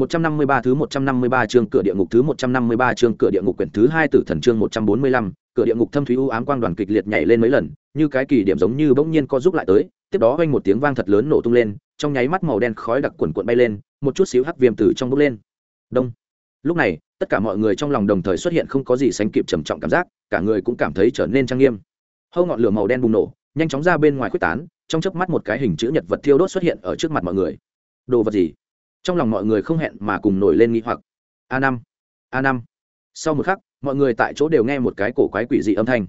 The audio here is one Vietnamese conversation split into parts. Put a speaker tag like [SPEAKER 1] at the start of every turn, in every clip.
[SPEAKER 1] 153 thứ 153 chương cửa địa ngục thứ 153 chương cửa địa ngục quyển thứ 2 tử thần chương 145, cửa địa ngục thâm thúy u ám quang đoàn kịch liệt nhảy lên mấy lần, như cái kỳ điểm giống như bỗng nhiên co giúp lại tới, tiếp đó vang một tiếng vang thật lớn nổ tung lên, trong nháy mắt màu đen khói đặc cuộn cuộn bay lên, một chút xíu hắc viêm từ trong bốc lên. Đông. Lúc này, tất cả mọi người trong lòng đồng thời xuất hiện không có gì sánh kịp trầm trọng cảm giác, cả người cũng cảm thấy trở nên trang nghiêm. Hâu ngọn lửa màu đen bùng nổ, nhanh chóng ra bên ngoài khuếch tán, trong chớp mắt một cái hình chữ nhật vật thiêu đốt xuất hiện ở trước mặt mọi người. Đồ vật gì? Trong lòng mọi người không hẹn mà cùng nổi lên nghi hoặc. A năm a năm. Sau một khắc, mọi người tại chỗ đều nghe một cái cổ quái quỷ dị âm thanh.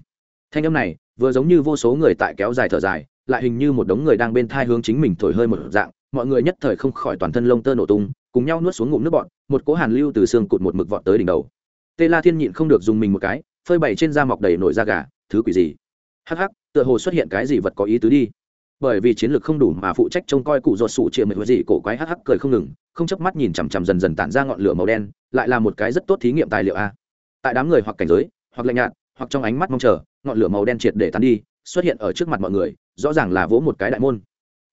[SPEAKER 1] Thanh âm này, vừa giống như vô số người tại kéo dài thở dài, lại hình như một đống người đang bên thai hướng chính mình thổi hơi một dạng, mọi người nhất thời không khỏi toàn thân lông tơ nổ tung, cùng nhau nuốt xuống ngụm nước bọn một cỗ hàn lưu từ xương cụt một mực vọt tới đỉnh đầu. Tê la thiên nhịn không được dùng mình một cái, phơi bày trên da mọc đầy nổi da gà, thứ quỷ gì? Hắc hắc, tựa hồ xuất hiện cái gì vật có ý tứ đi bởi vì chiến lược không đủ mà phụ trách trông coi cụ ruột sụ chia mệt gì, cổ quái hắc hắc cười không ngừng, không chớp mắt nhìn chằm chằm dần dần tản ra ngọn lửa màu đen, lại là một cái rất tốt thí nghiệm tài liệu a. Tại đám người hoặc cảnh giới, hoặc lạnh nhạt, hoặc trong ánh mắt mong chờ, ngọn lửa màu đen triệt để tan đi, xuất hiện ở trước mặt mọi người, rõ ràng là vỗ một cái đại môn.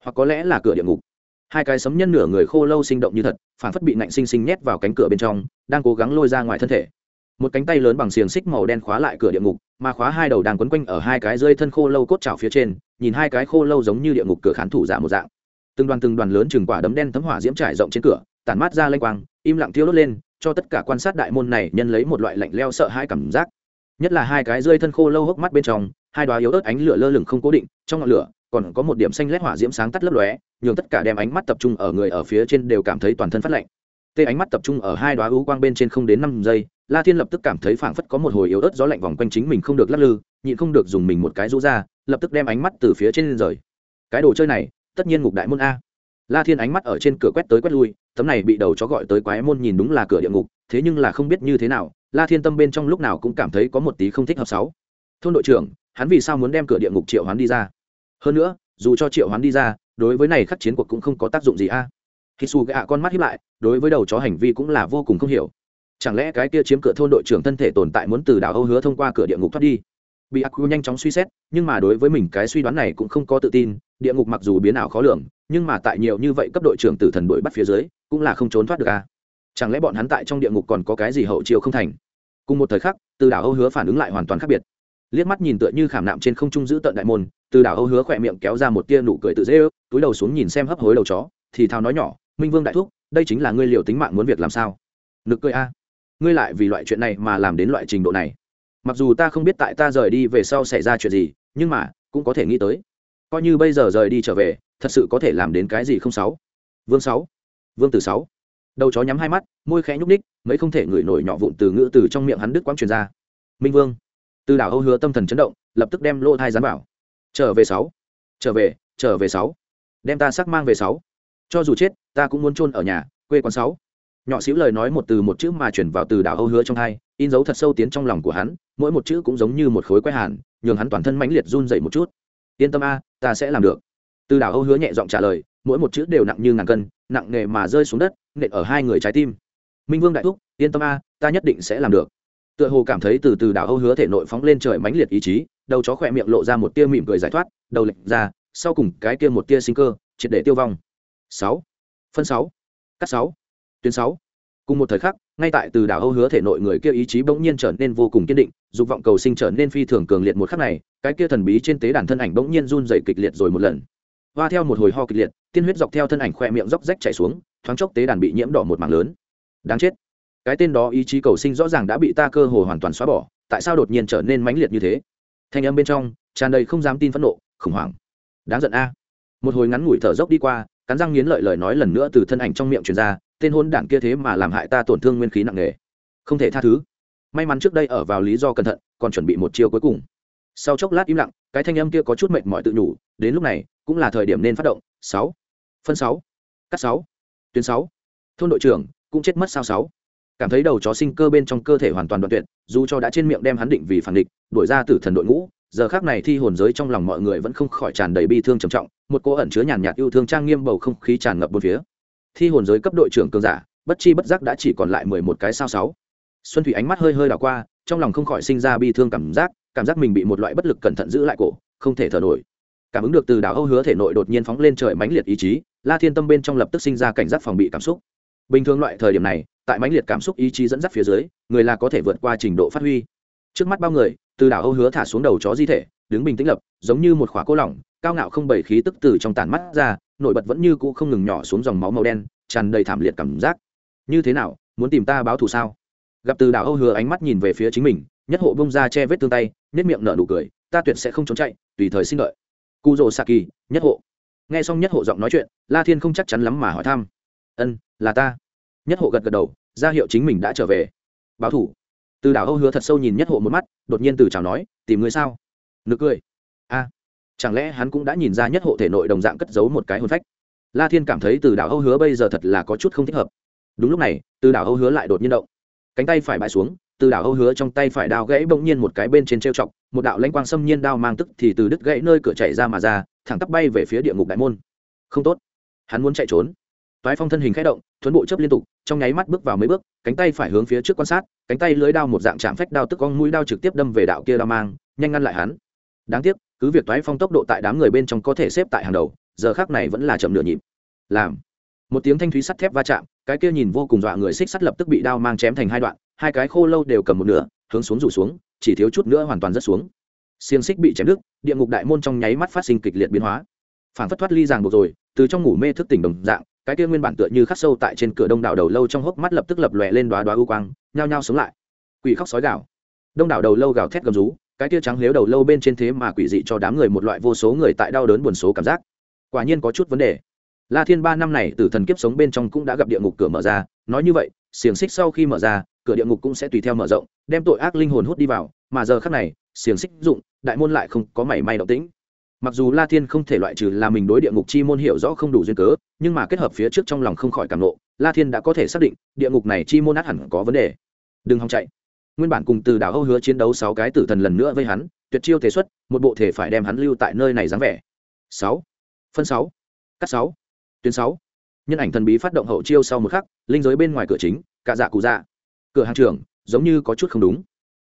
[SPEAKER 1] Hoặc có lẽ là cửa địa ngục. Hai cái sấm nhân nửa người khô lâu sinh động như thật phản phất bị nạnh sinh sinh nhét vào cánh cửa bên trong, đang cố gắng lôi ra ngoài thân thể một cánh tay lớn bằng xiềng xích màu đen khóa lại cửa địa ngục, mà khóa hai đầu đang quấn quanh ở hai cái rơi thân khô lâu cốt trào phía trên, nhìn hai cái khô lâu giống như địa ngục cửa khán thủ giả một dạng. Từng đoàn từng đoàn lớn chừng quả đấm đen thấm hỏa diễm trải rộng trên cửa, tản mát ra lênh quang, im lặng thiêu đốt lên, cho tất cả quan sát đại môn này nhân lấy một loại lạnh leo sợ hãi cảm giác. Nhất là hai cái rơi thân khô lâu hốc mắt bên trong, hai đoá yếu ớt ánh lửa lơ lửng không cố định, trong ngọn lửa, còn có một điểm xanh lét hỏa diễm sáng tắt lấp lóe, nhường tất cả đem ánh mắt tập trung ở người ở phía trên đều cảm thấy toàn thân phát lạnh tê ánh mắt tập trung ở hai đoá ưu quang bên trên không đến năm giây, la thiên lập tức cảm thấy phảng phất có một hồi yếu ớt gió lạnh vòng quanh chính mình không được lắc lư, nhịn không được dùng mình một cái rũ ra, lập tức đem ánh mắt từ phía trên lên rời. Cái đồ chơi này, tất nhiên ngục đại môn a. La thiên ánh mắt ở trên cửa quét tới quét lui, tấm này bị đầu chó gọi tới quái môn nhìn đúng là cửa địa ngục, thế nhưng là không biết như thế nào, la thiên tâm bên trong lúc nào cũng cảm thấy có một tí không thích hợp sáu. Thôn đội trưởng, hắn vì sao muốn đem cửa địa ngục triệu hoán đi ra? Hơn nữa, dù cho triệu hoán đi ra, đối với này khắc chiến cuộc cũng không có tác dụng gì a khi su gạ con mắt hiếp lại, đối với đầu chó hành vi cũng là vô cùng không hiểu. Chẳng lẽ cái kia chiếm cửa thôn đội trưởng thân thể tồn tại muốn từ đảo âu hứa thông qua cửa địa ngục thoát đi? Bị ác nhanh chóng suy xét, nhưng mà đối với mình cái suy đoán này cũng không có tự tin, địa ngục mặc dù biến ảo khó lường, nhưng mà tại nhiều như vậy cấp đội trưởng tử thần đội bắt phía dưới, cũng là không trốn thoát được à? Chẳng lẽ bọn hắn tại trong địa ngục còn có cái gì hậu triệu không thành? Cùng một thời khắc, từ đảo âu hứa phản ứng lại hoàn toàn khác biệt. Liếc mắt nhìn tựa như khảm nạm trên không trung giữ tận đại môn, từ đảo âu hứa khỏe miệng kéo ra một tia nụ cười tự dễ ước, túi đầu xuống nhìn xem hấp hối đầu chó, thì thào nói nhỏ minh vương đại thúc, đây chính là ngươi liều tính mạng muốn việc làm sao? Nực cười a. Ngươi lại vì loại chuyện này mà làm đến loại trình độ này. Mặc dù ta không biết tại ta rời đi về sau xảy ra chuyện gì, nhưng mà, cũng có thể nghĩ tới. Coi như bây giờ rời đi trở về, thật sự có thể làm đến cái gì không sáu? Vương sáu. Vương tử sáu. Đầu chó nhắm hai mắt, môi khẽ nhúc ních mấy không thể ngửi nổi nhỏ vụn từ ngữ từ trong miệng hắn đức quang truyền ra. Minh vương. Từ đảo âu hứa tâm thần chấn động, lập tức đem lỗ thai dán bảo trở về sáu. Trở về trở về sáu. Đem ta sắc mang về sáu cho dù chết, ta cũng muốn chôn ở nhà, quê quán sáu. Nhỏ xíu lời nói một từ một chữ mà chuyển vào từ đảo âu hứa trong hai, in dấu thật sâu tiến trong lòng của hắn, mỗi một chữ cũng giống như một khối quay hàn, nhường hắn toàn thân mãnh liệt run dậy một chút. Yên tâm a, ta sẽ làm được. Từ đảo âu hứa nhẹ giọng trả lời, mỗi một chữ đều nặng như ngàn cân, nặng nề mà rơi xuống đất, nện ở hai người trái tim. Minh vương đại thúc, yên tâm a, ta nhất định sẽ làm được. Tựa hồ cảm thấy từ từ đảo âu hứa thể nội phóng lên trời mãnh liệt ý chí, đầu chó khỏe miệng lộ ra một tia mỉm cười giải thoát, đầu lệch ra, sau cùng cái kia một tia sinh cơ, triệt để tiêu vong sáu. Phân sáu. Cắt sáu. Tuyến sáu. Cùng một thời khắc, ngay tại từ đảo âu hứa thể nội người kia ý chí bỗng nhiên trở nên vô cùng kiên định, dục vọng cầu sinh trở nên phi thường cường liệt một khắc này, cái kia thần bí trên tế đàn thân ảnh bỗng nhiên run dày kịch liệt rồi một lần. Và theo một hồi ho kịch liệt, tiên huyết dọc theo thân ảnh khoe miệng róc rách chảy xuống, thoáng chốc tế đàn bị nhiễm đỏ một mảng lớn. Đáng chết. Cái tên đó ý chí cầu sinh rõ ràng đã bị ta cơ hồ hoàn toàn xóa bỏ, tại sao đột nhiên trở nên mãnh liệt như thế? Thanh âm bên trong, tràn đầy không dám tin phẫn nộ, khủng hoảng. Đáng giận a. Một hồi ngắn ngủi thở dốc đi qua cắn răng nghiến lợi lời nói lần nữa từ thân ảnh trong miệng truyền ra, tên hôn đảng kia thế mà làm hại ta tổn thương nguyên khí nặng nề. Không thể tha thứ. May mắn trước đây ở vào lý do cẩn thận, còn chuẩn bị một chiêu cuối cùng. Sau chốc lát im lặng, cái thanh âm kia có chút mệt mỏi tự nhủ, đến lúc này, cũng là thời điểm nên phát động. Sáu. Phân sáu. Cắt sáu. Tuyến sáu. Thôn đội trưởng, cũng chết mất sao sáu. Cảm thấy đầu chó sinh cơ bên trong cơ thể hoàn toàn đoạn tuyệt, dù cho đã trên miệng đem hắn định vì phản địch, đuổi ra từ thần đội ngũ giờ khác này thi hồn giới trong lòng mọi người vẫn không khỏi tràn đầy bi thương trầm trọng, một cô ẩn chứa nhàn nhạt yêu thương trang nghiêm bầu không khí tràn ngập bốn phía. Thi hồn giới cấp đội trưởng cường giả, bất chi bất giác đã chỉ còn lại mười một cái sao sáu. Xuân thủy ánh mắt hơi hơi đảo qua, trong lòng không khỏi sinh ra bi thương cảm giác cảm giác mình bị một loại bất lực cẩn thận giữ lại cổ, không thể thở nổi. Cảm ứng được từ đảo âu hứa thể nội đột nhiên phóng lên trời mãnh liệt ý chí, la thiên tâm bên trong lập tức sinh ra cảnh giác phòng bị cảm xúc. Bình thường loại thời điểm này, tại mãnh liệt cảm xúc ý chí dẫn dắt phía dưới, người là có thể vượt qua trình độ phát huy. Trước mắt bao người từ đảo âu hứa thả xuống đầu chó di thể, đứng bình tĩnh lập, giống như một khỏa cô lỏng, cao ngạo không bẩy khí tức từ trong tàn mắt ra nổi bật vẫn như cũ không ngừng nhỏ xuống dòng máu màu đen, tràn đầy thảm liệt cảm giác. Như thế nào, muốn tìm ta báo thù sao? Gặp từ đảo âu hứa ánh mắt nhìn về phía chính mình, nhất hộ bông ra che vết thương tay nếp miệng nở nụ cười, ta tuyệt sẽ không trốn chạy, tùy thời xin đợi cu rồ xạ kỳ nhất hộ. Nghe xong nhất hộ giọng nói chuyện, la thiên không chắc chắn lắm mà hỏi thăm. Ân, là ta. Nhất hộ gật gật đầu, ra hiệu chính mình đã trở về. Báo thủ từ đảo âu hứa thật sâu nhìn nhất hộ một mắt, đột nhiên từ chào nói, tìm người sao? Nực cười, a, chẳng lẽ hắn cũng đã nhìn ra nhất hộ thể nội đồng dạng cất giấu một cái hồn phách? La thiên cảm thấy từ đảo âu hứa bây giờ thật là có chút không thích hợp. Đúng lúc này, từ đảo âu hứa lại đột nhiên động. Cánh tay phải bãi xuống, từ đảo âu hứa trong tay phải đao gãy bỗng nhiên một cái bên trên treo chọc, một đạo lãnh quang xâm nhiên đao mang tức thì từ đứt gãy nơi cửa chạy ra mà ra, thẳng tắp bay về phía địa ngục đại môn. Không tốt, hắn muốn chạy trốn toái phong thân hình khẽ động, thuấn bộ chấp liên tục, trong nháy mắt bước vào mấy bước, cánh tay phải hướng phía trước quan sát, cánh tay lưới đao một dạng chạm phách đao tức con mũi đao trực tiếp đâm về đạo kia đao mang, nhanh ngăn lại hắn. Đáng tiếc, cứ việc toái phong tốc độ tại đám người bên trong có thể xếp tại hàng đầu, giờ khác này vẫn là chậm nửa nhịp. Làm. Một tiếng thanh thúy sắt thép va chạm, cái kia nhìn vô cùng dọa người xích sắt lập tức bị đao mang chém thành hai đoạn, hai cái khô lâu đều cầm một nửa, hướng xuống rủ xuống, chỉ thiếu chút nữa hoàn toàn rớt xuống. Xiềng xích bị chém đứt, địa ngục đại môn trong nháy mắt phát sinh kịch liệt biến hóa. Phản phất thoát ly ràng buộc rồi, từ trong ngủ mê thức tỉnh đồng dạng cái kia nguyên bản tựa như khắc sâu tại trên cửa đông đảo đầu lâu trong hốc mắt lập tức lập lòe lên đoá đoá u quang nhao nhao sống lại. Quỷ khóc sói gào, đông đảo đầu lâu gào thét gầm rú cái kia trắng lếu đầu lâu bên trên thế mà quỷ dị cho đám người một loại vô số người tại đau đớn buồn số cảm giác. Quả nhiên có chút vấn đề. La thiên ba năm này từ thần kiếp sống bên trong cũng đã gặp địa ngục cửa mở ra nói như vậy xiềng xích sau khi mở ra cửa địa ngục cũng sẽ tùy theo mở rộng đem tội ác linh hồn hút đi vào mà giờ khác này xiềng xích dụng đại môn lại không có mảy may động tĩnh mặc dù la thiên không thể loại trừ là mình đối địa ngục chi môn hiểu rõ không đủ duyên cớ, nhưng mà kết hợp phía trước trong lòng không khỏi cảm nộ, la thiên đã có thể xác định, địa ngục này chi môn át hẳn có vấn đề. Đừng hòng chạy. Nguyên bản cùng từ đảo âu hứa chiến đấu sáu cái tử thần lần nữa với hắn, tuyệt chiêu thể xuất, một bộ thể phải đem hắn lưu tại nơi này dáng vẻ. Sáu. Phân sáu. Cắt sáu. Tuyến sáu. Nhân ảnh thần bí phát động hậu chiêu sau một khắc, linh giới bên ngoài cửa chính cạ dạ cụ dạ. Cửa hàng trưởng, giống như có chút không đúng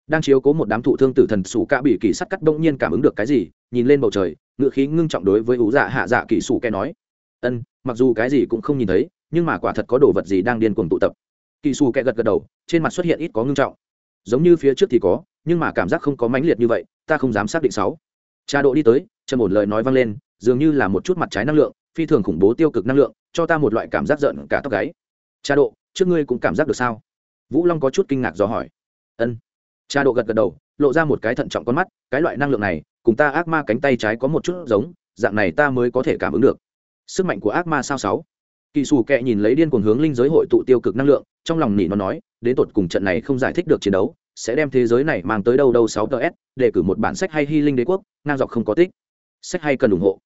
[SPEAKER 1] đang chiếu cố một đám thụ thương tử thần sủ cạ bị kỳ sắt cắt đông nhiên cảm ứng được cái gì, nhìn lên bầu trời ngự khí ngưng trọng đối với ủ dạ hạ dạ kỳ sủ kẻ nói. Ân, mặc dù cái gì cũng không nhìn thấy, nhưng mà quả thật có đồ vật gì đang điên cuồng tụ tập. Kỳ sủ kẻ gật gật đầu, trên mặt xuất hiện ít có ngưng trọng. Giống như phía trước thì có, nhưng mà cảm giác không có mãnh liệt như vậy, ta không dám xác định sáu. Cha độ đi tới, trầm ổn lời nói vang lên, dường như là một chút mặt trái năng lượng, phi thường khủng bố tiêu cực năng lượng, cho ta một loại cảm giác giận cả tóc gáy. Cha độ, trước ngươi cũng cảm giác được sao? Vũ long có chút kinh ngạc do hỏi. Ân cha độ gật gật đầu, lộ ra một cái thận trọng con mắt, cái loại năng lượng này, cùng ta ác ma cánh tay trái có một chút giống, dạng này ta mới có thể cảm ứng được. Sức mạnh của ác ma sao sáu? Kỳ xù kệ nhìn lấy điên cuồng hướng linh giới hội tụ tiêu cực năng lượng, trong lòng nỉ nó nói, đến tột cùng trận này không giải thích được chiến đấu, sẽ đem thế giới này mang tới đâu đâu sáu ts để cử một bản sách hay hy linh đế quốc, ngang dọc không có tích. Sách hay cần ủng hộ.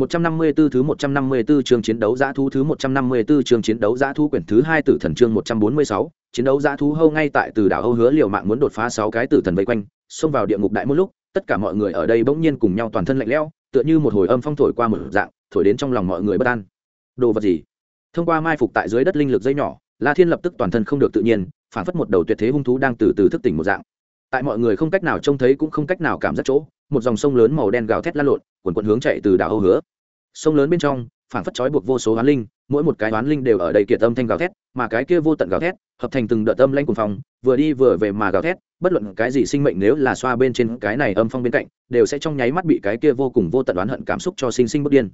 [SPEAKER 1] 154 thứ 154 chương chiến đấu giã thú thứ 154 chương chiến đấu giã thú quyển thứ 2 tử thần chương 146, chiến đấu giã thú hâu ngay tại từ đảo Âu hứa liều mạng muốn đột phá 6 cái tử thần vây quanh, xông vào địa ngục đại một lúc, tất cả mọi người ở đây bỗng nhiên cùng nhau toàn thân lạnh lẽo, tựa như một hồi âm phong thổi qua một dạng, thổi đến trong lòng mọi người bất an. Đồ vật gì? Thông qua mai phục tại dưới đất linh lực dây nhỏ, La Thiên lập tức toàn thân không được tự nhiên, phản phất một đầu tuyệt thế hung thú đang từ từ thức tỉnh một dạng. Tại mọi người không cách nào trông thấy cũng không cách nào cảm giác chỗ, một dòng sông lớn màu đen gào thét lan lộn, quần quần hướng chạy từ đảo Âu hứa. Sông lớn bên trong, phản phất trói buộc vô số hoán linh, mỗi một cái hoán linh đều ở đây kiệt âm thanh gào thét, mà cái kia vô tận gào thét, hợp thành từng đợt âm lanh cùng phòng vừa đi vừa về mà gào thét, bất luận cái gì sinh mệnh nếu là xoa bên trên cái này âm phong bên cạnh, đều sẽ trong nháy mắt bị cái kia vô cùng vô tận oán hận cảm xúc cho sinh sinh bất điên.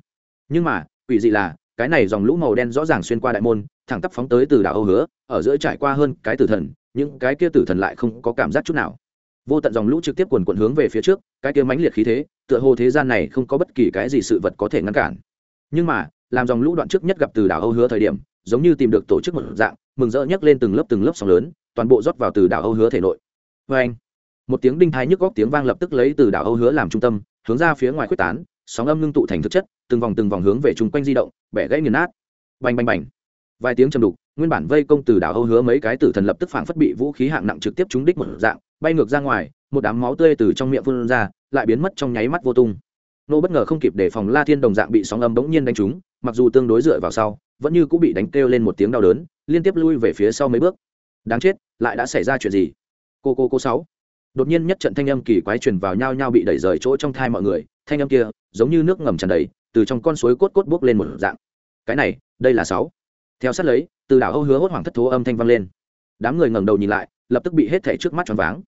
[SPEAKER 1] Nhưng mà, quỷ dị là, cái này dòng lũ màu đen rõ ràng xuyên qua đại môn, thẳng tắp phóng tới từ đảo Âu Hứa, ở giữa trải qua hơn cái tử thần, những cái kia tử thần lại không có cảm giác chút nào. Vô tận dòng lũ trực tiếp quần quận hướng về phía trước, cái kia mãnh liệt khí thế, tựa hồ thế gian này không có bất kỳ cái gì sự vật có thể ngăn cản. Nhưng mà, làm dòng lũ đoạn trước nhất gặp từ đảo Âu Hứa thời điểm, giống như tìm được tổ chức một dạng, mừng rỡ nhấc lên từng lớp từng lớp sóng lớn, toàn bộ rót vào từ đảo Âu Hứa thể nội. vê anh, một tiếng đinh thái nhức góc tiếng vang lập tức lấy từ đảo Âu Hứa làm trung tâm, hướng ra phía ngoài quyết tán, sóng âm ngưng tụ thành thực chất, từng vòng từng vòng hướng về chung quanh di động, bẻ gãy nghiền nát. Bành bành bành. Vài tiếng trầm đục, nguyên bản vây công từ đảo Âu Hứa mấy cái tử thần lập tức phảng phất bị vũ khí hạng nặng trực tiếp trúng đích một dạng, bay ngược ra ngoài, một đám máu tươi từ trong miệng phun ra, lại biến mất trong nháy mắt vô tung. Nô bất ngờ không kịp để phòng La Thiên đồng dạng bị sóng âm bỗng nhiên đánh trúng, mặc dù tương đối dựa vào sau, vẫn như cũng bị đánh kêu lên một tiếng đau đớn, liên tiếp lui về phía sau mấy bước. Đáng chết, lại đã xảy ra chuyện gì? Cô cô cô sáu. Đột nhiên nhất trận thanh âm kỳ quái truyền vào nhau nhau bị đẩy rời chỗ trong thai mọi người, thanh âm kia, giống như nước ngầm tràn đầy, từ trong con suối cốt cốt bước lên một dạng. Cái này, đây là sáu. theo sát lấy từ đảo âu hứa hốt hoảng thất thố âm thanh vang lên đám người ngẩng đầu nhìn lại lập tức bị hết thảy trước mắt choáng váng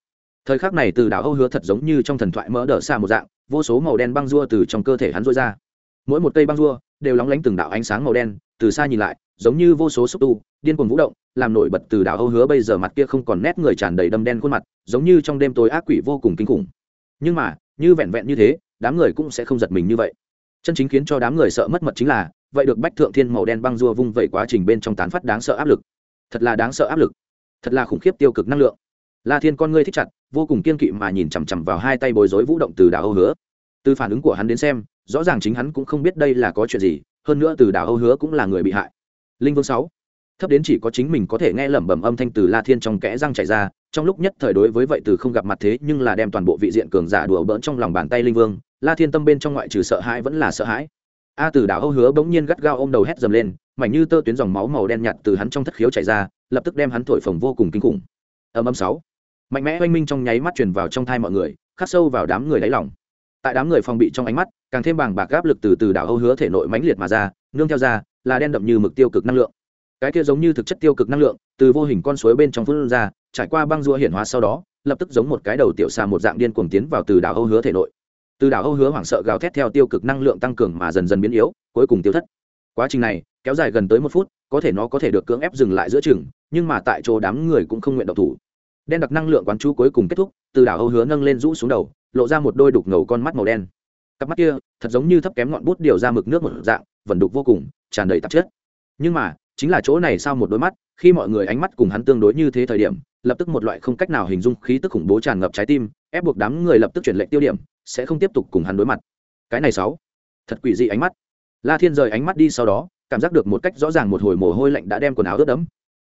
[SPEAKER 1] thời khắc này từ đảo âu hứa thật giống như trong thần thoại mỡ đỡ xa một dạng, vô số màu đen băng rua từ trong cơ thể hắn rối ra. Mỗi một cây băng rua đều lóng lánh từng đạo ánh sáng màu đen, từ xa nhìn lại, giống như vô số xúc tu, điên cuồng vũ động, làm nổi bật từ đảo âu hứa bây giờ mặt kia không còn nét người tràn đầy đâm đen khuôn mặt, giống như trong đêm tối ác quỷ vô cùng kinh khủng. Nhưng mà, như vẹn vẹn như thế, đám người cũng sẽ không giật mình như vậy. Chân chính khiến cho đám người sợ mất mật chính là, vậy được bách thượng thiên màu đen băng rua vung vẩy quá trình bên trong tán phát đáng sợ áp lực. Thật là đáng sợ áp lực. Thật là khủng khiếp tiêu cực năng lượng la thiên con ngươi thích chặt, vô cùng kiên kỵ mà nhìn chằm chằm vào hai tay bối rối vũ động từ đảo âu hứa. Từ phản ứng của hắn đến xem, rõ ràng chính hắn cũng không biết đây là có chuyện gì, hơn nữa từ đảo âu hứa cũng là người bị hại. Linh vương sáu. Thấp đến chỉ có chính mình có thể nghe lẩm bẩm âm thanh từ la thiên trong kẽ răng chạy ra, trong lúc nhất thời đối với vậy từ không gặp mặt thế nhưng là đem toàn bộ vị diện cường giả đùa bỡn trong lòng bàn tay linh vương, la thiên tâm bên trong ngoại trừ sợ hãi vẫn là sợ hãi. A từ đảo âu hứa bỗng nhiên gắt gao ôm đầu hét dầm lên, mảnh như tơ tuyến dòng máu màu đen nhạt từ hắn trong thất khiếu chảy ra, lập tức đem hắn thổi phồng vô cùng kinh khủng. Âm âm sáu mạnh mẽ oanh minh trong nháy mắt truyền vào trong thai mọi người, khắc sâu vào đám người đáy lòng. Tại đám người phòng bị trong ánh mắt, càng thêm bàng bạc áp lực từ từ đảo âu hứa thể nội mãnh liệt mà ra, nương theo ra, là đen đậm như mực tiêu cực năng lượng. Cái kia giống như thực chất tiêu cực năng lượng, từ vô hình con suối bên trong phun ra, trải qua băng rua hiển hóa sau đó, lập tức giống một cái đầu tiểu xà một dạng điên cuồng tiến vào từ đảo âu hứa thể nội. Từ đảo âu hứa hoảng sợ gào thét theo tiêu cực năng lượng tăng cường mà dần dần biến yếu, cuối cùng tiêu thất. Quá trình này, kéo dài gần tới một phút, có thể nó có thể được cưỡng ép dừng lại giữa chừng, nhưng mà tại chỗ đám người cũng không nguyện độc thủ đen đặc năng lượng quán chú cuối cùng kết thúc, từ đảo âu hứa nâng lên rũ xuống đầu, lộ ra một đôi đục ngầu con mắt màu đen. Cặp mắt kia, thật giống như thấp kém ngọn bút điều ra mực nước một dạng vẩn đục vô cùng, tràn đầy tạp chất. Nhưng mà, chính là chỗ này sau một đôi mắt, khi mọi người ánh mắt cùng hắn tương đối như thế thời điểm, lập tức một loại không cách nào hình dung khí tức khủng bố tràn ngập trái tim, ép buộc đám người lập tức chuyển lệnh tiêu điểm, sẽ không tiếp tục cùng hắn đối mặt. Cái này sáu, thật quỷ dị ánh mắt. La thiên rời ánh mắt đi sau đó, cảm giác được một cách rõ ràng một hồi mồ hôi lạnh đã đem quần áo ướt đẫm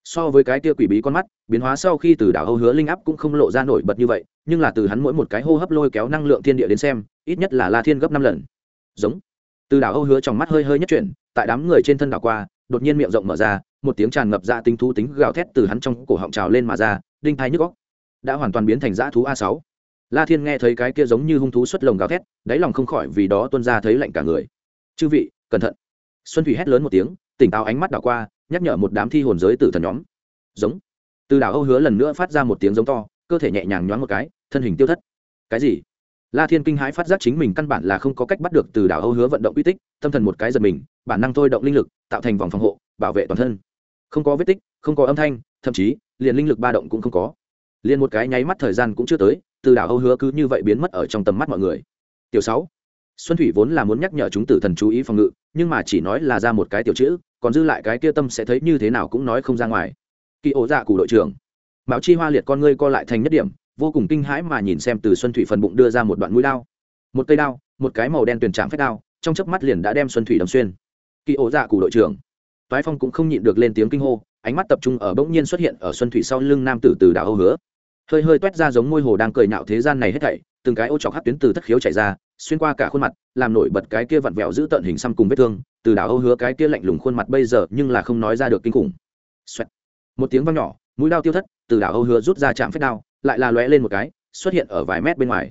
[SPEAKER 1] so với cái tia quỷ bí con mắt, biến hóa sau khi từ đảo âu hứa linh áp cũng không lộ ra nổi bật như vậy, nhưng là từ hắn mỗi một cái hô hấp lôi kéo năng lượng thiên địa đến xem, ít nhất là la thiên gấp năm lần. Giống. Từ đảo âu hứa trong mắt hơi hơi nhất chuyển, tại đám người trên thân đảo qua, đột nhiên miệng rộng mở ra, một tiếng tràn ngập dạ ra tinh thú tính gào thét từ hắn trong cổ họng trào lên mà ra, đinh thai nhức góc đã hoàn toàn biến thành dã thú a sáu. La thiên nghe thấy cái kia giống như hung thú xuất lồng gào thét, đáy lòng không khỏi vì đó tuân ra thấy lạnh cả người. Chư vị, cẩn thận. Xuân thủy hét lớn một tiếng, tỉnh táo ánh mắt đảo qua nhắc nhở một đám thi hồn giới tử thần nhóm. Giống. Từ đảo âu hứa lần nữa phát ra một tiếng giống to, cơ thể nhẹ nhàng nhoáng một cái, thân hình tiêu thất. Cái gì? La thiên kinh hãi phát giác chính mình căn bản là không có cách bắt được từ đảo âu hứa vận động uy tích, tâm thần một cái giật mình, bản năng thôi động linh lực, tạo thành vòng phòng hộ, bảo vệ toàn thân. Không có vết tích, không có âm thanh, thậm chí, liền linh lực ba động cũng không có. Liền một cái nháy mắt thời gian cũng chưa tới, từ đảo âu hứa cứ như vậy biến mất ở trong tầm mắt mọi người. Tiểu sáu xuân thủy vốn là muốn nhắc nhở chúng tử thần chú ý phòng ngự, nhưng mà chỉ nói là ra một cái tiểu chữ, còn dư lại cái kia tâm sẽ thấy như thế nào cũng nói không ra ngoài. Kỳ ổ dạ cụ đội trưởng, mạo chi hoa liệt con ngươi co lại thành nhất điểm, vô cùng kinh hãi mà nhìn xem từ xuân thủy phần bụng đưa ra một đoạn mũi đao. Một cây đao, một cái màu đen tuyền trạm phép đao, trong chớp mắt liền đã đem xuân thủy đâm xuyên. Kỳ ổ dạ cụ đội trưởng, toái phong cũng không nhịn được lên tiếng kinh hô, ánh mắt tập trung ở bỗng nhiên xuất hiện ở xuân thủy sau lưng nam tử từ đảo âu hứa. Hơi hơi toét ra giống môi hồ đang cười nhạo thế gian này hết thảy từng cái ô chọc hát tuyến từ thất khiếu chảy ra, xuyên qua cả khuôn mặt, làm nổi bật cái kia vặn vẹo giữ tận hình xăm cùng vết thương, từ đảo âu hứa cái kia lạnh lùng khuôn mặt bây giờ nhưng là không nói ra được kinh khủng. Xoẹt. một tiếng vang nhỏ, mũi đao tiêu thất, từ đảo âu hứa rút ra chạm phép đao, lại là lóe lên một cái, xuất hiện ở vài mét bên ngoài.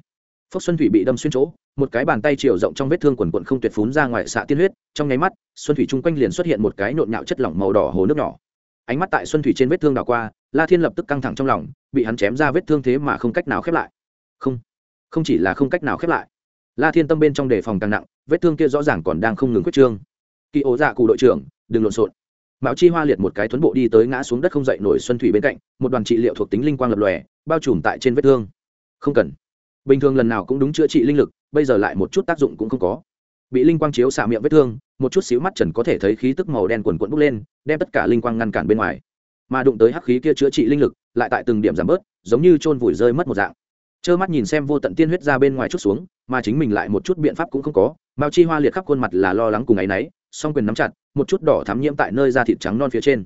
[SPEAKER 1] Phốc xuân thủy bị đâm xuyên chỗ, một cái bàn tay chiều rộng trong vết thương quần quận không tuyệt phún ra ngoài xạ tiên huyết, trong nháy mắt, xuân thủy chung quanh liền xuất hiện một cái nộn nhạo chất lỏng màu đỏ hồ nước nhỏ. Ánh mắt tại xuân thủy trên vết thương đảo qua, la thiên lập tức căng thẳng trong lòng, bị hắn chém ra vết thương thế mà không cách nào khép lại. Không không chỉ là không cách nào khép lại. La thiên tâm bên trong đề phòng càng nặng, vết thương kia rõ ràng còn đang không ngừng quyết trương. Kỳ ố dạ cụ đội trưởng, đừng lộn xộn. Mạo chi hoa liệt một cái thuấn bộ đi tới ngã xuống đất không dậy nổi xuân thủy bên cạnh, một đoàn trị liệu thuộc tính linh quang lập lòe, bao trùm tại trên vết thương. Không cần. Bình thường lần nào cũng đúng chữa trị linh lực, bây giờ lại một chút tác dụng cũng không có. Bị linh quang chiếu xạ miệng vết thương, một chút xíu mắt trần có thể thấy khí tức màu đen quần quẫn bốc lên, đem tất cả linh quang ngăn cản bên ngoài. Mà đụng tới hắc khí kia chữa trị linh lực, lại tại từng điểm giảm bớt, giống như chôn vùi rơi mất một dạng trơ mắt nhìn xem vô tận tiên huyết ra bên ngoài chút xuống, mà chính mình lại một chút biện pháp cũng không có, mao chi hoa liệt khắp khuôn mặt là lo lắng cùng áy náy, song quyền nắm chặt, một chút đỏ thám nhiễm tại nơi da thịt trắng non phía trên.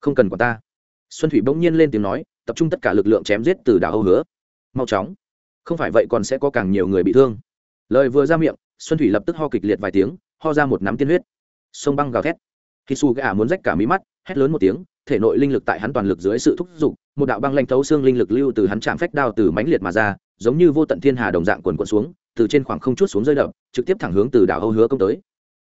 [SPEAKER 1] Không cần quả ta. Xuân thủy bỗng nhiên lên tiếng nói, tập trung tất cả lực lượng chém giết từ đảo âu hứa. Mau chóng. Không phải vậy còn sẽ có càng nhiều người bị thương. Lời vừa ra miệng, xuân thủy lập tức ho kịch liệt vài tiếng, ho ra một nắm tiên huyết. Sông băng gào thét khi su gà muốn rách cả mí mắt, hét lớn một tiếng, thể nội linh lực tại hắn toàn lực dưới sự thúc giục, một đạo băng lanh thấu xương linh lực lưu từ hắn chạm phách đao từ mãnh liệt mà ra, giống như vô tận thiên hà đồng dạng quần quần xuống, từ trên khoảng không chút xuống rơi đập, trực tiếp thẳng hướng từ đảo âu hứa công tới.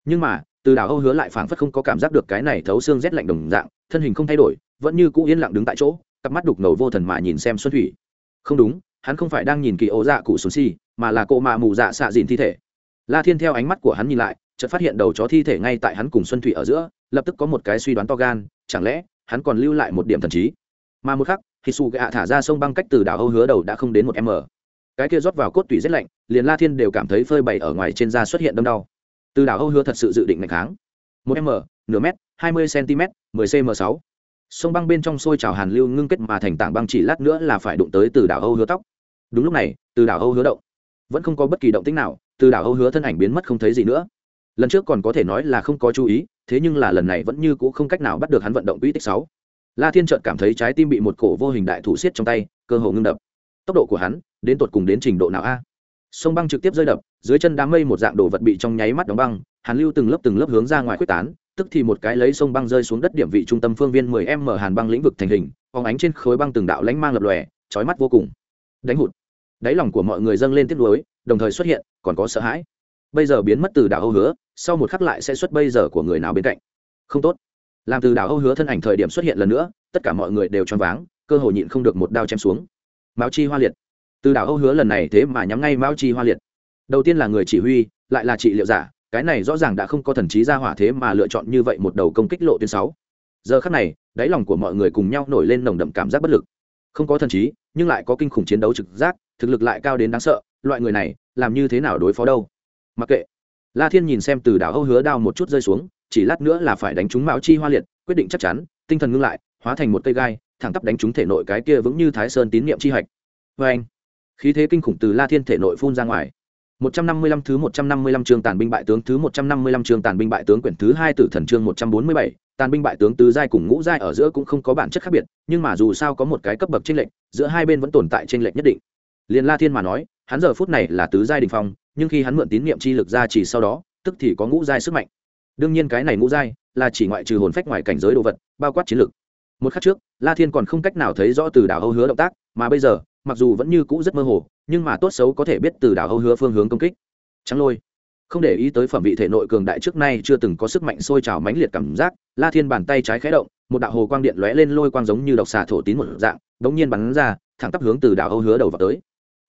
[SPEAKER 1] Nhưng mà, từ đảo âu hứa lại phảng phất không có cảm giác được cái này thấu xương rét lạnh đồng dạng, thân hình không thay đổi, vẫn như cũ yên lặng đứng tại chỗ, cặp mắt đục ngầu vô thần mà nhìn xem xuân thủy. Không đúng, hắn không phải đang nhìn kỳ ố dạ cụ xuống si, mà là cộ mạ mù dạ xạ dìn thi thể. La thiên theo ánh mắt của hắn nhìn lại, chợt phát hiện đầu chó thi thể ngay tại hắn cùng xuân thủy ở giữa lập tức có một cái suy đoán to gan, chẳng lẽ hắn còn lưu lại một điểm thần trí? Mà một khắc khi su gạ thả ra sông băng cách từ đảo âu hứa đầu đã không đến một m. Cái kia rót vào cốt tủy rét lạnh, liền la thiên đều cảm thấy phơi bày ở ngoài trên da xuất hiện đâm đau. Từ đảo âu hứa thật sự dự định ngày kháng. Một m, nửa m hai mươi cm mười cm sáu. Sông băng bên trong sôi trào hàn lưu ngưng kết mà thành tảng băng chỉ lát nữa là phải đụng tới từ đảo âu hứa tóc. Đúng lúc này, từ đảo âu hứa động. Vẫn không có bất kỳ động tĩnh nào, từ đảo âu hứa thân ảnh biến mất không thấy gì nữa. Lần trước còn có thể nói là không có chú ý thế nhưng là lần này vẫn như c ũ không cách nào bắt được hắn vận động quỹ tích sáu. La thiên trợt cảm thấy trái tim bị một cổ vô hình đại thủ xiết trong tay, cơ hồ ngưng đập. Tốc độ của hắn, đến tột cùng đến trình độ nào a? Sông băng trực tiếp rơi đập, dưới chân đám mây một dạng đồ vật bị trong nháy mắt đóng băng, hàn lưu từng lớp từng lớp hướng ra ngoài quyết tán, tức thì một cái lấy sông băng rơi xuống đất điểm vị trung tâm phương viên 10 m hàn băng lĩnh vực thành hình phóng ánh trên khối băng từng đạo lánh mang lập lòe, chói mắt vô cùng. Đánh hụt. Đáy lòng của mọi người dâng lên tiếc nuối, đồng thời xuất hiện, còn có sợ hãi. Bây giờ biến mất từ đảo âu hứa sau một khắc lại sẽ xuất bây giờ của người nào bên cạnh. Không tốt. Làm từ đảo âu hứa thân ảnh thời điểm xuất hiện lần nữa, tất cả mọi người đều choáng váng, cơ hội nhịn không được một đao chém xuống. Mao chi hoa liệt. Từ đảo âu hứa lần này thế mà nhắm ngay mao chi hoa liệt. Đầu tiên là người chỉ huy, lại là trị liệu giả, cái này rõ ràng đã không có thần trí ra hỏa thế mà lựa chọn như vậy một đầu công kích lộ tuyến sáu. Giờ khắc này, đáy lòng của mọi người cùng nhau nổi lên nồng đậm cảm giác bất lực. Không có thần trí, nhưng lại có kinh khủng chiến đấu trực giác, thực lực lại cao đến đáng sợ, loại người này, làm như thế nào đối phó đâu? Mặc kệ la thiên nhìn xem từ đảo âu hứa đao một chút rơi xuống chỉ lát nữa là phải đánh trúng mão chi hoa liệt quyết định chắc chắn tinh thần ngưng lại hóa thành một cây gai thẳng tắp đánh trúng thể nội cái kia vững như thái sơn tín niệm chi hạch vê anh khí thế kinh khủng từ la thiên thể nội phun ra ngoài 155 thứ 155 chương tàn binh bại tướng thứ 155 chương tàn binh bại tướng quyển thứ 2 tử thần chương 147, tàn binh bại tướng tứ giai cùng ngũ giai ở giữa cũng không có bản chất khác biệt, nhưng mà dù sao có một cái cấp bậc chênh lệch, giữa hai bên vẫn tồn tại chênh lệch nhất định. Liên La Thiên mà nói, hắn giờ phút này là tứ giai đỉnh phong, nhưng khi hắn mượn tín niệm chi lực ra chỉ sau đó, tức thì có ngũ giai sức mạnh. Đương nhiên cái này ngũ giai là chỉ ngoại trừ hồn phách ngoài cảnh giới đồ vật, bao quát chiến lực. Một khắc trước, La Thiên còn không cách nào thấy rõ từ đảo Âu Hứa động tác, mà bây giờ, mặc dù vẫn như cũ rất mơ hồ, nhưng mà tốt xấu có thể biết từ đảo Âu Hứa phương hướng công kích. Trắng lôi, không để ý tới phẩm vị thể nội cường đại trước nay chưa từng có sức mạnh sôi trào mãnh liệt cảm giác, La Thiên bàn tay trái khé động, một đạo hồ quang điện lóe lên lôi quang giống như độc xà thổ tín một dạng, đống nhiên bắn ra, thẳng tắp hướng từ đảo Âu Hứa đầu vào tới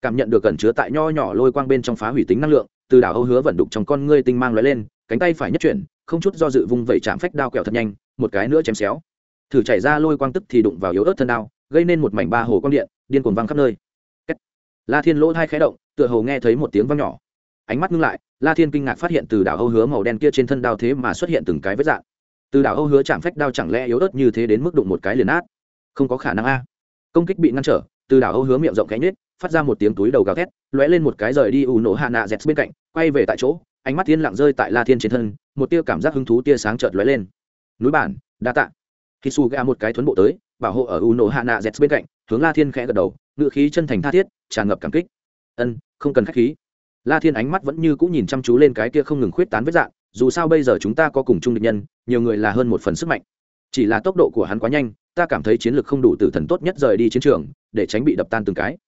[SPEAKER 1] cảm nhận được cẩn chứa tại nho nhỏ lôi quang bên trong phá hủy tính năng lượng, từ đảo âu hứa vận đục trong con ngươi tinh mang lóe lên, cánh tay phải nhất chuyển, không chút do dự vung vẩy chạm phách đao kẹo thật nhanh, một cái nữa chém xéo. Thử chảy ra lôi quang tức thì đụng vào yếu ớt thân đao, gây nên một mảnh ba hồ quang điện, điên cuồng văng khắp nơi. La thiên lỗ hai khẽ động, tựa hồ nghe thấy một tiếng vang nhỏ. Ánh mắt ngưng lại, la thiên kinh ngạc phát hiện từ đảo âu hứa màu đen kia trên thân đao thế mà xuất hiện từng cái vết dạng. Từ đảo âu hứa chạm phách đao chẳng lẽ yếu ớt như thế đến mức đụng một cái liền át không có khả năng a. Công kích bị ngăn trở, từ đảo âu hứa miệng rộng cánh nết phát ra một tiếng túi đầu gào thét, lóe lên một cái rời đi ủ nổ hạ nạ dẹt bên cạnh, quay về tại chỗ, ánh mắt thiên lặng rơi tại la thiên trên thân, một tia cảm giác hứng thú tia sáng chợt lóe lên. Núi bản, đa tạ. Khi su ga một cái thuấn bộ tới, bảo hộ ở ủ nổ hạ nạ dẹt bên cạnh, hướng la thiên khẽ gật đầu ngự khí chân thành tha thiết, tràn ngập cảm kích. Ân, không cần khách khí. La thiên ánh mắt vẫn như cũng nhìn chăm chú lên cái kia không ngừng khuyết tán vết dạng, dù sao bây giờ chúng ta có cùng chung địch nhân, nhiều người là hơn một phần sức mạnh. Chỉ là tốc độ của hắn quá nhanh, ta cảm thấy chiến lược không đủ tử thần tốt nhất rời đi chiến trường, để tránh bị đập tan từng cái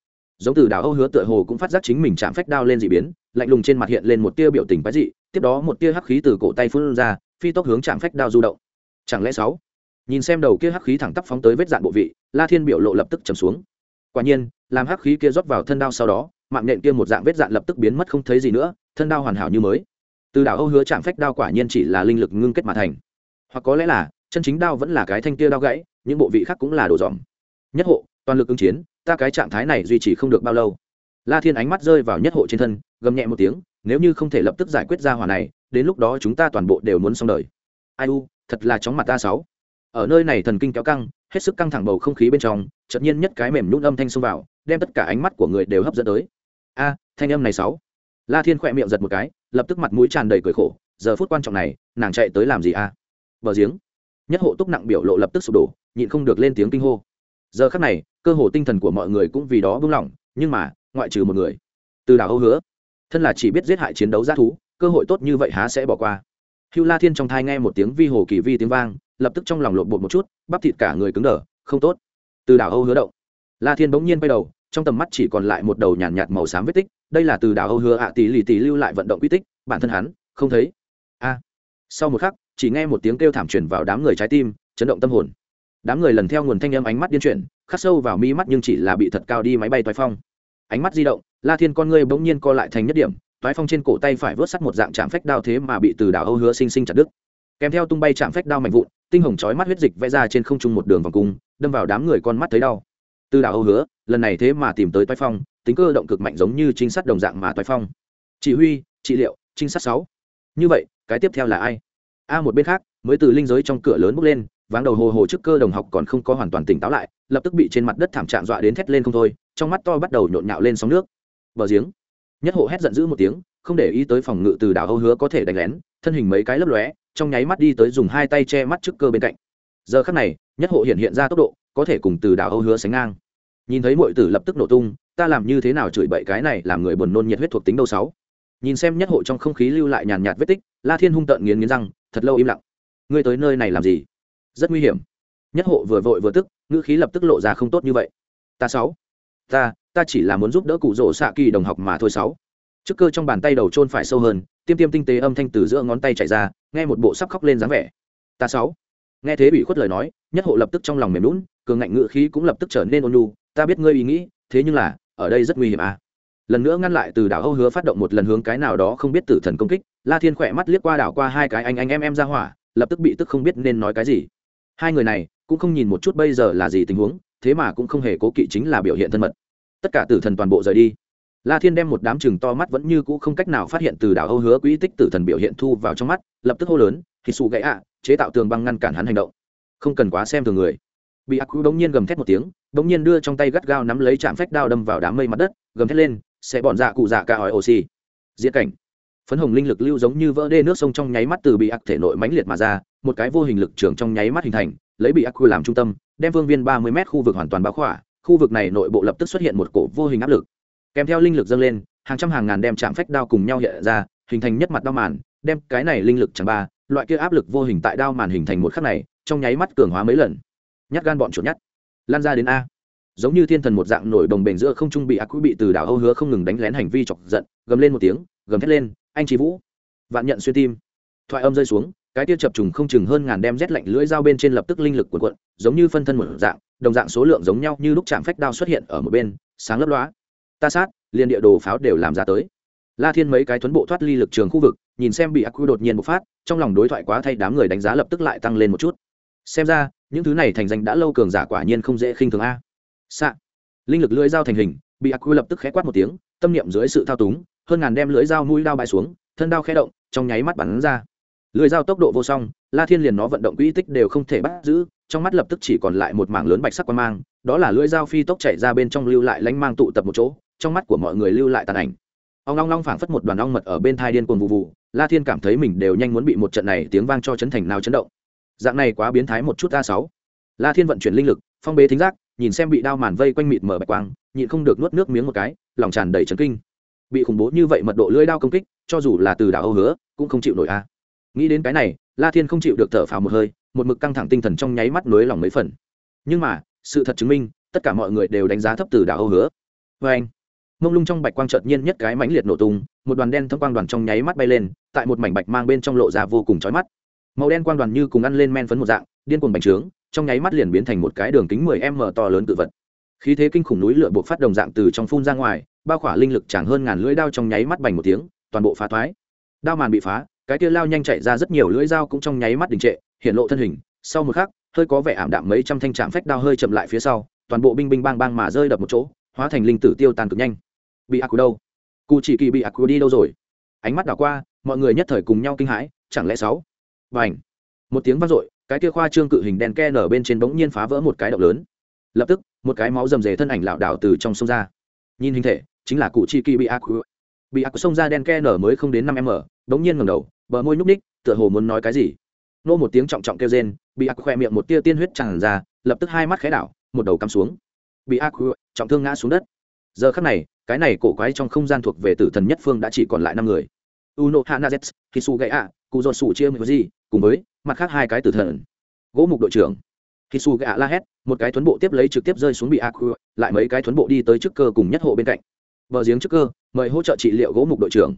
[SPEAKER 1] giống từ đào âu hứa tựa hồ cũng phát giác chính mình chạm phách đao lên d ị biến, lạnh lùng trên mặt hiện lên một tia biểu tình quái dị, tiếp đó một tia hắc khí từ cổ tay phun ra, phi tốc hướng chạm phách đao du động. Chẳng lẽ sáu? Nhìn xem đầu kia hắc khí thẳng tắp phóng tới vết dạn bộ vị, la thiên biểu lộ lập tức chầm xuống. Quả nhiên, làm hắc khí kia rót vào thân đao sau đó, mạng nện kia một dạng vết dạn lập tức biến mất không thấy gì nữa, thân đao hoàn hảo như mới. Từ đảo âu hứa chạm phách đao quả nhiên chỉ là linh lực ngưng kết mà thành. Hoặc có lẽ là, chân chính đao vẫn là cái thanh kia đao gãy, những bộ vị khác cũng là đồ dòm. Nhất hộ toàn lực ứng chiến, ta cái trạng thái này duy trì không được bao lâu. La thiên ánh mắt rơi vào nhất hộ trên thân, gầm nhẹ một tiếng, nếu như không thể lập tức giải quyết ra hỏa này, đến lúc đó chúng ta toàn bộ đều muốn xong đời. Ai u, thật là chóng mặt ta sáu. Ở nơi này thần kinh kéo căng, hết sức căng thẳng bầu không khí bên trong, chợt nhiên nhất cái mềm nhún âm thanh xông vào, đem tất cả ánh mắt của người đều hấp dẫn tới. A, thanh âm này sáu. La thiên khỏe miệng giật một cái, lập tức mặt mũi tràn đầy cười khổ, giờ phút quan trọng này, nàng chạy tới làm gì a? Bờ giếng. Nhất hộ túc nặng biểu lộ lập tức sụp đổ, nhịn không được lên tiếng kinh hô giờ khắc này cơ hồ tinh thần của mọi người cũng vì đó buông lỏng nhưng mà ngoại trừ một người. Từ đảo âu hứa thân là chỉ biết giết hại chiến đấu g thú cơ hội tốt như vậy há sẽ bỏ qua. Hưu la thiên trong thai nghe một tiếng vi hồ kỳ vi tiếng vang lập tức trong lòng lộn bột một chút bắp thịt cả người cứng đờ không tốt. Từ đảo âu hứa động. La thiên bỗng nhiên quay đầu trong tầm mắt chỉ còn lại một đầu nhàn nhạt, nhạt màu xám vết tích đây là từ đảo âu hứa ạ tỷ lì tỷ lưu lại vận động quy tích bản thân hắn không thấy. A. Sau một khắc chỉ nghe một tiếng kêu thảm truyền vào đám người trái tim chấn động tâm hồn đám người lần theo nguồn thanh âm ánh mắt điên chuyển, khắc sâu vào mi mắt nhưng chỉ là bị thật cao đi máy bay toái phong. Ánh mắt di động, la thiên con ngươi bỗng nhiên co lại thành nhất điểm, toái phong trên cổ tay phải vớt sắt một dạng chạm phách đao thế mà bị từ đảo âu hứa sinh sinh chặt đứt. Kèm theo tung bay chạm phách đao mạnh vụn, tinh hồng chói mắt huyết dịch vẽ ra trên không trung một đường vòng cung, đâm vào đám người con mắt thấy đau. Từ đảo âu hứa, lần này thế mà tìm tới toái phong, tính cơ động cực mạnh giống như trinh sát đồng dạng mà toái phong. Chỉ huy, trị liệu, trinh sát sáu. Như vậy, cái tiếp theo là ai? A một bên khác, mới từ linh giới trong cửa lớn bước lên váng đầu hồ hồ trước cơ đồng học còn không có hoàn toàn tỉnh táo lại, lập tức bị trên mặt đất thảm trạng dọa đến thét lên không thôi, trong mắt to bắt đầu nhộn nhạo lên sóng nước. Bờ giếng. Nhất hộ hét giận dữ một tiếng, không để ý tới phòng ngự từ đảo âu hứa có thể đánh lén, thân hình mấy cái lấp lóe, trong nháy mắt đi tới dùng hai tay che mắt trước cơ bên cạnh. Giờ khắc này, nhất hộ hiện hiện ra tốc độ, có thể cùng từ đảo âu hứa sánh ngang. Nhìn thấy mọi tử lập tức nổ tung, ta làm như thế nào chửi bậy cái này làm người buồn nôn nhiệt huyết thuộc tính đâu sáu. Nhìn xem nhất hộ trong không khí lưu lại nhàn nhạt vết tích, la thiên hung tợn nghiến nghiến răng, thật lâu im lặng. Ngươi tới nơi này làm gì? Rất nguy hiểm. Nhất hộ vừa vội vừa tức, ngữ khí lập tức lộ ra không tốt như vậy. Ta sáu. Ta ta chỉ là muốn giúp đỡ cụ rỗ xạ kỳ đồng học mà thôi sáu. Trước cơ trong bàn tay đầu trôn phải sâu hơn, tiêm tiêm tinh tế âm thanh từ giữa ngón tay chạy ra, nghe một bộ sắp khóc lên dáng vẻ. Ta sáu. Nghe thế bị khuất lời nói, nhất hộ lập tức trong lòng mềm lún cường ngạnh ngữ khí cũng lập tức trở nên ôn nhu, ta biết ngươi ý nghĩ, thế nhưng là, ở đây rất nguy hiểm à. Lần nữa ngăn lại từ đảo âu hứa phát động một lần hướng cái nào đó không biết tử thần công kích, la thiên khỏe mắt liếc qua đảo qua hai cái anh anh em em ra hỏa, lập tức bị tức không biết nên nói cái gì hai người này cũng không nhìn một chút bây giờ là gì tình huống, thế mà cũng không hề cố kỵ chính là biểu hiện thân mật. Tất cả tử thần toàn bộ rời đi. La thiên đem một đám chừng to mắt vẫn như cũ không cách nào phát hiện từ đảo âu hứa quỹ tích tử thần biểu hiện thu vào trong mắt, lập tức hô lớn thì xù gãy ạ, chế tạo tường băng ngăn cản hắn hành động. Không cần quá xem thường người. Bị ác quy bỗng nhiên gầm thét một tiếng, bỗng nhiên đưa trong tay gắt gao nắm lấy chạm phách đao đâm vào đám mây mặt đất, gầm thét lên, sẽ bọn dạ cụ dạ cả hỏi oxy diễn cảnh phấn hồng linh lực lưu giống như vỡ đê nước sông trong nháy mắt từ bị ác thể nội mãnh liệt mà ra, một cái vô hình lực trường trong nháy mắt hình thành, lấy bị ác quy làm trung tâm, đem vương viên ba mươi m khu vực hoàn toàn bao khỏa, khu vực này nội bộ lập tức xuất hiện một cổ vô hình áp lực. Kèm theo linh lực dâng lên, hàng trăm hàng ngàn đem chạm phách đao cùng nhau hiện ra, hình thành nhất mặt đao màn, đem cái này linh lực chẳng ba, loại kia áp lực vô hình tại đao màn hình thành một khắc này, trong nháy mắt cường hóa mấy lần. Nhát gan bọn chuột nhát. Lan ra đến a. Giống như thiên thần một dạng nổi đồng bền giữa không trung bị ác quý bị từ đảo âu hứa không ngừng đánh lén hành vi chọc giận, gầm lên một tiếng, gầm thét lên anh trí vũ. Vạn nhận xuyên tim. Thoại âm rơi xuống, cái tia chập trùng không chừng hơn ngàn đem rét lạnh lưỡi dao bên trên lập tức linh lực cuộn cuộn, giống như phân thân một dạng, đồng dạng số lượng giống nhau như lúc chạm phách đao xuất hiện ở một bên, sáng lấp lóa. Ta sát, liền địa đồ pháo đều làm ra tới. La thiên mấy cái tuấn bộ thoát ly lực trường khu vực, nhìn xem bị ác quy đột nhiên bộc phát, trong lòng đối thoại quá thay đám người đánh giá lập tức lại tăng lên một chút. Xem ra, những thứ này thành danh đã lâu cường giả quả nhiên không dễ khinh thường a. Xạ. Linh lực lưỡi dao thành hình, bị ác quy lập tức khẽ quát một tiếng, tâm niệm dưới sự thao túng hơn ngàn đem lưỡi dao mũi đao bay xuống, thân đao khẽ động, trong nháy mắt bắn ra. Lưỡi dao tốc độ vô song, la thiên liền nó vận động quỹ tích đều không thể bắt giữ, trong mắt lập tức chỉ còn lại một mảng lớn bạch sắc quan mang, đó là lưỡi dao phi tốc chạy ra bên trong lưu lại lánh mang tụ tập một chỗ, trong mắt của mọi người lưu lại tàn ảnh. Ông long long phảng phất một đoàn ong mật ở bên thai điên cuồng vụ vụ, la thiên cảm thấy mình đều nhanh muốn bị một trận này tiếng vang cho chấn thành nào chấn động. Dạng này quá biến thái một chút a sáu. La thiên vận chuyển linh lực, phong bế thính giác, nhìn xem bị đao màn vây quanh mịt mở bạch quang, nhịn không được nuốt nước miếng một cái, lòng tràn đầy chấn kinh bị khủng bố như vậy mật độ lưỡi đao công kích, cho dù là từ đảo âu hứa, cũng không chịu nổi a. Nghĩ đến cái này, la thiên không chịu được thở phào một hơi, một mực căng thẳng tinh thần trong nháy mắt nối lòng mấy phần. Nhưng mà, sự thật chứng minh, tất cả mọi người đều đánh giá thấp từ đảo âu hứa. Vê anh, mông lung trong bạch quang chợt nhiên nhất cái mãnh liệt nổ tung, một đoàn đen thâm quang đoàn trong nháy mắt bay lên, tại một mảnh bạch mang bên trong lộ ra vô cùng chói mắt. Màu đen quang đoàn như cùng ăn lên men phấn một dạng, điên cuồng bành trướng, trong nháy mắt liền biến thành một cái đường kính 10 m to lớn tự vật. Khí thế kinh khủng núi lửa buộc phát đồng dạng từ trong phun ra ngoài bao khỏa linh lực chẳng hơn ngàn lưỡi đao trong nháy mắt bành một tiếng toàn bộ phá thoái. Đao màn bị phá cái kia lao nhanh chạy ra rất nhiều lưỡi dao cũng trong nháy mắt đình trệ hiện lộ thân hình. Sau một khắc hơi có vẻ ảm đạm mấy trăm thanh trạm phách đao hơi chậm lại phía sau toàn bộ binh binh bang bang mà rơi đập một chỗ hóa thành linh tử tiêu tan cực nhanh. Bị ác đâu? Cụ chỉ kỳ bị ác đi đâu rồi? Ánh mắt đảo qua mọi người nhất thời cùng nhau kinh hãi chẳng lẽ sáu? Bành, một tiếng vang dội cái kia khoa trương cự hình đèn ke nở bên trên bỗng nhiên phá vỡ một cái động lớn. Lập tức một cái máu rầm rề thân ảnh lảo đảo từ trong sông ra. Nhìn hình thể chính là cụ chi kỳ bị ác bị ác xông ra đen ke nở mới không đến năm m bỗng nhiên ngẩng đầu, bờ môi nhúc ních tựa hồ muốn nói cái gì. Nô một tiếng trọng trọng kêu rên, bị ác khoe miệng một tia tiên huyết tràn ra, lập tức hai mắt khẽ đảo, một đầu cắm xuống. Bị ác trọng thương ngã xuống đất. Giờ khắc này, cái này cổ quái trong không gian thuộc về tử thần nhất phương đã chỉ còn lại năm người. Uno hanazet kisu gậy ạ cụ dọn sủ chia mười gì cùng với mặt khác hai cái tử thần. Gỗ mục đội trưởng hisu gậy ạ la hét, một cái thuấn bộ tiếp lấy trực tiếp rơi xuống bị ác lại mấy cái thuấn bộ đi tới trước cơ cùng nhất hộ bên cạnh bờ giếng trước cơ, mời hỗ trợ trị liệu gỗ mục đội trưởng.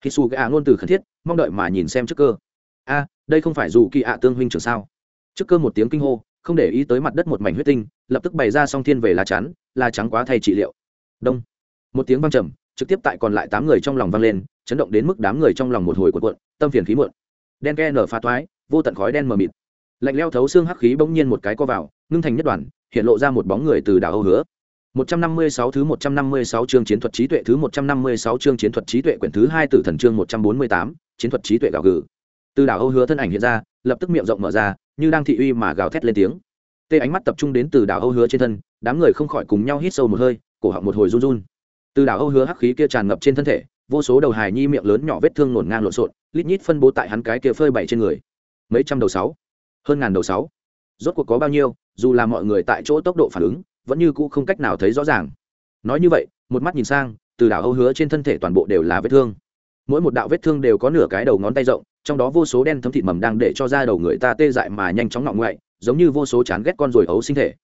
[SPEAKER 1] Khi su ạ ngôn từ khẩn thiết, mong đợi mà nhìn xem trước cơ. A, đây không phải dù kỳ ạ tương huynh trưởng sao? Trước cơ một tiếng kinh hô, không để ý tới mặt đất một mảnh huyết tinh, lập tức bày ra song thiên về lá chắn là trắng quá thay trị liệu. Đông. Một tiếng vang trầm, trực tiếp tại còn lại tám người trong lòng vang lên, chấn động đến mức đám người trong lòng một hồi cuộn cuộn, tâm phiền khí muộn. Đen ke nở phá toái, vô tận khói đen mờ mịt. Lạnh leo thấu xương hắc khí bỗng nhiên một cái co vào, ngưng thành nhất đoàn, hiện lộ ra một bóng người từ đảo âu hứa. 156 thứ 156 chương chiến thuật trí tuệ thứ 156 chương chiến thuật trí tuệ quyển thứ 2 tử thần chương 148, chiến thuật trí tuệ gào gừ. Từ đảo Âu Hứa thân ảnh hiện ra, lập tức miệng rộng mở ra, như đang thị uy mà gào thét lên tiếng. Tê ánh mắt tập trung đến từ đảo Âu Hứa trên thân, đám người không khỏi cùng nhau hít sâu một hơi, cổ họng một hồi run run. Từ đảo Âu Hứa hắc khí kia tràn ngập trên thân thể, vô số đầu hài nhi miệng lớn nhỏ vết thương nổn ngang lộn xộn, lít nhít phân bố tại hắn cái kia phơi bày trên người. Mấy trăm đầu sáu, hơn ngàn đầu sáu. Rốt cuộc có bao nhiêu, dù là mọi người tại chỗ tốc độ phản ứng, vẫn như cũ không cách nào thấy rõ ràng. Nói như vậy, một mắt nhìn sang, từ đảo âu hứa trên thân thể toàn bộ đều là vết thương. Mỗi một đạo vết thương đều có nửa cái đầu ngón tay rộng, trong đó vô số đen thấm thịt mầm đang để cho da đầu người ta tê dại mà nhanh chóng ngọng ngoại, giống như vô số chán ghét con ruồi ấu sinh thể.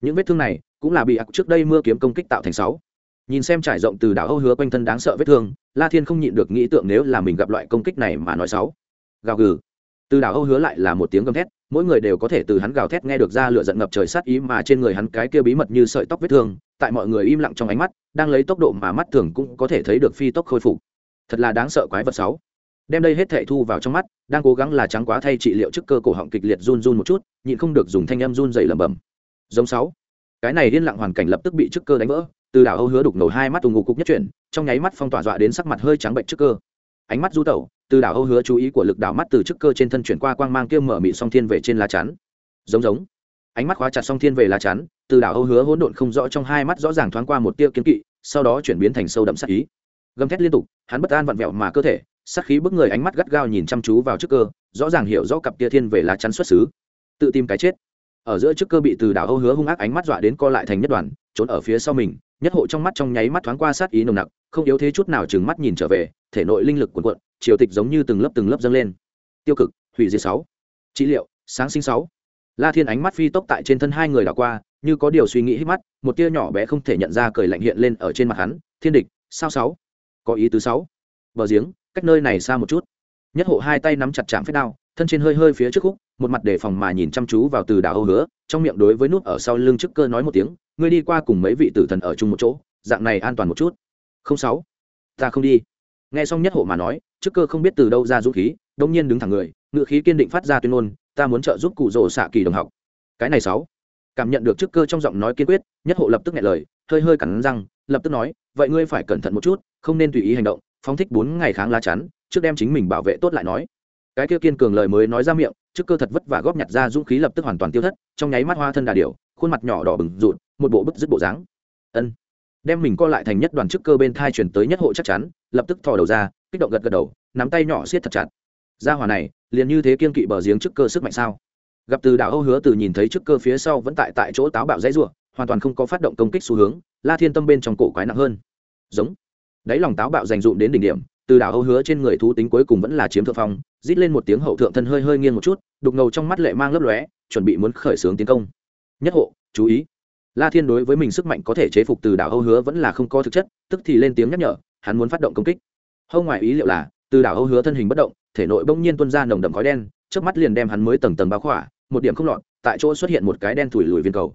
[SPEAKER 1] Những vết thương này cũng là bị ặc trước đây mưa kiếm công kích tạo thành sáu. Nhìn xem trải rộng từ đảo âu hứa quanh thân đáng sợ vết thương, la thiên không nhịn được nghĩ tượng nếu là mình gặp loại công kích này mà nói sáu. Gào gừ. Từ đảo âu hứa lại là một tiếng gầm thét mỗi người đều có thể từ hắn gào thét nghe được ra lửa giận ngập trời sát ý mà trên người hắn cái kia bí mật như sợi tóc vết thương, tại mọi người im lặng trong ánh mắt, đang lấy tốc độ mà mắt thường cũng có thể thấy được phi tốc khôi phục. Thật là đáng sợ quái vật sáu. Đem đây hết thệ thu vào trong mắt, đang cố gắng là trắng quá thay trị liệu trước cơ cổ họng kịch liệt run run một chút, nhịn không được dùng thanh âm run dày lẩm bẩm. Giống sáu. Cái này liên lặng hoàn cảnh lập tức bị trước cơ đánh vỡ, từ đảo âu hứa đục nổi hai mắt tù ngục cục nhất chuyển, trong nháy mắt phong tỏa dọa đến sắc mặt hơi trắng bệnh trước cơ. Ánh mắt du tẩu từ đảo âu hứa chú ý của lực đảo mắt từ trước cơ trên thân chuyển qua quang mang kia mở mị song thiên về trên lá chắn. Giống giống. Ánh mắt khóa chặt song thiên về lá chắn, từ đảo âu hứa hỗn độn không rõ trong hai mắt rõ ràng thoáng qua một tia kiến kỵ, sau đó chuyển biến thành sâu đậm sắc ý. Gầm thét liên tục, hắn bất an vặn vẹo mà cơ thể sắc khí bức người ánh mắt gắt gao nhìn chăm chú vào trước cơ, rõ ràng hiểu rõ cặp tia thiên về lá chắn xuất xứ. Tự tìm cái chết. Ở giữa trước cơ bị từ đảo âu hứa hung ác ánh mắt dọa đến co lại thành nhất đoàn trốn ở phía sau mình, nhất hộ trong mắt trong nháy mắt thoáng qua sát ý nồng nặc, không yếu thế chút nào chừng mắt nhìn trở về, thể nội linh lực cuồn cuộn triều tịch giống như từng lớp từng lớp dâng lên. Tiêu cực, hủy diệt sáu. Trị liệu, sáng sinh sáu. La thiên ánh mắt phi tốc tại trên thân hai người đảo qua, như có điều suy nghĩ hít mắt, một tia nhỏ bé không thể nhận ra cười lạnh hiện lên ở trên mặt hắn, thiên địch, sao sáu? Có ý tứ sáu. Bờ giếng, cách nơi này xa một chút. Nhất hộ hai tay nắm chặt chạm phép đao, thân trên hơi hơi phía trước khúc một mặt đề phòng mà nhìn chăm chú vào từ đảo âu hứa, trong miệng đối với nút ở sau lưng trước cơ nói một tiếng, ngươi đi qua cùng mấy vị tử thần ở chung một chỗ, dạng này an toàn một chút. Không sáu, ta không đi. Nghe xong nhất hộ mà nói, trước cơ không biết từ đâu ra dũng khí, đông nhiên đứng thẳng người, ngựa khí kiên định phát ra tuyên ngôn, ta muốn trợ giúp cụ rồ xạ kỳ đồng học. Cái này sáu. Cảm nhận được trước cơ trong giọng nói kiên quyết, nhất hộ lập tức nghe lời, hơi hơi cắn răng, lập tức nói, vậy ngươi phải cẩn thận một chút, không nên tùy ý hành động, phóng thích bốn ngày kháng lá chắn, trước đem chính mình bảo vệ tốt lại nói. Cái kia kiên cường lời mới nói ra miệng trước cơ thật vất vả góp nhặt ra dũng khí lập tức hoàn toàn tiêu thất, trong nháy mắt hoa thân đà điểu, khuôn mặt nhỏ đỏ bừng rụt, một bộ bức dứt bộ dáng. Ân. Đem mình co lại thành nhất đoàn trước cơ bên thai chuyển tới nhất hộ chắc chắn, lập tức thò đầu ra, kích động gật gật đầu, nắm tay nhỏ siết thật chặt. Ra hòa này, liền như thế kiên kỵ bờ giếng trước cơ sức mạnh sao? Gặp từ đảo âu hứa từ nhìn thấy trước cơ phía sau vẫn tại tại chỗ táo bạo dãy ruộng, hoàn toàn không có phát động công kích xu hướng, la thiên tâm bên trong cổ quái nặng hơn. Giống. Đáy lòng táo bạo dành dụm đến đỉnh điểm từ đảo âu hứa trên người thú tính cuối cùng vẫn là chiếm thượng phong, rít lên một tiếng hậu thượng thân hơi hơi nghiêng một chút, đục ngầu trong mắt lệ mang lấp lóe, chuẩn bị muốn khởi xướng tiến công. Nhất hộ, chú ý. La thiên đối với mình sức mạnh có thể chế phục từ đảo âu hứa vẫn là không có thực chất, tức thì lên tiếng nhắc nhở, hắn muốn phát động công kích. Hâu ngoài ý liệu là, từ đảo âu hứa thân hình bất động, thể nội bỗng nhiên tuôn ra nồng đậm khói đen trước mắt liền đem hắn mới tầng tầng bao khỏa, một điểm không lọt, tại chỗ xuất hiện một cái đen thủi lùi viên cầu.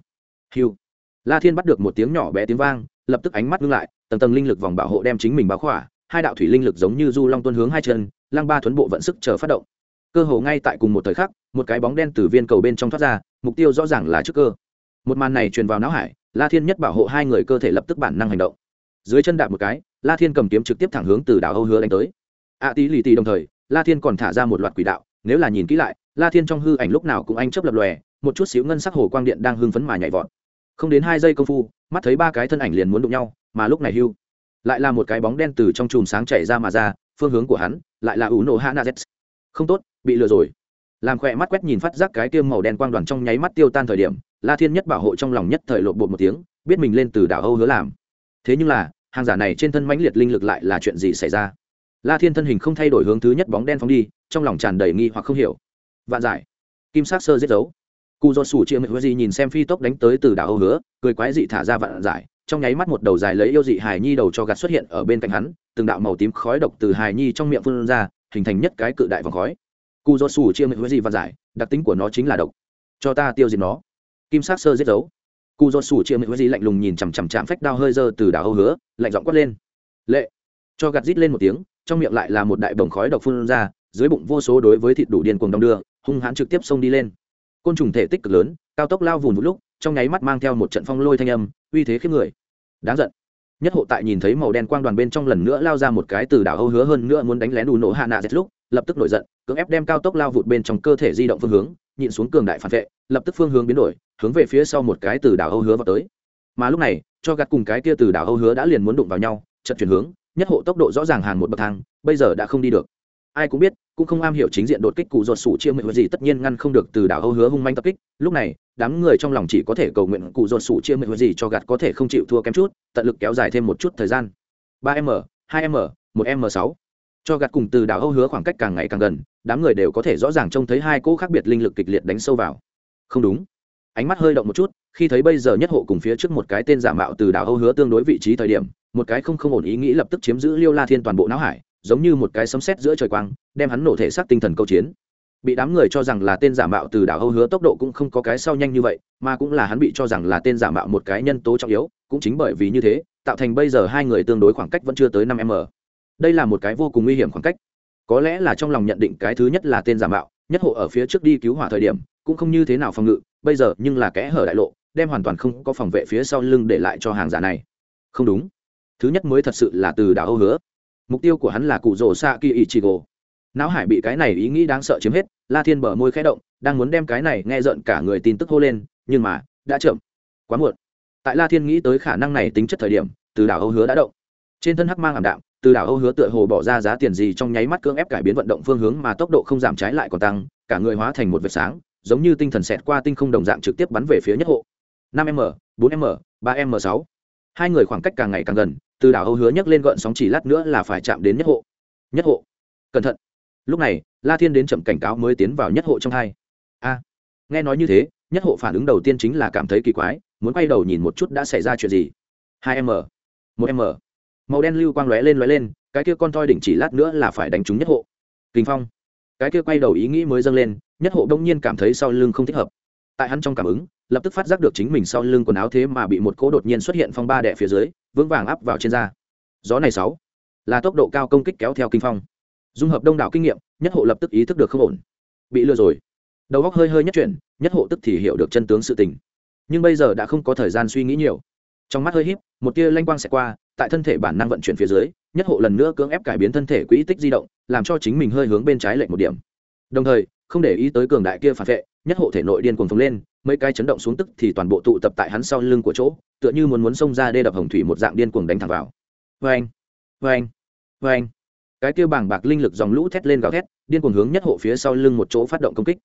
[SPEAKER 1] Hiu. La thiên bắt được một tiếng nhỏ bé tiếng vang, lập tức ánh mắt ngưng lại, tầng tầng linh lực vòng bảo hộ đem chính mình bao khỏa hai đạo thủy linh lực giống như du long tuân hướng hai chân lăng ba thuấn bộ vận sức chờ phát động. Cơ hồ ngay tại cùng một thời khắc, một cái bóng đen từ viên cầu bên trong thoát ra, mục tiêu rõ ràng là trước cơ. Một màn này truyền vào não hải, la thiên nhất bảo hộ hai người cơ thể lập tức bản năng hành động. Dưới chân đạp một cái, la thiên cầm kiếm trực tiếp thẳng hướng từ đảo âu hứa đánh tới. A tí lì tì đồng thời, la thiên còn thả ra một loạt quỷ đạo, nếu là nhìn kỹ lại, la thiên trong hư ảnh lúc nào cũng anh chấp lập lòe, một chút xíu ngân sắc hồ quang điện đang hưng phấn mà nhảy vọt. Không đến hai giây công phu, mắt thấy ba cái thân ảnh liền muốn đụng nhau, mà lúc này hưu lại là một cái bóng đen từ trong chùm sáng chảy ra mà ra, phương hướng của hắn lại là ủ nổ hana z không tốt, bị lừa rồi. Làm khỏe mắt quét nhìn phát giác cái tiêm màu đen quang đoàn trong nháy mắt tiêu tan thời điểm, la thiên nhất bảo hộ trong lòng nhất thời lộn bột một tiếng, biết mình lên từ đảo âu hứa làm. Thế nhưng là, hàng giả này trên thân mãnh liệt linh lực lại là chuyện gì xảy ra? La thiên thân hình không thay đổi hướng thứ nhất bóng đen phóng đi, trong lòng tràn đầy nghi hoặc không hiểu. Vạn giải. Kim sát sơ giết dấu. Cụ do sủ chia mệnh gì nhìn xem phi tốc đánh tới từ đảo âu hứa, cười quái dị thả ra vạn giải trong nháy mắt một đầu dài lấy yêu dị hài nhi đầu cho gạt xuất hiện ở bên cạnh hắn, từng đạo màu tím khói độc từ hài nhi trong miệng phun ra, hình thành nhất cái cự đại vòng khói. Cụ do sủ chia mệnh với gì và giải, đặc tính của nó chính là độc. Cho ta tiêu diệt nó. Kim sắc sơ giết dấu. Cụ do sủ chia mệnh với gì lạnh lùng nhìn chằm chằm chạm phách đao hơi dơ từ đảo hâu hứa, lạnh giọng quát lên. Lệ. Cho gạt rít lên một tiếng, trong miệng lại là một đại bồng khói độc phun ra, dưới bụng vô số đối với thịt đủ điên cuồng đong đưa, hung hãn trực tiếp xông đi lên. Côn trùng thể tích cực lớn, cao tốc lao vùn một lúc trong nháy mắt mang theo một trận phong lôi thanh âm, uy thế khiếp người. Đáng giận. Nhất hộ tại nhìn thấy màu đen quang đoàn bên trong lần nữa lao ra một cái từ đảo âu hứa hơn nữa muốn đánh lén đủ nổ hạ nạ dệt lúc, lập tức nổi giận, cưỡng ép đem cao tốc lao vụt bên trong cơ thể di động phương hướng, nhịn xuống cường đại phản vệ, lập tức phương hướng biến đổi, hướng về phía sau một cái từ đảo âu hứa vào tới. Mà lúc này, cho gạt cùng cái kia từ đảo âu hứa đã liền muốn đụng vào nhau chật chuyển hướng, nhất hộ tốc độ rõ ràng hàng một bậc thang, bây giờ đã không đi được ai cũng biết, cũng không am hiểu chính diện đột kích cụ ruột sủ chia mệnh gì, tất nhiên ngăn không được từ đảo âu hứa hung manh tập kích. Lúc này, đám người trong lòng chỉ có thể cầu nguyện cụ ruột sủ chia mệnh gì cho gạt có thể không chịu thua kém chút, tận lực kéo dài thêm một chút thời gian. ba m, hai m, một m sáu. Cho gạt cùng từ đảo âu hứa khoảng cách càng ngày càng gần, đám người đều có thể rõ ràng trông thấy hai cỗ khác biệt linh lực kịch liệt đánh sâu vào. Không đúng. Ánh mắt hơi động một chút, khi thấy bây giờ nhất hộ cùng phía trước một cái tên giả mạo từ đảo âu hứa tương đối vị trí thời điểm, một cái không không ổn ý nghĩ lập tức chiếm giữ liêu la thiên toàn bộ não hải giống như một cái sấm sét giữa trời quang, đem hắn nổ thể xác tinh thần câu chiến. Bị đám người cho rằng là tên giả mạo từ đảo âu hứa tốc độ cũng không có cái sau nhanh như vậy, mà cũng là hắn bị cho rằng là tên giả mạo một cái nhân tố trọng yếu, cũng chính bởi vì như thế, tạo thành bây giờ hai người tương đối khoảng cách vẫn chưa tới năm m. Đây là một cái vô cùng nguy hiểm khoảng cách. Có lẽ là trong lòng nhận định cái thứ nhất là tên giả mạo, nhất hộ ở phía trước đi cứu hỏa thời điểm, cũng không như thế nào phòng ngự, bây giờ nhưng là kẽ hở đại lộ, đem hoàn toàn không có phòng vệ phía sau lưng để lại cho hàng giả này. Không đúng. Thứ nhất mới thật sự là từ đảo âu hứa mục tiêu của hắn là cụ rồ xạ kỳ ý chị gỗ não hải bị cái này ý nghĩ đáng sợ chiếm hết la thiên bờ môi khẽ động đang muốn đem cái này nghe rợn cả người tin tức hô lên nhưng mà đã chậm. Quá muộn. Tại la thiên nghĩ tới khả năng này tính chất thời điểm từ đảo âu hứa đã động. Trên thân hắc mang ảm đạm từ đảo âu hứa tựa hồ bỏ ra giá tiền gì trong nháy mắt cưỡng ép cải biến vận động phương hướng mà tốc độ không giảm trái lại còn tăng cả người hóa thành một vệt sáng giống như tinh thần xẹt qua tinh không đồng dạng trực tiếp bắn về phía nhất hộ. 5m, 4m, 3m, 6, hai người khoảng cách càng ngày càng gần từ đảo âu hứa nhấc lên gợn sóng chỉ lát nữa là phải chạm đến nhất hộ. Nhất hộ. Cẩn thận. Lúc này, la thiên đến chậm cảnh cáo mới tiến vào nhất hộ trong hai. A. Nghe nói như thế, nhất hộ phản ứng đầu tiên chính là cảm thấy kỳ quái, muốn quay đầu nhìn một chút đã xảy ra chuyện gì. Hai m. Một m. Màu đen lưu quang lóe lên lóe lên, cái kia con toi đỉnh chỉ lát nữa là phải đánh trúng nhất hộ. Kinh phong. Cái kia quay đầu ý nghĩ mới dâng lên, nhất hộ đông nhiên cảm thấy sau lưng không thích hợp. Tại hắn trong cảm ứng lập tức phát giác được chính mình sau lưng quần áo thế mà bị một cỗ đột nhiên xuất hiện phong ba đẻ phía dưới, vững vàng áp vào trên da. Gió này sáu, là tốc độ cao công kích kéo theo kinh phong. Dung hợp đông đảo kinh nghiệm, nhất hộ lập tức ý thức được không ổn. Bị lừa rồi. Đầu góc hơi hơi nhất chuyển, nhất hộ tức thì hiểu được chân tướng sự tình. Nhưng bây giờ đã không có thời gian suy nghĩ nhiều. Trong mắt hơi híp, một tia lanh quang sẽ qua, tại thân thể bản năng vận chuyển phía dưới, nhất hộ lần nữa cưỡng ép cải biến thân thể quỹ tích di động, làm cho chính mình hơi hướng bên trái lệch một điểm. Đồng thời, không để ý tới cường đại kia phản vệ, nhất hộ thể nội điên cuồng phồng lên mấy cái chấn động xuống tức thì toàn bộ tụ tập tại hắn sau lưng của chỗ, tựa như muốn muốn xông ra đê đập hồng thủy một dạng điên cuồng đánh thẳng vào. Vê anh vê anh vê anh cái kia bảng bạc linh lực dòng lũ thét lên gào thét, điên cuồng hướng nhất hộ phía sau lưng một chỗ phát động công kích.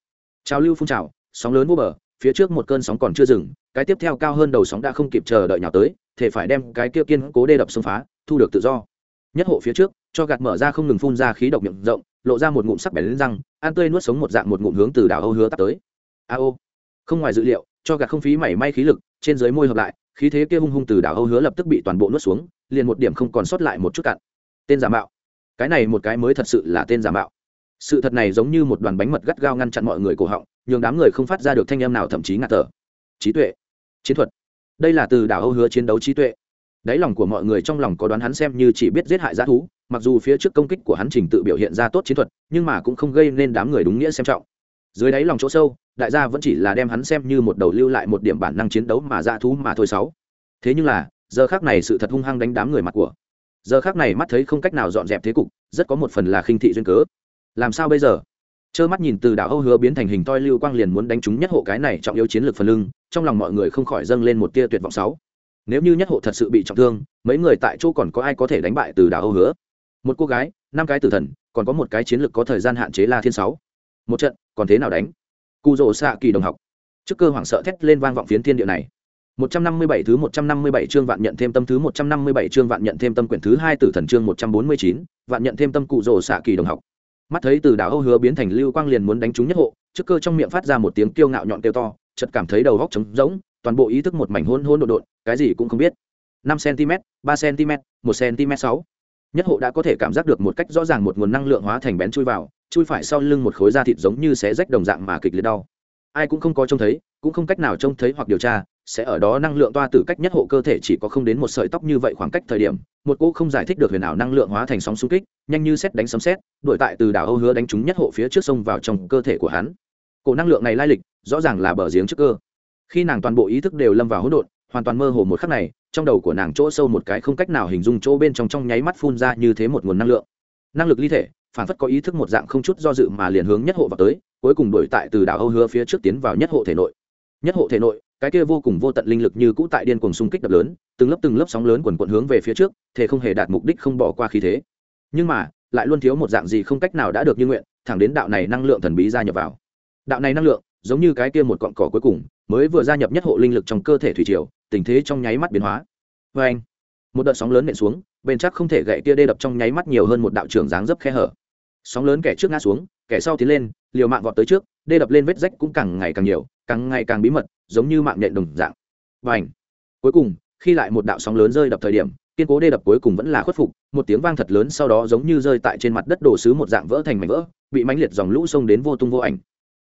[SPEAKER 1] Trào lưu phun trào, sóng lớn vô bờ, phía trước một cơn sóng còn chưa dừng, cái tiếp theo cao hơn đầu sóng đã không kịp chờ đợi nhào tới, thể phải đem cái kia kiên cố đê đập xông phá, thu được tự do. Nhất hộ phía trước, cho gạt mở ra không ngừng phun ra khí độc miệng rộng, lộ ra một ngụm sắc bẻ lên răng an tươi nuốt sống một dạng một ngụm hướng từ đảo âu hứa tắt tới. A ô không ngoài dự liệu, cho gạt không phí mảy may khí lực, trên dưới môi hợp lại, khí thế kia hung hung từ đảo âu hứa lập tức bị toàn bộ nuốt xuống, liền một điểm không còn sót lại một chút cặn. Tên giả mạo. Cái này một cái mới thật sự là tên giả mạo. Sự thật này giống như một đoàn bánh mật gắt gao ngăn chặn mọi người cổ họng, nhường đám người không phát ra được thanh âm nào thậm chí ngạt thở. Trí tuệ. Chiến thuật. Đây là từ đảo âu hứa chiến đấu trí tuệ. Đáy lòng của mọi người trong lòng có đoán hắn xem như chỉ biết giết hại g thú, mặc dù phía trước công kích của hắn trình tự biểu hiện ra tốt chiến thuật, nhưng mà cũng không gây nên đám người đúng nghĩa xem trọng dưới đáy lòng chỗ sâu, đại gia vẫn chỉ là đem hắn xem như một đầu lưu lại một điểm bản năng chiến đấu mà dã thú mà thôi sáu. Thế nhưng là, giờ khác này sự thật hung hăng đánh đám người mặt của. Giờ khác này mắt thấy không cách nào dọn dẹp thế cục, rất có một phần là khinh thị duyên cớ. Làm sao bây giờ? Trơ mắt nhìn từ đảo âu hứa biến thành hình toi lưu quang liền muốn đánh trúng nhất hộ cái này trọng yếu chiến lược phần lưng, trong lòng mọi người không khỏi dâng lên một tia tuyệt vọng sáu. Nếu như nhất hộ thật sự bị trọng thương, mấy người tại chỗ còn có ai có thể đánh bại từ đảo âu hứa? Một cô gái, năm cái tử thần, còn có một cái chiến lược có thời gian hạn chế la thiên sáu một trận còn thế nào đánh? Cụ rỗ xạ kỳ đồng học. Trước cơ hoảng sợ thét lên vang vọng phiến thiên địa này. 157 thứ 157 chương vạn nhận thêm tâm thứ 157 chương vạn nhận thêm tâm quyển thứ hai tử thần chương 149, vạn nhận thêm tâm cụ rồ xạ kỳ đồng học. Mắt thấy từ đảo âu hứa biến thành lưu quang liền muốn đánh trúng nhất hộ trước cơ trong miệng phát ra một tiếng kiêu ngạo nhọn kêu to chợt cảm thấy đầu góc trống rỗng toàn bộ ý thức một mảnh hôn hôn độn đột cái gì cũng không biết. năm cm ba cm một cm sáu. Nhất hộ đã có thể cảm giác được một cách rõ ràng một nguồn năng lượng hóa thành bén chui vào chui phải sau lưng một khối da thịt giống như xé rách đồng dạng mà kịch liệt đau. Ai cũng không có trông thấy, cũng không cách nào trông thấy hoặc điều tra, sẽ ở đó năng lượng toa tử cách nhất hộ cơ thể chỉ có không đến một sợi tóc như vậy khoảng cách thời điểm, một cô không giải thích được huyền ảo năng lượng hóa thành sóng xung kích, nhanh như xét đánh sấm xét đuổi tại từ đảo âu hứa đánh trúng nhất hộ phía trước sông vào trong cơ thể của hắn. Cổ năng lượng này lai lịch, rõ ràng là bờ giếng trước cơ. Khi nàng toàn bộ ý thức đều lâm vào hỗn độn, hoàn toàn mơ hồ một khắc này, trong đầu của nàng chỗ sâu một cái không cách nào hình dung chỗ bên trong trong nháy mắt phun ra như thế một nguồn năng lượng năng lực ly thể, phản phất có ý thức một dạng không chút do dự mà liền hướng nhất hộ vào tới, cuối cùng đổi tại từ đảo âu hứa phía trước tiến vào nhất hộ thể nội. Nhất hộ thể nội, cái kia vô cùng vô tận linh lực như cũ tại điên cuồng xung kích đập lớn, từng lớp từng lớp sóng lớn quần quận hướng về phía trước, thể không hề đạt mục đích không bỏ qua khí thế. Nhưng mà, lại luôn thiếu một dạng gì không cách nào đã được như nguyện, thẳng đến đạo này năng lượng thần bí gia nhập vào. Đạo này năng lượng, giống như cái kia một cọn cỏ cuối cùng, mới vừa gia nhập nhất hộ linh lực trong cơ thể thủy triều, tình thế trong nháy mắt biến hóa. Vê anh một đợt sóng lớn nện xuống bên chắc không thể gậy kia đê đập trong nháy mắt nhiều hơn một đạo trưởng dáng dấp khe hở. Sóng lớn kẻ trước ngã xuống, kẻ sau tiến lên, liều mạng vọt tới trước, đê đập lên vết rách cũng càng ngày càng nhiều, càng ngày càng bí mật, giống như mạng nhện đồng dạng. Và ảnh cuối cùng, khi lại một đạo sóng lớn rơi đập thời điểm, kiên cố đê đập cuối cùng vẫn là khuất phục, một tiếng vang thật lớn sau đó giống như rơi tại trên mặt đất đổ xứ một dạng vỡ thành mảnh vỡ, bị mãnh liệt dòng lũ xông đến vô tung vô ảnh.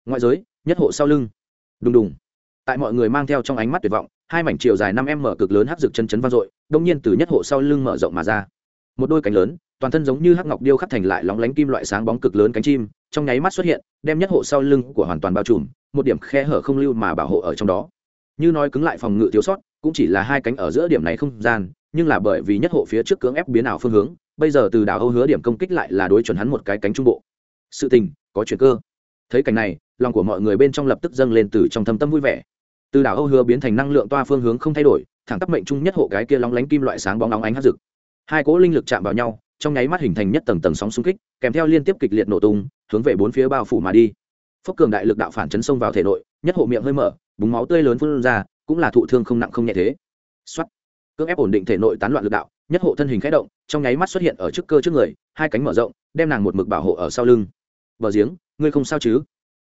[SPEAKER 1] Ngoại giới, nhất hộ sau lưng. Đùng đùng. Tại mọi người mang theo trong ánh mắt tuyệt vọng hai mảnh chiều dài năm em mở cực lớn hắc rực chân chấn vang dội, đông nhiên từ nhất hộ sau lưng mở rộng mà ra. Một đôi cánh lớn, toàn thân giống như hắc ngọc điêu khắc thành lại lóng lánh kim loại sáng bóng cực lớn cánh chim, trong nháy mắt xuất hiện, đem nhất hộ sau lưng của hoàn toàn bao trùm, một điểm khe hở không lưu mà bảo hộ ở trong đó. Như nói cứng lại phòng ngự thiếu sót, cũng chỉ là hai cánh ở giữa điểm này không gian, nhưng là bởi vì nhất hộ phía trước cưỡng ép biến ảo phương hướng, bây giờ từ đảo âu hứa điểm công kích lại là đối chuẩn hắn một cái cánh trung bộ. Sự tình, có chuyện cơ. Thấy cảnh này, lòng của mọi người bên trong lập tức dâng lên từ trong thâm tâm vui vẻ từ đảo âu hứa biến thành năng lượng toa phương hướng không thay đổi, thẳng tắp mệnh trung nhất hộ cái kia lóng lánh kim loại sáng bóng nóng ánh hát rực. Hai cỗ linh lực chạm vào nhau, trong nháy mắt hình thành nhất tầng tầng sóng xung kích, kèm theo liên tiếp kịch liệt nổ tung, hướng về bốn phía bao phủ mà đi. Phốc cường đại lực đạo phản chấn sông vào thể nội, nhất hộ miệng hơi mở, búng máu tươi lớn phun ra, cũng là thụ thương không nặng không nhẹ thế. Xuất cưỡng ép ổn định thể nội tán loạn lực đạo, nhất hộ thân hình khẽ động, trong nháy mắt xuất hiện ở trước cơ trước người, hai cánh mở rộng, đem nàng một mực bảo hộ ở sau lưng. Bờ giếng, ngươi không sao chứ?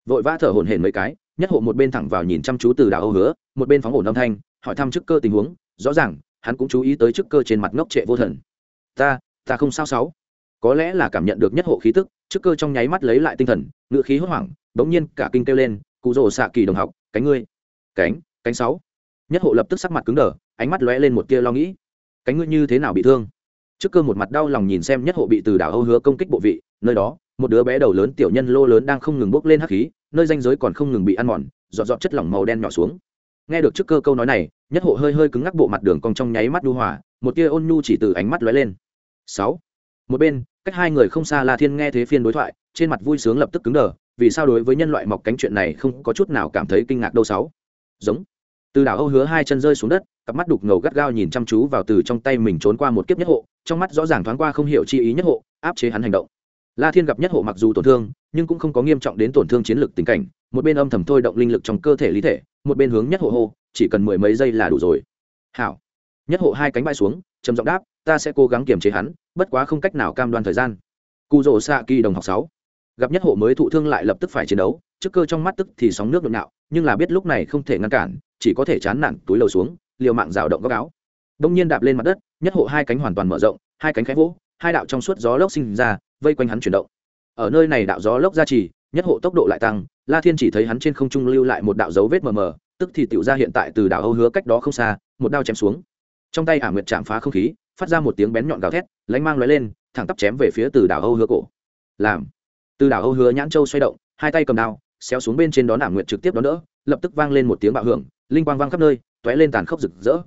[SPEAKER 1] Vội vã thở hổn hển mấy cái nhất hộ một bên thẳng vào nhìn chăm chú từ đảo âu hứa, một bên phóng ổn âm thanh, hỏi thăm chức cơ tình huống, rõ ràng, hắn cũng chú ý tới chức cơ trên mặt ngốc trệ vô thần. Ta ta không sao sáu. Có lẽ là cảm nhận được nhất hộ khí tức chức cơ trong nháy mắt lấy lại tinh thần ngựa khí hốt hoảng, bỗng nhiên cả kinh kêu lên, cụ rồ xạ kỳ đồng học, cánh ngươi. Cánh cánh sáu. Nhất hộ lập tức sắc mặt cứng đờ, ánh mắt lóe lên một tia lo nghĩ. Cánh ngươi như thế nào bị thương? Trước cơ một mặt đau lòng nhìn xem nhất hộ bị từ đảo âu hứa công kích bộ vị, nơi đó, một đứa bé đầu lớn tiểu nhân lô lớn đang không ngừng bốc lên hắc khí nơi danh giới còn không ngừng bị ăn mòn dọn dọn chất lỏng màu đen nhỏ xuống. Nghe được trước cơ câu nói này, nhất hộ hơi hơi cứng ngắc bộ mặt đường cong trong nháy mắt đu hòa, một tia ôn nhu chỉ từ ánh mắt lóe lên. Sáu. Một bên, cách hai người không xa la thiên nghe thế phiên đối thoại, trên mặt vui sướng lập tức cứng đờ, vì sao đối với nhân loại mọc cánh chuyện này không có chút nào cảm thấy kinh ngạc đâu sáu? Giống. Từ đảo âu hứa hai chân rơi xuống đất, cặp mắt đục ngầu gắt gao nhìn chăm chú vào từ trong tay mình trốn qua một kiếp nhất hộ, trong mắt rõ ràng thoáng qua không hiểu chi ý nhất hộ, áp chế hắn hành động. La thiên gặp nhất hộ mặc dù tổn thương nhưng cũng không có nghiêm trọng đến tổn thương chiến lược tình cảnh. Một bên âm thầm thôi động linh lực trong cơ thể lý thể, một bên hướng nhất hộ hô, chỉ cần mười mấy giây là đủ rồi. Hảo. Nhất hộ hai cánh bay xuống, trầm giọng đáp, ta sẽ cố gắng kiềm chế hắn, bất quá không cách nào cam đoan thời gian. Cụ rỗ xạ kỳ đồng học sáu. Gặp nhất hộ mới thụ thương lại lập tức phải chiến đấu, trước cơ trong mắt tức thì sóng nước nhộn nhạo nhưng là biết lúc này không thể ngăn cản, chỉ có thể chán nản túi lầu xuống, liều mạng rào động góc áo. Đông nhiên đạp lên mặt đất, nhất hộ hai cánh hoàn toàn mở rộng, hai cánh khẽ vỗ, hai đạo trong suốt gió lốc sinh ra, vây quanh hắn chuyển động ở nơi này đạo gió lốc ra trì, nhất hộ tốc độ lại tăng, la thiên chỉ thấy hắn trên không trung lưu lại một đạo dấu vết mờ mờ, tức thì tiểu ra hiện tại từ đảo âu hứa cách đó không xa, một đao chém xuống. Trong tay ả nguyệt chạm phá không khí, phát ra một tiếng bén nhọn gào thét, lánh mang lóe lên, thẳng tắp chém về phía từ đảo âu hứa cổ. Làm, từ đảo âu hứa nhãn châu xoay động, hai tay cầm đao, xéo xuống bên trên đón ả nguyệt trực tiếp đón đỡ, lập tức vang lên một tiếng bạo hưởng, linh quang vang khắp nơi t lên tàn khốc rực rỡ.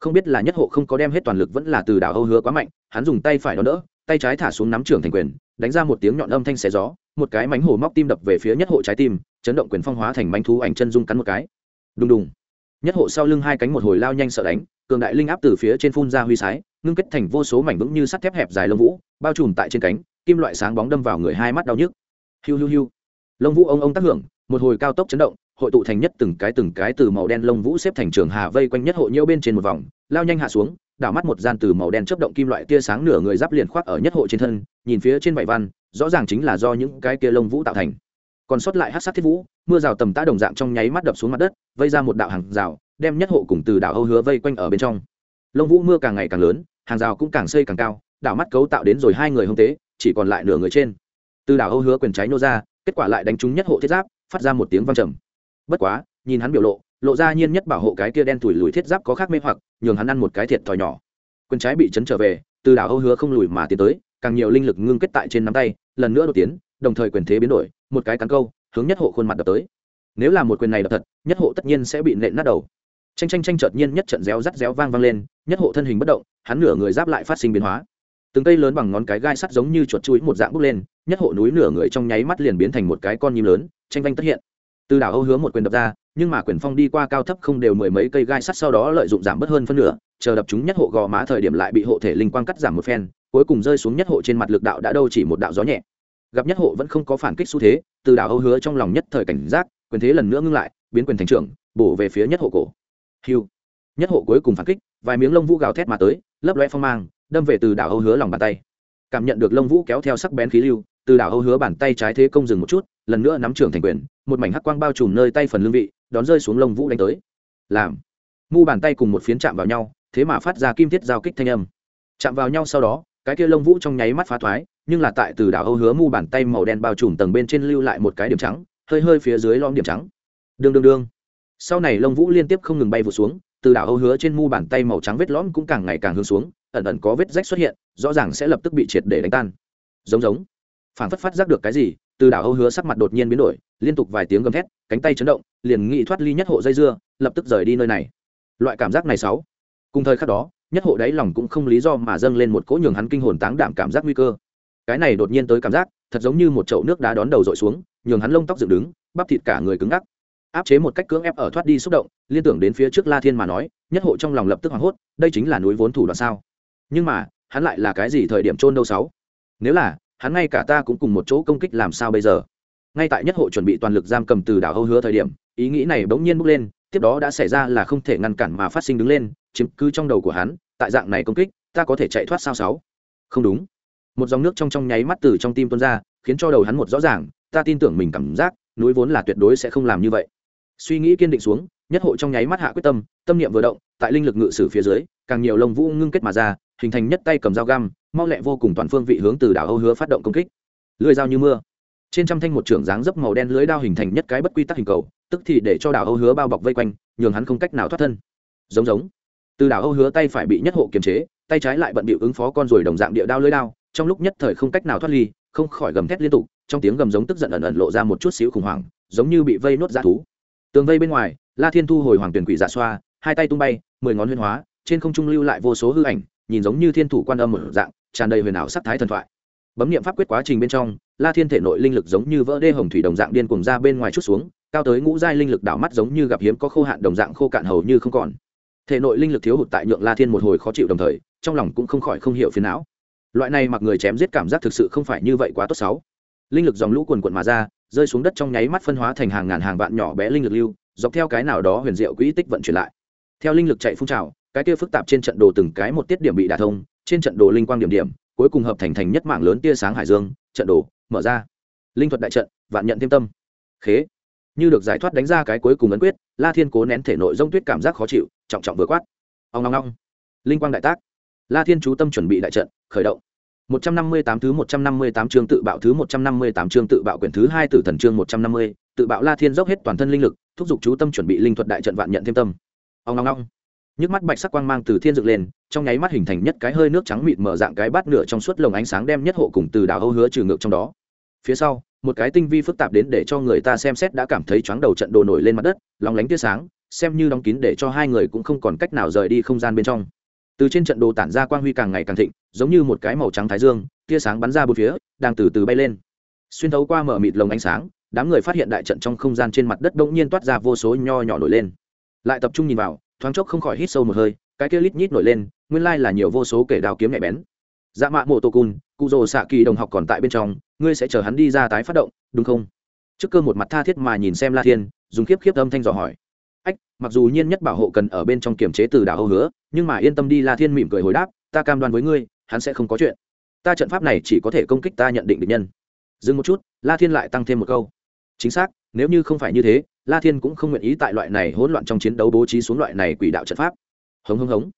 [SPEAKER 1] Không biết là nhất hộ không có đem hết toàn lực vẫn là từ đảo âu hứa quá mạnh, hắn dùng tay phải đón đỡ, tay trái thả xuống nắm trưởng thành quyền đánh ra một tiếng nhọn âm thanh xé gió, một cái mánh hổ móc tim đập về phía nhất hộ trái tim, chấn động quyền phong hóa thành mánh thú ảnh chân dung cắn một cái. Đùng đùng. Nhất hộ sau lưng hai cánh một hồi lao nhanh sợ đánh, cường đại linh áp từ phía trên phun ra huy sái, ngưng kết thành vô số mảnh vững như sắt thép hẹp dài lông vũ, bao trùm tại trên cánh, kim loại sáng bóng đâm vào người hai mắt đau nhức. Hiu hiu hiu. Lông vũ ông ông tác hưởng, một hồi cao tốc chấn động, hội tụ thành nhất từng cái từng cái từ màu đen lông vũ xếp thành trường hà vây quanh nhất hộ nhiễu bên trên một vòng, lao nhanh hạ xuống đảo mắt một gian từ màu đen chớp động kim loại tia sáng nửa người giáp liền khoác ở nhất hộ trên thân, nhìn phía trên vảy văn, rõ ràng chính là do những cái kia lông vũ tạo thành. Còn sót lại hát sát thiết vũ, mưa rào tầm tã đồng dạng trong nháy mắt đập xuống mặt đất, vây ra một đạo hàng rào, đem nhất hộ cùng từ đảo âu hứa vây quanh ở bên trong. Lông vũ mưa càng ngày càng lớn, hàng rào cũng càng xây càng cao, đảo mắt cấu tạo đến rồi hai người hông tế, chỉ còn lại nửa người trên. Từ đảo âu hứa quyền trái nô ra, kết quả lại đánh trúng nhất hộ thiết giáp, phát ra một tiếng vang trầm. Bất quá, nhìn hắn biểu lộ lộ ra nhiên nhất bảo hộ cái kia đen tủi lùi thiết giáp có khác mê hoặc, nhường hắn ăn một cái thiệt thòi nhỏ. Quân trái bị chấn trở về, từ đảo âu hứa không lùi mà tiến tới, càng nhiều linh lực ngưng kết tại trên nắm tay, lần nữa đột tiến, đồng thời quyền thế biến đổi, một cái cắn câu, hướng nhất hộ khuôn mặt đập tới. Nếu là một quyền này đập thật, nhất hộ tất nhiên sẽ bị nện nát đầu. Tranh tranh tranh chợt nhiên nhất trận réo rắt réo vang vang lên, nhất hộ thân hình bất động, hắn nửa người giáp lại phát sinh biến hóa. Từng cây lớn bằng ngón cái gai sắt giống như chuột chuối một dạng bốc lên, nhất hộ núi nửa người trong nháy mắt liền biến thành một cái con nhím lớn, tranh vanh tất hiện. Từ đảo âu hứa một quyền đập ra nhưng mà quyền phong đi qua cao thấp không đều mười mấy cây gai sắt sau đó lợi dụng giảm bớt hơn phân nửa, chờ đập chúng nhất hộ gò má thời điểm lại bị hộ thể linh quang cắt giảm một phen, cuối cùng rơi xuống nhất hộ trên mặt lực đạo đã đâu chỉ một đạo gió nhẹ. Gặp nhất hộ vẫn không có phản kích xu thế, từ đảo âu hứa trong lòng nhất thời cảnh giác, quyền thế lần nữa ngưng lại, biến quyền thành trưởng, bổ về phía nhất hộ cổ. Hiu nhất hộ cuối cùng phản kích, vài miếng lông vũ gào thét mà tới, lấp loe phong mang, đâm về từ đảo âu hứa lòng bàn tay. Cảm nhận được lông vũ kéo theo sắc bén khí lưu, từ đảo âu hứa bàn tay trái thế công dừng một chút, lần nữa nắm trưởng thành quyền, một mảnh hắc quang bao trùm nơi tay phần lương vị đón rơi xuống lông vũ đánh tới. Làm. Mu bàn tay cùng một phiến chạm vào nhau, thế mà phát ra kim thiết giao kích thanh âm. Chạm vào nhau sau đó, cái kia lông vũ trong nháy mắt phá thoái, nhưng là tại từ đảo âu hứa mu bàn tay màu đen bao trùm tầng bên trên lưu lại một cái điểm trắng, hơi hơi phía dưới lom điểm trắng. Đương đương đương. Sau này lông vũ liên tiếp không ngừng bay vụ xuống, từ đảo âu hứa trên mu bàn tay màu trắng vết lõm cũng càng ngày càng hướng xuống, ẩn ẩn có vết rách xuất hiện, rõ ràng sẽ lập tức bị triệt để đánh tan. Giống giống. Phản phất phát giác được cái gì từ đảo âu hứa sắc mặt đột nhiên biến đổi, liên tục vài tiếng gầm thét, cánh tay chấn động, liền nghị thoát ly nhất hộ dây dưa, lập tức rời đi nơi này. Loại cảm giác này sáu. Cùng thời khắc đó, nhất hộ đáy lòng cũng không lý do mà dâng lên một cỗ nhường hắn kinh hồn táng đạm cảm giác nguy cơ. Cái này đột nhiên tới cảm giác, thật giống như một chậu nước đá đón đầu dội xuống, nhường hắn lông tóc dựng đứng, bắp thịt cả người cứng ngắc. Áp chế một cách cưỡng ép ở thoát đi xúc động, liên tưởng đến phía trước la thiên mà nói, nhất hộ trong lòng lập tức hoảng hốt, đây chính là núi vốn thủ đoạn sao. Nhưng mà, hắn lại là cái gì thời điểm trôn đâu sáu? Nếu là hắn ngay cả ta cũng cùng một chỗ công kích làm sao bây giờ? Ngay tại nhất hộ chuẩn bị toàn lực giam cầm từ đảo âu hứa thời điểm, ý nghĩ này bỗng nhiên bốc lên, tiếp đó đã xảy ra là không thể ngăn cản mà phát sinh đứng lên, chiếm cứ trong đầu của hắn, tại dạng này công kích, ta có thể chạy thoát sao sáu? Không đúng. Một dòng nước trong trong nháy mắt từ trong tim tuôn ra, khiến cho đầu hắn một rõ ràng, ta tin tưởng mình cảm giác, núi vốn là tuyệt đối sẽ không làm như vậy. Suy nghĩ kiên định xuống, nhất hộ trong nháy mắt hạ quyết tâm tâm niệm vừa động, tại linh lực ngự sử phía dưới, càng nhiều lông vũ ngưng kết mà ra, hình thành nhất tay cầm dao găm mau lẹ vô cùng toàn phương vị hướng từ đảo âu hứa phát động công kích. Lưỡi dao như mưa. Trên trăm thanh một trưởng dáng dấp màu đen lưới đao hình thành nhất cái bất quy tắc hình cầu, tức thì để cho đảo âu hứa bao bọc vây quanh, nhường hắn không cách nào thoát thân. Giống giống. Từ đảo âu hứa tay phải bị nhất hộ kiềm chế, tay trái lại bận bịu ứng phó con ruồi đồng dạng địa đao lưới đao, trong lúc nhất thời không cách nào thoát ly, không khỏi gầm thét liên tục, trong tiếng gầm giống tức giận ẩn ẩn lộ ra một chút xíu khủng hoảng, giống như bị vây nốt ra thú. Tường vây bên ngoài, la thiên thu hồi hoàng tuyển quỷ giả xoa, hai tay tung bay, mười ngón huyên hóa, trên không trung lưu lại vô số hư ảnh, nhìn giống như thiên thủ quan âm một dạng tràn đầy huyền ảo sắc thái thần thoại. Bấm nghiệm pháp quyết quá trình bên trong, la thiên thể nội linh lực giống như vỡ đê hồng thủy đồng dạng điên cùng ra bên ngoài chút xuống, cao tới ngũ giai linh lực đảo mắt giống như gặp hiếm có khô hạn đồng dạng khô cạn hầu như không còn. Thể nội linh lực thiếu hụt tại nhượng la thiên một hồi khó chịu đồng thời, trong lòng cũng không khỏi không hiểu phiền não. Loại này mặc người chém giết cảm giác thực sự không phải như vậy quá tốt xấu. Linh lực dòng lũ quần quận mà ra, rơi xuống đất trong nháy mắt phân hóa thành hàng ngàn hàng vạn nhỏ bé linh lực lưu, dọc theo cái nào đó huyền diệu quỹ tích vận chuyển lại. Theo linh lực chạy phun trào cái kia phức tạp trên trận đồ từng cái một tiết điểm bị đả thông trên trận đồ linh quang điểm điểm cuối cùng hợp thành thành nhất mạng lớn tia sáng hải dương trận đồ mở ra. Linh thuật đại trận vạn nhận thêm tâm. Khế. Như được giải thoát đánh ra cái cuối cùng ấn quyết la thiên cố nén thể nội rông tuyết cảm giác khó chịu trọng trọng vừa quát. Ông ngong ngong linh quang đại tác. La thiên chú tâm chuẩn bị đại trận khởi động. 158 thứ 158 chương tự bạo thứ 158 chương tự bạo quyển thứ 2 tử thần chương 150, tự bạo La Thiên dốc hết toàn thân linh lực, thúc giục chú tâm chuẩn bị linh thuật đại trận vạn nhận thêm tâm. Ong ong ong. Nhức mắt bạch sắc quang mang từ thiên dựng lên, trong nháy mắt hình thành nhất cái hơi nước trắng mịt mở dạng cái bát nửa trong suốt lồng ánh sáng đem nhất hộ cùng từ đảo Âu hứa trừ ngược trong đó. Phía sau, một cái tinh vi phức tạp đến để cho người ta xem xét đã cảm thấy chóng đầu trận đồ nổi lên mặt đất, long lánh tia sáng, xem như đóng kín để cho hai người cũng không còn cách nào rời đi không gian bên trong. Từ trên trận đồ tản ra quang huy càng ngày càng thịnh giống như một cái màu trắng thái dương tia sáng bắn ra bốn phía đang từ từ bay lên. Xuyên thấu qua mở mịt lồng ánh sáng đám người phát hiện đại trận trong không gian trên mặt đất đ ỗ n g nhiên toát ra vô số nho nhỏ nổi lên. Lại tập trung nhìn vào thoáng chốc không khỏi hít sâu một hơi, cái kia lít nhít nổi lên, nguyên lai là nhiều vô số kể đào kiếm nhạy bén. Dạ mạ mộ tô cun cụ rồ xạ kỳ đồng học còn tại bên trong, ngươi sẽ chờ hắn đi ra tái phát động, đúng không? Trước cơ một mặt tha thiết mà nhìn xem la thiên, dùng khiếp khiếp âm thanh dò hỏi. Ách, mặc dù nhiên nhất bảo hộ cần ở bên trong kiềm chế từ đảo âu hứa, nhưng mà yên tâm đi, la thiên mỉm cười hồi đáp, ta cam đoan với ngươi, hắn sẽ không có chuyện. Ta trận pháp này chỉ có thể công kích ta nhận định được nhân. Dừng một chút, la thiên lại tăng thêm một câu. Chính xác, nếu như không phải như thế la thiên cũng không nguyện ý tại loại này hỗn loạn trong chiến đấu bố trí xuống loại này quỷ đạo trận pháp. Hống hống hống.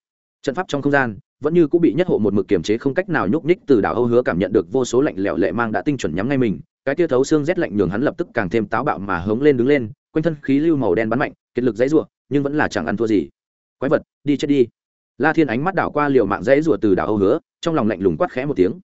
[SPEAKER 1] Trận pháp trong không gian vẫn như cũng bị nhất hộ một mực kiềm chế không cách nào nhúc nhích từ đảo âu hứa cảm nhận được vô số lạnh lẽo lệ mang đã tinh chuẩn nhắm ngay mình. Cái tia thấu xương rét lạnh nhường hắn lập tức càng thêm táo bạo mà hống lên đứng lên, quanh thân khí lưu màu đen bắn mạnh, kiệt lực dãy rủa, nhưng vẫn là chẳng ăn thua gì. Quái vật, đi chết đi. La thiên ánh mắt đảo qua liều mạng dãy rủa từ đảo âu hứa, trong lòng lạnh lùng quát khẽ một tiếng.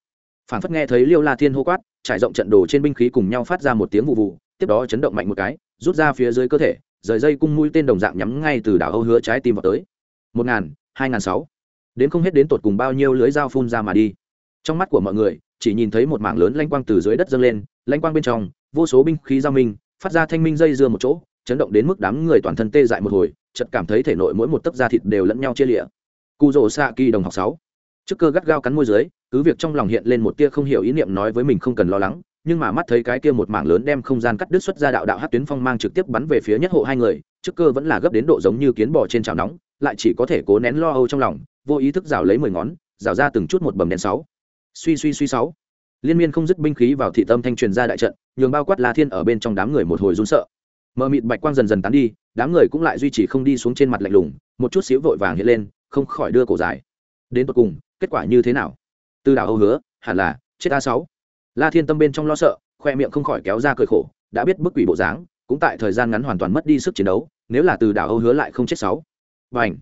[SPEAKER 1] Phản phất nghe thấy liêu la thiên hô quát, trải rộng trận đồ trên binh khí cùng nhau phát ra một tiếng vụ vụ tiếp đó chấn động mạnh một cái, rút ra phía dưới cơ thể, rời dây cung mũi tên đồng dạng nhắm ngay từ đảo âu hứa trái tim vào tới. Một ngàn, hai ngàn sáu. Đến không hết đến tột cùng bao nhiêu lưới dao phun ra mà đi. Trong mắt của mọi người, chỉ nhìn thấy một mảng lớn lanh quang từ dưới đất dâng lên, lanh quang bên trong, vô số binh khí giao minh, phát ra thanh minh dây dưa một chỗ, chấn động đến mức đám người toàn thân tê dại một hồi, chợt cảm thấy thể nội mỗi một tấc da thịt đều lẫn nhau chia lịa. Cụ rỗ xạ kỳ đồng học sáu. Trước cơ gắt gao cắn môi dưới, cứ việc trong lòng hiện lên một tia không hiểu ý niệm nói với mình không cần lo lắng nhưng mà mắt thấy cái kia một mảng lớn đem không gian cắt đứt xuất ra đạo đạo hát tuyến phong mang trực tiếp bắn về phía nhất hộ hai người, trước cơ vẫn là gấp đến độ giống như kiến bò trên chảo nóng, lại chỉ có thể cố nén lo âu trong lòng, vô ý thức rào lấy mười ngón rào ra từng chút một bầm đèn sáu. Suy suy suy sáu. Liên miên không dứt binh khí vào thị tâm thanh truyền ra đại trận, nhường bao quát la thiên ở bên trong đám người một hồi run sợ. Mờ mịt bạch quang dần dần tán đi, đám người cũng lại duy trì không đi xuống trên mặt lạnh lùng, một chút xíu vội vàng hiện lên, không khỏi đưa cổ dài. Đến cuối cùng, kết quả như thế nào? Từ đảo âu hứa, hẳn là chết a sáu la thiên tâm bên trong lo sợ, khoe miệng không khỏi kéo ra cười khổ, đã biết bức quỷ bộ dáng, cũng tại thời gian ngắn hoàn toàn mất đi sức chiến đấu, nếu là từ đảo âu hứa lại không chết sáu. Và ảnh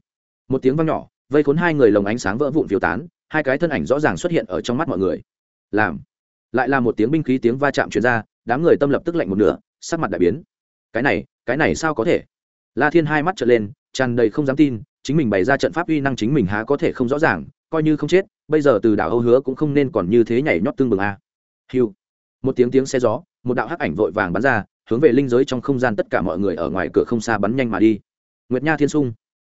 [SPEAKER 1] một tiếng vang nhỏ, vây khốn hai người lồng ánh sáng vỡ vụn phiêu tán, hai cái thân ảnh rõ ràng xuất hiện ở trong mắt mọi người. Làm! Lại là một tiếng binh khí tiếng va chạm chuyển ra, đám người tâm lập tức lạnh một nửa, sắc mặt đại biến. Cái này cái này sao có thể? La thiên hai mắt trở lên, tràn đầy không dám tin, chính mình bày ra trận pháp uy năng chính mình há có thể không rõ ràng, coi như không chết, bây giờ từ đảo âu hứa cũng không nên còn như thế nhảy nhót tương bừng a hiu một tiếng tiếng xe gió, một đạo hắc ảnh vội vàng bắn ra, hướng về linh giới trong không gian tất cả mọi người ở ngoài cửa không xa bắn nhanh mà đi. Nguyệt nha thiên sung.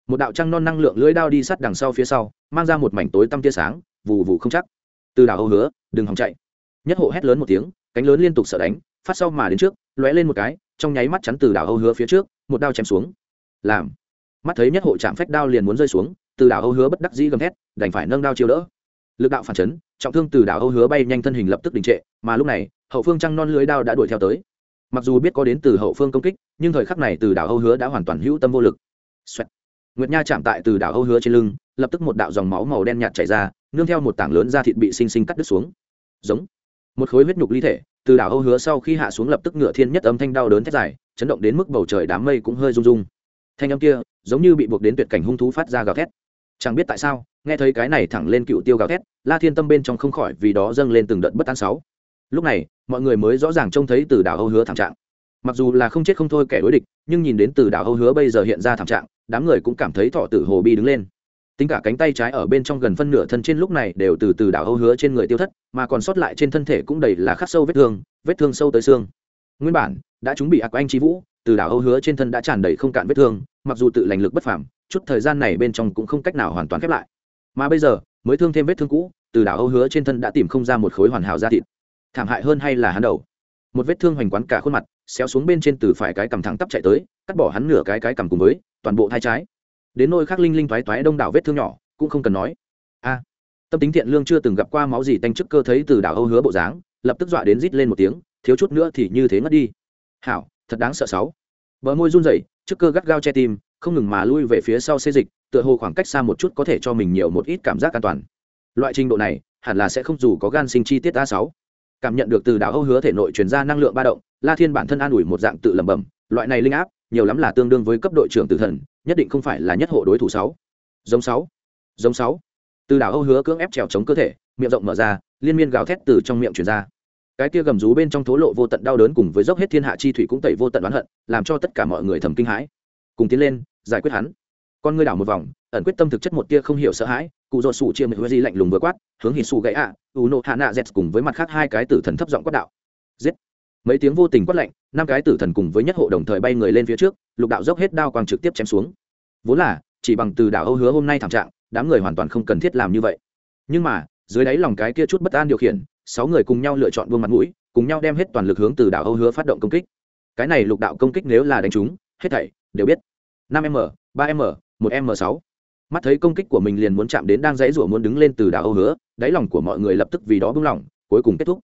[SPEAKER 1] Một đạo trăng non năng lượng lưỡi đao đi sát đằng sau phía sau, mang ra một mảnh tối tăm tia sáng, vù vù không chắc. Từ đảo âu hứa, đừng hòng chạy. Nhất hộ hét lớn một tiếng, cánh lớn liên tục sợ đánh, phát sau mà đến trước, lóe lên một cái, trong nháy mắt chắn từ đảo âu hứa phía trước, một đao chém xuống. Làm. Mắt thấy nhất hộ chạm phách đao liền muốn rơi xuống, từ đảo âu hứa bất đắc dĩ gầm thét, đành phải nâng đao chiêu đỡ lực đạo phản chấn, trọng thương từ đảo âu hứa bay nhanh thân hình lập tức đình trệ, mà lúc này, hậu phương trăng non lưới đao đã đuổi theo tới. Mặc dù biết có đến từ hậu phương công kích, nhưng thời khắc này từ đảo âu hứa đã hoàn toàn hữu tâm vô lực、Xoẹt. nguyệt nha chạm tại từ đảo âu hứa trên lưng, lập tức một đạo dòng máu màu đen nhạt chảy ra, nương theo một tảng lớn da thịt bị xinh xinh cắt đứt xuống. Giống. Một khối huyết nhục ly thể, từ đảo âu hứa sau khi hạ xuống lập tức ngựa thiên nhất âm thanh đau đớn thét dài, chấn động đến mức bầu trời đám mây cũng hơi rung rung. Thanh âm kia, giống như bị buộc đến tuyệt cảnh hung thú phát ra gào thét chẳng biết tại sao, nghe thấy cái này thẳng lên cựu tiêu gào thét, la thiên tâm bên trong không khỏi vì đó dâng lên từng đợt bất an sáu. Lúc này, mọi người mới rõ ràng trông thấy từ đảo âu hứa thảm trạng. Mặc dù là không chết không thôi kẻ đối địch, nhưng nhìn đến từ đảo âu hứa bây giờ hiện ra thảm trạng, đám người cũng cảm thấy thọ tử hồ bi đứng lên. Tính cả cánh tay trái ở bên trong gần phân nửa thân trên lúc này đều từ từ đảo âu hứa trên người tiêu thất, mà còn sót lại trên thân thể cũng đầy là khắc sâu vết thương vết thương sâu tới xương. Nguyên bản, đã chúng bị ác anh trí vũ, từ đảo âu hứa trên thân đã tràn đầy không cạn vết thương, mặc dù tự lành lực bất phàm chút thời gian này bên trong cũng không cách nào hoàn toàn khép lại. Mà bây giờ, mới thương thêm vết thương cũ, từ đảo âu hứa trên thân đã tìm không ra một khối hoàn hảo da thịt. Thảm hại hơn hay là hắn đầu? Một vết thương hoành quán cả khuôn mặt, xéo xuống bên trên từ phải cái cằm thẳng tắp chạy tới, cắt bỏ hắn nửa cái cái cằm cùng với, toàn bộ thai trái. Đến nôi khác linh linh thoái thoái đông đảo vết thương nhỏ, cũng không cần nói. A! Tâm tính thiện lương chưa từng gặp qua máu gì tanh chức cơ thấy từ đảo âu hứa bộ dáng, lập tức dọa đến rít lên một tiếng, thiếu chút nữa thì như thế ngất đi. Hảo, thật đáng sợ sáu. Bờ môi run rẩy chức cơ gắt gao che tim không ngừng mà lui về phía sau xê dịch, tựa hồ khoảng cách xa một chút có thể cho mình nhiều một ít cảm giác an toàn. Loại trình độ này, hẳn là sẽ không dù có gan sinh chi tiết a sáu. Cảm nhận được từ đảo âu hứa thể nội truyền ra năng lượng ba động, la thiên bản thân an ủi một dạng tự lẩm bẩm, loại này linh áp, nhiều lắm là tương đương với cấp đội trưởng tử thần, nhất định không phải là nhất hộ đối thủ sáu. Giống sáu. Giống sáu. Từ đảo âu hứa cưỡng ép trèo chống cơ thể, miệng rộng mở ra, liên miên gào thét từ trong miệng truyền ra. Cái kia gầm rú bên trong thố lộ vô tận đau đớn cùng với dốc hết thiên hạ chi thủy cũng tẩy vô tận oán hận, làm cho tất cả mọi người thầm kinh hãi cùng tiến lên, giải quyết hắn. Con ngươi đảo một vòng, ẩn quyết tâm thực chất một tia không hiểu sợ hãi, cụ dột sủ chia huế di lạnh lùng vừa quát, hướng hì xù gãy ạ, u nộ hạ nạ dẹt cùng với mặt khác hai cái tử thần thấp giọng quát đạo. Giết! Mấy tiếng vô tình quát lạnh, năm cái tử thần cùng với nhất hộ đồng thời bay người lên phía trước, lục đạo dốc hết đao quang trực tiếp chém xuống. Vốn là, chỉ bằng từ đảo âu hứa hôm nay thảm trạng, đám người hoàn toàn không cần thiết làm như vậy. Nhưng mà, dưới đáy lòng cái kia chút bất an điều khiển, sáu người cùng nhau lựa chọn vương mặt mũi, cùng nhau đem hết toàn lực hướng từ đảo âu hứa phát động công kích. Cái này lục đạo công kích nếu là đánh chúng hết thảy đều biết. Năm m, ba m, một m sáu. Mắt thấy công kích của mình liền muốn chạm đến đang dãy rủa muốn đứng lên từ đảo âu hứa, đáy lòng của mọi người lập tức vì đó buông lỏng cuối cùng kết thúc.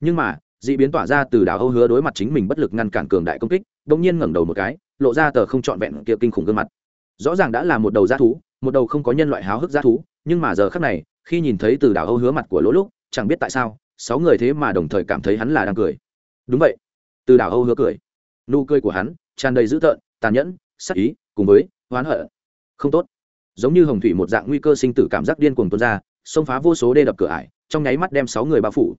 [SPEAKER 1] Nhưng mà, dị biến tỏa ra từ đảo âu hứa đối mặt chính mình bất lực ngăn cản cường đại công kích đông nhiên ngẩng đầu một cái, lộ ra tờ không trọn vẹn kia kinh khủng gương mặt. Rõ ràng đã là một đầu g thú, một đầu không có nhân loại háo hức g thú, nhưng mà giờ khác này, khi nhìn thấy từ đảo âu hứa mặt của lỗ lúc chẳng biết tại sao, sáu người thế mà đồng thời cảm thấy hắn là đang cười. Đúng vậy. Từ đảo âu hứa cười. Nụ cười của hắn tràn đầy dữ tợn tàn nhẫn sắc ý, cùng với hoán hận. Không tốt. Giống như hồng thủy một dạng nguy cơ sinh tử cảm giác điên cuồng tuôn ra, xông phá vô số đê đập cửa ải, trong nháy mắt đem sáu người bao phủ.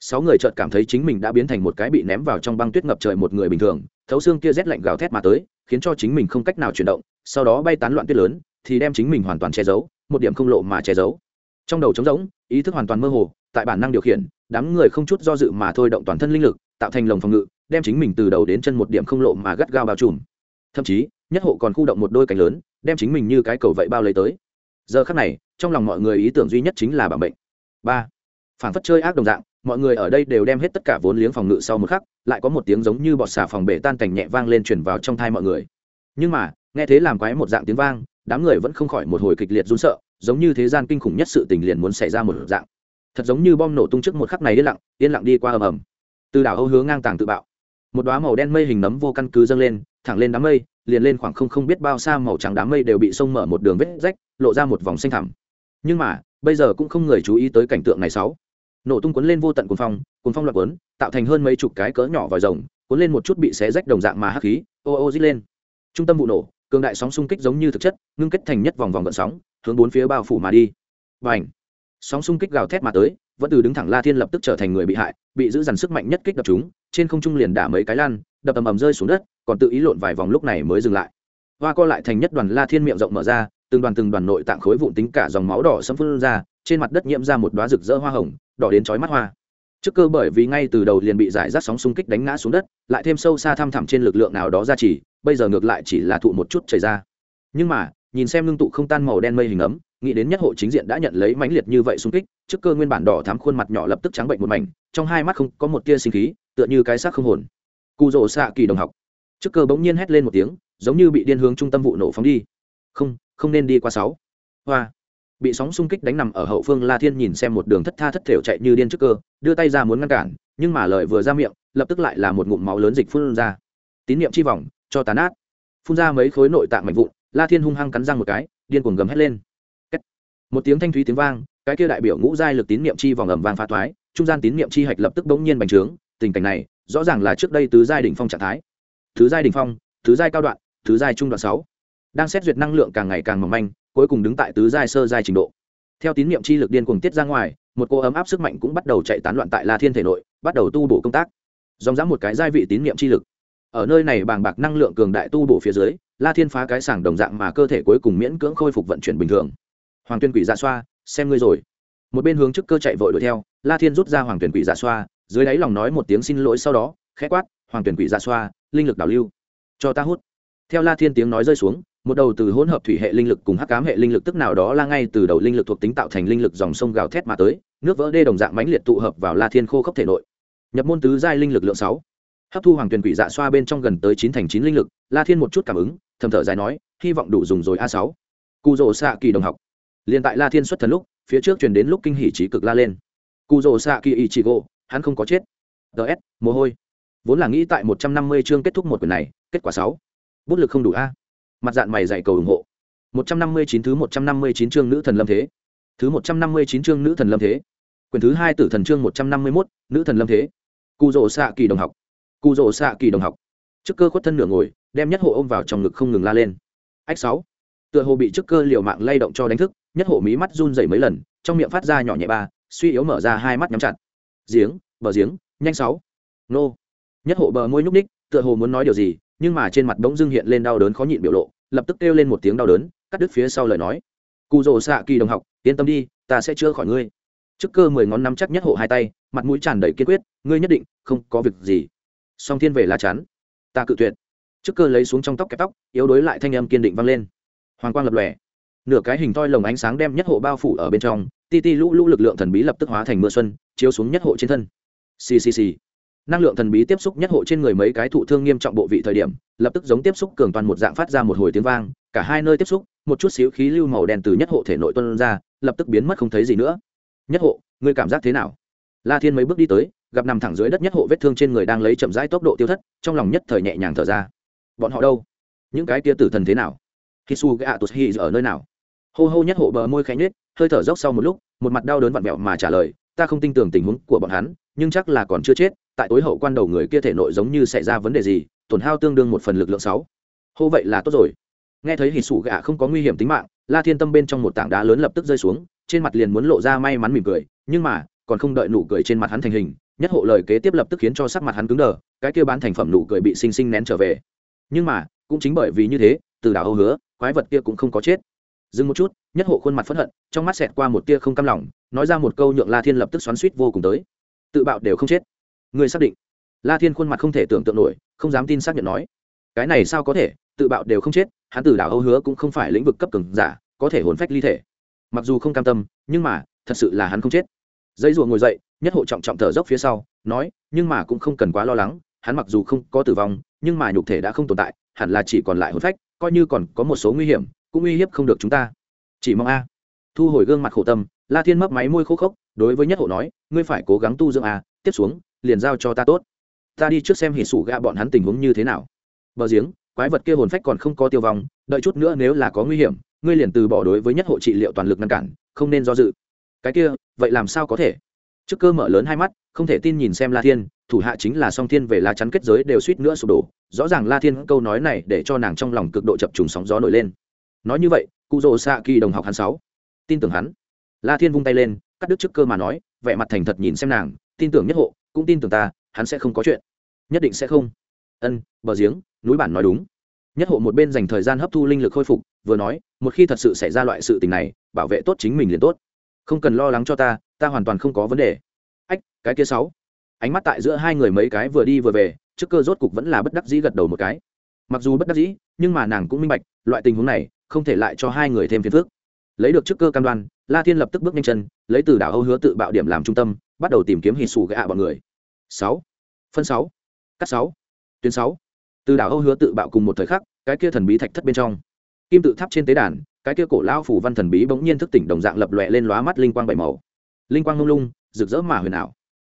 [SPEAKER 1] Sáu người chợt cảm thấy chính mình đã biến thành một cái bị ném vào trong băng tuyết ngập trời một người bình thường, thấu xương kia rét lạnh gào thét mà tới, khiến cho chính mình không cách nào chuyển động, sau đó bay tán loạn tuyết lớn, thì đem chính mình hoàn toàn che giấu, một điểm không lộ mà che giấu. Trong đầu trống rỗng, ý thức hoàn toàn mơ hồ, tại bản năng điều khiển, đám người không chút do dự mà thôi động toàn thân linh lực, tạo thành lồng phòng ngự, đem chính mình từ đầu đến chân một điểm không lộ mà gắt gao bao trùm thậm chí, nhất hộ còn khu động một đôi cánh lớn, đem chính mình như cái cầu vậy bao lấy tới. Giờ khắc này, trong lòng mọi người ý tưởng duy nhất chính là bảo bệnh ba phản phất chơi ác đồng dạng, mọi người ở đây đều đem hết tất cả vốn liếng phòng ngự sau một khắc, lại có một tiếng giống như bọt xà phòng bể tan cảnh nhẹ vang lên truyền vào trong thai mọi người. Nhưng mà, nghe thế làm quái một dạng tiếng vang, đám người vẫn không khỏi một hồi kịch liệt run sợ, giống như thế gian kinh khủng nhất sự tình liền muốn xảy ra một dạng. Thật giống như bom nổ tung trước một khắc này yên lặng yên lặng đi qua ầm ầm. Từ đảo âu hướng ngang tàng tự bạo. Một đoá màu đen mây hình nấm vô căn cứ dâng lên thẳng lên đám mây, liền lên khoảng không không biết bao xa màu trắng đám mây đều bị sông mở một đường vết rách, lộ ra một vòng xanh thẳm. Nhưng mà, bây giờ cũng không người chú ý tới cảnh tượng này sáu. Nổ tung cuốn lên vô tận cuồng phong cuồng phong loạt cuốn, tạo thành hơn mấy chục cái cỡ nhỏ vòi rồng, cuốn lên một chút bị xé rách đồng dạng mà hắc khí, ô ô dít lên. Trung tâm vụ nổ, cường đại sóng xung kích giống như thực chất, ngưng kết thành nhất vòng vòng gợn sóng, hướng bốn phía bao phủ mà đi. Và ảnh sóng xung kích gào thét mà tới, vẫn từ đứng thẳng la thiên lập tức trở thành người bị hại, bị giữ dằn sức mạnh nhất kích đập chúng, trên không trung liền đả mấy cái lan đập ầm ầm rơi xuống đất, còn tự ý lộn vài vòng lúc này mới dừng lại. Hoa co lại thành nhất đoàn la thiên miệng rộng mở ra, từng đoàn từng đoàn nội tạng khối vụn tính cả dòng máu đỏ sẫm phun ra, trên mặt đất nhiễm ra một đóa rực rỡ hoa hồng, đỏ đến chói mắt hoa. Trước cơ bởi vì ngay từ đầu liền bị giải rác sóng xung kích đánh ngã xuống đất, lại thêm sâu xa thăm thẳm trên lực lượng nào đó ra chỉ, bây giờ ngược lại chỉ là thụ một chút chảy ra. Nhưng mà, nhìn xem lưng tụ không tan màu đen mây hình ấm, nghĩ đến nhất hộ chính diện đã nhận lấy mãnh liệt như vậy xung kích, trước cơ nguyên bản đỏ thắm khuôn mặt nhỏ lập tức trắng bệnh một mảnh, trong hai mắt không có một tia sinh khí, tựa như cái xác không hồn cụ rỗ xạ kỳ đồng học. Trước cơ bỗng nhiên hét lên một tiếng, giống như bị điên hướng trung tâm vụ nổ phóng đi. Không không nên đi qua sáu. Hoa. Bị sóng xung kích đánh nằm ở hậu phương la thiên nhìn xem một đường thất tha thất thểu chạy như điên trước cơ, đưa tay ra muốn ngăn cản, nhưng mà lời vừa ra miệng, lập tức lại là một ngụm máu lớn dịch phun ra. Tín niệm chi vòng cho tàn át phun ra mấy khối nội tạng mạnh vụn, la thiên hung hăng cắn răng một cái, điên cuồng gầm hét lên. Một tiếng thanh thúy tiếng vang, cái kia đại biểu ngũ giai lực tín niệm chi vòng ầm vang phá thoái, trung gian tín niệm chi hạch lập tức bỗng nhiên bành trướng, tình cảnh này rõ ràng là trước đây tứ giai đỉnh phong trạng thái. Thứ giai đỉnh phong thứ giai cao đoạn thứ giai trung đoạn sáu. Đang xét duyệt năng lượng càng ngày càng mỏng manh, cuối cùng đứng tại tứ giai sơ giai trình độ. Theo tín niệm chi lực điên cuồng tiết ra ngoài, một cô ấm áp sức mạnh cũng bắt đầu chạy tán loạn tại la thiên thể nội, bắt đầu tu bổ công tác. Dòng dã một cái giai vị tín niệm chi lực. Ở nơi này bàng bạc năng lượng cường đại tu bổ phía dưới, la thiên phá cái sảng đồng dạng mà cơ thể cuối cùng miễn cưỡng khôi phục vận chuyển bình thường. Hoàng tuyên quỷ dạ xoa, xem ngươi rồi. Một bên hướng trước cơ chạy vội đuổi theo, la thiên rút ra hoàng tuyển quỷ dạ xoa dưới đáy lòng nói một tiếng xin lỗi sau đó, khẽ quát, hoàng tuyển quỷ dạ xoa, linh lực đảo lưu, cho ta hút. Theo la thiên tiếng nói rơi xuống, một đầu từ hỗn hợp thủy hệ linh lực cùng hắc cám hệ linh lực tức nào đó la ngay từ đầu linh lực thuộc tính tạo thành linh lực dòng sông gào thét mà tới, nước vỡ đê đồng dạng mãnh liệt tụ hợp vào la thiên khô khốc thể nội. Nhập môn tứ giai linh lực lượng sáu. Hấp thu hoàng tuyển quỷ dạ xoa bên trong gần tới chín thành chín linh lực, la thiên một chút cảm ứng, thầm thở dài nói, hy vọng đủ dùng rồi a sáu. Cụ rỗ xạ kỳ đồng học. Liền tại la thiên xuất thần lúc, phía trước truyền đến lúc kinh hỉ trí cực la lên. Cụ rỗ xạ kỳ ý chị gỗ hắn không có chết. Ts mồ hôi. Vốn là nghĩ tại một trăm năm mươi chương kết thúc một quyển này, kết quả sáu. Bút lực không đủ a. Mặt dạng mày dạy cầu ủng hộ. một trăm năm mươi chín thứ một trăm năm mươi chín chương nữ thần lâm thế. Thứ một trăm năm mươi chín chương nữ thần lâm thế. Quyển thứ hai tử thần chương một trăm năm mươi mốt, nữ thần lâm thế. Cụ rỗ xạ kỳ đồng học. Cụ rỗ xạ kỳ đồng học. Trước cơ khuất thân nửa ngồi, đem nhất hộ ôm vào trong ngực không ngừng la lên. Ách sáu. Tựa hồ bị trước cơ liều mạng lay động cho đánh thức, nhất hộ mí mắt run dày mấy lần, trong miệng phát ra nhỏ nhẹ ba, suy yếu mở ra hai mắt nhắm chặt giếng, bờ giếng, nhanh sáu. Nô. Nhất hộ bờ môi nhúc ních tựa hồ muốn nói điều gì, nhưng mà trên mặt bỗng dưng hiện lên đau đớn khó nhịn biểu lộ, lập tức kêu lên một tiếng đau đớn, cắt đứt phía sau lời nói. Cụ rồ xạ kỳ đồng học, yên tâm đi, ta sẽ chữa khỏi ngươi. Trước cơ mười ngón nắm chắc nhất hộ hai tay, mặt mũi tràn đầy kiên quyết, ngươi nhất định không có việc gì. Song thiên về lá chắn. Ta cự tuyệt. Trước cơ lấy xuống trong tóc kẹp tóc, yếu đối lại thanh âm kiên định vang lên. Hoàng quang lập lòe nửa cái hình toi lồng ánh sáng đem nhất hộ bao phủ ở bên trong, ti ti lũ lũ lực lượng thần bí lập tức hóa thành mưa xuân, chiếu xuống nhất hộ trên thân. Ccc năng lượng thần bí tiếp xúc nhất hộ trên người mấy cái thụ thương nghiêm trọng bộ vị thời điểm, lập tức giống tiếp xúc cường toàn một dạng phát ra một hồi tiếng vang, cả hai nơi tiếp xúc, một chút xíu khí lưu màu đen từ nhất hộ thể nội tuân ra, lập tức biến mất không thấy gì nữa. Nhất hộ, ngươi cảm giác thế nào? La thiên mấy bước đi tới, gặp nằm thẳng dưới đất nhất hộ vết thương trên người đang lấy chậm rãi tốc độ tiêu thất, trong lòng nhất thời nhẹ nhàng thở ra. Bọn họ đâu? Những cái tia tử thần thế nào? Hisu gạ tụt hi ở nơi nào? Hô hô nhất hộ bờ môi khẽ nhếch, hơi thở dốc sau một lúc, một mặt đau đớn vặn vẹo mà trả lời, ta không tin tưởng tình huống của bọn hắn, nhưng chắc là còn chưa chết, tại tối hậu quan đầu người kia thể nội giống như xảy ra vấn đề gì, tổn hao tương đương một phần lực lượng sáu. Hô, vậy là tốt rồi. Nghe thấy hỉ sủ gạ không có nguy hiểm tính mạng, la thiên tâm bên trong một tảng đá lớn lập tức rơi xuống, trên mặt liền muốn lộ ra may mắn mỉm cười, nhưng mà, còn không đợi nụ cười trên mặt hắn thành hình, nhất hộ lời kế tiếp lập tức khiến cho sắc mặt hắn cứng đờ, cái kia bán thành phẩm nụ cười bị xinh xinh nén trở về. Nhưng mà, cũng chính bởi vì như thế, từ đảo âu hứa, quái vật kia cũng không có chết dừng một chút, nhất hộ khuôn mặt phẫn hận, trong mắt xẹt qua một tia không cam lòng, nói ra một câu nhượng la thiên lập tức xoắn suýt vô cùng tới. Tự bạo đều không chết. Người xác định. La thiên khuôn mặt không thể tưởng tượng nổi, không dám tin xác nhận nói. Cái này sao có thể, tự bạo đều không chết, hắn từ đảo âu hứa cũng không phải lĩnh vực cấp cường giả, có thể hồn phách ly thể. Mặc dù không cam tâm, nhưng mà, thật sự là hắn không chết. Dây ruộng ngồi dậy, nhất hộ trọng trọng thở dốc phía sau, nói, nhưng mà cũng không cần quá lo lắng, hắn mặc dù không có tử vong, nhưng mà nhục thể đã không tồn tại, hẳn là chỉ còn lại hồn phách, coi như còn có một số nguy hiểm cũng uy hiếp không được chúng ta. Chỉ mong a. Thu hồi gương mặt khổ tâm, la thiên mấp máy môi khô khốc, đối với nhất hộ nói, ngươi phải cố gắng tu dưỡng a, tiếp xuống, liền giao cho ta tốt. Ta đi trước xem hỉ sủ gạ bọn hắn tình huống như thế nào. Bờ giếng, quái vật kia hồn phách còn không có tiêu vong, đợi chút nữa nếu là có nguy hiểm, ngươi liền từ bỏ đối với nhất hộ trị liệu toàn lực ngăn cản, không nên do dự. Cái kia, vậy làm sao có thể? Trước cơ mở lớn hai mắt, không thể tin nhìn xem la thiên, thủ hạ chính là song thiên về lá chắn kết giới đều suýt nữa sụp đổ. Rõ ràng la thiên câu nói này để cho nàng trong lòng cực độ chập trùng sóng gió nổi lên nói như vậy, cụ rồ xạ kỳ đồng học hắn sáu. Tin tưởng hắn. La thiên vung tay lên, cắt đứt trước cơ mà nói, vẻ mặt thành thật nhìn xem nàng, tin tưởng nhất hộ, cũng tin tưởng ta, hắn sẽ không có chuyện. Nhất định sẽ không. Ân, bờ giếng, núi bản nói đúng. Nhất hộ một bên dành thời gian hấp thu linh lực khôi phục, vừa nói, một khi thật sự xảy ra loại sự tình này, bảo vệ tốt chính mình liền tốt. Không cần lo lắng cho ta ta hoàn toàn không có vấn đề. Ách, cái kia sáu. Ánh mắt tại giữa hai người mấy cái vừa đi vừa về, trước cơ rốt cục vẫn là bất đắc dĩ gật đầu một cái. Mặc dù bất đắc dĩ, nhưng mà nàng cũng minh bạch, loại tình huống này không thể lại cho hai người thêm phiền phức. Lấy được chức cơ cam đoan, la thiên lập tức bước nhanh chân, lấy từ đảo âu hứa tự bạo điểm làm trung tâm, bắt đầu tìm kiếm hì xù gạ bọn người. Sáu. Phân sáu. Cắt sáu. Tuyến sáu. Từ đảo âu hứa tự bạo cùng một thời khắc, cái kia thần bí thạch thất bên trong. Kim tự tháp trên tế đàn, cái kia cổ lao phủ văn thần bí bỗng nhiên thức tỉnh đồng dạng lập lòe lên lóa mắt linh quang bảy màu. Linh quang lung lung, rực rỡ mà huyền ảo.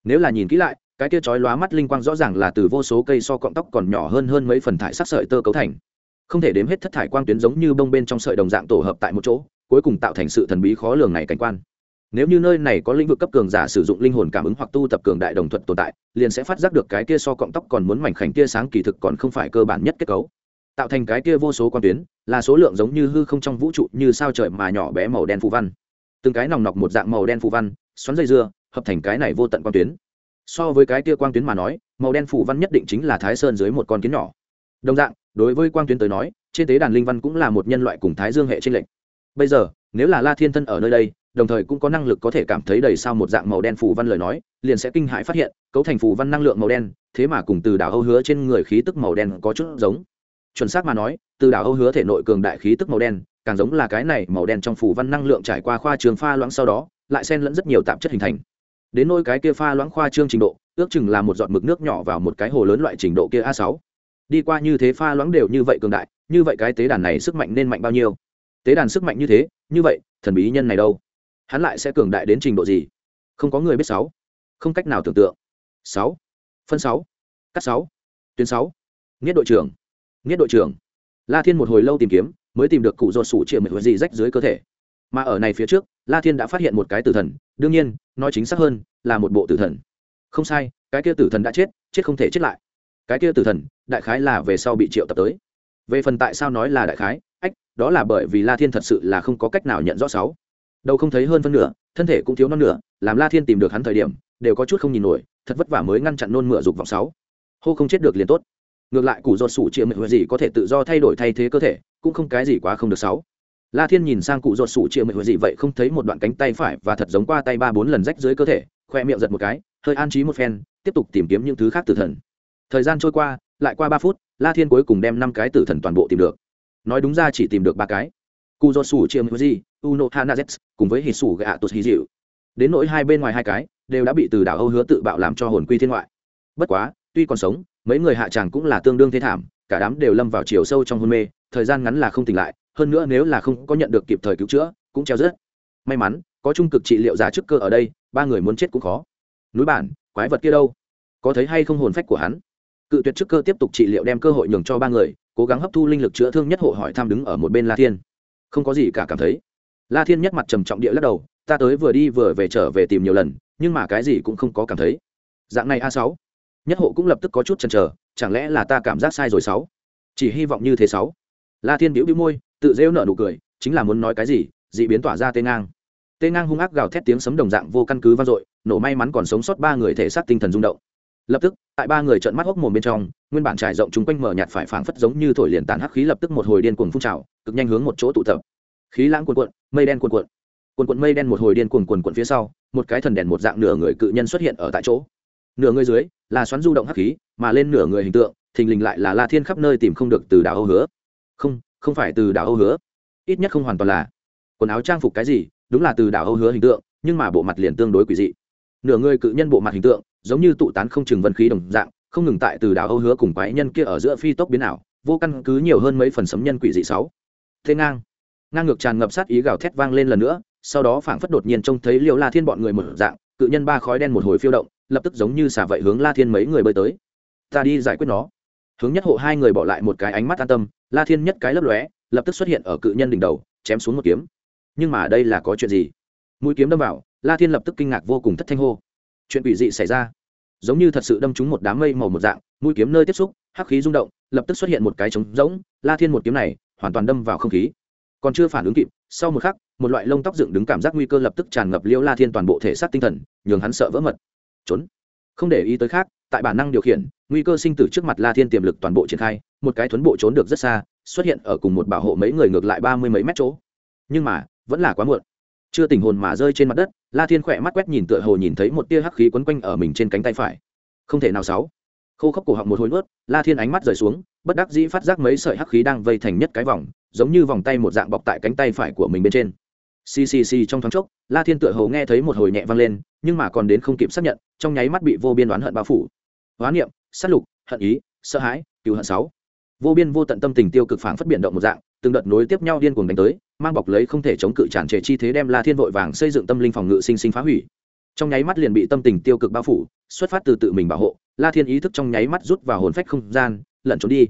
[SPEAKER 1] Nếu là nhìn kỹ lại, cái kia chói lóa mắt linh quang rõ ràng là từ vô số cây so cọng tóc còn nhỏ hơn hơn mấy phần thải sắc sợi tơ cấu thành không thể đếm hết thất thải quang tuyến giống như bông bên trong sợi đồng dạng tổ hợp tại một chỗ, cuối cùng tạo thành sự thần bí khó lường này cảnh quan. Nếu như nơi này có lĩnh vực cấp cường giả sử dụng linh hồn cảm ứng hoặc tu tập cường đại đồng thuận tồn tại, liền sẽ phát giác được cái kia so cọng tóc còn muốn mảnh khảnh kia sáng kỳ thực còn không phải cơ bản nhất kết cấu. Tạo thành cái kia vô số quan tuyến, là số lượng giống như hư không trong vũ trụ như sao trời mà nhỏ bé màu đen phù văn. Từng cái nòng nọc một dạng màu đen phù văn, xoắn dây dưa, hợp thành cái này vô tận quan tuyến. So với cái kia quang tuyến mà nói, màu đen phù văn nhất định chính là thái sơn dưới một con kiến nhỏ. Đồng dạng đối với quang tuyến tới nói, trên tế đàn linh văn cũng là một nhân loại cùng thái dương hệ trên lệnh bây giờ, nếu là la thiên thân ở nơi đây, đồng thời cũng có năng lực có thể cảm thấy đầy sao một dạng màu đen phù văn lời nói, liền sẽ kinh hãi phát hiện, cấu thành phù văn năng lượng màu đen, thế mà cùng từ đảo âu hứa trên người khí tức màu đen có chút giống. Chuẩn xác mà nói, từ đảo âu hứa thể nội cường đại khí tức màu đen, càng giống là cái này màu đen trong phù văn năng lượng trải qua khoa trường pha loãng sau đó, lại xen lẫn rất nhiều tạp chất hình thành. Đến nôi cái kia pha loãng khoa trương trình độ, ước chừng là một giọt mực nước nhỏ vào một cái hồ lớn loại trình độ kia a sáu đi qua như thế pha loãng đều như vậy cường đại, như vậy cái tế đàn này sức mạnh nên mạnh bao nhiêu? Tế đàn sức mạnh như thế, như vậy, thần bí nhân này đâu? Hắn lại sẽ cường đại đến trình độ gì? Không có người biết sáu. Không cách nào tưởng tượng. Sáu. Phân sáu. Cắt sáu. Tuyến sáu. Nghiết đội trưởng. Nghiết đội trưởng. La thiên một hồi lâu tìm kiếm, mới tìm được cụ ruột sủ chịa mệt gì rách dưới cơ thể. Mà ở này phía trước, la thiên đã phát hiện một cái tử thần, đương nhiên, nói chính xác hơn, là một bộ tử thần. Không sai, cái kia tử thần đã chết chết không thể chết lại. Cái kia tử thần đại khái là về sau bị triệu tập tới. Về phần tại sao nói là đại khái, ách, đó là bởi vì la thiên thật sự là không có cách nào nhận rõ sáu. Đâu không thấy hơn phân nửa, thân thể cũng thiếu non nửa, làm la thiên tìm được hắn thời điểm, đều có chút không nhìn nổi, thật vất vả mới ngăn chặn nôn mửa dục vòng sáu. Hô không chết được liền tốt. Ngược lại, củ ruột sủ chia mệnh gì có thể tự do thay đổi thay thế cơ thể, cũng không cái gì quá không được sáu. La thiên nhìn sang cụ ruột sủ chia mệnh gì vậy không thấy một đoạn cánh tay phải và thật giống qua tay ba bốn lần rách dưới cơ thể, khoe miệng giật một cái, hơi an trí một phen, tiếp tục tìm kiếm những thứ khác từ thần. Thời gian trôi qua lại qua ba phút, la thiên cuối cùng đem năm cái tử thần toàn bộ tìm được. Nói đúng ra chỉ tìm được ba cái. Cu do su chiêm huji uno hanazet cùng với hít sủ gạ tụt hí dịu đến nỗi hai bên ngoài hai cái, đều đã bị từ đảo âu hứa tự bạo làm cho hồn quy thiên ngoại. Bất quá, tuy còn sống, mấy người hạ tràng cũng là tương đương thế thảm, cả đám đều lâm vào chiều sâu trong hôn mê, thời gian ngắn là không tỉnh lại, hơn nữa nếu là không có nhận được kịp thời cứu chữa, cũng treo rớt. May mắn, có trung cực trị liệu giả trước cơ ở đây, ba người muốn chết cũng khó. Núi bản, quái vật kia đâu? Có thấy hay không hồn phách của hắn? Cự tuyệt trước cơ tiếp tục trị liệu đem cơ hội nhường cho ba người, cố gắng hấp thu linh lực chữa thương nhất hộ hỏi tham đứng ở một bên la thiên. Không có gì cả cảm thấy. La thiên nhất mặt trầm trọng địa lắc đầu, ta tới vừa đi vừa về trở về tìm nhiều lần, nhưng mà cái gì cũng không có cảm thấy. Dạng này a sáu. Nhất hộ cũng lập tức có chút chần chờ, chẳng lẽ là ta cảm giác sai rồi sáu? Chỉ hy vọng như thế sáu. La thiên biểu bĩu môi, tự rêu nở nụ cười, chính là muốn nói cái gì, dị biến tỏa ra tê ngang. Tê ngang hung ác gào thét tiếng sấm đồng dạng vô căn cứ vang dội, nổ may mắn còn sống sót ba người thể xác tinh thần rung động lập tức, tại ba người trợn mắt hốc mồm bên trong, nguyên bản trải rộng chung quanh mở nhạt phải phảng phất giống như thổi liền tàn hắc khí lập tức một hồi điên cuồng phun trào, cực nhanh hướng một chỗ tụ tập. Khí lãng cuồn cuộn, mây đen cuồn cuộn. Cuồn cuộn mây đen một hồi điên cuồng cuồn cuộn phía sau, một cái thần đèn một dạng nửa người cự nhân xuất hiện ở tại chỗ. Nửa người dưới, là xoắn du động hắc khí, mà lên nửa người hình tượng, thình lình lại là la thiên khắp nơi tìm không được từ đảo âu hứa. Không không phải từ đảo âu hứa. Ít nhất không hoàn toàn là quần áo trang phục cái gì, đúng là từ đảo âu hứa hình tượng, nhưng mà bộ mặt liền tương đối quỷ dị. Nửa người cự nhân bộ mặt hình tượng giống như tụ tán không chừng vân khí đồng dạng, không ngừng tại từ đảo âu hứa cùng quái nhân kia ở giữa phi tốc biến ảo, vô căn cứ nhiều hơn mấy phần sấm nhân quỷ dị sáu. Thế ngang ngang ngược tràn ngập sát ý gào thét vang lên lần nữa, sau đó phảng phất đột nhiên trông thấy liều la thiên bọn người một dạng, cự nhân ba khói đen một hồi phiêu động, lập tức giống như xả vậy hướng la thiên mấy người bơi tới. Ta đi giải quyết nó. Hướng nhất hộ hai người bỏ lại một cái ánh mắt an tâm, la thiên nhất cái lấp lóe, lập tức xuất hiện ở cự nhân đỉnh đầu, chém xuống một kiếm. Nhưng mà đây là có chuyện gì? Mũi kiếm đâm vào, la thiên lập tức kinh ngạc vô cùng thất thanh hô chuyện quỷ dị xảy ra. Giống như thật sự đâm trúng một đám mây màu một dạng, mũi kiếm nơi tiếp xúc, hắc khí rung động, lập tức xuất hiện một cái trống rỗng, la thiên một kiếm này hoàn toàn đâm vào không khí. Còn chưa phản ứng kịp, sau một khắc, một loại lông tóc dựng đứng cảm giác nguy cơ lập tức tràn ngập liêu la thiên toàn bộ thể xác tinh thần, nhường hắn sợ vỡ mật. Trốn. Không để ý tới khác, tại bản năng điều khiển, nguy cơ sinh tử trước mặt la thiên tiềm lực toàn bộ triển khai, một cái thuấn bộ trốn được rất xa, xuất hiện ở cùng một bảo hộ mấy người ngược lại ba mươi mấy mét chỗ. Nhưng mà, vẫn là quá muộn. Chưa tình hồn mà rơi trên mặt đất la thiên khỏe mắt quét nhìn tựa hồ nhìn thấy một tia hắc khí quấn quanh ở mình trên cánh tay phải. Không thể nào sáu. Khô khốc cổ họng một hồi nuốt, la thiên ánh mắt rời xuống, bất đắc dĩ phát giác mấy sợi hắc khí đang vây thành nhất cái vòng, giống như vòng tay một dạng bọc tại cánh tay phải của mình bên trên. Ccc trong thoáng chốc, la thiên tựa hồ nghe thấy một hồi nhẹ vang lên, nhưng mà còn đến không kịp xác nhận, trong nháy mắt bị vô biên đoán hận bao phủ. Hoán niệm, sát lục, hận ý, sợ hãi, cứu hận sáu. Vô biên vô tận tâm tình tiêu cực phảng phất biển động một dạng, từng đợt nối tiếp nhau điên cuồng đánh tới mang bọc lấy không thể chống cự tràn trề chi thế đem la thiên vội vàng xây dựng tâm linh phòng ngự sinh sinh phá hủy. Trong nháy mắt liền bị tâm tình tiêu cực bao phủ, xuất phát từ tự mình bảo hộ, la thiên ý thức trong nháy mắt rút vào hồn phách không gian, lẩn trốn đi.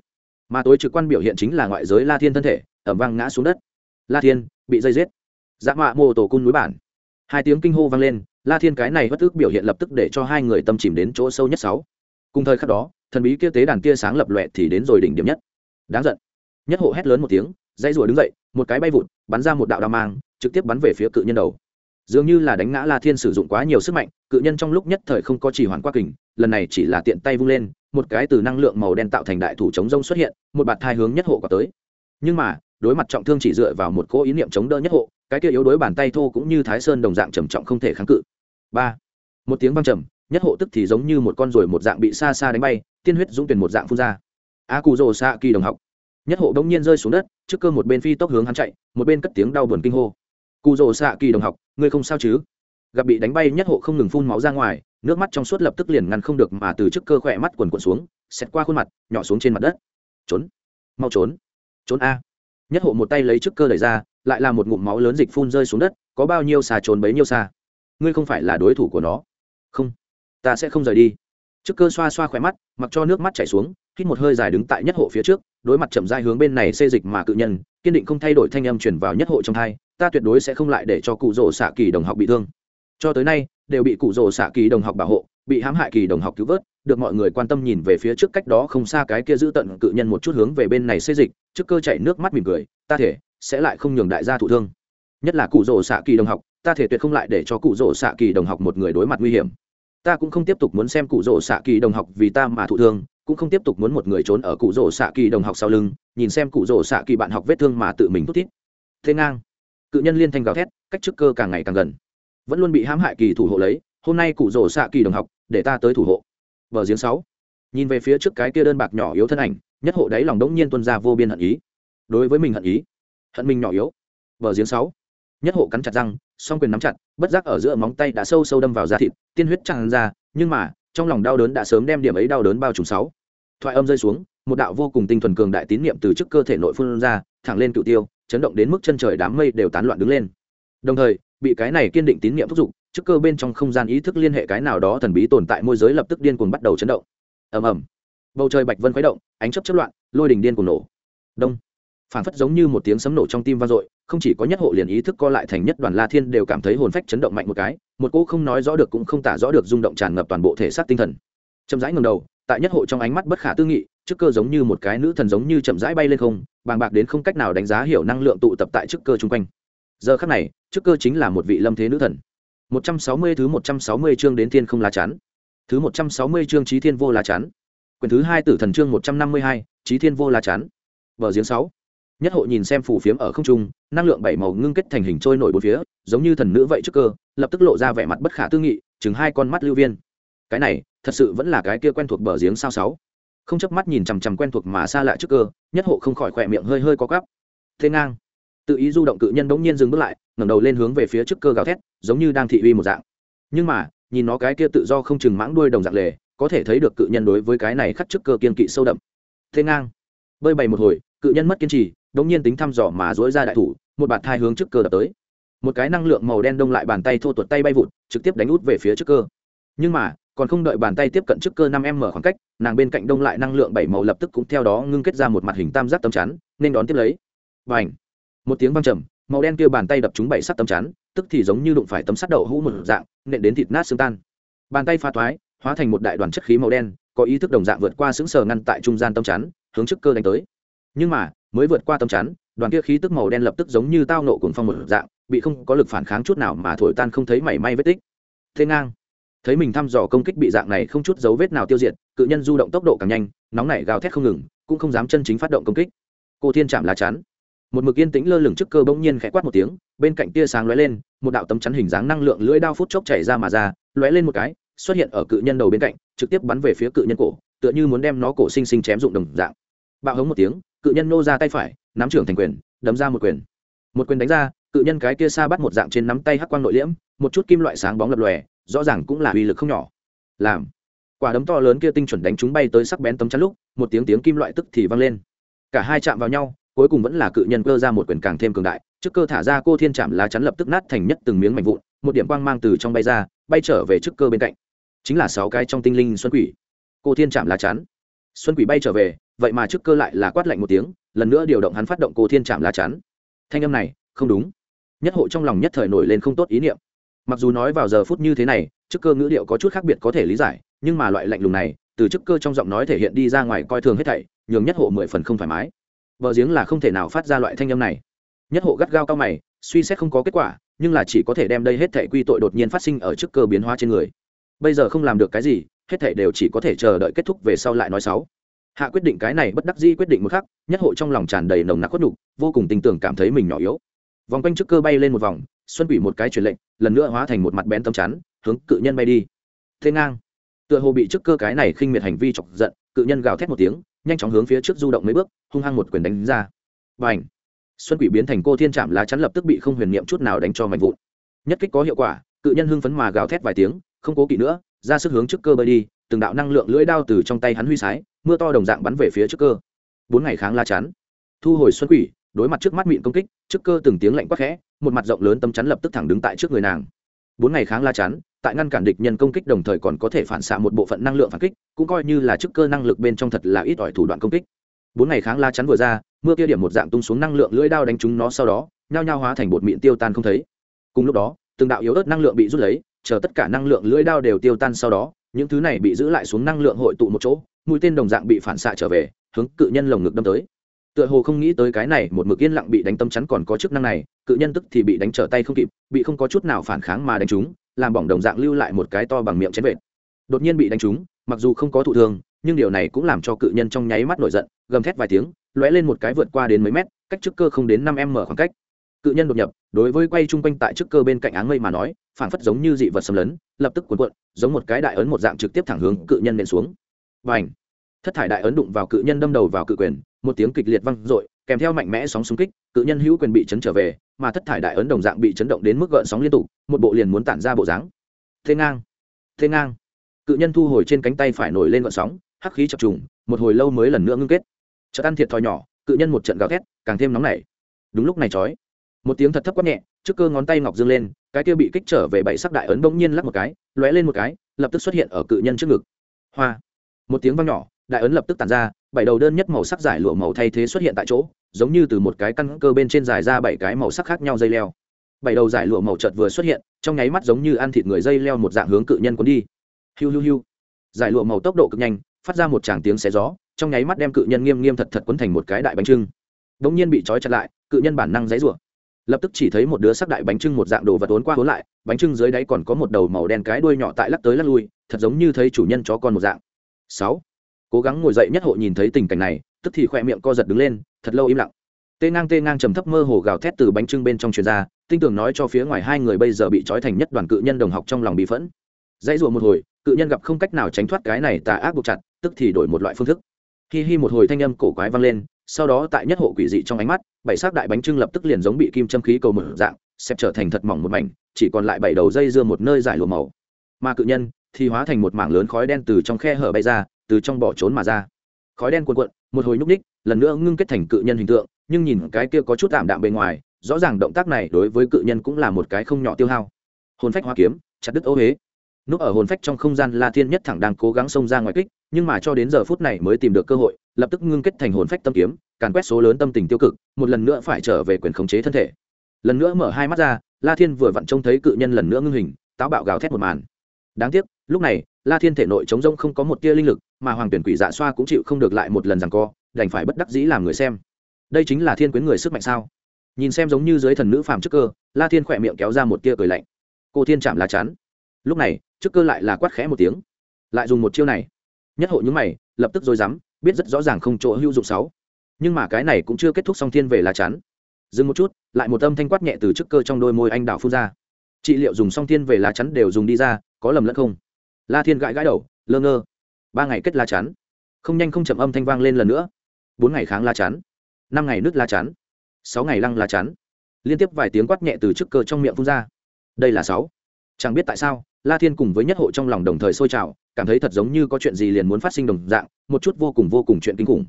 [SPEAKER 1] Mà tối trực quan biểu hiện chính là ngoại giới la thiên thân thể, ẩm vang ngã xuống đất. La thiên, bị dây giết. Dã mạ mô tổ cung núi bản. Hai tiếng kinh hô vang lên, la thiên cái này bất tức biểu hiện lập tức để cho hai người tâm chìm đến chỗ sâu nhất sáu. Cùng thời khắc đó, thần bí kia tế đàn tia sáng lập loẹ thì đến rồi đỉnh điểm nhất. Đáng giận. Nhất hộ hét lớn một tiếng dây rùa đứng dậy một cái bay vụt, bắn ra một đạo đao mang, trực tiếp bắn về phía cự nhân đầu. Dường như là đánh ngã la thiên sử dụng quá nhiều sức mạnh, cự nhân trong lúc nhất thời không có chỉ hoàn qua kình, lần này chỉ là tiện tay vung lên, một cái từ năng lượng màu đen tạo thành đại thủ chống rông xuất hiện, một bạt thai hướng nhất hộ quả tới. Nhưng mà, đối mặt trọng thương chỉ dựa vào một cỗ ý niệm chống đỡ nhất hộ, cái kia yếu đối bàn tay thô cũng như thái sơn đồng dạng trầm trọng không thể kháng cự. Ba, một tiếng vang trầm, nhất hộ tức thì giống như một con ruồi một dạng bị xa xa đánh bay, tiên huyết dũng tuyển một dạng phun ra. A cù rồ xạ kỳ đồng học nhất hộ đống nhiên rơi xuống đất, trước cơ một bên phi tốc hướng hắn chạy, một bên cất tiếng đau buồn kinh hô. Cụ rồ xạ kỳ đồng học, ngươi không sao chứ? Gặp bị đánh bay, nhất hộ không ngừng phun máu ra ngoài, nước mắt trong suốt lập tức liền ngăn không được mà từ trước cơ khỏe mắt quần quần xuống, xẹt qua khuôn mặt, nhỏ xuống trên mặt đất. Trốn. Mau trốn. Trốn a. Nhất hộ một tay lấy trước cơ đẩy ra, lại là một ngụm máu lớn dịch phun rơi xuống đất, có bao nhiêu xà trốn bấy nhiêu xa. Ngươi không phải là đối thủ của nó. Không. Ta sẽ không rời đi. Trước cơ xoa xoa khỏe mắt, mặc cho nước mắt chảy xuống, hít một hơi dài đứng tại nhất hộ phía trước đối mặt chậm dai hướng bên này xê dịch mà cự nhân, kiên định không thay đổi thanh âm chuyển vào nhất hộ trong hai ta tuyệt đối sẽ không lại để cho cụ rỗ xạ kỳ đồng học bị thương. Cho tới nay, đều bị cụ rỗ xạ kỳ đồng học bảo hộ, bị hãm hại kỳ đồng học cứu vớt, được mọi người quan tâm nhìn về phía trước cách đó không xa cái kia giữ tận cự nhân một chút hướng về bên này xê dịch, trước cơ chạy nước mắt mỉm cười, ta thể sẽ lại không nhường đại gia thụ thương. Nhất là cụ rỗ xạ kỳ đồng học, ta thể tuyệt không lại để cho cụ rỗ xạ kỳ đồng học một người đối mặt nguy hiểm. Ta cũng không tiếp tục muốn xem cụ rỗ xạ kỳ đồng học vì ta mà thụ thương cũng không tiếp tục muốn một người trốn ở cụ rổ xạ kỳ đồng học sau lưng, nhìn xem cụ rổ xạ kỳ bạn học vết thương mà tự mình thút thít. Thế ngang. Cự nhân liên thanh gào thét, cách trước cơ càng ngày càng gần. Vẫn luôn bị hãm hại kỳ thủ hộ lấy, hôm nay cụ rổ xạ kỳ đồng học, để ta tới thủ hộ. Bờ giếng sáu. Nhìn về phía trước cái kia đơn bạc nhỏ yếu thân ảnh, nhất hộ đáy lòng đống nhiên tuân ra vô biên hận ý. Đối với mình hận ý, hận mình nhỏ yếu. Bờ giếng sáu. Nhất hộ cắn chặt răng, song quyền nắm chặt, bất giác ở giữa móng tay đã sâu sâu đâm vào da thịt, tiên huyết tràn ra, nhưng mà trong lòng đau đớn đã sớm đem điểm ấy đau đớn bao trùm sáu. Thoại âm rơi xuống, một đạo vô cùng tinh thuần cường đại tín niệm từ trước cơ thể nội phun ra, thẳng lên cựu tiêu, chấn động đến mức chân trời đám mây đều tán loạn đứng lên. Đồng thời, bị cái này kiên định tín niệm thúc giục, trước cơ bên trong không gian ý thức liên hệ cái nào đó thần bí tồn tại môi giới lập tức điên cuồng bắt đầu chấn động. Ầm ầm. Bầu trời bạch vân khuấy động, ánh chấp chớp loạn, lôi đình điên cuồng nổ. Đông. Phảng phất giống như một tiếng sấm nổ trong tim vang dội không chỉ có nhất hộ liền ý thức co lại thành nhất đoàn la thiên đều cảm thấy hồn phách chấn động mạnh một cái một cô không nói rõ được cũng không tả rõ được rung động tràn ngập toàn bộ thể xác tinh thần. Chậm rãi ngầm đầu tại nhất hộ trong ánh mắt bất khả tư nghị trước cơ giống như một cái nữ thần giống như chậm rãi bay lên không bàng bạc đến không cách nào đánh giá hiểu năng lượng tụ tập tại trước cơ chung quanh. Giờ khắc này trước cơ chính là một vị lâm thế nữ thần. 160 thứ 160 chương đến thiên không lá chắn. Thứ 160 chương trí thiên vô lá chắn. Quyển thứ hai tử thần chương 152, trí thiên vô lá chắn. Bờ giếng sáu nhất hộ nhìn xem phù phiếm ở không trung, năng lượng bảy màu ngưng kết thành hình trôi nổi bốn phía, giống như thần nữ vậy trước cơ, lập tức lộ ra vẻ mặt bất khả tư nghị, chừng hai con mắt lưu viên. Cái này, thật sự vẫn là cái kia quen thuộc bờ giếng sao sáu. Không chớp mắt nhìn chằm chằm quen thuộc mà xa lạ trước cơ, nhất hộ không khỏi khỏe miệng hơi hơi có gắp. thế ngang. Tự ý du động cự nhân bỗng nhiên dừng bước lại, ngẩng đầu lên hướng về phía trước cơ gào thét, giống như đang thị uy một dạng. Nhưng mà, nhìn nó cái kia tự do không chừng mãng đuôi đồng dạng lề, có thể thấy được cự nhân đối với cái này khắc trước cơ kiên kỵ sâu đậm. Thế ngang. Bơi bày một hồi, cự nhân mất kiên trì đống nhiên tính thăm dò mà dỗi ra đại thủ, một bạt thai hướng trước cơ đập tới. Một cái năng lượng màu đen đông lại bàn tay thô tuột tay bay vụt, trực tiếp đánh út về phía trước cơ. Nhưng mà, còn không đợi bàn tay tiếp cận trước cơ năm em mở khoảng cách, nàng bên cạnh đông lại năng lượng bảy màu lập tức cũng theo đó ngưng kết ra một mặt hình tam giác tấm chắn, nên đón tiếp lấy. Và ảnh một tiếng văng trầm, màu đen kia bàn tay đập trúng bảy sắt tấm chắn, tức thì giống như đụng phải tấm sắt đậu hũ một dạng, nện đến thịt nát xương tan. Bàn tay pha thoái, hóa thành một đại đoàn chất khí màu đen, có ý thức đồng dạng vượt qua xứng sờ ngăn tại trung gian tấm chắn, hướng trước cơ đánh tới. Nhưng mà mới vượt qua tấm chắn, đoàn kia khí tức màu đen lập tức giống như tao nộ cuồng phong một dạng, bị không có lực phản kháng chút nào mà thổi tan không thấy mảy may vết tích. Thế ngang. Thấy mình thăm dò công kích bị dạng này không chút dấu vết nào tiêu diệt, cự nhân du động tốc độ càng nhanh, nóng nảy gào thét không ngừng, cũng không dám chân chính phát động công kích. Cô thiên chạm lá chắn. Một mực yên tĩnh lơ lửng trước cơ bỗng nhiên khẽ quát một tiếng, bên cạnh tia sáng lóe lên, một đạo tấm chắn hình dáng năng lượng lưỡi đao phút chốc chảy ra mà ra, lóe lên một cái, xuất hiện ở cự nhân đầu bên cạnh, trực tiếp bắn về phía cự nhân cổ, tựa như muốn đem nó cổ sinh sinh chém dụng đồng dạng. Bạo hống một tiếng cự nhân nô ra tay phải, nắm trưởng thành quyền, đấm ra một quyền. Một quyền đánh ra, cự nhân cái kia xa bắt một dạng trên nắm tay hắc quang nội liễm, một chút kim loại sáng bóng lập lòe, rõ ràng cũng là uy lực không nhỏ. Làm. Quả đấm to lớn kia tinh chuẩn đánh chúng bay tới sắc bén tấm chắn lúc, một tiếng tiếng kim loại tức thì vang lên. Cả hai chạm vào nhau, cuối cùng vẫn là cự nhân cơ ra một quyền càng thêm cường đại, trước cơ thả ra cô thiên chạm lá chắn lập tức nát thành nhất từng miếng mảnh vụn, một điểm quang mang từ trong bay ra, bay trở về trước cơ bên cạnh. Chính là sáu cái trong tinh linh xuân quỷ. Cô thiên chạm lá chắn xuân quỷ bay trở về, vậy mà trước cơ lại là quát lạnh một tiếng, lần nữa điều động hắn phát động cô thiên chạm lá chắn. Thanh âm này, không đúng. Nhất hộ trong lòng nhất thời nổi lên không tốt ý niệm. Mặc dù nói vào giờ phút như thế này, trước cơ ngữ điệu có chút khác biệt có thể lý giải, nhưng mà loại lạnh lùng này, từ trước cơ trong giọng nói thể hiện đi ra ngoài coi thường hết thảy, nhường nhất hộ mười phần không thoải mái. Vợ giếng là không thể nào phát ra loại thanh âm này. Nhất hộ gắt gao cao mày, suy xét không có kết quả, nhưng là chỉ có thể đem đây hết thảy quy tội đột nhiên phát sinh ở trước cơ biến hóa trên người. Bây giờ không làm được cái gì hết thảy đều chỉ có thể chờ đợi kết thúc về sau lại nói sáu. Hạ quyết định cái này bất đắc dĩ quyết định một khắc, nhất hộ trong lòng tràn đầy nồng nặc khuất nhục, vô cùng tin tưởng cảm thấy mình nhỏ yếu. Vòng quanh trước cơ bay lên một vòng, xuân quỷ một cái truyền lệnh, lần nữa hóa thành một mặt bén tấm chắn, hướng cự nhân bay đi. Thế ngang. Tựa hồ bị trước cơ cái này khinh miệt hành vi chọc giận, cự nhân gào thét một tiếng, nhanh chóng hướng phía trước du động mấy bước, hung hăng một quyền đánh ra. Và ảnh xuân quỷ biến thành cô thiên trạm lá chắn lập tức bị không huyền niệm chút nào đánh cho mạnh vụn. Nhất kích có hiệu quả, cự nhân hưng phấn mà gào thét vài tiếng, không cố kỵ nữa ra sức hướng trước cơ bơi đi, từng đạo năng lượng lưỡi đao từ trong tay hắn huy sái, mưa to đồng dạng bắn về phía trước cơ. Bốn ngày kháng la chắn. Thu hồi xuân quỷ, đối mặt trước mắt mịn công kích, trước cơ từng tiếng lạnh quắc khẽ, một mặt rộng lớn tâm chắn lập tức thẳng đứng tại trước người nàng. Bốn ngày kháng la chắn, tại ngăn cản địch nhân công kích đồng thời còn có thể phản xạ một bộ phận năng lượng phản kích, cũng coi như là chức cơ năng lực bên trong thật là ít ỏi thủ đoạn công kích. Bốn ngày kháng la chắn vừa ra, mưa kia điểm một dạng tung xuống năng lượng lưỡi đao đánh trúng nó sau đó, nhao nhao hóa thành bột mịn tiêu tan không thấy. Cùng lúc đó, từng đạo yếu ớt năng lượng bị rút lấy chờ tất cả năng lượng lưỡi đao đều tiêu tan sau đó, những thứ này bị giữ lại xuống năng lượng hội tụ một chỗ, mũi tên đồng dạng bị phản xạ trở về, hướng cự nhân lồng ngực đâm tới. Tựa hồ không nghĩ tới cái này một mực yên lặng bị đánh tâm chắn còn có chức năng này, cự nhân tức thì bị đánh trở tay không kịp, bị không có chút nào phản kháng mà đánh trúng, làm bỏng đồng dạng lưu lại một cái to bằng miệng chén vệt. Đột nhiên bị đánh trúng, mặc dù không có thụ thương, nhưng điều này cũng làm cho cự nhân trong nháy mắt nổi giận, gầm thét vài tiếng, lóe lên một cái vượt qua đến mấy mét, cách trước cơ không đến năm m khoảng cách. Cự nhân đột nhập đối với quay chung quanh tại trước cơ bên cạnh áng mây mà nói phản phất giống như dị vật xâm lấn, lập tức cuộn cuộn, giống một cái đại ấn một dạng trực tiếp thẳng hướng cự nhân nện xuống. Và ảnh thất thải đại ấn đụng vào cự nhân đâm đầu vào cự quyền, một tiếng kịch liệt vang dội, kèm theo mạnh mẽ sóng xung kích, cự nhân hữu quyền bị chấn trở về, mà thất thải đại ấn đồng dạng bị chấn động đến mức gợn sóng liên tục, một bộ liền muốn tản ra bộ dáng. Thế ngang! Thế ngang! Cự nhân thu hồi trên cánh tay phải nổi lên gợn sóng, hắc khí chập trùng, một hồi lâu mới lần nữa ngưng kết. Chợt ăn thiệt thòi nhỏ, cự nhân một trận gào thét, càng thêm nóng nảy. Đúng lúc này chói một tiếng thật thấp quát nhẹ, trước cơ ngón tay ngọc dương lên, cái kia bị kích trở về bảy sắc đại ấn bỗng nhiên lắc một cái, lóe lên một cái, lập tức xuất hiện ở cự nhân trước ngực. Hoa! Một tiếng vang nhỏ, đại ấn lập tức tàn ra, bảy đầu đơn nhất màu sắc giải lụa màu thay thế xuất hiện tại chỗ, giống như từ một cái căn cơ bên trên dài ra bảy cái màu sắc khác nhau dây leo. Bảy đầu giải lụa màu chợt vừa xuất hiện, trong nháy mắt giống như ăn thịt người dây leo một dạng hướng cự nhân cuốn đi. Hiu hiu hiu! Giải lụa màu tốc độ cực nhanh, phát ra một tràng tiếng xé gió, trong nháy mắt đem cự nhân nghiêm nghiêm thật thật quấn thành một cái đại bánh trưng. Đ ỗ n g nhiên bị trói chặt lại, cự nhân bản năng dãy rủa lập tức chỉ thấy một đứa sắc đại bánh trưng một dạng đồ vật ốn qua ốn lại, bánh trưng dưới đáy còn có một đầu màu đen cái đuôi nhỏ tại lắc tới lắc lui, thật giống như thấy chủ nhân chó con một dạng. Sáu. Cố gắng ngồi dậy nhất hộ nhìn thấy tình cảnh này, tức thì khoe miệng co giật đứng lên, thật lâu im lặng. Tê ngang tê ngang trầm thấp mơ hồ gào thét từ bánh trưng bên trong truyền ra, tinh tường nói cho phía ngoài hai người bây giờ bị trói thành nhất đoàn cự nhân đồng học trong lòng bị phẫn. Dãy rủa một hồi, cự nhân gặp không cách nào tránh thoát cái này tà ác buộc chặt, tức thì đổi một loại phương thức. Khi hi một hồi thanh âm cổ quái vang lên sau đó tại nhất hộ quỷ dị trong ánh mắt, bảy xác đại bánh trưng lập tức liền giống bị kim châm khí cầu mở dạng xếp trở thành thật mỏng một mảnh, chỉ còn lại bảy đầu dây dưa một nơi giải lùa màu. Mà cự nhân thì hóa thành một mảng lớn khói đen từ trong khe hở bay ra, từ trong bỏ trốn mà ra. Khói đen cuộn cuộn, một hồi nhúc ních lần nữa ngưng kết thành cự nhân hình tượng, nhưng nhìn cái kia có chút tạm đạm bề ngoài, rõ ràng động tác này đối với cự nhân cũng là một cái không nhỏ tiêu hao. Hồn phách hoa kiếm, chặt đứt ô huế núp ở hồn phách trong không gian la thiên nhất thẳng đang cố gắng xông ra ngoài kích, nhưng mà cho đến giờ phút này mới tìm được cơ hội lập tức ngưng kết thành hồn phách tâm kiếm, càn quét số lớn tâm tình tiêu cực, một lần nữa phải trở về quyền khống chế thân thể. Lần nữa mở hai mắt ra, la thiên vừa vặn trông thấy cự nhân lần nữa ngưng hình, táo bạo gào thét một màn. Đáng tiếc, lúc này, la thiên thể nội chống rông không có một tia linh lực, mà hoàng tuyển quỷ dạ xoa cũng chịu không được lại một lần rằng co, đành phải bất đắc dĩ làm người xem. Đây chính là thiên quyến người sức mạnh sao? Nhìn xem giống như dưới thần nữ phàm trước cơ, la thiên khỏe miệng kéo ra một tia cười lạnh. Cô thiên chạm lá chắn. Lúc này, trước cơ lại là quát khẽ một tiếng. Lại dùng một chiêu này. Nhất hộ những mày, lập tức dối rắm biết rất rõ ràng không chỗ hữu dụng sáu. Nhưng mà cái này cũng chưa kết thúc song thiên về lá chắn dừng một chút, lại một âm thanh quát nhẹ từ trước cơ trong đôi môi anh đào phun ra. Trị liệu dùng song thiên về lá chắn đều dùng đi ra, có lầm lẫn không? La thiên gãi gãi đầu, lơ ngơ. Ba ngày kết lá chắn không nhanh không chậm âm thanh vang lên lần nữa. Bốn ngày kháng lá chắn năm ngày nước lá chắn sáu ngày lăng lá chắn liên tiếp vài tiếng quát nhẹ từ trước cơ trong miệng phun ra. Đây là sáu. Chẳng biết tại sao, la thiên cùng với nhất hộ trong lòng đồng thời sôi trào cảm thấy thật giống như có chuyện gì liền muốn phát sinh đồng dạng, một chút vô cùng vô cùng chuyện kinh khủng.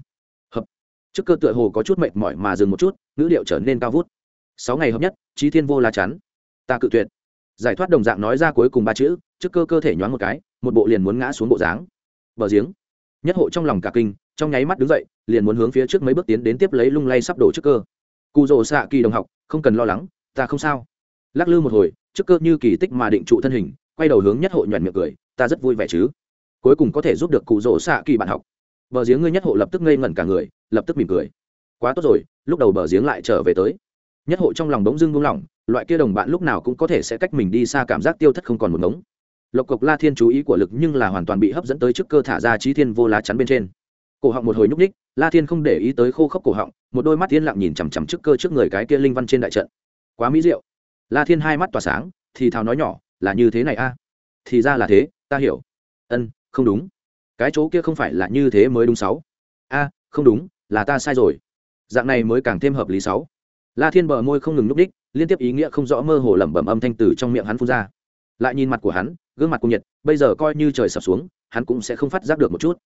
[SPEAKER 1] Hợp. Trước cơ tựa hồ có chút mệt mỏi mà dừng một chút, ngữ điệu trở nên cao vút. Sáu ngày hợp nhất trí thiên vô la chắn. Ta cự tuyệt. Giải thoát đồng dạng nói ra cuối cùng ba chữ, trước cơ cơ thể nhoáng một cái, một bộ liền muốn ngã xuống bộ dáng. Bờ giếng. Nhất hộ trong lòng cả kinh, trong nháy mắt đứng dậy, liền muốn hướng phía trước mấy bước tiến đến tiếp lấy lung lay sắp đổ trước cơ. Cụ rồ xạ kỳ đồng học, không cần lo lắng, ta không sao. Lắc lư một hồi, trước cơ như kỳ tích mà định trụ thân hình, quay đầu hướng nhất hộ nhoẹn miệng cười ta rất vui vẻ chứ. Cuối cùng có thể giúp được cụ rỗ xạ kỳ bạn học. Bờ giếng ngươi nhất hộ lập tức ngây ngẩn cả người, lập tức mỉm cười. Quá tốt rồi, lúc đầu bờ giếng lại trở về tới. Nhất hộ trong lòng đống dưng buông lỏng, loại kia đồng bạn lúc nào cũng có thể sẽ cách mình đi xa cảm giác tiêu thất không còn một ngống. Lộc cộc la thiên chú ý của lực nhưng là hoàn toàn bị hấp dẫn tới trước cơ thả ra trí thiên vô lá chắn bên trên. Cổ họng một hồi nhúc ních la thiên không để ý tới khô khốc cổ họng, một đôi mắt thiên lặng nhìn chằm chằm trước cơ trước người cái kia linh văn trên đại trận. Quá mỹ diệu. La thiên hai mắt tỏa sáng, thì thào nói nhỏ, là như thế này a? Thì ra là thế ta hiểu. Ân, không đúng. Cái chỗ kia không phải là như thế mới đúng sáu. A, không đúng, là ta sai rồi. Dạng này mới càng thêm hợp lý sáu. La thiên bờ môi không ngừng núp đích, liên tiếp ý nghĩa không rõ mơ hồ lẩm bẩm âm thanh từ trong miệng hắn phun ra. Lại nhìn mặt của hắn, gương mặt cung nhiệt, bây giờ coi như trời sập xuống, hắn cũng sẽ không phát giác được một chút.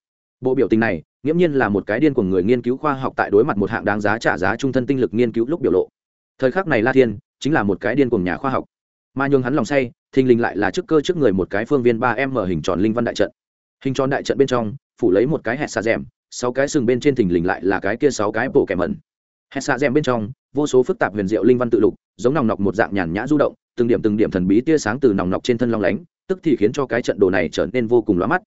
[SPEAKER 1] Bộ biểu tình này, nghiễm nhiên là một cái điên của người nghiên cứu khoa học tại đối mặt một hạng đáng giá trả giá trung thân tinh lực nghiên cứu lúc biểu lộ. Thời khắc này la thiên, chính là một cái điên của nhà khoa học. Mà nhường hắn lòng say thình lình lại là trước cơ trước người một cái phương viên ba m hình tròn linh văn đại trận. Hình tròn đại trận bên trong, phủ lấy một cái hẹt xà rèm, sáu cái sừng bên trên thình lình lại là cái kia sáu cái bộ kẻ mẩn. Hẹt xà rèm bên trong, vô số phức tạp huyền diệu linh văn tự lục, giống nòng nọc một dạng nhàn nhã du động, từng điểm từng điểm thần bí tia sáng từ nòng nọc trên thân long lánh, tức thì khiến cho cái trận đồ này trở nên vô cùng lóa mắt.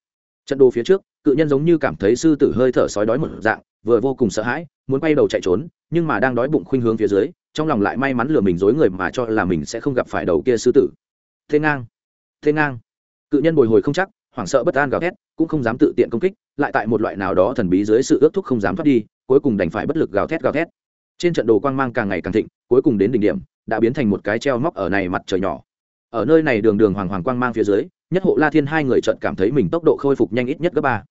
[SPEAKER 1] Trận đồ phía trước, cự nhân giống như cảm thấy sư tử hơi thở sói đói một dạng, vừa vô cùng sợ hãi, muốn quay đầu chạy trốn, nhưng mà đang đói bụng khuynh hướng phía dưới, trong lòng lại may mắn lừa mình dối người mà cho là mình sẽ không gặp phải đầu kia sư tử thế ngang thế ngang. Cự nhân bồi hồi không chắc, hoảng sợ bất an gào thét, cũng không dám tự tiện công kích, lại tại một loại nào đó thần bí dưới sự ước thúc không dám thoát đi, cuối cùng đành phải bất lực gào thét gào thét. Trên trận đồ quang mang càng ngày càng thịnh, cuối cùng đến đỉnh điểm, đã biến thành một cái treo móc ở này mặt trời nhỏ. Ở nơi này đường đường hoàng hoàng quang mang phía dưới, nhất hộ la thiên hai người trận cảm thấy mình tốc độ khôi phục nhanh ít nhất gấp ba.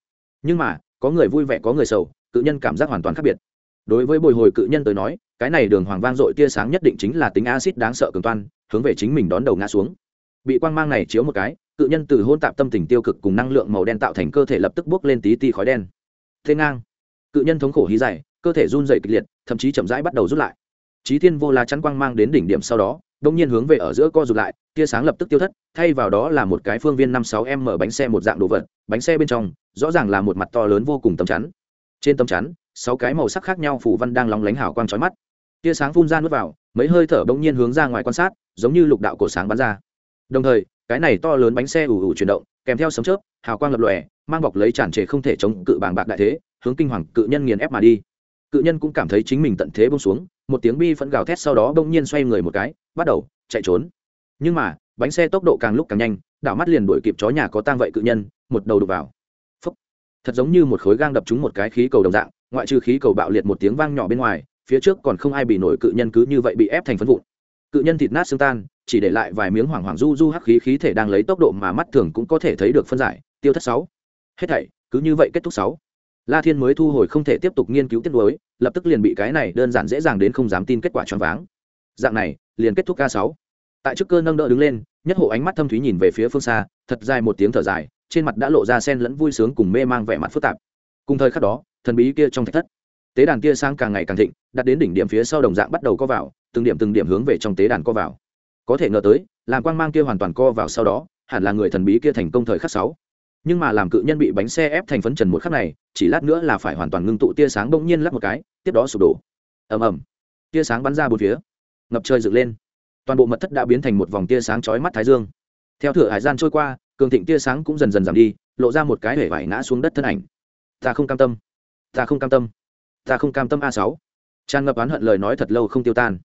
[SPEAKER 1] Nhưng mà, có người vui vẻ có người sầu, cự nhân cảm giác hoàn toàn khác biệt. Đối với bồi hồi cự nhân tới nói, cái này đường hoàng vang dội tia sáng nhất định chính là tính acid đáng sợ cường toan, hướng về chính mình đón đầu ngã xuống bị quang mang này chiếu một cái, cự nhân từ hôn tạp tâm tình tiêu cực cùng năng lượng màu đen tạo thành cơ thể lập tức bốc lên tí ti khói đen. Thế ngang. Cự nhân thống khổ hí dày cơ thể run dày kịch liệt, thậm chí chậm rãi bắt đầu rút lại. Trí thiên vô la chắn quang mang đến đỉnh điểm sau đó đông nhiên hướng về ở giữa co rụt lại, tia sáng lập tức tiêu thất, thay vào đó là một cái phương viên năm sáu m bánh xe một dạng đồ vật, bánh xe bên trong, rõ ràng là một mặt to lớn vô cùng tấm chắn. Trên tấm chắn, sáu cái màu sắc khác nhau phủ văn đang lóng lánh hào quang trói mắt. Tia sáng phun ra nuốt vào, mấy hơi thở bỗng nhiên hướng ra ngoài quan sát, giống như lục đạo cổ sáng bắn ra đồng thời, cái này to lớn bánh xe ủ ủ chuyển động, kèm theo sấm chớp, hào quang lập lòe, mang bọc lấy tràn trề không thể chống cự bàng bạc đại thế, hướng kinh hoàng cự nhân nghiền ép mà đi. Cự nhân cũng cảm thấy chính mình tận thế bông xuống, một tiếng bi phẫn gào thét sau đó bỗng nhiên xoay người một cái, bắt đầu chạy trốn. Nhưng mà, bánh xe tốc độ càng lúc càng nhanh, đảo mắt liền đuổi kịp chó nhà có tang vậy cự nhân, một đầu đục vào. Phúc. thật giống như một khối gang đập trúng một cái khí cầu đồng dạng, ngoại trừ khí cầu bạo liệt một tiếng vang nhỏ bên ngoài, phía trước còn không ai bị nổi cự nhân cứ như vậy bị ép thành phân vụn cự nhân thịt nát xương tan, chỉ để lại vài miếng hoảng hoảng du du hắc khí khí thể đang lấy tốc độ mà mắt thường cũng có thể thấy được phân giải, tiêu thất sáu. Hết thảy, cứ như vậy kết thúc sáu. La thiên mới thu hồi không thể tiếp tục nghiên cứu tiết đối lập tức liền bị cái này đơn giản dễ dàng đến không dám tin kết quả choáng váng. Dạng này, liền kết thúc ca sáu. Tại trước cơ nâng đỡ đứng lên, nhất hộ ánh mắt thâm thúy nhìn về phía phương xa, thật dài một tiếng thở dài, trên mặt đã lộ ra sen lẫn vui sướng cùng mê mang vẻ mặt phức tạp. Cùng thời khắc đó, thần bí kia trong thạch thất, tế đàn kia sang càng ngày càng thịnh, đặt đến đỉnh điểm phía sau đồng dạng bắt đầu co vào từng điểm từng điểm hướng về trong tế đàn co vào. Có thể ngờ tới làm quang mang kia hoàn toàn co vào sau đó, hẳn là người thần bí kia thành công thời khắc sáu. Nhưng mà làm cự nhân bị bánh xe ép thành phấn trần một khắc này, chỉ lát nữa là phải hoàn toàn ngưng tụ tia sáng bỗng nhiên lắp một cái, tiếp đó sụp đổ. Ầm ầm. Tia sáng bắn ra bốn phía. Ngập trời dựng lên. Toàn bộ mật thất đã biến thành một vòng tia sáng chói mắt thái dương. Theo thửa hải gian trôi qua, cường thịnh tia sáng cũng dần dần giảm đi, lộ ra một cái hể vải ngã xuống đất thân ảnh. Ta không cam tâm. Ta không cam tâm. Ta không cam tâm a sáu. Tràn ngập oán hận lời nói thật lâu không tiêu tan.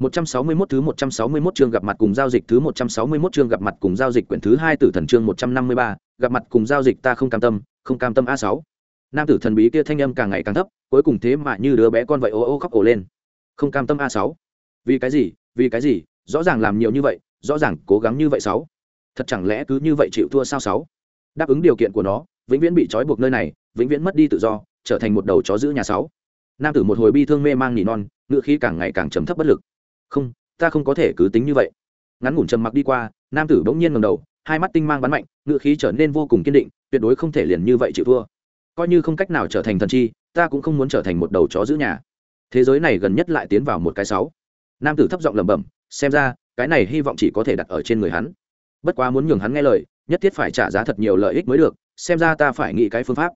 [SPEAKER 1] 161 thứ 161 chương gặp mặt cùng giao dịch thứ 161 chương gặp mặt cùng giao dịch quyển thứ 2 tử thần chương 153, gặp mặt cùng giao dịch ta không cam tâm, không cam tâm A6. Nam tử thần bí kia thanh âm càng ngày càng thấp, cuối cùng thế mà như đứa bé con vậy ô ô khóc ồ lên. Không cam tâm A6. Vì cái gì? Vì cái gì? Rõ ràng làm nhiều như vậy, rõ ràng cố gắng như vậy sáu. Thật chẳng lẽ cứ như vậy chịu thua sao sáu? Đáp ứng điều kiện của nó, vĩnh viễn bị trói buộc nơi này, vĩnh viễn mất đi tự do, trở thành một đầu chó giữ nhà sáu. Nam tử một hồi bi thương mê mang nỉ non, ngựa khí càng ngày càng trầm thấp bất lực không, ta không có thể cứ tính như vậy. Ngắn ngủn trầm mặc đi qua, nam tử bỗng nhiên ngầm đầu, hai mắt tinh mang bắn mạnh ngự khí trở nên vô cùng kiên định, tuyệt đối không thể liền như vậy chịu thua. Coi như không cách nào trở thành thần chi, ta cũng không muốn trở thành một đầu chó giữ nhà. Thế giới này gần nhất lại tiến vào một cái sáu. Nam tử thấp giọng lẩm bẩm, xem ra, cái này hy vọng chỉ có thể đặt ở trên người hắn. Bất quá muốn nhường hắn nghe lời, nhất thiết phải trả giá thật nhiều lợi ích mới được, xem ra ta phải nghĩ cái phương pháp.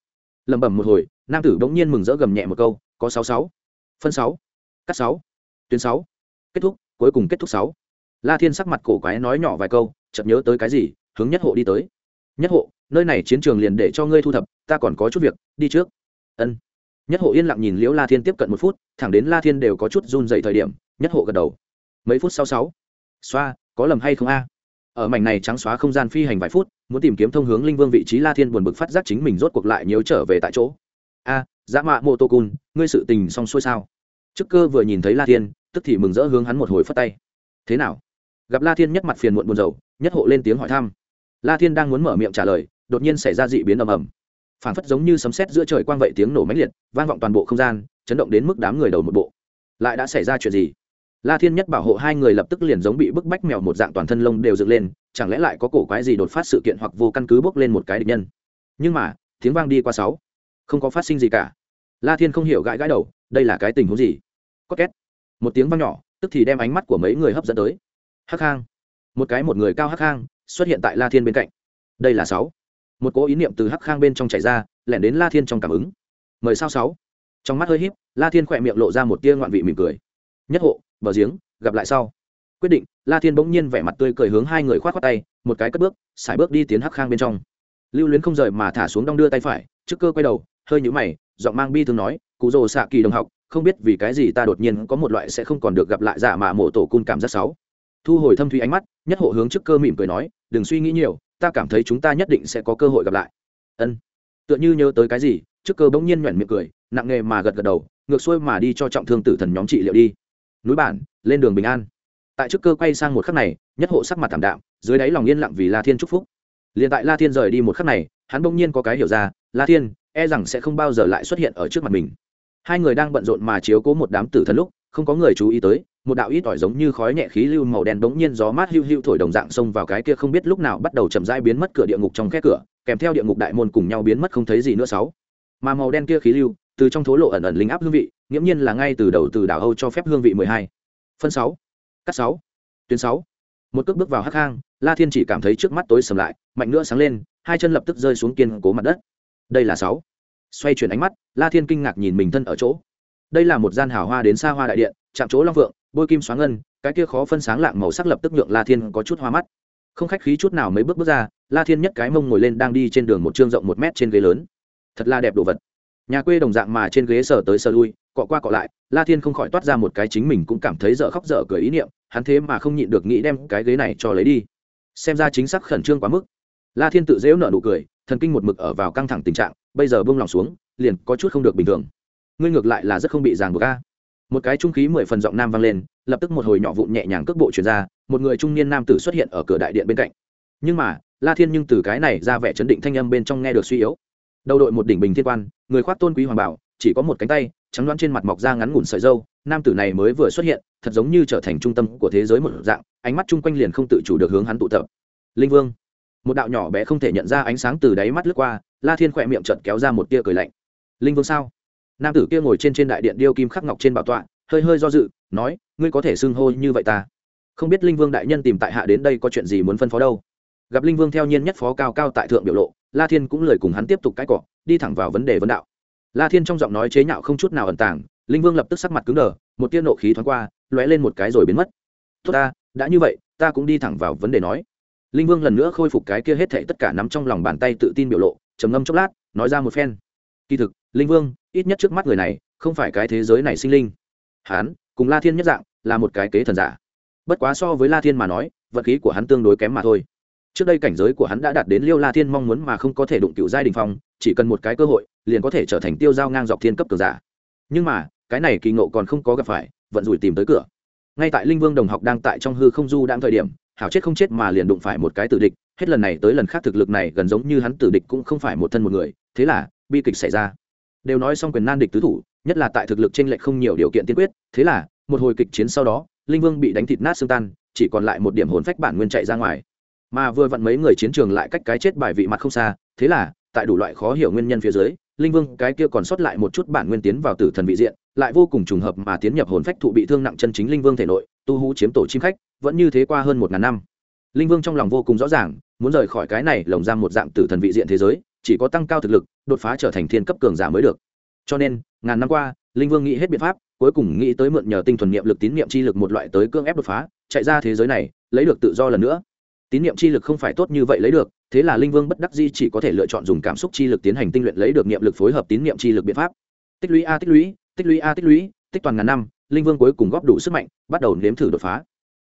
[SPEAKER 1] Lẩm bẩm một hồi, nam tử bỗng nhiên mừng rỡ gầm nhẹ một câu, có sáu sáu. Phân sáu. Cắt sáu. Tuyến sáu kết thúc cuối cùng kết thúc sáu. La thiên sắc mặt cổ quái nói nhỏ vài câu chợt nhớ tới cái gì hướng nhất hộ đi tới. Nhất hộ nơi này chiến trường liền để cho ngươi thu thập ta còn có chút việc đi trước. Ân. Nhất hộ yên lặng nhìn liễu la thiên tiếp cận một phút thẳng đến la thiên đều có chút run dậy thời điểm nhất hộ gật đầu. Mấy phút sau sáu. Xoa có lầm hay không a? Ở mảnh này trắng xóa không gian phi hành vài phút muốn tìm kiếm thông hướng linh vương vị trí la thiên buồn bực phát giác chính mình rốt cuộc lại nhớ trở về tại chỗ. A à, dã mạ mô tô cun ngươi sự tình xong xuôi sao? Chức cơ vừa nhìn thấy la thiên tức thì mừng rỡ hướng hắn một hồi phất tay. Thế nào? Gặp la thiên nhất mặt phiền muộn buồn rầu, nhất hộ lên tiếng hỏi thăm. La thiên đang muốn mở miệng trả lời, đột nhiên xảy ra dị biến ầm ầm. Phảng phất giống như sấm sét giữa trời quang vậy tiếng nổ mãnh liệt, vang vọng toàn bộ không gian, chấn động đến mức đám người đầu một bộ. Lại đã xảy ra chuyện gì? La thiên nhất bảo hộ hai người lập tức liền giống bị bức bách mèo một dạng toàn thân lông đều dựng lên, chẳng lẽ lại có cổ quái gì đột phát sự kiện hoặc vô căn cứ bốc lên một cái địch nhân? Nhưng mà, tiếng vang đi qua sáu. Không có phát sinh gì cả. La thiên không hiểu gãi gãi đầu, đây là cái tình huống gì? Có két một tiếng vang nhỏ, tức thì đem ánh mắt của mấy người hấp dẫn tới. Hắc khang. Một cái một người cao hắc khang xuất hiện tại la thiên bên cạnh. Đây là sáu. Một cỗ ý niệm từ hắc khang bên trong chảy ra, lẻn đến la thiên trong cảm ứng. Mời sao sáu? Trong mắt hơi híp, la thiên khỏe miệng lộ ra một tia ngoạn vị mỉm cười. Nhất hộ bờ giếng, gặp lại sau. Quyết định, la thiên bỗng nhiên vẻ mặt tươi cười hướng hai người khoát khoát tay, một cái cất bước, xài bước đi tiến hắc khang bên trong. Lưu luyến không rời mà thả xuống đong đưa tay phải, trước cơ quay đầu, hơi nhũ mày, giọng mang bi thường nói, cụ rồ xạ kỳ đồng học không biết vì cái gì ta đột nhiên có một loại sẽ không còn được gặp lại giả mà mộ tổ cun cảm giác sáu thu hồi thâm thủy ánh mắt, nhất hộ hướng trước cơ mỉm cười nói, đừng suy nghĩ nhiều, ta cảm thấy chúng ta nhất định sẽ có cơ hội gặp lại. Ân. Tựa như nhớ tới cái gì, trước cơ bỗng nhiên nhoẻn miệng cười, nặng nghề mà gật gật đầu, ngược xuôi mà đi cho trọng thương tử thần nhóm trị liệu đi. Núi bản, lên đường bình an. Tại trước cơ quay sang một khắc này, nhất hộ sắc mặt thảm đạm, dưới đáy lòng yên lặng vì la thiên chúc phúc. Liền tại la thiên rời đi một khắc này, hắn bỗng nhiên có cái hiểu ra, la thiên e rằng sẽ không bao giờ lại xuất hiện ở trước mặt mình hai người đang bận rộn mà chiếu cố một đám tử thần lúc, không có người chú ý tới, một đạo ít ỏi giống như khói nhẹ khí lưu màu đen bỗng nhiên gió mát hiu hiu thổi đồng dạng xông vào cái kia không biết lúc nào bắt đầu chậm rãi biến mất cửa địa ngục trong khe cửa, kèm theo địa ngục đại môn cùng nhau biến mất không thấy gì nữa sáu. Mà màu đen kia khí lưu, từ trong thố lộ ẩn ẩn linh áp hương vị, nghiễm nhiên là ngay từ đầu từ đảo âu cho phép hương vị mười hai. Phân sáu. Cắt sáu. Tuyến sáu. Một cước bước vào hắc hang, la thiên chỉ cảm thấy trước mắt tối sầm lại, mạnh nữa sáng lên, hai chân lập tức rơi xuống kiên cố mặt đất. Đây là sáu xoay chuyển ánh mắt, la thiên kinh ngạc nhìn mình thân ở chỗ. Đây là một gian hào hoa đến xa hoa đại điện, chạm chỗ long vượng, bôi kim xoáng ngân, cái kia khó phân sáng lạng màu sắc lập tức nhượng la thiên có chút hoa mắt. Không khách khí chút nào mấy bước bước ra, la thiên nhất cái mông ngồi lên đang đi trên đường một chương rộng một mét trên ghế lớn. Thật là đẹp đồ vật. Nhà quê đồng dạng mà trên ghế sờ tới sờ lui, cọ qua cọ lại, la thiên không khỏi toát ra một cái chính mình cũng cảm thấy dở khóc dở cười ý niệm, hắn thế mà không nhịn được nghĩ đem cái ghế này cho lấy đi. Xem ra chính xác khẩn trương quá mức. La thiên tự dễu nợ nụ cười thần kinh một mực ở vào căng thẳng tình trạng, bây giờ bông lòng xuống, liền có chút không được bình thường. Ngươi ngược lại là rất không bị ràng buộc ca một cái trung khí mười phần giọng nam vang lên, lập tức một hồi nhỏ vụn nhẹ nhàng cước bộ chuyển ra, một người trung niên nam tử xuất hiện ở cửa đại điện bên cạnh. Nhưng mà, la thiên nhưng từ cái này ra vẻ chấn định thanh âm bên trong nghe được suy yếu. Đầu đội một đỉnh bình thiên quan, người khoác tôn quý hoàng bảo, chỉ có một cánh tay, trắng đoán trên mặt mọc ra ngắn ngủn sợi dâu nam tử này mới vừa xuất hiện, thật giống như trở thành trung tâm của thế giới một dạng, ánh mắt chung quanh liền không tự chủ được hướng hắn tụ tập. Linh vương một đạo nhỏ bé không thể nhận ra ánh sáng từ đáy mắt lướt qua, la thiên khỏe miệng chợt kéo ra một tia cười lạnh. Linh vương sao? Nam tử kia ngồi trên trên đại điện điêu kim khắc ngọc trên bảo tọa, hơi hơi do dự, nói, ngươi có thể xưng hô như vậy ta? Không biết linh vương đại nhân tìm tại hạ đến đây có chuyện gì muốn phân phó đâu. Gặp linh vương theo nhiên nhất phó cao cao tại thượng biểu lộ, la thiên cũng lời cùng hắn tiếp tục cãi cọ, đi thẳng vào vấn đề vấn đạo. La thiên trong giọng nói chế nhạo không chút nào ẩn tàng, linh vương lập tức sắc mặt cứng đờ, một tia nộ khí thoáng qua, lóe lên một cái rồi biến mất. Tốt ta, đã như vậy, ta cũng đi thẳng vào vấn đề nói linh vương lần nữa khôi phục cái kia hết thảy tất cả nắm trong lòng bàn tay tự tin biểu lộ, trầm ngâm chốc lát, nói ra một phen. Kỳ thực, linh vương, ít nhất trước mắt người này, không phải cái thế giới này sinh linh. Hắn cùng la thiên nhất dạng, là một cái kế thần giả. Bất quá so với la thiên mà nói, vật khí của hắn tương đối kém mà thôi. Trước đây cảnh giới của hắn đã đạt đến liêu la thiên mong muốn mà không có thể đụng cựu giai đình phong, chỉ cần một cái cơ hội, liền có thể trở thành tiêu giao ngang dọc thiên cấp cường giả. Nhưng mà, cái này kỳ ngộ còn không có gặp phải, vận rủi tìm tới cửa. Ngay tại linh vương đồng học đang tại trong hư không du đang thời điểm hảo chết không chết mà liền đụng phải một cái tử địch, hết lần này tới lần khác thực lực này gần giống như hắn tử địch cũng không phải một thân một người, thế là, bi kịch xảy ra. Đều nói xong quyền nan địch tứ thủ, nhất là tại thực lực trên lệch không nhiều điều kiện tiên quyết, thế là, một hồi kịch chiến sau đó, linh vương bị đánh thịt nát xương tan, chỉ còn lại một điểm hồn phách bản nguyên chạy ra ngoài. Mà vừa vặn mấy người chiến trường lại cách cái chết bài vị mặt không xa, thế là, tại đủ loại khó hiểu nguyên nhân phía dưới, linh vương cái kia còn sót lại một chút bản nguyên tiến vào tử thần vị diện, lại vô cùng trùng hợp mà tiến nhập hồn phách thụ bị thương nặng chân chính linh vương thể nội tu hú chiếm tổ chim khách, vẫn như thế qua hơn một ngàn năm. Linh vương trong lòng vô cùng rõ ràng, muốn rời khỏi cái này lồng giam một dạng tử thần vị diện thế giới, chỉ có tăng cao thực lực, đột phá trở thành thiên cấp cường giả mới được. Cho nên, ngàn năm qua, linh vương nghĩ hết biện pháp, cuối cùng nghĩ tới mượn nhờ tinh thuần niệm lực tín niệm chi lực một loại tới cưỡng ép đột phá, chạy ra thế giới này, lấy được tự do lần nữa. Tín niệm chi lực không phải tốt như vậy lấy được, thế là linh vương bất đắc di chỉ có thể lựa chọn dùng cảm xúc chi lực tiến hành tinh luyện lấy được niệm lực phối hợp tín niệm chi lực biện pháp. Tích lũy a tích lũy tích lũy a tích lũy, tích toàn ngàn năm linh vương cuối cùng góp đủ sức mạnh, bắt đầu nếm thử đột phá.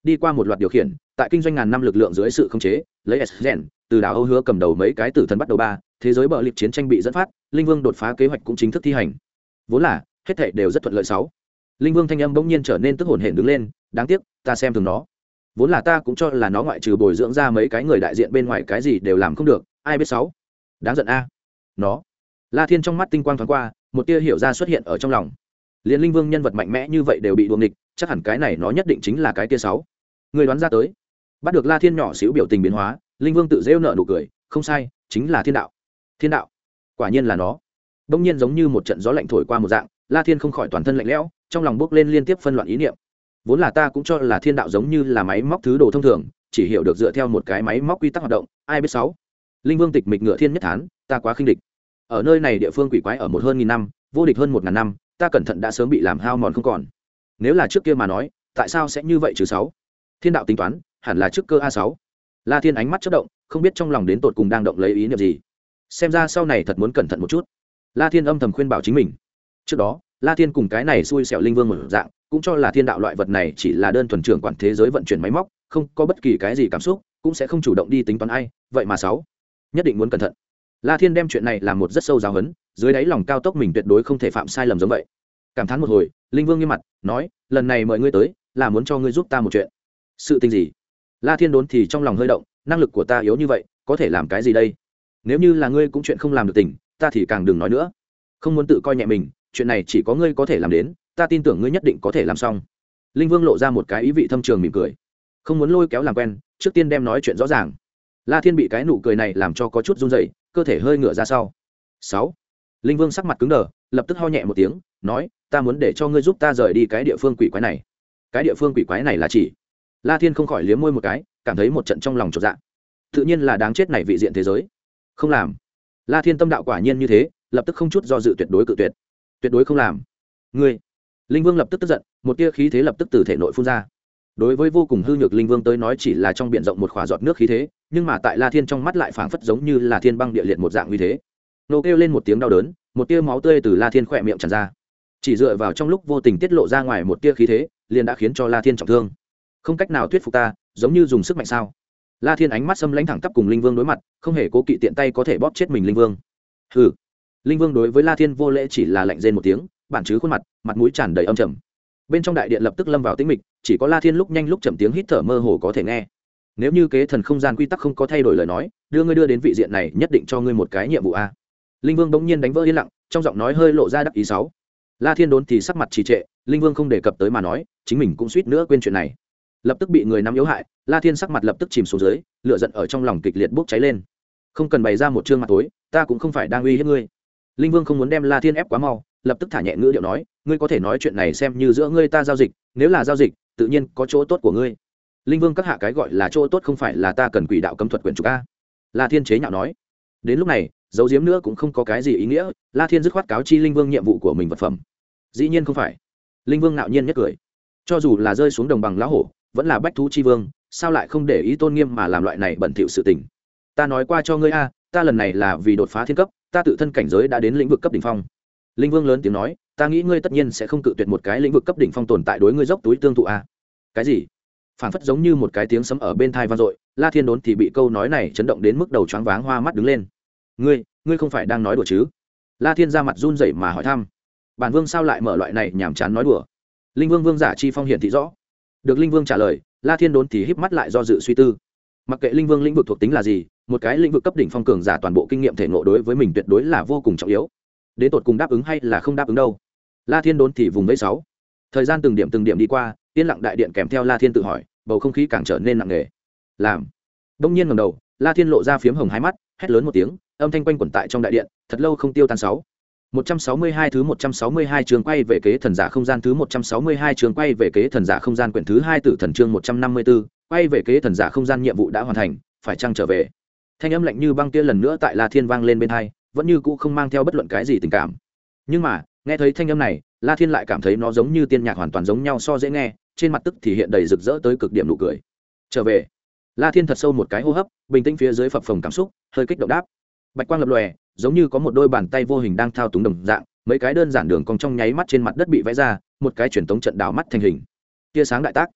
[SPEAKER 1] Đi qua một loạt điều khiển, tại kinh doanh ngàn năm lực lượng dưới sự khống chế, lấy s gen, từ đảo âu hứa cầm đầu mấy cái tử thần bắt đầu ba, thế giới bờ liệp chiến tranh bị dẫn phát, linh vương đột phá kế hoạch cũng chính thức thi hành. Vốn là, hết thệ đều rất thuận lợi sáu. Linh vương thanh âm bỗng nhiên trở nên tức hồn hển đứng lên, đáng tiếc, ta xem thường nó. Vốn là ta cũng cho là nó ngoại trừ bồi dưỡng ra mấy cái người đại diện bên ngoài cái gì đều làm không được, ai biết sáu? Đáng giận a. Nó. La thiên trong mắt tinh quang thoáng qua, một tia hiểu ra xuất hiện ở trong lòng liền linh vương nhân vật mạnh mẽ như vậy đều bị đuồng địch chắc hẳn cái này nó nhất định chính là cái tia sáu. Người đoán ra tới. Bắt được la thiên nhỏ xíu biểu tình biến hóa, linh vương tự rêu nợ nụ cười, không sai, chính là thiên đạo. Thiên đạo? Quả nhiên là nó. Đông nhiên giống như một trận gió lạnh thổi qua một dạng, la thiên không khỏi toàn thân lạnh lẽo, trong lòng bước lên liên tiếp phân loạn ý niệm. Vốn là ta cũng cho là thiên đạo giống như là máy móc thứ đồ thông thường, chỉ hiểu được dựa theo một cái máy móc quy tắc hoạt động, ai biết sáu. Linh vương tịch mịch ngựa thiên nhất thán, ta quá khinh địch. Ở nơi này địa phương quỷ quái ở một hơn nghìn năm, vô địch hơn một ngàn năm ta cẩn thận đã sớm bị làm hao mòn không còn. Nếu là trước kia mà nói, tại sao sẽ như vậy chứ sáu? Thiên đạo tính toán, hẳn là trước cơ a sáu. La thiên ánh mắt chất động, không biết trong lòng đến tột cùng đang động lấy ý niệm gì. Xem ra sau này thật muốn cẩn thận một chút. La thiên âm thầm khuyên bảo chính mình. Trước đó, la thiên cùng cái này xui xẻo linh vương một dạng, cũng cho là thiên đạo loại vật này chỉ là đơn thuần trưởng quản thế giới vận chuyển máy móc, không có bất kỳ cái gì cảm xúc, cũng sẽ không chủ động đi tính toán ai, vậy mà sáu. Nhất định muốn cẩn thận. La thiên đem chuyện này làm một rất sâu giáo hấn dưới đáy lòng cao tốc mình tuyệt đối không thể phạm sai lầm giống vậy. Cảm thán một hồi, linh vương nghiêm mặt, nói, lần này mời ngươi tới, là muốn cho ngươi giúp ta một chuyện. Sự tình gì? La thiên đốn thì trong lòng hơi động, năng lực của ta yếu như vậy, có thể làm cái gì đây? Nếu như là ngươi cũng chuyện không làm được tình, ta thì càng đừng nói nữa. Không muốn tự coi nhẹ mình, chuyện này chỉ có ngươi có thể làm đến, ta tin tưởng ngươi nhất định có thể làm xong. Linh vương lộ ra một cái ý vị thâm trường mỉm cười. Không muốn lôi kéo làm quen, trước tiên đem nói chuyện rõ ràng. La thiên bị cái nụ cười này làm cho có chút run dậy cơ thể hơi ngửa ra sau. Sáu linh vương sắc mặt cứng đờ, lập tức ho nhẹ một tiếng, nói, ta muốn để cho ngươi giúp ta rời đi cái địa phương quỷ quái này. Cái địa phương quỷ quái này là chỉ? La thiên không khỏi liếm môi một cái, cảm thấy một trận trong lòng trọt dạ. Tự nhiên là đáng chết này vị diện thế giới. Không làm. La thiên tâm đạo quả nhiên như thế, lập tức không chút do dự tuyệt đối cự tuyệt. Tuyệt đối không làm. Ngươi? Linh vương lập tức tức giận, một tia khí thế lập tức từ thể nội phun ra. Đối với vô cùng hư nhược linh vương tới nói chỉ là trong b i ể n rộng một khỏa giọt nước khí thế, nhưng mà tại la thiên trong mắt lại phảng phất giống như là thiên băng địa liệt một dạng như thế nô kêu lên một tiếng đau đớn, một tia máu tươi từ la thiên khỏe miệng tràn ra. Chỉ dựa vào trong lúc vô tình tiết lộ ra ngoài một tia khí thế, liền đã khiến cho la thiên trọng thương. Không cách nào thuyết phục ta, giống như dùng sức mạnh sao? La thiên ánh mắt xâm lãnh thẳng tắp cùng linh vương đối mặt, không hề cố kỵ tiện tay có thể bóp chết mình linh vương. Hừ. Linh vương đối với la thiên vô lễ chỉ là lạnh rên một tiếng, bản chứ khuôn mặt mặt mũi tràn đầy âm trầm. Bên trong đại điện lập tức lâm vào tĩnh mịch, chỉ có la thiên lúc nhanh lúc chậm tiếng hít thở mơ hồ có thể nghe. Nếu như kế thần không gian quy tắc không có thay đổi lời nói, đưa ngươi đưa đến vị diện này, nhất định cho ngươi một cái nhiệm vụ a linh vương bỗng nhiên đánh vỡ yên lặng, trong giọng nói hơi lộ ra đắc ý sáu. La thiên đốn thì sắc mặt trì trệ, linh vương không đề cập tới mà nói, chính mình cũng suýt nữa quên chuyện này. Lập tức bị người nắm yếu hại, la thiên sắc mặt lập tức chìm xuống dưới, lửa giận ở trong lòng kịch liệt bốc cháy lên. Không cần bày ra một chương mặt tối, ta cũng không phải đang uy hiếp ngươi. Linh vương không muốn đem la thiên ép quá mau, lập tức thả nhẹ ngữ điệu nói, ngươi có thể nói chuyện này xem như giữa ngươi ta giao dịch, nếu là giao dịch, tự nhiên có chỗ tốt của ngươi. Linh vương các hạ cái gọi là chỗ tốt không phải là ta cần quỷ đạo cấm thuật quyền trục a la thiên chế nhạo nói. Đến lúc này dấu diếm nữa cũng không có cái gì ý nghĩa, la thiên dứt khoát cáo chi linh vương nhiệm vụ của mình vật phẩm. Dĩ nhiên không phải. Linh vương nạo nhiên nhất cười. Cho dù là rơi xuống đồng bằng lá hổ, vẫn là bách thú chi vương, sao lại không để ý tôn nghiêm mà làm loại này bẩn thỉu sự tình? Ta nói qua cho ngươi a, ta lần này là vì đột phá thiên cấp, ta tự thân cảnh giới đã đến lĩnh vực cấp đỉnh phong. Linh vương lớn tiếng nói, ta nghĩ ngươi tất nhiên sẽ không cự tuyệt một cái lĩnh vực cấp đỉnh phong tồn tại đối ngươi dốc túi tương thụ a. Cái gì? Phản phất giống như một cái tiếng sấm ở bên thai vang dội, la thiên đốn thì bị câu nói này chấn động đến mức đầu choáng váng, hoa mắt đứng lên ngươi ngươi không phải đang nói đùa chứ? La thiên ra mặt run rẩy mà hỏi thăm. Bản vương sao lại mở loại này nhàm chán nói đùa? Linh vương vương giả chi phong hiển thị rõ. Được linh vương trả lời, la thiên đốn thì híp mắt lại do dự suy tư. Mặc kệ linh vương lĩnh vực thuộc tính là gì, một cái lĩnh vực cấp đỉnh phong cường giả toàn bộ kinh nghiệm thể ngộ đối với mình tuyệt đối là vô cùng trọng yếu. Đến tột cùng đáp ứng hay là không đáp ứng đâu? La thiên đốn thì vùng vẫy sáu. Thời gian từng điểm từng điểm đi qua, yên lặng đại điện kèm theo la thiên tự hỏi, bầu không khí càng trở nên nặng nề. Làm. Đông nhiên ngầm đầu, la thiên lộ ra phiếm hồng hai mắt, hét lớn một tiếng âm thanh quanh quẩn tại trong đại điện thật lâu không tiêu tan sáu 162 thứ 162 trường quay về kế thần giả không gian thứ 162 trường quay về kế thần giả không gian quyển thứ 2 tử thần chương 154, quay về kế thần giả không gian nhiệm vụ đã hoàn thành, phải chăng trở về. Thanh âm lạnh như băng kia lần nữa tại La Thiên vang lên bên tai, vẫn như cũ không mang theo bất luận cái gì tình cảm. Nhưng mà, nghe thấy thanh âm này, La Thiên lại cảm thấy nó giống như tiên nhạc hoàn toàn giống nhau so dễ nghe, trên mặt tức thì hiện đầy rực rỡ tới cực điểm nụ cười. Trở về. La Thiên thật sâu một cái hô hấp, bình tĩnh phía dưới phập phồng cảm xúc, hơi kích động đáp. Bạch quang lập lòe, giống như có một đôi bàn tay vô hình đang thao túng đồng dạng mấy cái đơn giản đường cong trong nháy mắt trên mặt đất bị vẽ ra một cái truyền tống trận đảo mắt thành hình. Tia sáng đại tác.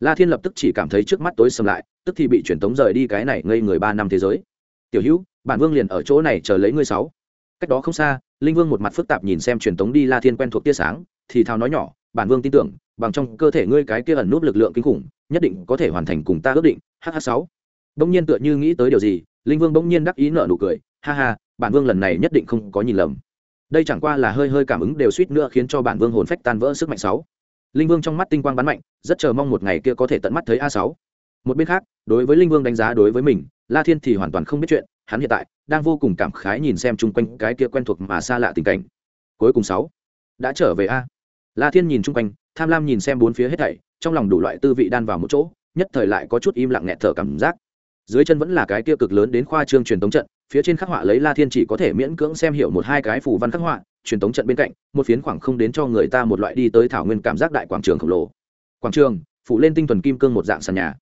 [SPEAKER 1] La thiên lập tức chỉ cảm thấy trước mắt tối sầm lại tức thì bị truyền tống rời đi cái này ngây người ba năm thế giới. Tiểu hữu bản vương liền ở chỗ này chờ lấy ngươi sáu. Cách đó không xa linh vương một mặt phức tạp nhìn xem truyền tống đi la thiên quen thuộc tia sáng thì thào nói nhỏ bản vương tin tưởng bằng trong cơ thể ngươi cái kia ẩn nút lực lượng kinh khủng nhất định có thể hoàn thành cùng ta ước định. Hh sáu. Bỗng nhiên tựa như nghĩ tới điều gì linh vương bỗng nhiên đắc ý nợ nụ cười ha ha, bản vương lần này nhất định không có nhìn lầm. Đây chẳng qua là hơi hơi cảm ứng đều suýt nữa khiến cho bản vương hồn phách tan vỡ sức mạnh sáu. Linh vương trong mắt tinh quang bắn mạnh, rất chờ mong một ngày kia có thể tận mắt thấy a sáu. Một bên khác, đối với linh vương đánh giá đối với mình, la thiên thì hoàn toàn không biết chuyện, hắn hiện tại đang vô cùng cảm khái nhìn xem chung quanh cái kia quen thuộc mà xa lạ tình cảnh. Cuối cùng sáu, đã trở về a. La thiên nhìn chung quanh, tham lam nhìn xem bốn phía hết thảy, trong lòng đủ loại tư vị đan vào một chỗ, nhất thời lại có chút im lặng nghẹt thở cảm giác dưới chân vẫn là cái kia cực lớn đến khoa trương truyền tống trận, phía trên khắc họa lấy la thiên chỉ có thể miễn cưỡng xem hiểu một hai cái phù văn khắc họa, truyền tống trận bên cạnh, một phiến khoảng không đến cho người ta một loại đi tới thảo nguyên cảm giác đại quảng trường khổng lồ. Quảng trường, phủ lên tinh thuần kim cương một dạng sàn nhà.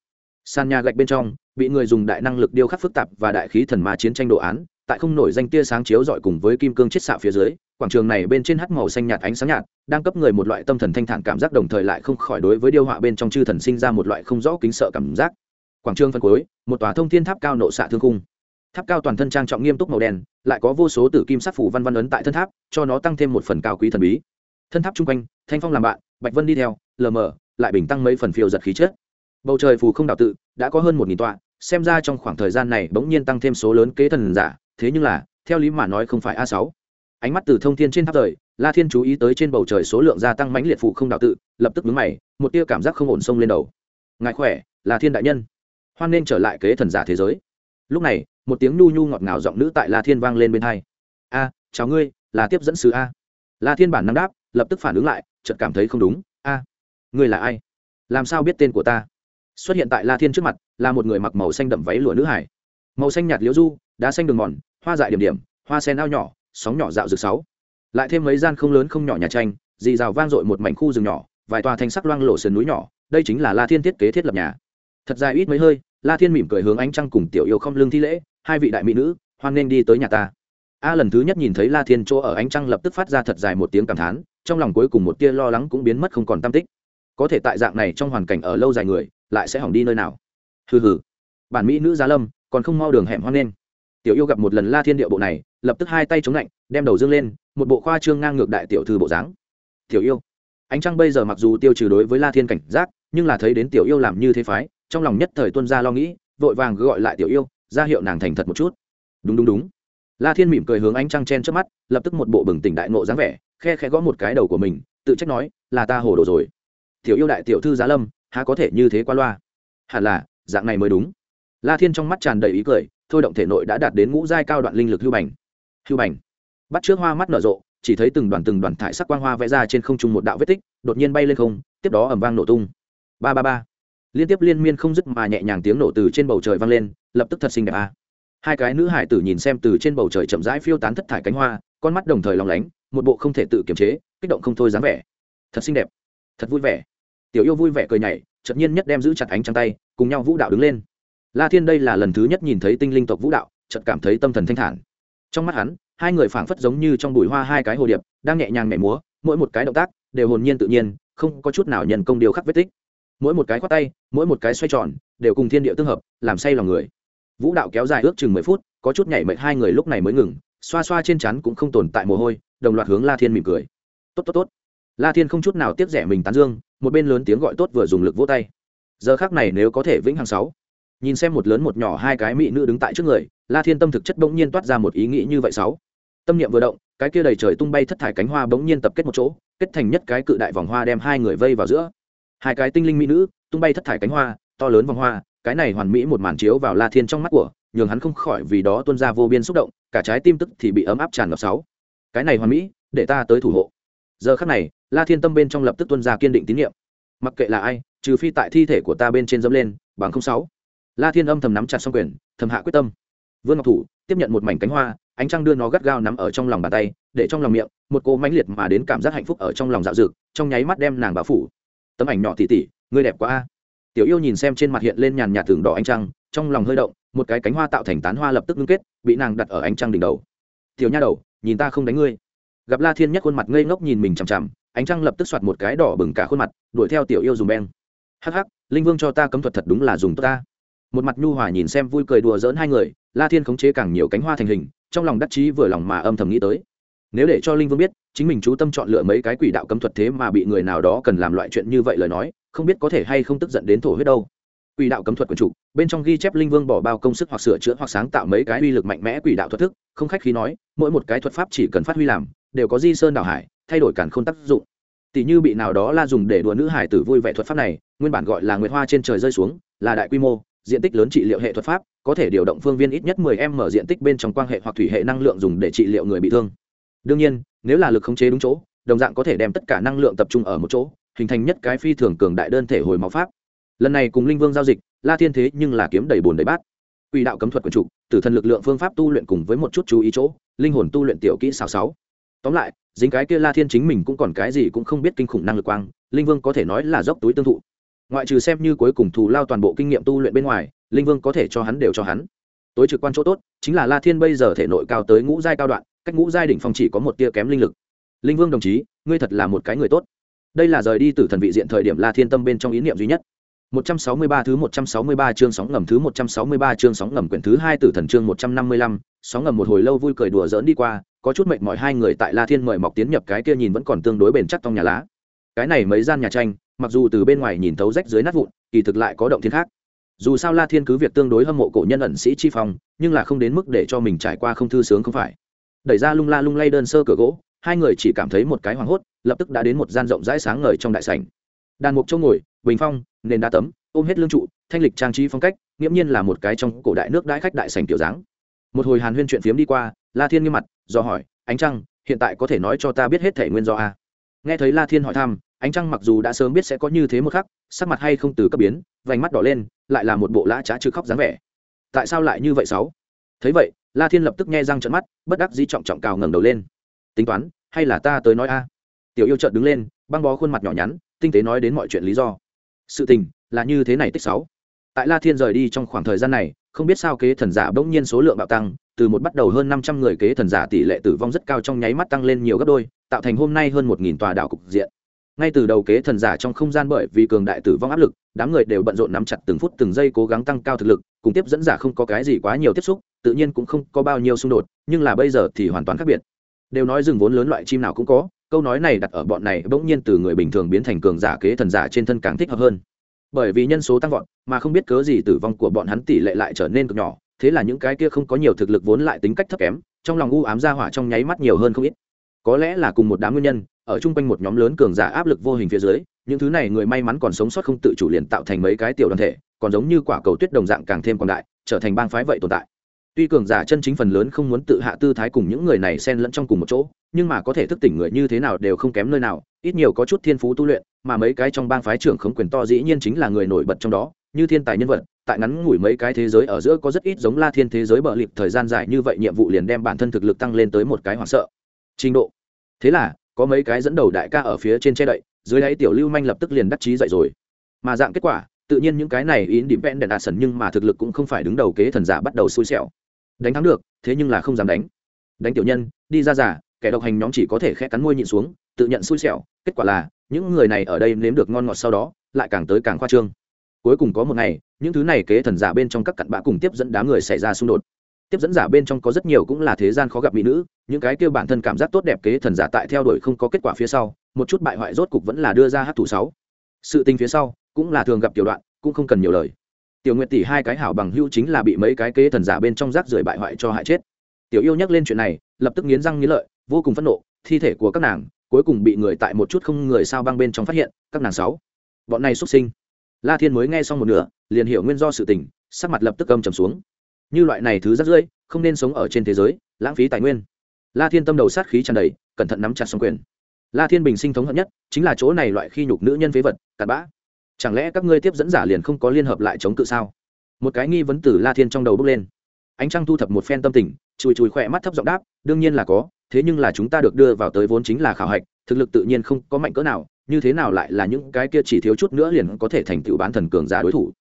[SPEAKER 1] Sàn nhà gạch bên trong, bị người dùng đại năng lực điêu khắc phức tạp và đại khí thần ma chiến tranh đồ án, tại không nổi danh tia sáng chiếu dọi cùng với kim cương chiết xạ phía dưới, quảng trường này bên trên hắt màu xanh nhạt ánh sáng nhạt, đang cấp người một loại tâm thần thanh thản cảm giác đồng thời lại không khỏi đối với điêu họa bên trong chư thần sinh ra một loại không rõ kính sợ cảm giác quảng trường phân cuối, một tòa thông thiên tháp cao nộ xạ thương cung tháp cao toàn thân trang trọng nghiêm túc màu đen, lại có vô số tử kim sắc phủ văn văn ấn tại thân tháp, cho nó tăng thêm một phần cao quý thần bí. Thân tháp chung quanh, thanh phong làm bạn, bạch vân đi theo, lờ mờ, lại bình tăng mấy phần phiêu giật khí chết bầu trời phù không đảo tự, đã có hơn một nghìn tọa, xem ra trong khoảng thời gian này bỗng nhiên tăng thêm số lớn kế thần giả, thế nhưng là, theo lý mà nói không phải a sáu. Ánh mắt từ thông thiên trên tháp rời, la thiên chú ý tới trên bầu trời số lượng gia tăng mãnh liệt phụ không đảo tự, lập tức vướng mày, một tia cảm giác không ổn sông lên đầu. Ngài khỏe là thiên đại nhân hoan nên trở lại kế thần giả thế giới. Lúc này, một tiếng nhu nhu ngọt ngào giọng nữ tại la thiên vang lên bên hai. A, chào ngươi, là tiếp dẫn sứ a. La thiên bản năng đáp, lập tức phản ứng lại, chợt cảm thấy không đúng, a, ngươi là ai? Làm sao biết tên của ta? Xuất hiện tại la thiên trước mặt, là một người mặc màu xanh đậm váy lụa nữ hải. Màu xanh nhạt liễu du, đá xanh đường mòn, hoa dại điểm điểm, hoa sen ao nhỏ, sóng nhỏ dạo rực sáu. Lại thêm mấy gian không lớn không nhỏ nhà tranh, dì rào vang dội một mảnh khu rừng nhỏ, vài tòa thành sắc loang lộ sườn núi nhỏ, đây chính là la thiên thiết kế thiết lập nhà thật dài ít mấy hơi, la thiên mỉm cười hướng ánh trăng cùng tiểu yêu không lương thi lễ, hai vị đại mỹ nữ, hoan nên đi tới nhà ta. A lần thứ nhất nhìn thấy la thiên chỗ ở ánh trăng lập tức phát ra thật dài một tiếng cảm thán, trong lòng cuối cùng một tia lo lắng cũng biến mất không còn tam tích. Có thể tại dạng này trong hoàn cảnh ở lâu dài người, lại sẽ hỏng đi nơi nào? Hừ hừ. Bản mỹ nữ giá lâm, còn không mau đường hẻm hoan nên. Tiểu yêu gặp một lần la thiên điệu bộ này, lập tức hai tay chống lạnh, đem đầu dương lên, một bộ khoa trương ngang ngược đại tiểu thư bộ dáng. Tiểu yêu. Ánh trăng bây giờ mặc dù tiêu trừ đối với la thiên cảnh giác, nhưng là thấy đến tiểu yêu làm như thế phái trong lòng nhất thời tuân ra lo nghĩ, vội vàng gọi lại tiểu yêu, ra hiệu nàng thành thật một chút. Đúng đúng đúng. La thiên mỉm cười hướng ánh trăng chen trước mắt, lập tức một bộ bừng tỉnh đại nộ dáng vẻ, khe khẽ gõ một cái đầu của mình, tự trách nói, là ta hồ đồ rồi. Tiểu yêu đại tiểu thư giá lâm, há có thể như thế qua loa? Hẳn là, dạng này mới đúng. La thiên trong mắt tràn đầy ý cười, thôi động thể nội đã đạt đến ngũ giai cao đoạn linh lực hưu bành. Hưu bành. Bắt trước hoa mắt nở rộ, chỉ thấy từng đoàn từng đoàn thải sắc quang hoa vẽ ra trên không trung một đạo vết tích, đột nhiên bay lên không, tiếp đó ẩm vang nổ tung. Ba ba ba liên tiếp liên miên không dứt mà nhẹ nhàng tiếng nổ từ trên bầu trời vang lên, lập tức thật xinh đẹp a. Hai cái nữ hải tử nhìn xem từ trên bầu trời chậm rãi phiêu tán thất thải cánh hoa, con mắt đồng thời lòng lánh, một bộ không thể tự kiềm chế, kích động không thôi dáng vẻ. Thật xinh đẹp, thật vui vẻ. Tiểu yêu vui vẻ cười nhảy, chợt nhiên nhất đem giữ chặt ánh trăng tay, cùng nhau vũ đạo đứng lên. La thiên đây là lần thứ nhất nhìn thấy tinh linh tộc vũ đạo, chợt cảm thấy tâm thần thanh thản. Trong mắt hắn, hai người phảng phất giống như trong bụi hoa hai cái hồ điệp, đang nhẹ nhàng nhảy múa, mỗi một cái động tác, đều hồn nhiên tự nhiên, không có chút nào nhân công điều khắc vết tích mỗi một cái khoát tay, mỗi một cái xoay tròn, đều cùng thiên địa tương hợp, làm say lòng người. Vũ đạo kéo dài ước chừng mười phút, có chút nhảy mệt hai người lúc này mới ngừng, xoa xoa trên chắn cũng không tồn tại mồ hôi, đồng loạt hướng la thiên mỉm cười. Tốt tốt tốt. La thiên không chút nào tiếp rẻ mình tán dương, một bên lớn tiếng gọi tốt vừa dùng lực vỗ tay. Giờ khác này nếu có thể vĩnh hằng sáu, nhìn xem một lớn một nhỏ hai cái mỹ nữ đứng tại trước người, la thiên tâm thực chất bỗng nhiên toát ra một ý nghĩ như vậy sáu. Tâm niệm vừa động, cái kia đầy trời tung bay thất thải cánh hoa bỗng nhiên tập kết một chỗ, kết thành nhất cái cự đại vòng hoa đem hai người vây vào giữa hai cái tinh linh mỹ nữ tung bay thất thải cánh hoa, to lớn vòng hoa, cái này hoàn mỹ một màn chiếu vào la thiên trong mắt của, nhường hắn không khỏi vì đó tuôn ra vô biên xúc động, cả trái tim tức thì bị ấm áp tràn ngập sáu. Cái này hoàn mỹ, để ta tới thủ hộ. Giờ khắc này, la thiên tâm bên trong lập tức tuôn ra kiên định tín nhiệm mặc kệ là ai, trừ phi tại thi thể của ta bên trên dẫm lên, bằng không sáu. La thiên âm thầm nắm chặt xong quyền, thầm hạ quyết tâm. Vương ngọc thủ tiếp nhận một mảnh cánh hoa, ánh trăng đưa nó gắt gao nắm ở trong lòng bàn tay, để trong lòng miệng, một cô mãnh liệt mà đến cảm giác hạnh phúc ở trong lòng dạo dực, trong nháy mắt đem nàng bảo phủ tấm ảnh nhỏ tỉ tỉ, ngươi đẹp quá a. Tiểu yêu nhìn xem trên mặt hiện lên nhàn nhạt tường đỏ ánh trăng, trong lòng hơi động, một cái cánh hoa tạo thành tán hoa lập tức ngưng kết, bị nàng đặt ở ánh trăng đỉnh đầu. Tiểu nha đầu, nhìn ta không đánh ngươi. Gặp la thiên nhất khuôn mặt ngây ngốc nhìn mình chằm chằm, ánh trăng lập tức soạt một cái đỏ bừng cả khuôn mặt, đuổi theo tiểu yêu dùng beng. Hắc hắc, linh vương cho ta cấm thuật thật đúng là dùng tốt ta. Một mặt nhu hòa nhìn xem vui cười đùa giỡn hai người, la thiên khống chế càng nhiều cánh hoa thành hình, trong lòng đắc chí vừa lòng mà âm thầm nghĩ tới. Nếu để cho linh vương biết chính mình chú tâm chọn lựa mấy cái quỷ đạo cấm thuật thế mà bị người nào đó cần làm loại chuyện như vậy lời nói, không biết có thể hay không tức giận đến thổ huyết đâu. Quỷ đạo cấm thuật quần chủ, bên trong ghi chép linh vương bỏ bao công sức hoặc sửa chữa hoặc sáng tạo mấy cái uy lực mạnh mẽ quỷ đạo thuật thức, không khách khí nói, mỗi một cái thuật pháp chỉ cần phát huy làm, đều có di sơn đảo hải, thay đổi cản không tác dụng. Tỷ như bị nào đó la dùng để đùa nữ hải tử vui vẻ thuật pháp này, nguyên bản gọi là nguyệt hoa trên trời rơi xuống, là đại quy mô, diện tích lớn trị liệu hệ thuật pháp, có thể điều động phương viên ít nhất 10 m diện tích bên trong quan hệ hoặc thủy hệ năng lượng dùng để trị liệu người bị thương đương nhiên, nếu là lực khống chế đúng chỗ, đồng dạng có thể đem tất cả năng lượng tập trung ở một chỗ, hình thành nhất cái phi thường cường đại đơn thể hồi máu pháp. Lần này cùng linh vương giao dịch, la thiên thế nhưng là kiếm đầy bồn đầy bát. Quỷ đạo cấm thuật quần trục tử thần lực lượng phương pháp tu luyện cùng với một chút chú ý chỗ, linh hồn tu luyện tiểu kỹ xào sáu. Tóm lại, dính cái kia la thiên chính mình cũng còn cái gì cũng không biết kinh khủng năng lực quang, linh vương có thể nói là dốc túi tương thụ. Ngoại trừ xem như cuối cùng thù lao toàn bộ kinh nghiệm tu luyện bên ngoài, linh vương có thể cho hắn đều cho hắn. Tối trực quan chỗ tốt, chính là la thiên bây giờ thể nội cao tới ngũ giai cao đoạn cách ngũ giai đỉnh phong chỉ có một tia kém linh lực linh vương đồng chí ngươi thật là một cái người tốt đây là rời đi từ thần vị diện thời điểm la thiên tâm bên trong ý niệm duy nhất 163 thứ 163 chương sóng ngầm thứ 163 chương sóng ngầm quyển thứ 2 tử thần chương 155, sóng ngầm một hồi lâu vui cười đùa giỡn đi qua, có chút mệt mỏi hai người tại La Thiên mời mọc tiến nhập cái kia nhìn vẫn còn tương đối bền chắc trong nhà lá. Cái này mấy gian nhà tranh, mặc dù từ bên ngoài nhìn thấu rách dưới nát vụn, kỳ thực lại có động thiên khác. Dù sao La Thiên cứ việc tương đối hâm mộ cổ nhân ẩn sĩ chi phong, nhưng là không đến mức để cho mình trải qua không thư sướng không phải. Đẩy ra lung la lung lay đơn sơ cửa gỗ, hai người chỉ cảm thấy một cái hoảng hốt, lập tức đã đến một gian rộng rãi sáng ngời trong đại sảnh. Đàn mục chỗ ngồi, bình phong, nền đá tấm ôm hết lương trụ thanh lịch trang trí phong cách nghiễm nhiên là một cái trong cổ đại nước đãi khách đại sảnh kiểu dáng. Một hồi hàn huyên chuyện phiếm đi qua la thiên nghiêm mặt do hỏi ánh trăng hiện tại có thể nói cho ta biết hết thể nguyên do a nghe thấy la thiên hỏi thăm ánh trăng mặc dù đã sớm biết sẽ có như thế một khắc sắc mặt hay không từ cấp biến vành mắt đỏ lên lại là một bộ lã trá chứ khóc dáng vẻ. Tại sao lại như vậy sáu? Thấy vậy, la thiên lập tức nghe răng trận mắt, bất đắc dĩ trọng trọng cào ngẩng đầu lên. Tính toán, hay là ta tới nói a? Tiểu yêu trợn đứng lên, băng bó khuôn mặt nhỏ nhắn, tinh tế nói đến mọi chuyện lý do. Sự tình là như thế này tích sáu. Tại la thiên rời đi trong khoảng thời gian này, không biết sao kế thần giả bỗng nhiên số lượng bạo tăng, từ một bắt đầu hơn năm trăm người kế thần giả tỷ lệ tử vong rất cao trong nháy mắt tăng lên nhiều gấp đôi, tạo thành hôm nay hơn một nghìn tòa đảo cục diện. Ngay từ đầu kế thần giả trong không gian bởi vì cường đại tử vong áp lực, đám người đều bận rộn nắm chặt từng phút từng giây cố gắng tăng cao thực lực, cùng tiếp dẫn giả không có cái gì quá nhiều tiếp xúc tự nhiên cũng không có bao nhiêu xung đột, nhưng là bây giờ thì hoàn toàn khác biệt. Đều nói rừng vốn lớn loại chim nào cũng có, câu nói này đặt ở bọn này bỗng nhiên từ người bình thường biến thành cường giả kế thần giả trên thân càng thích hợp hơn. Bởi vì nhân số tăng vọt, mà không biết cớ gì tử vong của bọn hắn tỷ lệ lại trở nên cực nhỏ, thế là những cái kia không có nhiều thực lực vốn lại tính cách thấp kém, trong lòng u ám ra hỏa trong nháy mắt nhiều hơn không ít. Có lẽ là cùng một đám nguyên nhân, ở chung quanh một nhóm lớn cường giả áp lực vô hình phía dưới, những thứ này người may mắn còn sống sót không tự chủ liền tạo thành mấy cái tiểu đoàn thể, còn giống như quả cầu tuyết đồng dạng càng thêm còn đại, trở thành bang phái vậy tồn tại tuy cường giả chân chính phần lớn không muốn tự hạ tư thái cùng những người này xen lẫn trong cùng một chỗ, nhưng mà có thể thức tỉnh người như thế nào đều không kém nơi nào, ít nhiều có chút thiên phú tu luyện, mà mấy cái trong bang phái trưởng khống quyền to dĩ nhiên chính là người nổi bật trong đó, như thiên tài nhân vật, tại ngắn ngủi mấy cái thế giới ở giữa có rất ít giống la thiên thế giới bợ lịp thời gian dài như vậy, nhiệm vụ liền đem bản thân thực lực tăng lên tới một cái hoảng sợ. Trình độ. Thế là, có mấy cái dẫn đầu đại ca ở phía trên che đậy, dưới đáy tiểu lưu manh lập tức liền đắc chí dậy rồi. Mà dạng kết quả, tự nhiên những cái này yến điểm vẹn đèn đạt sần nhưng mà thực lực cũng không phải đứng đầu kế thần giả bắt đầu xui xẻo đánh thắng được, thế nhưng là không dám đánh. Đánh tiểu nhân, đi ra giả, kẻ độc hành nhóm chỉ có thể khẽ cắn môi nhịn xuống, tự nhận xui xẻo. Kết quả là, những người này ở đây nếm được ngon ngọt sau đó, lại càng tới càng khoa trương. Cuối cùng có một ngày, những thứ này kế thần giả bên trong các cặn bã cùng tiếp dẫn đám người xảy ra xung đột. Tiếp dẫn giả bên trong có rất nhiều cũng là thế gian khó gặp mỹ nữ, những cái kêu bản thân cảm giác tốt đẹp kế thần giả tại theo đuổi không có kết quả phía sau, một chút bại hoại rốt cục vẫn là đưa ra hát thủ sáu. Sự tình phía sau cũng là thường gặp tiểu đoạn, cũng không cần nhiều lời tiểu nguyệt tỷ hai cái hảo bằng hữu chính là bị mấy cái kế thần giả bên trong rác rưởi bại hoại cho hại chết. Tiểu yêu nhắc lên chuyện này, lập tức nghiến răng nghiến lợi, vô cùng phẫn nộ, thi thể của các nàng cuối cùng bị người tại một chút không người sao băng bên trong phát hiện, các nàng sáu. Bọn này xuất sinh. La thiên mới nghe xong một nửa, liền hiểu nguyên do sự tình, sắc mặt lập tức âm trầm xuống. Như loại này thứ rất rưởi, không nên sống ở trên thế giới, lãng phí tài nguyên. La thiên tâm đầu sát khí tràn đầy, cẩn thận nắm chặt xong quyền. La thiên bình sinh thống hận nhất, chính là chỗ này loại khi nhục nữ nhân phế vật, cặn bã chẳng lẽ các ngươi tiếp dẫn giả liền không có liên hợp lại chống cự sao? Một cái nghi vấn từ la thiên trong đầu bước lên. Ánh trăng thu thập một phen tâm tình, chùi chùi khỏe mắt thấp giọng đáp, đương nhiên là có, thế nhưng là chúng ta được đưa vào tới vốn chính là khảo hạch, thực lực tự nhiên không có mạnh cỡ nào, như thế nào lại là những cái kia chỉ thiếu chút nữa liền có thể thành tựu bán thần cường giả đối thủ?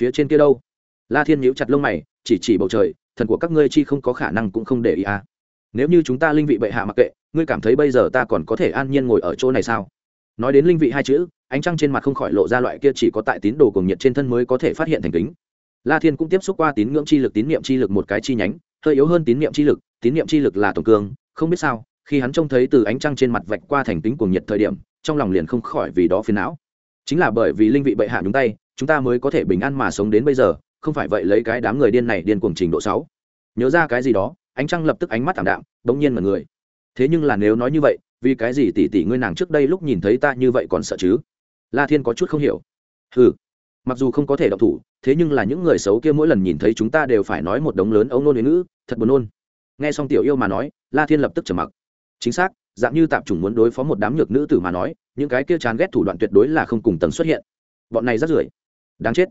[SPEAKER 1] Phía trên kia đâu? La thiên nhíu chặt lông mày, chỉ chỉ bầu trời, thần của các ngươi chi không có khả năng cũng không để ý à. nếu như chúng ta linh vị bệ hạ mặc kệ, ngươi cảm thấy bây giờ ta còn có thể an nhiên ngồi ở chỗ này sao? Nói đến linh vị hai chữ, ánh trăng trên mặt không khỏi lộ ra loại kia chỉ có tại tín đồ cùng nhiệt trên thân mới có thể phát hiện thành kính. La thiên cũng tiếp xúc qua tín ngưỡng chi lực, tín niệm chi lực một cái chi nhánh, hơi yếu hơn tín niệm chi lực, tín niệm chi lực là tổng cường không biết sao, khi hắn trông thấy từ ánh trăng trên mặt vạch qua thành kính cuồng nhiệt thời điểm, trong lòng liền không khỏi vì đó phiền não. Chính là bởi vì linh vị bệ hạ nhúng tay, chúng ta mới có thể bình an mà sống đến bây giờ, không phải vậy lấy cái đám người điên này điên cuồng trình độ sáu. Nhớ ra cái gì đó, ánh trăng lập tức ánh mắt thảm đạm, bỗng nhiên mà người. Thế nhưng là nếu nói như vậy vì cái gì tỷ tỷ ngươi nàng trước đây lúc nhìn thấy ta như vậy còn sợ chứ? La thiên có chút không hiểu. Ừ mặc dù không có thể động thủ, thế nhưng là những người xấu kia mỗi lần nhìn thấy chúng ta đều phải nói một đống lớn ấu nôn ngữ, thật buồn nôn. Nghe xong tiểu yêu mà nói, la thiên lập tức trầm mặc. Chính xác, dạng như tạp chủng muốn đối phó một đám nhược nữ tử mà nói, những cái kia chán ghét thủ đoạn tuyệt đối là không cùng tầng xuất hiện. Bọn này rất rưởi. Đáng chết.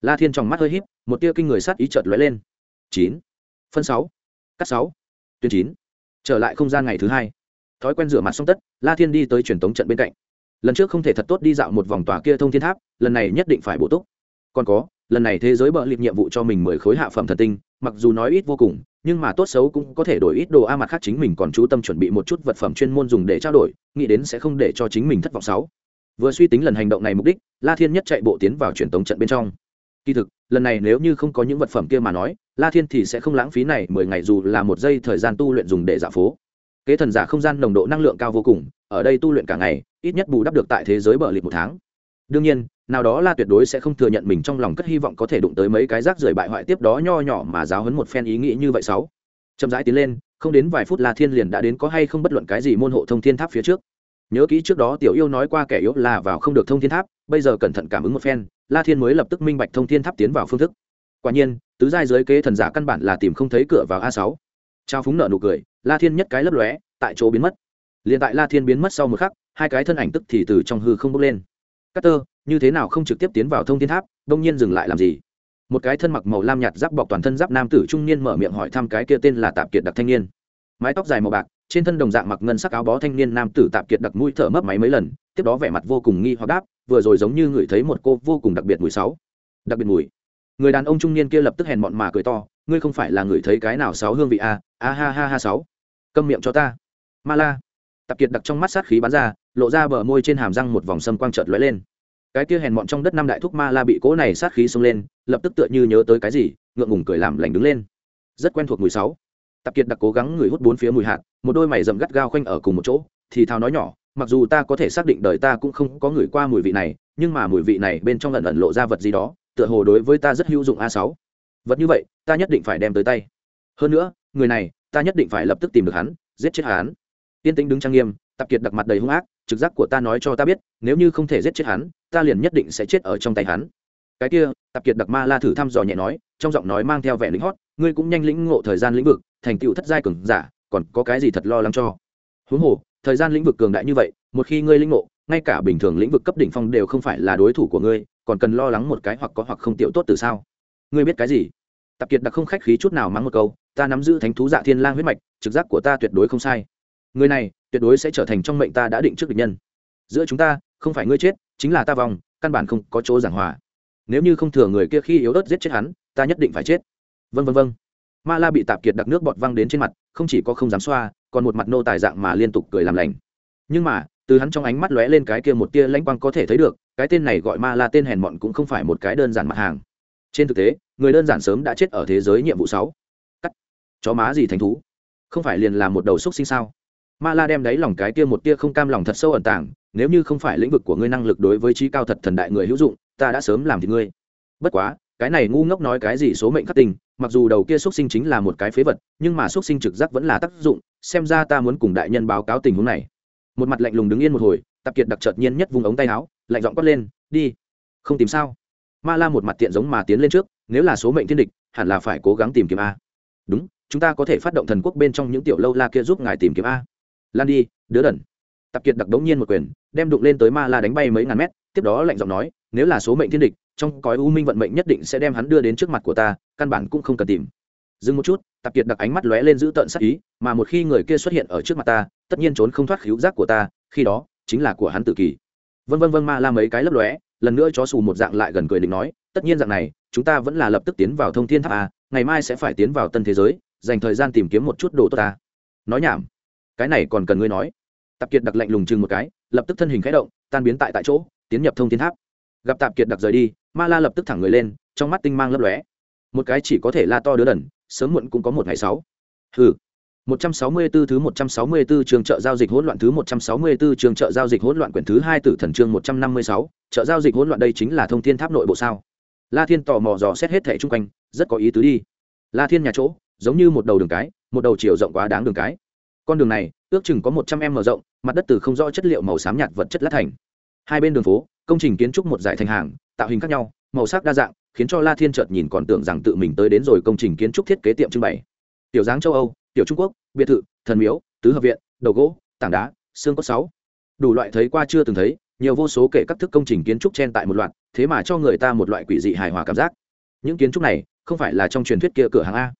[SPEAKER 1] La thiên trong mắt hơi híp, một tia kinh người sát ý chợt lóe lên. Chín. Phân sáu. Cắt sáu. Tuyến chín. Trở lại không gian ngày thứ hai thói quen rửa mặt xong tất, la thiên đi tới truyền tống trận bên cạnh. Lần trước không thể thật tốt đi dạo một vòng tòa kia thông thiên tháp, lần này nhất định phải bổ túc. Còn có, lần này thế giới bợ liệp nhiệm vụ cho mình mười khối hạ phẩm thần tinh, mặc dù nói ít vô cùng, nhưng mà tốt xấu cũng có thể đổi ít đồ a, mặt khác chính mình còn chú tâm chuẩn bị một chút vật phẩm chuyên môn dùng để trao đổi, nghĩ đến sẽ không để cho chính mình thất vọng sáu. Vừa suy tính lần hành động này mục đích, la thiên nhất chạy bộ tiến vào truyền tống trận bên trong. Kỳ thực, lần này nếu như không có những vật phẩm kia mà nói, la thiên thì sẽ không lãng phí này mười ngày dù là một giây thời gian tu luyện dùng để giả phố kế thần giả không gian nồng độ năng lượng cao vô cùng, ở đây tu luyện cả ngày, ít nhất bù đắp được tại thế giới bờ lịt một tháng. Đương nhiên, nào đó la tuyệt đối sẽ không thừa nhận mình trong lòng cất hy vọng có thể đụng tới mấy cái rác rưởi bại hoại tiếp đó nho nhỏ mà giáo hấn một phen ý nghĩ như vậy sáu. Chậm rãi tiến lên, không đến vài phút la thiên liền đã đến có hay không bất luận cái gì môn hộ thông thiên tháp phía trước. Nhớ kỹ trước đó tiểu yêu nói qua kẻ yếu là vào không được thông thiên tháp, bây giờ cẩn thận cảm ứng một phen, la thiên mới lập tức minh bạch thông thiên tháp tiến vào phương thức. Quả nhiên, tứ giai giới kế thần giả căn bản là tìm không thấy cửa vào a sáu trao phúng nợ nụ cười, la thiên nhất cái lấp lóe, tại chỗ biến mất. Liền tại la thiên biến mất sau một khắc, hai cái thân ảnh tức thì từ trong hư không bốc lên. Cắt tơ như thế nào không trực tiếp tiến vào thông thiên tháp đông nhiên dừng lại làm gì? Một cái thân mặc màu lam nhạt giáp bọc toàn thân giáp nam tử trung niên mở miệng hỏi thăm cái kia tên là tạp kiệt đặc thanh niên. Mái tóc dài màu bạc, trên thân đồng dạng mặc ngân sắc áo bó thanh niên nam tử tạp kiệt đặc mũi thở mấp máy mấy lần, tiếp đó vẻ mặt vô cùng nghi hoặc đáp, vừa rồi giống như ngửi thấy một cô vô cùng đặc biệt mùi sáu. Đặc biệt mùi. Người đàn ông trung niên kia lập tức hèn mọn mà cười to ngươi không phải là người thấy cái nào sáu hương vị a a ha ha ha, sáu. Câm miệng cho ta. Ma la. Tạp kiệt đặc trong mắt sát khí bắn ra, lộ ra bờ môi trên hàm răng một vòng sâm quang trợt lóe lên. Cái kia hèn mọn trong đất năm đại thúc ma la bị cỗ này sát khí xông lên, lập tức tựa như nhớ tới cái gì, ngượng ngùng cười làm lành đứng lên. Rất quen thuộc mùi sáu. Tạp kiệt đặc cố gắng người hút bốn phía mùi hạt, một đôi mày rậm gắt gao khoanh ở cùng một chỗ, thì thào nói nhỏ, mặc dù ta có thể xác định đời ta cũng không có ngửi qua mùi vị này, nhưng mà mùi vị này bên trong lần ẩn lộ ra vật gì đó, tựa hồ đối với ta rất hữu dụng a sáu vật như vậy, ta nhất định phải đem tới tay. Hơn nữa, người này, ta nhất định phải lập tức tìm được hắn, giết chết hắn. Tiên tĩnh đứng trang nghiêm, tạp kiệt đặc mặt đầy hung ác, trực giác của ta nói cho ta biết, nếu như không thể giết chết hắn, ta liền nhất định sẽ chết ở trong tay hắn. Cái kia, tạp kiệt đặc ma la thử thăm dò nhẹ nói, trong giọng nói mang theo vẻ lính hót, ngươi cũng nhanh lĩnh ngộ thời gian lĩnh vực, thành tựu thất giai cường giả, còn có cái gì thật lo lắng cho? Huống hồ, thời gian lĩnh vực cường đại như vậy, một khi ngươi lĩnh ngộ, ngay cả bình thường lĩnh vực cấp đỉnh phong đều không phải là đối thủ của ngươi, còn cần lo lắng một cái hoặc có hoặc không tiểu tốt từ sao? Ngươi biết cái gì? Tạp kiệt đặc không khách khí chút nào mắng một câu, ta nắm giữ thánh thú dạ thiên lang huyết mạch, trực giác của ta tuyệt đối không sai. Người này, tuyệt đối sẽ trở thành trong mệnh ta đã định trước địch nhân. Giữa chúng ta, không phải ngươi chết, chính là ta vòng, căn bản không có chỗ giảng hòa. Nếu như không thừa người kia khi yếu ớt giết chết hắn, ta nhất định phải chết. Vân vân vân ma la bị tạp kiệt đặc nước bọt văng đến trên mặt, không chỉ có không dám xoa, còn một mặt nô tài dạng mà liên tục cười làm lành. Nhưng mà, từ hắn trong ánh mắt lóe lên cái kia một tia lãnh quang có thể thấy được, cái tên này gọi ma la tên hèn mọn cũng không phải một cái đơn giản mặt hàng. Trên thực tế người đơn giản sớm đã chết ở thế giới nhiệm vụ sáu. Cắt. Chó má gì thành thú? Không phải liền là một đầu xúc sinh sao? Ma la đem đáy lòng cái kia một tia không cam lòng thật sâu ẩn tàng, nếu như không phải lĩnh vực của ngươi năng lực đối với trí cao thật thần đại người hữu dụng, ta đã sớm làm thì ngươi. Bất quá, cái này ngu ngốc nói cái gì số mệnh khắc tình mặc dù đầu kia xúc sinh chính là một cái phế vật, nhưng mà xúc sinh trực giác vẫn là tác dụng, xem ra ta muốn cùng đại nhân báo cáo tình huống này. Một mặt lạnh lùng đứng yên một hồi, tạp kiệt đặc chợt nhiên nhất vùng ống tay áo, lạnh giọng quát lên, đi. Không tìm sao? Ma la một mặt tiện giống mà tiến lên trước nếu là số mệnh thiên địch, hẳn là phải cố gắng tìm kiếm a. Đúng, chúng ta có thể phát động thần quốc bên trong những tiểu lâu la kia giúp ngài tìm kiếm a. Lan đi, đứa đần. Tạp kiệt đặc đống nhiên một quyền, đem đụng lên tới ma la đánh bay mấy ngàn mét, tiếp đó lạnh giọng nói, nếu là số mệnh thiên địch, trong cõi u minh vận mệnh nhất định sẽ đem hắn đưa đến trước mặt của ta, căn bản cũng không cần tìm. Dừng một chút, tạp kiệt đặc ánh mắt lóe lên giữ tợn sắc ý, mà một khi người kia xuất hiện ở trước mặt ta, tất nhiên trốn không thoát khíu giác của ta, khi đó, chính là của hắn tự kỷ vân vân vân ma la mấy cái lấp lóe, lần nữa chó xù một dạng lại gần cười định nói, tất nhiên dạng này chúng ta vẫn là lập tức tiến vào thông thiên tháp a ngày mai sẽ phải tiến vào tân thế giới dành thời gian tìm kiếm một chút đồ tốt ta. Nói nhảm. Cái này còn cần ngươi nói. Tạp kiệt đặc lạnh lùng chừng một cái lập tức thân hình khẽ động tan biến tại tại chỗ tiến nhập thông thiên tháp. Gặp tạp kiệt đặc rời đi ma la lập tức thẳng người lên trong mắt tinh mang lấp lóe. Một cái chỉ có thể la to đứa đần sớm muộn cũng có một ngày sáu. Hừ. 164 thứ 164 trường chợ giao dịch hỗn loạn thứ 164 trường chợ giao dịch hỗn loạn quyển thứ 2 tử thần chương 156, chợ giao dịch hỗn loạn đây chính là thông thiên tháp nội bộ sao? La Thiên tò mò dò xét hết thảy xung quanh, rất có ý tứ đi. La Thiên nhà chỗ, giống như một đầu đường cái, một đầu chiều rộng quá đáng đường cái. Con đường này, ước chừng có 100m mở rộng, mặt đất từ không rõ chất liệu màu xám nhạt vật chất lát thành. Hai bên đường phố, công trình kiến trúc một dải thành hàng, tạo hình khác nhau, màu sắc đa dạng, khiến cho La Thiên chợt nhìn còn tưởng rằng tự mình tới đến rồi công trình kiến trúc thiết kế tiệm trưng bày. Tiểu dáng châu Âu, tiểu trung quốc biệt thự thần miếu tứ hợp viện đầu gỗ tảng đá xương cốt sáu đủ loại thấy qua chưa từng thấy nhiều vô số kể các thức công trình kiến trúc chen tại một loạt, thế mà cho người ta một loại quỷ dị hài hòa cảm giác. Những kiến trúc này, không phải là trong truyền thuyết kia cửa hàng a.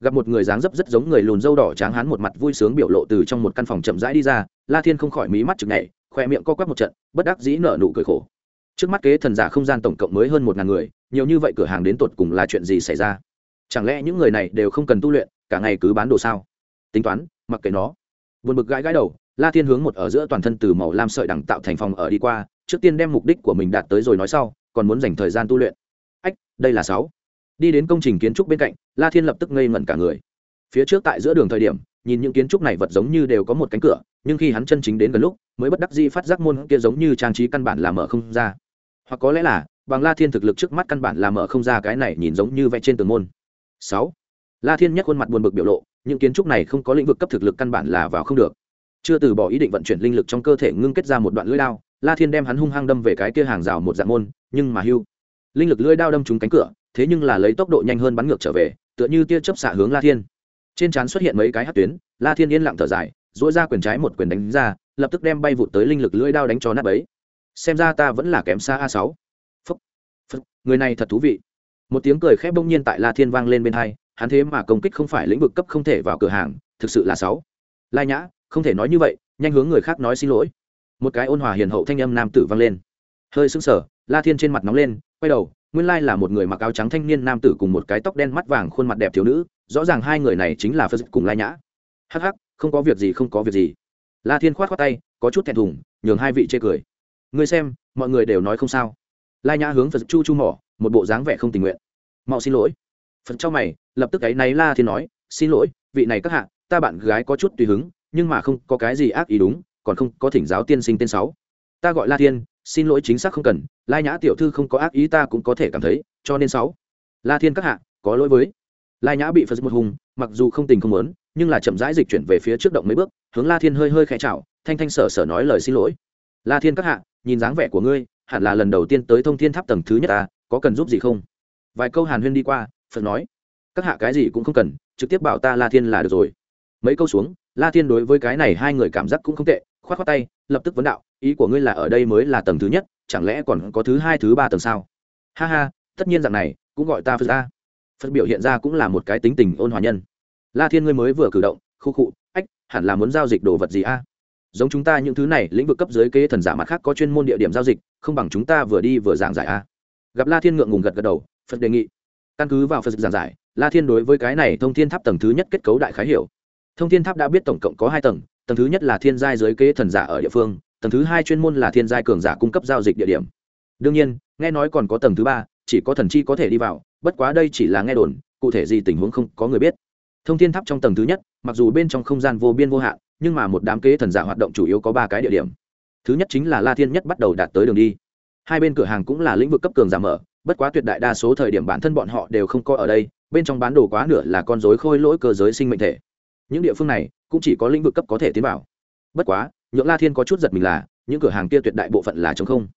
[SPEAKER 1] Gặp một người dáng dấp rất giống người lùn dâu đỏ tráng hán một mặt vui sướng biểu lộ từ trong một căn phòng chậm rãi đi ra, la thiên không khỏi mí mắt chực nhảy, khoe miệng co quắp một trận, bất đắc dĩ nở nụ cười khổ. Trước mắt kế thần giả không gian tổng cộng mới hơn một ngàn người, nhiều như vậy cửa hàng đến tột cùng là chuyện gì xảy ra? Chẳng lẽ những người này đều không cần tu luyện, cả ngày cứ bán đồ sao? Tính toán, mặc kệ nó. Buồn bực gãi gãi đầu la thiên hướng một ở giữa toàn thân từ màu lam sợi đằng tạo thành phòng ở đi qua, trước tiên đem mục đích của mình đạt tới rồi nói sau, còn muốn dành thời gian tu luyện. Ách, đây là sáu. Đi đến công trình kiến trúc bên cạnh, la thiên lập tức ngây ngẩn cả người. Phía trước tại giữa đường thời điểm, nhìn những kiến trúc này vật giống như đều có một cánh cửa, nhưng khi hắn chân chính đến gần lúc, mới bất đắc dĩ phát giác môn kia giống như trang trí căn bản là mở không ra. Hoặc có lẽ là, bằng la thiên thực lực trước mắt căn bản là mở không ra cái này nhìn giống như vẽ trên tường môn. Sáu. La thiên nhất khuôn mặt buồn bực biểu lộ, những kiến trúc này không có lĩnh vực cấp thực lực căn bản là vào không được chưa từ bỏ ý định vận chuyển linh lực trong cơ thể ngưng kết ra một đoạn lưỡi đao la thiên đem hắn hung hăng đâm về cái kia hàng rào một dạng môn nhưng mà hưu. Linh lực lưỡi đao đâm trúng cánh cửa thế nhưng là lấy tốc độ nhanh hơn bắn ngược trở về tựa như tia chớp xạ hướng la thiên. Trên trán xuất hiện mấy cái hát tuyến la thiên yên lặng thở dài dỗi ra quyền trái một quyền đánh ra lập tức đem bay vụt tới linh lực lưỡi đao đánh cho nát ấy xem ra ta vẫn là kém xa a sáu. Phúc, phúc người này thật thú vị. Một tiếng cười khép bỗng nhiên tại la thiên vang lên bên hai hắn thế mà công kích không phải lĩnh vực cấp không thể vào cửa hàng thực sự là sáu. Lai nhã không thể nói như vậy, nhanh hướng người khác nói xin lỗi. Một cái ôn hòa hiền hậu thanh âm nam tử vang lên. Hơi sững sờ, la thiên trên mặt nóng lên, quay đầu, nguyên lai là một người mặc áo trắng thanh niên nam tử cùng một cái tóc đen mắt vàng khuôn mặt đẹp thiếu nữ, rõ ràng hai người này chính là phật cùng lai nhã. Hắc hắc, không có việc gì, không có việc gì. La thiên khoát khoát tay, có chút thẹn thùng, nhường hai vị chê cười. Ngươi xem, mọi người đều nói không sao. Lai nhã hướng phật chu chu mỏ, một bộ dáng vẻ không tình nguyện. Mau xin lỗi. Phật cho mày, lập tức ấy náy la thiên nói, xin lỗi, vị này các hạ, ta bạn gái có chút tùy hứng nhưng mà không có cái gì ác ý đúng, còn không có thỉnh giáo tiên sinh tên sáu. Ta gọi la thiên, xin lỗi chính xác không cần, lai nhã tiểu thư không có ác ý ta cũng có thể cảm thấy, cho nên sáu. La thiên các hạ, có lỗi với. Lai nhã bị phật một hùng, mặc dù không tình không muốn, nhưng là chậm rãi dịch chuyển về phía trước động mấy bước, hướng la thiên hơi hơi khẽ chào, thanh thanh sở sở nói lời xin lỗi. La thiên các hạ, nhìn dáng vẻ của ngươi, hẳn là lần đầu tiên tới thông thiên tháp tầng thứ nhất ta, có cần giúp gì không? Vài câu hàn huyên đi qua, phật nói. Các hạ cái gì cũng không cần, trực tiếp bảo ta la thiên là được rồi. Mấy câu xuống la thiên đối với cái này hai người cảm giác cũng không tệ k h o á t k h o á tay, lập tức vấn đạo, ý của ngươi là ở đây mới là tầng thứ nhất, chẳng lẽ còn có thứ hai, thứ ba tầng sao? Ha ha, tất nhiên dạng này, cũng gọi ta phật ra. Phật biểu hiện ra cũng là một cái tính tình ôn hòa nhân. La thiên ngươi mới vừa cử động, khu khụ ách, hẳn là muốn giao dịch đồ vật gì a? Giống chúng ta những thứ này, lĩnh vực cấp dưới kế thần giả mặt khác có chuyên môn địa điểm giao dịch, không bằng chúng ta vừa đi vừa giảng giải a. Gặp la thiên ngượng ngùng gật gật đầu, phật đề nghị. Căn cứ vào phật giảng giải, la thiên đối với cái này thông thiên tháp tầng thứ nhất kết cấu đại khái hiểu thông thiên tháp đã biết tổng cộng có hai tầng tầng thứ nhất là thiên giai giới kế thần giả ở địa phương, tầng thứ hai chuyên môn là thiên giai cường giả cung cấp giao dịch địa điểm. Đương nhiên, nghe nói còn có tầng thứ ba, chỉ có thần chi có thể đi vào, bất quá đây chỉ là nghe đồn, cụ thể gì tình huống không có người biết. Thông thiên tháp trong tầng thứ nhất, mặc dù bên trong không gian vô biên vô hạn, nhưng mà một đám kế thần giả hoạt động chủ yếu có ba cái địa điểm. Thứ nhất chính là la thiên nhất bắt đầu đạt tới đường đi. Hai bên cửa hàng cũng là lĩnh vực cấp cường giả mở, bất quá tuyệt đại đa số thời điểm bản thân bọn họ đều không có ở đây, bên trong bán đồ quá nửa là con dối khôi lỗi cơ giới sinh mệnh thể những địa phương này cũng chỉ có lĩnh vực cấp có thể tiến vào. Bất quá, nhượng la thiên có chút giật mình là, những cửa hàng kia tuyệt đại bộ phận là chống không.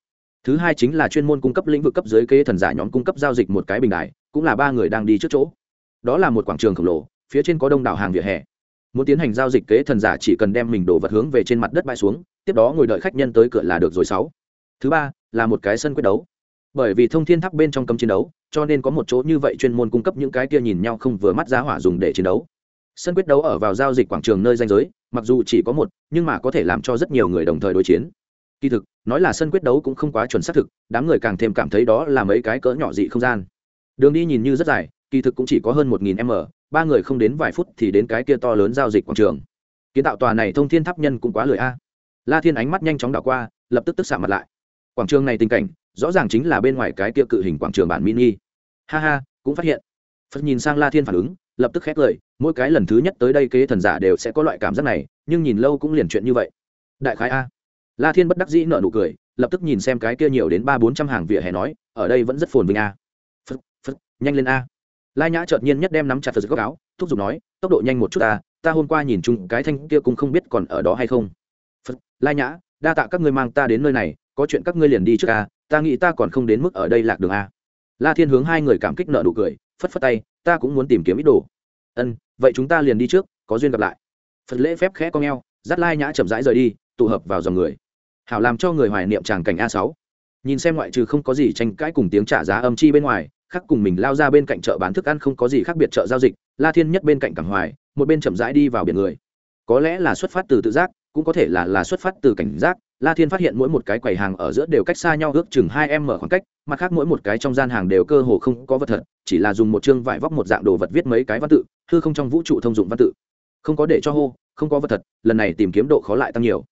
[SPEAKER 1] Thứ hai chính là chuyên môn cung cấp lĩnh vực cấp dưới kế thần giả nhóm cung cấp giao dịch một cái bình đại cũng là ba người đang đi trước chỗ. Đó là một quảng trường khổng lồ, phía trên có đông đảo hàng vỉa hè. Muốn tiến hành giao dịch kế thần giả chỉ cần đem mình đổ vật hướng về trên mặt đất bãi xuống, tiếp đó ngồi đợi khách nhân tới cửa là được rồi sáu. Thứ ba, là một cái sân quyết đấu. Bởi vì thông thiên tháp bên trong cấm chiến đấu, cho nên có một chỗ như vậy chuyên môn cung cấp những cái kia nhìn nhau không vừa mắt giá hỏa dùng để chiến đấu sân quyết đấu ở vào giao dịch quảng trường nơi danh giới, mặc dù chỉ có một, nhưng mà có thể làm cho rất nhiều người đồng thời đối chiến. Kỳ thực, nói là sân quyết đấu cũng không quá chuẩn xác thực, đám người càng thêm cảm thấy đó là mấy cái cỡ nhỏ dị không gian. Đường đi nhìn như rất dài, kỳ thực cũng chỉ có hơn một nghìn m, ba người không đến vài phút thì đến cái kia to lớn giao dịch quảng trường. Kiến tạo tòa này thông thiên tháp nhân cũng quá lười a. La thiên ánh mắt nhanh chóng đảo qua, lập tức tức xạ mặt lại. Quảng trường này tình cảnh, rõ ràng chính là bên ngoài cái kia cự hình quảng trường bản mini. Ha ha, cũng phát hiện. Phật nhìn sang la thiên phản ứng lập tức khét lời mỗi cái lần thứ nhất tới đây kế thần giả đều sẽ có loại cảm giác này, nhưng nhìn lâu cũng liền chuyện như vậy. Đại khái a. La thiên bất đắc dĩ nợ nụ cười, lập tức nhìn xem cái kia nhiều đến ba bốn trăm hàng vỉa hè nói, ở đây vẫn rất phồn vinh a. Phật phật, nhanh lên a. La nhã chợt nhiên nhất đem nắm chặt phật góc áo, thúc giục nói, tốc độ nhanh một chút a, ta hôm qua nhìn chung cái thanh kia cũng không biết còn ở đó hay không. Phật, la nhã, đa tạ các ngươi mang ta đến nơi này, có chuyện các ngươi liền đi trước a, ta nghĩ ta còn không đến mức ở đây lạc đường a. La thiên hướng hai người cảm kích nợ nụ cười phất phất tay, ta cũng muốn tìm kiếm ít đồ. Ân, vậy chúng ta liền đi trước, có duyên gặp lại. Phật lễ phép khẽ con g e o dắt lai nhã chậm rãi rời đi, tụ hợp vào dòng người. Hảo làm cho người hoài niệm tràng cảnh a sáu. Nhìn xem ngoại trừ không có gì tranh cãi cùng tiếng trả giá âm chi bên ngoài, khác cùng mình lao ra bên cạnh chợ bán thức ăn không có gì khác biệt chợ giao dịch, la thiên nhất bên cạnh cảng hoài, một bên chậm rãi đi vào biển người. Có lẽ là xuất phát từ tự giác, cũng có thể là là xuất phát từ cảnh giác la thiên phát hiện mỗi một cái quầy hàng ở giữa đều cách xa nhau ước chừng hai em mở khoảng cách, mặt khác mỗi một cái trong gian hàng đều cơ hồ không có vật thật, chỉ là dùng một chương vải vóc một dạng đồ vật viết mấy cái văn tự, hư không trong vũ trụ thông dụng văn tự. Không có để cho hô, không có vật thật, lần này tìm kiếm độ khó lại tăng nhiều.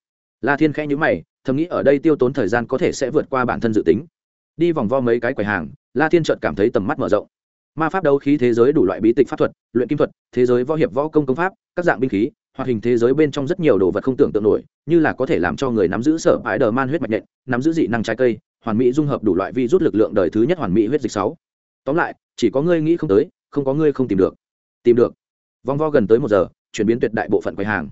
[SPEAKER 1] La thiên khẽ nhữ mày, thầm nghĩ ở đây tiêu tốn thời gian có thể sẽ vượt qua bản thân dự tính. Đi vòng vo mấy cái quầy hàng, la thiên chợt cảm thấy tầm mắt mở rộng. Ma pháp đấu khí thế giới đủ loại bí tịch pháp thuật, luyện kim thuật, thế giới võ hiệp võ công công pháp, các dạng binh khí hoạt hình thế giới bên trong rất nhiều đồ vật không tưởng tượng nổi, như là có thể làm cho người nắm giữ sở ái đờ man huyết mạch nhện nắm giữ dị năng trái cây, hoàn mỹ dung hợp đủ loại vi rút lực lượng đời thứ nhất hoàn mỹ huyết dịch sáu. Tóm lại, chỉ có ngươi nghĩ không tới, không có ngươi không tìm được. Tìm được. Vòng vo gần tới một giờ, chuyển biến tuyệt đại bộ phận quầy hàng.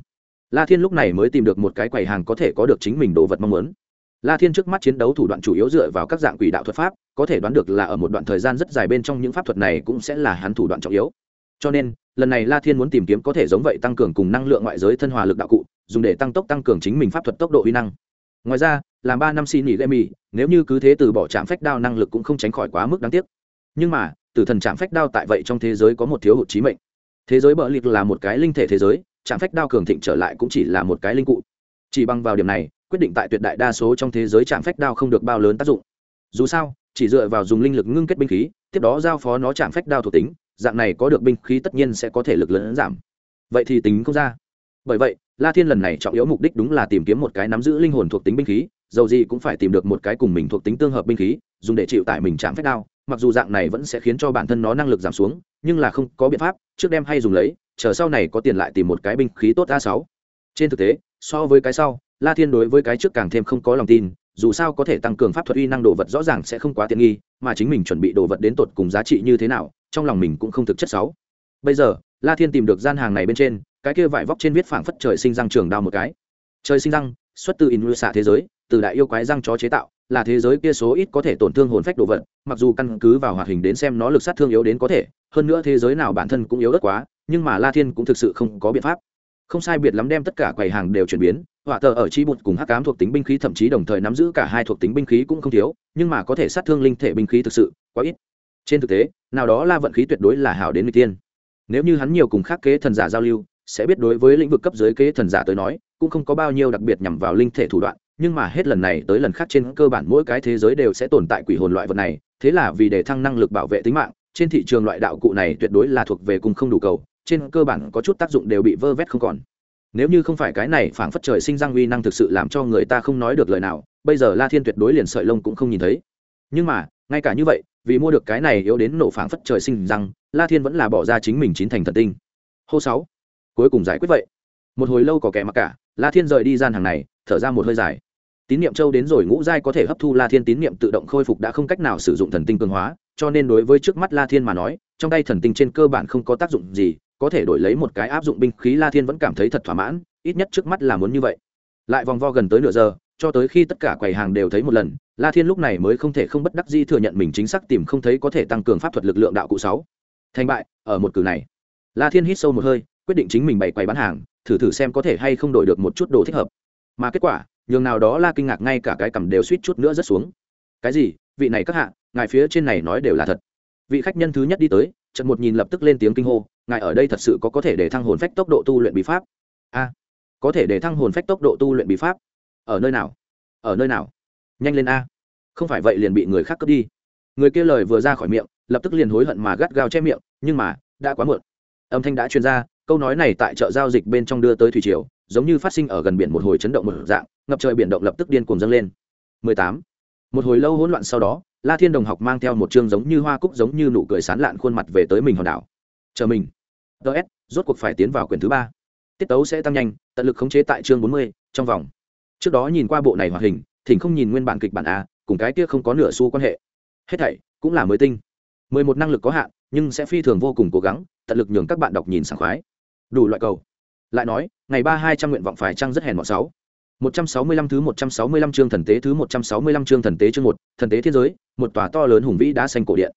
[SPEAKER 1] La thiên lúc này mới tìm được một cái quầy hàng có thể có được chính mình đồ vật mong muốn. La thiên trước mắt chiến đấu thủ đoạn chủ yếu dựa vào các dạng quỷ đạo thuật pháp, có thể đoán được là ở một đoạn thời gian rất dài bên trong những pháp thuật này cũng sẽ là hắn thủ đoạn trọng yếu cho nên, lần này la thiên muốn tìm kiếm có thể giống vậy tăng cường cùng năng lượng ngoại giới thân hòa lực đạo cụ, dùng để tăng tốc tăng cường chính mình pháp thuật tốc độ uy năng. Ngoài ra, làm ba năm xin nghỉ lệ mì, nếu như cứ thế từ bỏ trạm phách đao năng lực cũng không tránh khỏi quá mức đáng tiếc. Nhưng mà, tử thần trạm phách đao tại vậy trong thế giới có một thiếu hụt trí mệnh. Thế giới bờ liệt là một cái linh thể thế giới, trạm phách đao cường thịnh trở lại cũng chỉ là một cái linh cụ. Chỉ bằng vào điểm này, quyết định tại tuyệt đại đa số trong thế giới trạm phách đao không được bao lớn tác dụng. Dù sao, chỉ dựa vào dùng linh lực ngưng kết binh khí, tiếp đó giao phó nó chạm phách đao thuộc tính dạng này có được binh khí tất nhiên sẽ có thể lực lớn giảm. Vậy thì tính không ra. Bởi vậy, la thiên lần này trọng yếu mục đích đúng là tìm kiếm một cái nắm giữ linh hồn thuộc tính binh khí, dầu gì cũng phải tìm được một cái cùng mình thuộc tính tương hợp binh khí, dùng để chịu tại mình chạm phép đao, mặc dù dạng này vẫn sẽ khiến cho bản thân nó năng lực giảm xuống, nhưng là không có biện pháp, trước đem hay dùng lấy, chờ sau này có tiền lại tìm một cái binh khí tốt a sáu. Trên thực tế, so với cái sau, la thiên đối với cái trước càng thêm không có lòng tin dù sao có thể tăng cường pháp thuật uy năng đồ vật rõ ràng sẽ không quá tiện nghi, mà chính mình chuẩn bị đồ vật đến tột cùng giá trị như thế nào, trong lòng mình cũng không thực chất sáu bây giờ, la thiên tìm được gian hàng này bên trên, cái kia vải vóc trên viết phảng phất trời sinh răng trường đao một cái. Trời sinh răng, xuất từ in xạ thế giới, từ đại yêu quái răng chó chế tạo, là thế giới kia số ít có thể tổn thương hồn phách đồ vật, mặc dù căn cứ vào hoạt hình đến xem nó lực sát thương yếu đến có thể, hơn nữa thế giới nào bản thân cũng yếu đất quá, nhưng mà la thiên cũng thực sự không có biện pháp không sai biệt lắm đem tất cả quầy hàng đều chuyển biến, họa tờ ở chi bụt cùng hắc cám thuộc tính binh khí thậm chí đồng thời nắm giữ cả hai thuộc tính binh khí cũng không thiếu, nhưng mà có thể sát thương linh thể binh khí thực sự, quá ít. Trên thực tế, nào đó la vận khí tuyệt đối là hảo đến người tiên nếu như hắn nhiều cùng khác kế thần giả giao lưu, sẽ biết đối với lĩnh vực cấp dưới kế thần giả tới nói, cũng không có bao nhiêu đặc biệt nhằm vào linh thể thủ đoạn, nhưng mà hết lần này tới lần khác trên cơ bản mỗi cái thế giới đều sẽ tồn tại quỷ hồn loại vật này, thế là vì để thăng năng lực bảo vệ tính mạng, trên thị trường loại đạo cụ này tuyệt đối là thuộc về cùng không đủ cầu trên cơ bản có chút tác dụng đều bị vơ vét không còn. Nếu như không phải cái này phảng phất trời sinh răng uy năng thực sự làm cho người ta không nói được lời nào, bây giờ la thiên tuyệt đối liền sợi lông cũng không nhìn thấy. Nhưng mà, ngay cả như vậy, vì mua được cái này yếu đến nổ phảng phất trời sinh răng, la thiên vẫn là bỏ ra chính mình chín thành thần tinh. Hô sáu. Cuối cùng giải quyết vậy. Một hồi lâu có kẻ mặc cả, la thiên rời đi gian hàng này, thở ra một hơi dài. Tín niệm châu đến rồi ngũ giai có thể hấp thu la thiên tín niệm tự động khôi phục đã không cách nào sử dụng thần tinh cường hóa, cho nên đối với trước mắt la thiên mà nói, trong tay thần tinh trên cơ bản không có tác dụng gì có thể đổi lấy một cái áp dụng binh khí la thiên vẫn cảm thấy thật thỏa mãn, ít nhất trước mắt là muốn như vậy. Lại vòng vo gần tới nửa giờ, cho tới khi tất cả quầy hàng đều thấy một lần, la thiên lúc này mới không thể không bất đắc di thừa nhận mình chính xác tìm không thấy có thể tăng cường pháp thuật lực lượng đạo cụ sáu. Thành bại, ở một cử này. La thiên hít sâu một hơi, quyết định chính mình bày quầy bán hàng, thử thử xem có thể hay không đổi được một chút đồ thích hợp. Mà kết quả, nhường nào đó la kinh ngạc ngay cả cái cầm đều suýt chút nữa rất xuống. Cái gì? Vị này các hạ, ngài phía trên này nói đều là thật. Vị khách nhân thứ nhất đi tới trận một nhìn lập tức lên tiếng kinh hô, ngài ở đây thật sự có có thể để thăng hồn phách tốc độ tu luyện bí pháp? A, có thể để thăng hồn phách tốc độ tu luyện bí pháp? Ở nơi nào? Ở nơi nào? Nhanh lên a. Không phải vậy liền bị người khác cướp đi. Người kia lời vừa ra khỏi miệng, lập tức liền hối hận mà gắt gao che miệng, nhưng mà, đã quá muộn. Âm thanh đã truyền ra, câu nói này tại chợ giao dịch bên trong đưa tới thủy triều, giống như phát sinh ở gần biển một hồi chấn động một dạng, ngập trời biển động lập tức điên cuồng dâng lên. 18. một hồi lâu hỗn loạn sau đó la thiên đồng học mang theo một chương giống như hoa cúc giống như nụ cười sán lạn khuôn mặt về tới mình hòn đảo. Chờ mình. Ts rốt cuộc phải tiến vào quyển thứ ba. Tiết tấu sẽ tăng nhanh tận lực khống chế tại chương 40, trong vòng. Trước đó nhìn qua bộ này hoạt hình thỉnh không nhìn nguyên bản kịch bản a cùng cái kia không có nửa xu quan hệ. Hết thảy cũng là mới tinh. Mười một năng lực có hạn nhưng sẽ phi thường vô cùng cố gắng tận lực nhường các bạn đọc nhìn sảng khoái. Đủ loại cầu. Lại nói ngày ba hai trăm nguyện vọng phải trăng rất hèn mọn sáu? Một trăm sáu mươi lăm thứ một trăm sáu mươi lăm chương thần tế thứ một trăm sáu mươi lăm chương thần tế chương một, thần tế thiên giới, một tòa to lớn hùng vĩ đá xanh cổ điện.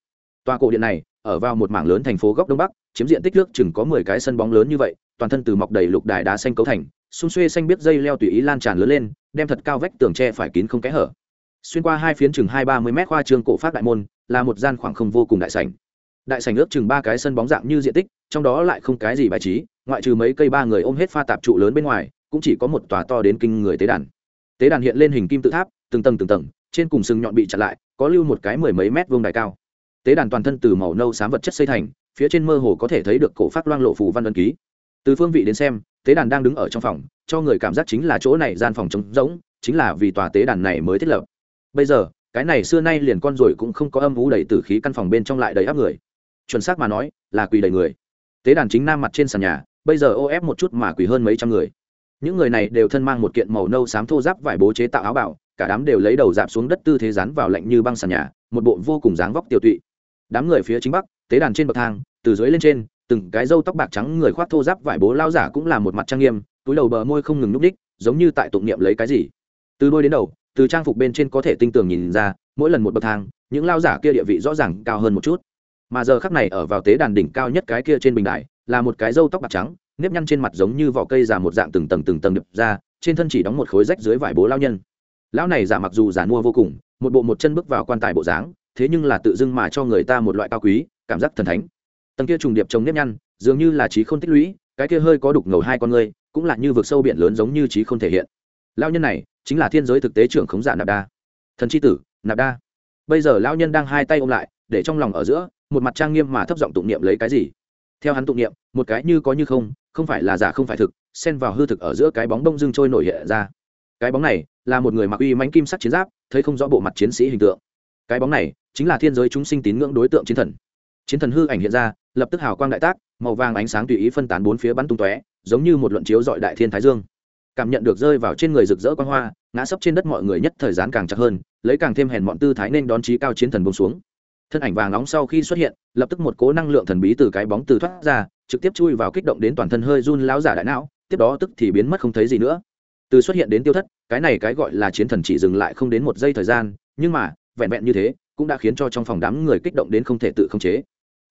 [SPEAKER 1] Tòa cổ điện này, ở vào một mảng lớn thành phố góc đông bắc, chiếm diện tích nước chừng có mười cái sân bóng lớn như vậy, toàn thân từ mọc đầy lục đài đá xanh cấu thành, xung xuê xanh biết dây leo tùy ý lan tràn lớn lên, đem thật cao vách tường tre phải kín không kẽ hở. Xuyên qua hai phiến chừng hai ba mươi mét khoa trường cổ phát đại môn, là một gian khoảng không vô cùng đại sảnh. Đại sảnh ước chừng ba cái sân bóng dạng như diện tích, trong đó lại không cái gì bài trí, ngoại trừ mấy cây ba người ôm hết pha tạp trụ lớn bên ngoài cũng chỉ có một tòa to đến kinh người tế đàn. Tế đàn hiện lên hình kim tự tháp, từng tầng từng tầng, trên cùng sừng nhọn bị chặn lại, có lưu một cái mười mấy mét vuông đài cao. Tế đàn toàn thân từ màu nâu xám vật chất xây thành, phía trên mơ hồ có thể thấy được cổ phát loang lộ phù văn ân ký. Từ phương vị đến xem, tế đàn đang đứng ở trong phòng, cho người cảm giác chính là chỗ này gian phòng trống rỗng, chính là vì tòa tế đàn này mới thiết lập. Bây giờ, cái này xưa nay liền con rồi cũng không có âm vũ đầy tử khí căn phòng bên trong lại đầy áp người. Chuẩn xác mà nói, là quỳ đầy người. Tế đàn chính nam mặt trên sàn nhà, bây giờ ô ép một chút mà quỳ hơn mấy trăm người những người này đều thân mang một kiện màu nâu xám thô giáp vải bố chế tạo áo bảo, cả đám đều lấy đầu dạp xuống đất tư thế rán vào lạnh như băng sàn nhà, một bộ vô cùng dáng vóc tiêu tụy. Đám người phía chính bắc, tế đàn trên bậc thang, từ dưới lên trên, từng cái râu tóc bạc trắng người khoác thô giáp vải bố lao giả cũng là một mặt trang nghiêm, túi đầu bờ môi không ngừng núp đích, giống như tại tụng niệm lấy cái gì. Từ đôi đến đầu, từ trang phục bên trên có thể tinh tường nhìn ra, mỗi lần một bậc thang, những lao giả kia địa vị rõ ràng cao hơn một chút. Mà giờ khắc này ở vào tế đàn đỉnh cao nhất cái kia trên bình đài là một cái râu tóc bạc trắng nếp nhăn trên mặt giống như vỏ cây già một dạng từng tầng từng tầng đập ra, trên thân chỉ đóng một khối rách dưới vải bố lao nhân. Lão này giả mặc dù giả mua vô cùng, một bộ một chân bước vào quan tài bộ dáng, thế nhưng là tự dưng mà cho người ta một loại cao quý, cảm giác thần thánh. Tầng kia trùng điệp trồng nếp nhăn, dường như là trí không tích lũy, cái kia hơi có đục ngầu hai con người cũng là như vực sâu biển lớn giống như trí không thể hiện. Lao nhân này, chính là thiên giới thực tế trưởng khống giả nạp đa. Thần c h i tử, nạp đa. Bây giờ lao nhân đang hai tay ôm lại, để trong lòng ở giữa, một mặt trang nghiêm mà thấp giọng tụng niệm lấy cái gì? Theo hắn tụng niệm, một cái như có như không không phải là giả không phải thực, xen vào hư thực ở giữa cái bóng đông dưng trôi nổi hiện ra. Cái bóng này là một người mặc uy mánh kim sắc chiến giáp, thấy không rõ bộ mặt chiến sĩ hình tượng. Cái bóng này chính là thiên giới chúng sinh tín ngưỡng đối tượng chiến thần. Chiến thần hư ảnh hiện ra, lập tức hào quang đại tác, màu vàng ánh sáng tùy ý phân tán bốn phía bắn tung tóe, giống như một luận chiếu dọi đại thiên thái dương. Cảm nhận được rơi vào trên người rực rỡ quang hoa, ngã sấp trên đất mọi người nhất thời gian càng chặt hơn, lấy càng thêm hèn mọn tư thái nên đón trí cao chiến thần bông xuống thân ảnh vàng nóng sau khi xuất hiện, lập tức một cố năng lượng thần bí từ cái bóng từ thoát ra, trực tiếp chui vào kích động đến toàn thân hơi run láo giả đại não, tiếp đó tức thì biến mất không thấy gì nữa. Từ xuất hiện đến tiêu thất, cái này cái gọi là chiến thần chỉ dừng lại không đến một giây thời gian, nhưng mà, vẹn vẹn như thế, cũng đã khiến cho trong phòng đám người kích động đến không thể tự khống chế.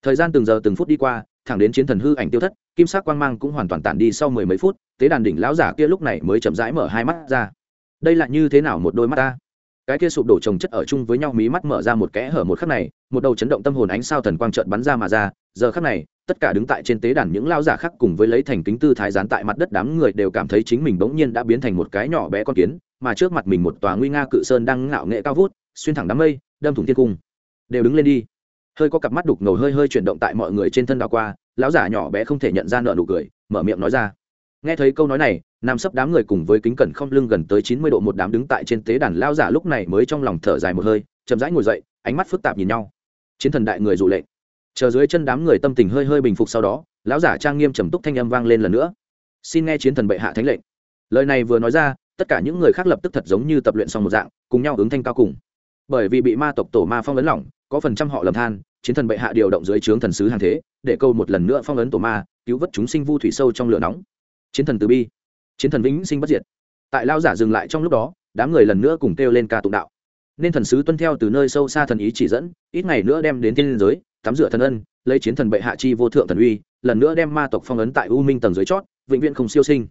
[SPEAKER 1] Thời gian từng giờ từng phút đi qua, thẳng đến chiến thần hư ảnh tiêu thất, kim sắc quang mang cũng hoàn toàn tản đi sau mười mấy phút, tế đàn đỉnh lão giả kia lúc này mới chậm rãi mở hai mắt ra. Đây là như thế nào một đôi mắt ta? Cái kia sụp đổ trồng chất ở chung với nhau mí mắt mở ra một kẽ hở một khắc này, một đầu chấn động tâm hồn ánh sao thần quang trợn bắn ra mà ra, giờ khắc này, tất cả đứng tại trên tế đàn những lao giả khác cùng với lấy thành kính tư thái gián tại mặt đất đám người đều cảm thấy chính mình bỗng nhiên đã biến thành một cái nhỏ bé con kiến, mà trước mặt mình một tòa nguy nga cự sơn đang ngạo nghệ cao vút, xuyên thẳng đám mây, đâm thủng thiên cung. Đều đứng lên đi. Hơi có cặp mắt đục ngầu hơi hơi chuyển động tại mọi người trên thân đào qua, lão giả nhỏ bé không thể nhận ra nợ nụ cười, mở miệng nói ra. Nghe thấy câu nói này nam sấp đám người cùng với kính cẩn không lưng gần tới chín mươi độ một đám đứng tại trên tế đàn lao giả lúc này mới trong lòng thở dài một hơi, chậm rãi ngồi dậy, ánh mắt phức tạp nhìn nhau. Chiến thần đại người dụ lệnh. Chờ dưới chân đám người tâm tình hơi hơi bình phục sau đó, lão giả trang nghiêm trầm túc thanh âm vang lên lần nữa. Xin nghe chiến thần bệ hạ thánh lệnh. Lời này vừa nói ra, tất cả những người khác lập tức thật giống như tập luyện xong một dạng, cùng nhau ứng thanh cao cùng. Bởi vì bị ma tộc tổ ma phong ấn lỏng, có phần trăm họ lầm than, chiến thần bệ hạ điều động dưới trướng thần sứ hàng thế, để câu một lần nữa phong ấn tổ ma, cứu vớt chúng sinh vu thủy sâu trong lửa nóng. Chiến thần từ bi chiến thần vĩnh sinh bất diệt. Tại lao giả dừng lại trong lúc đó, đám người lần nữa cùng kêu lên ca tụng đạo. Nên thần sứ tuân theo từ nơi sâu xa thần ý chỉ dẫn, ít ngày nữa đem đến thiên giới, tắm rửa thần ân, lấy chiến thần bệ hạ chi vô thượng thần uy, lần nữa đem ma tộc phong ấn tại u minh tầng dưới chót, vĩnh viễn không siêu sinh.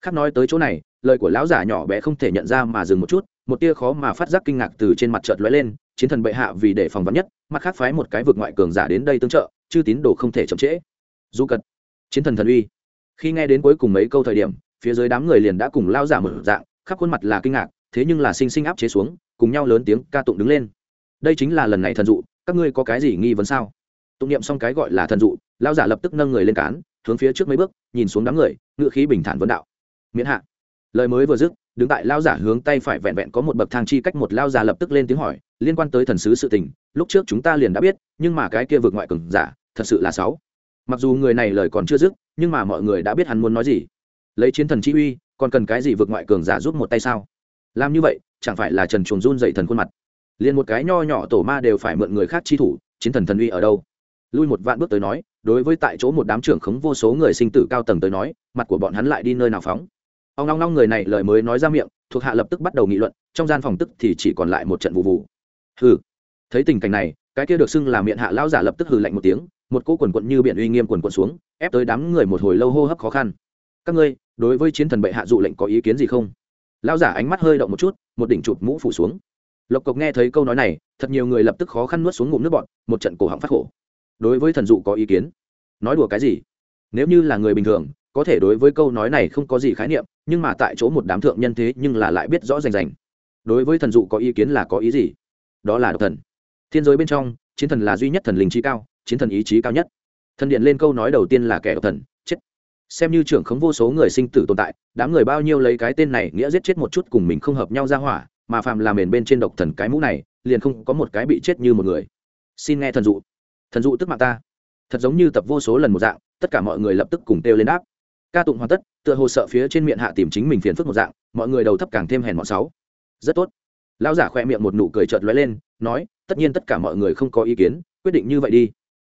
[SPEAKER 1] Khác nói tới chỗ này, lời của lão giả nhỏ bé không thể nhận ra mà dừng một chút, một tia khó mà phát giác kinh ngạc từ trên mặt chợt lóe lên, chiến thần bệ hạ vì để phòng vắn nhất, mặt khác phái một cái vực ngoại cường giả đến đây tương trợ, chư tín đồ không thể chậm trễ. Du cật, chiến thần thần uy. Khi nghe đến cuối cùng mấy câu thời điểm phía dưới đám người liền đã cùng lao giả mở dạng, khắp khuôn mặt là kinh ngạc, thế nhưng là sinh sinh áp chế xuống, cùng nhau lớn tiếng ca tụng đứng lên. Đây chính là lần này thần dụ, các ngươi có cái gì nghi vấn sao? Tụng niệm xong cái gọi là thần dụ, lao giả lập tức nâng người lên cán, hướng phía trước mấy bước, nhìn xuống đám người ngự khí bình thản vấn đạo. Miễn hạ. Lời mới vừa dứt, đứng tại lao giả hướng tay phải vẹn vẹn có một bậc thang chi cách một lao giả lập tức lên tiếng hỏi, liên quan tới thần sứ sự tình, lúc trước chúng ta liền đã biết, nhưng mà cái kia vượt ngoại cường giả, thật sự là sáu. Mặc dù người này lời còn chưa dứt, nhưng mà mọi người đã biết hắn muốn nói gì lấy chiến thần chi uy, còn cần cái gì vượt ngoại cường giả giúp một tay sao? Làm như vậy, chẳng phải là trần chuồng run dậy thần khuôn mặt. Liền một cái nho nhỏ tổ ma đều phải mượn người khác chi thủ, chiến thần thần uy ở đâu? Lui một vạn bước tới nói, đối với tại chỗ một đám trưởng khống vô số người sinh tử cao tầng tới nói, mặt của bọn hắn lại đi nơi nào phóng? Ông long long người này lời mới nói ra miệng, thuộc hạ lập tức bắt đầu nghị luận, trong gian phòng tức thì chỉ còn lại một trận vụ vụ. Hừ. Thấy tình cảnh này, cái kia được xưng là miệng hạ lão giả lập tức hừ lạnh một tiếng, một cỗ quần quận như biển uy nghiêm quần quận xuống, ép tới đám người một hồi lâu hô hấp khó khăn các ngươi, đối với chiến thần bệ hạ dụ lệnh có ý kiến gì không? Lão giả ánh mắt hơi động một chút, một đỉnh chụp mũ phủ xuống. Lộc cộc nghe thấy câu nói này, thật nhiều người lập tức khó khăn nuốt xuống ngụm nước bọn một trận cổ họng phát khổ. Đối với thần dụ có ý kiến? Nói đùa cái gì? Nếu như là người bình thường, có thể đối với câu nói này không có gì khái niệm, nhưng mà tại chỗ một đám thượng nhân thế nhưng là lại biết rõ rành rành. Đối với thần dụ có ý kiến là có ý gì? Đó là độc thần. Thiên giới bên trong, chiến thần là duy nhất thần linh trí cao, chiến thần ý chí cao nhất. Thần điện lên câu nói đầu tiên là kẻ độc thần, chết xem như trưởng khống vô số người sinh tử tồn tại, đám người bao nhiêu lấy cái tên này nghĩa giết chết một chút cùng mình không hợp nhau ra hỏa, mà phạm làm mền bên trên độc thần cái mũ này, liền không có một cái bị chết như một người. Xin nghe thần dụ. Thần dụ tức mạng ta. Thật giống như tập vô số lần một dạng, tất cả mọi người lập tức cùng kêu lên đáp. Ca tụng hoàn tất, tựa hồ sợ phía trên miệng hạ tìm chính mình phiền phức một dạng, mọi người đầu thấp càng thêm hèn mọn sáu. Rất tốt. Lão giả khoe miệng một nụ cười chợt lóe lên, nói, tất nhiên tất cả mọi người không có ý kiến, quyết định như vậy đi.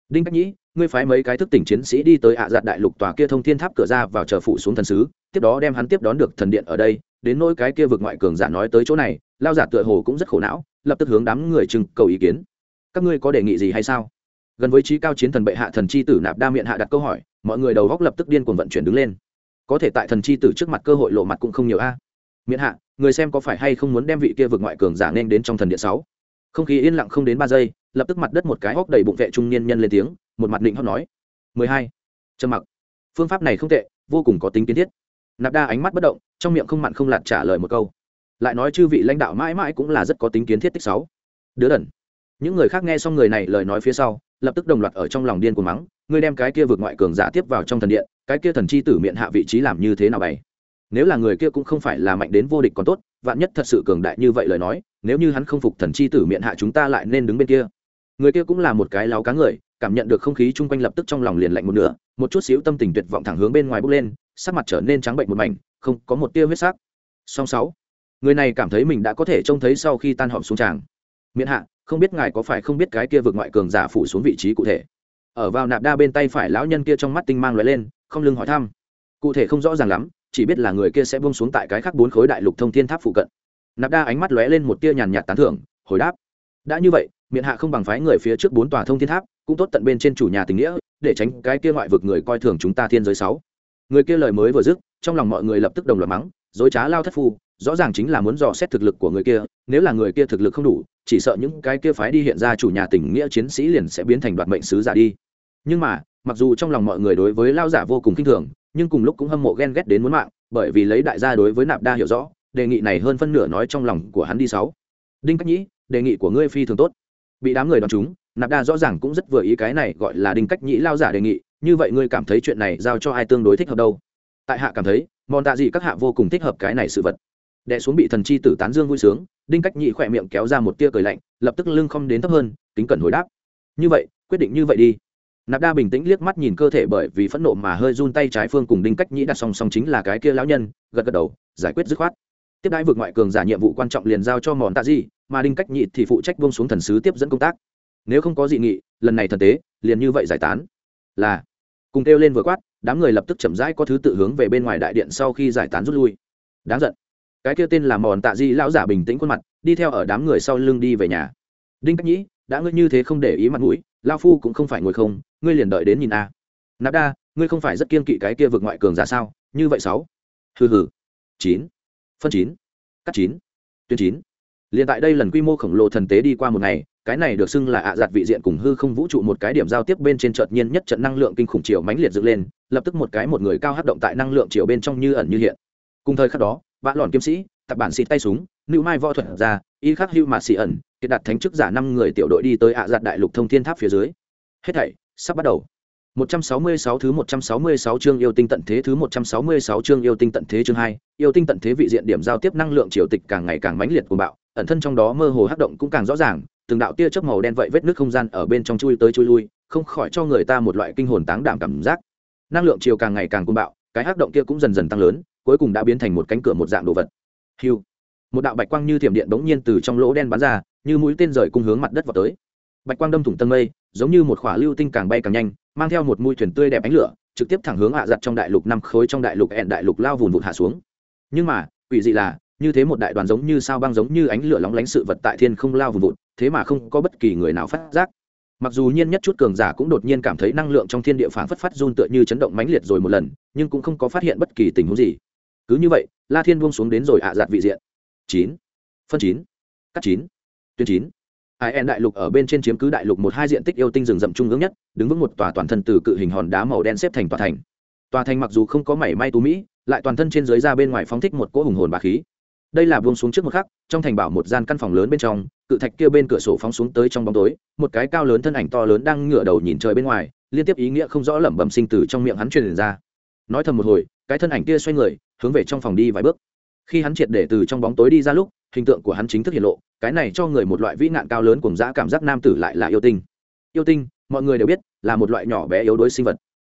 [SPEAKER 1] Đinh cách nhĩ ngươi phái mấy cái thức tỉnh chiến sĩ đi tới ạ à đại lục tòa kia thông thiên tháp cửa ra vào chờ phụ xuống thần sứ, tiếp đó đem hắn tiếp đón được thần điện ở đây, đến nỗi cái kia vực ngoại cường giả nói tới chỗ này, lao giả tựa hồ cũng rất khổ não, lập tức hướng đám người trưng cầu ý kiến. Các ngươi có đề nghị gì hay sao? Gần với trí cao chiến thần bệ hạ thần chi tử nạp đa miệng hạ đặt câu hỏi, mọi người đầu góc lập tức điên cuồng vận chuyển đứng lên. Có thể tại thần chi tử trước mặt cơ hội lộ mặt cũng không nhiều a. À. hạ, người xem có phải hay không muốn đem vị kia vực ngoại cường giả nên đến trong thần điện sáu? Không khí yên lặng không đến ba giây, lập tức mặt đất một cái hốc đầy bụng vệ trung niên nhân lên tiếng một mặt định hót nói. Mười hai. Trầm mặc. Phương pháp này không tệ, vô cùng có tính kiến thiết. Nạp đa ánh mắt bất động, trong miệng không mặn không lạt trả lời một câu. Lại nói chư vị lãnh đạo mãi mãi cũng là rất có tính kiến thiết tích sáu. Đứa đần. Những người khác nghe xong người này lời nói phía sau, lập tức đồng loạt ở trong lòng điên của mắng, ngươi đem cái kia vượt ngoại cường giả tiếp vào trong thần điện, cái kia thần chi tử miệng hạ vị trí làm như thế nào bày? Nếu là người kia cũng không phải là mạnh đến vô địch còn tốt, vạn nhất thật sự cường đại như vậy lời nói, nếu như hắn không phục thần chi tử miệng hạ chúng ta lại nên đứng bên kia. Người kia cũng là một cái láo cá người cảm nhận được không khí chung quanh lập tức trong lòng liền lạnh một nửa, một chút xíu tâm tình tuyệt vọng thẳng hướng bên ngoài bốc lên, sắc mặt trở nên trắng bệnh một mảnh, không, có một tia huyết sắc. Song sáu, người này cảm thấy mình đã có thể trông thấy sau khi tan họp xuống tràng. Miễn hạ, không biết ngài có phải không biết cái kia vượt ngoại cường giả phủ xuống vị trí cụ thể. Ở vào nạp đa bên tay phải lão nhân kia trong mắt tinh mang loại lên, không lưng hỏi thăm. Cụ thể không rõ ràng lắm, chỉ biết là người kia sẽ buông xuống tại cái khác bốn khối đại lục thông thiên tháp phụ cận. Nạp đa ánh mắt lóe lên một tia nhàn nhạt tán thưởng, hồi đáp. Đã như vậy miệng hạ không bằng phái người phía trước bốn tòa thông thiên tháp cũng tốt tận bên trên chủ nhà tình nghĩa, để tránh cái kia ngoại vực người coi thường chúng ta thiên giới sáu. Người kia lời mới vừa dứt, trong lòng mọi người lập tức đồng loạt mắng, dối trá lao thất phu, rõ ràng chính là muốn dò xét thực lực của người kia, nếu là người kia thực lực không đủ, chỉ sợ những cái kia phái đi hiện ra chủ nhà tình nghĩa chiến sĩ liền sẽ biến thành đoạt mệnh sứ giả đi. Nhưng mà, mặc dù trong lòng mọi người đối với lao giả vô cùng kinh thường, nhưng cùng lúc cũng hâm mộ ghen ghét đến muốn mạng, bởi vì lấy đại gia đối với nạp đa hiểu rõ, đề nghị này hơn phân nửa nói trong lòng của hắn đi sáu. Đinh cách nhĩ, đề nghị của ngươi phi thường tốt bị đám người đón chúng, nạp đa rõ ràng cũng rất vừa ý cái này gọi là đinh cách nhĩ lao giả đề nghị, như vậy ngươi cảm thấy chuyện này giao cho ai tương đối thích hợp đâu? Tại hạ cảm thấy, mòn tạ gì các hạ vô cùng thích hợp cái này sự vật. Đẻ xuống bị thần chi tử tán dương vui sướng, đinh cách nhị khỏe miệng kéo ra một tia cười lạnh, lập tức lưng không đến thấp hơn, kính cẩn hồi đáp. Như vậy, quyết định như vậy đi. Nạp đa bình tĩnh liếc mắt nhìn cơ thể bởi vì phẫn nộ mà hơi run tay trái phương cùng đinh cách nhĩ đặt song song chính là cái kia lão nhân, gật gật đầu, giải quyết dứt khoát. Tiếp đãi vượt ngoại cường giả nhiệm vụ quan trọng liền giao cho mòn tạ gì mà đinh cách nhị thì phụ trách buông xuống thần sứ tiếp dẫn công tác. Nếu không có dị nghị, lần này thần tế, liền như vậy giải tán. Là, cùng kêu lên vừa quát, đám người lập tức chậm rãi có thứ tự hướng về bên ngoài đại điện sau khi giải tán rút lui. Đáng giận. Cái kia tên là mòn tạ di lão giả bình tĩnh khuôn mặt, đi theo ở đám người sau lưng đi về nhà. Đinh cách nhĩ đã ngươi như thế không để ý mặt mũi lao phu cũng không phải ngồi không, ngươi liền đợi đến nhìn a. Nạp đa, ngươi không phải rất kiên kỵ cái kia vượt ngoại cường giả sao? Như vậy sáu. Hừ hừ. Chín. Phân chín. Cắt chín. Tuyến chín liền tại đây lần quy mô khổng lồ thần tế đi qua một ngày cái này được xưng là ạ à giặt vị diện cùng hư không vũ trụ một cái điểm giao tiếp bên trên chợt nhiên nhất trận năng lượng kinh khủng chiều mãnh liệt dựng lên lập tức một cái một người cao hát động tại năng lượng chiều bên trong như ẩn như hiện. Cùng thời khắc đó vã lòn kiếm sĩ tập bản xịt tay súng nữ mai võ thuật ra y khắc hưu mà xị ẩn kiệt đặt thánh chức giả năm người tiểu đội đi tới ạ giặt đại lục thông thiên tháp phía dưới. Hết thảy sắp bắt đầu. 166 thứ 166 chương yêu tinh tận thế thứ 166 chương yêu tinh tận thế chương 2, yêu tinh tận thế vị diện điểm giao tiếp năng lượng triều tịch càng ngày càng mãnh liệt cuồng bạo, ẩn thân trong đó mơ hồ hắc động cũng càng rõ ràng, từng đạo tia chớp màu đen vậy vết nước không gian ở bên trong chui tới chui lui, không khỏi cho người ta một loại kinh hồn táng đảm cảm giác. Năng lượng chiều càng ngày càng cuồng bạo, cái hắc động kia cũng dần dần tăng lớn, cuối cùng đã biến thành một cánh cửa một dạng đồ vật. Hưu. Một đạo bạch quang như thiểm điện bỗng nhiên từ trong lỗ đen bắn ra, như mũi tên rời cung hướng mặt đất vọt tới. Bạch quang đâm thủng tầng mây, giống như một khỏa lưu tinh càng bay càng nhanh, mang theo một mũi thuyền tươi đẹp ánh lửa trực tiếp thẳng hướng hạ giặt trong đại lục năm khối trong đại lục ẹn đại lục lao vùn vụt hạ xuống nhưng mà quỷ dị là như thế một đại đoàn giống như sao băng giống như ánh lửa lóng lánh sự vật tại thiên không lao vùng vụt, thế mà không có bất kỳ người nào phát giác. Mặc dù nhiên nhất chút cường giả cũng đột nhiên cảm thấy năng lượng trong thiên địa phản phất phát run tựa như chấn động mãnh liệt rồi một lần, nhưng cũng không có phát hiện bất kỳ tình huống gì. Cứ như vậy, la thiên buông xuống đến rồi ạ giạt vị diện. Chín. Phân chín. Cắt chín. Tuyến chín. Ai en đại lục ở bên trên chiếm cứ đại lục một hai diện tích yêu tinh rừng rậm trung ương nhất, đứng vững một tòa toàn thân từ cự hình hòn đá màu đen xếp thành tòa thành. Tòa thành mặc dù không có mảy may tú mỹ, lại toàn thân trên dưới ra bên ngoài phóng thích một cỗ hùng hồn bà khí đây là buông xuống trước một khắc, trong thành bảo một gian căn phòng lớn bên trong, cự thạch kia bên cửa sổ phóng xuống tới trong bóng tối, một cái cao lớn thân ảnh to lớn đang ngửa đầu nhìn trời bên ngoài, liên tiếp ý nghĩa không rõ lẩm bẩm sinh từ trong miệng hắn truyền ra. Nói thầm một hồi, cái thân ảnh kia xoay người, hướng về trong phòng đi vài bước. Khi hắn triệt để từ trong bóng tối đi ra lúc, hình tượng của hắn chính thức hiện lộ, cái này cho người một loại vĩ nạn cao lớn cùng dã cảm giác nam tử lại là yêu tinh. Yêu tinh, mọi người đều biết, là một loại nhỏ bé yếu đuối sinh vật.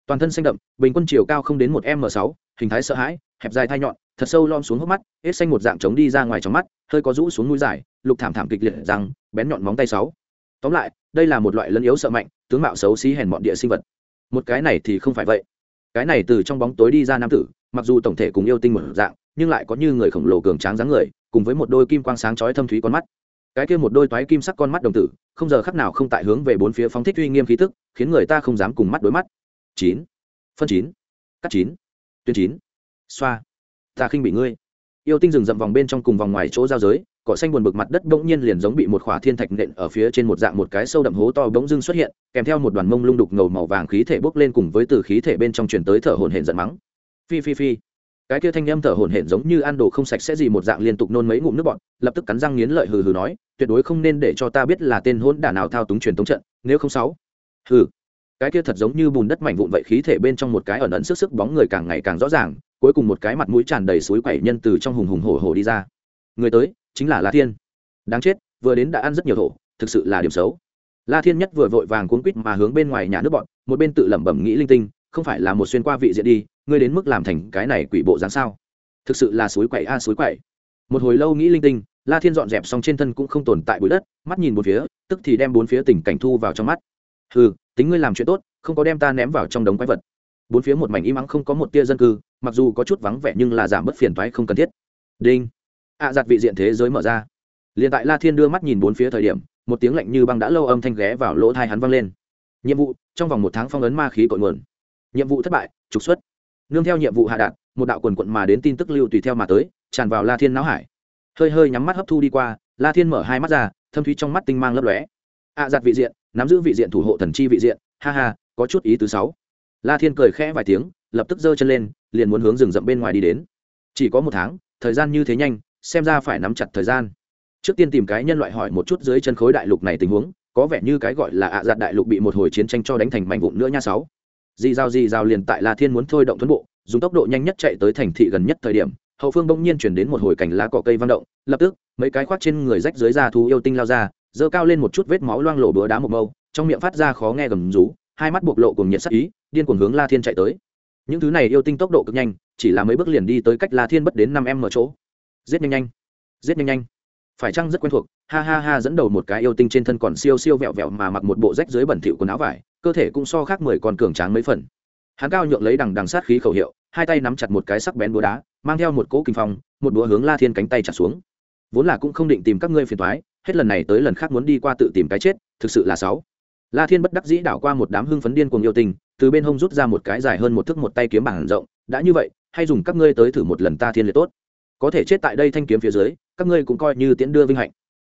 [SPEAKER 1] Toàn thân xanh đậm, bình quân chiều cao không đến một m sáu, hình thái sợ hãi, hẹp dài thai nhọn thật sâu lom xuống hốc mắt hết xanh một dạng trống đi ra ngoài trong mắt hơi có rũ xuống mũi dài lục thảm thảm kịch liệt rằng, bén nhọn móng tay sáu. Tóm lại đây là một loại lân yếu sợ mạnh tướng mạo xấu xí hèn mọn địa sinh vật. Một cái này thì không phải vậy. Cái này từ trong bóng tối đi ra nam tử mặc dù tổng thể cùng yêu tinh một dạng nhưng lại có như người khổng lồ cường tráng dáng người cùng với một đôi kim quang sáng chói thâm thúy con mắt. Cái kia một đôi toái kim sắc con mắt đồng tử không giờ khắc nào không tại hướng về bốn phía phóng thích uy nghiêm khí tức khiến người ta không dám cùng mắt đối mắt. Chín. Phân chín. Cắt chín. Tuyến chín. Xoa ta khinh bị ngươi. Yêu tinh rừng rậm vòng bên trong cùng vòng ngoài chỗ giao giới, cỏ xanh buồn bực mặt đất bỗng nhiên liền giống bị một khỏa thiên thạch nện ở phía trên một dạng một cái sâu đậm hố to bỗng dưng xuất hiện, kèm theo một đoàn mông lung đục ngầu màu vàng khí thể bốc lên cùng với từ khí thể bên trong truyền tới thở hổn hển giận mắng. Phi phi phi. Cái kia thanh âm thở hổn hển giống như ăn đồ không sạch sẽ gì một dạng liên tục nôn mấy ngụm nước bọt, lập tức cắn răng nghiến lợi hừ hừ nói, tuyệt đối không nên để cho ta biết là tên hỗn đả nào thao túng truyền tống trận, nếu không sáu. Hừ. Cái kia thật giống như bùn đất mảnh vụn vậy khí thể bên trong một cái ẩn ẩn sức sức bóng người càng ngày càng rõ ràng cuối cùng một cái mặt mũi tràn đầy suối quẩy nhân từ trong hùng hùng hổ hổ đi ra. Người tới, chính là la thiên. Đáng chết, vừa đến đã ăn rất nhiều thổ, thực sự là điểm xấu. La thiên nhất vừa vội vàng cuốn quýt mà hướng bên ngoài nhà nước bọn, một bên tự lẩm bẩm nghĩ linh tinh, không phải là một xuyên qua vị diện đi, ngươi đến mức làm thành cái này quỷ bộ dáng sao? Thực sự là suối quậy a, suối quậy một hồi lâu nghĩ linh tinh, la thiên dọn dẹp xong trên thân cũng không tồn tại bụi đất, mắt nhìn bốn phía, tức thì đem bốn phía tình cảnh thu vào trong mắt. Ừ tính ngươi làm chuyện tốt, không có đem ta ném vào trong đống quái vật. Bốn phía một mảnh im ắng không có một tia dân cư mặc dù có chút vắng vẻ nhưng là giảm bớt phiền toái không cần thiết. Đinh. Ạ à, giặt vị diện thế giới mở ra. Liền tại la thiên đưa mắt nhìn bốn phía thời điểm một tiếng lạnh như băng đã lâu âm thanh ghé vào lỗ thai hắn vang lên. Nhiệm vụ trong vòng một tháng phong ấn ma khí cội nguồn. Nhiệm vụ thất bại trục xuất. Nương theo nhiệm vụ hạ đạt một đạo quần quận mà đến tin tức lưu tùy theo mà tới tràn vào la thiên não hải. Hơi hơi nhắm mắt hấp thu đi qua la thiên mở hai mắt ra thâm thúy trong mắt tinh mang lấp lóe. Ạ giặt vị diện nắm giữ vị diện thủ hộ thần chi vị diện ha ha có chút ý thứ sáu. La thiên cười khẽ vài tiếng lập tức giơ chân lên, liền muốn hướng rừng rậm bên ngoài đi đến. Chỉ có một tháng, thời gian như thế nhanh, xem ra phải nắm chặt thời gian. Trước tiên tìm cái nhân loại hỏi một chút dưới chân khối đại lục này tình huống, có vẻ như cái gọi là ạ giạt đại lục bị một hồi chiến tranh cho đánh thành mảnh vụn nữa nha sáu. Dì giao dì giao liền tại la thiên muốn thôi động tuấn bộ, dùng tốc độ nhanh nhất chạy tới thành thị gần nhất thời điểm, hậu phương bỗng nhiên chuyển đến một hồi cảnh lá cỏ cây vang động, lập tức, mấy cái khoác trên người rách dưới da thú yêu tinh lao ra dơ cao lên một chút vết máu loang lổ bữa đá một mâu trong miệng phát ra khó nghe gầm rú, hai mắt bộc lộ cùng nhiệt sắc ý, điên cuồng hướng la thiên chạy tới những thứ này yêu tinh tốc độ cực nhanh, chỉ là mấy bước liền đi tới cách la thiên bất đến năm em mở chỗ. Giết nhanh nhanh. Giết nhanh nhanh. Phải chăng rất quen thuộc, ha ha ha dẫn đầu một cái yêu tinh trên thân còn siêu siêu vẹo vẹo mà mặc một bộ rách dưới bẩn thỉu quần áo vải, cơ thể cũng so khác mười còn cường tráng mấy phần. Hắn cao nhượng lấy đằng đằng sát khí khẩu hiệu, hai tay nắm chặt một cái sắc bén búa đá, mang theo một cỗ kinh phong, một búa hướng la thiên cánh tay chặt xuống. Vốn là cũng không định tìm các ngươi phiền thoái hết lần này tới lần khác muốn đi qua tự tìm cái chết, thực sự là sáu la thiên bất đắc dĩ đảo qua một đám hưng phấn điên cuồng yêu tình từ bên hông rút ra một cái dài hơn một thước một tay kiếm bảng rộng, đã như vậy, hay dùng các ngươi tới thử một lần ta thiên liệt tốt. Có thể chết tại đây thanh kiếm phía dưới, các ngươi cũng coi như tiễn đưa vinh hạnh.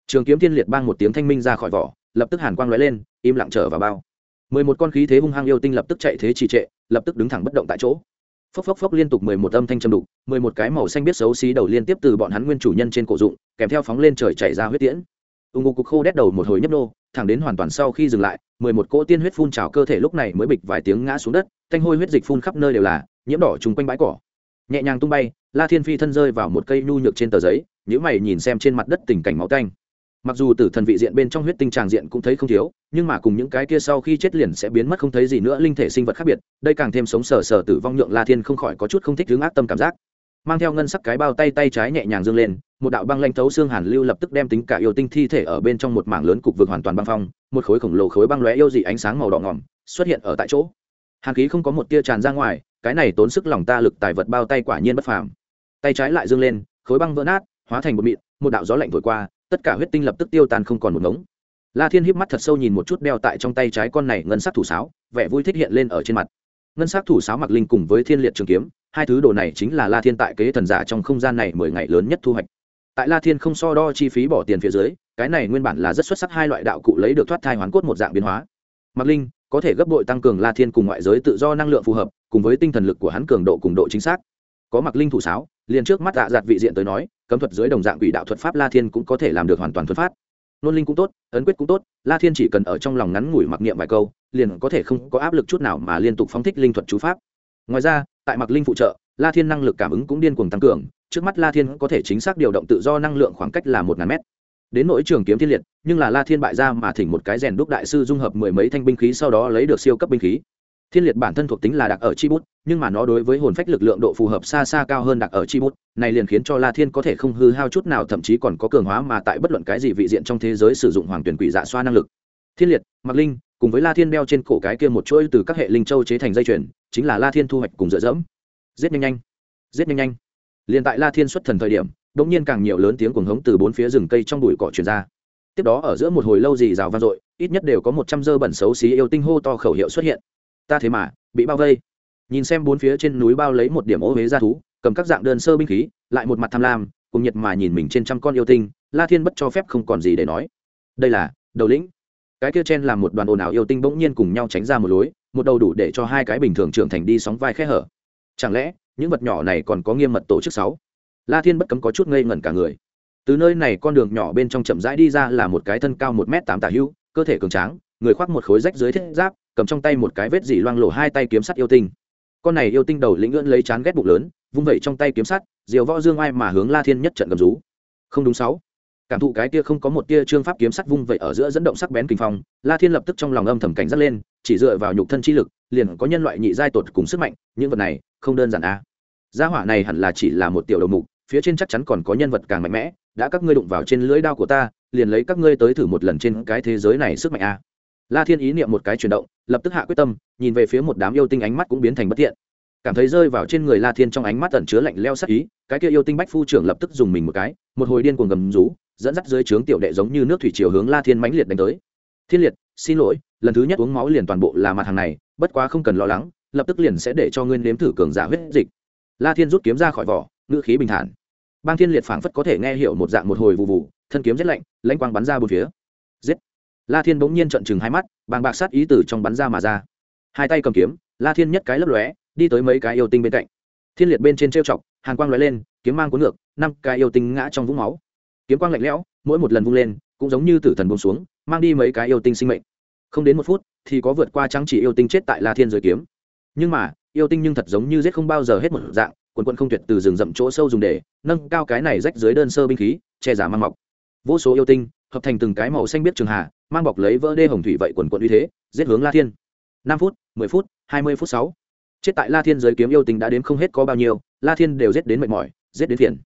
[SPEAKER 1] Trường kiếm thiên liệt bang một tiếng thanh minh ra khỏi vỏ, lập tức hàn quang lóe lên, im lặng trở vào bao. Mười một con khí thế hung hăng yêu tinh lập tức chạy thế trì trệ, lập tức đứng thẳng bất động tại chỗ. Phốc phốc phốc liên tục mười một âm thanh châm đục, mười một cái màu xanh biết xấu xí đầu liên tiếp từ bọn hắn nguyên chủ nhân trên cổ dụng, kèm theo phóng lên trời chảy ra huyết tiễn. Ưng ngô cục khô đét đầu một hồi nhấp nô thẳng đến hoàn toàn sau khi dừng lại, mười một cỗ tiên huyết phun trào cơ thể lúc này mới bịch vài tiếng ngã xuống đất, thanh hôi huyết dịch phun khắp nơi đều là, nhiễm đỏ chung quanh bãi cỏ. Nhẹ nhàng tung bay, la thiên phi thân rơi vào một cây nhu nhược trên tờ giấy nhữ mày nhìn xem trên mặt đất tình cảnh máu canh mặc dù tử thần vị diện bên trong huyết tinh tràng diện cũng thấy không thiếu, nhưng mà cùng những cái kia sau khi chết liền sẽ biến mất không thấy gì nữa, linh thể sinh vật khác biệt, đây càng thêm sống sờ sờ tử vong nhượng la thiên không khỏi có chút không thích hướng ác tâm cảm giác. Mang theo ngân sắc cái bao tay tay trái nhẹ nhàng dương lên một đạo băng lanh thấu xương hàn lưu lập tức đem tính cả yêu tinh thi thể ở bên trong một mảng lớn cục vực hoàn toàn băng phong, một khối khổng lồ khối băng lóe yêu dị ánh sáng màu đỏ ngỏm, xuất hiện ở tại chỗ. Hàn khí không có một tia tràn ra ngoài, cái này tốn sức lòng ta lực tài vật bao tay quả nhiên bất phàm. Tay trái lại dương lên, khối băng vỡ nát, hóa thành một mịn, một đạo gió lạnh thổi qua, tất cả huyết tinh lập tức tiêu tan không còn một ngống. La thiên híp mắt thật sâu nhìn một chút đeo tại trong tay trái con này ngân sắc thủ sáo, vẻ vui thích hiện lên ở trên mặt. Ngân sắc thủ sáo mặc linh cùng với thiên liệt trường kiếm, hai thứ đồ này chính là la thiên tại kế thần giả trong không gian này mười ngày lớn nhất thu hoạch tại la thiên không so đo chi phí bỏ tiền phía dưới, cái này nguyên bản là rất xuất sắc hai loại đạo cụ lấy được thoát thai hoàn cốt một dạng biến hóa. Mặc linh, có thể gấp bội tăng cường la thiên cùng ngoại giới tự do năng lượng phù hợp, cùng với tinh thần lực của hắn cường độ cùng độ chính xác. Có mặc linh thủ sáo, liền trước mắt tạ giạt vị diện tới nói, cấm thuật dưới đồng dạng quỷ đạo thuật pháp la thiên cũng có thể làm được hoàn toàn thuật pháp nôn linh cũng tốt, ấn quyết cũng tốt, la thiên chỉ cần ở trong lòng ngắn ngủi mặc niệm vài câu, liền có thể không có áp lực chút nào mà liên tục phóng thích linh thuật chú pháp. Ngoài ra, tại mặc linh phụ trợ, la thiên năng lực cảm ứng cũng điên cuồng tăng cường trước mắt la thiên có thể chính xác điều động tự do năng lượng khoảng cách là một ngàn mét. Đến nỗi trường kiếm thiên liệt, nhưng là la thiên bại ra mà thỉnh một cái rèn đúc đại sư dung hợp mười mấy thanh binh khí sau đó lấy được siêu cấp binh khí. Thiên liệt bản thân thuộc tính là đặc ở chi bút, nhưng mà nó đối với hồn phách lực lượng độ phù hợp xa xa cao hơn đặc ở chi bút, này liền khiến cho la thiên có thể không hư hao chút nào, thậm chí còn có cường hóa mà tại bất luận cái gì vị diện trong thế giới sử dụng hoàng tuyển quỷ dạ xoa năng lực. Thiên liệt mặc linh, cùng với la thiên đeo trên cổ cái kia một chuỗi từ các hệ linh châu chế thành dây chuyền, chính là la thiên thu hoạch cùng dựa dẫm. Giết nhanh nhanh. Giết nhanh nhanh liền tại la thiên xuất thần thời điểm đ ỗ n g nhiên càng nhiều lớn tiếng cuồng hống từ bốn phía rừng cây trong bụi cỏ truyền ra. Tiếp đó ở giữa một hồi lâu dì rào vang dội, ít nhất đều có một trăm dơ bẩn xấu xí yêu tinh hô to khẩu hiệu xuất hiện. Ta thế mà, bị bao vây. Nhìn xem bốn phía trên núi bao lấy một điểm ô huế ra thú, cầm các dạng đơn sơ binh khí, lại một mặt tham lam, cùng nhiệt mà nhìn mình trên trăm con yêu tinh, la thiên bất cho phép không còn gì để nói. Đây là, đầu lĩnh. Cái kia chen làm một đoàn ồn ào yêu tinh bỗng nhiên cùng nhau tránh ra một lối, một đầu đủ để cho hai cái bình thường trưởng thành đi sóng vai khe hở. Chẳng lẽ những vật nhỏ này còn có nghiêm mật tổ chức sáu. La thiên bất cấm có chút ngây ngẩn cả người. Từ nơi này con đường nhỏ bên trong chậm rãi đi ra là một cái thân cao một m tám tả hưu, cơ thể cường tráng, người khoác một khối rách dưới thiết giáp, cầm trong tay một cái vết dỉ loang lổ hai tay kiếm sắt yêu tinh. Con này yêu tinh đầu lĩnh ngưỡn lấy chán ghét bụng lớn, vung vẩy trong tay kiếm sắt, diều võ dương ai mà hướng la thiên nhất trận cầm rú. Không đúng sáu. Cảm thụ cái kia không có một tia trương pháp kiếm sắt vung vẩy ở giữa dẫn động sắc bén kinh phong, la thiên lập tức trong lòng âm thầm cảnh giác lên chỉ dựa vào nhục thân chi lực, liền có nhân loại nhị giai tột cùng sức mạnh, những vật này không đơn giản a à. gia hỏa này hẳn là chỉ là một tiểu đầu mục, phía trên chắc chắn còn có nhân vật càng mạnh mẽ, đã các ngươi đụng vào trên lưỡi đao của ta, liền lấy các ngươi tới thử một lần trên cái thế giới này sức mạnh a la thiên ý niệm một cái chuyển động, lập tức hạ quyết tâm, nhìn về phía một đám yêu tinh ánh mắt cũng biến thành bất thiện. Cảm thấy rơi vào trên người la thiên trong ánh mắt tẩn chứa lạnh leo sắc ý, cái kia yêu tinh bách phu trưởng lập tức dùng mình một cái, một hồi điên cuồng gầm rú, dẫn dắt dưới trướng tiểu đệ giống như nước thủy chiều hướng la thiên mãnh liệt đánh tới thiên liệt, xin lỗi, lần thứ nhất uống máu liền toàn bộ là mặt hàng này, bất quá không cần lo lắng, lập tức liền sẽ để cho ngươi nếm thử cường giả huyết dịch. La thiên rút kiếm ra khỏi vỏ, ngữ khí bình thản. Bang thiên liệt phảng phất có thể nghe hiểu một dạng một hồi vụ vụ thân kiếm rét lạnh, lãnh quang bắn ra bốn phía. Giết! La thiên bỗng nhiên trận chừng hai mắt, bàng bạc sát ý từ trong bắn ra mà ra. Hai tay cầm kiếm, la thiên nhất cái lấp lóe, đi tới mấy cái yêu tinh bên cạnh. Thiên liệt bên trên trêu chọc hàng quang lóe lên, kiếm mang cuốn ngược, năm cái yêu tinh ngã trong vũng máu. Kiếm quang lạnh lẽo, mỗi một lần vung lên, cũng giống như tử thần bông xuống mang đi mấy cái yêu tinh sinh mệnh. Không đến một phút, thì có vượt qua trắng chỉ yêu tinh chết tại la thiên giới kiếm. Nhưng mà, yêu tinh nhưng thật giống như giết không bao giờ hết một dạng, quần quân không tuyệt từ rừng rậm chỗ sâu dùng để nâng cao cái này rách dưới đơn sơ binh khí, che giả mang mọc. Vô số yêu tinh, hợp thành từng cái màu xanh biết trường hà, mang bọc lấy vỡ đê hồng thủy vậy quần quận uy thế, giết hướng la thiên. Năm phút, mười phút, hai mươi phút sáu. Chết tại la thiên giới kiếm yêu tinh đã đếm không hết có bao nhiêu, la thiên đều giết đến mệt mỏi, giết đến phiền.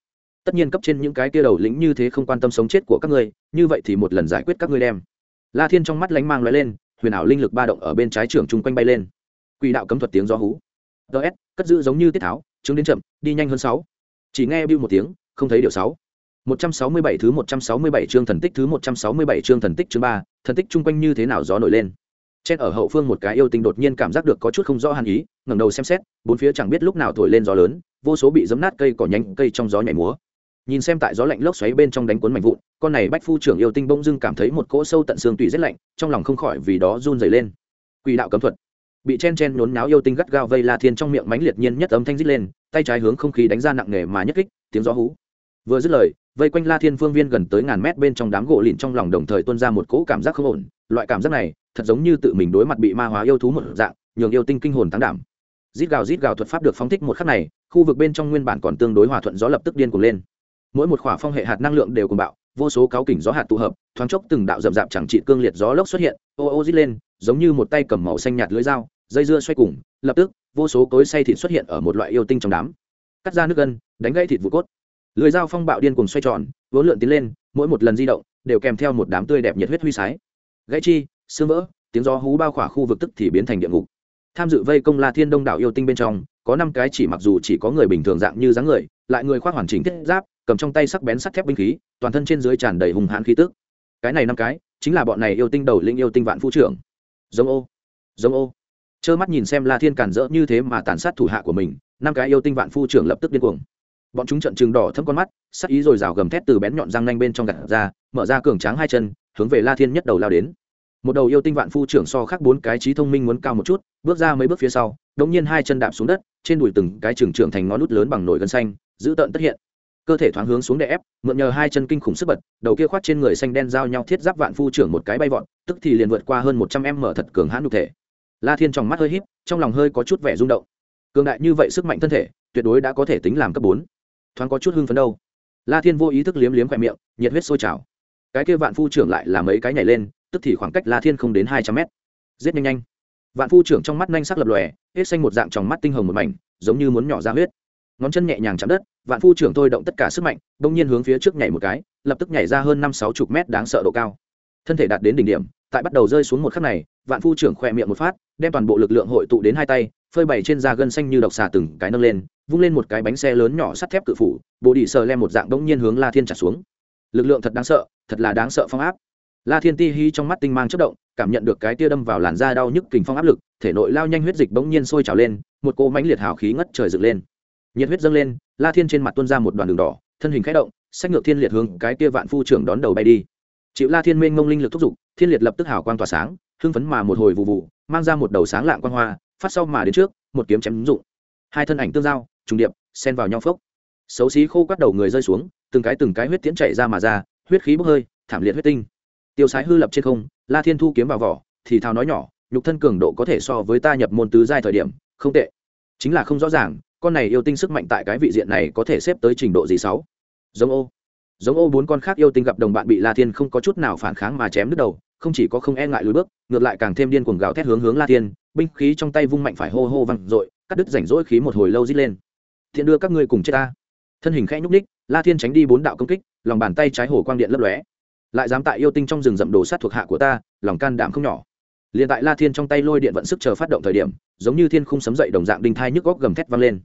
[SPEAKER 1] Tất nhiên cấp trên những cái kia đầu lĩnh như thế không quan tâm sống chết của các ngươi, như vậy thì một lần giải quyết các ngươi đem la thiên trong mắt lánh mang lóe lên huyền ảo linh lực ba động ở bên trái trường chung quanh bay lên quỷ đạo cấm thuật tiếng gió hú ts cất giữ giống như tiết tháo chứng đến chậm đi nhanh hơn sáu chỉ nghe bưu một tiếng không thấy điều sáu 167 thứ 167 chương thần tích thứ 167 chương thần tích chương 3, thần tích chung quanh như thế nào gió nổi lên. Trên ở hậu phương một cái yêu tinh đột nhiên cảm giác được có chút không rõ hàn ý, ngẩng đầu xem xét, bốn phía chẳng biết lúc nào thổi lên gió lớn, vô số bị giẫm nát cây cỏ nhánh cây trong gió nhảy múa. Nhìn xem tại gió lạnh lốc xoáy bên trong đánh cuốn mảnh vụn, con này bách phu trưởng yêu tinh bỗng dưng cảm thấy một cỗ sâu tận xương tủy rất lạnh, trong lòng không khỏi vì đó run rẩy lên. Quỷ đạo cấm thuật. Bị chen chen nhốn náo yêu tinh gắt gao vây La Thiên trong miệng mánh liệt nhiên nhất âm thanh rít lên, tay trái hướng không khí đánh ra nặng nề mà nhất kích, tiếng gió hú. Vừa dứt lời, vây quanh la thiên phương viên gần tới ngàn mét bên trong đám gỗ lìn trong lòng đồng thời tuôn ra một cỗ cảm giác không ổn loại cảm giác này thật giống như tự mình đối mặt bị ma hóa yêu thú một dạng nhường yêu tinh kinh hồn tăng đảm rít gào rít gào thuật pháp được phóng thích một khắc này khu vực bên trong nguyên bản còn tương đối hòa thuận gió lập tức điên cuồng lên mỗi một khỏa phong hệ hạt năng lượng đều cùng bạo, vô số cáo kỉnh gió hạt tụ hợp, thoáng chốc từng đạo rậm rạp chẳng trị cương liệt gió lốc xuất hiện, ô ô rít lên, giống như một tay cầm màu xanh nhạt lưới dao, dây dưa xoay cùng, lập tức, vô số cối say thịt xuất hiện ở một loại yêu tinh trong đám. Cắt ra nước gân, đánh gãy thịt vụ cốt. Lưới dao phong bạo điên cùng xoay tròn, vốn lượn tiến lên, mỗi một lần di động, đều kèm theo một đám tươi đẹp nhiệt huyết huy sái. Gãy chi, xương vỡ, tiếng gió hú bao khỏa khu vực tức thì biến thành địa ngục. Tham dự vây công la thiên đông đảo yêu tinh bên trong, có năm cái chỉ mặc dù chỉ có người bình thường dạng như dáng người, lại người khoác hoàn chỉnh thiết giáp cầm trong tay sắc bén sắt thép binh khí, toàn thân trên dưới tràn đầy hùng hãn khí tức. Cái này năm cái, chính là bọn này yêu tinh đầu linh yêu tinh vạn phu trưởng. Giống ô giống ô. Trơ mắt nhìn xem la thiên cản rỡ như thế mà tàn sát thủ hạ của mình, năm cái yêu tinh vạn phu trưởng lập tức điên cuồng. Bọn chúng trận trừng đỏ thâm con mắt, sắc ý rồi rào gầm thét từ bén nhọn răng nanh bên trong gạt ra, mở ra cường tráng hai chân, hướng về la thiên nhất đầu lao đến. Một đầu yêu tinh vạn phu trưởng so khác bốn cái trí thông minh muốn cao một chút, bước ra mấy bước phía sau đống nhiên hai chân đạp xuống đất, trên đùi từng cái trường trưởng thành ngón nút lớn bằng nồi gân xanh giữ tợn tất hiện cơ thể thoáng hướng xuống đè ép, mượn nhờ hai chân kinh khủng sức bật, đầu kia khoát trên người xanh đen giao nhau thiết giáp vạn phu trưởng một cái bay vọt, tức thì liền vượt qua hơn một trăm em mở thật cường hãn nhục thể. La thiên trong mắt hơi híp, trong lòng hơi có chút vẻ rung động. Cường đại như vậy sức mạnh thân thể, tuyệt đối đã có thể tính làm cấp bốn. Thoáng có chút hưng phấn đâu. La thiên vô ý thức liếm liếm khoe miệng, nhiệt huyết sôi trào. Cái kia vạn phu trưởng lại là mấy cái nhảy lên, tức thì khoảng cách la thiên không đến hai trăm mét. Giết nhanh nhanh. Vạn phu trưởng trong mắt nhanh sắc lập lòe, hết xanh một dạng trong mắt tinh hồng một mảnh, giống như muốn nhỏ ra huyết ngón chân nhẹ nhàng chạm đất, vạn phu trưởng thôi động tất cả sức mạnh, bỗng nhiên hướng phía trước nhảy một cái, lập tức nhảy ra hơn năm sáu chục mét đáng sợ độ cao. Thân thể đạt đến đỉnh điểm, tại bắt đầu rơi xuống một khắc này, vạn phu trưởng khỏe miệng một phát, đem toàn bộ lực lượng hội tụ đến hai tay, phơi bày trên da gân xanh như độc xà từng cái nâng lên, vung lên một cái bánh xe lớn nhỏ sắt thép cự phủ, bộ đi sờ lem một dạng đông nhiên hướng la thiên trả xuống. Lực lượng thật đáng sợ, thật là đáng sợ phong áp. La thiên ti hi trong mắt tinh mang chất động, cảm nhận được cái tia đâm vào làn da đau nhức kình phong áp lực, thể nội lao nhanh huyết dịch bỗng nhiên sôi trào lên, một cỗ mánh liệt hào khí ngất trời dựng lên nhiệt huyết dâng lên, la thiên trên mặt tuôn ra một đoàn đường đỏ, thân hình khẽ động, sách ngược thiên liệt hướng cái kia vạn phu trưởng đón đầu bay đi. Chịu la thiên minh ngông linh lực thúc giục, thiên liệt lập tức hào quang tỏa sáng, hưng phấn mà một hồi vụ vụ mang ra một đầu sáng lạng quang hoa, phát sau mà đến trước, một kiếm chém ứng dụng. Hai thân ảnh tương giao, trùng điệp, xen vào nhau phốc. Xấu xí khô quát đầu người rơi xuống, từng cái từng cái huyết tiễn chạy ra mà ra, huyết khí bốc hơi, thảm liệt huyết tinh. Tiêu sái hư lập trên không, la thiên thu kiếm vào vỏ, thì thào nói nhỏ, nhục thân cường độ có thể so với ta nhập môn tứ giai thời điểm, không tệ. Chính là không rõ ràng con này yêu tinh sức mạnh tại cái vị diện này có thể xếp tới trình độ gì sáu? Giống ô. Giống ô bốn con khác yêu tinh gặp đồng bạn bị la thiên không có chút nào phản kháng mà chém đứt đầu, không chỉ có không e ngại lùi bước, ngược lại càng thêm điên cuồng gào thét hướng hướng la thiên, binh khí trong tay vung mạnh phải hô hô văng dội, cắt đứt rảnh rỗi khí một hồi lâu rít lên. Thiện đưa các ngươi cùng chết ta. Thân hình khẽ nhúc ních la thiên tránh đi bốn đạo công kích, lòng bàn tay trái hồ quang điện lấp lóe. Lại dám tại yêu tinh trong rừng rậm đồ sát thuộc hạ của ta, lòng can đảm không nhỏ liền tại la thiên trong tay lôi điện vận sức chờ phát động thời điểm, giống như thiên khung sấm dậy đồng dạng đinh thai nhức góc gầm thét vang lên.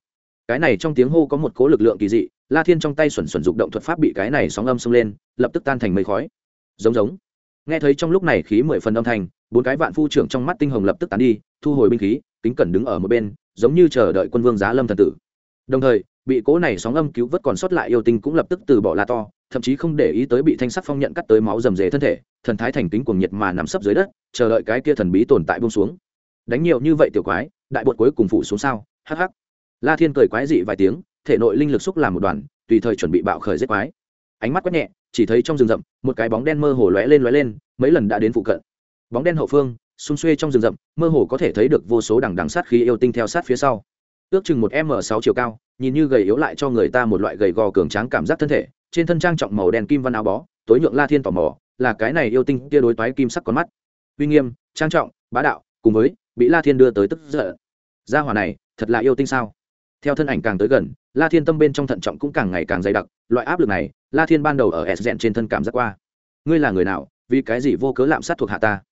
[SPEAKER 1] Cái này trong tiếng hô có một cố lực lượng kỳ dị, la thiên trong tay xuẩn xuẩn dục động thuật pháp bị cái này sóng âm xông lên, lập tức tan thành mây khói. Giống giống. Nghe thấy trong lúc này khí mười phần âm thanh, bốn cái vạn phu trưởng trong mắt tinh hồng lập tức tán đi, thu hồi binh khí, kính cẩn đứng ở một bên, giống như chờ đợi quân vương giá lâm thần tử. Đồng thời, bị cố này sóng âm cứu vớt còn sót lại yêu tinh cũng lập tức từ bỏ la to thậm chí không để ý tới bị thanh sắc phong nhận cắt tới máu rầm rề thân thể, thần thái thành kính cuồng nhiệt mà nằm sấp dưới đất, chờ đợi cái kia thần bí tồn tại bông xuống. Đánh nhiều như vậy tiểu quái, đại bột cuối cùng phụ xuống sao? Hắc hắc. La thiên cười quái dị vài tiếng, thể nội linh lực xúc làm một đoàn, tùy thời chuẩn bị bạo khởi giết quái. Ánh mắt quét nhẹ, chỉ thấy trong rừng rậm, một cái bóng đen mơ hồ lóe lên lóe lên, mấy lần đã đến phụ cận. Bóng đen hậu phương, xung xuê trong rừng rậm, mơ hồ có thể thấy được vô số đằng đằng sát khí yêu tinh theo sát phía sau. Ước chừng một m sáu chiều cao, nhìn như gầy yếu lại cho người ta một loại gầy gò cường tráng cảm giác thân thể trên thân trang trọng màu đen kim văn áo bó, tối nhượng la thiên tò mò, là cái này yêu tinh kia đối toái kim sắc con mắt. Uy nghiêm, trang trọng, bá đạo, cùng với, bị la thiên đưa tới tức giận. Gia hỏa này, thật là yêu tinh sao? Theo thân ảnh càng tới gần, la thiên tâm bên trong thận trọng cũng càng ngày càng dày đặc, loại áp lực này, la thiên ban đầu ở s dẹn trên thân cảm giác qua. Ngươi là người nào, vì cái gì vô cớ lạm sát thuộc hạ ta?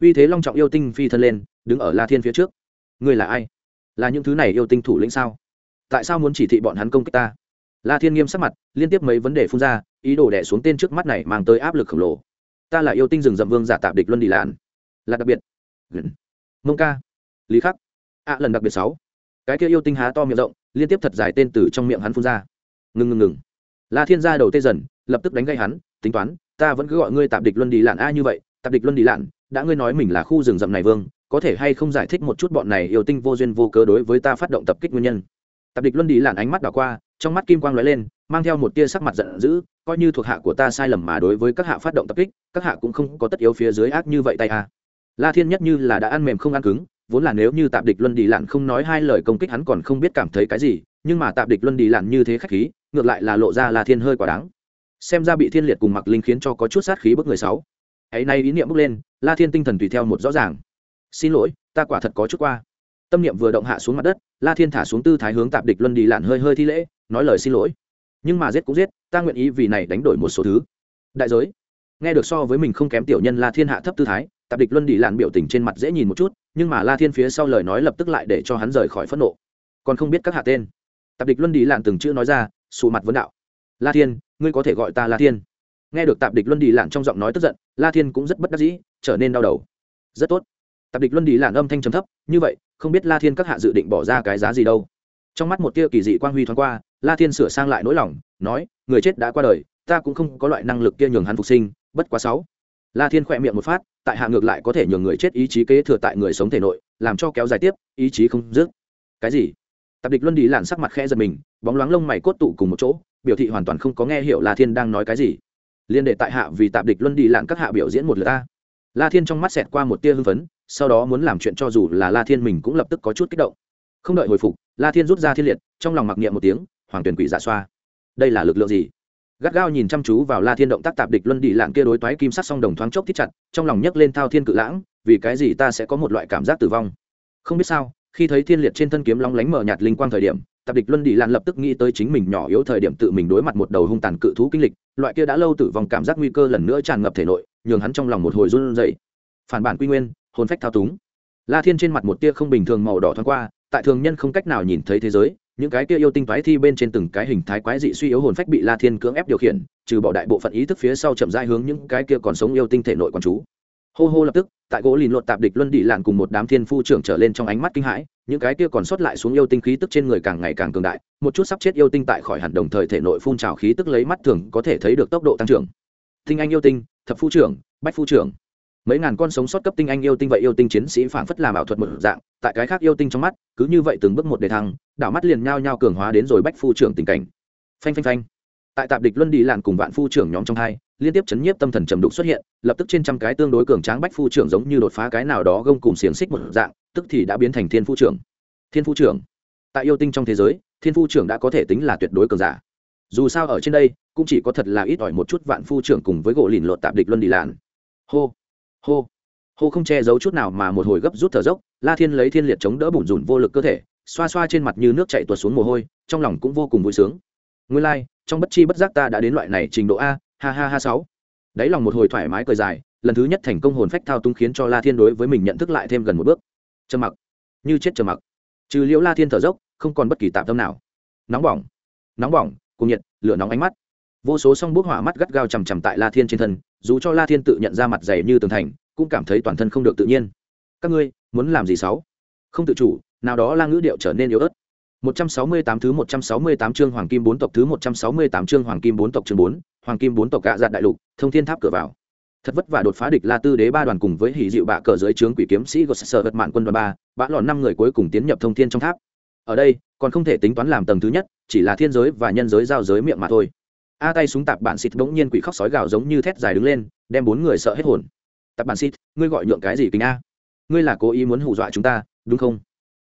[SPEAKER 1] Uy thế long trọng yêu tinh phi thân lên, đứng ở la thiên phía trước. Ngươi là ai? Là những thứ này yêu tinh thủ lĩnh sao? Tại sao muốn chỉ thị bọn hắn công kích ta? La thiên nghiêm sắc mặt, liên tiếp mấy vấn đề phun ra, ý đồ đẻ xuống tên trước mắt này mang tới áp lực khổng lồ. Ta là yêu tinh rừng rậm vương giả tạp địch luân đi lạn. là đặc biệt. Mông ca. Lý khắc. Ạ lần đặc biệt sáu. Cái kia yêu tinh há to miệng rộng, liên tiếp thật dài tên từ trong miệng hắn phun ra. Ngừng ngừng ngừng. La thiên ra đầu tê dần, lập tức đánh gây hắn, tính toán, ta vẫn cứ gọi ngươi tạp địch luân đi lạn a như vậy, tạp địch luân đi lạn, đã ngươi nói mình là khu rừng rậm này vương, có thể hay không giải thích một chút bọn này yêu tinh vô duyên vô cớ đối với ta phát động tập kích nguyên nhân? Tạp địch luân đi lạn ánh mắt đảo qua trong mắt kim quang lóe lên, mang theo một tia sắc mặt giận dữ, coi như thuộc hạ của ta sai lầm mà đối với các hạ phát động tập kích, các hạ cũng không có tất yếu phía dưới ác như vậy tay a la thiên nhất như là đã ăn mềm không ăn cứng, vốn là nếu như tạp địch luân đi lạn không nói hai lời công kích hắn còn không biết cảm thấy cái gì, nhưng mà tạp địch luân đi lạn như thế khách khí, ngược lại là lộ ra la thiên hơi quá đáng. Xem ra bị thiên liệt cùng mặc linh khiến cho có chút sát khí bức người sáu. Ấy nay ý niệm bước lên, la thiên tinh thần tùy theo một rõ ràng. Xin lỗi, ta quả thật có chút qua tâm niệm vừa động hạ xuống mặt đất, la thiên thả xuống tư thái hướng tạp địch luân đi lạn hơi hơi thi lễ, nói lời xin lỗi. Nhưng mà giết cũng giết, ta nguyện ý vì này đánh đổi một số thứ. Đại giới. Nghe được so với mình không kém tiểu nhân la thiên hạ thấp tư thái, tạp địch luân đi lạn biểu tình trên mặt dễ nhìn một chút, nhưng mà la thiên phía sau lời nói lập tức lại để cho hắn rời khỏi phẫn nộ. Còn không biết các hạ tên. Tạp địch luân đi lạn từng chữ nói ra, sụ mặt vấn đạo. La thiên, ngươi có thể gọi ta la thiên. Nghe được tạp địch luân đi lạn trong giọng nói tức giận, la thiên cũng rất bất đắc dĩ, trở nên đau đầu. Rất tốt. Tạp địch luân đi lạn âm thanh trầm thấp, như vậy không biết la thiên các hạ dự định bỏ ra cái giá gì đâu. Trong mắt một tia kỳ dị quang huy thoáng qua, la thiên sửa sang lại nỗi lòng, nói, người chết đã qua đời, ta cũng không có loại năng lực kia nhường hắn phục sinh, bất quá sáu. La thiên khỏe miệng một phát, tại hạ ngược lại có thể nhường người chết ý chí kế thừa tại người sống thể nội, làm cho kéo dài tiếp, ý chí không dứt. Cái gì? Tạp địch luân đi làn sắc mặt khẽ giật mình, bóng loáng lông mày cốt tụ cùng một chỗ, biểu thị hoàn toàn không có nghe hiểu la thiên đang nói cái gì. Liên đệ tại hạ vì tạp địch luân đi lạng các hạ biểu diễn một lượt ta la thiên trong mắt xẹt qua một tia hưng phấn, sau đó muốn làm chuyện cho dù là la thiên mình cũng lập tức có chút kích động. Không đợi hồi phục, la thiên rút ra thiên liệt, trong lòng mặc niệm một tiếng, hoàng tuyển quỷ giả xoa, đây là lực lượng gì? Gắt gao nhìn chăm chú vào la thiên động tác tạp địch luân đi lạng kia đối toái kim sắc song đồng thoáng chốc thiết chặt, trong lòng nhấc lên thao thiên cự lãng, vì cái gì ta sẽ có một loại cảm giác tử vong? Không biết sao, khi thấy thiên liệt trên thân kiếm long lánh mở nhạt linh quang thời điểm tạp địch luân đi lan lập tức nghĩ tới chính mình nhỏ yếu thời điểm tự mình đối mặt một đầu hung tàn cự thú kinh lịch, loại kia đã lâu tử vong cảm giác nguy cơ lần nữa tràn ngập thể nội, nhường hắn trong lòng một hồi run rẩy. Phản bản quy nguyên, hồn phách thao túng. La thiên trên mặt một tia không bình thường màu đỏ thoáng qua, tại thường nhân không cách nào nhìn thấy thế giới, những cái kia yêu tinh toái thi bên trên từng cái hình thái quái dị suy yếu hồn phách bị la thiên cưỡng ép điều khiển, trừ bỏ đại bộ phận ý thức phía sau chậm rãi hướng những cái kia còn sống yêu tinh thể nội quán chú. Hô hô lập tức tại gỗ lìn luật tạp địch luân đi lạn cùng một đám thiên phu trưởng trở lên trong ánh mắt kinh hãi, những cái kia còn sót lại xuống yêu tinh khí tức trên người càng ngày càng cường đại, một chút sắp chết yêu tinh tại khỏi hẳn đồng thời thể nội phun trào khí tức lấy mắt thường có thể thấy được tốc độ tăng trưởng. Tinh anh yêu tinh, thập phu trưởng, bách phu trưởng. Mấy ngàn con sống sót cấp tinh anh yêu tinh vậy yêu tinh chiến sĩ phảng phất làm ảo thuật một dạng, tại cái khác yêu tinh trong mắt, cứ như vậy từng bước một đề thăng, đảo mắt liền nhao nhao cường hóa đến rồi bách phu trưởng tình cảnh. Phanh phanh phanh. Tại tạp địch luân đi làn cùng vạn phu trưởng nhóm trong hai liên tiếp chấn nhiếp tâm thần trầm đục xuất hiện lập tức trên trăm cái tương đối cường tráng bách phu trưởng giống như đột phá cái nào đó gông cùng xiềng xích một dạng tức thì đã biến thành thiên phu trưởng. Thiên phu trưởng? Tại yêu tinh trong thế giới thiên phu trưởng đã có thể tính là tuyệt đối cường giả. Dù sao ở trên đây cũng chỉ có thật là ít ỏi một chút vạn phu trưởng cùng với gỗ lìn lột tạp địch luân đi làn hô hô hô không che giấu chút nào mà một hồi gấp rút thở dốc la thiên lấy thiên liệt chống đỡ bùn rùn vô lực cơ thể xoa xoa trên mặt như nước chạy tuột xuống mồ hôi trong lòng cũng vô cùng vui sướng. Nguyên lai、like, trong bất chi bất giác ta đã đến loại này trình độ a ha ha ha sáu. Đáy lòng một hồi thoải mái cười dài lần thứ nhất thành công hồn phách thao túng khiến cho la thiên đối với mình nhận thức lại thêm gần một bước. Trầm mặc. Như chết trầm mặc. Trừ liễu la thiên thở dốc không còn bất kỳ tạm tâm nào. Nóng bỏng. Nóng bỏng cùng nhiệt lửa nóng ánh mắt. Vô số song bút hỏa mắt gắt gao chằm chằm tại la thiên trên thân dù cho la thiên tự nhận ra mặt dày như tường thành cũng cảm thấy toàn thân không được tự nhiên. Các ngươi muốn làm gì sáu? Không tự chủ nào đó la ngữ điệu trở nên yếu ớt. 168 thứ 168 chương Hoàng Kim bốn tộc thứ 168 chương Hoàng Kim bốn tộc chương 4, Hoàng Kim bốn tộc gạ dạn đại lục, thông thiên tháp cửa vào. Thật vất vả đột phá địch La Tư Đế ba đoàn cùng với hỉ dịu bạ cờ dưới trướng quỷ kiếm sĩ Gosser vật mạn quân đoàn ba, bã lọn năm người cuối cùng tiến nhập thông thiên trong tháp. Ở đây, còn không thể tính toán làm tầng thứ nhất, chỉ là thiên giới và nhân giới giao giới miệng mà thôi. A tay súng tạp bản xịt bỗng nhiên quỷ khóc sói gào giống như thét dài đứng lên, đem bốn người sợ hết hồn. Tạp bản xịt, ngươi gọi nhượng cái gì kính a? Ngươi là cố ý muốn hù dọa chúng ta, đúng không?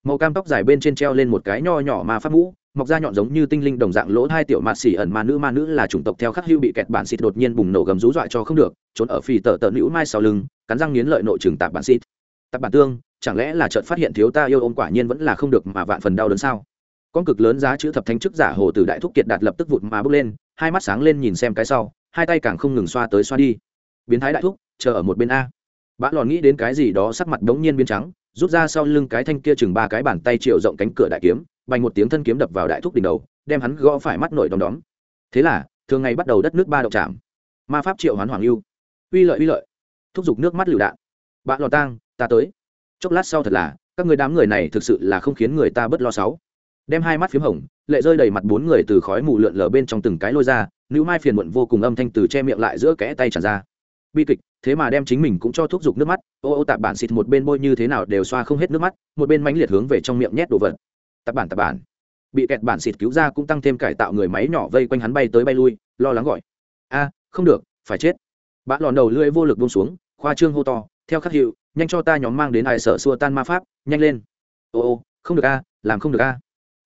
[SPEAKER 1] màu cam tóc dài bên trên treo lên một cái nho nhỏ mà phát mũ mọc ra nhọn giống như tinh linh đồng dạng lỗ hai tiểu mạt xỉ ẩn ma nữ ma nữ là chủng tộc theo khắc hưu bị kẹt bản xịt đột nhiên bùng nổ gầm rú dọa cho không được, trốn ở phì tờ tờ nữ mai sau lưng, cắn răng nghiến lợi nội trường tạp bản xịt. Tạp bản tương, chẳng lẽ là chợt phát hiện thiếu ta yêu ôm quả nhiên vẫn là không được mà vạn phần đau đớn sao? Con cực lớn giá chữ thập thanh chức giả hồ từ đại thúc kiệt đạt lập tức vụt mà bước lên, hai mắt sáng lên nhìn xem cái sau, hai tay càng không ngừng xoa tới xoa đi. Biến thái đại thúc, chờ ở một bên a. Bã lòn nghĩ đến cái gì đó sắc mặt đống nhiên biến trắng, rút ra sau lưng cái thanh kia chừng ba cái bàn tay triệu rộng cánh cửa đại kiếm bành một tiếng thân kiếm đập vào đại thúc đỉnh đầu, đem hắn gõ phải mắt nổi đom đóm. Thế là, thường ngày bắt đầu đất nước ba động chạm. Ma pháp triệu hoán hoàng lưu uy lợi uy lợi. Thúc giục nước mắt lựu đạn. Bạn lò tang, ta tới. Chốc lát sau thật là, các người đám người này thực sự là không khiến người ta bớt lo sáu. Đem hai mắt p h í m hồng, lệ rơi đầy mặt bốn người từ khói mù lượn lờ bên trong từng cái lôi ra, nữ mai phiền muộn vô cùng âm thanh từ che miệng lại giữa kẽ tay tràn ra. Bi kịch, thế mà đem chính mình cũng cho thúc giục nước mắt. Ô ô tạp bản xịt một bên bôi như thế nào đều xoa không hết nước mắt, một bên mãnh liệt hướng về trong miệng nhét đồ vật tạp bản tạp bản. Bị kẹt bản xịt cứu ra cũng tăng thêm cải tạo người máy nhỏ vây quanh hắn bay tới bay lui, lo lắng gọi. A, không được, phải chết. Bạn lòn đầu lưỡi vô lực buông xuống, khoa trương hô to, theo khắc hiệu, nhanh cho ta nhóm mang đến ai sở xua tan ma pháp, nhanh lên. Ô ô, không được a, làm không được a.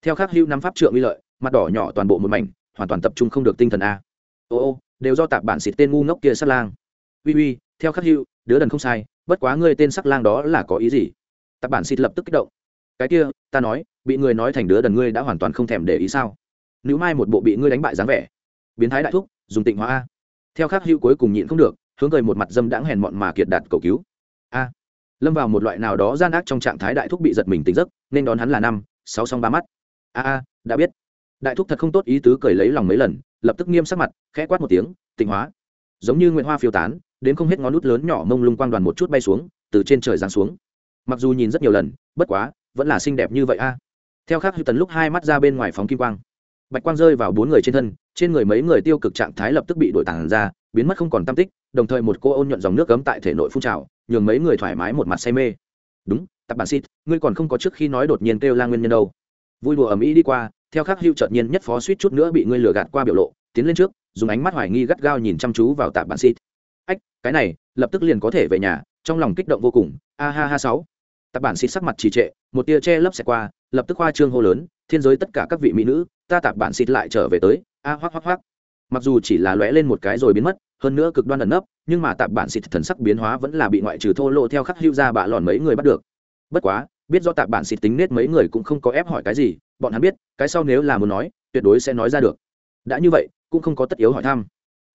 [SPEAKER 1] Theo khắc hữu nắm pháp trượng uy lợi, mặt đỏ nhỏ toàn bộ một mảnh, hoàn toàn tập trung không được tinh thần a. Ô ô, đều do tạp bản xịt tên ngu ngốc kia sát lang. Uy uy, theo khắc hữu đứa đần không sai, bất quá ngươi tên sắc lang đó là có ý gì? Tạp bản xịt lập tức kích động cái kia, ta nói, bị người nói thành đứa đần ngươi đã hoàn toàn không thèm để ý sao? Nữ mai một bộ bị ngươi đánh bại dáng vẻ. Biến thái đại thúc, dùng tịnh hóa a. Theo khắc hữu cuối cùng nhịn không được, hướng cười một mặt dâm đãng hèn mọn mà kiệt đạt cầu cứu. A. Lâm vào một loại nào đó gian ác trong trạng thái đại thúc bị giật mình tỉnh giấc, nên đón hắn là năm, sáu song ba mắt. A a, đã biết. Đại thúc thật không tốt ý tứ cười lấy lòng mấy lần, lập tức nghiêm sắc mặt, khẽ quát một tiếng, tịnh hóa. Giống như nguyện hoa phiêu tán, đến không hết ngón nút lớn nhỏ mông lung quang đoàn một chút bay xuống, từ trên trời giáng xuống. Mặc dù nhìn rất nhiều lần, bất quá vẫn là xinh đẹp như vậy a. Theo khác hư tần lúc hai mắt ra bên ngoài phóng kim quang. Bạch quang rơi vào bốn người trên thân, trên người mấy người tiêu cực trạng thái lập tức bị đổi tàn ra, biến mất không còn tam tích, đồng thời một cô ôn nhuận dòng nước cấm tại thể nội phun trào, nhường mấy người thoải mái một mặt say mê. Đúng, tập bản xịt ngươi còn không có trước khi nói đột nhiên kêu la nguyên nhân đâu. Vui đùa ầm ĩ đi qua, theo khắc hữu chợt nhiên nhất phó suýt chút nữa bị ngươi lừa gạt qua biểu lộ, tiến lên trước, dùng ánh mắt hoài nghi gắt gao nhìn chăm chú vào tạp bản xịt ách, cái này, lập tức liền có thể về nhà, trong lòng kích động vô cùng. A ha ha sáu. Tạp bản xịt sắc mặt trì trệ một tia che lấp xẹt qua, lập tức hoa trương hô lớn, thiên giới tất cả các vị mỹ nữ, ta tạp bản xịt lại trở về tới. A hoắc hoắc hoắc. Mặc dù chỉ là lóe lên một cái rồi biến mất, hơn nữa cực đoan ẩn nấp, nhưng mà tạp bản xịt thần sắc biến hóa vẫn là bị ngoại trừ thô lộ theo khắc hưu ra bạ lòn mấy người bắt được. Bất quá, biết do tạp bản xịt tính nết mấy người cũng không có ép hỏi cái gì, bọn hắn biết, cái sau nếu là muốn nói, tuyệt đối sẽ nói ra được. Đã như vậy, cũng không có tất yếu hỏi thăm.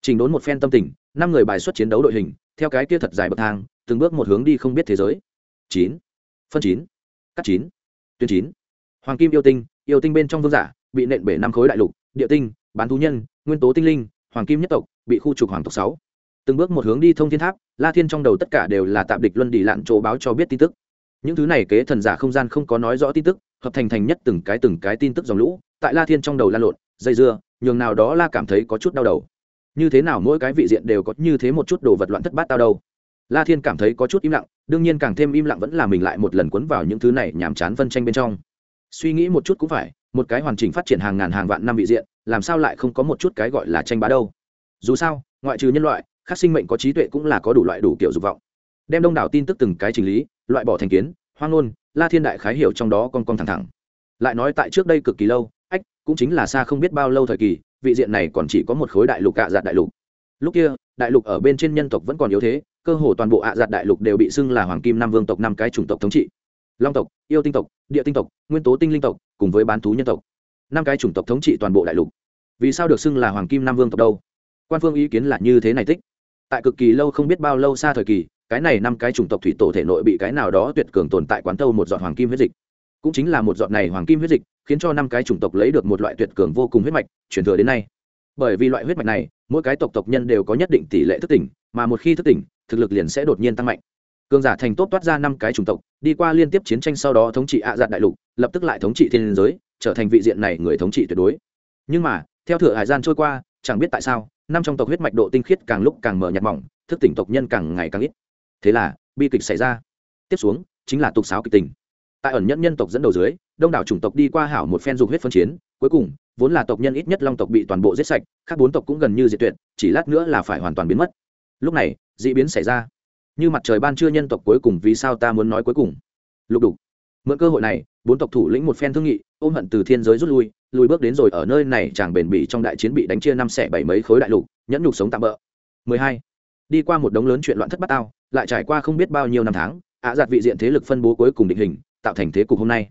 [SPEAKER 1] Trình đốn một phen tâm tình, năm người bài xuất chiến đấu đội hình, theo cái kia thật dài bậc thang, từng bước một hướng đi không biết thế giới. Chín. Phân chín cắt chín tuyến chín. Hoàng kim yêu tinh yêu tinh bên trong vương giả, bị nện bể năm khối đại lục, địa tinh, bán thú nhân, nguyên tố tinh linh, hoàng kim nhất tộc, bị khu trục hoàng tộc sáu. Từng bước một hướng đi thông thiên tháp, la thiên trong đầu tất cả đều là tạm địch luân đi lạn chỗ báo cho biết tin tức. Những thứ này kế thần giả không gian không có nói rõ tin tức, hợp thành thành nhất từng cái từng cái tin tức dòng lũ, tại la thiên trong đầu lan lộn, dây dưa, nhường nào đó la cảm thấy có chút đau đầu. Như thế nào mỗi cái vị diện đều có như thế một chút đồ vật loạn thất bát tao đâu? La thiên cảm thấy có chút im lặng đương nhiên càng thêm im lặng vẫn là mình lại một lần cuốn vào những thứ này nhàm chán phân tranh bên trong. Suy nghĩ một chút cũng phải, một cái hoàn chỉnh phát triển hàng ngàn hàng vạn năm vị diện, làm sao lại không có một chút cái gọi là tranh bá đâu? Dù sao, ngoại trừ nhân loại, khác sinh mệnh có trí tuệ cũng là có đủ loại đủ kiểu dục vọng. Đem đông đảo tin tức từng cái chỉnh lý, loại bỏ thành kiến, hoang ngôn, la thiên đại khái hiểu trong đó con con thẳng thẳng. Lại nói tại trước đây cực kỳ lâu, ách, cũng chính là xa không biết bao lâu thời kỳ, vị diện này còn chỉ có một khối đại lục cạ dạt đại lục lúc kia, đại lục ở bên trên nhân tộc vẫn còn yếu thế, cơ hồ toàn bộ ạ giặt đại lục đều bị xưng là hoàng kim năm vương tộc năm cái chủng tộc thống trị. Long tộc, yêu tinh tộc, địa tinh tộc, nguyên tố tinh linh tộc, cùng với bán thú nhân tộc. Năm cái chủng tộc thống trị toàn bộ đại lục. Vì sao được xưng là hoàng kim năm vương tộc đâu? Quan phương ý kiến là như thế này thích tại cực kỳ lâu không biết bao lâu xa thời kỳ, cái này năm cái chủng tộc thủy tổ thể nội bị cái nào đó tuyệt cường tồn tại quán tâu một giọt hoàng kim huyết dịch. Cũng chính là một giọt này hoàng kim huyết dịch, khiến cho năm cái chủng tộc lấy được một loại tuyệt cường vô cùng huyết mạch, truyền thừa đến nay bởi vì loại huyết mạch này, mỗi cái tộc tộc nhân đều có nhất định tỷ lệ thức tỉnh, mà một khi thức tỉnh, thực lực liền sẽ đột nhiên tăng mạnh. Cường giả thành tốt toát ra năm cái chủng tộc, đi qua liên tiếp chiến tranh sau đó thống trị ạ à đại lục, lập tức lại thống trị thiên giới, trở thành vị diện này người thống trị tuyệt đối. Nhưng mà, theo thừa hải gian trôi qua, chẳng biết tại sao, năm trong tộc huyết mạch độ tinh khiết càng lúc càng mở nhạt mỏng, thức tỉnh tộc nhân càng ngày càng ít. Thế là, bi kịch xảy ra. Tiếp xuống, chính là tục sáo kịch tình. Tại ẩn nhân nhân tộc dẫn đầu dưới đông đảo chủng tộc đi qua hảo một phen dục huyết phân chiến, cuối cùng, vốn là tộc nhân ít nhất long tộc bị toàn bộ giết sạch các bốn tộc cũng gần như diệt tuyệt, chỉ lát nữa là phải hoàn toàn biến mất. Lúc này d ị biến xảy ra. Như mặt trời ban trưa nhân tộc cuối cùng vì sao ta muốn nói cuối cùng? Lục đục. Mượn cơ hội này, bốn tộc thủ lĩnh một phen thương nghị, ôm hận từ thiên giới rút lui, lùi bước đến rồi ở nơi này chàng bền bỉ trong đại chiến bị đánh chia năm xẻ bảy mấy khối đại lục, nhẫn nhục sống tạm bỡ 12. đi qua một đống lớn chuyện loạn thất bát ao lại trải qua không biết bao nhiêu năm tháng, ạ giặt vị diện thế lực phân bố cuối cùng định hình, tạo thành thế cục hôm nay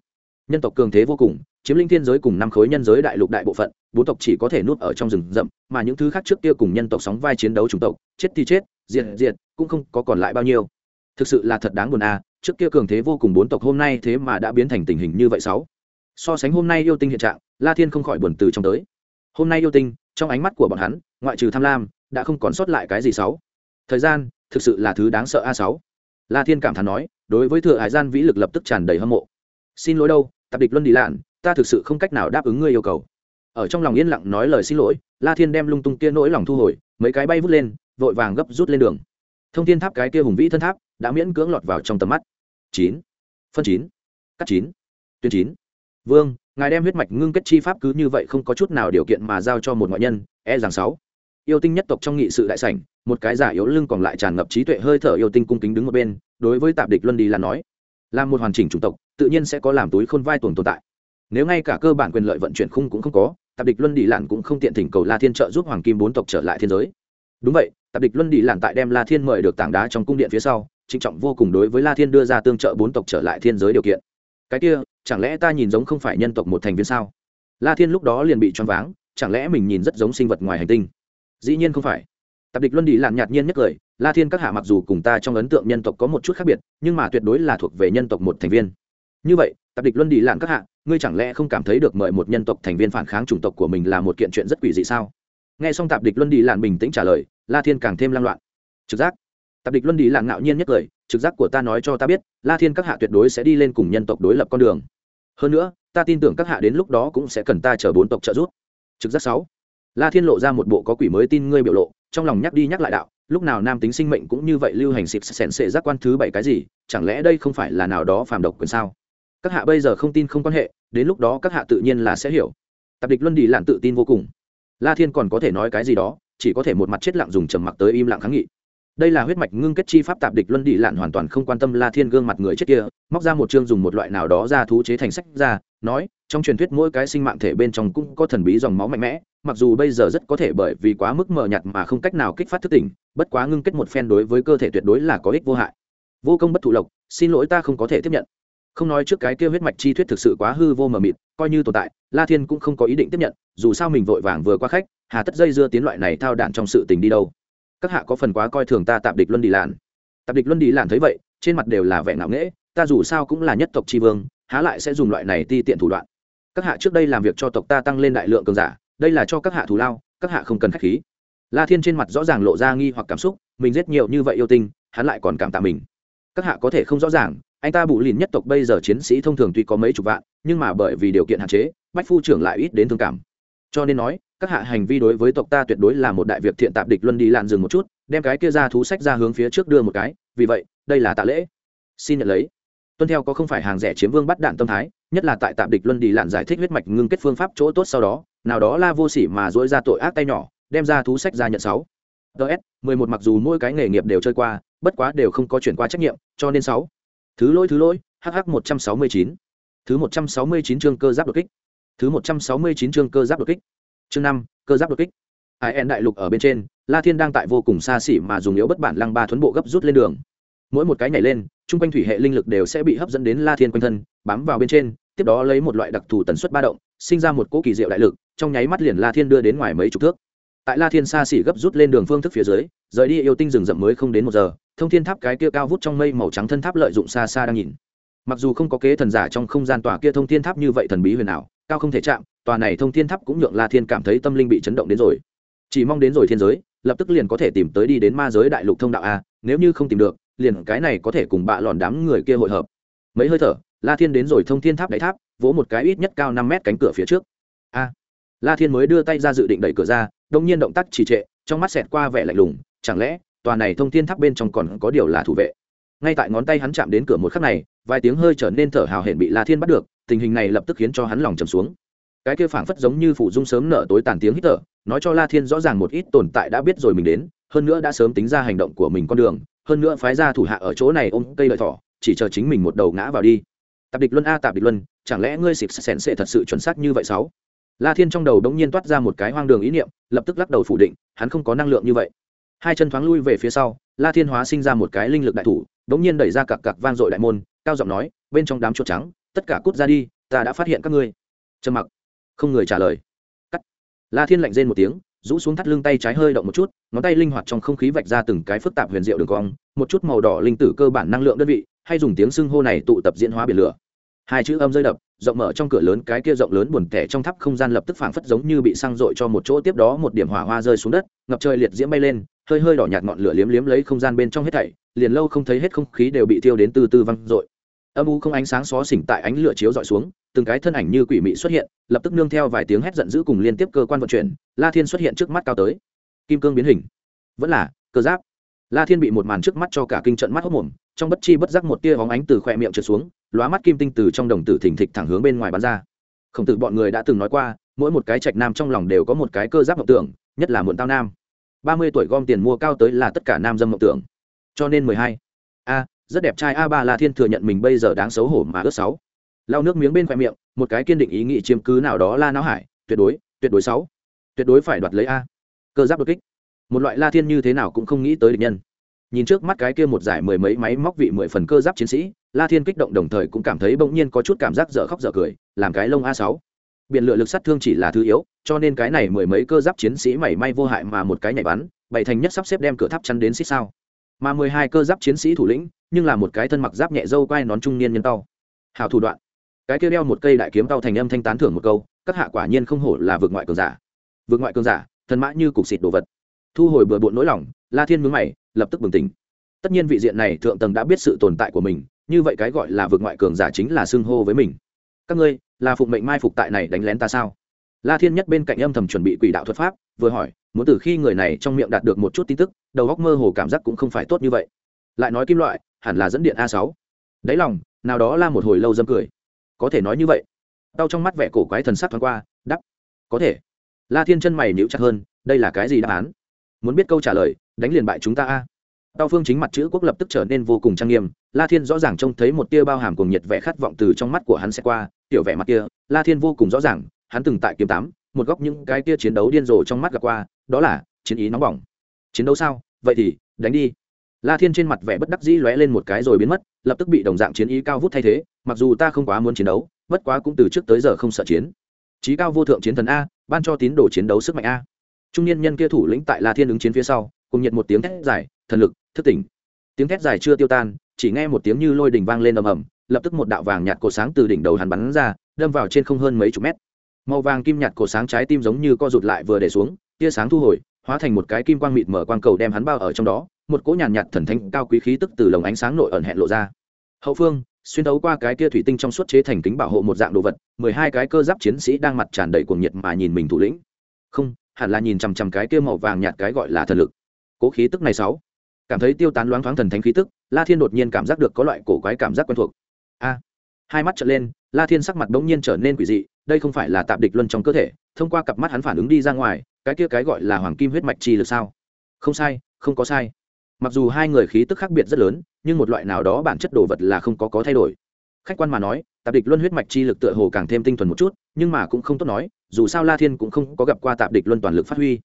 [SPEAKER 1] nhân tộc cường thế vô cùng, chiếm linh thiên giới cùng năm khối nhân giới đại lục đại bộ phận, bốn tộc chỉ có thể nuốt ở trong rừng rậm, mà những thứ khác trước kia cùng nhân tộc sóng vai chiến đấu chủng tộc, chết thì chết, diệt diệt, cũng không có còn lại bao nhiêu. Thực sự là thật đáng buồn à trước kia cường thế vô cùng bốn tộc hôm nay thế mà đã biến thành tình hình như vậy sáu. So sánh hôm nay yêu tinh hiện trạng, la thiên không khỏi buồn từ trong tới. Hôm nay yêu tinh, trong ánh mắt của bọn hắn, ngoại trừ tham lam, đã không còn sót lại cái gì sáu. Thời gian, thực sự là thứ đáng sợ a sáu. La thiên cảm thán nói, đối với thừa hải gian vĩ lực lập tức tràn đầy hâm mộ. Xin lỗi đâu tạp địch luân đi lạn, ta thực sự không cách nào đáp ứng ngươi yêu cầu. Ở trong lòng yên lặng nói lời xin lỗi, la thiên đem lung tung kia nỗi lòng thu hồi, mấy cái bay vút lên, vội vàng gấp rút lên đường. Thông thiên tháp cái kia hùng vĩ thân tháp, đã miễn cưỡng lọt vào trong tầm mắt. Chín. Phân chín. Cắt chín. Tuyến chín. Vương, ngài đem huyết mạch ngưng kết chi pháp cứ như vậy không có chút nào điều kiện mà giao cho một ngoại nhân e rằng sáu. Yêu tinh nhất tộc trong nghị sự đại sảnh, một cái giả yếu lưng còn lại tràn ngập trí tuệ hơi thở yêu tinh cung kính đứng một bên, đối với tạp địch luân đi là nói. Là một hoàn chỉnh chủng tộc tự nhiên sẽ có làm túi khôn vai tuồng tồn tại. Nếu ngay cả cơ bản quyền lợi vận chuyển khung cũng không có, tạp địch luân đi lạn cũng không tiện thỉnh cầu la thiên trợ giúp hoàng kim bốn tộc trở lại thiên giới. Đúng vậy, tạp địch luân đi lạn tại đem la thiên mời được tảng đá trong cung điện phía sau, trịnh trọng vô cùng đối với la thiên đưa ra tương trợ bốn tộc trở lại thiên giới điều kiện. Cái kia, chẳng lẽ ta nhìn giống không phải nhân tộc một thành viên sao? La thiên lúc đó liền bị choáng váng, chẳng lẽ mình nhìn rất giống sinh vật ngoài hành tinh? Dĩ nhiên không phải. Tạp địch luân đi lạn nhạt nhiên nhất cười, la thiên các hạ mặc dù cùng ta trong ấn tượng nhân tộc có một chút khác biệt, nhưng mà tuyệt đối là thuộc về nhân tộc một thành viên như vậy, tạp địch luân đi lạn các hạ, ngươi chẳng lẽ không cảm thấy được mời một nhân tộc thành viên phản kháng chủng tộc của mình là một kiện chuyện rất quỷ dị sao? Nghe xong tạp địch luân đi lạn bình tĩnh trả lời, la thiên càng thêm lang loạn. Trực giác. Tạp địch luân đi lạn ngạo nhiên nhất cười, trực giác của ta nói cho ta biết, la thiên các hạ tuyệt đối sẽ đi lên cùng nhân tộc đối lập con đường. Hơn nữa, ta tin tưởng các hạ đến lúc đó cũng sẽ cần ta chờ bốn tộc trợ giúp. Trực giác sáu. La thiên lộ ra một bộ có quỷ mới tin ngươi biểu lộ, trong lòng nhắc đi nhắc lại đạo, lúc nào nam tính sinh mệnh cũng như vậy lưu hành xịt sèn sệ giác quan thứ bảy cái gì, chẳng lẽ đây không phải là nào đó phàm độc quyền sao? Các hạ bây giờ không tin không quan hệ, đến lúc đó các hạ tự nhiên là sẽ hiểu. Tạp địch luân đi lạn tự tin vô cùng. La thiên còn có thể nói cái gì đó, chỉ có thể một mặt chết lặng dùng trầm mặc tới im lặng kháng nghị. Đây là huyết mạch ngưng kết chi pháp tạp địch luân đi lạn hoàn toàn không quan tâm la thiên gương mặt người chết kia, móc ra một chương dùng một loại nào đó ra thú chế thành sách ra, nói, trong truyền thuyết mỗi cái sinh mạng thể bên trong cũng có thần bí dòng máu mạnh mẽ, mặc dù bây giờ rất có thể bởi vì quá mức mờ nhạt mà không cách nào kích phát thức tỉnh, bất quá ngưng kết một phen đối với cơ thể tuyệt đối là có ích vô hại. Vô công bất thụ lộc, xin lỗi ta không có thể tiếp nhận không nói trước cái kia huyết mạch chi thuyết thực sự quá hư vô mờ mịt, coi như tồn tại, la thiên cũng không có ý định tiếp nhận, dù sao mình vội vàng vừa qua khách, hà tất dây dưa tiến loại này thao đạn trong sự tình đi đâu. Các hạ có phần quá coi thường ta tạp địch luân đi làn tạp địch luân đi làn thấy vậy, trên mặt đều là vẻ ngạo nghễ, ta dù sao cũng là nhất tộc tri vương, há lại sẽ dùng loại này ti tiện thủ đoạn. Các hạ trước đây làm việc cho tộc ta tăng lên đại lượng cường giả, đây là cho các hạ thù lao, các hạ không cần k h á c h khí. La thiên trên mặt rõ ràng lộ ra nghi hoặc cảm xúc, mình giết nhiều như vậy yêu tinh, hắn lại còn cảm tạ mình. Các hạ có thể không rõ ràng anh ta bù lìn nhất tộc bây giờ chiến sĩ thông thường tuy có mấy chục vạn, nhưng mà bởi vì điều kiện hạn chế, bách phu trưởng lại ít đến thương cảm. Cho nên nói, các hạ hành vi đối với tộc ta tuyệt đối là một đại việc thiện tạp địch luân đi lạn dừng một chút, đem cái kia ra thú sách ra hướng phía trước đưa một cái, vì vậy, đây là tạ lễ. Xin nhận lấy. Tuân theo có không phải hàng rẻ chiếm vương bắt đạn tâm thái, nhất là tại tạp địch luân đi lạn giải thích huyết mạch ngưng kết phương pháp chỗ tốt sau đó, nào đó la vô sỉ mà dỗi ra tội ác tay nhỏ, đem ra thú sách ra nhận sáu. Ts mười một mặc dù mỗi cái nghề nghiệp đều chơi qua, bất quá đều không có chuyển qua trách nhiệm, cho nên sáu thứ lỗi thứ lỗi hh một trăm sáu mươi chín. Thứ một trăm sáu mươi chín chương cơ giáp đột kích. Thứ một trăm sáu mươi chín chương cơ giáp đột kích. Chương năm, cơ giáp đột kích. Ai en đại lục ở bên trên, la thiên đang tại vô cùng xa xỉ mà dùng yếu bất bản lăng ba thuấn bộ gấp rút lên đường. Mỗi một cái nhảy lên, chung quanh thủy hệ linh lực đều sẽ bị hấp dẫn đến la thiên quanh thân, bám vào bên trên, tiếp đó lấy một loại đặc thù tần suất ba động, sinh ra một cỗ kỳ diệu đại lực, trong nháy mắt liền la thiên đưa đến ngoài mấy chục thước tại la thiên xa xỉ gấp rút lên đường phương thức phía dưới, rời đi yêu tinh rừng rậm mới không đến một giờ, thông thiên tháp cái kia cao vút trong mây màu trắng thân tháp lợi dụng xa xa đang nhìn. Mặc dù không có kế thần giả trong không gian tòa kia thông thiên tháp như vậy thần bí huyền ảo, cao không thể chạm, tòa này thông thiên tháp cũng nhượng la thiên cảm thấy tâm linh bị chấn động đến rồi. Chỉ mong đến rồi thiên giới, lập tức liền có thể tìm tới đi đến ma giới đại lục thông đạo a, nếu như không tìm được, liền cái này có thể cùng bạ lòn đám người kia hội hợp. Mấy hơi thở, la thiên đến rồi thông thiên tháp đáy tháp, vỗ một cái ít nhất cao năm mét cánh cửa phía trước. A. La thiên mới đưa tay ra dự định đẩy cửa ra đông nhiên động tác trì trệ, trong mắt xẹt qua vẻ lạnh lùng, chẳng lẽ, tòa này thông thiên tháp bên trong còn có điều là thủ vệ? Ngay tại ngón tay hắn chạm đến cửa một khắc này, vài tiếng hơi trở nên thở hào hển bị la thiên bắt được, tình hình này lập tức khiến cho hắn lòng trầm xuống. Cái kia phảng phất giống như phủ dung sớm nở tối tàn tiếng hít thở, nói cho la thiên rõ ràng một ít tồn tại đã biết rồi mình đến, hơn nữa đã sớm tính ra hành động của mình con đường, hơn nữa phái ra thủ hạ ở chỗ này ôm cây lợi thỏ, chỉ chờ chính mình một đầu ngã vào đi. Tạp địch luân a, tạp địch luân, chẳng lẽ ngươi xịt sèn sệ thật sự chuẩn xác như vậy sáu la thiên trong đầu đống nhiên toát ra một cái hoang đường ý niệm, lập tức lắc đầu phủ định, hắn không có năng lượng như vậy. Hai chân thoáng lui về phía sau, la thiên hóa sinh ra một cái linh lực đại thủ, đống nhiên đẩy ra cặc cặc vang dội đại môn, cao giọng nói, bên trong đám chuột trắng, tất cả cút ra đi, ta đã phát hiện các ngươi. Trầm mặc. Không người trả lời. Cắt. La thiên lạnh rên một tiếng, rũ xuống thắt lưng tay trái hơi động một chút, ngón tay linh hoạt trong không khí vạch ra từng cái phức tạp huyền diệu đường cong, một chút màu đỏ linh tử cơ bản năng lượng đơn vị, hay dùng tiếng xưng hô này tụ tập diễn hóa biển lửa hai chữ âm rơi đập, rộng mở trong cửa lớn, cái kia rộng lớn buồn tẻ trong tháp không gian lập tức phảng phất giống như bị xăng dội cho một chỗ tiếp đó một điểm hỏa hoa rơi xuống đất, ngập trời liệt diễm bay lên, hơi hơi đỏ nhạt ngọn lửa liếm liếm lấy không gian bên trong hết thảy, liền lâu không thấy hết không khí đều bị thiêu đến từ từ văng dội âm u không ánh sáng xó xỉnh tại ánh lửa chiếu dọi xuống, từng cái thân ảnh như quỷ mị xuất hiện, lập tức nương theo vài tiếng hét giận dữ cùng liên tiếp cơ quan vận chuyển, la thiên xuất hiện trước mắt cao tới. Kim cương biến hình. Vẫn là, cơ giáp. La thiên bị một màn trước mắt cho cả kinh trận mắt hốc mồm, trong bất chi bất giác một tia hóng ánh từ khỏe miệng trượt xuống lóa mắt kim tinh từ trong đồng tử thình thịch thẳng hướng bên ngoài bắn ra. Không tự bọn người đã từng nói qua, mỗi một cái trạch nam trong lòng đều có một cái cơ giáp mộng tưởng, nhất là muộn tao nam. Ba mươi tuổi gom tiền mua cao tới là tất cả nam dâm mộng tưởng. Cho nên mười hai. A, rất đẹp trai a ba la thiên thừa nhận mình bây giờ đáng xấu hổ mà ướt sáu. Lau nước miếng bên khoe miệng, một cái kiên định ý nghĩ chiếm cứ nào đó la não hải, tuyệt đối tuyệt đối sáu. Tuyệt đối phải đoạt lấy a. Cơ giáp đột kích. Một loại la thiên như thế nào cũng không nghĩ tới địch nhân. Nhìn trước mắt cái kia một giải mười mấy máy móc vị mười phần cơ giáp chiến sĩ la thiên kích động đồng thời cũng cảm thấy bỗng nhiên có chút cảm giác dở khóc dở cười, làm cái lông a sáu. Biện lựa lực sát thương chỉ là thứ yếu, cho nên cái này mười mấy cơ giáp chiến sĩ mảy may vô hại mà một cái nhảy bắn bảy thành nhất sắp xếp đem cửa tháp chắn đến xích sao. Mà mười hai cơ giáp chiến sĩ thủ lĩnh, nhưng là một cái thân mặc giáp nhẹ dâu quai nón trung niên nhân tao. Hào thủ đoạn. Cái kia đeo một cây đại kiếm tao thành âm thanh tán thưởng một câu, các hạ quả nhiên không hổ là vượt ngoại cường giả. Vượt ngoại cường giả thần mã như cục xịt đồ vật. Thu hồi bừa bộn nỗi lòng, la thiên mướn mày, lập tức bừng tỉnh. Tất nhiên vị diện này thượng tầng đã biết sự tồn tại của mình như vậy cái gọi là vượt ngoại cường giả chính là xưng hô với mình. Các ngươi là phụng mệnh mai phục tại này đánh lén ta sao? La thiên nhất bên cạnh âm thầm chuẩn bị quỷ đạo thuật pháp vừa hỏi muốn từ khi người này trong miệng đạt được một chút tin tức đầu góc mơ hồ cảm giác cũng không phải tốt như vậy. Lại nói kim loại hẳn là dẫn điện a sáu. Đáy lòng nào đó La một hồi lâu dâm cười. Có thể nói như vậy. Đau trong mắt vẻ cổ quái thần sắc thoáng qua đắp có thể. La thiên chân mày nhíu chặt hơn đây là cái gì đáp án? Muốn biết câu trả lời đánh liền bại chúng ta a. Tao phương chính mặt chữ quốc lập tức trở nên vô cùng trang nghiêm, La Thiên rõ ràng trông thấy một tia bao hàm cùng nhiệt vẻ khát vọng từ trong mắt của hắn sẽ qua, tiểu vẻ mặt kia, La Thiên vô cùng rõ ràng, hắn từng tại kiếm tám, một góc những cái tia chiến đấu điên rồ trong mắt gặp qua, đó là chiến ý nóng bỏng. Chiến đấu sao? Vậy thì, đánh đi. La Thiên trên mặt vẻ bất đắc dĩ lóe lên một cái rồi biến mất, lập tức bị đồng dạng chiến ý cao vút thay thế, mặc dù ta không quá muốn chiến đấu, bất quá cũng từ trước tới giờ không sợ chiến. Chí cao vô thượng chiến thần a, ban cho tín đồ chiến đấu sức mạnh a. Trung niên nhân kia thủ lĩnh tại La Thiên ứng chiến phía sau, cùng nhiệt một tiếng thét dài, thần lực, thức tỉnh tiếng thét dài chưa tiêu tan chỉ nghe một tiếng như lôi đình vang lên ầm ầm, lập tức một đạo vàng nhạt cổ sáng từ đỉnh đầu hắn bắn ra, đâm vào trên không hơn mấy chục mét. Màu vàng kim nhạt cổ sáng trái tim giống như co rụt lại vừa để xuống, tia sáng thu hồi, hóa thành một cái kim quang mịt mở quang cầu đem hắn bao ở trong đó, một cỗ nhàn nhạt thần thánh cao quý khí tức từ lồng ánh sáng nội ẩn hẹn lộ ra. Hậu phương, xuyên thấu qua cái kia thủy tinh trong suốt chế thành kính bảo hộ một dạng đồ vật, mười hai cái cơ giáp chiến sĩ đang mặt tràn đầy cuồng nhiệt mà nhìn mình thủ lĩnh. Không, hẳn là nhìn chằm chằm cái kia màu vàng nhạt cái gọi là thần lực. Cố khí tức này sáu cảm thấy tiêu tán loáng thoáng thần thánh khí tức, la thiên đột nhiên cảm giác được có loại cổ quái cảm giác quen thuộc. A, hai mắt trở lên, la thiên sắc mặt bỗng nhiên trở nên quỷ dị, đây không phải là tạp địch luân trong cơ thể, thông qua cặp mắt hắn phản ứng đi ra ngoài, cái kia cái gọi là hoàng kim huyết mạch chi lực sao? Không sai, không có sai. Mặc dù hai người khí tức khác biệt rất lớn, nhưng một loại nào đó bản chất đồ vật là không có có thay đổi. Khách quan mà nói, tạp địch luân huyết mạch chi lực tựa hồ càng thêm tinh thuần một chút, nhưng mà cũng không tốt nói, dù sao la thiên cũng không có gặp qua tạp địch luân toàn lực phát huy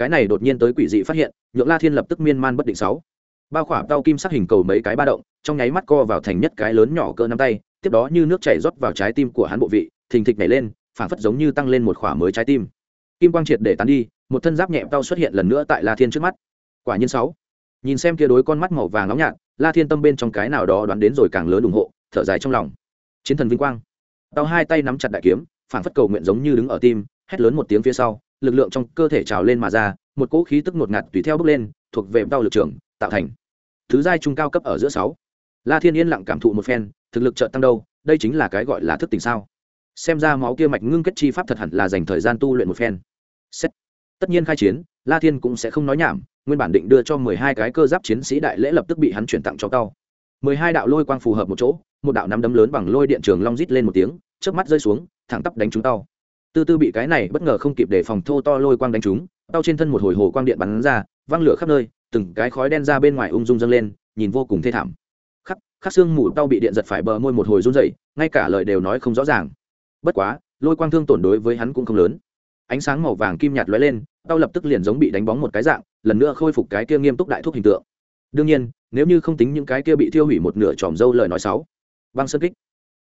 [SPEAKER 1] cái này đột nhiên tới quỷ dị phát hiện, nhượng la thiên lập tức miên man bất định sáu. Bao khỏa tao kim sắc hình cầu mấy cái ba động, trong nháy mắt co vào thành nhất cái lớn nhỏ cơ nắm tay, tiếp đó như nước chảy rót vào trái tim của hắn bộ vị, thình thịch nhảy lên, phảng phất giống như tăng lên một khỏa mới trái tim. Kim quang triệt để tán đi, một thân giáp nhẹ tao xuất hiện lần nữa tại la thiên trước mắt. Quả nhiên sáu. Nhìn xem kia đối con mắt màu vàng nóng nhạt, la thiên tâm bên trong cái nào đó đoán đến rồi càng lớn ủng hộ, thở dài trong lòng. Chiến thần vinh quang. Tao hai tay nắm chặt đại kiếm, phảng phất cầu nguyện giống như đứng ở tim, hét lớn một tiếng phía sau lực lượng trong cơ thể trào lên mà ra, một cỗ khí tức ngột ngạt tùy theo bước lên, thuộc về đau lực trưởng tạo thành. Thứ giai trung cao cấp ở giữa sáu. La thiên yên lặng cảm thụ một phen, thực lực chợt tăng đâu, đây chính là cái gọi là thức tỉnh sao? Xem ra máu kia mạch ngưng kết chi pháp thật hẳn là dành thời gian tu luyện một phen. Xét. tất nhiên khai chiến, la thiên cũng sẽ không nói nhảm, nguyên bản định đưa cho mười hai cái cơ giáp chiến sĩ đại lễ lập tức bị hắn chuyển tặng cho cao. Mười hai đạo lôi quang phù hợp một chỗ, một đạo nắm đấm lớn bằng lôi điện trường long rít lên một tiếng trước mắt rơi xuống, thẳng tắp đánh trúng tao tư tư bị cái này bất ngờ không kịp để phòng thô to lôi quang đánh trúng tao trên thân một hồi hồ quang điện bắn ra, văng lửa khắp nơi, từng cái khói đen ra bên ngoài ung dung dâng lên, nhìn vô cùng thê thảm. Khắc khắc xương mù tao bị điện giật phải bờ môi một hồi run dậy ngay cả lời đều nói không rõ ràng. Bất quá, lôi quang thương tổn đối với hắn cũng không lớn. Ánh sáng màu vàng kim nhạt lóe lên tao lập tức liền giống bị đánh bóng một cái dạng, lần nữa khôi phục cái kia nghiêm túc đại thuốc hình tượng. Đương nhiên, nếu như không tính những cái kia bị thiêu hủy một nửa tròm dâu lời nói sáu băng sơn kích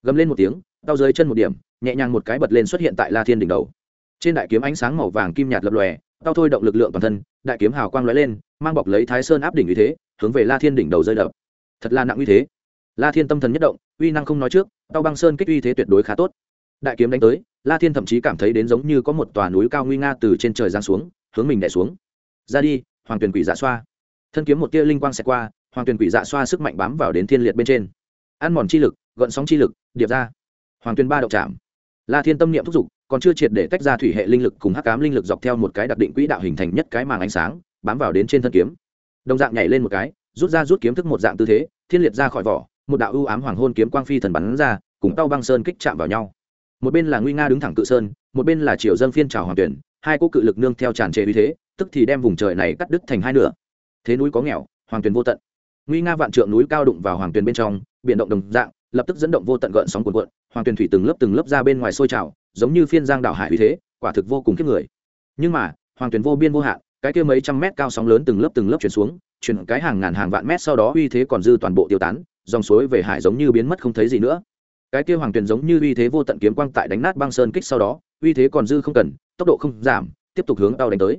[SPEAKER 1] gầm lên một tiếng tao dưới chân một điểm, nhẹ nhàng một cái bật lên xuất hiện tại la thiên đỉnh đầu. Trên đại kiếm ánh sáng màu vàng kim nhạt lập lòe tao thôi động lực lượng toàn thân, đại kiếm hào quang lóe lên, mang bọc lấy thái sơn áp đỉnh uy thế, hướng về la thiên đỉnh đầu rơi đập. Thật là nặng uy thế. La thiên tâm thần nhất động, uy năng không nói trước tao băng sơn kích uy thế tuyệt đối khá tốt. Đại kiếm đánh tới, la thiên thậm chí cảm thấy đến giống như có một tòa núi cao nguy nga từ trên trời giáng xuống, hướng mình đẻ xuống. Ra đi, hoàng tuyền quỷ dạ xoa. Thân kiếm một tia linh quang xẹt qua, hoàng tuyền quỷ dạ xoa sức mạnh bám vào đến thiên liệt bên trên. Ăn mòn chi lực gợn sóng chi lực, điệp ra. Hoàng tuyền ba động chạm. La thiên tâm niệm thúc giục, còn chưa triệt để tách ra thủy hệ linh lực cùng hắc cám linh lực dọc theo một cái đặc định quỹ đạo hình thành nhất cái màng ánh sáng, bám vào đến trên thân kiếm. Đồng dạng nhảy lên một cái, rút ra rút kiếm thức một dạng tư thế, thiên liệt ra khỏi vỏ, một đạo ưu ám hoàng hôn kiếm quang phi thần bắn ra, cùng tao băng sơn kích chạm vào nhau. Một bên là nguy nga đứng thẳng cự sơn, một bên là triều dân phiên trào hoàng tuyển hai cỗ cự lực nương theo tràn trề uy thế, tức thì đem vùng trời này cắt đứt thành hai nửa. Thế núi có nghèo, hoàng tuyển vô tận. Nguy nga vạn trượng núi cao đụng vào hoàng tuyển bên trong, biển động đồng dạng lập tức dẫn động vô tận gợn sóng cuồn cuộn, hoàng tuyền thủy từng lớp từng lớp ra bên ngoài sôi trào, giống như phiên giang đảo hải uy thế, quả thực vô cùng kiếp người. Nhưng mà, hoàng tuyền vô biên vô hạn, cái kia mấy trăm mét cao sóng lớn từng lớp từng lớp chuyển xuống, chuyển cái hàng ngàn hàng vạn mét sau đó uy thế còn dư toàn bộ tiêu tán, dòng suối về hải giống như biến mất không thấy gì nữa. Cái kia hoàng tuyền giống như uy thế vô tận kiếm quang tại đánh nát băng sơn kích sau đó, uy thế còn dư không cần, tốc độ không giảm, tiếp tục hướng tao đánh tới.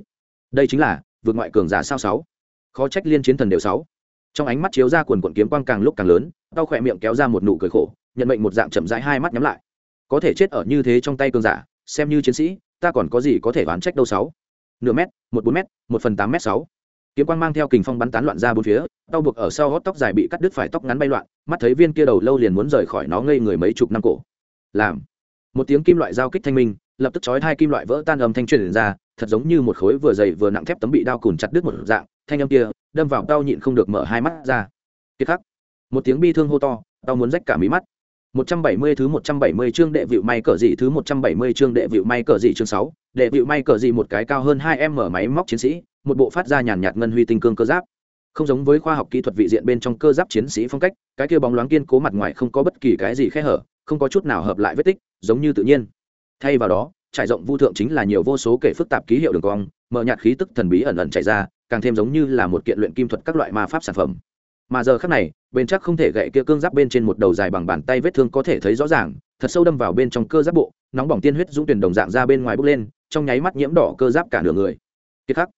[SPEAKER 1] Đây chính là vượt ngoại cường giả sao sáu. Khó trách liên chiến thần đều sáu trong ánh mắt chiếu ra quần quận kiếm quang càng lúc càng lớn, đau khỏe miệng kéo ra một nụ cười khổ, nhận mệnh một dạng chậm rãi hai mắt nhắm lại. Có thể chết ở như thế trong tay cường giả, xem như chiến sĩ, ta còn có gì có thể oán trách đâu sáu. Nửa mét, một bốn mét, một phần tám mét sáu. Kiếm quang mang theo kình phong bắn tán loạn ra bốn phía, đau buộc ở sau gót tóc dài bị cắt đứt phải tóc ngắn bay loạn, mắt thấy viên kia đầu lâu liền muốn rời khỏi nó ngây người mấy chục năm cổ. Làm. Một tiếng kim loại giao kích thanh minh, lập tức chói hai kim loại vỡ tan âm thanh truyền ra, thật giống như một khối vừa dày vừa nặng thép tấm bị đao cùn chặt đứt một dạng thanh âm kia đâm vào đau nhịn không được mở hai mắt ra kiệt khắc một tiếng bi thương hô to đau muốn rách cả mí mắt 170 thứ 170 chương đệ vịu may cờ dị thứ 170 chương đệ vịu may cờ dị chương 6, đệ vịu may cờ dị một cái cao hơn 2m máy móc chiến sĩ, một bộ phát ra nhàn nhạt ngân huy tinh cương cơ giáp. Không giống với khoa học kỹ thuật vị diện bên trong cơ giáp chiến sĩ phong cách, cái kia bóng loáng kiên cố mặt ngoài không có bất kỳ cái gì khe hở, không có chút nào hợp lại vết tích, giống như tự nhiên. Thay vào đó, trải rộng vu thượng chính là nhiều vô số kể phức tạp ký hiệu đường cong, mở nhạt khí tức thần bí ẩn ẩn chạy ra, càng thêm giống như là một kiện luyện kim thuật các loại ma pháp sản phẩm. Mà giờ khác này, bên chắc không thể gậy kia cương giáp bên trên một đầu dài bằng bàn tay vết thương có thể thấy rõ ràng, thật sâu đâm vào bên trong cơ giáp bộ, nóng bỏng tiên huyết dũng tuyển đồng dạng ra bên ngoài bốc lên, trong nháy mắt nhiễm đỏ cơ giáp cả nửa người. Kiệt khắc.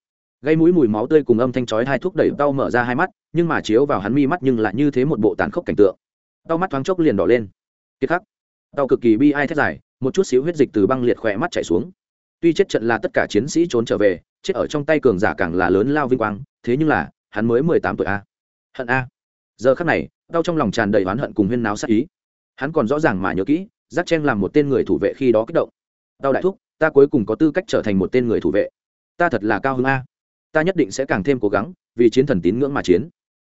[SPEAKER 1] Gây mũi mùi máu tươi cùng âm thanh chói hai thuốc đẩy đau mở ra hai mắt, nhưng mà chiếu vào hắn mi mắt nhưng lại như thế một bộ tàn khốc cảnh tượng. Đau mắt thoáng chốc liền đỏ lên. Kiệt khắc. Đau cực kỳ bi ai thét dài, một chút xíu huyết dịch từ băng liệt khỏe mắt chảy xuống tuy chết trận là tất cả chiến sĩ trốn trở về, chết ở trong tay cường giả càng là lớn lao vinh quang, thế nhưng là, hắn mới mười tám tuổi a. Hận a. Giờ khắc này, đau trong lòng tràn đầy oán hận cùng huyên náo sát ý. Hắn còn rõ ràng mà nhớ kỹ, giác chen làm một tên người thủ vệ khi đó kích động. Đau đại thúc, ta cuối cùng có tư cách trở thành một tên người thủ vệ. Ta thật là cao hứng a. Ta nhất định sẽ càng thêm cố gắng, vì chiến thần tín ngưỡng mà chiến.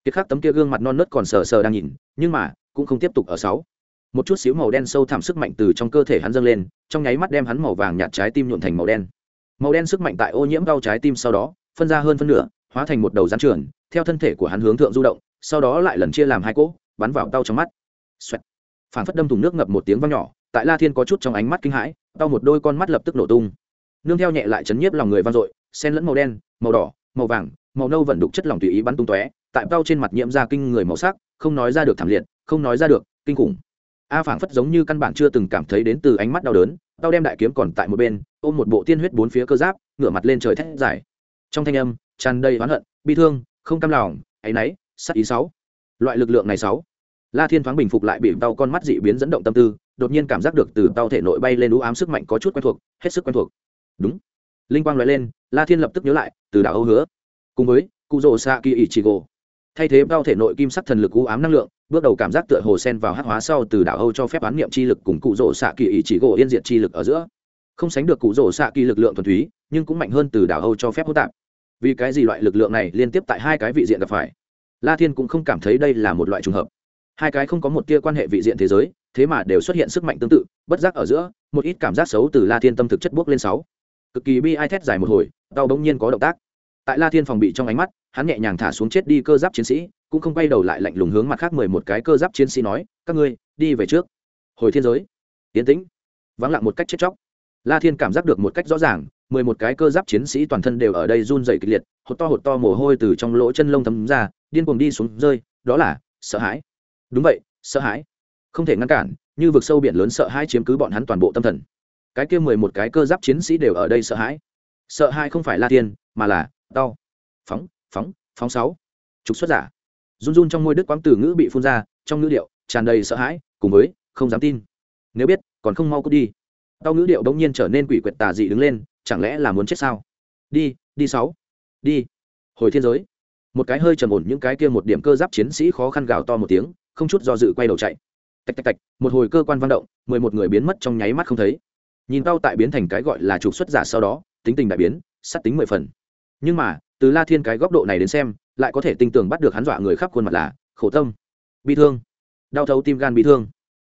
[SPEAKER 1] Kiệt khắc tấm kia gương mặt non nớt còn sờ sờ đang nhìn, nhưng mà, cũng không tiếp tục ở sáu một chút xíu màu đen sâu thẳm sức mạnh từ trong cơ thể hắn dâng lên, trong nháy mắt đem hắn màu vàng nhạt trái tim nhuộn thành màu đen. Màu đen sức mạnh tại ô nhiễm đau trái tim sau đó, phân ra hơn phân nửa, hóa thành một đầu rắn trường theo thân thể của hắn hướng thượng du động, sau đó lại lần chia làm hai cỗ, bắn vào đau trong mắt. Xoẹt. phản phất đâm thùng nước ngập một tiếng vang nhỏ, tại la thiên có chút trong ánh mắt kinh hãi, đau một đôi con mắt lập tức nổ tung. Nương theo nhẹ lại chấn nhiếp lòng người vang dội, xen lẫn màu đen, màu đỏ, màu vàng, màu nâu vận đục chất lỏng tùy ý bắn tung tóe, tại đau trên mặt nhiễm ra kinh người màu sắc, không nói ra được thảm liệt, không nói ra được, kinh khủng a phảng phất giống như căn bản chưa từng cảm thấy đến từ ánh mắt đau đớn, tao đem đại kiếm còn tại một bên, ôm một bộ tiên huyết bốn phía cơ giáp, ngửa mặt lên trời thét dài. Trong thanh âm, tràn đầy oán hận, bi thương, không cam lòng, áy náy sắc ý sáu. Loại lực lượng này sáu. La thiên thoáng bình phục lại bị đau con mắt dị biến dẫn động tâm tư, đột nhiên cảm giác được từ đau thể nội bay lên u ám sức mạnh có chút quen thuộc, hết sức quen thuộc. Đúng. Linh quang loại lên, la thiên lập tức nhớ lại, từ đảo âu hứa, cùng với cụ rồ sa kỳ ỷ chỉ gỗ thay thế đau thể nội kim sắc thần lực u ám năng lượng bước đầu cảm giác tựa hồ sen vào hắc hóa sau từ đảo âu cho phép bán niệm chi lực cùng cụ rỗ xạ kỳ ý chỉ gỗ yên diệt chi lực ở giữa. Không sánh được cụ rỗ xạ kỳ lực lượng thuần túy, nhưng cũng mạnh hơn từ đảo âu cho phép hỗn tạp. Vì cái gì loại lực lượng này liên tiếp tại hai cái vị diện gặp phải? La thiên cũng không cảm thấy đây là một loại trùng hợp. Hai cái không có một tia quan hệ vị diện thế giới, thế mà đều xuất hiện sức mạnh tương tự, bất giác ở giữa, một ít cảm giác xấu từ la thiên tâm thực chất bước lên sáu. Cực kỳ bi ai thét dài một hồi, đau bỗng nhiên có động tác. Tại la thiên phòng bị trong ánh mắt, hắn nhẹ nhàng thả xuống chết đi cơ giáp chiến sĩ cũng không quay đầu lại lạnh lùng hướng mặt khác mười một cái cơ giáp chiến sĩ nói, các ngươi, đi về trước. Hồi thiên giới. Tiến tĩnh. Vắng lặng một cách chết chóc. La thiên cảm giác được một cách rõ ràng, mười một cái cơ giáp chiến sĩ toàn thân đều ở đây run dày kịch liệt, hột to hột to mồ hôi từ trong lỗ chân lông thấm ra, điên cuồng đi xuống rơi, đó là sợ hãi. Đúng vậy, sợ hãi. Không thể ngăn cản, như vực sâu biển lớn sợ hãi chiếm cứ bọn hắn toàn bộ tâm thần. Cái kia mười một cái cơ giáp chiến sĩ đều ở đây sợ hãi. Sợ hãi không phải la tiên mà là đau phóng phóng phóng sáu. Trục xuất giả run run trong môi đức quãng từ ngữ bị phun ra, trong ngữ điệu tràn đầy sợ hãi, cùng với không dám tin. Nếu biết, còn không mau cút đi. Đau ngữ điệu đống nhiên trở nên quỷ quyệt tà dị đứng lên, chẳng lẽ là muốn chết sao? Đi đi sáu. Đi. Hồi thiên giới. Một cái hơi trầm ổn những cái kia một điểm cơ giáp chiến sĩ khó khăn gào to một tiếng, không chút do dự quay đầu chạy. Tạch tạch tạch, một hồi cơ quan văn động, mười một người biến mất trong nháy mắt không thấy. Nhìn tao tại biến thành cái gọi là trục xuất giả sau đó, tính tình đại biến sắt tính mười phần. Nhưng mà, từ la thiên cái góc độ này đến xem lại có thể tinh tường bắt được hắn dọa người khắp khuôn mặt là, khổ tâm bi thương, đau thấu tim gan bị thương.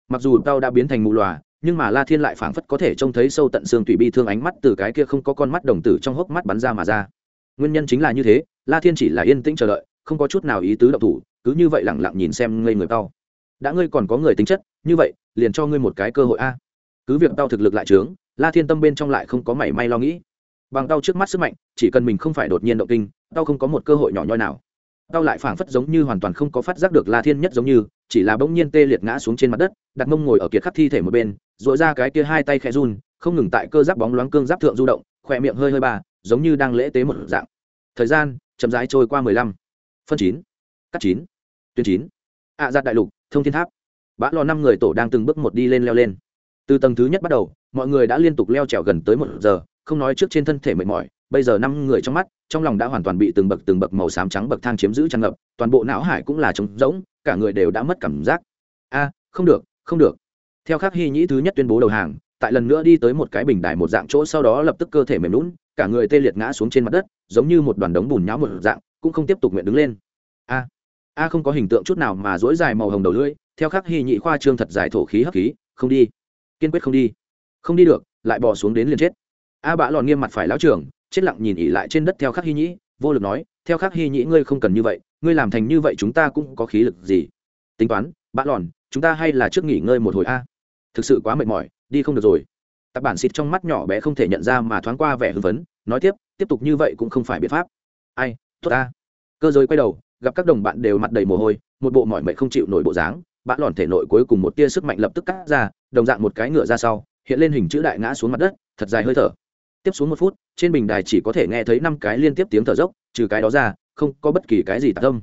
[SPEAKER 1] Mặc dù tao đã biến thành mù lòa, nhưng mà la thiên lại phảng phất có thể trông thấy sâu tận xương tủy bi thương ánh mắt từ cái kia không có con mắt đồng tử trong hốc mắt bắn ra mà ra. Nguyên nhân chính là như thế, la thiên chỉ là yên tĩnh chờ đợi, không có chút nào ý tứ động thủ, cứ như vậy lẳng lặng nhìn xem ngây người tao. Đã ngươi còn có người tính chất, như vậy, liền cho ngươi một cái cơ hội a. Cứ việc tao thực lực lại trướng, la thiên tâm bên trong lại không có mảy may lo nghĩ. Bằng tao trước mắt sức mạnh, chỉ cần mình không phải đột nhiên động kinh tao không có một cơ hội nhỏ nhoi nào. Tao lại phảng phất giống như hoàn toàn không có phát giác được la thiên nhất giống như chỉ là bỗng nhiên tê liệt ngã xuống trên mặt đất đặt mông ngồi ở kiệt khắc thi thể một bên dội ra cái kia hai tay khẽ run không ngừng tại cơ giáp bóng loáng cương giáp thượng du động khỏe miệng hơi hơi bà giống như đang lễ tế một dạng. Thời gian chậm rãi trôi qua mười lăm. Phân chín. Cắt chín. Tuyến chín. Ạ à, đại lục thông thiên tháp. Bã lò năm người tổ đang từng bước một đi lên leo lên. Từ tầng thứ nhất bắt đầu mọi người đã liên tục leo trèo gần tới một giờ không nói trước trên thân thể mệt mỏi bây giờ năm người trong mắt trong lòng đã hoàn toàn bị từng bậc từng bậc màu xám trắng bậc thang chiếm giữ tràn ngập, toàn bộ não hải cũng là trống rỗng, cả người đều đã mất cảm giác. A, không được không được. Theo khắc hy nhĩ thứ nhất tuyên bố đầu hàng, tại lần nữa đi tới một cái bình đài một dạng chỗ sau đó lập tức cơ thể mềm lún, cả người tê liệt ngã xuống trên mặt đất, giống như một đoàn đống bùn nhão một dạng, cũng không tiếp tục nguyện đứng lên. A a không có hình tượng chút nào mà dỗi dài màu hồng đầu lưỡi, theo khắc hy nhị khoa trương thật dài thổ khí hấp khí, không đi, kiên quyết không đi. Không đi được, lại bỏ xuống đến liền chết. A bạ lòn nghiêm mặt phải lão trưởng chết lặng nhìn ỉ lại trên đất theo khắc hy nhĩ, vô lực nói, theo khắc hy nhĩ ngươi không cần như vậy, ngươi làm thành như vậy chúng ta cũng có khí lực gì? Tính toán bã lòn, chúng ta hay là trước nghỉ ngơi một hồi a? Thực sự quá mệt mỏi, đi không được rồi. Tập bản xịt trong mắt nhỏ bé không thể nhận ra mà thoáng qua vẻ hưng phấn, nói tiếp tiếp tục như vậy cũng không phải biện pháp. Ai, tốt ta. Cơ giới quay đầu, gặp các đồng bạn đều mặt đầy mồ hôi, một bộ mỏi mệt không chịu nổi bộ dáng bạn lòn thể nội cuối cùng một tia sức mạnh lập tức cắt ra, đồng dạng một cái ngựa ra sau, hiện lên hình chữ đại ngã xuống mặt đất, thật dài hơi thở. Tiếp xuống một phút trên bình đài chỉ có thể nghe thấy năm cái liên tiếp tiếng thở dốc, trừ cái đó ra, không có bất kỳ cái gì tạc tâm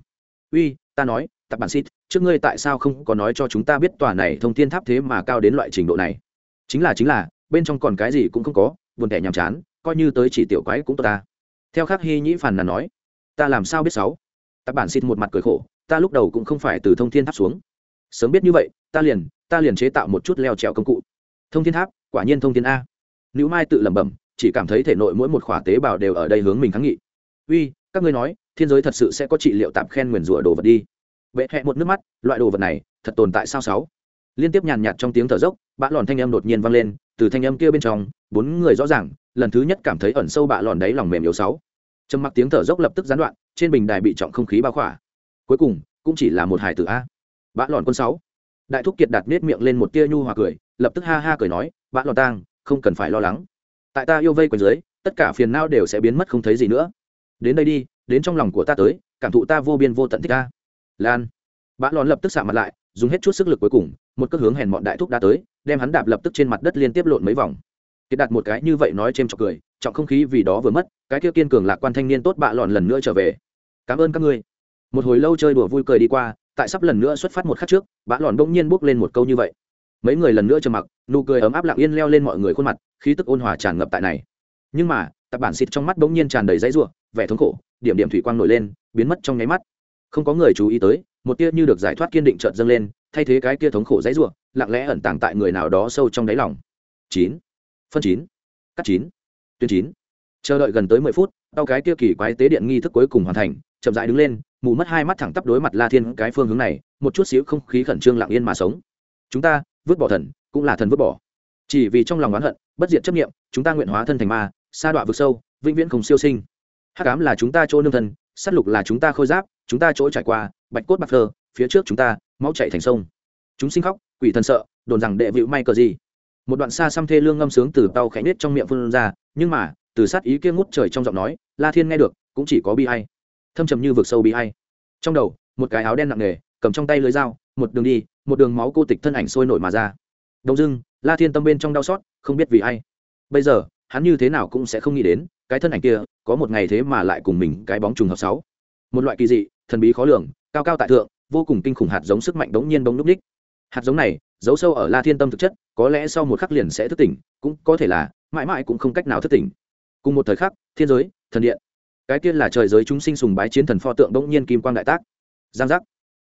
[SPEAKER 1] uy, ta nói tập bản xít trước ngươi tại sao không có nói cho chúng ta biết tòa này thông thiên tháp thế mà cao đến loại trình độ này? Chính là chính là, bên trong còn cái gì cũng không có, buồn tẻ nhàm chán, coi như tới chỉ tiểu quái cũng tốt ta. Theo khắc hy nhĩ phàn là nói, ta làm sao biết sáu? Tạp bản xít một mặt cười khổ, ta lúc đầu cũng không phải từ thông thiên tháp xuống. Sớm biết như vậy, ta liền ta liền chế tạo một chút leo trèo công cụ. Thông thiên tháp? Quả nhiên thông thiên a. Nữ mai tự lẩm bẩm chỉ cảm thấy thể nội mỗi một khỏa tế bào đều ở đây hướng mình kháng nghị. Uy, các ngươi nói, thiên giới thật sự sẽ có trị liệu tạm khen nguyền rủa đồ vật đi. Vệ hẹ một nước mắt, loại đồ vật này, thật tồn tại sao sáu? Liên tiếp nhàn nhạt trong tiếng thở dốc bã lòn thanh âm đột nhiên vang lên, từ thanh âm kia bên trong, bốn người rõ ràng, lần thứ nhất cảm thấy ẩn sâu bạ lòn đáy lòng mềm yếu sáu. Trầm mặc tiếng thở dốc lập tức gián đoạn, trên bình đài bị trọng không khí bao khỏa. Cuối cùng, cũng chỉ là một hải tử a. Bã lòn quân sáu. Đại thúc kiệt đặt nết miệng lên một tia nhu hòa cười, lập tức ha ha cười nói bã lòn tang, không cần phải lo lắng tại ta yêu vây quanh dưới, tất cả phiền não đều sẽ biến mất không thấy gì nữa. Đến đây đi, đến trong lòng của ta tới, cảm thụ ta vô biên vô tận thích ta. Lan. Bã lòn lập tức xạ mặt lại, dùng hết chút sức lực cuối cùng, một cước hướng hèn bọn đại thúc đã tới, đem hắn đạp lập tức trên mặt đất liên tiếp lộn mấy vòng. Kiệt đặt một cái như vậy nói chêm chọc cười, trọng không khí vì đó vừa mất, cái kia kiên cường lạc quan thanh niên tốt bạ lòn lần nữa trở về. Cảm ơn các ngươi. Một hồi lâu chơi đùa vui cười đi qua, tại sắp lần nữa xuất phát một khắc trước, bã lòn bỗng nhiên bước lên một câu như vậy mấy người lần nữa trầm mặc, nụ cười ấm áp lặng yên leo lên mọi người khuôn mặt, khí tức ôn hòa tràn ngập tại này. Nhưng mà, tập bản xịt trong mắt bỗng nhiên tràn đầy dãy ruộng vẻ thống khổ, điểm điểm thủy quang nổi lên, biến mất trong nháy mắt. Không có người chú ý tới, một tia như được giải thoát kiên định trợn dâng lên, thay thế cái kia thống khổ dãy ruộng lặng lẽ ẩn tàng tại người nào đó sâu trong đáy lòng. Chín. Phân chín. Cắt chín. Tuyến chín. Chờ đợi gần tới mười phút đau cái kia kỳ quái tế điện nghi thức cuối cùng hoàn thành, chậm rãi đứng lên, mù mất hai mắt thẳng tắp đối mặt la thiên cái phương hướng này, một chút xíu không khí khẩn trương lặng yên mà sống. Chúng ta vứt bỏ thần, cũng là thần vứt bỏ. Chỉ vì trong lòng oán hận, bất diệt chấp nghiệm chúng ta nguyện hóa thân thành ma, sa đọa vực sâu, vĩnh viễn không siêu sinh. Hắc ám là chúng ta chỗ nương thân s á t lục là chúng ta khôi giáp, chúng ta chỗ trải qua, bạch cốt bạc thơ phía trước chúng ta, máu chạy thành sông. Chúng sinh khóc, quỷ thần sợ, đồn rằng đệ vịu may cờ gì. Một đoạn xa xăm thê lương ngâm sướng từ tàu khẽ nết trong miệng phương ra, nhưng mà, từ sát ý kia ngút trời trong giọng nói, la thiên nghe được, cũng chỉ có bi hay thâm trầm như vực sâu bi hay trong đầu, một cái áo đen nặng nề, cầm trong tay lưới dao, một đường đi một đường máu cô tịch thân ảnh sôi nổi mà ra. Đông dưng la thiên tâm bên trong đau xót, không biết vì ai. Bây giờ, hắn như thế nào cũng sẽ không nghĩ đến, cái thân ảnh kia, có một ngày thế mà lại cùng mình cái bóng trùng hợp sáu. Một loại kỳ dị, thần bí khó lường, cao cao tại thượng, vô cùng kinh khủng hạt giống sức mạnh đống nhiên đống núp đích. Hạt giống này, giấu sâu ở la thiên tâm thực chất, có lẽ sau một khắc liền sẽ thức tỉnh, cũng có thể là, mãi mãi cũng không cách nào thức tỉnh. Cùng một thời khắc, thiên giới, thần điện. Cái tiên là trời giới chúng sinh sùng bái chiến thần pho tượng đống nhiên kim quang đại tác. Giang giác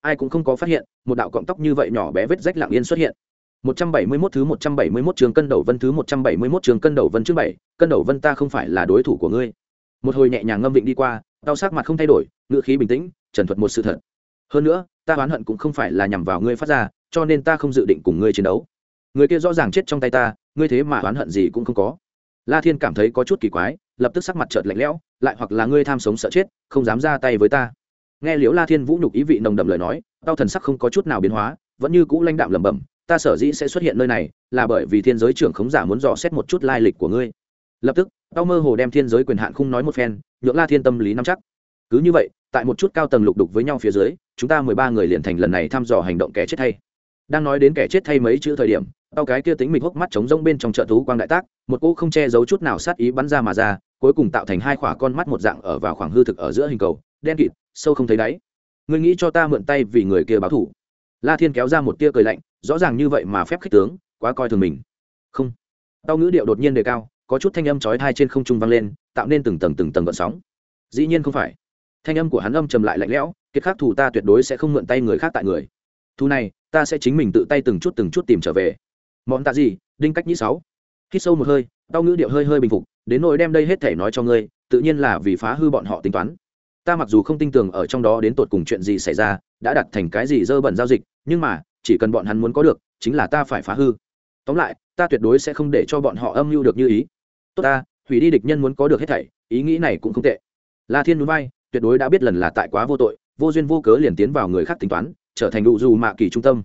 [SPEAKER 1] ai cũng không có phát hiện, một đạo cọng tóc như vậy nhỏ bé vết rách lặng yên xuất hiện. 171 thứ 171 trường cân đầu vân thứ 171 trường cân đầu vân chương bảy, cân đầu vân ta không phải là đối thủ của ngươi. Một hồi nhẹ nhàng ngâm vịnh đi qua đau sắc mặt không thay đổi, ngữ khí bình tĩnh, trần thuật một sự thật. Hơn nữa, ta oán hận cũng không phải là nhằm vào ngươi phát ra, cho nên ta không dự định cùng ngươi chiến đấu. Người kia rõ ràng chết trong tay ta, ngươi thế mà oán hận gì cũng không có. La thiên cảm thấy có chút kỳ quái, lập tức sắc mặt chợt lạnh lẽo, lại hoặc là ngươi tham sống sợ chết, không dám ra tay với ta nghe liễu la thiên vũ nhục ý vị nồng đậm lời nói, tao thần sắc không có chút nào biến hóa, vẫn như cũ lãnh đạm lẩm bẩm, ta sở dĩ sẽ xuất hiện nơi này, là bởi vì thiên giới trưởng khống giả muốn dò xét một chút lai lịch của ngươi. Lập tức, tao mơ hồ đem thiên giới quyền hạn khung nói một phen, nhượng la thiên tâm lý nắm chắc. Cứ như vậy, tại một chút cao tầng lục đục với nhau phía dưới, chúng ta mười ba người liền thành lần này thăm dò hành động kẻ chết thay. Đang nói đến kẻ chết thay mấy chữ thời điểm, tao cái kia tính mình hốc mắt trống rông bên trong chợ thú quang đại tác, một cô không che giấu chút nào sát ý bắn ra mà ra, cuối cùng tạo thành hai khỏa con mắt một dạng ở vào khoảng hư thực ở giữa hình cầu, đen kịt sâu không thấy đáy. Ngươi nghĩ cho ta mượn tay vì người kia báo thủ. La thiên kéo ra một tia cười lạnh, rõ ràng như vậy mà phép khích tướng, quá coi thường mình. Không. Tao ngữ điệu đột nhiên đề cao, có chút thanh âm chói tai trên không trung vang lên, tạo nên từng tầng từng tầng gợn sóng. Dĩ nhiên không phải. Thanh âm của hắn âm trầm lại lạnh lẽo, kiệt khắc thủ ta tuyệt đối sẽ không mượn tay người khác tại người. Thu này, ta sẽ chính mình tự tay từng chút từng chút tìm trở về. Món tạ gì, đinh cách nhĩ sáu. Hít sâu một hơi, tao ngữ điệu hơi hơi bình phục, đến nỗi đem đây hết thể nói cho ngươi, tự nhiên là vì phá hư bọn họ tính toán ta mặc dù không tin tưởng ở trong đó đến tột cùng chuyện gì xảy ra, đã đặt thành cái gì dơ bẩn giao dịch, nhưng mà, chỉ cần bọn hắn muốn có được, chính là ta phải phá hư. Tóm lại, ta tuyệt đối sẽ không để cho bọn họ âm mưu được như ý. Tốt ta, hủy đi địch nhân muốn có được hết thảy, ý nghĩ này cũng không tệ. La thiên núi bay tuyệt đối đã biết lần là tại quá vô tội, vô duyên vô cớ liền tiến vào người khác tính toán, trở thành đủ dù mạ kỳ trung tâm.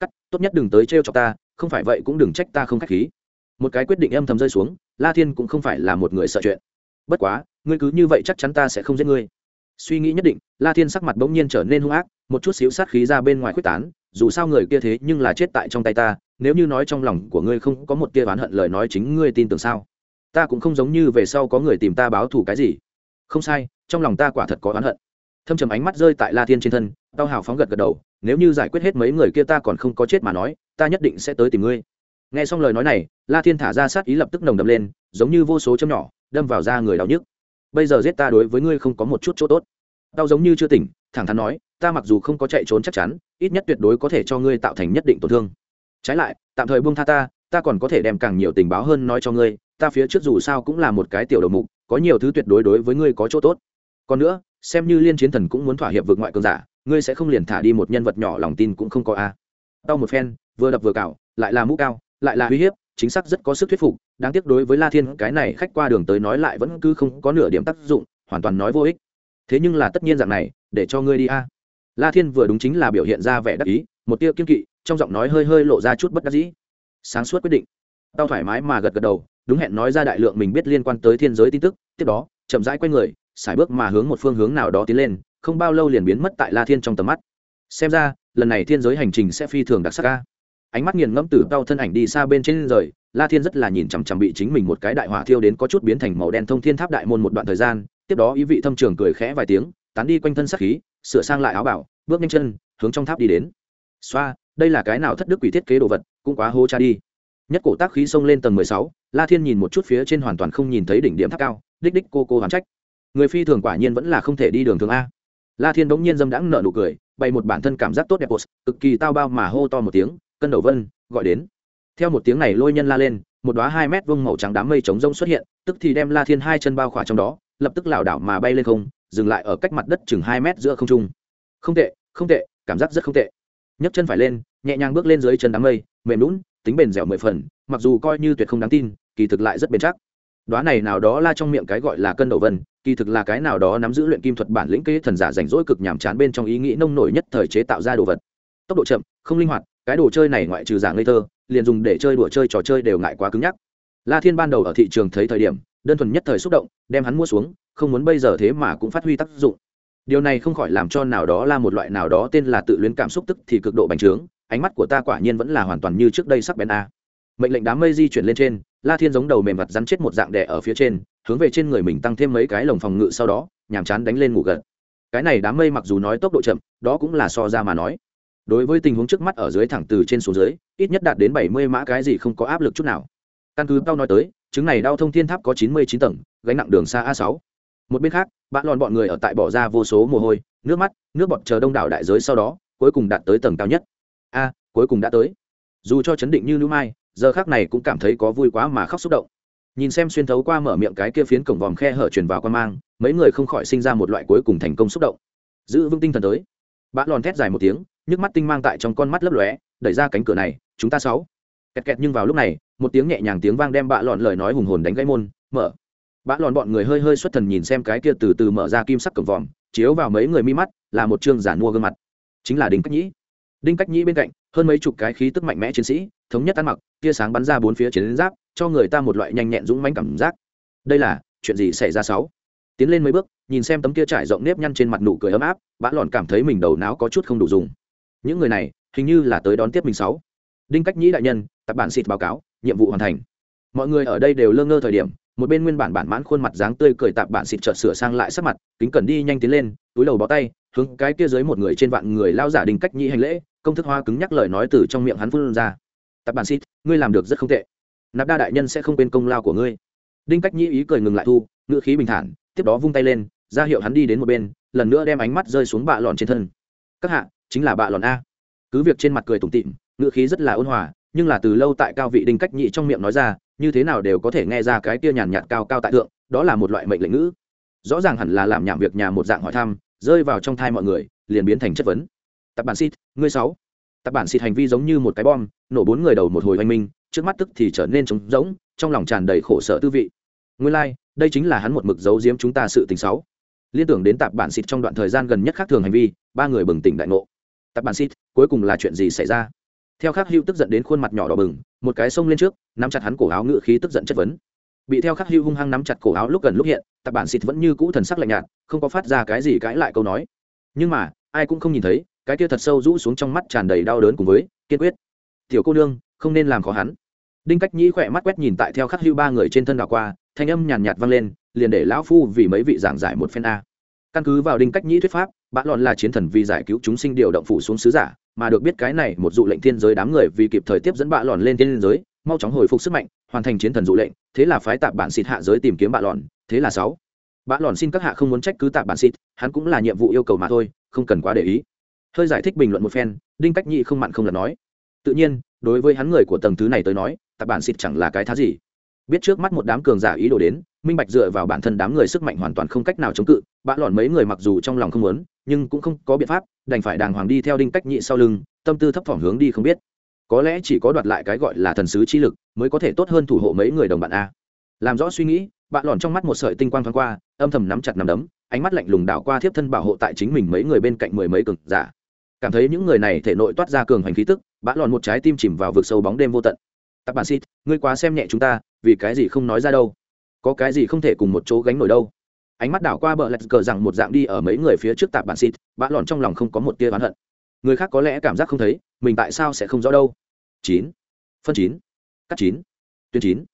[SPEAKER 1] Cắt, tốt nhất đừng tới trêu cho ta, không phải vậy cũng đừng trách ta không khách khí. Một cái quyết định âm thầm rơi xuống, la thiên cũng không phải là một người sợ chuyện. Bất quá, ngươi cứ như vậy chắc chắn ta sẽ không giết ngươi suy nghĩ nhất định, la thiên sắc mặt bỗng nhiên trở nên hung ác, một chút xíu sát khí ra bên ngoài quyết tán, dù sao người kia thế nhưng là chết tại trong tay ta, nếu như nói trong lòng của ngươi không có một tia oán hận lời nói chính ngươi tin tưởng sao? Ta cũng không giống như về sau có người tìm ta báo thù cái gì. Không sai, trong lòng ta quả thật có oán hận. Thâm trầm ánh mắt rơi tại la thiên trên thân, tao hào phóng gật gật đầu, nếu như giải quyết hết mấy người kia ta còn không có chết mà nói, ta nhất định sẽ tới tìm ngươi. Nghe xong lời nói này, la thiên thả ra sát ý lập tức nồng đập lên, giống như vô số châm nhỏ, đâm vào da người đau nhức bây giờ giết ta đối với ngươi không có một chút chỗ tốt. Tao giống như chưa tỉnh, thẳng thắn nói, ta mặc dù không có chạy trốn chắc chắn, ít nhất tuyệt đối có thể cho ngươi tạo thành nhất định tổn thương. Trái lại, tạm thời buông tha ta ta còn có thể đem càng nhiều tình báo hơn nói cho ngươi, ta phía trước dù sao cũng là một cái tiểu đầu mục, có nhiều thứ tuyệt đối đối với ngươi có chỗ tốt. Còn nữa, xem như liên chiến thần cũng muốn thỏa hiệp vượt ngoại cường giả, ngươi sẽ không liền thả đi một nhân vật nhỏ lòng tin cũng không có a. À. tao một phen, vừa đập vừa cào, lại là mũ cao, lại là uy hiếp chính xác rất có sức thuyết phục, đáng tiếc đối với la thiên, cái này khách qua đường tới nói lại vẫn cứ không có nửa điểm tác dụng, hoàn toàn nói vô ích. Thế nhưng là tất nhiên dạng này, để cho ngươi đi a. La thiên vừa đúng chính là biểu hiện ra vẻ đắc ý, một tia kiên kỵ, trong giọng nói hơi hơi lộ ra chút bất đắc dĩ. Sáng suốt quyết định. Tao thoải mái mà gật gật đầu, đúng hẹn nói ra đại lượng mình biết liên quan tới thiên giới tin tức, tiếp đó, chậm rãi quay người, xài bước mà hướng một phương hướng nào đó tiến lên, không bao lâu liền biến mất tại la thiên trong tầm mắt. Xem ra, lần này thiên giới hành trình sẽ phi thường đặc sắc ca ánh mắt nghiền ngẫm từ tao thân ảnh đi xa bên trên rời, la thiên rất là nhìn chằm chằm bị chính mình một cái đại hỏa thiêu đến có chút biến thành màu đen thông thiên tháp đại môn một đoạn thời gian, tiếp đó ý vị thâm trường cười khẽ vài tiếng, tán đi quanh thân sắc khí, sửa sang lại áo bảo, bước nhanh chân, hướng trong tháp đi đến. Xoa, đây là cái nào thất đức quỷ thiết kế đồ vật, cũng quá hô cha đi. Nhất cổ tác khí xông lên tầng mười sáu, la thiên nhìn một chút phía trên hoàn toàn không nhìn thấy đỉnh điểm tháp cao, đích đích cô cô hoàn trách. Người phi thường quả nhiên vẫn là không thể đi đường thường a. La thiên bỗng nhiên dâm đãng nợ nụ cười, bày một bản thân cảm giác tốt đẹp post cực kỳ tao bao mà hô to một tiếng cân đầu vân, gọi đến. Theo một tiếng này lôi nhân la lên, một đoá hai mét vông màu trắng đám mây trống rông xuất hiện, tức thì đem la thiên hai chân bao khỏa trong đó, lập tức lảo đảo mà bay lên không, dừng lại ở cách mặt đất chừng hai mét giữa không trung. Không tệ không tệ, cảm giác rất không tệ. Nhấc chân phải lên, nhẹ nhàng bước lên dưới chân đám mây, mềm lún tính bền dẻo mười phần, mặc dù coi như tuyệt không đáng tin, kỳ thực lại rất bền chắc. Đoá này nào đó la trong miệng cái gọi là cân đầu vân, kỳ thực là cái nào đó nắm giữ luyện kim thuật bản lĩnh kế thần giả rảnh rỗi cực nhàm chán bên trong ý nghĩ nông nổi nhất thời chế tạo ra đồ vật. Tốc độ chậm, không linh hoạt cái đồ chơi này ngoại trừ giả ngây thơ, liền dùng để chơi đùa chơi trò chơi đều ngại quá cứng nhắc. La thiên ban đầu ở thị trường thấy thời điểm, đơn thuần nhất thời xúc động, đem hắn mua xuống, không muốn bây giờ thế mà cũng phát huy tác dụng. Điều này không khỏi làm cho nào đó là một loại nào đó tên là tự luyến cảm xúc tức thì cực độ bành trướng, ánh mắt của ta quả nhiên vẫn là hoàn toàn như trước đây sắc bén a. Mệnh lệnh đám mây di chuyển lên trên, la thiên giống đầu mềm mặt rắn chết một dạng đẻ ở phía trên, hướng về trên người mình tăng thêm mấy cái lồng phòng ngự sau đó, nhàm chán đánh lên ngủ gật. Cái này đám mây mặc dù nói tốc độ chậm, đó cũng là so ra mà nói đối với tình huống trước mắt ở dưới thẳng từ trên xuống dưới, ít nhất đạt đến bảy mươi mã cái gì không có áp lực chút nào. Căn cứ tao nói tới, chứng này đau thông thiên tháp có chín mươi chín tầng, gánh nặng đường xa a sáu. Một bên khác, bạn lòn bọn người ở tại bỏ ra vô số mồ hôi, nước mắt, nước bọt chờ đông đảo đại giới sau đó, cuối cùng đạt tới tầng cao nhất. A, cuối cùng đã tới. Dù cho chấn định như nữ mai, giờ khác này cũng cảm thấy có vui quá mà khóc xúc động. Nhìn xem xuyên thấu qua mở miệng cái kia phiến cổng vòm khe hở truyền vào quan mang, mấy người không khỏi sinh ra một loại cuối cùng thành công xúc động. Giữ vững tinh thần tới. Bạn lòn thét dài một tiếng nhức mắt tinh mang tại trong con mắt lấp lóe, đẩy ra cánh cửa này, chúng ta sáu. Kẹt kẹt nhưng vào lúc này, một tiếng nhẹ nhàng tiếng vang đem bạ lọn lời nói hùng hồn đánh gãy môn, mở. Bạ lọn bọn người hơi hơi xuất thần nhìn xem cái kia từ từ mở ra kim sắc cổng vòm, chiếu vào mấy người mi mắt, là một chương giản mua gương mặt. Chính là đinh cách nhĩ. Đinh cách nhĩ bên cạnh, hơn mấy chục cái khí tức mạnh mẽ chiến sĩ, thống nhất ăn mặc, tia sáng bắn ra bốn phía chiến giáp, cho người ta một loại nhanh nhẹn dũng mãnh cảm giác. Đây là, chuyện gì xảy ra sáu? Tiến lên mấy bước, nhìn xem tấm kia trải rộng nếp nhăn trên mặt nụ cười ấm áp bã lòn cảm thấy mình đầu não có chút không đủ dùng những người này, hình như là tới đón tiếp mình sáu. Đinh cách nhĩ đại nhân, tập bản xịt báo cáo, nhiệm vụ hoàn thành. Mọi người ở đây đều lơ ngơ thời điểm, một bên nguyên bản bản mãn khuôn mặt dáng tươi cười tạp bản xịt chợt sửa sang lại sắc mặt, kính cần đi nhanh tiến lên, túi đầu bó tay, hướng cái kia dưới một người trên vạn người lao giả đinh cách nhĩ hành lễ, công thức hoa cứng nhắc lời nói từ trong miệng hắn phun ra. Tạp bản xịt, ngươi làm được rất không tệ. Nạp đa đại nhân sẽ không quên công lao của ngươi. Đinh cách nhĩ ý cười ngừng lại thu, ngữ khí bình thản, tiếp đó vung tay lên, ra hiệu hắn đi đến một bên, lần nữa đem ánh mắt rơi xuống bạ lọn trên thân. Các hạ chính là bạ lòn a. Cứ việc trên mặt cười tủm tịm ngữ khí rất là ôn hòa nhưng là từ lâu tại cao vị đinh cách nhị trong miệng nói ra như thế nào đều có thể nghe ra cái kia nhàn nhạt cao cao tại thượng đó là một loại mệnh lệnh ngữ. Rõ ràng hẳn là làm nhảm việc nhà một dạng hỏi thăm rơi vào trong thai mọi người liền biến thành chất vấn. Tập bản xịt ngươi sáu. Tập bản xịt hành vi giống như một cái bom nổ bốn người đầu một hồi oanh minh trước mắt tức thì trở nên trống rỗng trong lòng tràn đầy khổ sở tư vị. Nguyên lai、like, đây chính là hắn một mực giấu giếm chúng ta sự tình xấu liên tưởng đến tạp bản xịt trong đoạn thời gian gần nhất khác thường hành vi ba người bừng tỉnh đại ngộ. Tập bản xít, cuối cùng là chuyện gì xảy ra? Theo khắc hưu tức giận đến khuôn mặt nhỏ đỏ bừng, một cái xông lên trước, nắm chặt hắn cổ áo ngự khí tức giận chất vấn. Bị theo khắc hưu hung hăng nắm chặt cổ áo lúc gần lúc hiện tập bản xịt vẫn như cũ thần sắc lạnh nhạt, không có phát ra cái gì cãi lại câu nói. Nhưng mà, ai cũng không nhìn thấy, cái kia thật sâu rũ xuống trong mắt tràn đầy đau đớn cùng với kiên quyết. Tiểu cô nương, không nên làm khó hắn. Đinh cách nhĩ khỏe mắt quét nhìn tại theo khắc hưu ba người trên thân đảo qua, thanh âm nhàn nhạt vang lên, liền để lão phu vì mấy vị giảng giải một phen a căn cứ vào đinh cách nhĩ thuyết pháp bã lọn là chiến thần vì giải cứu chúng sinh điều động phủ xuống sứ giả, mà được biết cái này một dụ lệnh thiên giới đám người vì kịp thời tiếp dẫn bạ lọn lên thiên giới, mau chóng hồi phục sức mạnh, hoàn thành chiến thần dụ lệnh, thế là phái tạp bản xịt hạ giới tìm kiếm bạ lọn, thế là sáu. Bã lọn xin các hạ không muốn trách cứ tạp bản xịt, hắn cũng là nhiệm vụ yêu cầu mà thôi, không cần quá để ý. Hơi giải thích bình luận một phen, đinh cách nhĩ không mặn không lần nói. Tự nhiên, đối với hắn người của tầng thứ này tới nói, tạp bản xịt chẳng là cái thá gì. Biết trước mắt một đám cường giả ý đồ đến minh bạch dựa vào bản thân đám người sức mạnh hoàn toàn không cách nào chống cự, bã lòn mấy người mặc dù trong lòng không muốn, nhưng cũng không có biện pháp, đành phải đàng hoàng đi theo đinh cách nhị sau lưng, tâm tư thấp thỏm hướng đi không biết. Có lẽ chỉ có đoạt lại cái gọi là thần sứ chi lực, mới có thể tốt hơn thủ hộ mấy người đồng bạn a. Làm rõ suy nghĩ bạn lòn trong mắt một sợi tinh quang thoáng qua, âm thầm nắm chặt nắm đấm, ánh mắt lạnh lùng đảo qua thiếp thân bảo hộ tại chính mình mấy người bên cạnh mười mấy cực giả. Cảm thấy những người này thể nội toát ra cường hành khí tức bạn lòn một trái tim chìm vào vực sâu bóng đêm vô tận. Tạp bản xít ngươi quá xem nhẹ chúng ta, vì cái gì không nói ra đâu? Có cái gì không thể cùng một chỗ gánh nổi đâu. Ánh mắt đảo qua bờ lạch cờ rằng một dạng đi ở mấy người phía trước tạp bản xịt, Bã lòn trong lòng không có một tia oán hận. Người khác có lẽ cảm giác không thấy, mình tại sao sẽ không rõ đâu. Chín. Phân chín. Cắt chín. Tuyến chín.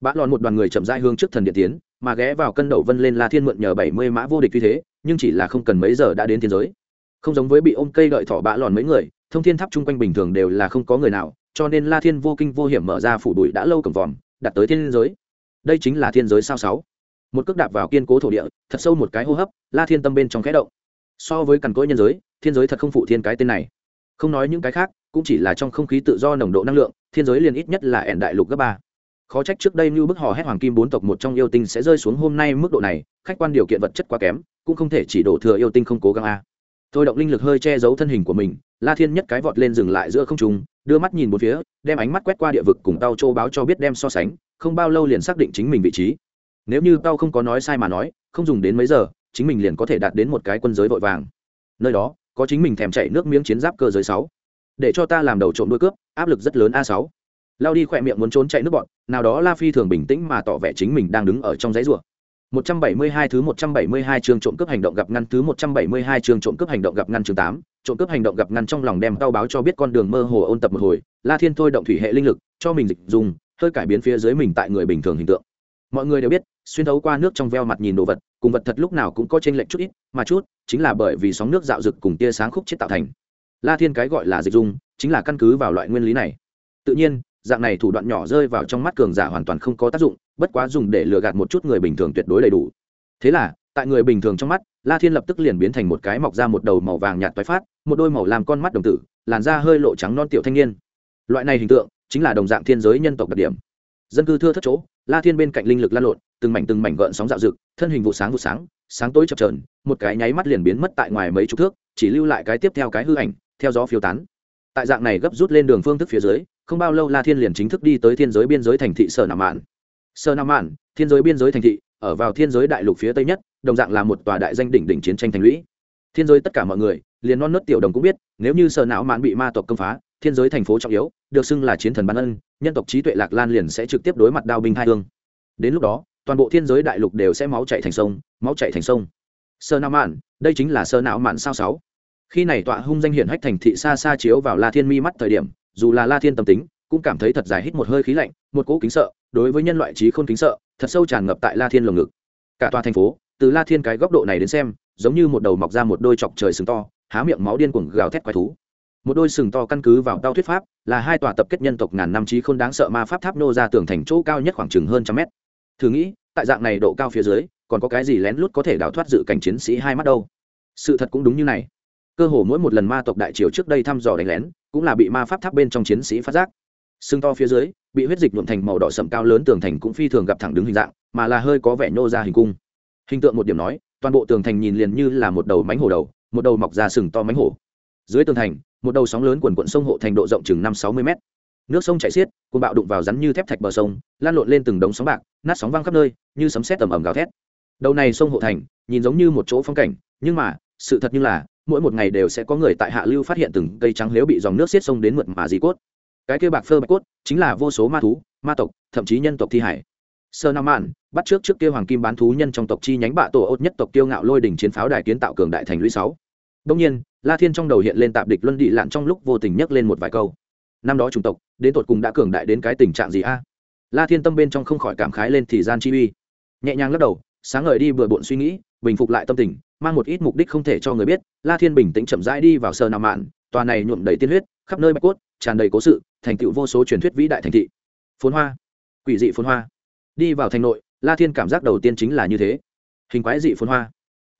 [SPEAKER 1] Bã lòn một đoàn người chậm rãi hướng trước thần điện tiến, mà ghé vào cân đầu vân lên la thiên mượn nhờ bảy mươi mã vô địch như thế, nhưng chỉ là không cần mấy giờ đã đến thiên giới. Không giống với bị ôm cây đợi thỏ bã lòn mấy người, thông thiên tháp chung quanh bình thường đều là không có người nào, cho nên la thiên vô kinh vô hiểm mở ra phủ bụi đã lâu cầm vòm, đặt tới thiên giới đây chính là thiên giới sao sáu. Một cước đạp vào kiên cố thổ địa, thật sâu một cái hô hấp, la thiên tâm bên trong khẽ động. So với cằn cỗi nhân giới, thiên giới thật không phụ thiên cái tên này. Không nói những cái khác, cũng chỉ là trong không khí tự do nồng độ năng lượng, thiên giới liền ít nhất là ẻn đại lục gấp ba. Khó trách trước đây như bức hò hét hoàng kim bốn tộc một trong yêu tinh sẽ rơi xuống hôm nay mức độ này, khách quan điều kiện vật chất quá kém, cũng không thể chỉ đổ thừa yêu tinh không cố gắng a. Thôi động linh lực hơi che giấu thân hình của mình, la thiên nhất cái vọt lên dừng lại giữa không trung, đưa mắt nhìn một phía, đem ánh mắt quét qua địa vực cùng tao châu báo cho biết đem so sánh không bao lâu liền xác định chính mình vị trí. Nếu như tao không có nói sai mà nói không dùng đến mấy giờ chính mình liền có thể đạt đến một cái quân giới vội vàng. Nơi đó có chính mình thèm chạy nước miếng chiến giáp cơ giới sáu. Để cho ta làm đầu trộm đuôi cướp áp lực rất lớn a sáu. Lao đi khỏe miệng muốn trốn chạy nước bọn nào đó la phi thường bình tĩnh mà tỏ vẻ chính mình đang đứng ở trong giấy rùa. 172 thứ 172 chương trộm cướp hành động gặp ngăn thứ 172 chương trộm cướp hành động gặp ngăn chương 8, trộm cướp hành động gặp ngăn trong lòng đem tao báo cho biết con đường mơ hồ ôn tập một hồi, La Thiên thôi động thủy hệ linh lực, cho mình dịch dùng, hơi cải biến phía dưới mình tại người bình thường hình tượng. Mọi người đều biết, xuyên thấu qua nước trong veo mặt nhìn đồ vật, cùng vật thật lúc nào cũng có chênh lệch chút ít, mà chút, chính là bởi vì sóng nước dạo dực cùng tia sáng khúc chết tạo thành. La Thiên cái gọi là dịch dung, chính là căn cứ vào loại nguyên lý này. Tự nhiên, dạng này thủ đoạn nhỏ rơi vào trong mắt cường giả hoàn toàn không có tác dụng bất quá dùng để lừa gạt một chút người bình thường tuyệt đối đầy đủ thế là tại người bình thường trong mắt la thiên lập tức liền biến thành một cái mọc ra một đầu màu vàng nhạt toái phát một đôi màu làm con mắt đồng tử làn da hơi lộ trắng non tiểu thanh niên loại này hình tượng chính là đồng dạng thiên giới nhân tộc đặc điểm. Dân cư thưa thất chỗ, la thiên bên cạnh linh lực lan lộn, từng mảnh từng mảnh gợn sóng dạo rực thân hình vụ sáng vụ sáng sáng tối chập trờn một cái nháy mắt liền biến mất tại ngoài mấy chục thước, chỉ lưu lại cái tiếp theo cái hư ảnh, theo gió phiêu tán. Tại dạng này gấp rút lên đường phương thức phía dưới, không bao lâu la thiên liền chính thức đi tới thiên giới biên giới thành thị sở nam mạn. Sở nam mạn, thiên giới biên giới thành thị, ở vào thiên giới đại lục phía tây nhất, đồng dạng là một tòa đại danh đỉnh đỉnh chiến tranh thành lũy. Thiên giới tất cả mọi người, liền non nớt tiểu đồng cũng biết, nếu như sở não mạn bị ma tộc công phá thiên giới thành phố trọng yếu, được xưng là chiến thần ban ân, nhân tộc trí tuệ lạc lan liền sẽ trực tiếp đối mặt đao binh hai thương đến lúc đó, toàn bộ thiên giới đại lục đều sẽ máu chạy thành sông, máu chạy thành sông. Sơ não mạn, đây chính là sơ não mạn sao sáu. Khi này tọa hung danh hiển hách thành thị xa xa chiếu vào la thiên mi mắt thời điểm, dù là la thiên tâm tính, cũng cảm thấy thật dài hít một hơi khí lạnh, một cỗ kính sợ, đối với nhân loại trí khôn kính sợ, thật sâu tràn ngập tại la thiên lồng ngực. Cả tòa thành phố, từ la thiên cái góc độ này đến xem, giống như một đầu mọc ra một đôi chọc trời sừng to, há miệng máu điên cuồng gào thét quái thú một đôi sừng to căn cứ vào tao thuyết pháp, là hai tòa tập kết nhân tộc ngàn năm trí khôn đáng sợ ma pháp tháp nô ra tường thành chỗ cao nhất khoảng chừng hơn trăm mét. Thử nghĩ, tại dạng này độ cao phía dưới, còn có cái gì lén lút có thể đào thoát dự cảnh chiến sĩ hai mắt đâu? Sự thật cũng đúng như này. Cơ hồ mỗi một lần ma tộc đại triều trước đây thăm dò đánh lén, cũng là bị ma pháp tháp bên trong chiến sĩ phát giác. Sừng to phía dưới, bị huyết dịch nhuộm thành màu đỏ sậm cao lớn tường thành cũng phi thường gặp thẳng đứng hình dạng, mà là hơi có vẻ nhô ra hình cung. Hình tượng một điểm nói, toàn bộ tường thành nhìn liền như là một đầu mánh hổ đầu, một đầu mọc ra sừng to mánh hổ dưới tường thành, một đầu sóng lớn quần quận sông hộ thành độ rộng chừng năm sáu mươi mét. Nước sông chảy xiết côn bạo đụng vào rắn như thép thạch bờ sông, lan lộn lên từng đống sóng bạc, nát sóng văng khắp nơi, như sấm sét tầm ầm gào thét. Đầu này sông hộ thành, nhìn giống như một chỗ phong cảnh, nhưng mà, sự thật như là, mỗi một ngày đều sẽ có người tại hạ lưu phát hiện từng cây trắng lếu bị dòng nước xiết sông đến mượt mà dì cốt. Cái kia bạc phơ bạch cốt, chính là vô số ma thú, ma tộc, thậm chí nhân tộc thi hải. Sơ nam mạn bắt trước trước kia hoàng kim bán thú nhân trong tộc chi nhánh bạ tổ ốt nhất tộc tiêu ngạo lôi đỉnh chiến pháo đài kiến tạo cường đại thành lũy sáu đông nhiên, la thiên trong đầu hiện lên tạp địch luân đi lạn trong lúc vô tình nhắc lên một vài câu. Năm đó chủng tộc, đến tột cùng đã cường đại đến cái tình trạng gì a? La thiên tâm bên trong không khỏi cảm khái lên thì gian chi uy. Nhẹ nhàng lắc đầu, sáng ngời đi vừa bộn suy nghĩ, bình phục lại tâm tình, mang một ít mục đích không thể cho người biết, la thiên bình tĩnh chậm rãi đi vào sơ nam mạn, tòa này nhuộm đầy tiên huyết, khắp nơi bạch cốt, tràn đầy cố sự, thành tựu vô số truyền thuyết vĩ đại thành thị. Phồn hoa, quỷ dị phồn hoa. Đi vào thành nội, la thiên cảm giác đầu tiên chính là như thế. Hình quái dị phồn hoa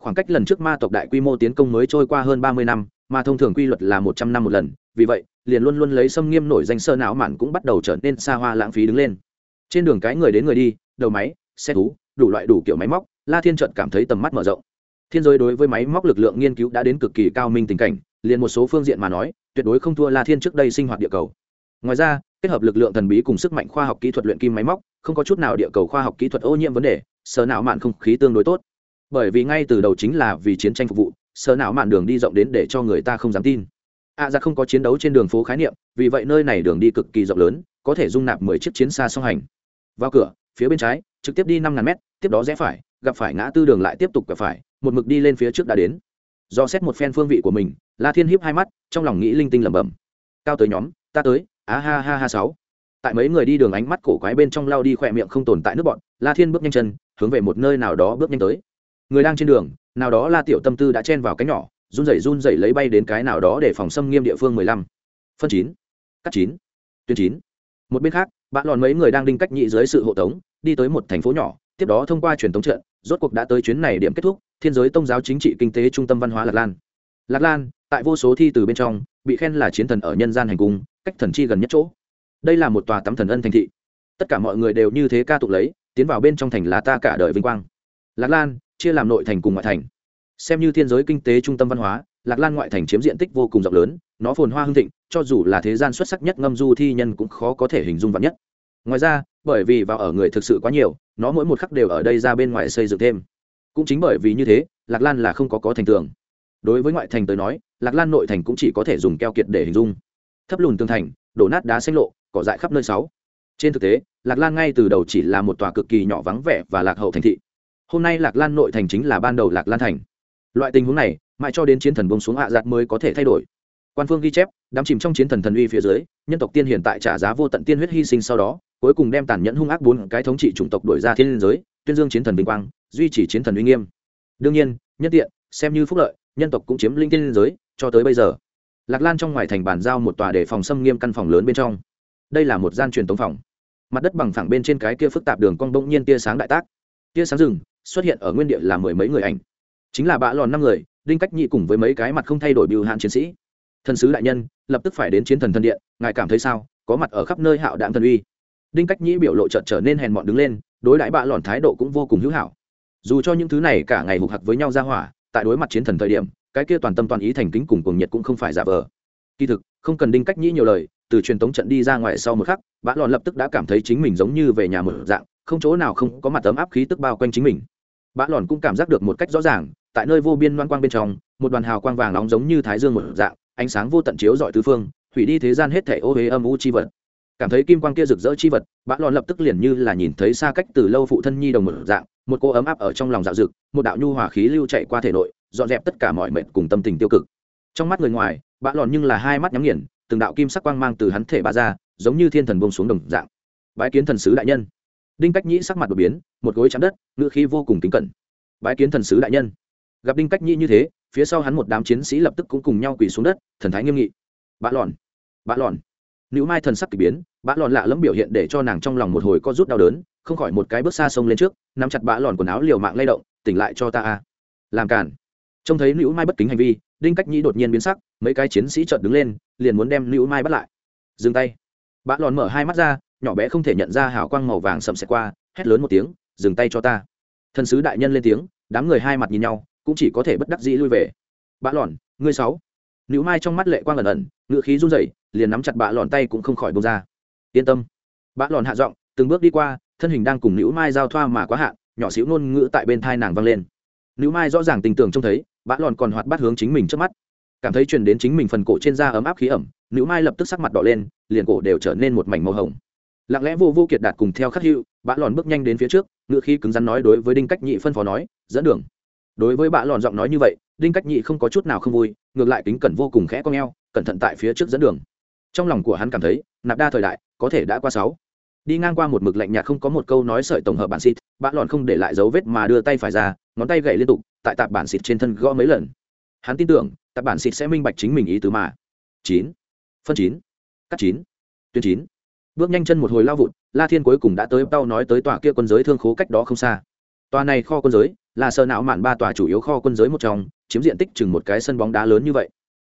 [SPEAKER 1] khoảng cách lần trước ma tộc đại quy mô tiến công mới trôi qua hơn ba mươi năm, mà thông thường quy luật là một trăm năm một lần, vì vậy, liền luôn luôn lấy xâm nghiêm nổi danh sơ não mạn cũng bắt đầu trở nên xa hoa lãng phí đứng lên. Trên đường cái người đến người đi, đầu máy, xe thú, đủ loại đủ kiểu máy móc, la thiên trợt cảm thấy tầm mắt mở rộng. Thiên giới đối với máy móc lực lượng nghiên cứu đã đến cực kỳ cao minh tình cảnh, liền một số phương diện mà nói, tuyệt đối không thua la thiên trước đây sinh hoạt địa cầu. Ngoài ra, kết hợp lực lượng thần bí cùng sức mạnh khoa học kỹ thuật luyện kim máy móc, không có chút nào địa cầu khoa học kỹ thuật ô nhiễm vấn đề sở não mạn không khí tương đối tốt bởi vì ngay từ đầu chính là vì chiến tranh phục vụ sở não mạn đường đi rộng đến để cho người ta không dám tin. A à, ra không có chiến đấu trên đường phố khái niệm vì vậy nơi này đường đi cực kỳ rộng lớn có thể dung nạp mười chiếc chiến xa song hành. Vào cửa phía bên trái trực tiếp đi năm ngàn mét tiếp đó rẽ phải gặp phải ngã tư đường lại tiếp tục gặp phải một mực đi lên phía trước đã đến. Do xét một phen phương vị của mình la thiên hiếp hai mắt trong lòng nghĩ linh tinh lẩm bẩm. Cao tới nhóm ta tới á ha ha ha sáu. Tại mấy người đi đường ánh mắt cổ quái bên trong lao đi khỏe miệng không tồn tại nước bọn la thiên bước nhanh chân hướng về một nơi nào đó bước nhanh tới người đang trên đường, nào đó la tiểu tâm tư đã chen vào cái nhỏ, run rẩy run rẩy lấy bay đến cái nào đó để phòng xâm nghiêm địa phương mười lăm. Phân chín, cắt chín, tuyến chín. Một bên khác, bạn lòn mấy người đang đinh cách nhị dưới sự hộ tống, đi tới một thành phố nhỏ, tiếp đó thông qua truyền thống trận, rốt cuộc đã tới chuyến này điểm kết thúc, thiên giới tôn giáo chính trị kinh tế trung tâm văn hóa lạc lan. Lạc lan, tại vô số thi từ bên trong, bị khen là chiến thần ở nhân gian hành cung, cách thần chi gần nhất chỗ. Đây là một tòa tắm thần ân thành thị. Tất cả mọi người đều như thế ca tụng lấy, tiến vào bên trong thành là ta cả đời vinh quang. Lạc lan chia làm nội thành cùng ngoại thành. Xem như thiên giới kinh tế trung tâm văn hóa, lạc lan ngoại thành chiếm diện tích vô cùng rộng lớn, nó phồn hoa hưng thịnh, cho dù là thế gian xuất sắc nhất ngâm du thi nhân cũng khó có thể hình dung vắn nhất. Ngoài ra, bởi vì vào ở người thực sự quá nhiều, nó mỗi một khắc đều ở đây ra bên ngoài xây dựng thêm. Cũng chính bởi vì như thế, lạc lan là không có có thành tường. Đối với ngoại thành tới nói, lạc lan nội thành cũng chỉ có thể dùng keo kiệt để hình dung. Thấp lùn tường thành, đổ nát đá xanh lộ, cỏ dại khắp nơi sáu. Trên thực tế, lạc lan ngay từ đầu chỉ là một tòa cực kỳ nhỏ vắng vẻ và lạc hậu thành thị hôm nay lạc lan nội thành chính là ban đầu lạc lan thành loại tình huống này mãi cho đến chiến thần bông xuống hạ giạt mới có thể thay đổi quan phương ghi chép đám chìm trong chiến thần thần uy phía dưới nhân tộc tiên hiện tại trả giá vô tận tiên huyết hy sinh sau đó cuối cùng đem tàn nhẫn hung ác bốn cái thống trị chủng tộc đổi ra thiên liên giới tuyên dương chiến thần vinh quang duy trì chiến thần uy nghiêm đương nhiên nhân tiện xem như phúc lợi nhân tộc cũng chiếm linh thiên liên giới cho tới bây giờ lạc lan trong ngoài thành bàn giao một tòa để phòng xâm nghiêm căn phòng lớn bên trong đây là một gian truyền tống phòng mặt đất bằng phẳng bên trên cái kia phức tạp đường cong bỗng nhiên tia sáng đại tác tia sáng rừng xuất hiện ở nguyên địa là mười mấy người ảnh. Chính là bạ lòn năm người, đinh cách nhị cùng với mấy cái mặt không thay đổi biểu hạn chiến sĩ. Thần sứ đại nhân, lập tức phải đến chiến thần thần điện, ngài cảm thấy sao? Có mặt ở khắp nơi hạo đạm thần uy. Đinh cách nhĩ biểu lộ trợt trở nên hèn mọn đứng lên, đối đãi bạ lòn thái độ cũng vô cùng hữu hảo. Dù cho những thứ này cả ngày hục hặc với nhau ra hỏa, tại đối mặt chiến thần thời điểm, cái kia toàn tâm toàn ý thành kính cùng cuồng nhiệt cũng không phải giả vờ. Kỳ thực, không cần đinh cách nhĩ nhiều lời, từ truyền tống trận đi ra ngoài sau một khắc bạ lòn lập tức đã cảm thấy chính mình giống như về nhà một dạng, không chỗ nào không có mặt ấm áp khí tức bao quanh chính mình bã lòn cũng cảm giác được một cách rõ ràng, tại nơi vô biên loan quang bên trong, một đoàn hào quang vàng nóng giống như thái dương một dạng, ánh sáng vô tận chiếu dọi tứ phương, hủy đi thế gian hết thể ô huế âm u chi vật. Cảm thấy kim quang kia rực rỡ chi vật, bã lòn lập tức liền như là nhìn thấy xa cách từ lâu phụ thân nhi đồng một dạng, một cô ấm áp ở trong lòng dạo rực một đạo nhu hòa khí lưu chạy qua thể nội, dọn dẹp tất cả mọi mệnh cùng tâm tình tiêu cực. Trong mắt người ngoài, bã lòn nhưng là hai mắt nhắm nghiền, từng đạo kim sắc quang mang từ hắn thể bá ra, giống như thiên thần bông xuống đồng dạng. Bái kiến thần sứ đại nhân đinh cách nhĩ sắc mặt đột biến, một gối chạm đất ngựa khí vô cùng kính cẩn. Bái kiến thần sứ đại nhân. Gặp đinh cách nhĩ như thế, phía sau hắn một đám chiến sĩ lập tức cũng cùng nhau quỳ xuống đất, thần thái nghiêm nghị. Bã lòn bã lòn. Nữ mai thần sắc k ỳ biến bã lòn lạ lẫm biểu hiện để cho nàng trong lòng một hồi có rút đau đớn, không khỏi một cái bước xa sông lên trước, nắm chặt bã lòn quần áo liều mạng lay động, tỉnh lại cho ta a. Làm cản trông thấy nữ mai bất kính hành vi, đinh cách nhĩ đột nhiên biến sắc, mấy cái chiến sĩ trợt đứng lên, liền muốn đem nữ mai bắt lại. Dừng tay. Bã lòn mở hai mắt ra nhỏ bé không thể nhận ra hào quang màu vàng sầm xẹt qua, hét lớn một tiếng, dừng tay cho ta. Thần sứ đại nhân lên tiếng, đám người hai mặt nhìn nhau, cũng chỉ có thể bất đắc dĩ lui về. Bã lòn, ngươi sáu. Nữ mai trong mắt lệ quang ẩn ẩn ngựa khí run rẩy, liền nắm chặt bã lòn tay cũng không khỏi bông ra. Yên tâm. Bã lòn hạ giọng, từng bước đi qua, thân hình đang cùng nữ mai giao thoa mà quá hạn, nhỏ xíu ngôn ngữ tại bên thai nàng vang lên. Nữ mai rõ ràng tình tưởng trông thấy bã lòn còn hoạt bát hướng chính mình trước mắt. Cảm thấy truyền đến chính mình phần cổ trên da ấm áp khí ẩm, nữ mai lập tức sắc mặt đỏ lên, liền cổ đều trở nên một mảnh màu hồng lặng lẽ vô vô kiệt đạt cùng theo khắc hữu, bã lòn bước nhanh đến phía trước, ngựa khi cứng rắn nói đối với đinh cách nhị phân phó nói, dẫn đường. Đối với bã lòn giọng nói như vậy, đinh cách nhị không có chút nào không vui, ngược lại kính cẩn vô cùng khẽ con g cẩn thận tại phía trước dẫn đường. Trong lòng của hắn cảm thấy, nạp đa thời đại, có thể đã qua sáu. Đi ngang qua một mực lạnh nhạt không có một câu nói sợi tổng hợp bản xịt bạn lòn không để lại dấu vết mà đưa tay phải ra, ngón tay gậy liên tục, tại tạp bản xịt trên thân gõ mấy lần. Hắn tin tưởng, tạp bản xịt sẽ minh bạch chính mình ý tứ mà. Chín. Phân chín. Cắt chín. Tuyến chín bước nhanh chân một hồi lao vụt, la thiên cuối cùng đã tới tao nói tới tòa kia quân giới thương khố cách đó không xa. Tòa này kho quân giới, là sơ não mạn ba tòa chủ yếu kho quân giới một trong, chiếm diện tích chừng một cái sân bóng đá lớn như vậy.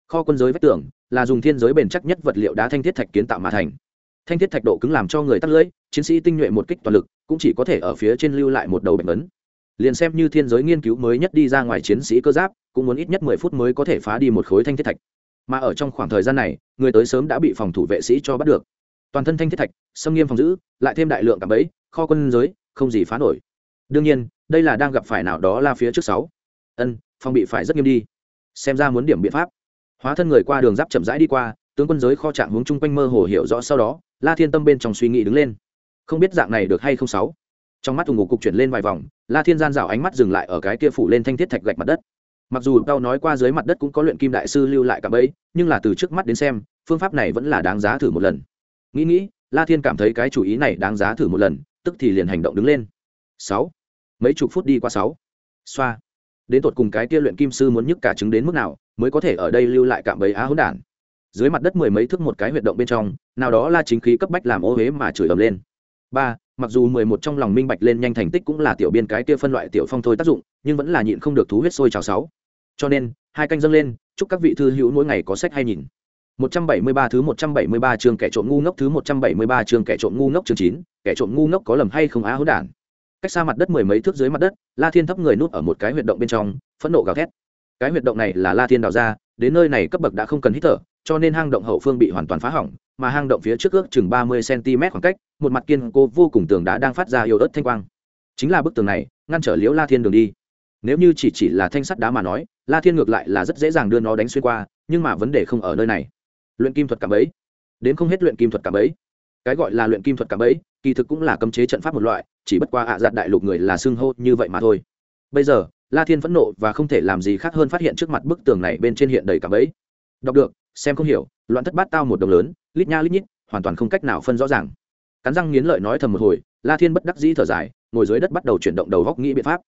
[SPEAKER 1] Kho quân giới vách tường, là dùng thiên giới bền chắc nhất vật liệu đá thanh thiết thạch kiến tạo mà thành. Thanh thiết thạch độ cứng làm cho người tắt lưỡi, chiến sĩ tinh nhuệ một kích toàn lực, cũng chỉ có thể ở phía trên lưu lại một đầu bệnh ấn. Liền xem như thiên giới nghiên cứu mới nhất đi ra ngoài chiến sĩ cơ giáp, cũng muốn ít nhất mười phút mới có thể phá đi một khối thanh thiết thạch. Mà ở trong khoảng thời gian này, người tới sớm đã bị phòng thủ vệ sĩ cho bắt được toàn thân thanh thiết thạch xâm nghiêm phòng giữ, lại thêm đại lượng cảm bẫy, kho quân giới, không gì phá nổi. Đương nhiên, đây là đang gặp phải nào đó là phía trước sáu. Ân, phòng bị phải rất nghiêm đi. Xem ra muốn điểm biện pháp. Hóa thân người qua đường giáp chậm rãi đi qua, tướng quân giới kho trạng hướng chung quanh mơ hồ hiểu rõ sau đó, la thiên tâm bên trong suy nghĩ đứng lên. Không biết dạng này được hay không sáu. Trong mắt thùng ngục cục chuyển lên vài vòng, la thiên gian rào ánh mắt dừng lại ở cái kia phủ lên thanh thiết thạch gạch mặt đất. Mặc dù tao nói qua dưới mặt đất cũng có luyện kim đại sư lưu lại cả bẫy, nhưng là từ trước mắt đến xem, phương pháp này vẫn là đáng giá thử một lần nghĩ nghĩ, la thiên cảm thấy cái chủ ý này đáng giá thử một lần, tức thì liền hành động đứng lên. Sáu. Mấy chục phút đi qua sáu. Xoa. Đến tột cùng cái kia luyện kim sư muốn nhức cả trứng đến mức nào, mới có thể ở đây lưu lại cạm bẫy á hỗn đản. Dưới mặt đất mười mấy thước một cái huyệt động bên trong, nào đó là chính khí cấp bách làm ô huế mà chửi ầm lên. Ba. Mặc dù mười một trong lòng minh bạch lên nhanh thành tích cũng là tiểu biên cái kia phân loại tiểu phong thôi tác dụng, nhưng vẫn là nhịn không được thú huyết sôi trào sáu. Cho nên, hai canh dâng lên, chúc các vị thư hữu mỗi ngày có sách hay nhìn. 173 thứ 173 chương kẻ trộm ngu ngốc thứ 173 chương kẻ trộm ngu ngốc chương 9, kẻ trộm ngu ngốc có lầm hay không á hỗn đản. Cách xa mặt đất mười mấy thước dưới mặt đất, La Thiên thấp người núp ở một cái huyệt động bên trong, phẫn nộ gào thét. Cái huyệt động này là La Thiên đào ra, đến nơi này cấp bậc đã không cần hít thở, cho nên hang động hậu phương bị hoàn toàn phá hỏng, mà hang động phía trước ước chừng 30 cm khoảng cách, một mặt kiên cố vô cùng tường đá đang phát ra yêu ớt thanh quang. Chính là bức tường này, ngăn trở Liễu La Thiên đường đi. Nếu như chỉ chỉ là thanh sắt đá mà nói, La Thiên ngược lại là rất dễ dàng đưa nó đánh xuyên qua, nhưng mà vấn đề không ở nơi này luyện kim thuật cảm ấy đến không hết luyện kim thuật cảm ấy cái gọi là luyện kim thuật cảm ấy kỳ thực cũng là cấm chế trận pháp một loại, chỉ bất qua ạ à giặt đại lục người là xưng hô như vậy mà thôi. Bây giờ, la thiên phẫn nộ và không thể làm gì khác hơn phát hiện trước mặt bức tường này bên trên hiện đầy cảm ấy đọc được, xem không hiểu, loạn thất bát tao một đồng lớn, lít nha lít nhít, hoàn toàn không cách nào phân rõ ràng. Cắn răng nghiến lợi nói thầm một hồi, la thiên bất đắc dĩ thở dài, ngồi dưới đất bắt đầu chuyển động đầu góc nghĩ biện pháp.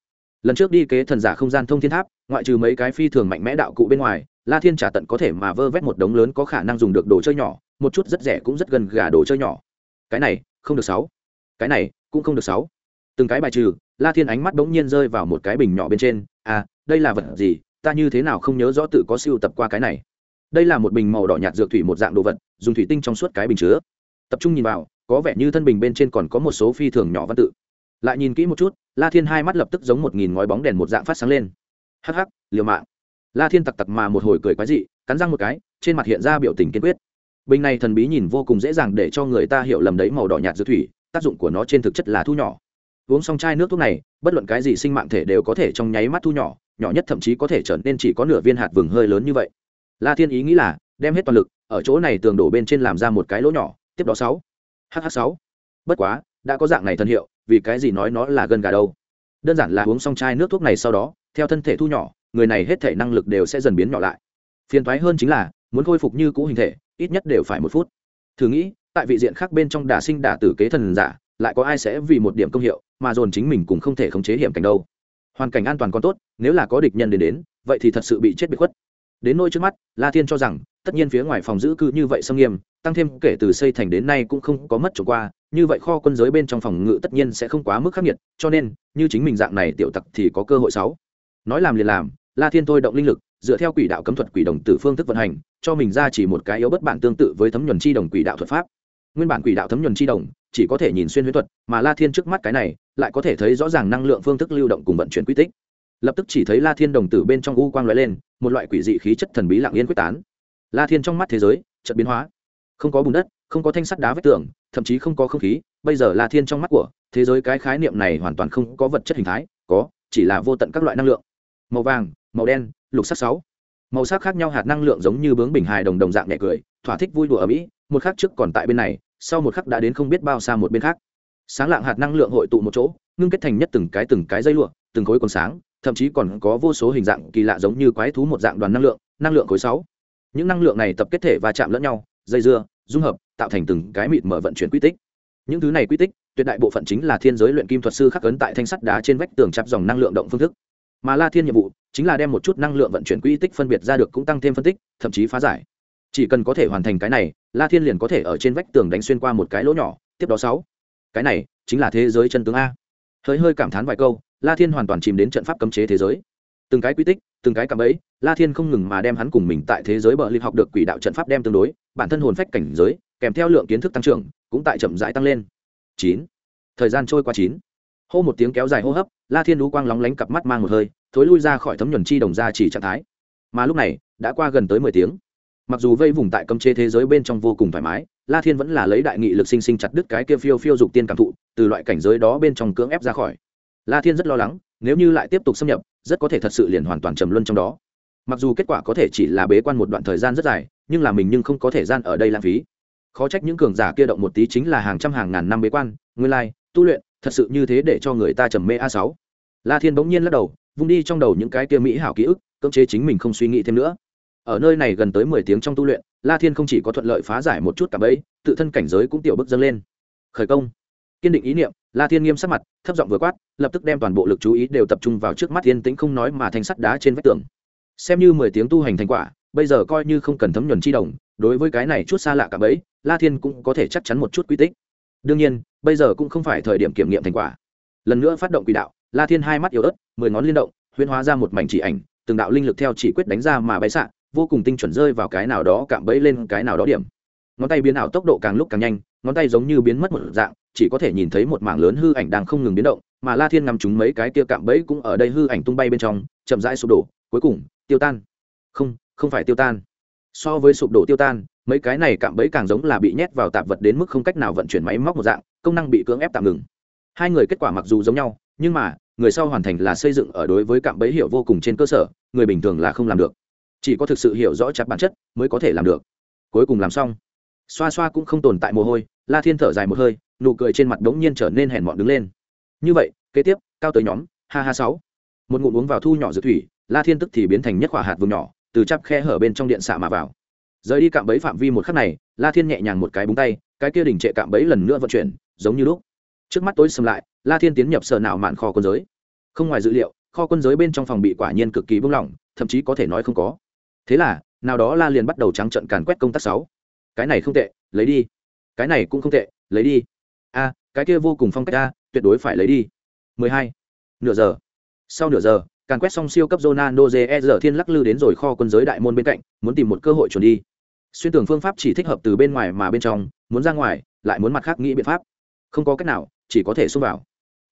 [SPEAKER 1] Lần trước đi kế thần giả không gian thông thiên tháp, ngoại trừ mấy cái phi thường mạnh mẽ đạo cụ bên ngoài la thiên trả tận có thể mà vơ vét một đống lớn có khả năng dùng được đồ chơi nhỏ, một chút rất rẻ cũng rất gần gà đồ chơi nhỏ. Cái này, không được sáu. Cái này, cũng không được sáu. Từng cái bài trừ, la thiên ánh mắt bỗng nhiên rơi vào một cái bình nhỏ bên trên. À đây là vật gì? Ta như thế nào không nhớ rõ tự có siêu tập qua cái này? Đây là một bình màu đỏ nhạt dược thủy một dạng đồ vật, dùng thủy tinh trong suốt cái bình chứa. Tập trung nhìn vào, có vẻ như thân bình bên trên còn có một số phi thường nhỏ văn tự. Lại nhìn kỹ một chút, la thiên hai mắt lập tức giống một nghìn ngói bóng đèn một dạng phát sáng lên. Hắc hắc, liều mạng la thiên tặc tặc mà một hồi cười quái dị, cắn răng một cái, trên mặt hiện ra biểu tình kiên quyết. Bình này thần bí nhìn vô cùng dễ dàng để cho người ta hiểu lầm đấy, màu đỏ nhạt dược thủy, tác dụng của nó trên thực chất là thu nhỏ. Uống xong chai nước thuốc này, bất luận cái gì sinh mạng thể đều có thể trong nháy mắt thu nhỏ nhỏ nhất thậm chí có thể trở nên chỉ có nửa viên hạt vừng hơi lớn như vậy. La thiên ý nghĩ là, đem hết toàn lực, ở chỗ này tường đổ bên trên làm ra một cái lỗ nhỏ, tiếp đó sáu. Hh sáu. Bất quá, đã có dạng này thân hiệu, vì cái gì nói nó là gân gà đâu? Đơn giản là uống xong chai nước thuốc này sau đó, theo thân thể thu nhỏ người này hết thể năng lực đều sẽ dần biến nhỏ lại. Phiền thoái hơn chính là, muốn khôi phục như cũ hình thể, ít nhất đều phải một phút. Thử nghĩ, tại vị diện khác bên trong đả sinh đả tử kế thần giả, lại có ai sẽ vì một điểm công hiệu mà dồn chính mình cũng không thể khống chế hiểm cảnh đâu? Hoàn cảnh an toàn còn tốt, nếu là có địch nhân đến đến, vậy thì thật sự bị chết bị khuất. Đến nỗi trước mắt, la thiên cho rằng, tất nhiên phía ngoài phòng giữ cư như vậy xâm nghiêm, tăng thêm kể từ xây thành đến nay cũng không có mất trộm qua, như vậy kho quân giới bên trong phòng ngự tất nhiên sẽ không quá mức khắc nghiệt, cho nên, như chính mình dạng này tiểu tặc thì có cơ hội sáu nói làm liền làm la thiên thôi động linh lực, dựa theo quỷ đạo cấm thuật quỷ đồng tử phương thức vận hành, cho mình ra chỉ một cái yếu bất bản tương tự với thấm nhuần chi đồng quỷ đạo thuật pháp. Nguyên bản quỷ đạo thấm nhuần chi đồng, chỉ có thể nhìn xuyên huyễn thuật, mà la thiên trước mắt cái này, lại có thể thấy rõ ràng năng lượng phương thức lưu động cùng vận chuyển quy tích. Lập tức chỉ thấy la thiên đồng tử bên trong u quang lóe lên, một loại quỷ dị khí chất thần bí lặng yên quyết tán. La thiên trong mắt thế giới, chợt biến hóa. Không có bùn đất, không có thanh sắt đá vách tường, thậm chí không có không khí, bây giờ la thiên trong mắt của thế giới cái khái niệm này hoàn toàn không có vật chất hình thái, có, chỉ là vô tận các loại năng lượng. Màu vàng màu đen, lục sắc sáu. Màu sắc khác nhau hạt năng lượng giống như bướng bình hài đồng đồng dạng nhẹ cười, thỏa thích vui đùa ở mỹ, một khắc trước còn tại bên này, sau một khắc đã đến không biết bao xa một bên khác. Sáng lạng hạt năng lượng hội tụ một chỗ, ngưng kết thành nhất từng cái từng cái dây lụa, từng khối còn sáng, thậm chí còn có vô số hình dạng kỳ lạ giống như quái thú một dạng đoàn năng lượng năng lượng khối sáu. Những năng lượng này tập kết thể và chạm lẫn nhau, dây dưa, dung hợp, tạo thành từng cái mịt mở vận chuyển quy tích. Những thứ này quy tích, tuyệt đại bộ phận chính là thiên giới luyện kim thuật sư khắc ấn tại thanh sắt đá trên vách tường chắp dòng năng lượng động phương thức mà la thiên nhiệm vụ chính là đem một chút năng lượng vận chuyển quỹ tích phân biệt ra được cũng tăng thêm phân tích, thậm chí phá giải. Chỉ cần có thể hoàn thành cái này, la thiên liền có thể ở trên vách tường đánh xuyên qua một cái lỗ nhỏ, tiếp đó sáu. Cái này chính là thế giới chân tướng a. Hơi hơi cảm thán vài câu, la thiên hoàn toàn chìm đến trận pháp cấm chế thế giới. Từng cái quy tích, từng cái cảm ấy la thiên không ngừng mà đem hắn cùng mình tại thế giới bờ liệt học được quỷ đạo trận pháp đem tương đối, bản thân hồn phách cảnh giới, kèm theo lượng kiến thức tăng trưởng, cũng tại chậm rãi tăng lên. Chín. Thời gian trôi qua chín hô một tiếng kéo dài hô hấp, la thiên đú quang lóng lánh cặp mắt mang một hơi, thối lui ra khỏi thấm nhuần chi đồng ra chỉ trạng thái. Mà lúc này, đã qua gần tới mười tiếng. Mặc dù vây vùng tại cấm chế thế giới bên trong vô cùng thoải mái, la thiên vẫn là lấy đại nghị lực sinh sinh chặt đứt cái kia phiêu phiêu dục tiên cảm thụ, từ loại cảnh giới đó bên trong cưỡng ép ra khỏi. La thiên rất lo lắng, nếu như lại tiếp tục xâm nhập, rất có thể thật sự liền hoàn toàn trầm luân trong đó. Mặc dù kết quả có thể chỉ là bế quan một đoạn thời gian rất dài, nhưng là mình nhưng không có thể gian ở đây lãng phí. Khó trách những cường giả kia động một tí chính là hàng trăm hàng ngàn năm bế quan, nguyên lai, tu luyện thật sự như thế để cho người ta trầm mê a sáu. La thiên bỗng nhiên lắc đầu, vung đi trong đầu những cái kia mỹ hảo ký ức, cưỡng chế chính mình không suy nghĩ thêm nữa. Ở nơi này gần tới mười tiếng trong tu luyện, la thiên không chỉ có thuận lợi phá giải một chút cả bẫy, tự thân cảnh giới cũng tiểu bước dâng lên. Khởi công. Kiên định ý niệm, la thiên nghiêm sắc mặt, thấp giọng vừa quát, lập tức đem toàn bộ lực chú ý đều tập trung vào trước mắt thiên tĩnh không nói mà thành sắt đá trên vách tường. Xem như mười tiếng tu hành thành quả, bây giờ coi như không cần thấm nhuần chi đồng đối với cái này chút xa lạ cả bấy la thiên cũng có thể chắc chắn một chút quy tích đương nhiên, bây giờ cũng không phải thời điểm kiểm nghiệm thành quả. Lần nữa phát động quỷ đạo, la thiên hai mắt yếu ớt, mười ngón liên động huyên hóa ra một mảnh chỉ ảnh, từng đạo linh lực theo chỉ quyết đánh ra mà bay xạ, vô cùng tinh chuẩn rơi vào cái nào đó cạm bẫy lên cái nào đó điểm. Ngón tay biến ảo tốc độ càng lúc càng nhanh, ngón tay giống như biến mất một dạng, chỉ có thể nhìn thấy một mảng lớn hư ảnh đang không ngừng biến động, mà la thiên ngắm chúng mấy cái kia cạm bẫy cũng ở đây hư ảnh tung bay bên trong, chậm rãi sụp đổ, cuối cùng, tiêu tan. Không không phải tiêu tan. So với sụp đổ tiêu tan mấy cái này cạm bẫy càng giống là bị nhét vào tạp vật đến mức không cách nào vận chuyển máy móc một dạng, công năng bị cưỡng ép tạm ngừng. Hai người kết quả mặc dù giống nhau, nhưng mà, người sau hoàn thành là xây dựng ở đối với cạm bẫy hiểu vô cùng trên cơ sở, người bình thường là không làm được. Chỉ có thực sự hiểu rõ chặt bản chất mới có thể làm được. Cuối cùng làm xong. Xoa xoa cũng không tồn tại mồ hôi, la thiên thở dài một hơi, nụ cười trên mặt đống nhiên trở nên hèn mọn đứng lên. Như vậy, kế tiếp, cao tới nhóm, ha ha sáu. Một ngụm uống vào thu nhỏ dược thủy, la thiên tức thì biến thành nhất quả hạt vùng nhỏ, từ chắp khe hở bên trong điện xạ mà vào rời đi cạm bẫy phạm vi một khắc này, la thiên nhẹ nhàng một cái búng tay, cái kia đỉnh trệ cạm bẫy lần nữa vận chuyển, giống như lúc. Trước mắt tối xâm lại, la thiên tiến nhập sở nào mạn kho quân giới. Không ngoài dữ liệu, kho quân giới bên trong phòng bị quả nhiên cực kỳ bung lỏng, thậm chí có thể nói không có. Thế là, nào đó la liền bắt đầu trắng trận càn quét công tác sáu. Cái này không tệ, lấy đi. Cái này cũng không tệ, lấy đi. A, cái kia vô cùng phong cách a, tuyệt đối phải lấy đi. 12. nửa giờ. Sau nửa giờ, càn quét xong siêu cấp Ronaldo JR thiên lắc lư đến rồi kho quân giới đại môn bên cạnh, muốn tìm một cơ hội chuẩn đi xuyên tưởng phương pháp chỉ thích hợp từ bên ngoài mà bên trong, muốn ra ngoài, lại muốn mặt khác nghĩ biện pháp. Không có cách nào, chỉ có thể xông vào.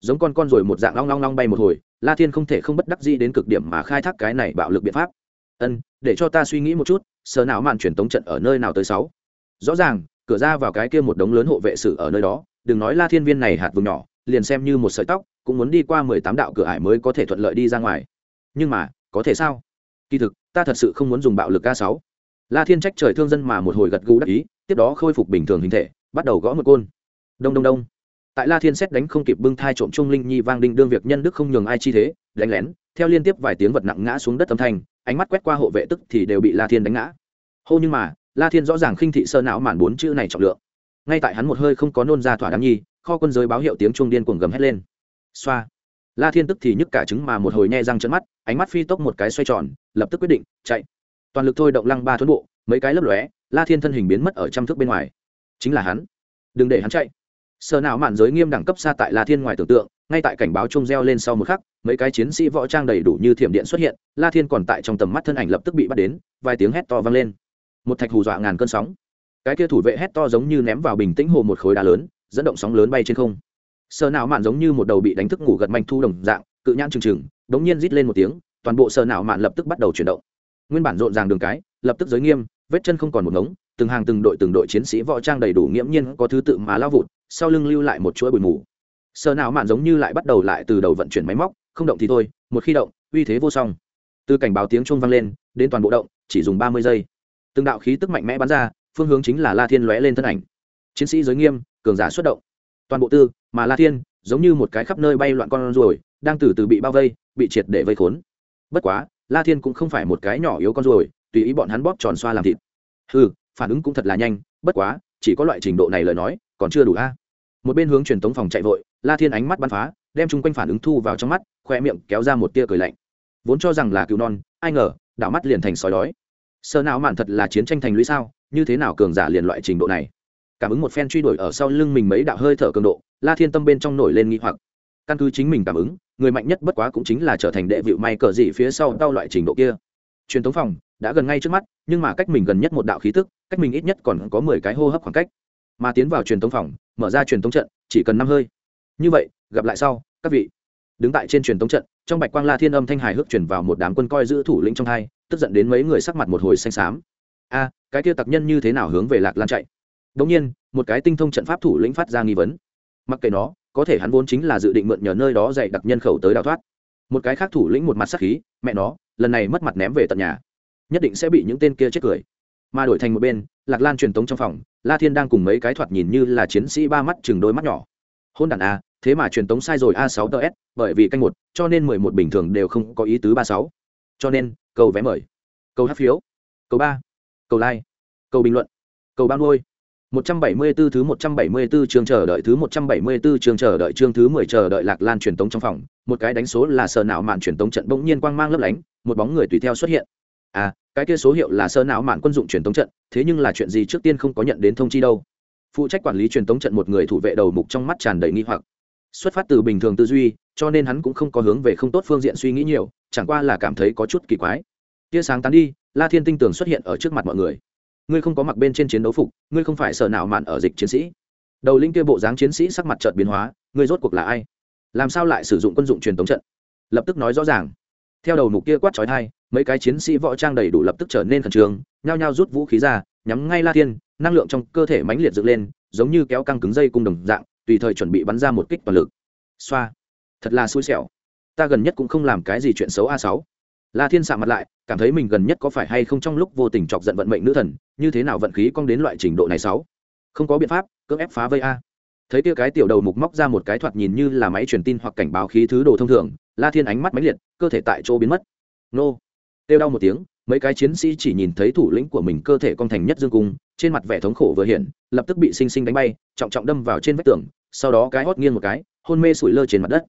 [SPEAKER 1] Giống con con rồi một dạng long long long bay một hồi, la thiên không thể không bất đắc dĩ đến cực điểm mà khai thác cái này bạo lực biện pháp. Ân, để cho ta suy nghĩ một chút, sờ nào màn truyền tống trận ở nơi nào tới sáu? Rõ ràng, cửa ra vào cái kia một đống lớn hộ vệ sử ở nơi đó, đừng nói la thiên viên này hạt vùng nhỏ, liền xem như một sợi tóc, cũng muốn đi qua mười tám đạo cửa ải mới có thể thuận lợi đi ra ngoài. Nhưng mà, có thể sao? Kỳ thực, ta thật sự không muốn dùng bạo lực a sáu la thiên trách trời thương dân mà một hồi gật gù đắc ý, tiếp đó khôi phục bình thường hình thể, bắt đầu gõ một côn. Đông đông đông. Tại la thiên xét đánh không kịp bưng thai trộm trung linh nhi vang đinh đương việc nhân đức không nhường ai chi thế đánh lén, theo liên tiếp vài tiếng vật nặng ngã xuống đất âm thanh, ánh mắt quét qua hộ vệ tức thì đều bị la thiên đánh ngã. Hô nhưng mà, la thiên rõ ràng khinh thị sơ não màn bốn chữ này trọng lượng. Ngay tại hắn một hơi không có nôn ra thỏa đáng nhi, kho quân giới báo hiệu tiếng trung điên cuồng gầm hét lên. Xoa. La thiên tức thì nhức cả trứng mà một hồi nhe răng chân mắt, ánh mắt phi tốc một cái xoay tròn, lập tức quyết định, chạy toàn lực thôi động lăng ba thuẫn bộ, mấy cái lấp lóe, la thiên thân hình biến mất ở trăm thước bên ngoài. Chính là hắn. Đừng để hắn chạy. Sơ nào mạn giới nghiêm đẳng cấp xa tại la thiên ngoài tưởng tượng, ngay tại cảnh báo chung reo lên sau một khắc, mấy cái chiến sĩ võ trang đầy đủ như thiểm điện xuất hiện, la thiên còn tại trong tầm mắt thân ảnh lập tức bị bắt đến, vài tiếng hét to vang lên. Một thạch hù dọa ngàn cơn sóng. Cái kia thủ vệ hét to giống như ném vào bình tĩnh hồ một khối đá lớn, dẫn động sóng lớn bay trên không. Sờ Nào mạn giống như một đầu bị đánh thức ngủ gật manh thu đồng dạng, cự nhãn trừng trừng, đống nhiên rít lên một tiếng, toàn bộ sờ Nào mạn lập tức bắt đầu chuyển động nguyên bản rộn ràng đường cái, lập tức giới nghiêm, vết chân không còn một ngống, từng hàng từng đội từng đội chiến sĩ võ trang đầy đủ nghiễm nhiên có thứ tự mà lao vụt, sau lưng lưu lại một chuỗi bụi mù. Sờ nào mạn giống như lại bắt đầu lại từ đầu vận chuyển máy móc, không động thì thôi, một khi động, uy thế vô song. Từ cảnh báo tiếng chuông vang lên, đến toàn bộ động, chỉ dùng ba mươi giây. Từng đạo khí tức mạnh mẽ bắn ra, phương hướng chính là la thiên lóe lên thân ảnh. Chiến sĩ giới nghiêm, cường giả xuất động. Toàn bộ tư, mà la thiên, giống như một cái khắp nơi bay loạn con ruồi, đang từ từ bị bao vây, bị triệt để vây khốn. Bất quá la thiên cũng không phải một cái nhỏ yếu con ruồi, tùy ý bọn hắn bóp tròn xoa làm thịt. Ừ phản ứng cũng thật là nhanh, bất quá, chỉ có loại trình độ này lời nói, còn chưa đủ a. Một bên hướng truyền tống phòng chạy vội, la thiên ánh mắt bắn phá, đem chung quanh phản ứng thu vào trong mắt, khoe miệng kéo ra một tia cười lạnh. Vốn cho rằng là cứu non, ai ngờ, đảo mắt liền thành sói đói. Sơ não mạn thật là chiến tranh thành lũy sao, như thế nào cường giả liền loại trình độ này? Cảm ứng một phen truy đuổi ở sau lưng mình mấy đạo hơi thở cường độ, la thiên tâm bên trong nổi lên nghi hoặc. Căn cứ chính mình cảm ứng người mạnh nhất bất quá cũng chính là trở thành đệ vịu may cờ gì phía sau đau loại trình độ kia. Truyền thống phòng đã gần ngay trước mắt, nhưng mà cách mình gần nhất một đạo khí tức, cách mình ít nhất còn có mười cái hô hấp khoảng cách. Mà tiến vào truyền thống phòng, mở ra truyền thống trận, chỉ cần năm hơi. Như vậy, gặp lại sau, các vị. Đứng tại trên truyền thống trận, trong bạch quang la thiên âm thanh hài hước chuyển vào một đám quân coi giữ thủ lĩnh trong hai, tức giận đến mấy người sắc mặt một hồi xanh xám. A, cái kia tặc nhân như thế nào hướng về lạc lan chạy? Đống nhiên, một cái tinh thông trận pháp thủ lĩnh phát ra nghi vấn. Mặc kệ nó có thể hắn vốn chính là dự định mượn nhờ nơi đó dạy đặc nhân khẩu tới đào thoát. Một cái khác thủ lĩnh một mặt sắc khí, mẹ nó, lần này mất mặt ném về tận nhà. Nhất định sẽ bị những tên kia chết cười. Mà đổi thành một bên, lạc lan truyền tống trong phòng, la thiên đang cùng mấy cái thoạt nhìn như là chiến sĩ ba mắt chừng đôi mắt nhỏ. Hôn đàn a, thế mà truyền tống sai rồi a sáu ts bởi vì canh một, cho nên mười một bình thường đều không có ý tứ ba sáu. Cho nên, cầu vé mời. Cầu hát phiếu. Cầu ba. Cầu like. Cầu bình luận. Cầu ban nuôi. 174 thứ 174 chương chờ đợi thứ 174 chương chờ đợi chương thứ 10 chờ đợi Lạc Lan truyền tống trong phòng, một cái đánh số là sơ não mạn truyền tống trận bỗng nhiên quang mang lấp lánh, một bóng người tùy theo xuất hiện. À, cái kia số hiệu là sơ não mạn quân dụng truyền tống trận, thế nhưng là chuyện gì trước tiên không có nhận đến thông chi đâu. Phụ trách quản lý truyền tống trận một người thủ vệ đầu mục trong mắt tràn đầy nghi hoặc. Xuất phát từ bình thường tư duy, cho nên hắn cũng không có hướng về không tốt phương diện suy nghĩ nhiều, chẳng qua là cảm thấy có chút kỳ quái. Tia sáng tán đi, La Thiên tinh tường xuất hiện ở trước mặt mọi người ngươi không có mặc bên trên chiến đấu phục, ngươi không phải sợ nào mạn ở dịch chiến sĩ. Đầu linh kia bộ dáng chiến sĩ sắc mặt trợt biến hóa, ngươi rốt cuộc là ai? Làm sao lại sử dụng quân dụng truyền thống trận? Lập tức nói rõ ràng. Theo đầu mục kia quát trói thai mấy cái chiến sĩ võ trang đầy đủ lập tức trở nên khẩn trương, nhao nhao rút vũ khí ra, nhắm ngay la thiên, năng lượng trong cơ thể mãnh liệt dựng lên, giống như kéo căng cứng dây cung đồng dạng, tùy thời chuẩn bị bắn ra một kích toàn lực. Xoa. Thật là xui xẻo. Ta gần nhất cũng không làm cái gì chuyện xấu a sáu la thiên sạ mặt lại, cảm thấy mình gần nhất có phải hay không trong lúc vô tình chọc giận vận mệnh nữ thần, như thế nào vận khí cong đến loại trình độ này sáu? Không có biện pháp, cưỡng ép phá vây a. Thấy kia cái tiểu đầu mục móc ra một cái thoạt nhìn như là máy truyền tin hoặc cảnh báo khí thứ đồ thông thường, la thiên ánh mắt máy liệt, cơ thể tại chỗ biến mất. Nô. Têu đau một tiếng, mấy cái chiến sĩ chỉ nhìn thấy thủ lĩnh của mình cơ thể cong thành nhất dương cung, trên mặt vẻ thống khổ vừa hiện, lập tức bị sinh sinh đánh bay, trọng trọng đâm vào trên vách tường, sau đó cái hót nghiêng một cái, hôn mê sủi lơ trên mặt đất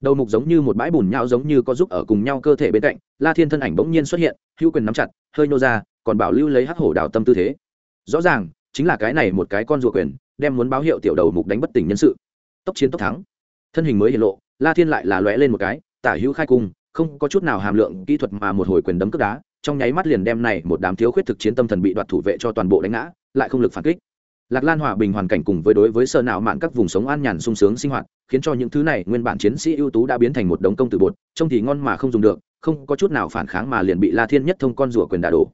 [SPEAKER 1] đầu mục giống như một bãi bùn nhau giống như có giúp ở cùng nhau cơ thể bên cạnh, la thiên thân ảnh bỗng nhiên xuất hiện, hữu quyền nắm chặt, hơi nô ra, còn bảo lưu lấy hắc hổ đào tâm tư thế. Rõ ràng, chính là cái này một cái con ruột quyền, đem muốn báo hiệu tiểu đầu mục đánh bất tỉnh nhân sự. Tốc chiến tốc thắng. Thân hình mới hiện lộ, la thiên lại là lóe lên một cái, tả hữu khai cung, không có chút nào hàm lượng kỹ thuật mà một hồi quyền đấm cướp đá, trong nháy mắt liền đem này một đám thiếu khuyết thực chiến tâm thần bị đoạt thủ vệ cho toàn bộ đánh ngã, lại không lực phản kích. Lạc lan hòa bình hoàn cảnh cùng với đối với sơ nào mạn các vùng sống an nhàn sung sướng sinh hoạt khiến cho những thứ này nguyên bản chiến sĩ ưu tú đã biến thành một đống công tử bột, trông thì ngon mà không dùng được, không có chút nào phản kháng mà liền bị la thiên nhất thông con rùa quyền đà đổ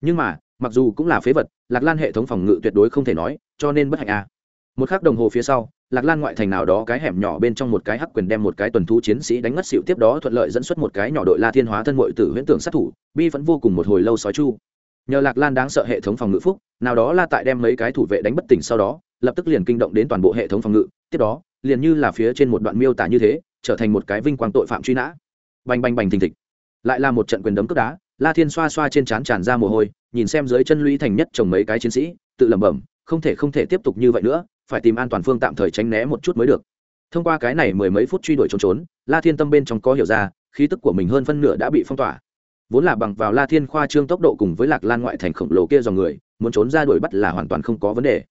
[SPEAKER 1] nhưng mà, mặc dù cũng là phế vật, lạc lan hệ thống phòng ngự tuyệt đối không thể nói, cho nên bất hạnh a à. một khắc đồng hồ phía sau, lạc lan ngoại thành nào đó cái hẻm nhỏ bên trong một cái hắc quyền đem một cái tuần thú chiến sĩ đánh ngất xịu tiếp đó thuận lợi dẫn xuất một cái nhỏ đội la thiên hóa thân mội tử huyễn tưởng sát thủ, bi vẫn vô cùng một hồi lâu sói chu nhờ lạc lan đáng sợ hệ thống phòng ngự phúc, nào đó la tại đem mấy cái thủ vệ đánh bất tỉnh sau đó, lập tức liền kinh động đến toàn bộ hệ thống phòng ngự, tiếp đó liền như là phía trên một đoạn miêu tả như thế, trở thành một cái vinh quang tội phạm truy nã. Bành bành bành thình thịch. Lại là một trận quyền đấm cướp đá, la thiên xoa xoa trên trán tràn ra mồ hôi, nhìn xem dưới chân lũy thành nhất chồng mấy cái chiến sĩ, tự lẩm bẩm, không thể không thể tiếp tục như vậy nữa, phải tìm an toàn phương tạm thời tránh né một chút mới được. Thông qua cái này mười mấy phút truy đuổi trốn trốn, la thiên tâm bên trong có hiểu ra, khí tức của mình hơn phân nửa đã bị phong tỏa. Vốn là bằng vào la thiên khoa trương tốc độ cùng với lạc lan ngoại thành khổng lồ kia dòng người, muốn trốn ra đuổi bắt là hoàn toàn không có vấn đề.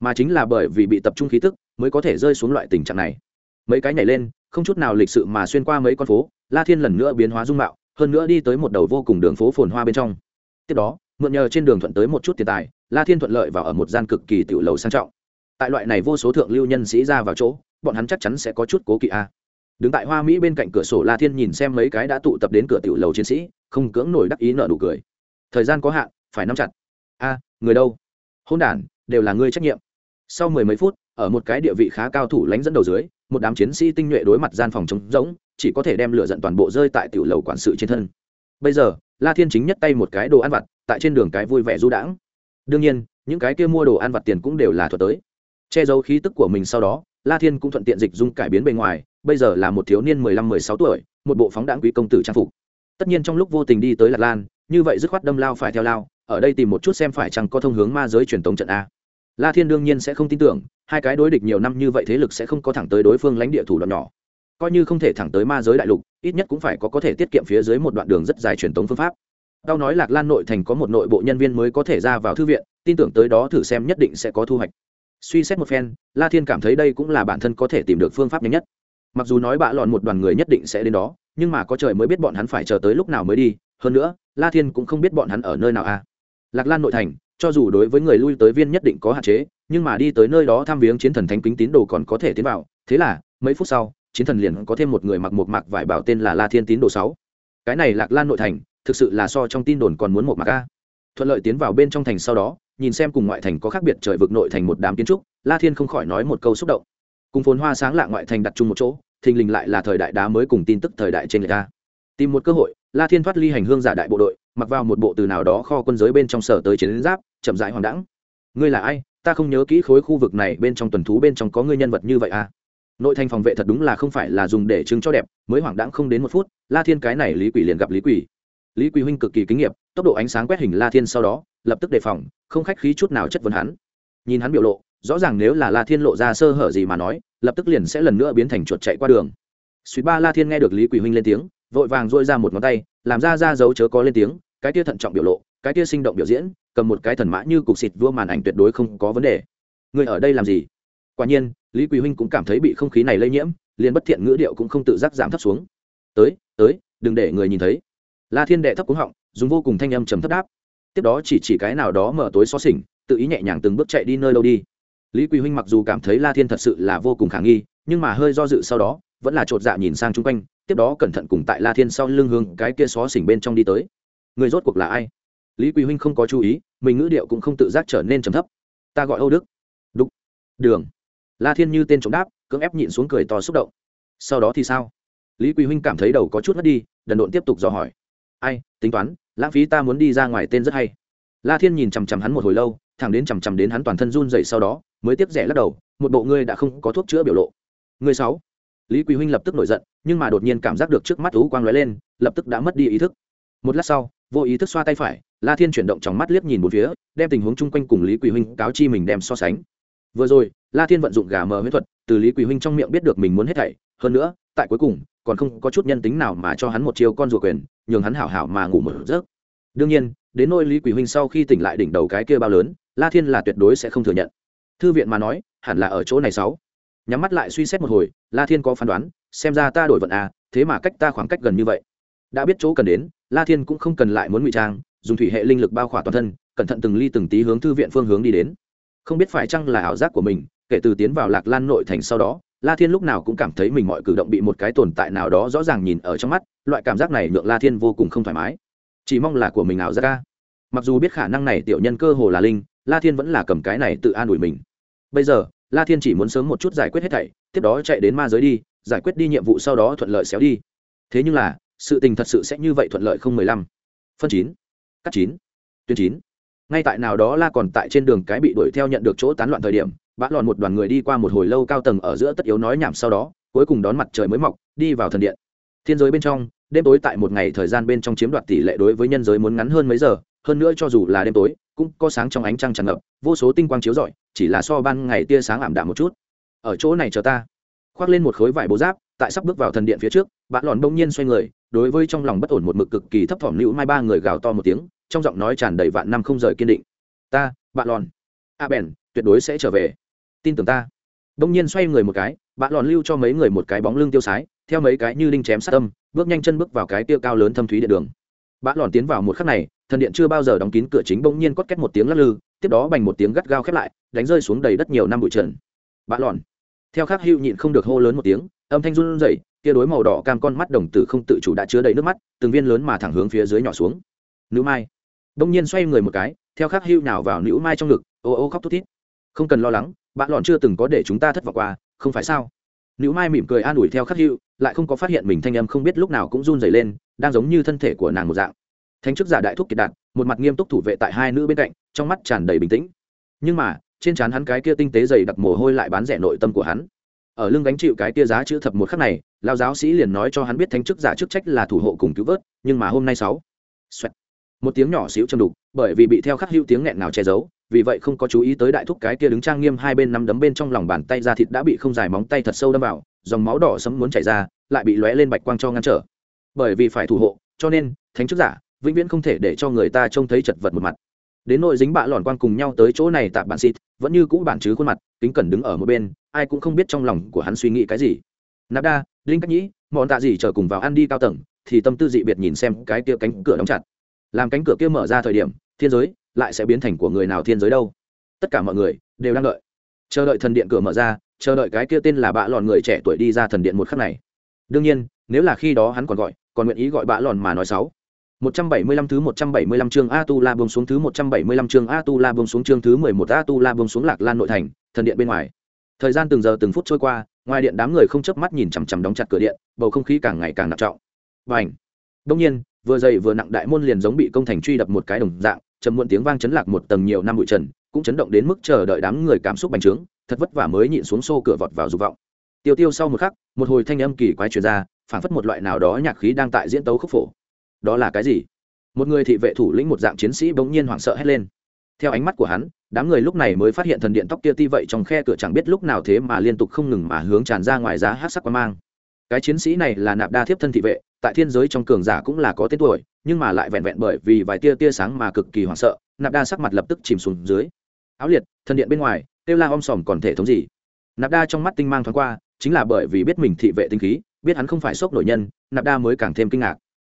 [SPEAKER 1] Mà chính là bởi vì bị tập trung khí tức mới có thể rơi xuống loại tình trạng này. Mấy cái nhảy lên, không chút nào lịch sự mà xuyên qua mấy con phố, la thiên lần nữa biến hóa dung mạo, hơn nữa đi tới một đầu vô cùng đường phố phồn hoa bên trong. Tiếp đó, mượn nhờ trên đường thuận tới một chút tiền tài, la thiên thuận lợi vào ở một gian cực kỳ tiểu lầu sang trọng. Tại loại này vô số thượng lưu nhân sĩ ra vào chỗ, bọn hắn chắc chắn sẽ có chút cố kỵ a. Đứng tại hoa mỹ bên cạnh cửa sổ la thiên nhìn xem mấy cái đã tụ tập đến cửa tiểu lầu chiến sĩ, không cưỡng nổi đắc ý nợ đủ cười. Thời gian có hạn, phải nắm chặt. A, người đâu? Hôn đản, đều là ngươi trách nhiệm. Sau mười mấy phút ở một cái địa vị khá cao thủ lãnh dẫn đầu dưới, một đám chiến sĩ tinh nhuệ đối mặt gian phòng trống rỗng, chỉ có thể đem lửa giận toàn bộ rơi tại tiểu lầu quản sự trên thân. Bây giờ, la thiên chính nhất tay một cái đồ ăn vặt, tại trên đường cái vui vẻ du đãng. Đương nhiên, những cái kia mua đồ ăn vặt tiền cũng đều là thuật tới. Che giấu khí tức của mình sau đó, la thiên cũng thuận tiện dịch dung cải biến bề ngoài, bây giờ là một thiếu niên mười lăm, mười sáu tuổi, một bộ phóng đãng quý công tử trang phục. Tất nhiên trong lúc vô tình đi tới lạc lan, như vậy dứt khoát đâm lao phải theo lao, ở đây tìm một chút xem phải chăng có thông hướng ma giới truyền tống trận a la thiên đương nhiên sẽ không tin tưởng, hai cái đối địch nhiều năm như vậy thế lực sẽ không có thẳng tới đối phương lãnh địa thủ đoạn nhỏ. Coi như không thể thẳng tới ma giới đại lục, ít nhất cũng phải có có thể tiết kiệm phía dưới một đoạn đường rất dài truyền tống phương pháp. Tao nói lạc lan nội thành có một nội bộ nhân viên mới có thể ra vào thư viện, tin tưởng tới đó thử xem nhất định sẽ có thu hoạch. Suy xét một phen, la thiên cảm thấy đây cũng là bản thân có thể tìm được phương pháp nhanh nhất. Mặc dù nói bạ lọn một đoàn người nhất định sẽ đến đó, nhưng mà có trời mới biết bọn hắn phải chờ tới lúc nào mới đi, hơn nữa, la thiên cũng không biết bọn hắn ở nơi nào à. Lạc lan nội thành cho dù đối với người lui tới viên nhất định có hạn chế, nhưng mà đi tới nơi đó tham viếng chiến thần thánh kính tín đồ còn có thể tiến vào. Thế là, mấy phút sau, chiến thần liền có thêm một người mặc một mặc vải bảo tên là la thiên tín đồ sáu. Cái này lạc lan nội thành, thực sự là so trong tin đồn còn muốn một mặc a. Thuận lợi tiến vào bên trong thành sau đó, nhìn xem cùng ngoại thành có khác biệt trời vực nội thành một đám kiến trúc, la thiên không khỏi nói một câu xúc động. Cùng phồn hoa sáng lạ ngoại thành đặt chung một chỗ, thình lình lại là thời đại đá mới cùng tin tức thời đại trên người ta. Tìm một cơ hội, la thiên thoát ly hành hương giả đại bộ đội mặc vào một bộ từ nào đó kho quân giới bên trong sở tới chiến giáp, chậm rãi hoàng đẳng ngươi là ai? Ta không nhớ kỹ khối khu vực này bên trong tuần thú bên trong có ngươi nhân vật như vậy à? Nội thành phòng vệ thật đúng là không phải là dùng để chứng cho đẹp, mới hoảng đẳng không đến một phút, la thiên cái này lý quỷ liền gặp lý quỷ. Lý quỷ huynh cực kỳ kinh nghiệm tốc độ ánh sáng quét hình la thiên sau đó, lập tức đề phòng, không khách khí chút nào chất vấn hắn. Nhìn hắn biểu lộ, rõ ràng nếu là la thiên lộ ra sơ hở gì mà nói, lập tức liền sẽ lần nữa biến thành chuột chạy qua đường. Suýt ba la thiên nghe được lý quỷ huynh lên tiếng, vội vàng dội ra một ngón tay làm ra ra dấu chớ có lên tiếng, cái tia thận trọng biểu lộ, cái tia sinh động biểu diễn, cầm một cái thần mã như cục xịt vua màn ảnh tuyệt đối không có vấn đề. Người ở đây làm gì? Quả nhiên, lý quỳ huynh cũng cảm thấy bị không khí này lây nhiễm, liền bất thiện ngữ điệu cũng không tự giác giảm thấp xuống. Tới tới, đừng để người nhìn thấy. La thiên đệ thấp cúng họng, dùng vô cùng thanh âm trầm thấp đáp. Tiếp đó chỉ chỉ cái nào đó mở tối xó xỉnh, tự ý nhẹ nhàng từng bước chạy đi nơi đâu đi. Lý quỳ huynh mặc dù cảm thấy la thiên thật sự là vô cùng khả nghi, nhưng mà hơi do dự sau đó vẫn là chột dạ nhìn sang chung quanh, tiếp đó cẩn thận cùng tại la thiên sau lưng hương cái kia xó xỉnh bên trong đi tới. Người rốt cuộc là ai? Lý Quý huynh không có chú ý, mình ngữ điệu cũng không tự giác trở nên trầm thấp. Ta gọi âu đức. Đúc đường. La thiên như tên trộm đáp, cưỡng ép nhịn xuống cười to xúc động. Sau đó thì sao? Lý Quý huynh cảm thấy đầu có chút mất đi, đần độn tiếp tục dò hỏi. Ai, tính toán, lãng phí ta muốn đi ra ngoài tên rất hay. La thiên nhìn chằm chằm hắn một hồi lâu, thẳng đến chằm chằm đến hắn toàn thân run dậy sau đó, mới tiếp rẻ lắc đầu, một bộ ngươi đã không có thuốc chữa biểu lộ. Ngươi sáu lý quý huynh lập tức nổi giận, nhưng mà đột nhiên cảm giác được trước mắt thú quang lóe lên, lập tức đã mất đi ý thức. Một lát sau, vô ý thức xoa tay phải, la thiên chuyển động trong mắt liếc nhìn một phía, đem tình huống chung quanh cùng lý quý huynh cáo chi mình đem so sánh. Vừa rồi, la thiên vận dụng gà mờ huyết thuật, từ lý quý huynh trong miệng biết được mình muốn hết thảy, hơn nữa, tại cuối cùng, còn không có chút nhân tính nào mà cho hắn một chiều con rùa quyền, nhường hắn hảo hảo mà ngủ một giấc. Đương nhiên, đến nôi lý quý huynh sau khi tỉnh lại đỉnh đầu cái kia bao lớn, la thiên là tuyệt đối sẽ không thừa nhận. Thư viện mà nói, hẳn là ở chỗ này sáu nhắm mắt lại suy xét một hồi, la thiên có phán đoán, xem ra ta đổi vận à thế mà cách ta khoảng cách gần như vậy. Đã biết chỗ cần đến, la thiên cũng không cần lại muốn ngụy trang, dùng thủy hệ linh lực bao khỏa toàn thân, cẩn thận từng ly từng tí hướng thư viện phương hướng đi đến. Không biết phải chăng là ảo giác của mình, kể từ tiến vào lạc lan nội thành sau đó, la thiên lúc nào cũng cảm thấy mình mọi cử động bị một cái tồn tại nào đó rõ ràng nhìn ở trong mắt, loại cảm giác này nhượng la thiên vô cùng không thoải mái. Chỉ mong là của mình ảo giác ca mặc dù biết khả năng này tiểu nhân cơ hồ là linh, la thiên vẫn là cầm cái này tự an ủi mình. Bây giờ la thiên chỉ muốn sớm một chút giải quyết hết thảy, tiếp đó chạy đến ma giới đi, giải quyết đi nhiệm vụ sau đó thuận lợi xéo đi. Thế nhưng là, sự tình thật sự sẽ như vậy thuận lợi không mười lăm. Phân chín. Cắt chín. Tuyến chín. Ngay tại nào đó la còn tại trên đường cái bị đuổi theo nhận được chỗ tán loạn thời điểm, bã lòn một đoàn người đi qua một hồi lâu cao tầng ở giữa tất yếu nói nhảm sau đó, cuối cùng đón mặt trời mới mọc, đi vào thần điện. Thiên giới bên trong, đêm tối tại một ngày thời gian bên trong chiếm đoạt tỷ lệ đối với nhân giới muốn ngắn hơn mấy giờ, hơn nữa cho dù là đêm tối, cũng có sáng trong ánh trăng tràn ngập, vô số tinh quang chiếu rọi chỉ là so ban ngày tia sáng ảm đạm một chút. Ở chỗ này chờ ta. Khoác lên một khối vải bố giáp, tại sắp bước vào thần điện phía trước, bạn lòn bỗng nhiên xoay người, đối với trong lòng bất ổn một mực cực kỳ thấp thỏm lưu mai ba người gào to một tiếng, trong giọng nói tràn đầy vạn năm không rời kiên định. Ta, bạn lòn. A bèn, tuyệt đối sẽ trở về. Tin tưởng ta. Bỗng nhiên xoay người một cái, bạn lòn lưu cho mấy người một cái bóng lưng tiêu sái, theo mấy cái như đinh chém sát tâm bước nhanh chân bước vào cái tiêu cao lớn thâm thúy điện đường. Bạn lòn tiến vào một khắc này, thần điện chưa bao giờ đóng kín cửa chính bỗng nhiên cốt két một tiếng lắc lư tiếp đó bành một tiếng gắt gao khép lại, đánh rơi xuống đầy đất nhiều năm bụi trần. Bạn lòn. Theo khắc hữu nhịn không được hô lớn một tiếng, âm thanh run rẩy kia đối màu đỏ cam con mắt đồng tử không tự chủ đã chứa đầy nước mắt, từng viên lớn mà thẳng hướng phía dưới nhỏ xuống. Nữ mai. Đông nhiên xoay người một cái, theo khắc hữu nào vào nữ mai trong ngực, ô ô khóc thút thít. Không cần lo lắng bạn lòn chưa từng có để chúng ta thất vọng qua, không phải sao? Nữ mai mỉm cười an ủi theo khắc hữu, lại không có phát hiện mình thanh âm không biết lúc nào cũng run rẩy lên, đang giống như thân thể của nàng một dạng thánh chức giả đại thúc kiệt đạt, một mặt nghiêm túc thủ vệ tại hai nữ bên cạnh, trong mắt tràn đầy bình tĩnh. Nhưng mà, trên trán hắn cái kia tinh tế dày đặc mồ hôi lại bán rẻ nội tâm của hắn. Ở lưng gánh chịu cái kia giá chữ thập một khắc này lao giáo sĩ liền nói cho hắn biết thánh chức giả chức trách là thủ hộ cùng cứu vớt, nhưng mà hôm nay sáu, Xoẹt. một tiếng nhỏ xíu châm đục, bởi vì bị theo khắc hữu tiếng nghẹn nào che giấu, vì vậy không có chú ý tới đại thúc cái kia đứng trang nghiêm hai bên nắm đấm bên trong lòng bàn tay ra thịt đã bị không dài móng tay thật sâu đâm vào, dòng máu đỏ sấm muốn chảy ra, lại bị lóe lên bạch quang cho ngăn trở. Bởi vì phải thủ hộ, cho nên, thánh chức giả vĩnh viễn không thể để cho người ta trông thấy chật vật một mặt. Đến nội dính bạ lòn quang cùng nhau tới chỗ này tạp bản xịt, vẫn như cũ bản chứ khuôn mặt, kính cẩn đứng ở một bên, ai cũng không biết trong lòng của hắn suy nghĩ cái gì. Nạp đa, linh cách nhĩ, mọn tạ gì chờ cùng vào ăn đi cao tầng, thì tâm tư dị biệt nhìn xem cái kia cánh cửa đóng chặt. Làm cánh cửa kia mở ra thời điểm, thiên giới lại sẽ biến thành của người nào thiên giới đâu? Tất cả mọi người đều đang đợi. Chờ đợi thần điện cửa mở ra, chờ đợi cái kia tên là bạ lòn người trẻ tuổi đi ra thần điện một khắc này. Đương nhiên, nếu là khi đó hắn còn gọi, còn nguyện ý gọi bạ lòn mà nói sáu 175 thứ 175 chương A Tu La buông xuống thứ 175 chương A Tu La buông xuống chương thứ 11 A Tu La buông xuống Lạc Lan nội thành, thần điện bên ngoài. Thời gian từng giờ từng phút trôi qua, ngoài điện đám người không chớp mắt nhìn chằm chằm đóng chặt cửa điện, bầu không khí càng ngày càng nặng trọng. Bành. Đương nhiên, vừa dày vừa nặng đại môn liền giống bị công thành truy đập một cái đồng dạng, trầm muộn tiếng vang chấn lạc một tầng nhiều năm bụi trần, cũng chấn động đến mức chờ đợi đám người cảm xúc bành trướng, thật vất vả mới nhịn xuống xô cửa vọt vào dục vọng. Tiêu Tiêu sau một khắc, một hồi thanh âm kỳ quái truyền ra, phảng phất một loại nào đó nhạc khí đang tại diễn tấu khúc phổ. Đó là cái gì? một người thị vệ thủ lĩnh một dạng chiến sĩ bỗng nhiên hoảng sợ hét lên. Theo ánh mắt của hắn, đám người lúc này mới phát hiện thần điện tóc kia ti vậy trong khe cửa chẳng biết lúc nào thế mà liên tục không ngừng mà hướng tràn ra ngoài giá hát sắc qua mang. Cái chiến sĩ này là nạp đa thiếp thân thị vệ, tại thiên giới trong cường giả cũng là có tên tuổi, nhưng mà lại vẹn vẹn bởi vì vài tia tia sáng mà cực kỳ hoảng sợ, nạp đa sắc mặt lập tức chìm xuống dưới. Áo liệt, thần điện bên ngoài, kêu la om sòm còn thể thống gì? Nạp đa trong mắt tinh mang thoáng qua, chính là bởi vì biết mình thị vệ tinh khí, biết hắn không phải sốc nội nhân, nạp đa mới càng thêm kinh ngạc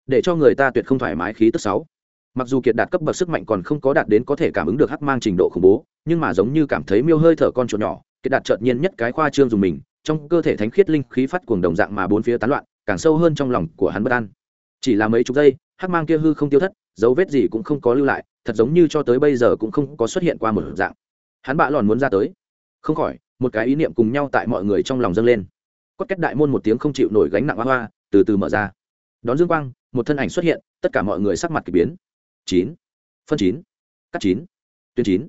[SPEAKER 1] để cho người ta tuyệt không thoải mái khí tức sáu. Mặc dù kiệt đạt cấp bậc sức mạnh còn không có đạt đến có thể cảm ứng được hắc mang trình độ khủng bố, nhưng mà giống như cảm thấy miêu hơi thở con chuột nhỏ, kiệt đạt chợt nhiên nhất cái khoa trương dùng mình, trong cơ thể thánh khiết linh khí phát cuồng đồng dạng mà bốn phía tán loạn, càng sâu hơn trong lòng của hắn bất an. Chỉ là mấy chục giây, hắc mang kia hư không tiêu thất, dấu vết gì cũng không có lưu lại, thật giống như cho tới bây giờ cũng không có xuất hiện qua một dạng. Hắn bạ lòn muốn ra tới. Không khỏi, một cái ý niệm cùng nhau tại mọi người trong lòng dâng lên. Quất cách đại môn một tiếng không chịu nổi gánh nặng hoa hoa, từ từ mở ra. Đón dương quang một thân ảnh xuất hiện, tất cả mọi người sắc mặt k ỳ biến. Chín. Phân chín. Cắt chín. Tuyến chín.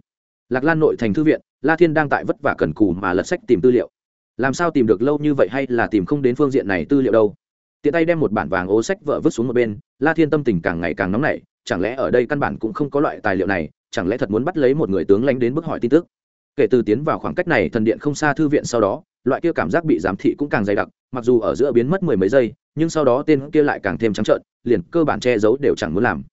[SPEAKER 1] Lạc lan nội thành thư viện, la thiên đang tại vất vả cần cù mà lật sách tìm tư liệu. Làm sao tìm được lâu như vậy hay là tìm không đến phương diện này tư liệu đâu? Tiện tay đem một bản vàng ố sách vợ vứt xuống một bên, la thiên tâm tình càng ngày càng nóng nảy, chẳng lẽ ở đây căn bản cũng không có loại tài liệu này, chẳng lẽ thật muốn bắt lấy một người tướng lánh đến bức hỏi tin tức? Kể từ tiến vào khoảng cách này, thần điện không xa thư viện sau đó, loại kia cảm giác bị giám thị cũng càng dày đặc, mặc dù ở giữa biến mất mười mấy giây nhưng sau đó tên kia lại càng thêm trắng trợn, liền cơ bản che giấu đều chẳng muốn làm.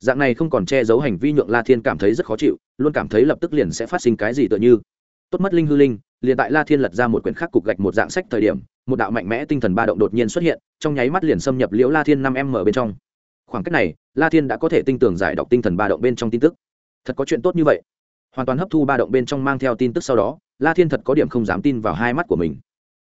[SPEAKER 1] Dạng này không còn che giấu hành vi nhượng la thiên cảm thấy rất khó chịu, luôn cảm thấy lập tức liền sẽ phát sinh cái gì tựa như. Tốt mất linh hư linh, liền tại la thiên lật ra một quyển khắc cục gạch một dạng sách thời điểm, một đạo mạnh mẽ tinh thần ba động đột nhiên xuất hiện, trong nháy mắt liền xâm nhập liễu la thiên năm m bên trong. Khoảng cách này, la thiên đã có thể tinh tường giải đọc tinh thần ba động bên trong tin tức. Thật có chuyện tốt như vậy. Hoàn toàn hấp thu ba động bên trong mang theo tin tức sau đó, la thiên thật có điểm không dám tin vào hai mắt của mình.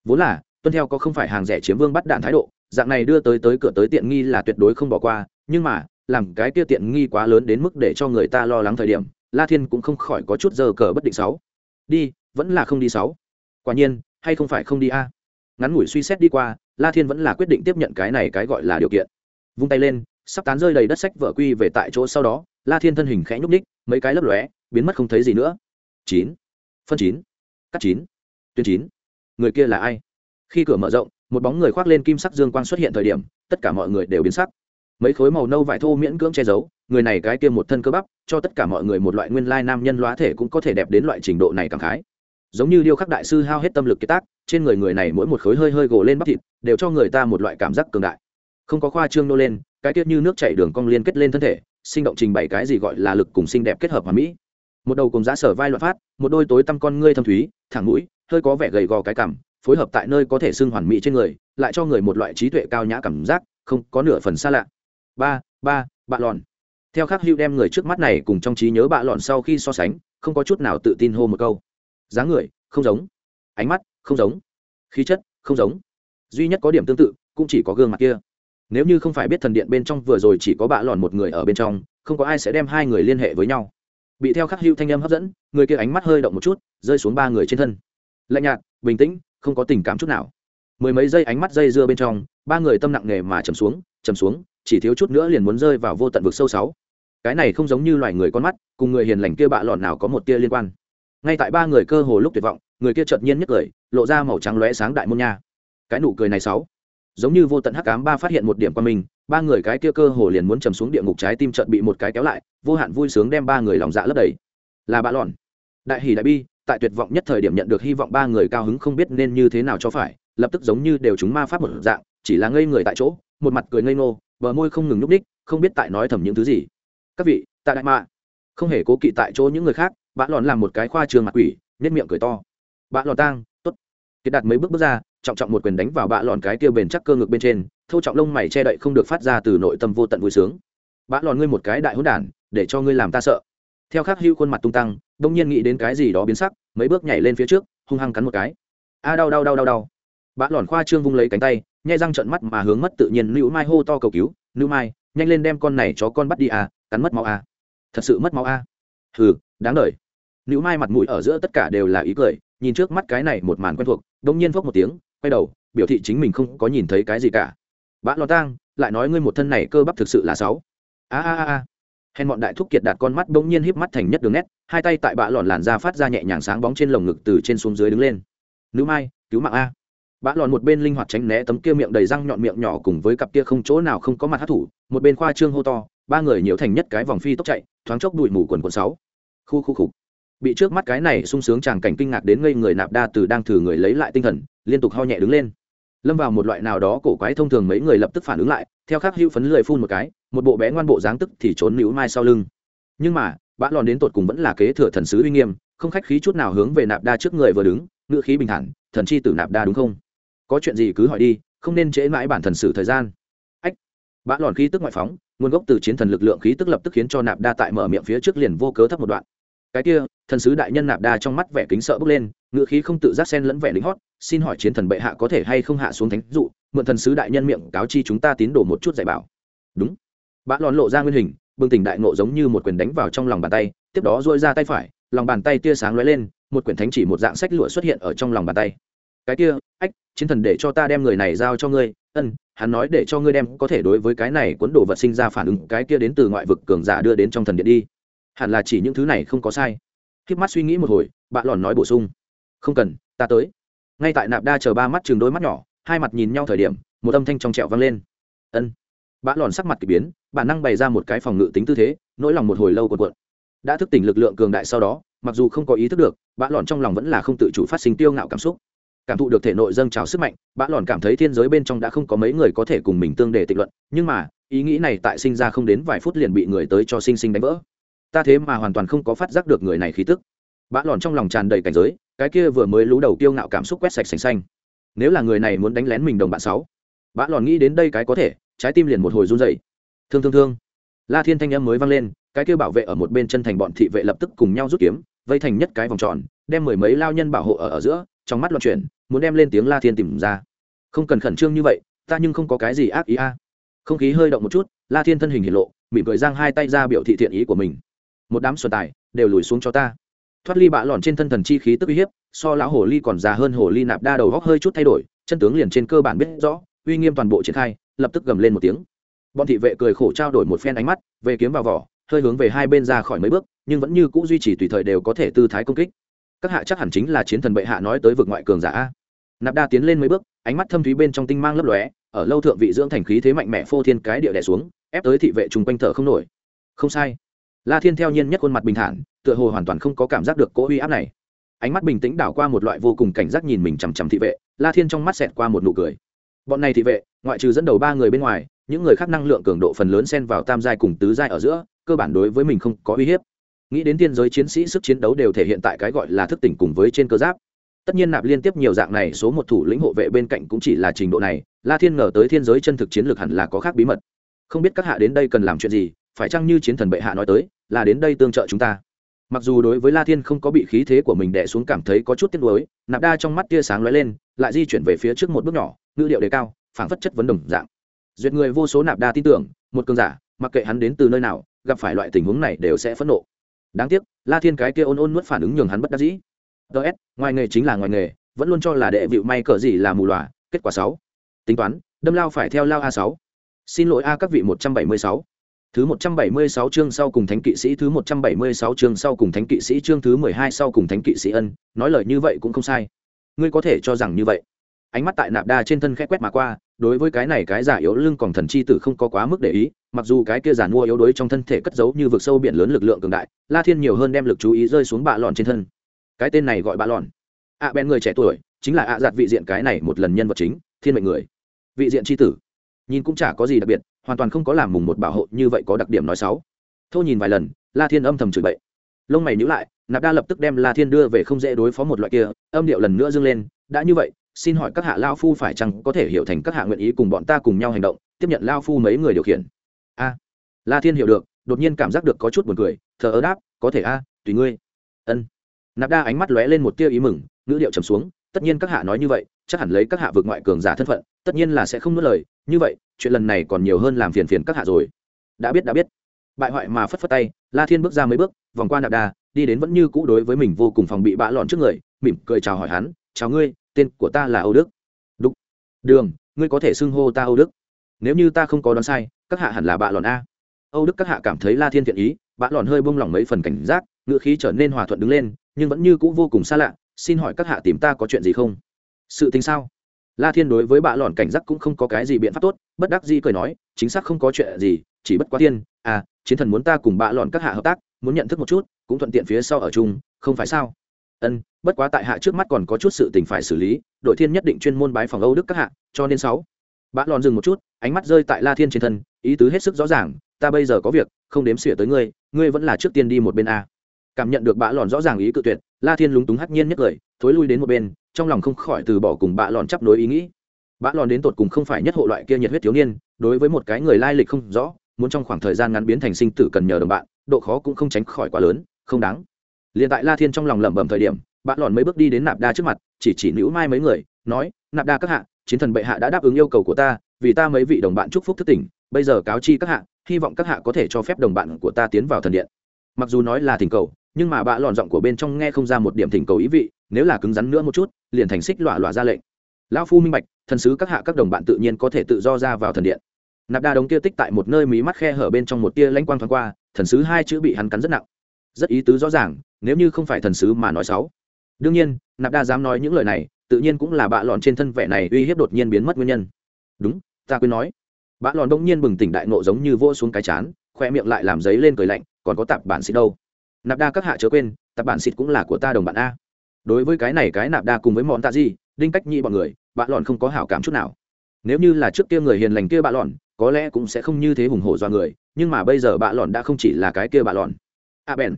[SPEAKER 1] Vốn là, tuân theo có không phải hàng rẻ chiếm vương bắt đạn thái độ dạng này đưa tới tới cửa tới tiện nghi là tuyệt đối không bỏ qua, nhưng mà, làm cái kia tiện nghi quá lớn đến mức để cho người ta lo lắng thời điểm, la thiên cũng không khỏi có chút giờ cờ bất định sáu. Đi, vẫn là không đi sáu. Quả nhiên, hay không phải không đi a? Ngắn ngủi suy xét đi qua, la thiên vẫn là quyết định tiếp nhận cái này cái gọi là điều kiện. Vung tay lên, sắp tán rơi đầy đất sách vợ quy về tại chỗ sau đó, la thiên thân hình khẽ nhúc ních mấy cái lấp lóe, biến mất không thấy gì nữa. Chín. Phân chín. Cắt chín. Tuyến chín. Người kia là ai? Khi cửa mở rộng một bóng người khoác lên kim sắc dương quang xuất hiện thời điểm, tất cả mọi người đều biến sắc. Mấy khối màu nâu vải thô miễn cưỡng che giấu, người này cái kia một thân cơ bắp, cho tất cả mọi người một loại nguyên lai nam nhân loá thể cũng có thể đẹp đến loại trình độ này cảm khái. Giống như điêu khắc đại sư hao hết tâm lực kế tác, trên người người này mỗi một khối hơi hơi gồ lên bắp thịt, đều cho người ta một loại cảm giác cường đại. Không có khoa trương nô lên, cái tiết như nước chảy đường cong liên kết lên thân thể, sinh động trình bày cái gì gọi là lực cùng xinh đẹp kết hợp hòa mỹ. Một đầu cùng giã sở vai loạn phát, một đôi tối tăm con ngươi thâm thúy, thẳng mũi, hơi có vẻ gầy gò cái cằm phối hợp tại nơi có thể xưng hoàn mỹ trên người, lại cho người một loại trí tuệ cao nhã cảm giác, không có nửa phần xa lạ. Ba ba, bạ lòn. Theo khắc hữu đem người trước mắt này cùng trong trí nhớ bạ lòn sau khi so sánh, không có chút nào tự tin hô một câu. Dáng người, không giống. Ánh mắt, không giống. Khí chất, không giống. Duy nhất có điểm tương tự, cũng chỉ có gương mặt kia. Nếu như không phải biết thần điện bên trong vừa rồi chỉ có bạ lòn một người ở bên trong, không có ai sẽ đem hai người liên hệ với nhau. Bị theo khắc hữu thanh âm hấp dẫn, người kia ánh mắt hơi động một chút, rơi xuống ba người trên thân. Lạnh nhạt, bình tĩnh không có tình cảm chút nào. Mười mấy giây ánh mắt dây dưa bên trong, ba người tâm nặng nề mà chầm xuống chầm xuống, chỉ thiếu chút nữa liền muốn rơi vào vô tận vực sâu sáu. Cái này không giống như loài người con mắt, cùng người hiền lành kia bạ lọn nào có một tia liên quan. Ngay tại ba người cơ hồ lúc tuyệt vọng, người kia chợt nhiên nhất cười, lộ ra màu trắng lóe sáng đại môn nha. Cái nụ cười này sáu, giống như vô tận hắc ám ba phát hiện một điểm qua mình, ba người cái kia cơ hồ liền muốn trầm xuống địa ngục trái tim chợt bị một cái kéo lại, vô hạn vui sướng đem ba người lòng dạ lấp đầy. Là bạ lọn. Đại hỉ đại bi tại tuyệt vọng nhất thời điểm nhận được hy vọng ba người cao hứng không biết nên như thế nào cho phải, lập tức giống như đều chúng ma pháp một dạng, chỉ là ngây người tại chỗ, một mặt cười ngây ngô, bờ môi không ngừng nhúc ních không biết tại nói thầm những thứ gì. Các vị tại đại mạ. Không hề cố kỵ tại chỗ những người khác bạn lòn làm một cái khoa trường mặt quỷ nhất miệng cười to. Bạn lòn tang t ố t kiệt đặt mấy bước bước ra, trọng trọng một quyền đánh vào bã lòn cái kia bền chắc cơ ngực bên trên thâu trọng lông mày che đậy không được phát ra từ nội tâm vô tận vui sướng. Bã lòn ngươi một cái đại hỗn đản, để cho ngươi làm ta sợ theo khắc hưu khuôn mặt tung tăng, đông nhiên nghĩ đến cái gì đó biến sắc, mấy bước nhảy lên phía trước, hung hăng cắn một cái. A, đau đau đau đau đau. Bạn lòn khoa trương vung lấy cánh tay, nhai răng trợn mắt mà hướng mất tự nhiên nữ mai hô to cầu cứu nữ mai, nhanh lên đem con này chó con bắt đi à cắn mất máu à. Thật sự mất máu à? Hừ, đáng đời. Nữ mai mặt mũi ở giữa tất cả đều là ý cười, nhìn trước mắt cái này một màn quen thuộc, đông nhiên phốc một tiếng, quay đầu, biểu thị chính mình không có nhìn thấy cái gì cả. Bã lò tang, lại nói ngươi một thân này cơ bắp thực sự là sáu. A a a hèn bọn đại thúc kiệt đạt con mắt bỗng nhiên híp mắt thành nhất đường nét, hai tay tại bã lòn làn ra phát ra nhẹ nhàng sáng bóng trên lồng ngực từ trên xuống dưới đứng lên. Nữ mai, cứu mạng a. Bã lòn một bên linh hoạt tránh né tấm kia miệng đầy răng nhọn miệng nhỏ cùng với cặp kia không chỗ nào không có mặt hát thủ, một bên khoa trương hô to, ba người nhiều thành nhất cái vòng phi tốc chạy, thoáng chốc đụi mù quần quần sáu. Khu khu khục. Bị trước mắt cái này sung sướng chàng cảnh kinh ngạc đến ngây người nạp đa từ đang thử người lấy lại tinh thần, liên tục ho nhẹ đứng lên lâm vào một loại nào đó cổ quái thông thường mấy người lập tức phản ứng lại, theo khắc hữu phấn lười phun một cái, một bộ bé ngoan bộ dáng tức thì trốn nữ mai sau lưng. Nhưng mà, bã lòn đến tột cùng vẫn là kế thừa thần sứ uy nghiêm, không khách khí chút nào hướng về nạp đa trước người vừa đứng, ngữ khí bình thản, thần chi tử nạp đa đúng không? Có chuyện gì cứ hỏi đi, không nên trễ mãi bản thần sử thời gian. Ách! Bã lòn khí tức ngoại phóng, nguồn gốc từ chiến thần lực lượng khí tức lập tức khiến cho nạp đa tại mở miệng phía trước liền vô cớ thấp một đoạn. Cái kia, thần sứ đại nhân nạp đa trong mắt vẻ kính sợ bước lên ngựa khí không tự giác sen lẫn vẻ lính hót xin hỏi chiến thần bệ hạ có thể hay không hạ xuống thánh dụ, mượn thần sứ đại nhân miệng cáo chi chúng ta tín đồ một chút dạy bảo. Đúng. Bã lòn lộ ra nguyên hình, bừng tỉnh đại nộ giống như một quyền đánh vào trong lòng bàn tay, tiếp đó dôi ra tay phải, lòng bàn tay tia sáng lóe lên, một quyển thánh chỉ một dạng sách lụa xuất hiện ở trong lòng bàn tay. Cái kia, ách, chiến thần để cho ta đem người này giao cho ngươi. Ân, hắn nói để cho ngươi đem có thể đối với cái này cuốn đồ vật sinh ra phản ứng, cái kia đến từ ngoại vực cường giả đưa đến trong thần điện đi. Hẳn là chỉ những thứ này không có sai. Khiếp mắt suy nghĩ một hồi bạn lòn nói bổ sung. Không cần, ta tới ngay tại nạp đa chờ ba mắt chừng đôi mắt nhỏ, hai mặt nhìn nhau thời điểm, một âm thanh trong trẹo vang lên. Ân. Bạn lòn sắc mặt k ỳ biến, bản năng bày ra một cái phòng ngự tính tư thế, nỗi lòng một hồi lâu cuộn cuộn. Đã thức tỉnh lực lượng cường đại sau đó, mặc dù không có ý thức được bạn lòn trong lòng vẫn là không tự chủ phát sinh tiêu ngạo cảm xúc. Cảm thụ được thể nội dâng trào sức mạnh bạn lòn cảm thấy thiên giới bên trong đã không có mấy người có thể cùng mình tương đề tịch luận, nhưng mà, ý nghĩ này tại sinh ra không đến vài phút liền bị người tới cho sinh sinh đánh vỡ. Ta thế mà hoàn toàn không có phát giác được người này khí tức. Bã lòn trong lòng tràn đầy cảnh giới cái kia vừa mới lú đầu kiêu ngạo cảm xúc quét sạch sành xanh. Nếu là người này muốn đánh lén mình đồng bạn sáu bã lòn nghĩ đến đây cái có thể, trái tim liền một hồi run dậy thương thương thương. La thiên thanh em mới vang lên, cái kia bảo vệ ở một bên chân thành bọn thị vệ lập tức cùng nhau rút kiếm, vây thành nhất cái vòng tròn, đem mười mấy lao nhân bảo hộ ở ở giữa, trong mắt loạn chuyển, muốn đem lên tiếng la thiên tìm ra. Không cần khẩn trương như vậy, ta nhưng không có cái gì ác ý a. Không khí hơi động một chút, la thiên thân hình hiện lộ, mỉm cười giang hai tay ra biểu thị thiện ý của mình. Một đám xuân tài, đều lùi xuống cho ta thoát ly bạ lòn trên thân thần chi khí tức uy hiếp, so lão hồ ly còn già hơn hồ ly nạp đa đầu góc hơi chút thay đổi, chân tướng liền trên cơ bản biết rõ, uy nghiêm toàn bộ triển khai, lập tức gầm lên một tiếng. Bọn thị vệ cười khổ trao đổi một phen ánh mắt, về kiếm vào vỏ, hơi hướng về hai bên ra khỏi mấy bước, nhưng vẫn như c ũ duy trì tùy thời đều có thể tư thái công kích. Các hạ chắc hẳn chính là chiến thần bệ hạ nói tới vực ngoại cường giả nạp đa tiến lên mấy bước, ánh mắt thâm thúy bên trong tinh mang lấp lóe, ở lâu thượng vị dưỡng thành khí thế mạnh mẽ phô thiên cái địa đẻ xuống, ép tới thị vệ chung quanh thở không nổi. Không sai. La thiên theo nhiên nhất khuôn mặt bình thản tựa hồ hoàn toàn không có cảm giác được cỗ uy áp này. Ánh mắt bình tĩnh đảo qua một loại vô cùng cảnh giác nhìn mình chằm chằm thị vệ, la thiên trong mắt xẹt qua một nụ cười. Bọn này thị vệ, ngoại trừ dẫn đầu ba người bên ngoài, những người khác năng lượng cường độ phần lớn xen vào tam giai cùng tứ giai ở giữa, cơ bản đối với mình không có uy hiếp. Nghĩ đến thiên giới chiến sĩ sức chiến đấu đều thể hiện tại cái gọi là thức tỉnh cùng với trên cơ giáp. Tất nhiên nạp liên tiếp nhiều dạng này, số một thủ lĩnh hộ vệ bên cạnh cũng chỉ là trình độ này, la thiên ngờ tới thiên giới chân thực chiến lược hẳn là có khác bí mật. Không biết các hạ đến đây cần làm chuyện gì, phải chăng như chiến thần bệ hạ nói tới, là đến đây tương trợ chúng ta? Mặc dù đối với la thiên không có bị khí thế của mình đẻ xuống cảm thấy có chút tiếc nuối, nạp đa trong mắt tia sáng lóe lên, lại di chuyển về phía trước một bước nhỏ, ngữ điệu đề cao, phảng phất chất vấn đồng dạng. Duyệt người vô số nạp đa tin tưởng, một cường giả, mặc kệ hắn đến từ nơi nào, gặp phải loại tình huống này đều sẽ phẫn nộ. Đáng tiếc, la thiên cái kia ôn ôn nuốt phản ứng nhường hắn bất đắc dĩ. Ts ngoài nghề chính là ngoài nghề, vẫn luôn cho là đệ vịu may cờ gì là mù lòa kết quả sáu. Tính toán, đâm lao phải theo lao a sáu. Xin lỗi a các vị một trăm bảy mươi sáu. Thứ 176 chương sau cùng thánh kỵ sĩ thứ 176 chương sau cùng thánh kỵ sĩ chương thứ 12 sau cùng thánh kỵ sĩ ân, nói lời như vậy cũng không sai. Ngươi có thể cho rằng như vậy. Ánh mắt tại nạp đa trên thân khẽ quét mà qua, đối với cái này cái giả yếu lưng còn thần chi tử không có quá mức để ý, mặc dù cái kia giả mua yếu đuối trong thân thể cất giấu như vực sâu biển lớn lực lượng cường đại, La Thiên nhiều hơn đem lực chú ý rơi xuống bạ lọn trên thân. Cái tên này gọi bạ lọn. ạ à, bèn người trẻ tuổi, chính là ạ à vị diện cái này một lần nhân vật chính, thiên mệnh người. Vị diện chi tử. Nhìn cũng chả có gì đặc biệt, hoàn toàn không có làm mùng một bảo hộ như vậy có đặc điểm nói xấu thô nhìn vài lần, la thiên âm thầm chửi bậy. Lông mày nhíu lại, nạp đa lập tức đem la thiên đưa về không dễ đối phó một loại kia, âm điệu lần nữa dâng lên, đã như vậy, xin hỏi các hạ lao phu phải chăng có thể hiểu thành các hạ nguyện ý cùng bọn ta cùng nhau hành động, tiếp nhận lao phu mấy người điều khiển? A. La thiên hiểu được, đột nhiên cảm giác được có chút buồn cười, thờ ơ đáp, có thể a, tùy ngươi. Ân. Nạp đa ánh mắt lóe lên một tia ý mừng, ngữ điệu trầm xuống, tất nhiên các hạ nói như vậy, chắc hẳn lấy các hạ vượt ngoại cường giả thân phận tất nhiên là sẽ không nuốt lời, như vậy, chuyện lần này còn nhiều hơn làm phiền phiền các hạ rồi. Đã biết đã biết. Bại hoại mà phất phất tay, la thiên bước ra mấy bước, vòng qua nạp đà, đi đến vẫn như cũ đối với mình vô cùng phòng bị bã lọn trước người, mỉm cười chào hỏi hắn, chào ngươi, tên của ta là âu đức. Đúc. Đường, ngươi có thể xưng hô ta âu đức. Nếu như ta không có đoán sai, các hạ hẳn là bạ lọn a. Âu đức các hạ cảm thấy la thiên thiện ý bạ lọn hơi bông lỏng mấy phần cảnh giác, ngựa khí trở nên hòa thuận đứng lên, nhưng vẫn như cũ vô cùng xa lạ, xin hỏi các hạ tìm ta có chuyện gì không? Sự tình sao? La thiên đối với bạ lọn cảnh giác cũng không có cái gì biện pháp tốt, bất đắc di cười nói, chính xác không có chuyện gì, chỉ bất quá thiên à chiến thần muốn ta cùng bạ lọn các hạ hợp tác, muốn nhận thức một chút, cũng thuận tiện phía sau ở chung, không phải sao? Ân, bất quá tại hạ trước mắt còn có chút sự tình phải xử lý, đội thiên nhất định chuyên môn bái phòng âu đức các hạ, cho nên sáu. Bạ lọn dừng một chút, ánh mắt rơi tại la thiên trên thân, ý tứ hết sức rõ ràng, ta bây giờ có việc, không đếm xỉa tới ngươi ngươi vẫn là trước tiên đi một bên a. Cảm nhận được bạ lọn rõ ràng ý cự tuyệt, la thiên lúng túng hắc nhiên nhất cười thối lui đến một bên trong lòng không khỏi từ bỏ cùng bạ lòn chấp nối ý nghĩ. Bạ lòn đến tột cùng không phải nhất hộ loại kia nhiệt huyết thiếu niên, đối với một cái người lai lịch không rõ, muốn trong khoảng thời gian ngắn biến thành sinh tử cần nhờ đồng bạn, độ khó cũng không tránh khỏi quá lớn, không đáng. Liền tại la thiên trong lòng lẩm bẩm thời điểm bạn lòn mấy bước đi đến nạp đa trước mặt, chỉ chỉ nữ mai mấy người, nói, nạp đa các hạ, chiến thần bệ hạ đã đáp ứng yêu cầu của ta, vì ta mấy vị đồng bạn chúc phúc thức tỉnh, bây giờ cáo chi các hạ, hy vọng các hạ có thể cho phép đồng bạn của ta tiến vào thần điện. Mặc dù nói là thỉnh cầu nhưng mà bạ lòn giọng của bên trong nghe không ra một điểm thỉnh cầu ý vị, nếu là cứng rắn nữa một chút, liền thành xích lọa lọa ra lệnh. Lão phu minh bạch, thần sứ các hạ các đồng bạn tự nhiên có thể tự do ra vào thần điện. Nạp đa đống kia tích tại một nơi mí mắt khe hở bên trong một tia lãnh quang thoáng qua, thần sứ hai chữ bị hắn cắn rất nặng. Rất ý tứ rõ ràng, nếu như không phải thần sứ mà nói xấu. Đương nhiên, nạp đa dám nói những lời này, tự nhiên cũng là bạ lọn trên thân vẻ này uy hiếp đột nhiên biến mất nguyên nhân. Đúng, ta quên nói. Bạ lọn đông nhiên bừng tỉnh đại nộ giống như vô xuống cái chán, khoe miệng lại làm giấy lên cười lạnh, còn có tạp bản xịt đâu nạp đa các hạ chớ quên tập bản xịt cũng là của ta đồng bạn a. Đối với cái này cái nạp đa cùng với món tạ gì đinh cách nhị bọn người bạ lòn không có hảo cảm chút nào. Nếu như là trước kia người hiền lành kia bạ lòn, có lẽ cũng sẽ không như thế hùng hổ do người nhưng mà bây giờ bạ lòn đã không chỉ là cái kia bạ lòn, a bèn.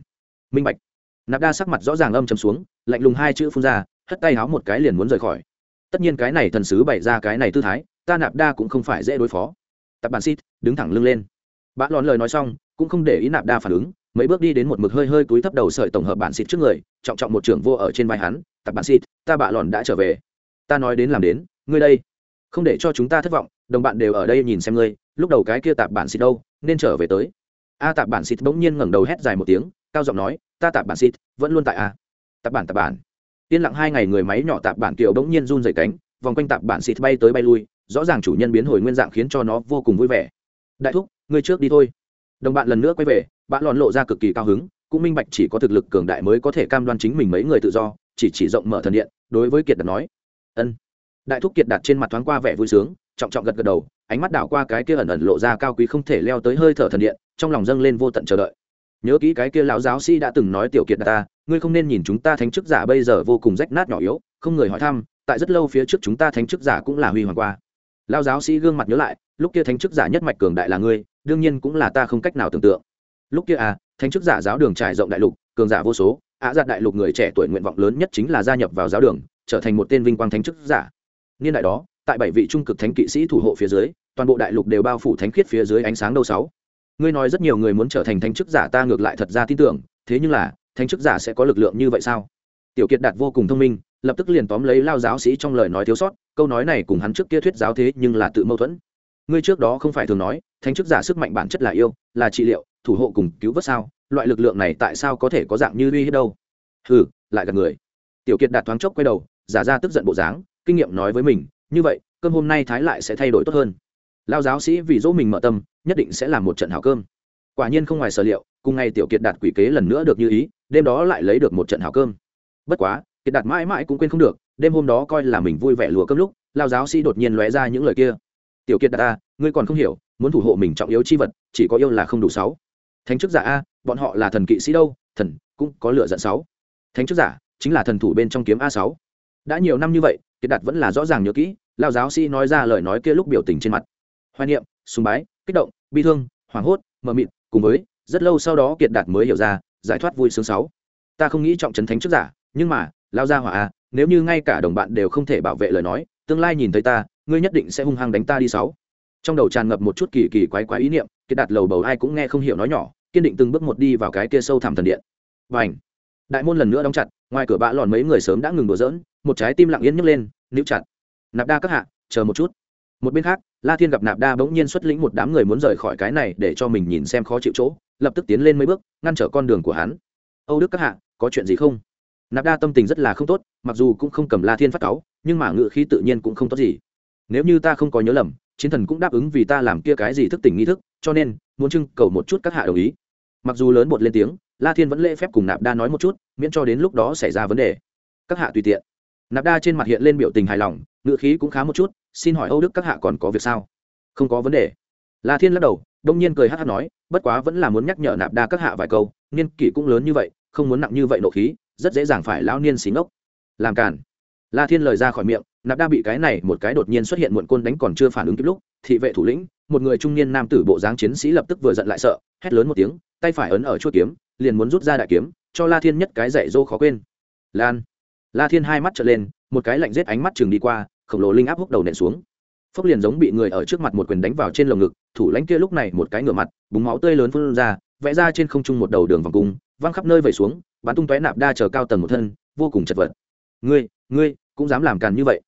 [SPEAKER 1] Minh bạch. Nạp đa sắc mặt rõ ràng âm chầm xuống lạnh lùng hai chữ phun ra hất tay háo một cái liền muốn rời khỏi. Tất nhiên cái này thần sứ bày ra cái này tư thái ta nạp đa cũng không phải dễ đối phó. Tập bản xít đứng thẳng lưng lên. Bạ lòn lời nói xong cũng không để ý nạp đa phản ứng, mấy bước đi đến một mực hơi hơi túi thấp đầu sợi tổng hợp bản xịt trước người, trọng trọng một trưởng vô ở trên vai hắn, tập bản xịt, ta bạ lòn đã trở về. Ta nói đến làm đến, ngươi đây. Không để cho chúng ta thất vọng, đồng bạn đều ở đây nhìn xem ngươi, lúc đầu cái kia tạp bản xịt đâu, nên trở về tới. A tạp bản xịt bỗng nhiên ngẩng đầu hét dài một tiếng, cao giọng nói, ta tạp bản xịt, vẫn luôn tại a. Tạp bản tạp bản. Yên lặng hai ngày người máy nhỏ tạp bản kiều bỗng nhiên run rẩy cánh, vòng quanh tạp bản xịt bay tới bay lui, rõ ràng chủ nhân biến hồi nguyên dạng khiến cho nó vô cùng vui vẻ. Đại thúc, ngươi trước đi thôi đồng bạn lần nữa quay về, bạn lòn lộ ra cực kỳ cao hứng, cũng minh bạch chỉ có thực lực cường đại mới có thể cam đoan chính mình mấy người tự do, chỉ chỉ rộng mở thần điện, đối với kiệt đạt nói. Ân. Đại thúc kiệt đạt trên mặt thoáng qua vẻ vui sướng, trọng trọng gật gật đầu, ánh mắt đảo qua cái kia ẩn ẩn lộ ra cao quý không thể leo tới hơi thở thần điện, trong lòng dâng lên vô tận chờ đợi. Nhớ kỹ cái kia lão giáo sĩ đã từng nói tiểu kiệt đạt ta, ngươi không nên nhìn chúng ta thánh chức giả bây giờ vô cùng rách nát nhỏ yếu, không người hỏi thăm, tại rất lâu phía trước chúng ta thánh chức giả cũng là huy hoàng qua. Lão giáo sĩ gương mặt nhớ lại, lúc kia thánh chức giả nhất mạch cường đại là ngươi đương nhiên cũng là ta không cách nào tưởng tượng. Lúc kia à thánh chức giả giáo đường trải rộng đại lục, cường giả vô số ạ dạ đại lục người trẻ tuổi nguyện vọng lớn nhất chính là gia nhập vào giáo đường, trở thành một tên vinh quang thánh chức giả. Niên đại đó, tại bảy vị trung cực thánh kỵ sĩ thủ hộ phía dưới, toàn bộ đại lục đều bao phủ thánh khiết phía dưới ánh sáng đâu sáu. Ngươi nói rất nhiều người muốn trở thành thánh chức giả ta ngược lại thật ra tin tưởng, thế nhưng là, thánh chức giả sẽ có lực lượng như vậy sao? Tiểu kiệt đạt vô cùng thông minh, lập tức liền tóm lấy lao giáo sĩ trong lời nói thiếu sót, câu nói này cùng hắn trước kia thuyết giáo thế nhưng là tự mâu thuẫn. Ngươi trước đó không phải thường nói thánh chức giả sức mạnh bản chất là yêu, là trị liệu, thủ hộ cùng cứu vớt sao? Loại lực lượng này tại sao có thể có dạng như uy hiếp đâu? Hừ, lại gặp người. Tiểu kiệt đạt thoáng chốc quay đầu, giả ra tức giận bộ dáng, kinh nghiệm nói với mình, như vậy, cơm hôm nay thái lại sẽ thay đổi tốt hơn. Lao giáo sĩ vì dỗ mình mở tâm, nhất định sẽ làm một trận hảo cơm. Quả nhiên không ngoài sở liệu, cùng ngày tiểu kiệt đạt quỷ kế lần nữa được như ý, đêm đó lại lấy được một trận hảo cơm. Bất quá, kiệt đạt mãi mãi cũng quên không được, đêm hôm đó coi là mình vui vẻ lùa cơm lúc lao giáo sĩ đột nhiên lóe ra những lời kia. Tiểu kiệt đạt ta ngươi còn không hiểu muốn thủ hộ mình trọng yếu chi vật, chỉ có yêu là không đủ sáu. Thánh chức giả a, bọn họ là thần kỵ sĩ đâu? Thần, cũng có lựa giận sáu. Thánh chức giả, chính là thần thủ bên trong kiếm a sáu. Đã nhiều năm như vậy, kiệt đạt vẫn là rõ ràng nhớ kỹ lao giáo sĩ nói ra lời nói kia lúc biểu tình trên mặt. Hoài niệm, sùng bái, kích động, bi thương, hoảng hốt, mờ mịt, cùng với, rất lâu sau đó kiệt đạt mới hiểu ra, giải thoát vui sướng sáu. Ta không nghĩ trọng trấn thánh trước giả, nhưng mà lao ra hỏa a, nếu như ngay cả đồng bạn đều không thể bảo vệ lời nói, tương lai nhìn thấy ta, ngươi nhất định sẽ hung hăng đánh ta đi sáu trong đầu tràn ngập một chút kỳ kỳ quái quái ý niệm, kiệt đạt lầu bầu ai cũng nghe không hiểu nói nhỏ, kiên định từng bước một đi vào cái kia sâu thẳm thần điện. Và ảnh đại môn lần nữa đóng chặt, ngoài cửa bã lòn mấy người sớm đã ngừng đùa dỡn một trái tim lặng yên nhấc lên, níu chặt. Nạp đa các hạ, chờ một chút. Một bên khác, la thiên gặp nạp đa bỗng nhiên xuất lĩnh một đám người muốn rời khỏi cái này để cho mình nhìn xem khó chịu chỗ, lập tức tiến lên mấy bước, ngăn trở con đường của hắn. Âu đức các hạ, có chuyện gì không? Nạp đa tâm tình rất là không tốt, mặc dù cũng không cầm la thiên phát cáu, nhưng mà ngự khí tự nhiên cũng không tốt gì. Nếu như ta không có nhớ lầm chiến thần cũng đáp ứng vì ta làm kia cái gì thức tỉnh nghi thức, cho nên, muốn trưng cầu một chút các hạ đồng ý. Mặc dù lớn bột lên tiếng, la thiên vẫn lễ phép cùng nạp đa nói một chút, miễn cho đến lúc đó xảy ra vấn đề. Các hạ tùy tiện. Nạp đa trên mặt hiện lên biểu tình hài lòng ngự khí cũng khá một chút, xin hỏi âu đức các hạ còn có việc sao? Không có vấn đề. La thiên lắc đầu, đông nhiên cười hát hát nói, bất quá vẫn là muốn nhắc nhở nạp đa các hạ vài câu, niên kỷ cũng lớn như vậy, không muốn nặng như vậy nộ khí, rất dễ dàng phải lão niên xí ngốc. Làm cản la thiên lời ra khỏi miệng, nạp đa bị cái này một cái đột nhiên xuất hiện muộn côn đánh còn chưa phản ứng kịp lúc, thị vệ thủ lĩnh, một người trung niên nam tử bộ dáng chiến sĩ lập tức vừa giận lại sợ, hét lớn một tiếng, tay phải ấn ở chuôi kiếm, liền muốn rút ra đại kiếm, cho la thiên nhất cái dạy dỗ khó quên. Lan. La thiên hai mắt trở lên, một cái lạnh rết ánh mắt chừng đi qua, khổng lồ linh áp húc đầu nện xuống. Phốc liền giống bị người ở trước mặt một quyền đánh vào trên lồng ngực, thủ lãnh kia lúc này một cái ngửa mặt, búng máu tươi lớn phun ra, vẽ ra trên không trung một đầu đường vòng cung, văng khắp nơi vẩy xuống, bắn tung tóe nạp đa chờ cao tầng một thân, vô cùng chật vật. Ngươi ngươi cũng dám làm càn như vậy.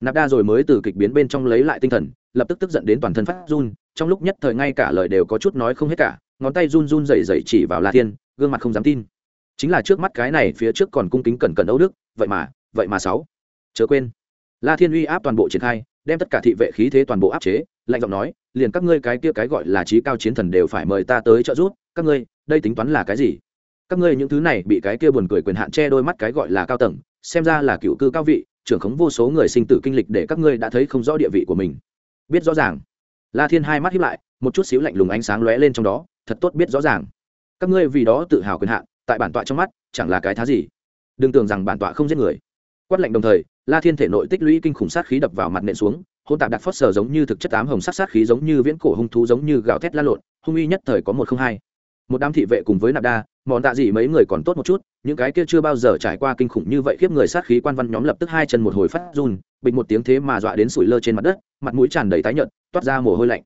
[SPEAKER 1] Nạp đa rồi mới từ kịch biến bên trong lấy lại tinh thần, lập tức tức giận đến toàn thân phát run, trong lúc nhất thời ngay cả lời đều có chút nói không hết cả, ngón tay run run rẩy rẩy chỉ vào la thiên, gương mặt không dám tin. Chính là trước mắt cái này phía trước còn cung kính cẩn cẩn âu đức, vậy mà vậy mà sáu. Chớ quên. La thiên uy áp toàn bộ triển khai, đem tất cả thị vệ khí thế toàn bộ áp chế, lạnh giọng nói, liền các ngươi cái kia cái gọi là trí cao chiến thần đều phải mời ta tới trợ giúp, các ngươi, đây tính toán là cái gì? Các ngươi những thứ này bị cái kia buồn cười quyền hạn che đôi mắt cái gọi là cao tầng xem ra là cựu cư cao vị, trưởng khống vô số người sinh tử kinh lịch để các ngươi đã thấy không rõ địa vị của mình. Biết rõ ràng. La thiên hai mắt hiếp lại, một chút xíu lạnh lùng ánh sáng lóe lên trong đó, thật tốt biết rõ ràng. Các ngươi vì đó tự hào quyền hạn, tại bản tọa trong mắt, chẳng là cái thá gì. Đừng tưởng rằng bản tọa không giết người. Quát lạnh đồng thời, la thiên thể nội tích lũy kinh khủng sát khí đập vào mặt nện xuống hôn tạp đặc phót sờ giống như thực chất ám hồng sát sát khí giống như viễn cổ hung thú giống như gạo thét la lộn, hung uy nhất thời có một không hai. Một đám thị vệ cùng với nạp đa mòn tạ gì mấy người còn tốt một chút những cái kia chưa bao giờ trải qua kinh khủng như vậy khiếp người sát khí quan văn nhóm lập tức hai chân một hồi phát run bịch một tiếng thế mà dọa đến sủi lơ trên mặt đất, mặt mũi tràn đầy tái nhợt, toát ra mồ hôi lạnh.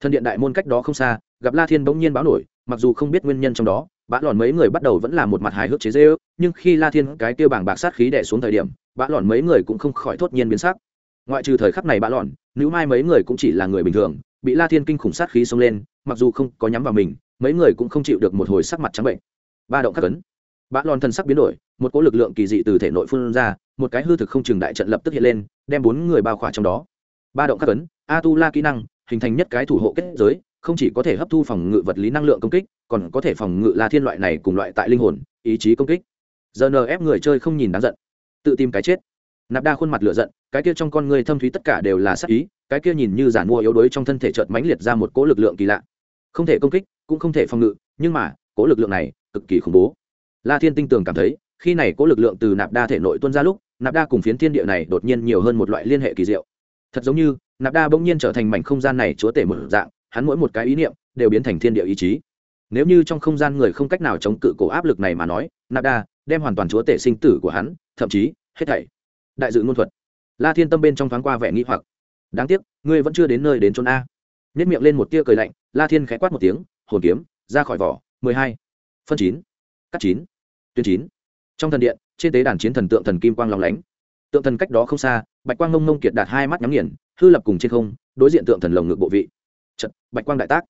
[SPEAKER 1] Thân điện đại môn cách đó không xa, gặp la thiên bỗng nhiên báo nổi, mặc dù không biết nguyên nhân trong đó, bã lòn mấy người bắt đầu vẫn là một mặt hài hước chế dễ ước nhưng khi la thiên cái kia bảng bạc sát khí đẻ xuống thời điểm, bã lòn mấy người cũng không khỏi thốt nhiên biến sắc. Ngoại trừ thời khắc này bã lòn, nữ mai mấy người cũng chỉ là người bình thường, bị la thiên kinh khủng sát khí xông lên, mặc dù không có nhắm vào mình, mấy người cũng không chịu được một hồi sắc mặt trắng bệnh. Ba động khắc ấn bã lòn thân sắc biến đổi, một cỗ lực lượng kỳ dị từ thể nội phun ra, một cái hư thực không chừng đại trận lập tức hiện lên, đem bốn người bao khỏa trong đó. Ba động khắc ấn a tu la kỹ năng, hình thành nhất cái thủ hộ kết giới, không chỉ có thể hấp thu phòng ngự vật lý năng lượng công kích, còn có thể phòng ngự la thiên loại này cùng loại tại linh hồn, ý chí công kích. Giờ ép người chơi không nhìn đáng giận, tự tìm cái chết. Nạp đa khuôn mặt lửa giận, cái kia trong con người thâm thúy tất cả đều là sắc ý, cái kia nhìn như giản mua yếu đuối trong thân thể chợt mãnh liệt ra một cỗ lực lượng kỳ lạ. Không thể công kích, cũng không thể phòng ngự, nhưng mà, cỗ lực lượng này cực kỳ khủng bố la thiên tinh tường cảm thấy, khi này cỗ lực lượng từ nạp đa thể nội tuôn ra lúc, nạp đa cùng phiến thiên địa này đột nhiên nhiều hơn một loại liên hệ kỳ diệu. Thật giống như, nạp đa bỗng nhiên trở thành mảnh không gian này chúa tể một dạng, hắn mỗi một cái ý niệm đều biến thành thiên địa ý chí. Nếu như trong không gian người không cách nào chống cự cổ áp lực này mà nói, nạp đa đem hoàn toàn chúa tể sinh tử của hắn, thậm chí, hết thảy. Đại dự ngôn thuật. La thiên tâm bên trong thoáng qua vẻ nghĩ hoặc. Đáng tiếc, ngươi vẫn chưa đến nơi đến chốn a. Nhất miệng lên một tia cười lạnh, la thiên khẽ quát một tiếng, hồn kiếm, ra khỏi vỏ, mười hai, phân chín, cắt chín tuyến chín. Trong thần điện, trên tế đàn chiến thần tượng thần kim quang lòng lánh. Tượng thần cách đó không xa, bạch quang ngông ngông kiệt đạt hai mắt nhắm nghiền, hư lập cùng trên không, đối diện tượng thần lồng ngực bộ vị. Trận bạch quang đại tác.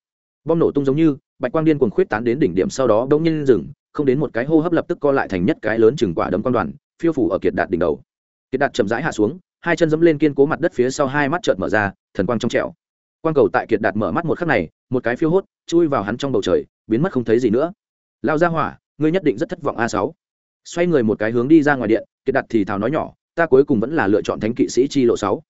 [SPEAKER 1] Bom nổ tung giống như, bạch quang điên cuồng khuyết tán đến đỉnh điểm sau đó bỗng nhiên dừng, không đến một cái hô hấp lập tức co lại thành nhất cái lớn chừng quả đấm quang đoàn, phiêu phủ ở kiệt đạt đỉnh đầu. Kiệt đạt chậm rãi hạ xuống, hai chân dẫm lên kiên cố mặt đất phía sau hai mắt chợt mở ra, thần quang trong trẻo. Quang cầu tại kiệt đạt mở mắt một khắc này, một cái phiêu hốt, chui vào hắn trong bầu trời, biến mất không thấy gì nữa. Lao ra hỏa ngươi nhất định rất thất vọng a sáu xoay người một cái hướng đi ra ngoài điện kiệt đạt thì thào nói nhỏ ta cuối cùng vẫn là lựa chọn thánh kỵ sĩ chi lộ sáu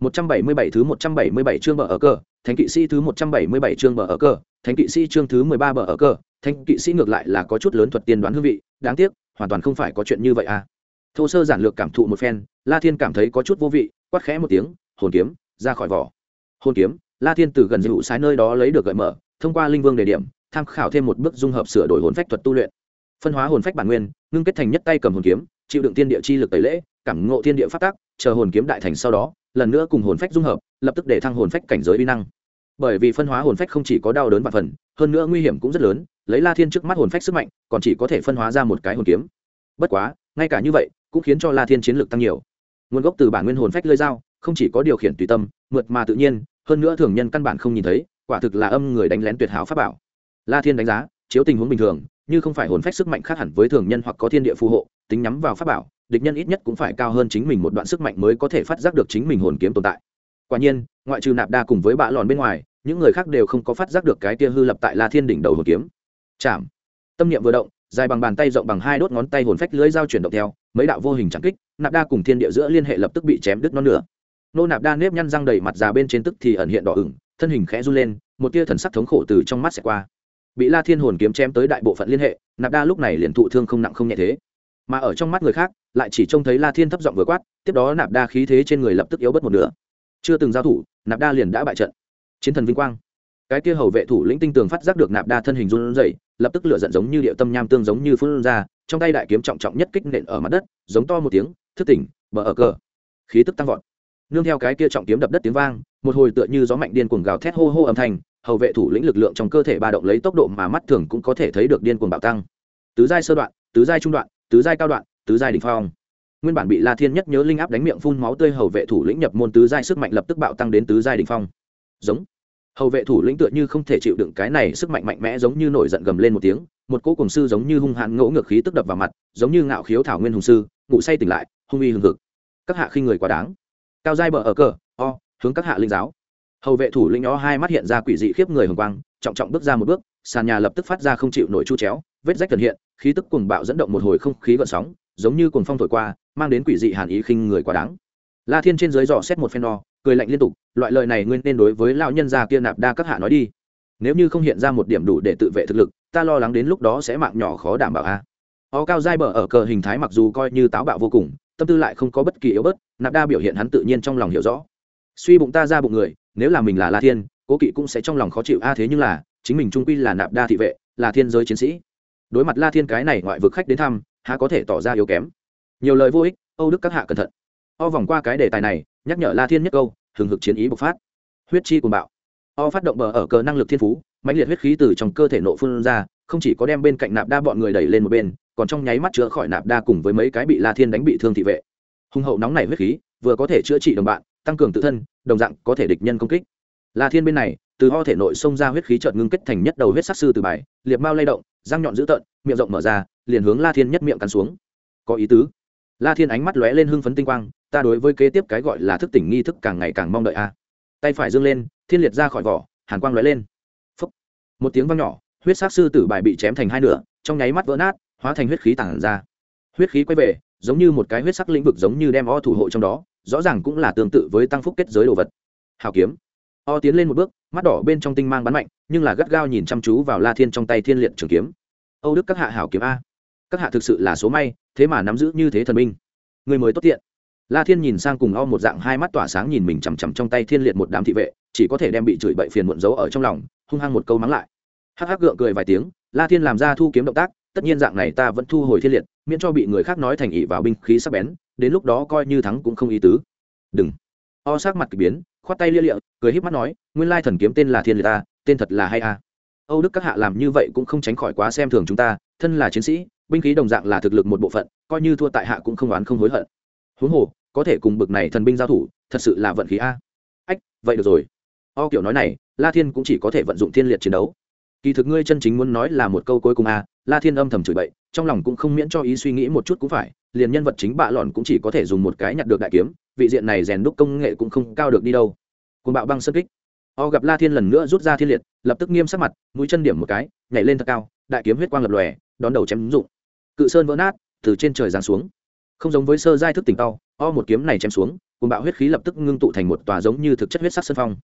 [SPEAKER 1] 177 thứ 177 chương bờ ở cờ, thánh kỵ sĩ thứ 177 chương bờ ở cờ, thánh kỵ sĩ chương thứ 13 bờ ở cờ, thánh kỵ sĩ ngược lại là có chút lớn thuật tiên đoán hương vị, đáng tiếc, hoàn toàn không phải có chuyện như vậy à. Thô sơ giản lược cảm thụ một phen, La Thiên cảm thấy có chút vô vị, quát khẽ một tiếng, hồn kiếm, ra khỏi vỏ. Hồn kiếm, La Thiên từ gần dụ sái nơi đó lấy được gợi mở, thông qua linh vương đề điểm, tham khảo thêm một bước dung hợp sửa đổi hồn phách thuật tu luyện. Phân hóa hồn phách bản nguyên, ngưng kết thành nhất tay cầm hồn kiếm, chịu đựng tiên địa chi lực tẩy lễ, cảm ngộ thiên địa phát tác chờ hồn kiếm đại thành sau đó lần nữa cùng hồn phách dung hợp lập tức để thăng hồn phách cảnh giới uy năng. Bởi vì phân hóa hồn phách không chỉ có đau đớn và phần hơn nữa nguy hiểm cũng rất lớn lấy la thiên trước mắt hồn phách sức mạnh còn chỉ có thể phân hóa ra một cái hồn kiếm. Bất quá ngay cả như vậy cũng khiến cho la thiên chiến lược tăng nhiều. Nguồn gốc từ bản nguyên hồn phách lơi dao không chỉ có điều khiển tùy tâm mượt mà tự nhiên hơn nữa thường nhân căn bản không nhìn thấy quả thực là âm người đánh lén tuyệt hảo pháp bảo. La thiên đánh giá chiếu tình huống bình thường, như không phải hồn phách sức mạnh khác hẳn với thường nhân hoặc có thiên địa phù hộ, tính nhắm vào pháp bảo, địch nhân ít nhất cũng phải cao hơn chính mình một đoạn sức mạnh mới có thể phát giác được chính mình hồn kiếm tồn tại. Quả nhiên, ngoại trừ nạp đa cùng với bạ lòn bên ngoài, những người khác đều không có phát giác được cái tia hư lập tại la thiên đỉnh đầu hồn kiếm. Chạm. Tâm niệm vừa động, dài bằng bàn tay rộng bằng hai đốt ngón tay hồn phách lưới dao chuyển động theo, mấy đạo vô hình chẳng kích, nạp đa cùng thiên địa giữa liên hệ lập tức bị chém đứt non nửa. Nô nạp đa nếp nhăn răng đầy mặt già bên trên tức thì ẩn hiện đỏ ửng, thân hình khẽ run lên, một tia thần sắc thống khổ từ trong mắt sẽ qua bị la thiên hồn kiếm chém tới đại bộ phận liên hệ, nạp đa lúc này liền thụ thương không nặng không nhẹ thế. Mà ở trong mắt người khác, lại chỉ trông thấy la thiên thấp giọng vừa quát, tiếp đó nạp đa khí thế trên người lập tức yếu bớt một nửa. Chưa từng giao thủ, nạp đa liền đã bại trận. Chiến thần vinh quang. Cái kia hầu vệ thủ lĩnh tinh tường phát giác được nạp đa thân hình run rẩy, lập tức lửa giận giống như điệu tâm nham tương giống như phun ra, trong tay đại kiếm trọng trọng nhất kích nện ở mặt đất, giống to một tiếng, thức tỉnh, bờ ở cờ. Khí tức tăng vọt nương theo cái kia trọng kiếm đập đất tiếng vang, một hồi tựa như gió mạnh điên cuồng gào thét hô hô âm thanh, hầu vệ thủ lĩnh lực lượng trong cơ thể ba động lấy tốc độ mà mắt thường cũng có thể thấy được điên cuồng bạo tăng. Tứ giai sơ đoạn, tứ giai trung đoạn, tứ giai cao đoạn, tứ giai đỉnh phong. Nguyên bản bị la thiên nhất nhớ linh áp đánh miệng phun máu tươi hầu vệ thủ lĩnh nhập môn tứ giai sức mạnh lập tức bạo tăng đến tứ giai đỉnh phong. Giống. Hầu vệ thủ lĩnh tựa như không thể chịu đựng cái này sức mạnh mạnh mẽ giống như nổi giận gầm lên một tiếng, một cỗ cùng sư giống như hung hãn ngỗ ngược khí tức đập vào mặt, giống như ngạo khiếu thảo nguyên hùng sư, ngủ say tỉnh lại, hung uy hừng hực. Các hạ khi người quá đáng cao giai bờ ở cờ, o, hướng các hạ linh giáo. Hầu vệ thủ lĩnh ó hai mắt hiện ra quỷ dị khiếp người hồng quang, trọng trọng bước ra một bước, sàn nhà lập tức phát ra không chịu nổi chu chéo, vết rách cần hiện, khí tức cuồng bạo dẫn động một hồi không khí gợn sóng, giống như cuồng phong thổi qua, mang đến quỷ dị hàn ý khinh người quá đáng. La thiên trên dưới dò xét một phen đo, cười lạnh liên tục, loại lời này nguyên nên đối với lão nhân gia kia nạp đa các hạ nói đi. Nếu như không hiện ra một điểm đủ để tự vệ thực lực, ta lo lắng đến lúc đó sẽ mạng nhỏ khó đảm bảo a. O cao dai bờ ở cờ hình thái mặc dù coi như táo bạo vô cùng tâm tư lại không có bất kỳ yếu bớt, nạp đa biểu hiện hắn tự nhiên trong lòng hiểu rõ. Suy bụng ta ra bụng người, nếu là mình là la thiên, cố kỵ cũng sẽ trong lòng khó chịu. A, thế nhưng là, chính mình trung quy là nạp đa thị vệ, là thiên giới chiến sĩ. Đối mặt la thiên cái này ngoại vực khách đến thăm, há có thể tỏ ra yếu kém. Nhiều lời vô ích, âu đức các hạ cẩn thận. O vòng qua cái đề tài này, nhắc nhở la thiên nhất câu, hừng hực chiến ý bộc phát. Huyết chi cùng bạo. O phát động bờ ở cờ năng lực thiên phú, mãnh liệt huyết khí từ trong cơ thể nộ phun ra, không chỉ có đem bên cạnh nạp đa bọn người đẩy lên một bên còn trong nháy mắt chữa khỏi nạp đa cùng với mấy cái bị la thiên đánh bị thương thị vệ. Hùng hậu nóng này huyết khí, vừa có thể chữa trị đồng bạn, tăng cường tự thân, đồng dạng có thể địch nhân công kích. La thiên bên này, từ ho thể nội xông ra huyết khí chợt ngưng kết thành nhất đầu huyết sắc sư từ bài liệp mao lay động, răng nhọn dữ tợn, miệng rộng mở ra, liền hướng la thiên nhất miệng cắn xuống. Có ý tứ. La thiên ánh mắt lóe lên hưng phấn tinh quang, ta đối với kế tiếp cái gọi là thức tỉnh nghi thức càng ngày càng mong đợi a. Tay phải dâng lên, thiên liệt ra khỏi vỏ, hàn quang lóe lên. Phúc. một tiếng vang nhỏ, huyết sắc sư tử bài bị chém thành hai nửa, trong nháy mắt vỡ nát hóa thành huyết khí tản ra. Huyết khí quay về, giống như một cái huyết sắc lĩnh vực giống như đem o thủ hộ trong đó, rõ ràng cũng là tương tự với tăng phúc kết giới đồ vật. Hào kiếm. O tiến lên một bước, mắt đỏ bên trong tinh mang bắn mạnh, nhưng là gắt gao nhìn chăm chú vào la thiên trong tay thiên liệt trường kiếm. Âu đức các hạ hảo kiếm a. Các hạ thực sự là số may, thế mà nắm giữ như thế thần minh người mới tốt tiện. La thiên nhìn sang cùng o một dạng hai mắt tỏa sáng nhìn mình chằm chằm trong tay thiên liệt một đám thị vệ, chỉ có thể đem bị chửi bậy phiền muộn giấu ở trong lòng, hung hăng một câu mắng lại. Hắc hắc gượng cười vài tiếng, la thiên làm ra thu kiếm động tác tất nhiên dạng này ta vẫn thu hồi thiên liệt, miễn cho bị người khác nói thành ỷ vào binh khí sắc bén, đến lúc đó coi như thắng cũng không ý tứ. Đừng. O sắc mặt k ỳ biến, khoát tay lia lịa, cười híp mắt nói, nguyên lai thần kiếm tên là thiên liệt ta, tên thật là hay a. Âu đức các hạ làm như vậy cũng không tránh khỏi quá xem thường chúng ta, thân là chiến sĩ, binh khí đồng dạng là thực lực một bộ phận, coi như thua tại hạ cũng không oán không hối hận. Huống hồ, có thể cùng bực này thần binh giao thủ, thật sự là vận khí a. Ách, vậy được rồi. O kiểu nói này, la thiên cũng chỉ có thể vận dụng thiên liệt chiến đấu. Kỳ thực ngươi chân chính muốn nói là một câu cuối cùng a la thiên âm thầm chửi bậy, trong lòng cũng không miễn cho ý suy nghĩ một chút cũng phải, liền nhân vật chính bạ lòn cũng chỉ có thể dùng một cái nhặt được đại kiếm, vị diện này rèn đúc công nghệ cũng không cao được đi đâu. Côn bạo băng sân kích. O gặp la thiên lần nữa rút ra thiên liệt, lập tức nghiêm sắc mặt, mũi chân điểm một cái, nhảy lên thật cao, đại kiếm huyết quang lập lòe, đón đầu chém ứng dụng. Cự sơn vỡ nát, từ trên trời giáng xuống. Không giống với sơ giai thức tỉnh tao, o một kiếm này chém xuống Côn bạo huyết khí lập tức ngưng tụ thành một tòa giống như thực chất huyết sắc sơn phong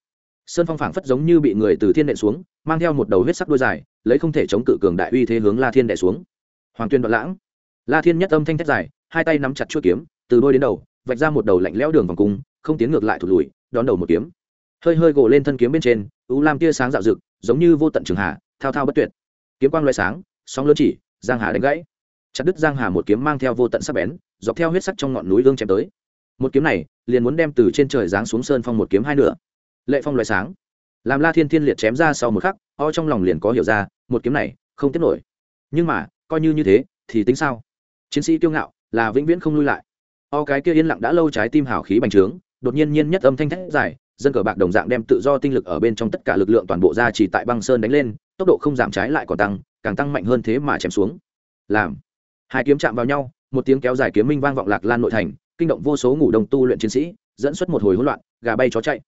[SPEAKER 1] sơn phong phảng phất giống như bị người từ thiên đệ xuống, mang theo một đầu huyết sắc đôi dài, lấy không thể chống cự cường đại uy thế hướng la thiên đệ xuống. Hoàng tuyên đoạn lãng. La thiên nhất âm thanh thét dài, hai tay nắm chặt chuôi kiếm, từ đôi đến đầu, vạch ra một đầu lạnh lẽo đường vòng cung, không tiến ngược lại thụt lùi, đón đầu một kiếm. Hơi hơi gồ lên thân kiếm bên trên, u lam tia sáng dạo rực, giống như vô tận trường hạ thao thao bất tuyệt. Kiếm quang loại sáng, sóng lớn chỉ, giang hà đánh gãy. Chặt đứt giang hà một kiếm mang theo vô tận sắc bén, dọc theo huyết sắc trong ngọn núi gương chém tới. Một kiếm này, liền muốn đem từ trên trời giáng xuống sơn phong một kiếm hai nửa lệ phong loại sáng. Làm la thiên thiên liệt chém ra sau một khắc, o trong lòng liền có hiểu ra, một kiếm này, không tiếp nổi. Nhưng mà, coi như như thế, thì tính sao? Chiến sĩ kiêu ngạo, là vĩnh viễn không lui lại. O cái kia yên lặng đã lâu trái tim hào khí bành trướng, đột nhiên nhiên nhất âm thanh thét dài, dân cờ bạc đồng dạng đem tự do tinh lực ở bên trong tất cả lực lượng toàn bộ ra chỉ tại băng sơn đánh lên, tốc độ không giảm trái lại còn tăng, càng tăng mạnh hơn thế mà chém xuống. Làm. Hai kiếm chạm vào nhau, một tiếng kéo dài kiếm minh vang vọng lạc lan nội thành, kinh động vô số ngủ đồng tu luyện chiến sĩ, dẫn xuất một hồi hỗn loạn, gà bay chó chạy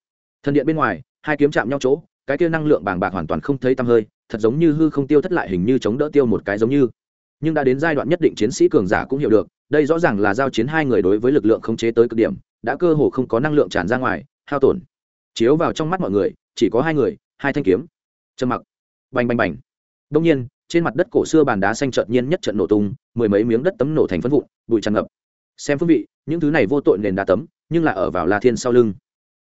[SPEAKER 1] thần điện bên ngoài, hai kiếm chạm nhau chỗ, cái kia năng lượng bàng bạc hoàn toàn không thấy tăm hơi, thật giống như hư không tiêu thất lại hình như chống đỡ tiêu một cái giống như. Nhưng đã đến giai đoạn nhất định chiến sĩ cường giả cũng hiểu được, đây rõ ràng là giao chiến hai người đối với lực lượng không chế tới cực điểm, đã cơ hồ không có năng lượng tràn ra ngoài, hao tổn. Chiếu vào trong mắt mọi người, chỉ có hai người, hai thanh kiếm. Trầm mặc. Bành bành bành. Đông nhiên, trên mặt đất cổ xưa bàn đá xanh trợt nhiên nhất trận nổ tung, mười mấy miếng đất tấm nổ thành phân vụn, bụi tràn ngập. Xem phương vị, những thứ này vô tội nền đá tấm, nhưng là ở vào la thiên sau lưng.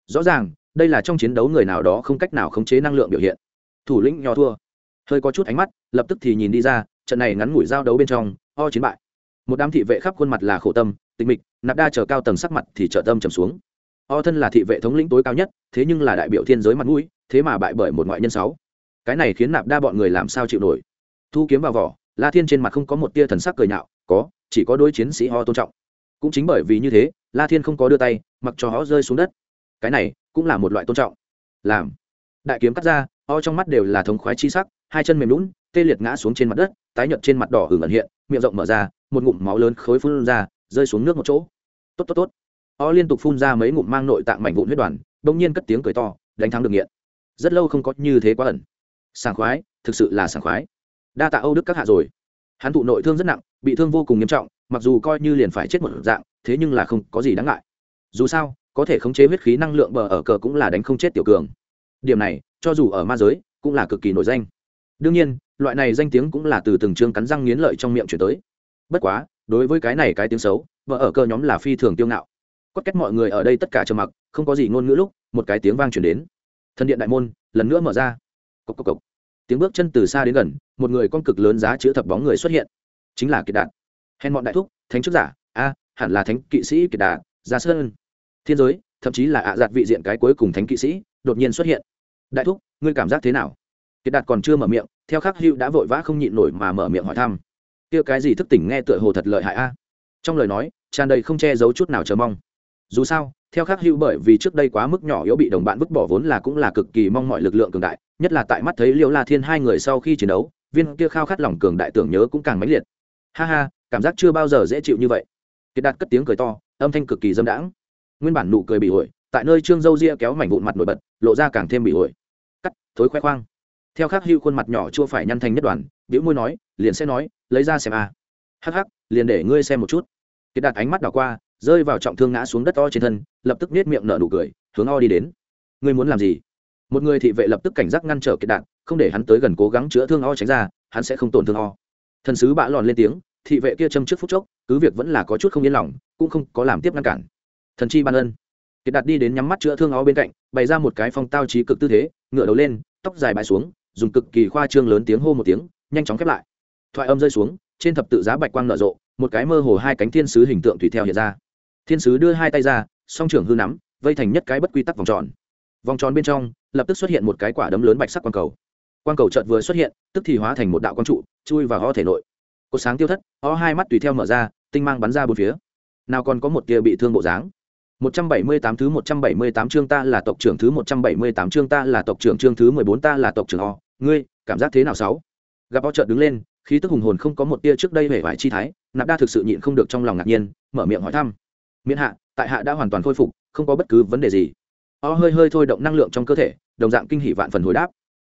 [SPEAKER 1] Rõ ràng đây là trong chiến đấu người nào đó không cách nào khống chế năng lượng biểu hiện. Thủ lĩnh nho thua. Hơi có chút ánh mắt, lập tức thì nhìn đi ra, trận này ngắn ngủi giao đấu bên trong, o chiến bại. Một đám thị vệ khắp khuôn mặt là khổ tâm, tịch mịch, nạp đa chờ cao tầng sắc mặt thì trợ tâm trầm xuống. O thân là thị vệ thống lĩnh tối cao nhất, thế nhưng là đại biểu thiên giới mặt mũi, thế mà bại bởi một ngoại nhân sáu. Cái này khiến nạp đa bọn người làm sao chịu nổi? Thu kiếm vào vỏ, la thiên trên mặt không có một tia thần sắc cười nhạo, có, chỉ có đôi chiến sĩ ho tôn trọng. Cũng chính bởi vì như thế, la thiên không có đưa tay, mặc cho họ rơi xuống đất. Cái này cũng là một loại tôn trọng. Làm. Đại kiếm cắt ra, o trong mắt đều là thống khoái chi sắc, hai chân mềm lún tê liệt ngã xuống trên mặt đất, tái nhợt trên mặt đỏ ửng ẩn hiện, miệng rộng mở ra, một ngụm máu lớn khối phun ra, rơi xuống nước một chỗ. Tốt tốt tốt. O liên tục phun ra mấy ngụm mang nội tạng mảnh vụn huyết đoàn, bỗng nhiên cất tiếng cười to, đánh thắng được nghiện. Rất lâu không có như thế quá ẩn. Sảng khoái, thực sự là sảng khoái. Đa tạ âu đức các hạ rồi. Hắn thụ nội thương rất nặng, bị thương vô cùng nghiêm trọng, mặc dù coi như liền phải chết một dạng, thế nhưng là không có gì đáng ngại. Dù sao có thể khống chế huyết khí năng lượng bờ ở cờ cũng là đánh không chết tiểu cường. Điểm này, cho dù ở ma giới, cũng là cực kỳ nổi danh. Đương nhiên, loại này danh tiếng cũng là từ từng chương cắn răng nghiến lợi trong miệng chuyển tới. Bất quá, đối với cái này cái tiếng xấu vợ ở cơ nhóm là phi thường tiêu ngạo. Cốt cách mọi người ở đây tất cả trầm mặc, không có gì ngôn ngữ lúc, một cái tiếng vang chuyển đến. Thân điện đại môn, lần nữa mở ra. Cốc cốc cốc. tiếng bước chân từ xa đến gần, một người con cực lớn giá chữ thập bóng người xuất hiện. Chính là kiệt đạt. Hèn bọn đại thúc, thánh chức giả. A, hẳn là thánh kỵ sĩ kiệt đạt, gia sơn thiên giới, thậm chí là ạ à vị diện cái cuối cùng thánh kỵ sĩ, đột nhiên xuất hiện. Đại thúc, ngươi cảm giác thế nào? Kiệt đạt còn chưa mở miệng, theo khắc hữu đã vội vã không nhịn nổi mà mở miệng hỏi thăm. Kia cái gì thức tỉnh nghe tựa hồ thật lợi hại a? Trong lời nói, tràn đầy không che giấu chút nào chờ mong. Dù sao, theo khắc hữu bởi vì trước đây quá mức nhỏ yếu bị đồng bạn vứt bỏ vốn là cũng là cực kỳ mong mọi lực lượng cường đại, nhất là tại mắt thấy liêu la thiên hai người sau khi chiến đấu, viên kia khao khát lòng cường đại tưởng nhớ cũng càng mãnh liệt. Ha ha, cảm giác chưa bao giờ dễ chịu như vậy. Kiệt đạt cất tiếng cười to, âm thanh cực kỳ dâm đãng nguyên bản nụ cười bị ổi tại nơi trương dâu ria kéo mảnh vụn mặt nổi bật lộ ra càng thêm bị ổi. Cắt thối khoe khoang. Theo khắc hữu khuôn mặt nhỏ chưa phải nhăn thành nhất đoàn biểu môi nói liền sẽ nói lấy ra xem a à. hắc hắc liền để ngươi xem một chút. Kiệt đạt ánh mắt đảo qua rơi vào trọng thương ngã xuống đất to trên thân lập tức nết miệng nở nụ cười hướng o đi đến. Ngươi muốn làm gì? Một người thị vệ lập tức cảnh giác ngăn trở kiệt đạn, không để hắn tới gần cố gắng chữa thương o tránh ra hắn sẽ không tổn thương o thần sứ bạ lòn lên tiếng thị vệ kia châm trước phút chốc cứ việc vẫn là có chút không yên lòng cũng không có làm tiếp ngăn cản thần chi ban ân. Kiệt đạt đi đến nhắm mắt chữa thương ó bên cạnh, bày ra một cái phong tao trí cực tư thế ngựa đầu lên, tóc dài bãi xuống, dùng cực kỳ khoa trương lớn tiếng hô một tiếng, nhanh chóng khép lại. Thoại âm rơi xuống, trên thập tự giá bạch quang nở rộ, một cái mơ hồ hai cánh thiên sứ hình tượng tùy theo hiện ra. Thiên sứ đưa hai tay ra, song trưởng hư nắm, vây thành nhất cái bất quy tắc vòng tròn. Vòng tròn bên trong, lập tức xuất hiện một cái quả đấm lớn bạch sắc quang cầu. Quang cầu chợt vừa xuất hiện, tức thì hóa thành một đạo quang trụ, chui vào ho thể nội. Cột sáng tiêu thất, ho hai mắt tùy theo mở ra, tinh mang bắn ra bốn phía. Nào còn có một tia bị thương bộ dáng. 178 thứ 178 chương ta là tộc trưởng thứ 178 chương ta là tộc trưởng chương thứ 14 ta là tộc trưởng o, ngươi, cảm giác thế nào sáu? Gặp o chợt đứng lên, khí tức hùng hồn không có một tia trước đây vẻ vải chi thái, Nạp Đa thực sự nhịn không được trong lòng ngạc nhiên, mở miệng hỏi thăm. Miễn hạ, tại hạ đã hoàn toàn khôi phục, không có bất cứ vấn đề gì. O hơi hơi thôi động năng lượng trong cơ thể, đồng dạng kinh hỉ vạn phần hồi đáp.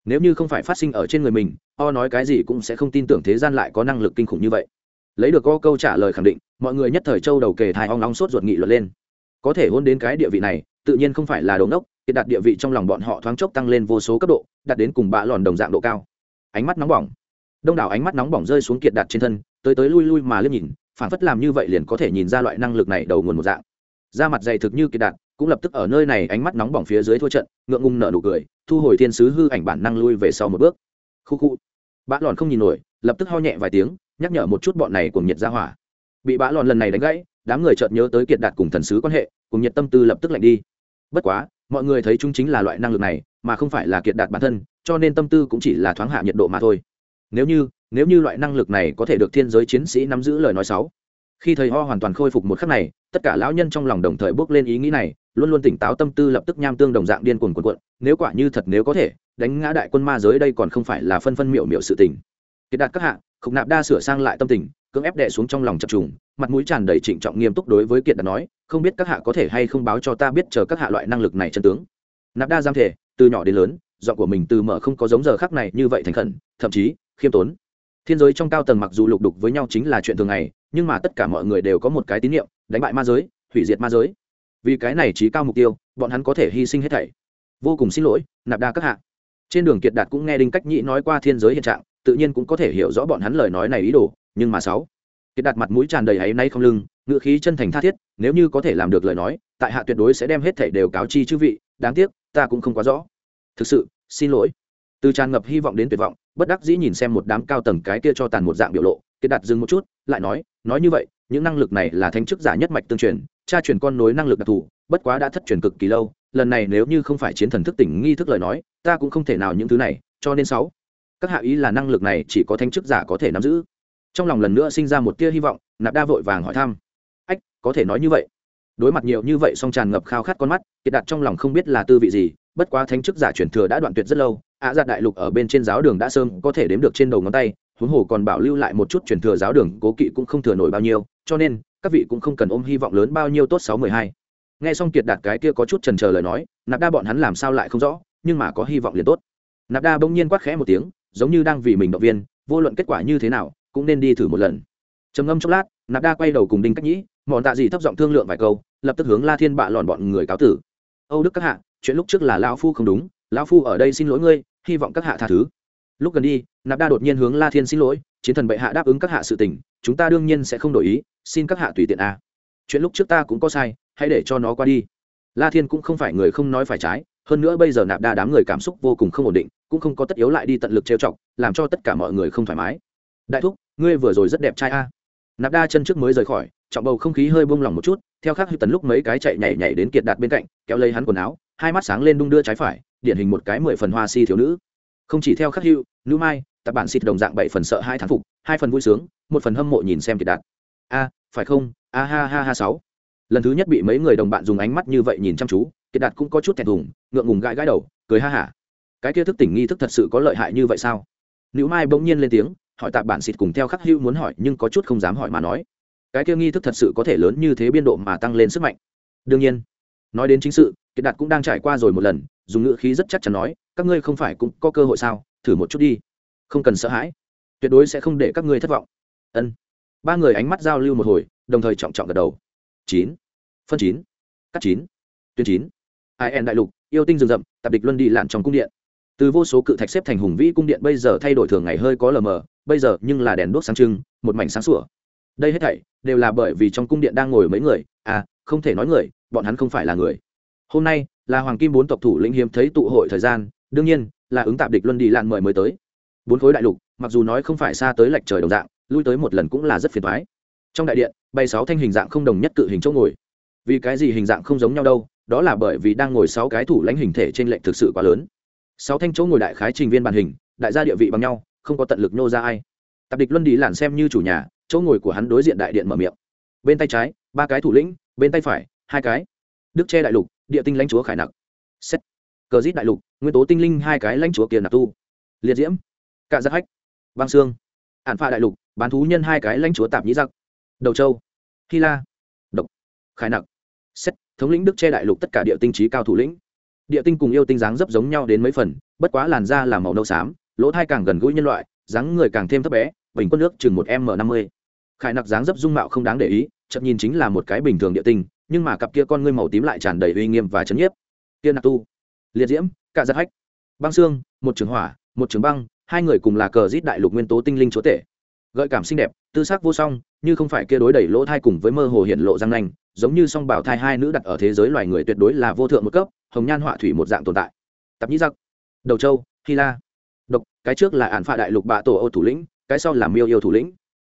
[SPEAKER 1] Nếu như không phải phát sinh ở trên người mình, O nói cái gì cũng sẽ không tin tưởng thế gian lại có năng lực kinh khủng như vậy. Lấy được O câu trả lời khẳng định, mọi người nhất thời châu đầu kề thai ong ong sốt ruột nghị luận lên có thể hôn đến cái địa vị này, tự nhiên không phải là đống đốc kiệt đạt địa vị trong lòng bọn họ thoáng chốc tăng lên vô số cấp độ, đạt đến cùng bạ lòn đồng dạng độ cao. Ánh mắt nóng bỏng. Đông đảo ánh mắt nóng bỏng rơi xuống kiệt đạt trên thân, tới tới lui lui mà liếc nhìn, phản phất làm như vậy liền có thể nhìn ra loại năng lực này đầu nguồn một dạng. Da mặt dày thực như kiệt đạt, cũng lập tức ở nơi này ánh mắt nóng bỏng phía dưới thua trận, ngượng ngùng nở nụ cười, thu hồi thiên sứ hư ảnh bản năng lui về sau một bước. Khu khu. Bã lòn không nhìn nổi, lập tức ho nhẹ vài tiếng, nhắc nhở một chút bọn này cùng nhiệt ra hỏa. Bị bã lòn lần này đánh gãy đám người chợt nhớ tới kiệt đạt cùng thần sứ quan hệ, cùng nhiệt tâm tư lập tức lạnh đi. Bất quá, mọi người thấy chúng chính là loại năng lực này, mà không phải là kiệt đạt bản thân, cho nên tâm tư cũng chỉ là thoáng hạ nhiệt độ mà thôi. Nếu như nếu như loại năng lực này có thể được thiên giới chiến sĩ nắm giữ lời nói sáu khi thầy ho hoàn toàn khôi phục một khắc này, tất cả lão nhân trong lòng đồng thời bước lên ý nghĩ này, luôn luôn tỉnh táo tâm tư lập tức nham tương đồng dạng điên cuồng cuộn cuộn, nếu quả như thật nếu có thể, đánh ngã đại quân ma giới đây còn không phải là phân phân miệu miệu sự tình. Kiệt đạt các hạ, khục nạp đa sửa sang lại tâm tình cưỡng ép đệ xuống trong lòng chập trùng, mặt mũi tràn đầy trịnh trọng nghiêm túc đối với kiệt đạt nói, không biết các hạ có thể hay không báo cho ta biết chờ các hạ loại năng lực này chân tướng. Nạp đa giam thể, từ nhỏ đến lớn, giọng của mình từ mở không có giống giờ khác này như vậy thành khẩn, thậm chí, khiêm tốn. Thiên giới trong cao tầng mặc dù lục đục với nhau chính là chuyện thường ngày, nhưng mà tất cả mọi người đều có một cái tín nhiệm đánh bại ma giới, hủy diệt ma giới. Vì cái này trí cao mục tiêu, bọn hắn có thể hy sinh hết thảy. Vô cùng xin lỗi, nạp đa các hạ. Trên đường kiệt đạt cũng nghe đinh cách nhĩ nói qua thiên giới hiện trạng, tự nhiên cũng có thể hiểu rõ bọn hắn lời nói này ý đồ nhưng mà sáu. Kiệt đạt mặt mũi tràn đầy áy nay không lưng, ngựa khí chân thành tha thiết, nếu như có thể làm được lời nói, tại hạ tuyệt đối sẽ đem hết thảy đều cáo chi chư vị, đáng tiếc, ta cũng không quá rõ. Thực sự, xin lỗi. Từ tràn ngập hy vọng đến tuyệt vọng, bất đắc dĩ nhìn xem một đám cao tầng cái kia cho tàn một dạng biểu lộ, kiệt đạt dừng một chút, lại nói nói như vậy, những năng lực này là thanh chức giả nhất mạch tương truyền, cha truyền con nối năng lực đặc thù, bất quá đã thất truyền cực kỳ lâu, lần này nếu như không phải chiến thần thức tỉnh nghi thức lời nói, ta cũng không thể nào những thứ này, cho nên sáu. Các hạ ý là năng lực này chỉ có thanh chức giả có thể nắm giữ trong lòng lần nữa sinh ra một tia hy vọng, nạp đa vội vàng hỏi thăm. Ách, có thể nói như vậy. Đối mặt nhiều như vậy song tràn ngập khao khát con mắt, kiệt đạt trong lòng không biết là tư vị gì, bất quá thánh chức giả truyền thừa đã đoạn tuyệt rất lâu ạ dạ đại lục ở bên trên giáo đường đã sơm có thể đếm được trên đầu ngón tay, huống hồ còn bảo lưu lại một chút truyền thừa giáo đường cố kỵ cũng không thừa nổi bao nhiêu, cho nên, các vị cũng không cần ôm hy vọng lớn bao nhiêu tốt sáu mười hai. Nghe xong kiệt đạt cái kia có chút trần chờ lời nói, nạp đa bọn hắn làm sao lại không rõ, nhưng mà có hy vọng liền tốt. Nạp đa bỗng nhiên quát khẽ một tiếng, giống như đang vì mình động viên, vô luận kết quả như thế nào cũng nên đi thử một lần. Trầm ngâm chốc lát, nạp đa quay đầu cùng đinh cách nhĩ, mọn tạ gì thấp giọng thương lượng vài câu, lập tức hướng la thiên bạ lòn bọn người cáo tử. Âu đức các hạ, chuyện lúc trước là lão phu không đúng, lão phu ở đây xin lỗi ngươi, hy vọng các hạ tha thứ. Lúc gần đi, nạp đa đột nhiên hướng la thiên xin lỗi, chiến thần bệ hạ đáp ứng các hạ sự tình, chúng ta đương nhiên sẽ không đổi ý, xin các hạ tùy tiện a. Chuyện lúc trước ta cũng có sai, hãy để cho nó qua đi. La thiên cũng không phải người không nói phải trái, hơn nữa bây giờ nạp đa đám người cảm xúc vô cùng không ổn định, cũng không có tất yếu lại đi tận lực trêu chọc, làm cho tất cả mọi người không thoải mái. Đại thúc ngươi vừa rồi rất đẹp trai a. Nạp đa chân trước mới rời khỏi, trọng bầu không khí hơi buông lỏng một chút, theo khắc hư tấn lúc mấy cái chạy nhảy nhảy đến kiệt đạt bên cạnh, kéo lấy hắn quần áo, hai mắt sáng lên đung đưa trái phải, điển hình một cái mười phần hoa si thiếu nữ. Không chỉ theo khắc hưu nữ mai, tập bản xịt đồng dạng bảy phần sợ hai thán phục, hai phần vui sướng, một phần hâm mộ nhìn xem kiệt đạt. A, phải không? A ha ha ha sáu. Lần thứ nhất bị mấy người đồng bạn dùng ánh mắt như vậy nhìn chăm chú, kiệt đạt cũng có chút thẹn thùng, ngượng ngùng gãi gãi đầu, cười ha hả. Cái kia thức tỉnh nghi thức thật sự có lợi hại như vậy sao? Nữ mai bỗng nhiên lên tiếng hỏi tạp bản xịt cùng theo khắc hữu muốn hỏi, nhưng có chút không dám hỏi mà nói. Cái kia nghi thức thật sự có thể lớn như thế biên độ mà tăng lên sức mạnh. Đương nhiên, nói đến chính sự, kiệt đạt cũng đang trải qua rồi một lần, dùng ngữ khí rất chắc chắn nói, các ngươi không phải cũng có cơ hội sao, thử một chút đi. Không cần sợ hãi, tuyệt đối sẽ không để các ngươi thất vọng. Ân. Ba người ánh mắt giao lưu một hồi, đồng thời trọng trọng gật đầu. Chín. Phân chín. Cắt chín. Tuyến chín. Ai en đại lục, yêu tinh rừng rậm, tạp địch luân đi lặn trong cung điện từ vô số cự thạch xếp thành hùng vĩ cung điện bây giờ thay đổi thường ngày hơi có lờ mờ, bây giờ nhưng là đèn đuốc sáng trưng, một mảnh sáng sủa. Đây hết thảy đều là bởi vì trong cung điện đang ngồi mấy người à không thể nói người, bọn hắn không phải là người. Hôm nay là hoàng kim bốn tộc thủ lĩnh hiếm thấy tụ hội thời gian, đương nhiên là ứng tạp địch luân đi lạn mời mới tới. Bốn khối đại lục, mặc dù nói không phải xa tới lệch trời đồng dạng, lui tới một lần cũng là rất phiền thoái trong đại điện bay sáu thanh hình dạng không đồng nhất cự hình chỗ ngồi. Vì cái gì hình dạng không giống nhau đâu, đó là bởi vì đang ngồi sáu cái thủ lãnh hình thể trên lệnh thực sự quá lớn sáu thanh chỗ ngồi đại khái trình viên bàn hình, đại gia địa vị bằng nhau, không có tận lực nhô ra ai. Tạp địch luân đi lản xem như chủ nhà, chỗ ngồi của hắn đối diện đại điện mở miệng. Bên tay trái, ba cái thủ lĩnh, bên tay phải, hai cái. Đức che đại lục, địa tinh lãnh chúa khải nặc. Xét cờ dít đại lục, nguyên tố tinh linh hai cái lãnh chúa kia nạp tu. Liệt diễm. Cạ giác hách. Băng xương ạn pha đại lục, bán thú nhân hai cái lãnh chúa tạp nhĩ giặc. Đầu châu. Hy la. Độc. Khải nặc. Xét thống lĩnh đức che đại lục tất cả địa tinh trí cao thủ lĩnh địa tinh cùng yêu tinh dáng dấp giống nhau đến mấy phần, bất quá làn da là màu nâu xám, lỗ thai càng gần gũi nhân loại, dáng người càng thêm thấp bé, bình quân nước chừng một m năm mươi. Khải nặc dáng dấp dung mạo không đáng để ý chậm nhìn chính là một cái bình thường địa tinh, nhưng mà cặp kia con ngươi màu tím lại tràn đầy uy nghiêm và chấn nhiếp. Tiên nặc tu, liệt diễm, cạ giật hách, băng xương, một trường hỏa, một trường băng, hai người cùng là cờ rít đại lục nguyên tố tinh linh chúa tể gợi cảm xinh đẹp, tư sắc vô song, như không phải kia đối đẩy lỗ thai cùng với mơ hồ hiện lộ răng nanh, giống như song bảo thai hai nữ đặt ở thế giới loài người tuyệt đối là vô thượng một cấp, hồng nhan họa thủy một dạng tồn tại. Tạp nhĩ giặc, đầu châu, hy la. Độc, cái trước là ản phạ đại lục bạ tổ ô thủ lĩnh, cái sau là miêu yêu thủ lĩnh.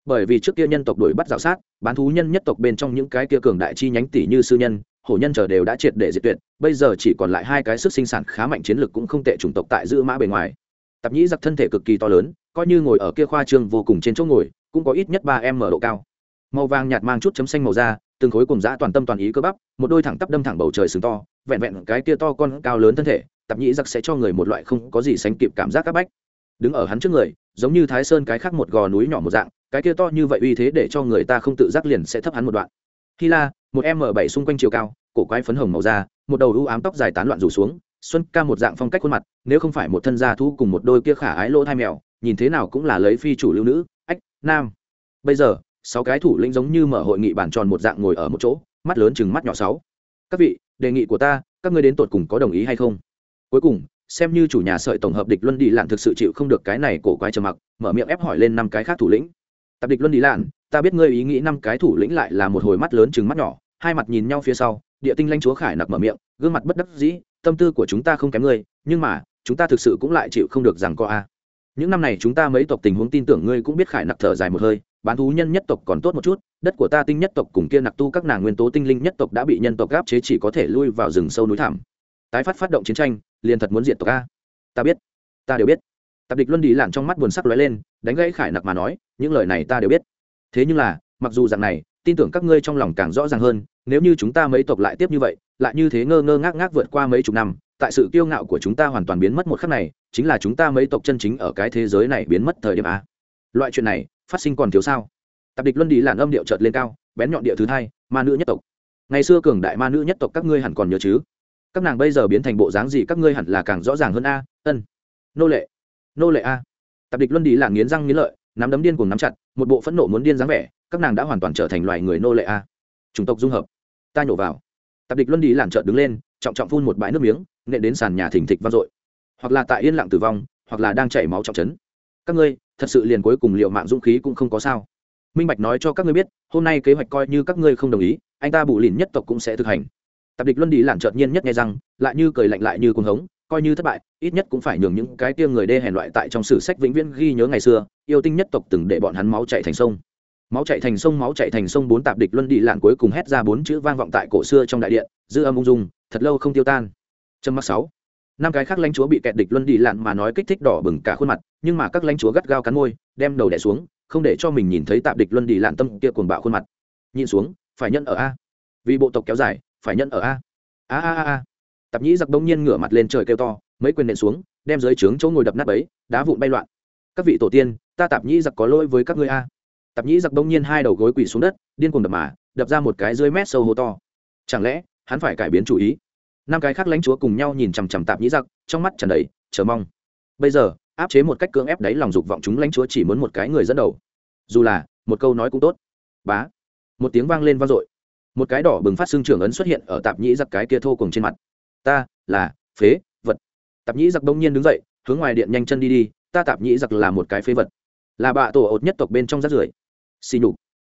[SPEAKER 1] Bởi vì trước kia nhân tộc đuổi bắt dạo sát, bán thú nhân nhất tộc bên trong những cái kia cường đại chi nhánh tỷ như sư nhân, hổ nhân chờ đều đã triệt để diệt tuyệt, bây giờ chỉ còn lại hai cái sức sinh sản khá mạnh chiến lược cũng không tệ chủng tộc tại giữ mã bề ngoài. Tạp nhĩ giặc thân thể cực kỳ to lớn coi như ngồi ở kia khoa trương vô cùng trên chỗ ngồi, cũng có ít nhất ba m độ cao. Màu vàng nhạt mang chút chấm xanh màu da, từng khối cùng dã toàn tâm toàn ý cơ bắp, một đôi thẳng tắp đâm thẳng bầu trời sừng to, vẹn vẹn cái kia to con cao lớn thân thể tạp nhĩ giặc sẽ cho người một loại không có gì sánh kịp cảm giác các bách. Đứng ở hắn trước người, giống như thái sơn cái khác một gò núi nhỏ một dạng, cái kia to như vậy uy thế để cho người ta không tự giác liền sẽ thấp hắn một đoạn. Hy la, một m bảy xung quanh chiều cao, cổ quái phấn hồng màu da, một đầu ưu ám tóc dài tán loạn rủ xuống, xuân ca một dạng phong cách khuôn mặt, nếu không phải một thân gia thú cùng một đôi kia khả ái lỗ thai mèo nhìn thế nào cũng là lấy phi chủ lưu nữ, ách, nam. Bây giờ, sáu cái thủ lĩnh giống như mở hội nghị bàn tròn một dạng ngồi ở một chỗ, mắt lớn chừng mắt nhỏ sáu. Các vị, đề nghị của ta, các ngươi đến tột cùng có đồng ý hay không? Cuối cùng, xem như chủ nhà sợi tổng hợp địch luân đi lạn thực sự chịu không được cái này cổ quái trầm mặc, mở miệng ép hỏi lên năm cái khác thủ lĩnh. Tập địch luân đi lạn, ta biết ngươi ý nghĩ năm cái thủ lĩnh lại là một hồi mắt lớn chừng mắt nhỏ, hai mặt nhìn nhau phía sau, địa tinh lanh chúa khải nặc mở miệng, gương mặt bất đắc dĩ, tâm tư của chúng ta không kém ngươi, nhưng mà, chúng ta thực sự cũng lại chịu không được rằng có a những năm này chúng ta mấy tộc tình huống tin tưởng ngươi cũng biết khải nặc thở dài một hơi, bán thú nhân nhất tộc còn tốt một chút, đất của ta tinh nhất tộc cùng kia nặc tu các nàng nguyên tố tinh linh nhất tộc đã bị nhân tộc gáp chế chỉ có thể lui vào rừng sâu núi thảm tái phát phát động chiến tranh, liền thật muốn diệt tộc a. Ta biết, ta đều biết. Tạp địch luân đi lặn trong mắt buồn sắc lóe lên, đánh gãy khải nặc mà nói, những lời này ta đều biết. Thế nhưng là, mặc dù dạng này tin tưởng các ngươi trong lòng càng rõ ràng hơn, nếu như chúng ta mấy tộc lại tiếp như vậy, lại như thế ngơ ngơ ngác ngác vượt qua mấy chục năm, tại sự kiêu ngạo của chúng ta hoàn toàn biến mất một khắc này, chính là chúng ta mấy tộc chân chính ở cái thế giới này biến mất thời điểm a. Loại chuyện này, phát sinh còn thiếu sao? Tạp địch luân đi làn âm điệu chợt lên cao, bén nhọn địa thứ hai, ma nữ nhất tộc. Ngày xưa cường đại ma nữ nhất tộc các ngươi hẳn còn nhớ chứ? Các nàng bây giờ biến thành bộ dáng gì các ngươi hẳn là càng rõ ràng hơn a, ân. Nô lệ. Nô lệ a. Tạp địch luân đi là nghiến răng nghiến lợi, nắm đấm điên cùng nắm chặt, một bộ phẫn nộ muốn điên dáng vẻ các nàng đã hoàn toàn trở thành loài người nô lệ a. Chủng tộc dung hợp. Ta nhổ vào. Tạp địch luân đi làn trợn đứng lên, trọng trọng phun một bãi nước miếng, nện đến sàn nhà thỉnh thịch vang dội. Hoặc là tại yên lặng tử vong, hoặc là đang chảy máu trọng chấn các ngươi, thật sự liền cuối cùng liệu mạng dũng khí cũng không có sao. Minh bạch nói cho các ngươi biết, hôm nay kế hoạch coi như các ngươi không đồng ý, anh ta bù lìn nhất tộc cũng sẽ thực hành. Tạp địch luân đi làn chợt nhiên nhất nghe rằng, lại như cười lạnh lại như cuồng hống, coi như thất bại, ít nhất cũng phải nhường những cái tiêm người đê hèn loại tại trong sử sách vĩnh viễn ghi nhớ ngày xưa, yêu tinh nhất tộc từng để bọn hắn máu chạy thành sông máu chạy thành sông, máu chạy thành sông, bốn tạp địch luân đi lạn cuối cùng hét ra bốn chữ vang vọng tại cổ xưa trong đại điện, dư âm ung dung, thật lâu không tiêu tan. Trâm mắc sáu. Năm cái khác lãnh chúa bị kẹt địch luân đi lạn mà nói kích thích đỏ bừng cả khuôn mặt, nhưng mà các lãnh chúa gắt gao cắn môi, đem đầu đẻ xuống, không để cho mình nhìn thấy tạp địch luân đi lạn tâm kia cuồng bạo khuôn mặt. Nhìn xuống, phải nhân ở a. Vì bộ tộc kéo dài, phải nhân ở a. A a a a. Tạp nhĩ giặc đông nhiên ngửa mặt lên trời kêu to, mấy quyền nện xuống, đem dưới trướng chỗ ngồi đập nát ấy đá vụn bay loạn. Các vị tổ tiên, ta tạp nhĩ giặc có lỗi với các ngươi a tạp nhĩ giặc đông nhiên hai đầu gối quỳ xuống đất, điên cuồng đập mà, đập ra một cái dưới mét sâu hô to. Chẳng lẽ, hắn phải cải biến chủ ý? Năm cái khác lãnh chúa cùng nhau nhìn chằm chằm tạp nhĩ giặc, trong mắt tràn đầy chờ mong. Bây giờ, áp chế một cách cưỡng ép đáy lòng dục vọng chúng lãnh chúa chỉ muốn một cái người dẫn đầu. Dù là, một câu nói cũng tốt. Bá. Một tiếng vang lên vang dội. Một cái đỏ bừng phát xương trưởng ấn xuất hiện ở tạp nhĩ giặc cái kia thô cùng trên mặt. Ta, là, phế, vật. Tạp nhĩ giặc đông nhiên đứng dậy, hướng ngoài điện nhanh chân đi đi, ta tạp nhĩ giặc là một cái phế vật. Là bạ tổ ột nhất tộc bên trong rác rưởi xì nhục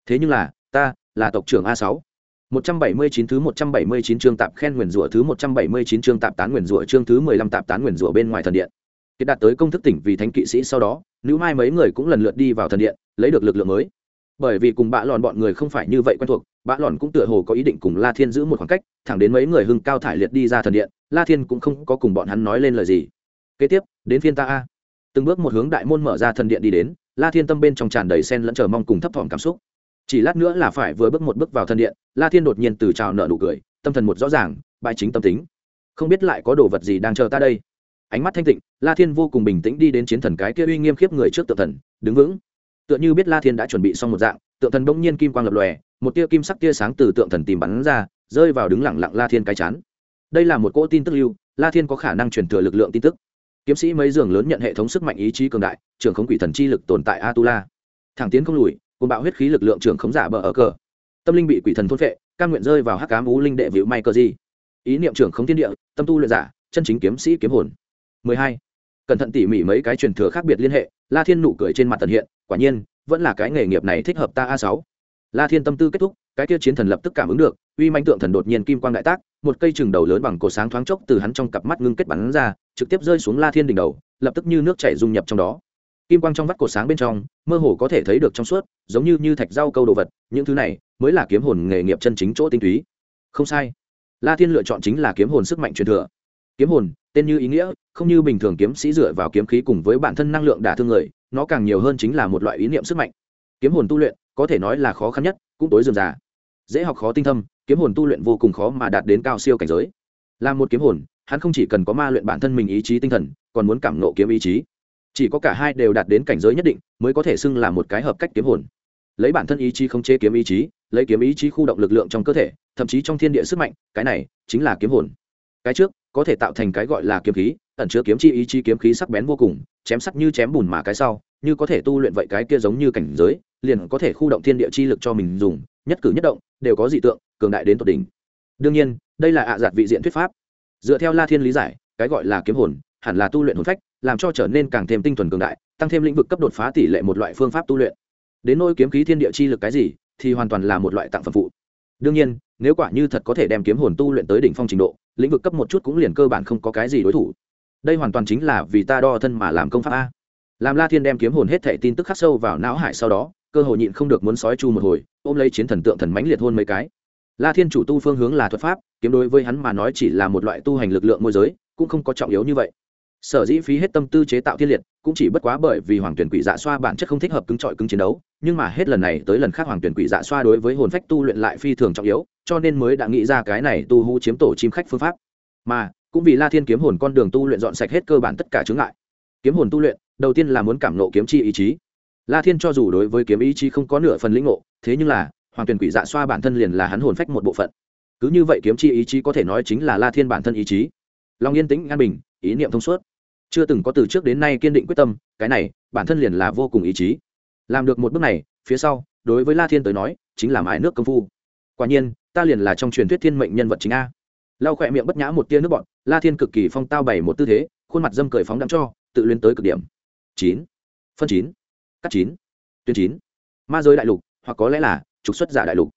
[SPEAKER 1] thế nhưng là ta là tộc trưởng a sáu 179 thứ 179 chương tạp khen nguyền rủa thứ 179 chương tạp tán nguyền rủa chương thứ 15 tạp tán nguyền rủa bên ngoài thần điện. Kiệt đạt tới công thức tỉnh vì thánh kỵ sĩ sau đó, nữ mai mấy người cũng lần lượt đi vào thần điện, lấy được lực lượng mới. Bởi vì cùng bạ lòn bọn người không phải như vậy quen thuộc, bạ lòn cũng tựa hồ có ý định cùng La Thiên giữ một khoảng cách, thẳng đến mấy người hưng cao thải liệt đi ra thần điện, La Thiên cũng không có cùng bọn hắn nói lên lời gì. Kế tiếp, đến phiên ta a. Từng bước một hướng đại môn mở ra thần điện đi đến, La Thiên tâm bên trong tràn đầy sen lẫn chờ mong cùng thấp thỏm cảm xúc. Chỉ lát nữa là phải vừa bước một bước vào thân điện, la thiên đột nhiên từ trào nợ nụ cười, tâm thần một rõ ràng bại chính tâm tính. Không biết lại có đồ vật gì đang chờ ta đây. Ánh mắt thanh tịnh, la thiên vô cùng bình tĩnh đi đến chiến thần cái kia uy nghiêm khiếp người trước tượng thần, đứng vững. Tựa như biết la thiên đã chuẩn bị xong một dạng, tượng thần bỗng nhiên kim quang lập lòe, một tia kim sắc tia sáng từ tượng thần tìm bắn ra, rơi vào đứng lặng lặng la thiên cái chán. Đây là một cỗ tin tức lưu, la thiên có khả năng truyền thừa lực lượng tin tức kiếm sĩ mấy giường lớn nhận hệ thống sức mạnh ý chí cường đại trường khống quỷ thần chi lực tồn tại atula. Thẳng tiến không lùi cùng bạo huyết khí lực lượng trưởng khống giả bờ ở cờ. Tâm linh bị quỷ thần thôn phệ căn nguyện rơi vào hắc cám ú linh đệ vịu may cơ di ý niệm trưởng khống thiên địa, tâm tu luyện giả, chân chính kiếm sĩ kiếm hồn. 12. cẩn thận tỉ mỉ mấy cái truyền thừa khác biệt liên hệ, la thiên nụ cười trên mặt tần hiện, quả nhiên, vẫn là cái nghề nghiệp này thích hợp ta a sáu. La thiên tâm tư kết thúc, cái kia chiến thần lập tức cảm ứng được, uy manh tượng thần đột nhiên kim quang đại tác một cây chừng đầu lớn bằng cổ sáng thoáng chốc từ hắn trong cặp mắt ngưng kết bắn ra, trực tiếp rơi xuống la thiên đỉnh đầu, lập tức như nước chảy dung nhập trong đó. Kim quang trong vắt cổ sáng bên trong, mơ hồ có thể thấy được trong suốt, giống như như thạch rau câu đồ vật, những thứ này mới là kiếm hồn nghề nghiệp chân chính chỗ tinh túy. Không sai. La thiên lựa chọn chính là kiếm hồn sức mạnh truyền thừa. Kiếm hồn, tên như ý nghĩa, không như bình thường kiếm sĩ dựa vào kiếm khí cùng với bản thân năng lượng đả thương người, nó càng nhiều hơn chính là một loại ý niệm sức mạnh. Kiếm hồn tu luyện, có thể nói là khó khăn nhất, cũng tối dườm già. Dễ học khó tinh thâm kiếm hồn tu luyện vô cùng khó mà đạt đến cao siêu cảnh giới. Là một kiếm hồn, hắn không chỉ cần có ma luyện bản thân mình ý chí tinh thần, còn muốn cảm nộ kiếm ý chí. Chỉ có cả hai đều đạt đến cảnh giới nhất định, mới có thể xưng là một cái hợp cách kiếm hồn. Lấy bản thân ý chí không chế kiếm ý chí, lấy kiếm ý chí khu động lực lượng trong cơ thể, thậm chí trong thiên địa sức mạnh, cái này chính là kiếm hồn. Cái trước, có thể tạo thành cái gọi là kiếm khí, ẩn chứa kiếm chi ý chí kiếm khí sắc bén vô cùng, chém sắc như chém bùn mà cái sau, như có thể tu luyện vậy cái kia giống như cảnh giới, liền có thể khu động thiên địa chi lực cho mình dùng, nhất cử nhất động, đều có dị tượng cường đại đến tột đỉnh. Đương nhiên, đây là ạ à giạt vị diện thuyết pháp. Dựa theo la thiên lý giải, cái gọi là kiếm hồn, hẳn là tu luyện hồn phách, làm cho trở nên càng thêm tinh thuần cường đại, tăng thêm lĩnh vực cấp đột phá tỷ lệ một loại phương pháp tu luyện. Đến nỗi kiếm khí thiên địa chi lực cái gì, thì hoàn toàn là một loại tặng phẩm phụ. Đương nhiên, nếu quả như thật có thể đem kiếm hồn tu luyện tới đỉnh phong trình độ, lĩnh vực cấp một chút cũng liền cơ bản không có cái gì đối thủ. Đây hoàn toàn chính là vì ta đo thân mà làm công pháp a. Làm la thiên đem kiếm hồn hết thảy tin tức khắc sâu vào não hải sau đó, cơ hội nhịn không được muốn sói chu một hồi, ôm lấy chiến thần tượng thần mãnh liệt hôn mấy cái la thiên chủ tu phương hướng là thuật pháp, kiếm đối với hắn mà nói chỉ là một loại tu hành lực lượng môi giới, cũng không có trọng yếu như vậy. Sở dĩ phí hết tâm tư chế tạo thiên liệt, cũng chỉ bất quá bởi vì hoàng tuyển quỷ dạ xoa bản chất không thích hợp cứng trọi cứng chiến đấu, nhưng mà hết lần này tới lần khác hoàng tuyển quỷ dạ xoa đối với hồn phách tu luyện lại phi thường trọng yếu, cho nên mới đã nghĩ ra cái này tu hú chiếm tổ chim khách phương pháp. Mà, cũng vì la thiên kiếm hồn con đường tu luyện dọn sạch hết cơ bản tất cả chướng ngại. Kiếm hồn tu luyện, đầu tiên là muốn cảm nộ kiếm chi ý chí. La thiên cho dù đối với kiếm ý chí không có nửa phần lĩnh ngộ, thế nhưng là hoàng tuyển quỷ dạ xoa bản thân liền là hắn hồn phách một bộ phận cứ như vậy kiếm chi ý chí có thể nói chính là la thiên bản thân ý chí lòng yên tĩnh an bình ý niệm thông suốt chưa từng có từ trước đến nay kiên định quyết tâm cái này bản thân liền là vô cùng ý chí làm được một bước này phía sau đối với la thiên tới nói chính là mãi nước công phu quả nhiên ta liền là trong truyền thuyết thiên mệnh nhân vật chính a lau khỏe miệng bất nhã một tia nước bọn la thiên cực kỳ phong tao bày một tư thế khuôn mặt dâm cười phóng đắm cho tự luyến tới cực điểm chín phân chín cắt chín tuyến chín ma giới đại lục hoặc có lẽ là trục xuất giả đại lục.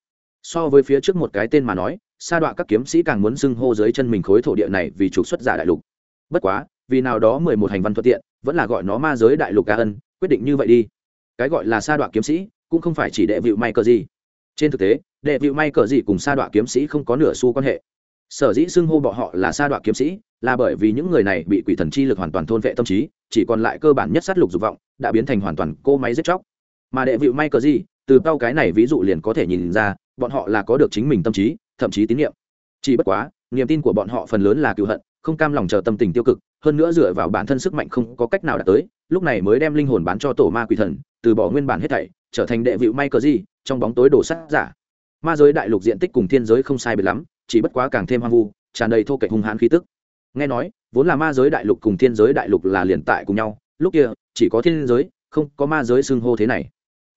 [SPEAKER 1] So với phía trước một cái tên mà nói, sa đọa các kiếm sĩ càng muốn xưng hô dưới chân mình khối thổ địa này vì trục xuất giả đại lục. Bất quá, vì nào đó mười một hành văn thuận tiện, vẫn là gọi nó ma giới đại lục ca ân, quyết định như vậy đi. Cái gọi là sa đọa kiếm sĩ, cũng không phải chỉ đệ vịu may cờ gì trên thực tế, đệ vịu may cờ gì cùng sa đọa kiếm sĩ không có nửa xu quan hệ. Sở dĩ xưng hô bọ họ là sa đọa kiếm sĩ, là bởi vì những người này bị quỷ thần chi lực hoàn toàn thôn vệ tâm trí, chỉ còn lại cơ bản nhất sát lục dục vọng, đã biến thành hoàn toàn cô máy giết chóc. Mà đệ vịu may cờ gì từ tao cái này ví dụ liền có thể nhìn ra, bọn họ là có được chính mình tâm trí, thậm chí tín nhiệm chỉ bất quá, niềm tin của bọn họ phần lớn là cựu hận, không cam lòng chờ tâm tình tiêu cực, hơn nữa dựa vào bản thân sức mạnh không có cách nào đạt tới, lúc này mới đem linh hồn bán cho tổ ma quỷ thần, từ bỏ nguyên bản hết thảy, trở thành đệ vịu may cờ gì, trong bóng tối đổ sát giả. Ma giới đại lục diện tích cùng thiên giới không sai biệt lắm, chỉ bất quá càng thêm hoang vu, tràn đầy thô kệch hung hãn khí tức. Nghe nói, vốn là ma giới đại lục cùng thiên giới đại lục là liền tại cùng nhau, lúc kia, chỉ có thiên giới, không có ma giới xưng hô thế này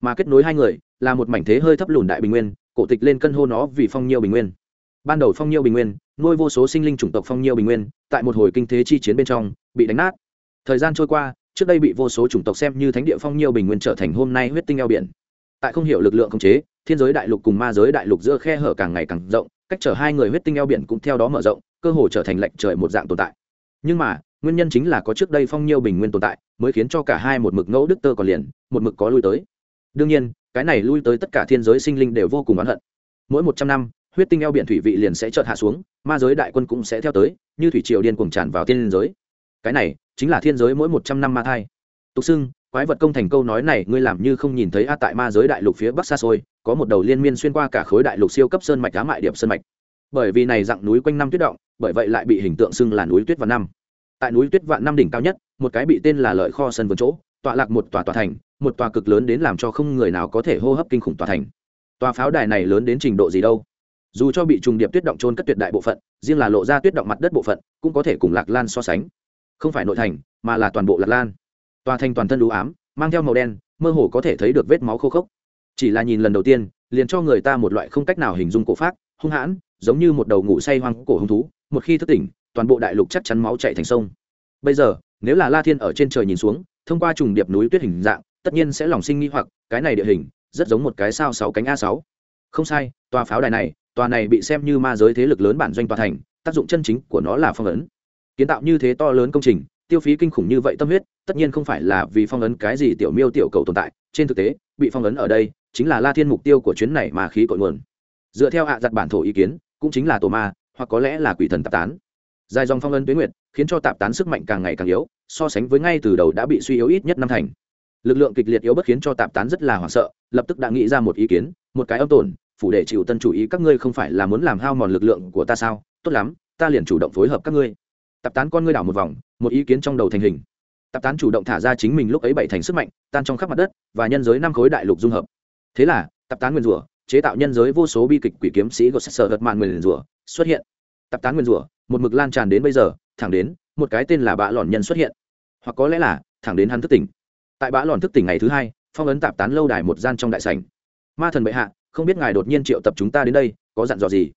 [SPEAKER 1] mà kết nối hai người là một mảnh thế hơi thấp lùn đại bình nguyên, cổ tịch lên cân hô nó vì phong nhiêu bình nguyên. Ban đầu phong nhiêu bình nguyên, nuôi vô số sinh linh chủng tộc phong nhiêu bình nguyên, tại một hồi kinh thế chi chiến bên trong, bị đánh nát. Thời gian trôi qua, trước đây bị vô số chủng tộc xem như thánh địa phong nhiêu bình nguyên trở thành hôm nay huyết tinh eo biển. Tại không hiểu lực lượng khống chế, thiên giới đại lục cùng ma giới đại lục giữa khe hở càng ngày càng rộng, cách chở hai người huyết tinh eo biển cũng theo đó mở rộng, cơ hồ trở thành lệnh trời một dạng tồn tại. Nhưng mà, nguyên nhân chính là có trước đây phong nhiêu bình nguyên tồn tại, mới khiến cho cả hai một mực ngẫu đức tơ còn liền, một mực có lui tới đương nhiên, cái này lui tới tất cả thiên giới sinh linh đều vô cùng oán hận. Mỗi một trăm năm, huyết tinh eo biển thủy vị liền sẽ chợt hạ xuống, ma giới đại quân cũng sẽ theo tới, như thủy triều điên cuồng tràn vào thiên giới. Cái này chính là thiên giới mỗi một trăm năm ma thai. Tục xưng, quái vật công thành câu nói này ngươi làm như không nhìn thấy a, tại ma giới đại lục phía bắc xa xôi, có một đầu liên miên xuyên qua cả khối đại lục siêu cấp sơn mạch cá mại điệp sơn mạch. Bởi vì này dặng núi quanh năm tuyết động, bởi vậy lại bị hình tượng xưng là núi tuyết vạn năm. Tại núi tuyết vạn năm đỉnh cao nhất, một cái bị tên là lợi kho sân vườn chỗ tọa lạc một tòa tòa thành, một tòa cực lớn đến làm cho không người nào có thể hô hấp kinh khủng tòa thành. Tòa pháo đài này lớn đến trình độ gì đâu? Dù cho bị trùng điệp tuyết động trôn cất tuyệt đại bộ phận, riêng là lộ ra tuyết động mặt đất bộ phận, cũng có thể cùng lạc lan so sánh. Không phải nội thành, mà là toàn bộ lạc lan. Tòa thành toàn thân đủ ám, mang theo màu đen, mơ hồ có thể thấy được vết máu khô khốc. Chỉ là nhìn lần đầu tiên, liền cho người ta một loại không cách nào hình dung cổ pháp, hung hãn, giống như một đầu ngủ say hoang cổ hung thú. Một khi thức tỉnh, toàn bộ đại lục chắc chắn máu chạy thành sông. Bây giờ, nếu là la thiên ở trên trời nhìn xuống thông qua trùng điệp núi tuyết hình dạng, tất nhiên sẽ lòng sinh nghi hoặc, cái này địa hình, rất giống một cái sao sáu cánh a sáu. Không sai, tòa pháo đài này, tòa này bị xem như ma giới thế lực lớn bản doanh tòa thành, tác dụng chân chính của nó là phong ấn. Kiến tạo như thế to lớn công trình, tiêu phí kinh khủng như vậy tâm huyết, tất nhiên không phải là vì phong ấn cái gì tiểu miêu tiểu cầu tồn tại, trên thực tế, bị phong ấn ở đây, chính là la thiên mục tiêu của chuyến này mà khí cội nguồn. Dựa theo hạ giặt bản thổ ý kiến, cũng chính là tổ ma, hoặc có lẽ là quỷ thần tạp tán. Dài dòng phong ấn tuyến nguyệt, khiến cho tạp tán sức mạnh càng ngày càng yếu so sánh với ngay từ đầu đã bị suy yếu ít nhất năm thành. Lực lượng kịch liệt yếu bất khiến cho tạp tán rất là hoảng sợ, lập tức đã nghĩ ra một ý kiến, một cái âm tổn phủ để chịu tân chủ ý các ngươi không phải là muốn làm hao mòn lực lượng của ta sao? Tốt lắm, ta liền chủ động phối hợp các ngươi. Tạp tán con ngươi đảo một vòng, một ý kiến trong đầu thành hình. Tạp tán chủ động thả ra chính mình lúc ấy bảy thành sức mạnh, tan trong khắp mặt đất, và nhân giới năm khối đại lục dung hợp. Thế là, tạp tán nguyên rủa, chế tạo nhân giới vô số bi kịch quỷ kiếm sĩ gột sở hật mạn nguyên rủa, xuất hiện. Tạp tán nguyên rủa, một mực lan tràn đến bây giờ, thẳng đến, một cái tên là bạ lòn nhân xuất hiện hoặc có lẽ là thẳng đến hắn thức tỉnh. Tại bã lòn thức tỉnh ngày thứ hai, phong ấn tạp tán lâu đài một gian trong đại sảnh. Ma thần bệ hạ, không biết ngài đột nhiên triệu tập chúng ta đến đây, có dặn dò gì?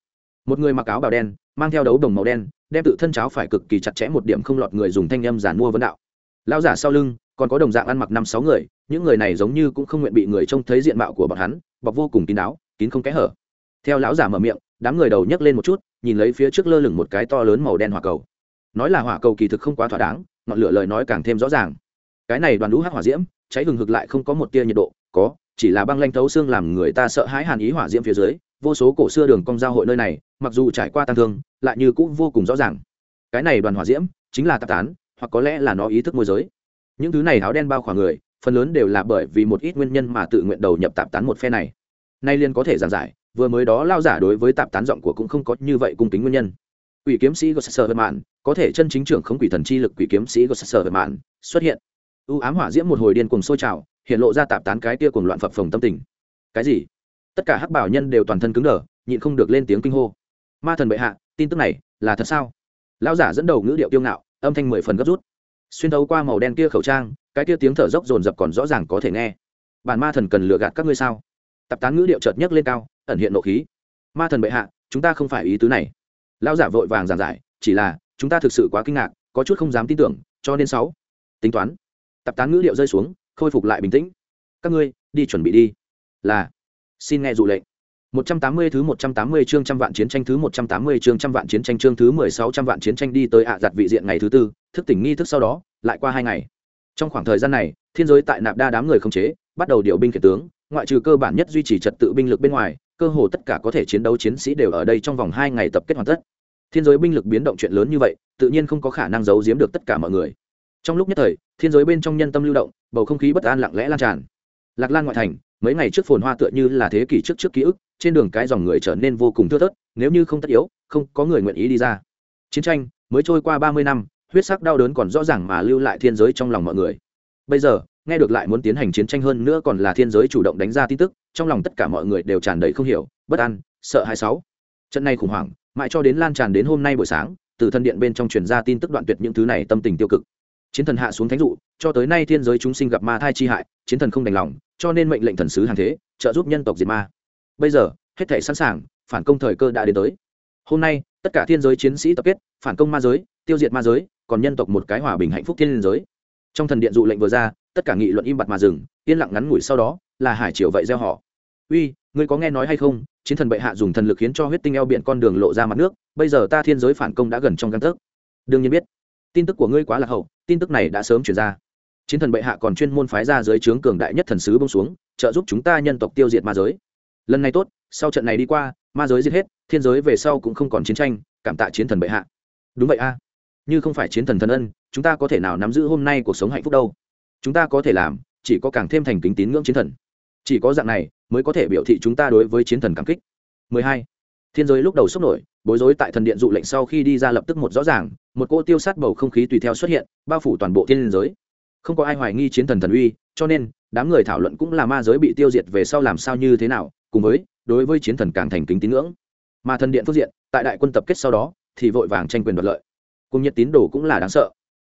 [SPEAKER 1] Một người mặc áo bào đen, mang theo đấu đồng màu đen, đem tự thân cháo phải cực kỳ chặt chẽ một điểm không lọt người dùng thanh âm giản mua vấn đạo. Lao giả sau lưng, còn có đồng dạng ăn mặc năm sáu người, những người này giống như cũng không nguyện bị người trông thấy diện mạo của bọn hắn, bọc vô cùng kín đáo, kín không kẽ hở. Theo lão giả mở miệng, đám người đầu nhấc lên một chút, nhìn lấy phía trước lơ lửng một cái to lớn màu đen hỏa cầu. Nói là hỏa cầu kỳ thực không quá thỏa đáng ngọn lửa lời nói càng thêm rõ ràng. Cái này đoàn lũ hắc hỏa diễm, cháy hừng hực lại không có một tia nhiệt độ, có, chỉ là băng lanh thấu xương làm người ta sợ hãi hàn ý hỏa diễm phía dưới, vô số cổ xưa đường cong giao hội nơi này, mặc dù trải qua tăng thương, lại như cũng vô cùng rõ ràng. Cái này đoàn hỏa diễm chính là tạp tán, hoặc có lẽ là nó ý thức môi giới. Những thứ này áo đen bao khoảng người, phần lớn đều là bởi vì một ít nguyên nhân mà tự nguyện đầu nhập tạp tán một phe này. Nay liên có thể giảng giải, vừa mới đó lao giả đối với tạp tán giọng của cũng không có như vậy cung kính nguyên nhân. Quỷ kiếm sĩ gosser mạn có thể chân chính trưởng không quỷ thần chi lực quỷ kiếm sĩ gosser mạn xuất hiện. U ám hỏa diễm một hồi điên cùng sôi trào, hiện lộ ra tạp tán cái tia cùng loạn phập phồng tâm tình. Cái gì? Tất cả hắc bảo nhân đều toàn thân cứng đờ, nhịn không được lên tiếng kinh hô. Ma thần bệ hạ, tin tức này là thật sao? Lão giả dẫn đầu ngữ điệu kiêu ngạo, âm thanh mười phần gấp rút. Xuyên thấu qua màu đen kia khẩu trang, cái kia tiếng thở dốc dồn dập còn rõ ràng có thể nghe. Bản ma thần cần lừa gạt các ngươi sao? Tập tán ngữ điệu chợt nhấc lên cao, ẩn hiện nộ khí. Ma thần bệ hạ, chúng ta không phải ý tứ này. Lão giả vội vàng giảng giải, chỉ là chúng ta thực sự quá kinh ngạc có chút không dám tin tưởng cho nên sáu. Tính toán. Tập tán ngữ liệu rơi xuống khôi phục lại bình tĩnh. Các ngươi đi chuẩn bị đi. Là. Xin nghe dụ lệnh. 180 thứ 180 chương trăm vạn chiến tranh thứ 180 chương trăm vạn chiến tranh chương thứ 16 trăm vạn chiến tranh đi tới ạ giặt vị diện ngày thứ tư, thức tỉnh nghi thức sau đó, lại qua hai ngày. Trong khoảng thời gian này, thiên giới tại nạp đa đám người không chế, bắt đầu điều binh khiển tướng, ngoại trừ cơ bản nhất duy trì trật tự binh lực bên ngoài, cơ hồ tất cả có thể chiến đấu chiến sĩ đều ở đây trong vòng hai ngày tập kết hoàn tất. Thiên giới binh lực biến động chuyện lớn như vậy, tự nhiên không có khả năng giấu giếm được tất cả mọi người. Trong lúc nhất thời, thiên giới bên trong nhân tâm lưu động, bầu không khí bất an lặng lẽ lan tràn. Lạc Lan ngoại thành, mấy ngày trước phồn hoa tựa như là thế kỷ trước trước ký ức trên đường cái dòng người trở nên vô cùng thưa thớt nếu như không tất yếu không có người nguyện ý đi ra chiến tranh mới trôi qua ba mươi năm huyết sắc đau đớn còn rõ ràng mà lưu lại thiên giới trong lòng mọi người bây giờ nghe được lại muốn tiến hành chiến tranh hơn nữa còn là thiên giới chủ động đánh ra tin tức trong lòng tất cả mọi người đều tràn đầy không hiểu bất an sợ hai sáu trận này khủng hoảng mãi cho đến lan tràn đến hôm nay buổi sáng, từ thân điện bên trong truyền ra tin tức đoạn tuyệt những thứ này tâm tình tiêu cực. Chiến thần hạ xuống thánh dụ, cho tới nay thiên giới chúng sinh gặp ma thai chi hại, chiến thần không đành lòng, cho nên mệnh lệnh thần sứ hàng thế, trợ giúp nhân tộc diệt ma. Bây giờ, hết thể sẵn sàng, phản công thời cơ đã đến tới. Hôm nay, tất cả thiên giới chiến sĩ tập kết, phản công ma giới, tiêu diệt ma giới, còn nhân tộc một cái hòa bình hạnh phúc thiên liên giới. Trong thần điện dụ lệnh vừa ra, tất cả nghị luận im bặt mà dừng, yên lặng ngắn ngủi sau đó, là hải triều vậy gieo họ. Uy ngươi có nghe nói hay không, chiến thần bệ hạ dùng thần lực khiến cho huyết tinh eo biển con đường lộ ra mặt nước, bây giờ ta thiên giới phản công đã gần trong căn tấc. Đương nhiên biết, tin tức của ngươi quá là hậu, tin tức này đã sớm chuyển ra. Chiến thần bệ hạ còn chuyên môn phái ra dưới trướng cường đại nhất thần sứ bông xuống, trợ giúp chúng ta nhân tộc tiêu diệt ma giới. Lần này tốt, sau trận này đi qua, ma giới giết hết, thiên giới về sau cũng không còn chiến tranh, cảm tạ chiến thần bệ hạ. Đúng vậy a. Như không phải chiến thần thần ân, chúng ta có thể nào nắm giữ hôm nay cuộc sống hạnh phúc đâu? Chúng ta có thể làm, chỉ có càng thêm thành kính tín ngưỡng chiến thần. Chỉ có dạng này mới có thể biểu thị chúng ta đối với chiến thần cảm kích. 12. thiên giới lúc đầu sốc nổi, bối rối tại thần điện dụ lệnh sau khi đi ra lập tức một rõ ràng, một cỗ tiêu sát bầu không khí tùy theo xuất hiện, bao phủ toàn bộ thiên giới. Không có ai hoài nghi chiến thần thần uy, cho nên, đám người thảo luận cũng là ma giới bị tiêu diệt về sau làm sao như thế nào, cùng với, đối với chiến thần càng thành kính tín ngưỡng. Mà thần điện phương diện, tại đại quân tập kết sau đó, thì vội vàng tranh quyền đoạt lợi. Cùng nhiệt tín đồ cũng là đáng sợ.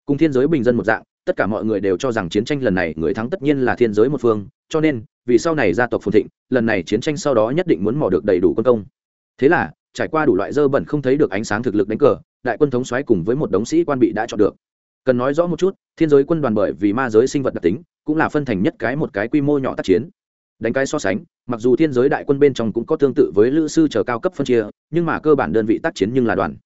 [SPEAKER 1] Cùng thiên giới bình dân một dạng, tất cả mọi người đều cho rằng chiến tranh lần này người thắng tất nhiên là thiên giới một phương cho nên, vì sau này gia tộc phồn thịnh, lần này chiến tranh sau đó nhất định muốn mò được đầy đủ quân công. Thế là, trải qua đủ loại dơ bẩn không thấy được ánh sáng thực lực đánh cờ, đại quân thống xoáy cùng với một đống sĩ quan bị đã chọn được. Cần nói rõ một chút, thiên giới quân đoàn bởi vì ma giới sinh vật đặc tính, cũng là phân thành nhất cái một cái quy mô nhỏ tác chiến. Đánh cái so sánh, mặc dù thiên giới đại quân bên trong cũng có tương tự với lữ sư chờ cao cấp phân chia, nhưng mà cơ bản đơn vị tác chiến nhưng là đoàn.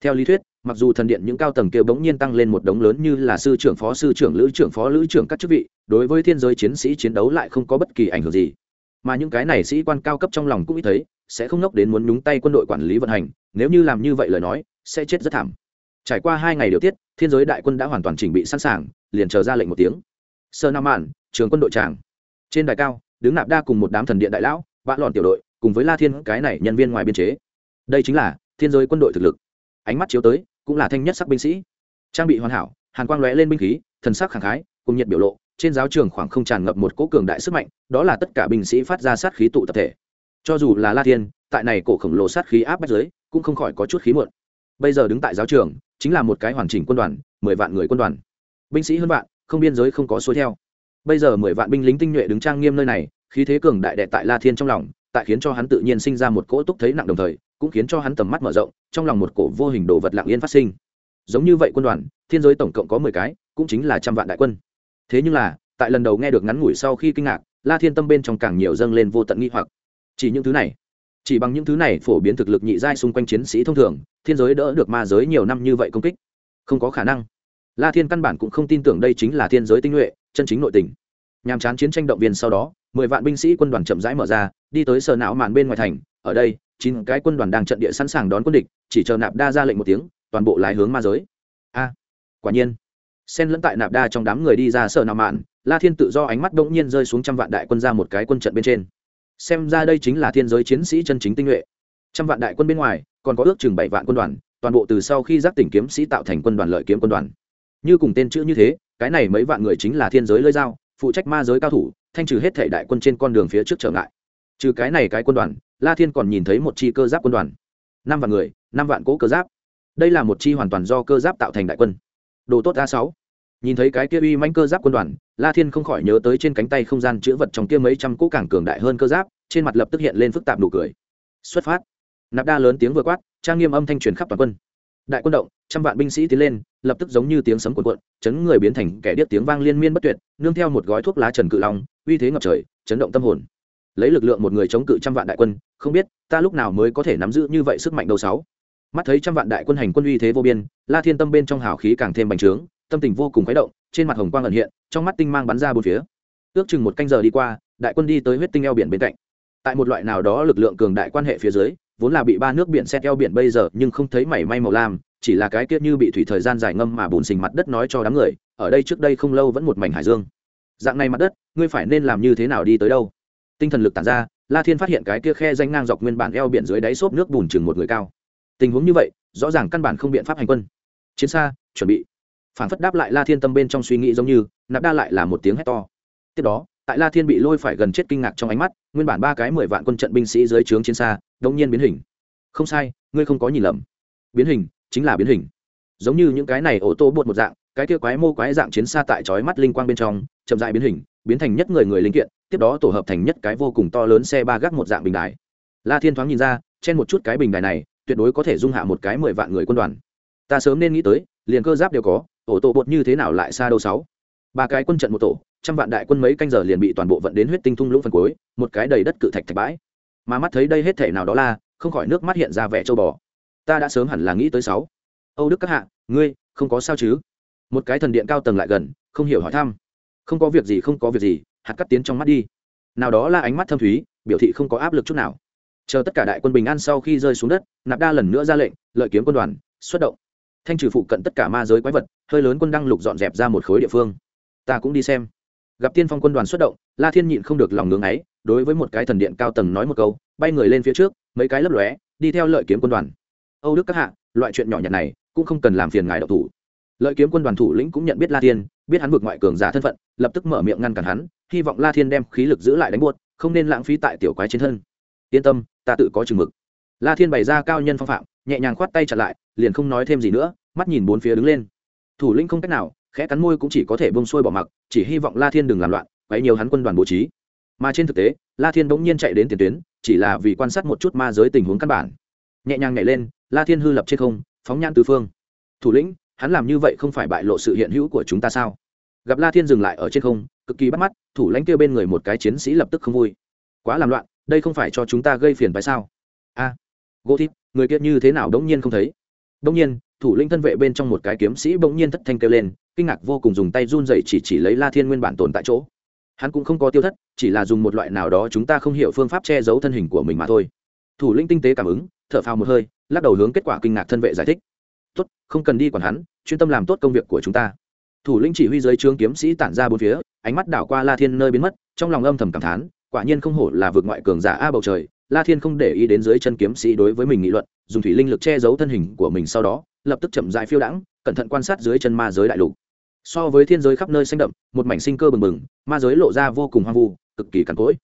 [SPEAKER 1] Theo lý thuyết mặc dù thần điện những cao tầng kia bỗng nhiên tăng lên một đống lớn như là sư trưởng, phó sư trưởng, lữ trưởng, phó lữ trưởng các chức vị, đối với thiên giới chiến sĩ chiến đấu lại không có bất kỳ ảnh hưởng gì. Mà những cái này sĩ quan cao cấp trong lòng cũng ít thấy, sẽ không nốc đến muốn nhúng tay quân đội quản lý vận hành, nếu như làm như vậy lời nói, sẽ chết rất thảm. Trải qua hai ngày điều tiết, thiên giới đại quân đã hoàn toàn chỉnh bị sẵn sàng, liền chờ ra lệnh một tiếng. Sơ nam mạn, trường quân đội tràng. Trên đài cao, đứng nạp đa cùng một đám thần điện đại lão vạn lòn tiểu đội, cùng với la thiên cái này nhân viên ngoài biên chế. Đây chính là thiên giới quân đội thực lực. Ánh mắt chiếu tới cũng là thanh nhất sắc binh sĩ. Trang bị hoàn hảo, hàn quang lóe lên binh khí, thần sắc khẳng khái, cùng nhiệt biểu lộ, trên giáo trường khoảng không tràn ngập một cỗ cường đại sức mạnh, đó là tất cả binh sĩ phát ra sát khí tụ tập thể. Cho dù là la thiên, tại này cổ khổng lồ sát khí áp bách giới cũng không khỏi có chút khí muộn. Bây giờ đứng tại giáo trường, chính là một cái hoàn chỉnh quân đoàn, mười vạn người quân đoàn. Binh sĩ hơn vạn, không biên giới không có xuôi theo. Bây giờ mười vạn binh lính tinh nhuệ đứng trang nghiêm nơi này, khí thế cường đại đệ tại la thiên trong lòng, tại khiến cho hắn tự nhiên sinh ra một cỗ túc thấy nặng đồng thời cũng khiến cho hắn tầm mắt mở rộng, trong lòng một cổ vô hình đồ vật lặng yên phát sinh. Giống như vậy quân đoàn, thiên giới tổng cộng có mười cái, cũng chính là trăm vạn đại quân. Thế nhưng là, tại lần đầu nghe được ngắn ngủi sau khi kinh ngạc, la thiên tâm bên trong càng nhiều dâng lên vô tận nghi hoặc. Chỉ những thứ này, chỉ bằng những thứ này phổ biến thực lực nhị giai xung quanh chiến sĩ thông thường, thiên giới đỡ được ma giới nhiều năm như vậy công kích. Không có khả năng. La thiên căn bản cũng không tin tưởng đây chính là thiên giới tinh nhuệ, chân chính nội tình. Nhàm chán chiến tranh động viên sau đó, mười vạn binh sĩ quân đoàn chậm rãi mở ra, đi tới sở não màn bên ngoài thành, ở đây chín cái quân đoàn đang trận địa sẵn sàng đón quân địch, chỉ chờ nạp đa ra lệnh một tiếng, toàn bộ lái hướng ma giới. A, quả nhiên. Xen lẫn tại nạp đa trong đám người đi ra sở nạo mạn, la thiên tự do ánh mắt bỗng nhiên rơi xuống trăm vạn đại quân ra một cái quân trận bên trên. Xem ra đây chính là thiên giới chiến sĩ chân chính tinh nhuệ. Trăm vạn đại quân bên ngoài, còn có ước chừng bảy vạn quân đoàn, toàn bộ từ sau khi giác tỉnh kiếm sĩ tạo thành quân đoàn lợi kiếm quân đoàn. Như cùng tên chữ như thế, cái này mấy vạn người chính là thiên giới lơi dao, phụ trách ma giới cao thủ, thanh trừ hết thể đại quân trên con đường phía trước trở ngại. Trừ cái này cái quân đoàn la thiên còn nhìn thấy một chi cơ giáp quân đoàn. Năm vạn người, năm vạn cỗ cơ giáp. Đây là một chi hoàn toàn do cơ giáp tạo thành đại quân. Đồ tốt a sáu. Nhìn thấy cái kia uy manh cơ giáp quân đoàn, la thiên không khỏi nhớ tới trên cánh tay không gian chữ vật trong kia mấy trăm cỗ càng cường đại hơn cơ giáp, trên mặt lập tức hiện lên phức tạp nụ cười. Xuất phát. Nạp đa lớn tiếng vừa quát, trang nghiêm âm thanh truyền khắp toàn quân. Đại quân động, trăm vạn binh sĩ tiến lên, lập tức giống như tiếng sấm cuộn cuộn, chấn người biến thành kẻ điếc tiếng vang liên miên bất tuyệt, nương theo một gói thuốc lá trần cự long, uy thế ngập trời, chấn động tâm hồn lấy lực lượng một người chống cự trăm vạn đại quân, không biết, ta lúc nào mới có thể nắm giữ như vậy sức mạnh đầu sáu? Mắt thấy trăm vạn đại quân hành quân uy thế vô biên, la thiên tâm bên trong hào khí càng thêm bành trướng, tâm tình vô cùng khuấy động, trên mặt hồng quang ẩn hiện, trong mắt tinh mang bắn ra bốn phía. Ước chừng một canh giờ đi qua, đại quân đi tới huyết tinh eo biển bên cạnh. Tại một loại nào đó lực lượng cường đại quan hệ phía dưới, vốn là bị ba nước biển xét eo biển bây giờ, nhưng không thấy mảy may màu lam, chỉ là cái kia như bị thủy thời gian dài ngâm mà bùn xình mặt đất nói cho đám người, ở đây trước đây không lâu vẫn một mảnh hải dương. Dạng này mặt đất, ngươi phải nên làm như thế nào đi tới đâu? Tinh thần lực tản ra, la thiên phát hiện cái kia khe danh ngang dọc nguyên bản eo biển dưới đáy xốp nước bùn chừng một người cao. Tình huống như vậy, rõ ràng căn bản không biện pháp hành quân. Chiến xa, chuẩn bị. Phản phất đáp lại la thiên tâm bên trong suy nghĩ giống như, nạp đa lại là một tiếng hét to. Tiếp đó, tại la thiên bị lôi phải gần chết kinh ngạc trong ánh mắt, nguyên bản ba cái mười vạn quân trận binh sĩ dưới trướng chiến xa đông nhiên biến hình. Không sai, ngươi không có nhìn lầm. Biến hình, chính là biến hình. Giống như những cái này ô tô bột một dạng cái kia quái mô quái dạng chiến xa tại chói mắt linh quang bên trong, chậm dại biến hình, biến thành nhất người người linh kiện, tiếp đó tổ hợp thành nhất cái vô cùng to lớn xe ba gác một dạng bình đài. La thiên thoáng nhìn ra trên một chút cái bình đài này, tuyệt đối có thể dung hạ một cái mười vạn người quân đoàn. Ta sớm nên nghĩ tới, liền cơ giáp đều có ổ tổ bột như thế nào lại xa đâu sáu? Ba cái quân trận một tổ, trăm vạn đại quân mấy canh giờ liền bị toàn bộ vận đến huyết tinh thung lũng phần cuối, một cái đầy đất cự thạch thạch bãi. Mà mắt thấy đây hết thể nào đó là, không khỏi nước mắt hiện ra vẻ châu bò. Ta đã sớm hẳn là nghĩ tới sáu. Âu đức các hạ, ngươi, không có sao chứ? Một cái thần điện cao tầng lại gần, không hiểu hỏi thăm. Không có việc gì, không có việc gì, hạt cắt tiến trong mắt đi. Nào đó là ánh mắt thâm thúy, biểu thị không có áp lực chút nào. Chờ tất cả đại quân bình an sau khi rơi xuống đất, nạp đa lần nữa ra lệnh, lợi kiếm quân đoàn, xuất động. Thanh trừ phụ cận tất cả ma giới quái vật, hơi lớn quân đăng lục dọn dẹp ra một khối địa phương. Ta cũng đi xem. Gặp tiên phong quân đoàn xuất động, la thiên nhịn không được lòng ngưng ấy, đối với một cái thần điện cao tầng nói một câu, bay người lên phía trước, mấy cái lấp lóe, đi theo lợi kiếm quân đoàn. Âu đức các hạ, loại chuyện nhỏ nhặt này, cũng không cần làm phiền ngài độc thủ lợi kiếm quân đoàn thủ lĩnh cũng nhận biết la thiên, biết hắn vượt ngoại cường giả thân phận, lập tức mở miệng ngăn cản hắn, hy vọng la thiên đem khí lực giữ lại đánh buốt, không nên lãng phí tại tiểu quái trên thân. Yên tâm, ta tự có chừng mực. La thiên bày ra cao nhân phong phạm, nhẹ nhàng khoát tay chặt lại, liền không nói thêm gì nữa, mắt nhìn bốn phía đứng lên. Thủ lĩnh không cách nào, khẽ cắn môi cũng chỉ có thể bông xuôi bỏ mặc, chỉ hy vọng la thiên đừng làm loạn, quấy nhiều hắn quân đoàn bố trí. Mà trên thực tế, la thiên bỗng nhiên chạy đến tiền tuyến, chỉ là vì quan sát một chút ma giới tình huống căn bản. Nhẹ nhàng nhảy lên, la thiên hư lập trên không, phóng nhan tứ phương. Thủ lĩnh hắn làm như vậy không phải bại lộ sự hiện hữu của chúng ta sao? Gặp la thiên dừng lại ở trên không cực kỳ bắt mắt thủ lãnh kêu bên người một cái chiến sĩ lập tức không vui. Quá làm loạn đây không phải cho chúng ta gây phiền phải sao? A à, gỗ thịt người kia như thế nào đống nhiên không thấy? Đống nhiên thủ lĩnh thân vệ bên trong một cái kiếm sĩ bỗng nhiên thất thanh kêu lên kinh ngạc vô cùng dùng tay run dậy chỉ chỉ lấy la thiên nguyên bản tồn tại chỗ. Hắn cũng không có tiêu thất chỉ là dùng một loại nào đó chúng ta không hiểu phương pháp che giấu thân hình của mình mà thôi. Thủ lĩnh tinh tế cảm ứng thở phào một hơi lắc đầu hướng kết quả kinh ngạc thân vệ giải thích tốt, không cần đi còn hắn, chuyên tâm làm tốt công việc của chúng ta. Thủ lĩnh chỉ huy dưới trướng kiếm sĩ tản ra bốn phía, ánh mắt đảo qua la thiên nơi biến mất, trong lòng âm thầm cảm thán, quả nhiên không hổ là vượt ngoại cường giả a bầu trời, la thiên không để ý đến dưới chân kiếm sĩ đối với mình nghị luận, dùng thủy linh lực che giấu thân hình của mình sau đó, lập tức chậm dại phiêu đãng, cẩn thận quan sát dưới chân ma giới đại lục. So với thiên giới khắp nơi xanh đậm, một mảnh sinh cơ bừng bừng, ma giới lộ ra vô cùng hoang vu, cực kỳ cằn cỗi.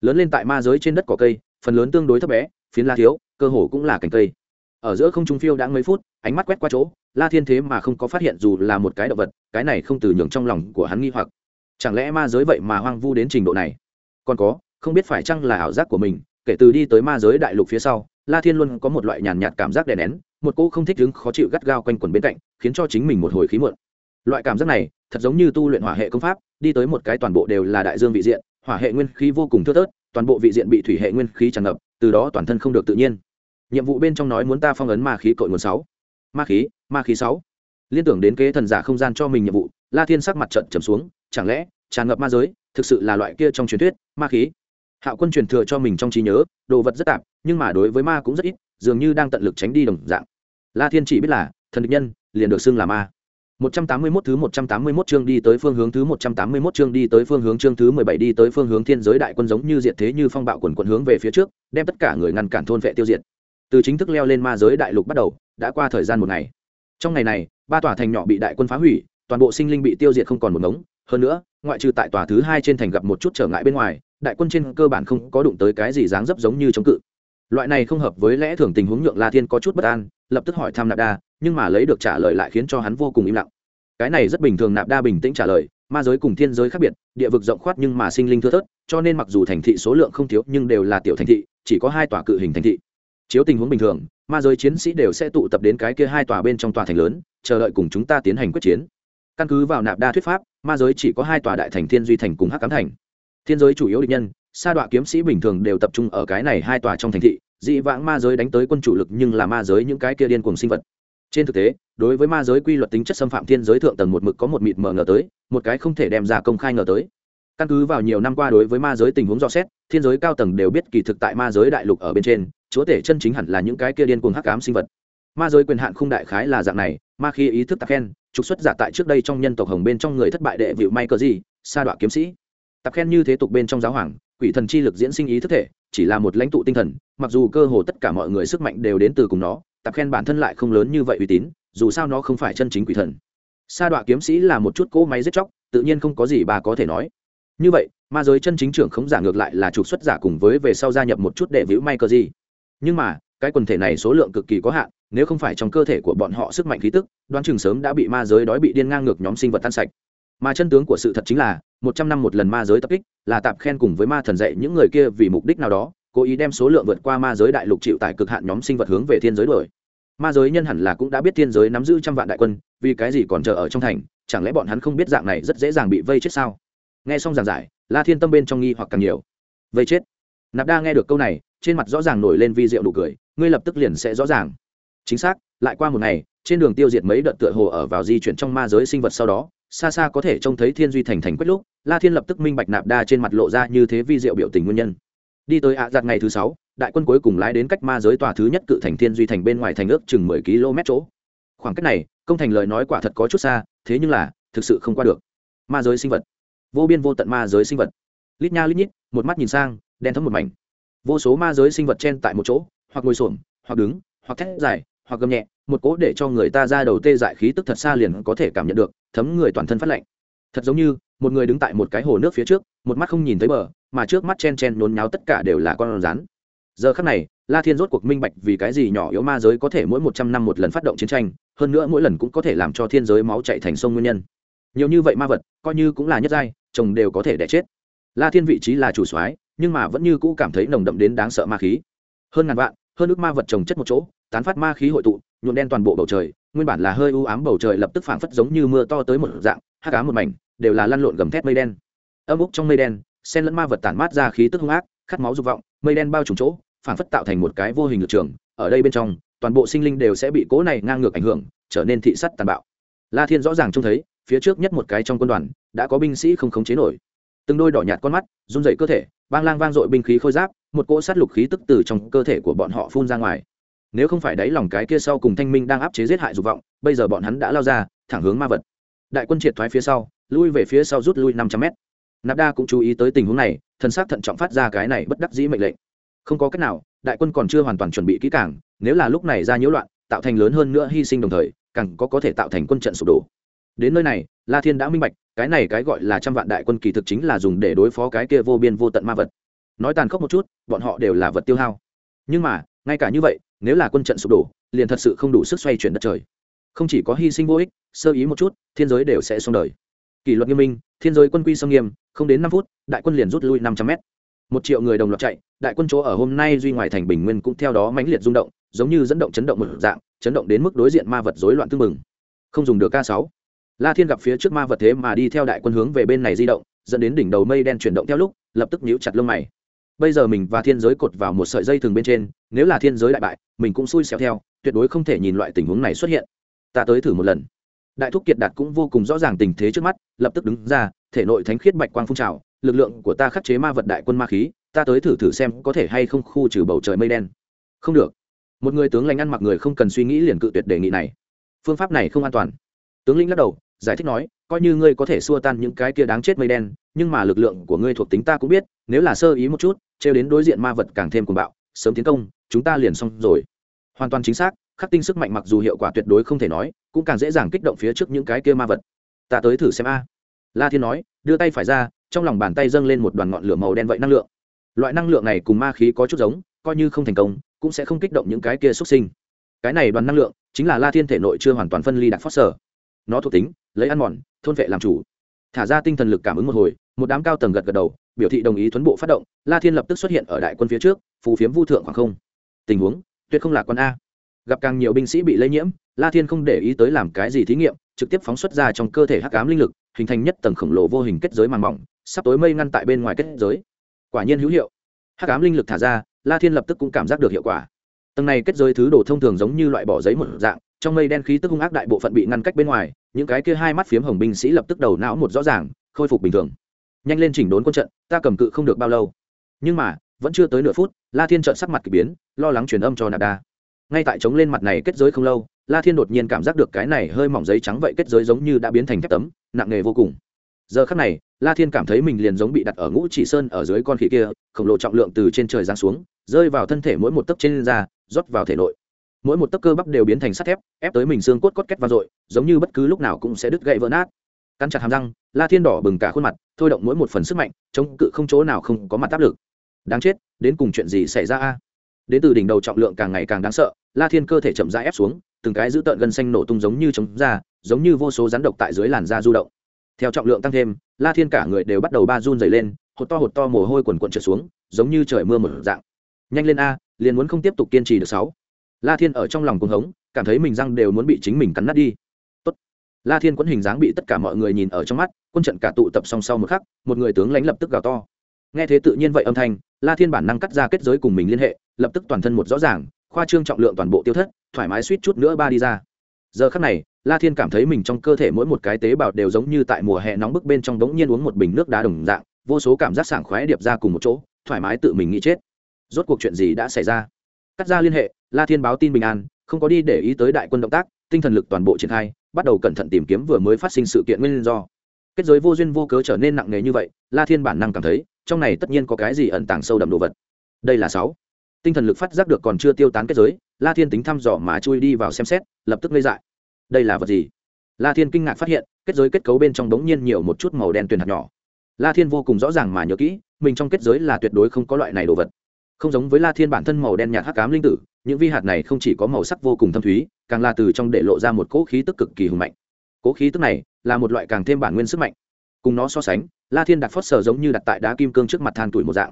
[SPEAKER 1] Lớn lên tại ma giới trên đất cỏ cây, phần lớn tương đối thấp bé, phiến la thiếu, cơ hồ cũng là cành cây. Ở giữa không trung phiêu đã mấy phút ánh mắt quét qua chỗ, la thiên thế mà không có phát hiện dù là một cái động vật, cái này không từ nhường trong lòng của hắn nghi hoặc. Chẳng lẽ ma giới vậy mà hoang vu đến trình độ này? Còn có, không biết phải chăng là ảo giác của mình, kể từ đi tới ma giới đại lục phía sau, la thiên luôn có một loại nhàn nhạt cảm giác đè nén, một cô không thích đứng khó chịu gắt gao quanh quẩn bên cạnh, khiến cho chính mình một hồi khí mượn loại cảm giác này, thật giống như tu luyện hỏa hệ công pháp, đi tới một cái toàn bộ đều là đại dương vị diện, hỏa hệ nguyên khí vô cùng thưa thớt, toàn bộ vị diện bị thủy hệ nguyên khí tràn ngập, từ đó toàn thân không được tự nhiên. Nhiệm vụ bên trong nói muốn ta phong ấn ma khí cội nguồn sáu ma khí ma khí sáu. Liên tưởng đến kế thần giả không gian cho mình nhiệm vụ la thiên sắc mặt trận trầm xuống chẳng lẽ tràn ngập ma giới thực sự là loại kia trong truyền thuyết ma khí? Hạo quân truyền thừa cho mình trong trí nhớ đồ vật rất tạp nhưng mà đối với ma cũng rất ít dường như đang tận lực tránh đi đồng dạng. La thiên chỉ biết là thần địch nhân liền được xưng là ma. 181 thứ 181 chương đi tới phương hướng thứ 181 chương đi tới phương hướng chương thứ 17 đi tới phương hướng thiên giới đại quân giống như diệt thế như phong bạo quần quần hướng về phía trước, đem tất cả người ngăn cản thôn vệ tiêu diệt. Từ chính thức leo lên ma giới đại lục bắt đầu, đã qua thời gian một ngày. Trong ngày này, ba tòa thành nhỏ bị đại quân phá hủy, toàn bộ sinh linh bị tiêu diệt không còn một ngống, hơn nữa, ngoại trừ tại tòa thứ hai trên thành gặp một chút trở ngại bên ngoài, đại quân trên cơ bản không có đụng tới cái gì dáng dấp giống như chống cự. Loại này không hợp với lẽ thường tình huống nhượng La Thiên có chút bất an, lập tức hỏi thăm Nạp Đa, nhưng mà lấy được trả lời lại khiến cho hắn vô cùng im lặng cái này rất bình thường nạp đa bình tĩnh trả lời ma giới cùng thiên giới khác biệt địa vực rộng khoát nhưng mà sinh linh thưa thớt cho nên mặc dù thành thị số lượng không thiếu nhưng đều là tiểu thành thị chỉ có hai tòa cự hình thành thị chiếu tình huống bình thường, ma giới chiến sĩ đều sẽ tụ tập đến cái kia hai tòa bên trong tòa thành lớn, chờ đợi cùng chúng ta tiến hành quyết chiến. Căn cứ vào nạp đa thuyết pháp, ma giới chỉ có hai tòa đại thành thiên duy thành cùng hắc cám thành. Thiên giới chủ yếu địch nhân, sa đọa kiếm sĩ bình thường đều tập trung ở cái này hai tòa trong thành thị, dị vãng ma giới đánh tới quân chủ lực nhưng là ma giới những cái kia điên cùng sinh vật. Trên thực tế, đối với ma giới quy luật tính chất xâm phạm thiên giới thượng tầng một mực có một mịt mờ ngờ tới, một cái không thể đem ra công khai ngờ tới. Căn cứ vào nhiều năm qua đối với ma giới tình huống do xét, thiên giới cao tầng đều biết kỳ thực tại ma giới đại lục ở bên trên chúa tể chân chính hẳn là những cái kia điên cuồng hắc ám sinh vật. Ma giới quyền hạn không đại khái là dạng này, ma khi ý thức tạp khen, trục xuất giả tại trước đây trong nhân tộc hồng bên trong người thất bại đệ vịu may cờ gì, sa đọa kiếm sĩ. Tạp khen như thế tục bên trong giáo hoàng, quỷ thần chi lực diễn sinh ý thức thể, chỉ là một lãnh tụ tinh thần, mặc dù cơ hồ tất cả mọi người sức mạnh đều đến từ cùng nó, tạp khen bản thân lại không lớn như vậy uy tín, dù sao nó không phải chân chính quỷ thần. Sa đọa kiếm sĩ là một chút cỗ máy giết chóc, tự nhiên không có gì bà có thể nói. Như vậy, ma giới chân chính trưởng không giả ngược lại là trục xuất giả cùng với về sau gia nhập một chút đệ vĩu may cờ gì nhưng mà, cái quần thể này số lượng cực kỳ có hạn, nếu không phải trong cơ thể của bọn họ sức mạnh khí tức, đoán chừng sớm đã bị ma giới đói bị điên ngang ngược nhóm sinh vật tan sạch. Mà chân tướng của sự thật chính là, một trăm năm một lần ma giới tập kích, là tạp khen cùng với ma thần dạy những người kia vì mục đích nào đó, cố ý đem số lượng vượt qua ma giới đại lục chịu tại cực hạn nhóm sinh vật hướng về thiên giới đuổi. Ma giới nhân hẳn là cũng đã biết thiên giới nắm giữ trăm vạn đại quân, vì cái gì còn chờ ở trong thành, chẳng lẽ bọn hắn không biết dạng này rất dễ dàng bị vây chết sao? Nghe xong giảng giải, la thiên tâm bên trong nghi hoặc càng nhiều. Vây chết. Nạp đa nghe được câu này trên mặt rõ ràng nổi lên vi diệu nụ cười, ngươi lập tức liền sẽ rõ ràng. Chính xác, lại qua một ngày, trên đường tiêu diệt mấy đợt tựa hồ ở vào di chuyển trong ma giới sinh vật sau đó, xa xa có thể trông thấy thiên duy thành thành quyết lúc, la thiên lập tức minh bạch nạp đa trên mặt lộ ra như thế vi diệu biểu tình nguyên nhân. Đi tới ạ à giặt ngày thứ sáu, đại quân cuối cùng lái đến cách ma giới tòa thứ nhất cự thành thiên duy thành bên ngoài thành ước chừng mười km chỗ. Khoảng cách này, công thành lời nói quả thật có chút xa, thế nhưng là, thực sự không qua được. Ma giới sinh vật. Vô biên vô tận ma giới sinh vật. Lít nha lít nhít, một mắt nhìn sang, đen thấm một mảnh vô số ma giới sinh vật chen tại một chỗ, hoặc ngồi xổm, hoặc đứng, hoặc thét dài, hoặc gầm nhẹ, một cỗ để cho người ta ra đầu tê dại khí tức thật xa liền có thể cảm nhận được, thấm người toàn thân phát lạnh. Thật giống như, một người đứng tại một cái hồ nước phía trước, một mắt không nhìn thấy bờ, mà trước mắt chen chen nhốn nháo tất cả đều là con rắn. Giờ khắc này, la thiên rốt cuộc minh bạch vì cái gì nhỏ yếu ma giới có thể mỗi một trăm năm một lần phát động chiến tranh, hơn nữa mỗi lần cũng có thể làm cho thiên giới máu chạy thành sông nguyên nhân. Nhiều như vậy ma vật, coi như cũng là nhất giai, chồng đều có thể đẻ chết. La thiên vị trí là chủ soái nhưng mà vẫn như cũ cảm thấy nồng đậm đến đáng sợ ma khí. Hơn ngàn vạn, hơn ước ma vật trồng chất một chỗ, tán phát ma khí hội tụ, nhuộm đen toàn bộ bầu trời, nguyên bản là hơi u ám bầu trời lập tức phảng phất giống như mưa to tới một dạng, hắc ám một mảnh, đều là lăn lộn gầm thét mây đen. Âm úc trong mây đen sen lẫn ma vật tản mát ra khí tức hung ác, khát máu dục vọng, mây đen bao trùm chỗ, phảng phất tạo thành một cái vô hình lực trường, ở đây bên trong, toàn bộ sinh linh đều sẽ bị cố này ngang ngược ảnh hưởng, trở nên thị sắt tàn bạo. La thiên rõ ràng trông thấy, phía trước nhất một cái trong quân đoàn, đã có binh sĩ không khống chế nổi từng đôi đỏ nhạt con mắt, run dậy cơ thể bang lang vang dội binh khí khôi giáp, một cỗ sát lục khí tức từ trong cơ thể của bọn họ phun ra ngoài. Nếu không phải đáy lòng cái kia sau cùng thanh minh đang áp chế giết hại dục vọng, bây giờ bọn hắn đã lao ra, thẳng hướng ma vật. Đại quân triệt thoái phía sau, lui về phía sau rút lui năm trăm mét. Nạp đa cũng chú ý tới tình huống này thân xác thận trọng phát ra cái này bất đắc dĩ mệnh lệnh. Không có cách nào, đại quân còn chưa hoàn toàn chuẩn bị kỹ càng, nếu là lúc này ra nhiễu loạn, tạo thành lớn hơn nữa hy sinh đồng thời, càng có có thể tạo thành quân trận sụp đổ. Đến nơi này, la thiên đã minh bạch cái này cái gọi là trăm vạn đại quân kỳ thực chính là dùng để đối phó cái kia vô biên vô tận ma vật. Nói tàn khốc một chút, bọn họ đều là vật tiêu hao. Nhưng mà, ngay cả như vậy, nếu là quân trận sụp đổ, liền thật sự không đủ sức xoay chuyển đất trời. Không chỉ có hy sinh vô ích, sơ ý một chút, thiên giới đều sẽ xong đời. Kỷ luật nghiêm minh, thiên giới quân quy sông nghiêm, không đến năm phút, đại quân liền rút lui năm trăm mét. Một triệu người đồng loạt chạy, đại quân chỗ ở hôm nay duy ngoài thành bình nguyên cũng theo đó mãnh liệt rung động, giống như dẫn động chấn động một dạng, chấn động đến mức đối diện ma vật rối loạn tương mừng không dùng được k sáu la thiên gặp phía trước ma vật thế mà đi theo đại quân hướng về bên này di động, dẫn đến đỉnh đầu mây đen chuyển động theo lúc, lập tức nhíu chặt lông mày. Bây giờ mình và thiên giới cột vào một sợi dây thường bên trên, nếu là thiên giới đại bại, mình cũng xui xẻo theo, tuyệt đối không thể nhìn loại tình huống này xuất hiện. Ta tới thử một lần. Đại thúc kiệt đạt cũng vô cùng rõ ràng tình thế trước mắt, lập tức đứng ra, thể nội thánh khiết bạch quang phun trào, lực lượng của ta khắc chế ma vật đại quân ma khí, ta tới thử thử xem có thể hay không khu trừ bầu trời mây đen. Không được. Một người tướng lãnh ăn mặc người không cần suy nghĩ liền cự tuyệt đề nghị này. Phương pháp này không an toàn. Tướng lĩnh lắc đầu giải thích nói, coi như ngươi có thể xua tan những cái kia đáng chết mây đen, nhưng mà lực lượng của ngươi thuộc tính ta cũng biết, nếu là sơ ý một chút, trêu đến đối diện ma vật càng thêm cuồng bạo, sớm tiến công, chúng ta liền xong rồi. Hoàn toàn chính xác, khắc tinh sức mạnh mặc dù hiệu quả tuyệt đối không thể nói, cũng càng dễ dàng kích động phía trước những cái kia ma vật. Ta tới thử xem a. La thiên nói, đưa tay phải ra, trong lòng bàn tay dâng lên một đoàn ngọn lửa màu đen vậy năng lượng. Loại năng lượng này cùng ma khí có chút giống, coi như không thành công, cũng sẽ không kích động những cái kia xuất sinh. Cái này đoàn năng lượng, chính là la thiên thể nội chưa hoàn toàn phân ly đặc phát sở nó thuộc tính, lấy ăn mòn, thôn vệ làm chủ. Thả ra tinh thần lực cảm ứng một hồi, một đám cao tầng gật gật đầu, biểu thị đồng ý tuấn bộ phát động, la thiên lập tức xuất hiện ở đại quân phía trước, phù phiếm vu thượng khoảng không. Tình huống, tuyệt không là con a. Gặp càng nhiều binh sĩ bị lây nhiễm, la thiên không để ý tới làm cái gì thí nghiệm, trực tiếp phóng xuất ra trong cơ thể hắc ám linh lực, hình thành nhất tầng khổng lồ vô hình kết giới màng mỏng, sắp tối mây ngăn tại bên ngoài kết giới. Quả nhiên hữu hiệu. Hắc ám linh lực thả ra, la thiên lập tức cũng cảm giác được hiệu quả. Tầng này kết giới thứ đồ thông thường giống như loại bỏ giấy một dạng trong mây đen khí tức hung ác đại bộ phận bị ngăn cách bên ngoài, những cái kia hai mắt phiếm hồng binh sĩ lập tức đầu não một rõ ràng, khôi phục bình thường. Nhanh lên chỉnh đốn quân trận, ta cầm cự không được bao lâu. Nhưng mà, vẫn chưa tới nửa phút, la thiên trợn sắc mặt k ỳ biến, lo lắng truyền âm cho nạp đa. Ngay tại chống lên mặt này kết giới không lâu, la thiên đột nhiên cảm giác được cái này hơi mỏng giấy trắng vậy kết giới giống như đã biến thành thép tấm, nặng nề vô cùng. Giờ khắc này, la thiên cảm thấy mình liền giống bị đặt ở ngũ chỉ sơn ở dưới con khỉ kia, khổng lồ trọng lượng từ trên trời giáng xuống, rơi vào thân thể mỗi một tấc trên da, rót vào thể nội mỗi một tấc cơ bắp đều biến thành sắt thép ép tới mình xương cốt cốt két vang dội giống như bất cứ lúc nào cũng sẽ đứt gãy vỡ nát. Cắn chặt hàm răng la thiên đỏ bừng cả khuôn mặt thôi động mỗi một phần sức mạnh chống cự không chỗ nào không có mặt áp lực. Đáng chết đến cùng chuyện gì xảy ra a? Đến từ đỉnh đầu trọng lượng càng ngày càng đáng sợ la thiên cơ thể chậm rãi ép xuống từng cái giữ tợn gân xanh nổ tung giống như chống ra, giống như vô số rắn độc tại dưới làn da du động. Theo trọng lượng tăng thêm la thiên cả người đều bắt đầu ba run dày lên hột to hột to mồ hôi quần quận trượt xuống giống như trời mưa một dạng. Nhanh lên a liền muốn không tiếp tục kiên trì được sáu la thiên ở trong lòng cuồng hống, cảm thấy mình răng đều muốn bị chính mình cắn nát đi. Tốt. la thiên quẫn hình dáng bị tất cả mọi người nhìn ở trong mắt, quân trận cả tụ tập song sau một khắc, một người tướng lãnh lập tức gào to. Nghe thế tự nhiên vậy âm thanh, la thiên bản năng cắt ra kết giới cùng mình liên hệ, lập tức toàn thân một rõ ràng, khoa trương trọng lượng toàn bộ tiêu thất, thoải mái suýt chút nữa ba đi ra. Giờ khắc này, la thiên cảm thấy mình trong cơ thể mỗi một cái tế bào đều giống như tại mùa hè nóng bức bên trong đống nhiên uống một bình nước đá đồng dạng, vô số cảm giác sảng khoái điệp ra cùng một chỗ, thoải mái tự mình nghĩ chết. Rốt cuộc chuyện gì đã xảy ra? Cắt ra liên hệ, la thiên báo tin bình an, không có đi để ý tới đại quân động tác, tinh thần lực toàn bộ triển khai, bắt đầu cẩn thận tìm kiếm vừa mới phát sinh sự kiện nguyên do. Kết giới vô duyên vô cớ trở nên nặng nề như vậy, la thiên bản năng cảm thấy, trong này tất nhiên có cái gì ẩn tàng sâu đậm đồ vật. Đây là sáu. Tinh thần lực phát giác được còn chưa tiêu tán kết giới, la thiên tính thăm dò mà chui đi vào xem xét, lập tức lây dại. Đây là vật gì? La thiên kinh ngạc phát hiện, kết giới kết cấu bên trong đống nhiên nhiều một chút màu đen tuyền hạt nhỏ. La thiên vô cùng rõ ràng mà nhớ kỹ, mình trong kết giới là tuyệt đối không có loại này đồ vật không giống với la thiên bản thân màu đen nhạt hắc cám linh tử, những vi hạt này không chỉ có màu sắc vô cùng thâm thúy, càng là từ trong để lộ ra một cỗ khí tức cực kỳ hùng mạnh. Cỗ khí tức này là một loại càng thêm bản nguyên sức mạnh. Cùng nó so sánh, la thiên đặt phót sờ giống như đặt tại đá kim cương trước mặt than tuổi một dạng.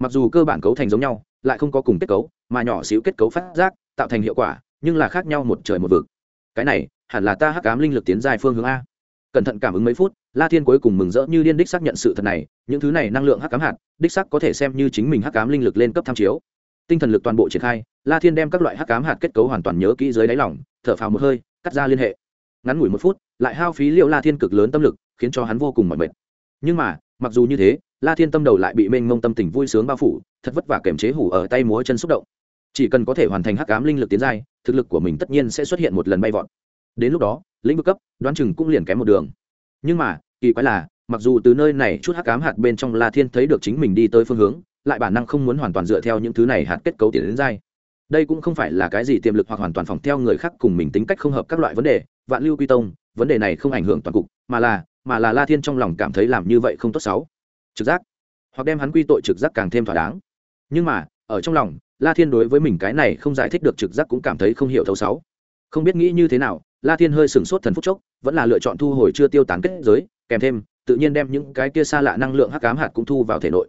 [SPEAKER 1] Mặc dù cơ bản cấu thành giống nhau, lại không có cùng kết cấu, mà nhỏ xíu kết cấu phát giác, tạo thành hiệu quả, nhưng là khác nhau một trời một vực. Cái này, hẳn là ta hắc ám linh lực tiến dài phương hướng a cẩn thận cảm ứng mấy phút, la thiên cuối cùng mừng rỡ như điên đích xác nhận sự thật này, những thứ này năng lượng hắc cám hạt, đích xác có thể xem như chính mình hắc cám linh lực lên cấp tham chiếu. Tinh thần lực toàn bộ triển khai, la thiên đem các loại hắc cám hạt kết cấu hoàn toàn nhớ kỹ dưới đáy lỏng thở phào một hơi, cắt ra liên hệ. Ngắn ngủi một phút, lại hao phí liệu la thiên cực lớn tâm lực, khiến cho hắn vô cùng mỏi mệt. Nhưng mà, mặc dù như thế, la thiên tâm đầu lại bị mênh mông tâm tình vui sướng bao phủ, thật vất vả kềm chế hủ ở tay múa chân xúc động. Chỉ cần có thể hoàn thành hắc cám linh lực tiến giai, thực lực của mình tất nhiên sẽ xuất hiện một lần bay vọt. Đến lúc đó lĩnh vực cấp, đoán chừng cũng liền kém một đường. Nhưng mà, kỳ quái là, mặc dù từ nơi này chút hắc cám hạt bên trong la thiên thấy được chính mình đi tới phương hướng, lại bản năng không muốn hoàn toàn dựa theo những thứ này hạt kết cấu tiến đến dai. Đây cũng không phải là cái gì tiềm lực hoặc hoàn toàn phòng theo người khác cùng mình tính cách không hợp các loại vấn đề, vạn lưu quy tông, vấn đề này không ảnh hưởng toàn cục, mà là mà là la thiên trong lòng cảm thấy làm như vậy không tốt xấu. Trực giác. Hoặc đem hắn quy tội trực giác càng thêm thỏa đáng. Nhưng mà, ở trong lòng, la thiên đối với mình cái này không giải thích được trực giác cũng cảm thấy không hiểu thấu sáu không biết nghĩ như thế nào la thiên hơi sửng sốt thần phúc chốc vẫn là lựa chọn thu hồi chưa tiêu tán kết giới kèm thêm tự nhiên đem những cái kia xa lạ năng lượng hắc ám hạt cũng thu vào thể nội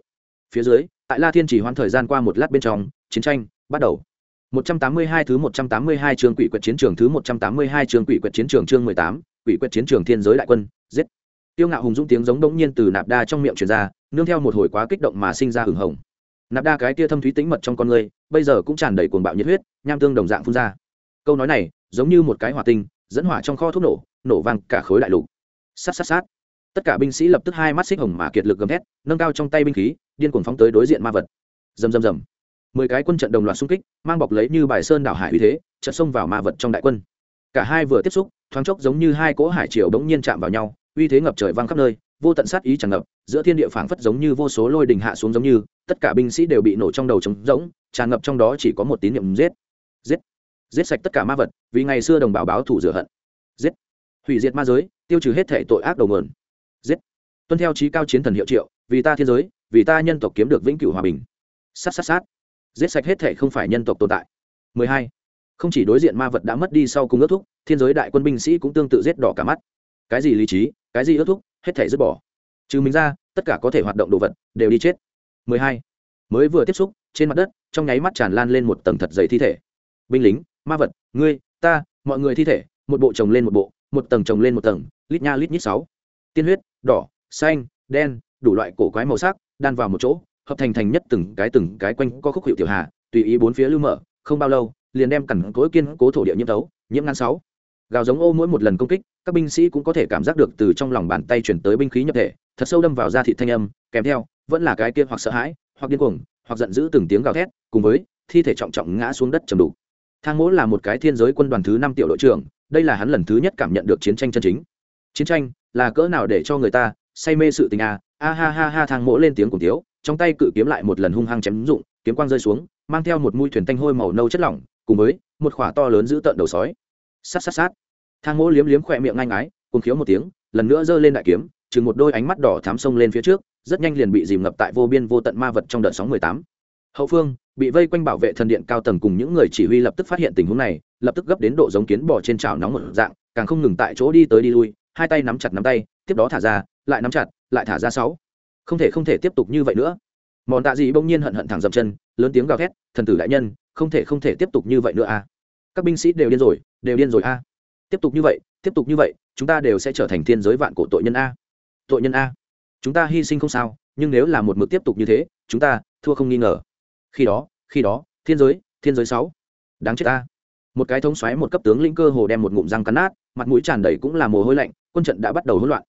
[SPEAKER 1] phía dưới tại la thiên chỉ hoãn thời gian qua một lát bên trong chiến tranh bắt đầu 182 thứ 182 trường quỷ quyệt chiến trường thứ 182 trường quỷ quyệt chiến trường chương 18, quỷ quyệt chiến trường thiên giới đại quân, giết. Tiêu ngạo hùng dũng tiếng giống đống nhiên từ nạp đa trong miệng truyền ra, nương theo một hồi quá kích động mà sinh ra hừng hồng. Nạp đa cái kia thâm thúy tĩnh mật trong con người, bây giờ cũng tràn đầy cuồng bạo nhiệt huyết, nham tương đồng dạng phun ra. Câu nói này, giống như một cái hỏa tinh, dẫn hỏa trong kho thuốc nổ, nổ vang cả khối đại lục. Sát sát sát. Tất cả binh sĩ lập tức hai mắt xích hồng mà kiệt lực gầm thét, nâng cao trong tay binh khí, điên cuồng phóng tới đối diện ma vật. Rầm rầm rầm mười cái quân trận đồng loạt xung kích mang bọc lấy như bài sơn đảo hải uy thế trận xông vào ma vật trong đại quân cả hai vừa tiếp xúc thoáng chốc giống như hai cỗ hải triều bỗng nhiên chạm vào nhau uy thế ngập trời vang khắp nơi vô tận sát ý tràn ngập giữa thiên địa phảng phất giống như vô số lôi đình hạ xuống giống như tất cả binh sĩ đều bị nổ trong đầu trống rỗng tràn ngập trong đó chỉ có một tín niệm giết giết sạch tất cả ma vật, vì ngày xưa đồng bào báo thủ rửa hận. Giết. Hủy diệt ma giới, tiêu trừ hết thể tội ác đầu mườn giết. Tuân theo trí cao chiến thần hiệu triệu, vì ta thiên giới, vì ta nhân tộc kiếm được vĩnh cửu hòa bình. Sát sát sát. Giết sạch hết thể không phải nhân tộc tồn tại. 12. không chỉ đối diện ma vật đã mất đi sau cùng ước thúc, thiên giới đại quân binh sĩ cũng tương tự giết đỏ cả mắt. Cái gì lý trí, cái gì ước thúc, hết thể dứt bỏ. Trừ mình ra, tất cả có thể hoạt động đồ vật, đều đi chết. 12. mới vừa tiếp xúc, trên mặt đất, trong nháy mắt tràn lan lên một tầng thật dày thi thể. Binh lính ma vật, ngươi, ta, mọi người thi thể, một bộ chồng lên một bộ, một tầng chồng lên một tầng, lít nha lít nhít sáu. Tiên huyết, đỏ, xanh, đen, đủ loại cổ quái màu sắc, đan vào một chỗ, hợp thành thành nhất từng cái từng cái quanh có khúc hiệu tiểu hà, tùy ý bốn phía lưu mở, không bao lâu, liền đem cẳng cối kiên cố thổ địa nhiễm tấu, nhiễm ngăn sáu. Gào giống ô mỗi một lần công kích, các binh sĩ cũng có thể cảm giác được từ trong lòng bàn tay chuyển tới binh khí nhập thể, thật sâu đâm vào da thịt thanh âm, kèm theo, vẫn là cái kia hoặc sợ hãi, hoặc điên cuồng, hoặc giận dữ từng tiếng gào thét, cùng với thi thể trọng trọng ngã xuống đất trầm đủ thang mỗ là một cái thiên giới quân đoàn thứ năm tiểu đội trưởng, đây là hắn lần thứ nhất cảm nhận được chiến tranh chân chính. Chiến tranh, là cỡ nào để cho người ta say mê sự tình a a ha ha ha, thang mỗ lên tiếng cùng tiếu trong tay cự kiếm lại một lần hung hăng chém dụng, kiếm quang rơi xuống, mang theo một mũi thuyền tanh hôi màu nâu chất lỏng, cùng với một khỏa to lớn giữ tợn đầu sói. Sát sát sát. Thang mỗ liếm liếm khỏe miệng ngang ái cùng khiếu một tiếng, lần nữa giơ lên đại kiếm, chừng một đôi ánh mắt đỏ thám sông lên phía trước, rất nhanh liền bị dìm ngập tại vô biên vô tận ma vật trong đợt sóng mười tám hậu phương, bị vây quanh bảo vệ thần điện cao tầng cùng những người chỉ huy lập tức phát hiện tình huống này, lập tức gấp đến độ giống kiến bò trên chảo nóng một dạng, càng không ngừng tại chỗ đi tới đi lui, hai tay nắm chặt nắm tay, tiếp đó thả ra, lại nắm chặt, lại thả ra sáu. Không thể không thể tiếp tục như vậy nữa. Mòn tạ dị bỗng nhiên hận hận thẳng dậm chân, lớn tiếng gào thét, thần tử đại nhân, không thể không thể tiếp tục như vậy nữa a. À. các binh sĩ đều điên rồi, đều điên rồi a. À. tiếp tục như vậy, tiếp tục như vậy, chúng ta đều sẽ trở thành thiên giới vạn cổ tội nhân a. Tội nhân a? Chúng ta hy sinh không sao, nhưng nếu là một mực tiếp tục như thế, chúng ta, thua không nghi ngờ khi đó khi đó, thiên giới thiên giới sáu. Đáng chết ta. Một cái thống xoáy một cấp tướng lĩnh cơ hồ đem một ngụm răng cắn nát, mặt mũi tràn đầy cũng là mồ hôi lạnh, quân trận đã bắt đầu hỗn loạn.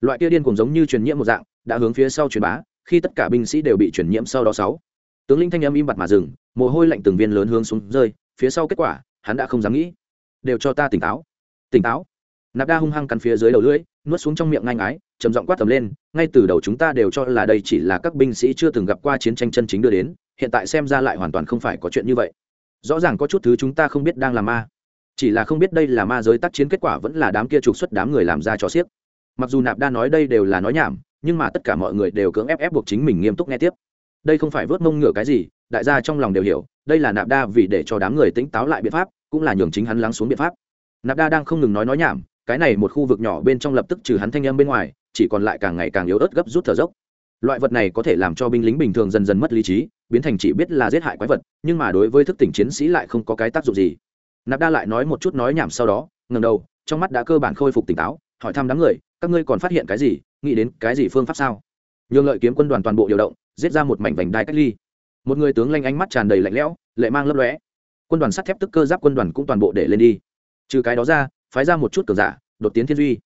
[SPEAKER 1] Loại kia điên cùng giống như truyền nhiễm một dạng, đã hướng phía sau truyền bá, khi tất cả binh sĩ đều bị truyền nhiễm sau đó sáu. Tướng linh thanh âm im bặt mà dừng, mồ hôi lạnh từng viên lớn hướng xuống rơi, phía sau kết quả, hắn đã không dám nghĩ. Đều cho ta tỉnh táo. Tỉnh táo. Nạp đa hung hăng cắn phía dưới đầu lưỡi nuốt xuống trong miệng ngang ái, trầm giọng quát tầm lên, ngay từ đầu chúng ta đều cho là đây chỉ là các binh sĩ chưa từng gặp qua chiến tranh chân chính đưa đến, hiện tại xem ra lại hoàn toàn không phải có chuyện như vậy. Rõ ràng có chút thứ chúng ta không biết đang là ma. Chỉ là không biết đây là ma giới tác chiến kết quả vẫn là đám kia trục xuất đám người làm ra cho xiếc. Mặc dù nạp đa nói đây đều là nói nhảm, nhưng mà tất cả mọi người đều cưỡng ép ép buộc chính mình nghiêm túc nghe tiếp. Đây không phải vớt mông ngửa cái gì, đại gia trong lòng đều hiểu, đây là nạp đa vì để cho đám người tỉnh táo lại biện pháp, cũng là nhường chính hắn lắng xuống biện pháp. Nạp đa đang không ngừng nói nói nhảm cái này một khu vực nhỏ bên trong lập tức trừ hắn thanh âm bên ngoài, chỉ còn lại càng ngày càng yếu ớt gấp rút thở dốc. Loại vật này có thể làm cho binh lính bình thường dần dần mất lý trí, biến thành chỉ biết là giết hại quái vật, nhưng mà đối với thức tỉnh chiến sĩ lại không có cái tác dụng gì. Nạp đa lại nói một chút nói nhảm sau đó ngầm đầu, trong mắt đã cơ bản khôi phục tỉnh táo, hỏi thăm đám người, các ngươi còn phát hiện cái gì? Nghĩ đến cái gì phương pháp sao? Nhường lợi kiếm quân đoàn toàn bộ điều động, giết ra một mảnh vành đai cách ly. Một người tướng lanh ánh mắt tràn đầy lạnh lẽo, lệ mang lấp lóe. Quân đoàn sắt thép tức cơ giáp quân đoàn cũng toàn bộ để lên đi. Trừ cái đó ra phái ra một chút cường giả, đột tiến thiên duy,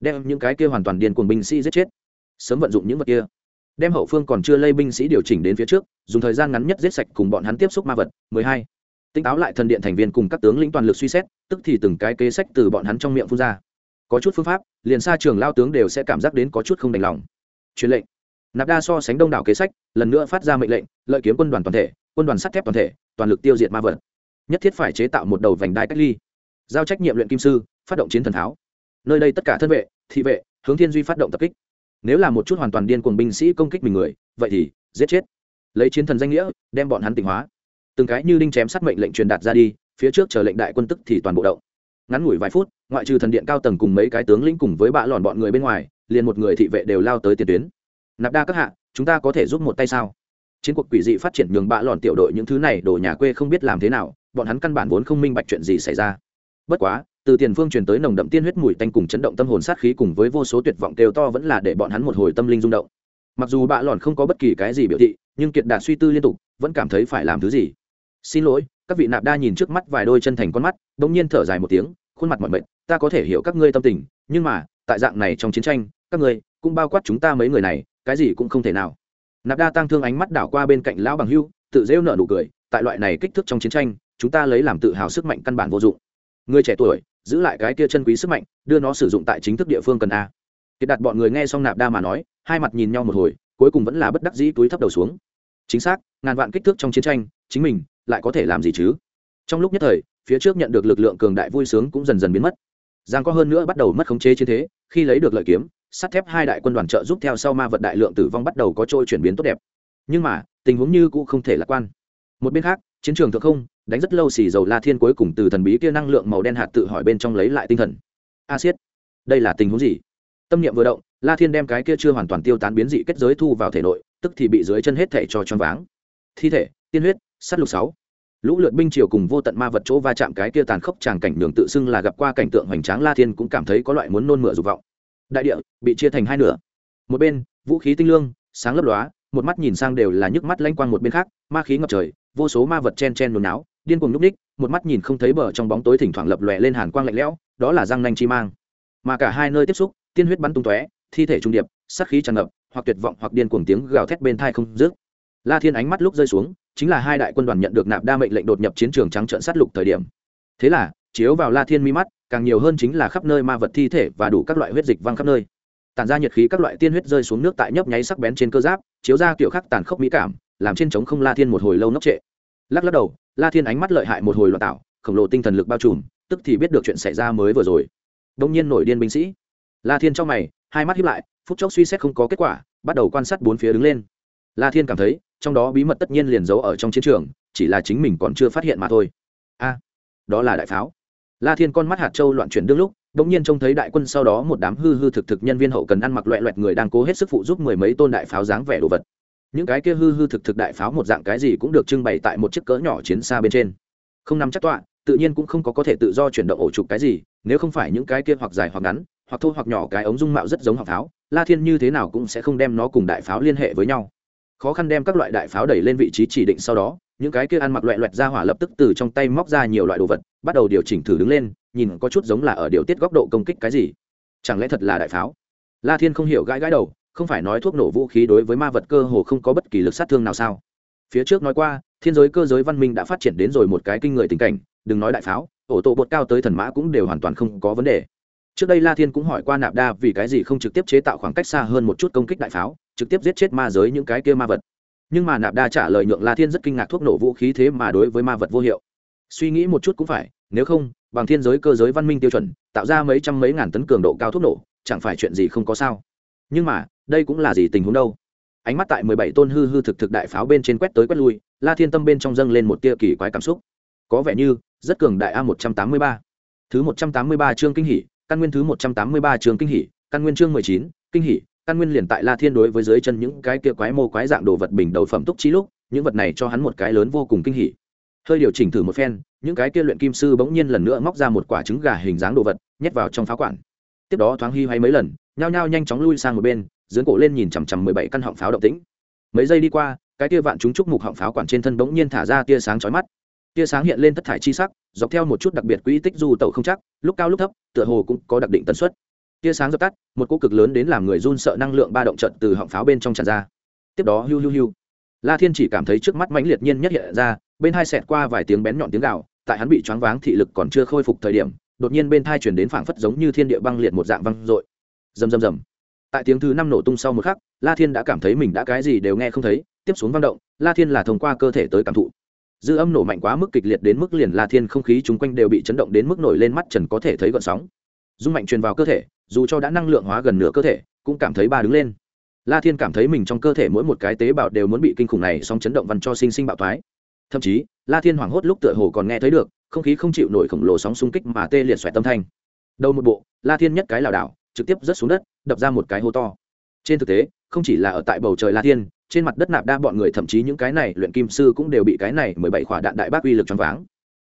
[SPEAKER 1] đem những cái kia hoàn toàn điên cuồng binh sĩ giết chết, sớm vận dụng những vật kia, đem hậu phương còn chưa lây binh sĩ điều chỉnh đến phía trước, dùng thời gian ngắn nhất giết sạch cùng bọn hắn tiếp xúc ma vật. 12. tinh táo lại thần điện thành viên cùng các tướng lĩnh toàn lực suy xét, tức thì từng cái kế sách từ bọn hắn trong miệng phun ra. Có chút phương pháp, liền xa trường lao tướng đều sẽ cảm giác đến có chút không đành lòng. Truyền lệnh. Nạp đa so sánh đông đảo kế sách, lần nữa phát ra mệnh lệnh, lợi kiếm quân đoàn toàn thể, quân đoàn sắt thép toàn thể, toàn lực tiêu diệt ma vật. Nhất thiết phải chế tạo một đầu vành đai cách ly. Giao trách nhiệm luyện kim sư phát động chiến thần tháo. Nơi đây tất cả thân vệ, thị vệ, hướng thiên duy phát động tập kích. Nếu là một chút hoàn toàn điên cuồng binh sĩ công kích mình người, vậy thì giết chết. Lấy chiến thần danh nghĩa, đem bọn hắn tỉnh hóa. Từng cái như đinh chém sát mệnh lệnh truyền đạt ra đi, phía trước chờ lệnh đại quân tức thì toàn bộ động. Ngắn ngủi vài phút, ngoại trừ thần điện cao tầng cùng mấy cái tướng lĩnh cùng với bạ lòn bọn người bên ngoài, liền một người thị vệ đều lao tới tiền tuyến. Nạp đa các hạ, chúng ta có thể giúp một tay sao? Chiến cuộc quỷ dị phát triển nhường bạ lòn tiểu đội những thứ này đổ nhà quê không biết làm thế nào, bọn hắn căn bản vốn không minh bạch chuyện gì xảy ra. Bất quá từ tiền phương truyền tới nồng đậm tiên huyết mùi tanh cùng chấn động tâm hồn sát khí cùng với vô số tuyệt vọng kêu to vẫn là để bọn hắn một hồi tâm linh rung động. Mặc dù bạ lòn không có bất kỳ cái gì biểu thị, nhưng kiệt đạt suy tư liên tục, vẫn cảm thấy phải làm thứ gì. Xin lỗi. Các vị nạp đa nhìn trước mắt vài đôi chân thành con mắt đ ỗ n g nhiên thở dài một tiếng, khuôn mặt mọi mệnh ta có thể hiểu các ngươi tâm tình, nhưng mà, tại dạng này trong chiến tranh, các ngươi cũng bao quát chúng ta mấy người này, cái gì cũng không thể nào. Nạp đa tăng thương ánh mắt đảo qua bên cạnh lão bằng hưu, tự rêu nợ nụ cười, tại loại này kích thước trong chiến tranh, chúng ta lấy làm tự hào sức mạnh căn bản vô dụng. Người trẻ tuổi giữ lại cái kia chân quý sức mạnh, đưa nó sử dụng tại chính thức địa phương cần a. Kiệt đặt bọn người nghe xong nạp đa mà nói, hai mặt nhìn nhau một hồi, cuối cùng vẫn là bất đắc dĩ túi thấp đầu xuống. Chính xác, ngàn vạn kích thước trong chiến tranh, chính mình lại có thể làm gì chứ? Trong lúc nhất thời, phía trước nhận được lực lượng cường đại vui sướng cũng dần dần biến mất. Giang có hơn nữa bắt đầu mất khống chế chiến thế, khi lấy được lợi kiếm, sắt thép hai đại quân đoàn trợ giúp theo sau ma vật đại lượng tử vong bắt đầu có trôi chuyển biến tốt đẹp. Nhưng mà, tình huống như cũng không thể lạc quan. Một bên khác, chiến trường thượng không đánh rất lâu xì dầu la thiên cuối cùng từ thần bí kia năng lượng màu đen hạt tự hỏi bên trong lấy lại tinh thần. A siết, đây là tình huống gì? Tâm niệm vừa động, la thiên đem cái kia chưa hoàn toàn tiêu tán biến dị kết giới thu vào thể nội, tức thì bị dưới chân hết thể cho choáng váng. Thi thể, tiên huyết sắt lục sáu. Lũ lượt binh triều cùng vô tận ma vật chỗ va chạm cái kia tàn khốc tràng cảnh đường tự xưng là gặp qua cảnh tượng hoành tráng la thiên cũng cảm thấy có loại muốn nôn mửa dục vọng. Đại địa, bị chia thành hai nửa. Một bên, vũ khí tinh lương, sáng lấp lóa, một mắt nhìn sang đều là nhức mắt lanh quang một bên khác, ma khí ngập trời, vô số ma vật chen chen nôn náo điên cuồng núp ních một mắt nhìn không thấy bờ trong bóng tối thỉnh thoảng lập lòe lên hàn quang lạnh lẽo, đó là răng nanh chi mang. Mà cả hai nơi tiếp xúc, tiên huyết bắn tung tóe, thi thể trung điệp, sát khí tràn ngập, hoặc tuyệt vọng hoặc điên cuồng tiếng gào thét bên thai không dứt. La thiên ánh mắt lúc rơi xuống, chính là hai đại quân đoàn nhận được nạp đa mệnh lệnh đột nhập chiến trường trắng trợn sát lục thời điểm. Thế là, chiếu vào la thiên mi mắt, càng nhiều hơn chính là khắp nơi ma vật thi thể và đủ các loại huyết dịch văng khắp nơi. Tản ra nhiệt khí các loại tiên huyết rơi xuống nước tại nhấp nháy sắc bén trên cơ giáp, chiếu ra kiểu khắc tàn khốc mỹ cảm, làm trên trống không la thiên một hồi lâu nốc trệ. Lắc lắc đầu la thiên ánh mắt lợi hại một hồi loạn tạo, khổng lồ tinh thần lực bao trùm, tức thì biết được chuyện xảy ra mới vừa rồi. Đông nhiên nổi điên binh sĩ. La thiên trong mày, hai mắt hiếp lại, phút chốc suy xét không có kết quả, bắt đầu quan sát bốn phía đứng lên. La thiên cảm thấy, trong đó bí mật tất nhiên liền giấu ở trong chiến trường, chỉ là chính mình còn chưa phát hiện mà thôi. A, đó là đại pháo. La thiên con mắt hạt châu loạn chuyển đương lúc đ ỗ n g nhiên trông thấy đại quân sau đó một đám hư hư thực thực nhân viên hậu cần ăn mặc loẹ loẹt người đang cố hết sức phụ giúp mười mấy tôn đại pháo dáng vẻ đồ vật những cái kia hư hư thực thực đại pháo một dạng cái gì cũng được trưng bày tại một chiếc cỡ nhỏ chiến xa bên trên. Không nắm chắc tọa, tự nhiên cũng không có có thể tự do chuyển động ổ trục cái gì, nếu không phải những cái kia hoặc dài hoặc ngắn, hoặc thô hoặc nhỏ cái ống dung mạo rất giống họng pháo, la thiên như thế nào cũng sẽ không đem nó cùng đại pháo liên hệ với nhau. Khó khăn đem các loại đại pháo đẩy lên vị trí chỉ định sau đó, những cái kia ăn mặc loẹ loẹt ra hỏa lập tức từ trong tay móc ra nhiều loại đồ vật, bắt đầu điều chỉnh thử đứng lên, nhìn có chút giống là ở điều tiết góc độ công kích cái gì. Chẳng lẽ thật là đại pháo? La thiên không hiểu gãi gãi đầu không phải nói thuốc nổ vũ khí đối với ma vật cơ hồ không có bất kỳ lực sát thương nào sao? Phía trước nói qua, thiên giới cơ giới văn minh đã phát triển đến rồi một cái kinh người tình cảnh, đừng nói đại pháo, ổ tổ bột cao tới thần mã cũng đều hoàn toàn không có vấn đề. Trước đây la thiên cũng hỏi qua nạp đa vì cái gì không trực tiếp chế tạo khoảng cách xa hơn một chút công kích đại pháo, trực tiếp giết chết ma giới những cái kia ma vật. Nhưng mà nạp đa trả lời nhượng la thiên rất kinh ngạc thuốc nổ vũ khí thế mà đối với ma vật vô hiệu. Suy nghĩ một chút cũng phải, nếu không, bằng thiên giới cơ giới văn minh tiêu chuẩn, tạo ra mấy trăm mấy ngàn tấn cường độ cao thuốc nổ, chẳng phải chuyện gì không có sao. Nhưng mà đây cũng là gì tình huống đâu? Ánh mắt tại mười bảy tôn hư hư thực thực đại pháo bên trên quét tới quét lui, la thiên tâm bên trong dâng lên một tia kỳ quái cảm xúc. Có vẻ như, rất cường đại a một trăm tám mươi ba. Thứ một trăm tám mươi ba chương kinh hỷ căn nguyên thứ một trăm tám mươi ba chương kinh hỷ căn nguyên chương mười chín, kinh hỷ căn nguyên liền tại la thiên đối với dưới chân những cái kia quái mô quái dạng đồ vật bình đầu phẩm túc trí lúc, những vật này cho hắn một cái lớn vô cùng kinh hỉ. Hơi điều chỉnh thử một phen, những cái kia luyện kim sư bỗng nhiên lần nữa móc ra một quả trứng gà hình dáng đồ vật, nhét vào trong pháo quản. Tiếp đó thoáng hy hay mấy lần, nhao nhao nhanh chóng lui sang một bên dưỡng cổ lên nhìn chằm chằm mười bảy căn họng pháo động tĩnh. Mấy giây đi qua, cái tia vạn chúng trúc mục họng pháo quản trên thân bỗng nhiên thả ra tia sáng chói mắt. Tia sáng hiện lên thất thải chi sắc, dọc theo một chút đặc biệt quỹ tích du tẩu không chắc, lúc cao lúc thấp, tựa hồ cũng có đặc định tần suất. Tia sáng dập tắt, một cỗ cực lớn đến làm người run sợ năng lượng ba động trận từ họng pháo bên trong tràn ra. Tiếp đó hiu hiu hiu. La thiên chỉ cảm thấy trước mắt mãnh liệt nhiên nhất hiện ra, bên hai xẹt qua vài tiếng bén nhọn tiếng gạo tại hắn bị choáng váng thị lực còn chưa khôi phục thời điểm, đột nhiên bên thai chuyển đến phảng phất giống như thiên địa băng liệt một dạng văng dội. Rầm rầm rầm tại tiếng thứ năm nổ tung sau một khắc, la thiên đã cảm thấy mình đã cái gì đều nghe không thấy, tiếp xuống vang động, la thiên là thông qua cơ thể tới cảm thụ. Dư âm nổ mạnh quá mức kịch liệt đến mức liền la thiên không khí chung quanh đều bị chấn động đến mức nổi lên mắt trần có thể thấy gọn sóng. Dung mạnh truyền vào cơ thể, dù cho đã năng lượng hóa gần nửa cơ thể, cũng cảm thấy ba đứng lên. La thiên cảm thấy mình trong cơ thể mỗi một cái tế bào đều muốn bị kinh khủng này song chấn động văn cho sinh sinh bạo thoái. Thậm chí, la thiên hoảng hốt lúc tựa hồ còn nghe thấy được, không khí không chịu nổi khổng lồ sóng xung kích mà tê liệt xoẹt tâm thanh. Đầu một bộ, la thiên nhất cái lảo đảo trực tiếp rớt xuống đất, đập ra một cái hố to. Trên thực tế, không chỉ là ở tại bầu trời la thiên, trên mặt đất nạp đa bọn người thậm chí những cái này luyện kim sư cũng đều bị cái này mười bảy quả đạn đại bác uy lực choáng váng.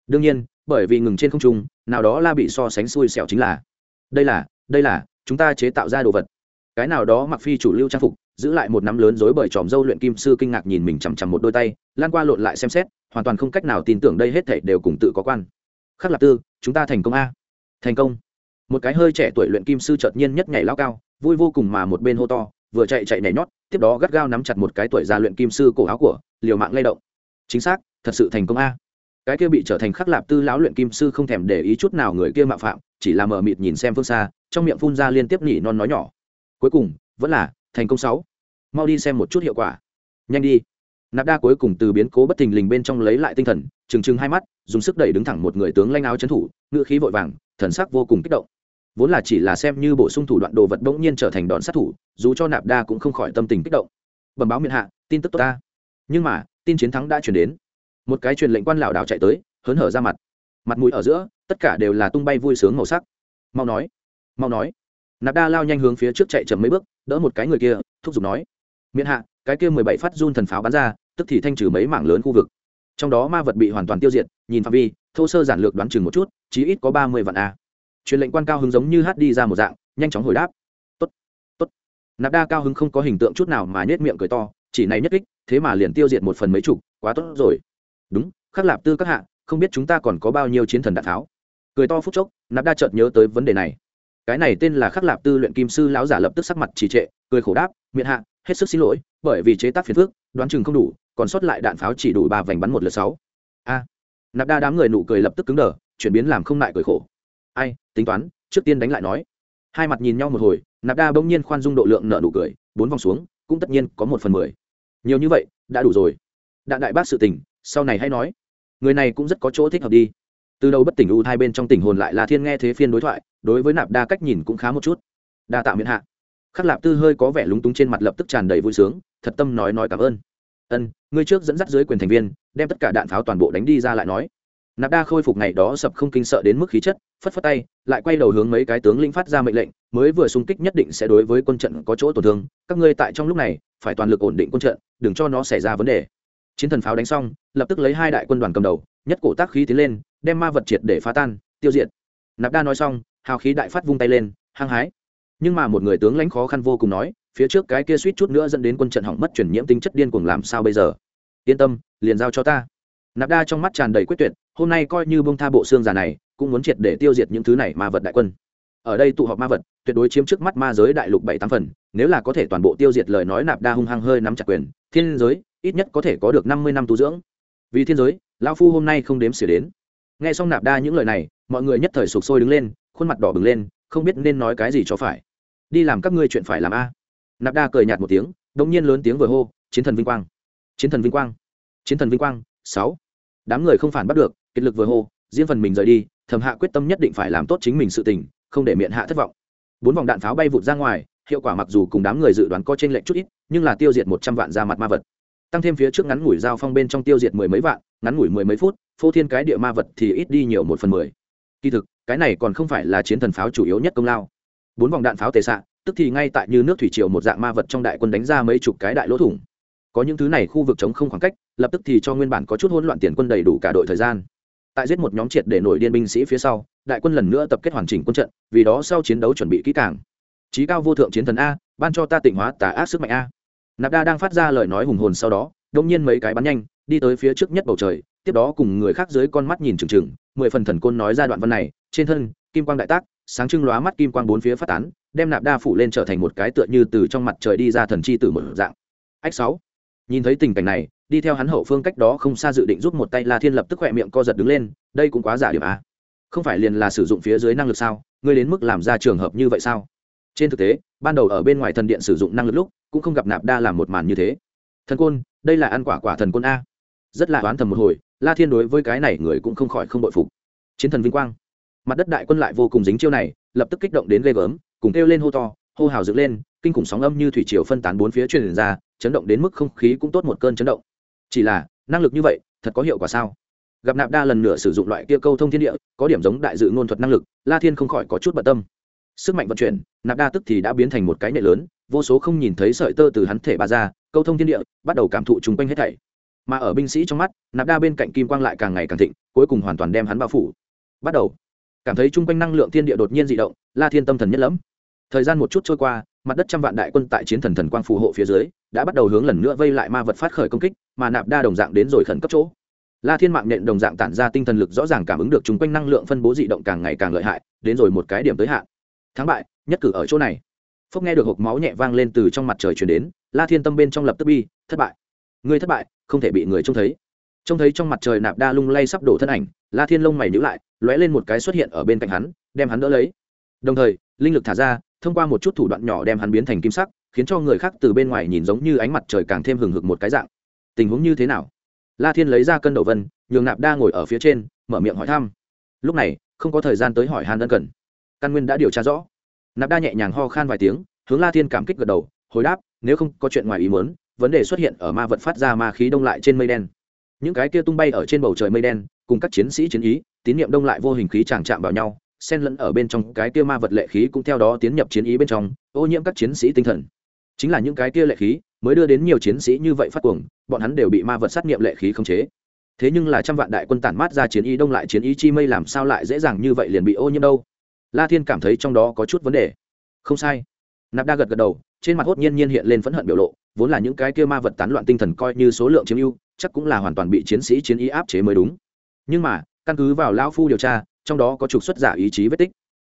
[SPEAKER 1] Đương nhiên, bởi vì ngừng trên không trung, nào đó la bị so sánh xui xẻo chính là, đây là đây là, chúng ta chế tạo ra đồ vật. Cái nào đó mặc phi chủ lưu trang phục, giữ lại một nắm lớn rối bởi tròm dâu luyện kim sư kinh ngạc nhìn mình chằm chằm một đôi tay, lan qua lộn lại xem xét, hoàn toàn không cách nào tin tưởng đây hết thảy đều cùng tự có quan. Khắc lập tư, chúng ta thành công a. Thành công một cái hơi trẻ tuổi luyện kim sư chợt nhiên nhất nhảy lao cao, vui vô cùng mà một bên hô to, vừa chạy chạy nhảy nhót, tiếp đó gắt gao nắm chặt một cái tuổi già luyện kim sư cổ áo của, liều mạng lay động. Chính xác, thật sự thành công a. Cái kia bị trở thành khắc lạp tư lão luyện kim sư không thèm để ý chút nào người kia mạo phạm, chỉ là mờ mịt nhìn xem phương xa, trong miệng phun ra liên tiếp nhỉ non nói nhỏ. Cuối cùng, vẫn là, thành công sáu. Mau đi xem một chút hiệu quả. Nhanh đi. Nạp đa cuối cùng từ biến cố bất thình lình bên trong lấy lại tinh thần, trừng trừng hai mắt, dùng sức đẩy đứng thẳng một người tướng lanh áo trấn thủ, ngựa khí vội vàng, thần sắc vô cùng kích động vốn là chỉ là xem như bổ sung thủ đoạn đồ vật bỗng nhiên trở thành đòn sát thủ, dù cho nạp đa cũng không khỏi tâm tình kích động. Bẩm báo miệng hạ, tin tức tốt ta. Nhưng mà, tin chiến thắng đã chuyển đến. Một cái truyền lệnh quan lảo đảo chạy tới, hớn hở ra mặt. Mặt mũi ở giữa, tất cả đều là tung bay vui sướng màu sắc. Mau nói mau nói. Nạp đa lao nhanh hướng phía trước chạy chậm mấy bước, đỡ một cái người kia, thúc giục nói. Miễn hạ, cái kia mười bảy phát run thần pháo bắn ra, tức thì thanh trừ mấy mảng lớn khu vực. Trong đó ma vật bị hoàn toàn tiêu diệt, nhìn phạm vi, thô sơ giản lược đoán chừng một chút, chí ít có ba mươi vạn a truyền lệnh quan cao hứng giống như hát đi ra một dạng, nhanh chóng hồi đáp. Tốt tốt. Nạp đa cao hứng không có hình tượng chút nào mà nhét miệng cười to, chỉ này nhất kích, thế mà liền tiêu diệt một phần mấy chục, quá tốt rồi. Đúng, khắc lạp tư các hạ, không biết chúng ta còn có bao nhiêu chiến thần đạn tháo. Cười to phút chốc, nạp đa chợt nhớ tới vấn đề này. Cái này tên là khắc lạp tư luyện kim sư lão giả lập tức sắc mặt trì trệ, cười khổ đáp, miệng hạ, hết sức xin lỗi, bởi vì chế tác phiền phước đoán chừng không đủ, còn sót lại đạn pháo chỉ đủ ba vành bắn một lượt sáu. A. Nạp đa đám người nụ cười lập tức cứng đờ, chuyển biến làm không lại cười khổ ai, tính toán, trước tiên đánh lại nói. Hai mặt nhìn nhau một hồi, nạp đa bỗng nhiên khoan dung độ lượng nợ nụ cười, bốn vòng xuống, cũng tất nhiên có một phần mười. Nhiều như vậy, đã đủ rồi. Đạn đại bác sự tình, sau này hay nói. Người này cũng rất có chỗ thích hợp đi. Từ đầu bất tỉnh u hai bên trong tình hồn lại là thiên nghe thế phiên đối thoại, đối với nạp đa cách nhìn cũng khá một chút. Đa tạo miễn hạ. Khắc lạp tư hơi có vẻ lúng túng trên mặt lập tức tràn đầy vui sướng, thật tâm nói nói cảm ơn. Ân, ngươi trước dẫn dắt dưới quyền thành viên, đem tất cả đạn pháo toàn bộ đánh đi ra lại nói nạp đa khôi phục ngày đó sập không kinh sợ đến mức khí chất, phất phất tay, lại quay đầu hướng mấy cái tướng linh phát ra mệnh lệnh, mới vừa xung kích nhất định sẽ đối với quân trận có chỗ tổn thương, các ngươi tại trong lúc này, phải toàn lực ổn định quân trận, đừng cho nó xảy ra vấn đề. Chiến thần pháo đánh xong, lập tức lấy hai đại quân đoàn cầm đầu, nhất cổ tác khí tiến lên, đem ma vật triệt để phá tan, tiêu diệt. Nạp đa nói xong, hào khí đại phát vung tay lên, hăng hái. Nhưng mà một người tướng lãnh khó khăn vô cùng nói, phía trước cái kia suýt chút nữa dẫn đến quân trận hỏng mất chuyển nhiễm tính chất điên cuồng làm sao bây giờ? Yên tâm, liền giao cho ta. Nạp đa trong mắt tràn đầy quyết tuyệt hôm nay coi như bông tha bộ xương già này, cũng muốn triệt để tiêu diệt những thứ này ma vật đại quân. Ở đây tụ họp ma vật, tuyệt đối chiếm trước mắt ma giới đại lục bảy tám phần, nếu là có thể toàn bộ tiêu diệt lời nói nạp đa hung hăng hơi nắm chặt quyền, thiên giới, ít nhất có thể có được năm mươi năm tu dưỡng. Vì thiên giới, lão phu hôm nay không đếm xỉa đến. Nghe xong nạp đa những lời này, mọi người nhất thời sụp sôi đứng lên, khuôn mặt đỏ bừng lên, không biết nên nói cái gì cho phải. Đi làm các ngươi chuyện phải làm a. Nạp đa cười nhạt một tiếng, đống nhiên lớn tiếng vừa hô, chiến thần vinh quang. Chiến thần vinh quang. Chiến thần vinh quang, sáu. Đám người không phản bắt được kết lực vừa hô, riêng phần mình rời đi thầm hạ quyết tâm nhất định phải làm tốt chính mình sự tình, không để miệng hạ thất vọng. Bốn vòng đạn pháo bay vụt ra ngoài, hiệu quả mặc dù cùng đám người dự đoán có trên lệnh chút ít, nhưng là tiêu diệt một trăm vạn ra mặt ma vật. Tăng thêm phía trước ngắn ngủi giao phong bên trong tiêu diệt mười mấy vạn, ngắn ngủi mười mấy phút, phô thiên cái địa ma vật thì ít đi nhiều một phần mười. Kỳ thực, cái này còn không phải là chiến thần pháo chủ yếu nhất công lao. Bốn vòng đạn pháo tề xạ, tức thì ngay tại như nước thủy triều một dạng ma vật trong đại quân đánh ra mấy chục cái đại lỗ thủng. Có những thứ này khu vực chống không khoảng cách, lập tức thì cho nguyên bản có chút hỗn loạn tiền quân đầy đủ cả đội thời gian tại giết một nhóm triệt để nổi điên binh sĩ phía sau, đại quân lần nữa tập kết hoàn chỉnh quân trận, vì đó sau chiến đấu chuẩn bị kỹ càng. Trí cao vô thượng chiến thần a, ban cho ta tịnh hóa tà ác sức mạnh a. Nạp đa đang phát ra lời nói hùng hồn sau đó, đông nhiên mấy cái bắn nhanh, đi tới phía trước nhất bầu trời, tiếp đó cùng người khác dưới con mắt nhìn trừng trừng mười phần thần côn nói ra đoạn văn này, trên thân, kim quang đại tác, sáng trưng lóa mắt kim quang bốn phía phát tán, đem nạp đa phủ lên trở thành một cái tựa như từ trong mặt trời đi ra thần chi từ một dạng. Ách sáu, nhìn thấy tình cảnh này đi theo hắn hậu phương cách đó không xa dự định giúp một tay la thiên lập tức khỏe miệng co giật đứng lên, đây cũng quá giả điểm a. Không phải liền là sử dụng phía dưới năng lực sao? Ngươi đến mức làm ra trường hợp như vậy sao? Trên thực tế, ban đầu ở bên ngoài thần điện sử dụng năng lực lúc, cũng không gặp nạp đa làm một màn như thế. Thần côn, đây là ăn quả quả thần côn a. Rất là oán thầm một hồi, la thiên đối với cái này người cũng không khỏi không bội phục. Chiến thần vinh quang. Mặt đất đại quân lại vô cùng dính chiêu này, lập tức kích động đến ghê gớm, cùng kêu lên hô to, hô hào dựng lên, kinh khủng sóng âm như thủy triều phân tán bốn phía truyền ra, chấn động đến mức không khí cũng tốt một cơn chấn động chỉ là, năng lực như vậy, thật có hiệu quả sao? Gặp nạp đa lần nữa sử dụng loại kia câu thông thiên địa, có điểm giống đại dự ngôn thuật năng lực, la thiên không khỏi có chút bận tâm. Sức mạnh vận chuyển, nạp đa tức thì đã biến thành một cái nhẹ lớn, vô số không nhìn thấy sợi tơ từ hắn thể bà ra, câu thông thiên địa, bắt đầu cảm thụ chung quanh hết thảy. Mà ở binh sĩ trong mắt, nạp đa bên cạnh kim quang lại càng ngày càng thịnh, cuối cùng hoàn toàn đem hắn bao phủ. Bắt đầu, cảm thấy chung quanh năng lượng thiên địa đột nhiên dị động, la thiên tâm thần nhất lẫm. Thời gian một chút trôi qua mặt đất trăm vạn đại quân tại chiến thần thần quang phù hộ phía dưới, đã bắt đầu hướng lần nữa vây lại ma vật phát khởi công kích, mà nạp đa đồng dạng đến rồi khẩn cấp chỗ. La thiên mạng nện đồng dạng tản ra tinh thần lực rõ ràng cảm ứng được chung quanh năng lượng phân bố dị động càng ngày càng lợi hại, đến rồi một cái điểm tới hạn. Thắng bại, nhất cử ở chỗ này. Phúc nghe được hộp máu nhẹ vang lên từ trong mặt trời chuyển đến, la thiên tâm bên trong lập tức bi, thất bại. Người thất bại, không thể bị người trông thấy. Trông thấy trong mặt trời nạp đa lung lay sắp đổ thân ảnh, la thiên lông mày nhữ lại, lóe lên một cái xuất hiện ở bên cạnh hắn, đem hắn đỡ lấy. Đồng thời, linh lực thả ra thông qua một chút thủ đoạn nhỏ đem hắn biến thành kim sắc, khiến cho người khác từ bên ngoài nhìn giống như ánh mặt trời càng thêm hừng hực một cái dạng. Tình huống như thế nào? La thiên lấy ra cân đầu vân, nhường nạp đa ngồi ở phía trên, mở miệng hỏi thăm. Lúc này, không có thời gian tới hỏi Hàn ân cần. Căn nguyên đã điều tra rõ. Nạp đa nhẹ nhàng ho khan vài tiếng, hướng la thiên cảm kích gật đầu, hồi đáp, nếu không có chuyện ngoài ý muốn, vấn đề xuất hiện ở ma vật phát ra ma khí đông lại trên mây đen. Những cái kia tung bay ở trên bầu trời mây đen, cùng các chiến sĩ chiến ý, tín niệm đông lại vô hình khí chàng chạm vào nhau xen lẫn ở bên trong, cái kia ma vật lệ khí cũng theo đó tiến nhập chiến ý bên trong, ô nhiễm các chiến sĩ tinh thần. Chính là những cái kia lệ khí mới đưa đến nhiều chiến sĩ như vậy phát cuồng, bọn hắn đều bị ma vật sát nghiệm lệ khí khống chế. Thế nhưng là trăm vạn đại quân tản mát ra chiến ý đông lại chiến ý chi mây làm sao lại dễ dàng như vậy liền bị ô nhiễm đâu? La thiên cảm thấy trong đó có chút vấn đề. Không sai. Nạp đa gật gật đầu, trên mặt hốt nhiên nhiên hiện lên phẫn hận biểu lộ, vốn là những cái kia ma vật tán loạn tinh thần coi như số lượng chiếm ưu, chắc cũng là hoàn toàn bị chiến sĩ chiến ý áp chế mới đúng. Nhưng mà, căn cứ vào lão phu điều tra trong đó có trục xuất giả ý chí vết tích.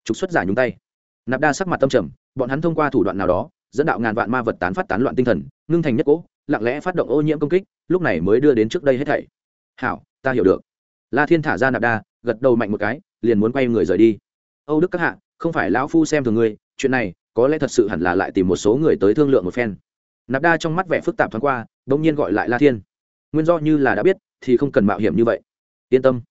[SPEAKER 1] Trục xuất giả nhúng tay. Nạp đa sắc mặt tâm trầm, bọn hắn thông qua thủ đoạn nào đó, dẫn đạo ngàn vạn ma vật tán phát tán loạn tinh thần, ngưng thành nhất cỗ, lặng lẽ phát động ô nhiễm công kích, lúc này mới đưa đến trước đây hết thảy. Hảo, ta hiểu được. La thiên thả ra nạp đa, gật đầu mạnh một cái, liền muốn quay người rời đi. Âu đức các hạ, không phải lão phu xem thường ngươi, chuyện này, có lẽ thật sự hẳn là lại tìm một số người tới thương lượng một phen. Nạp đa trong mắt vẻ phức tạp thoáng qua đ ỗ n g nhiên gọi lại la thiên. Nguyên do như là đã biết, thì không cần mạo hiểm như vậy. Yên tâm.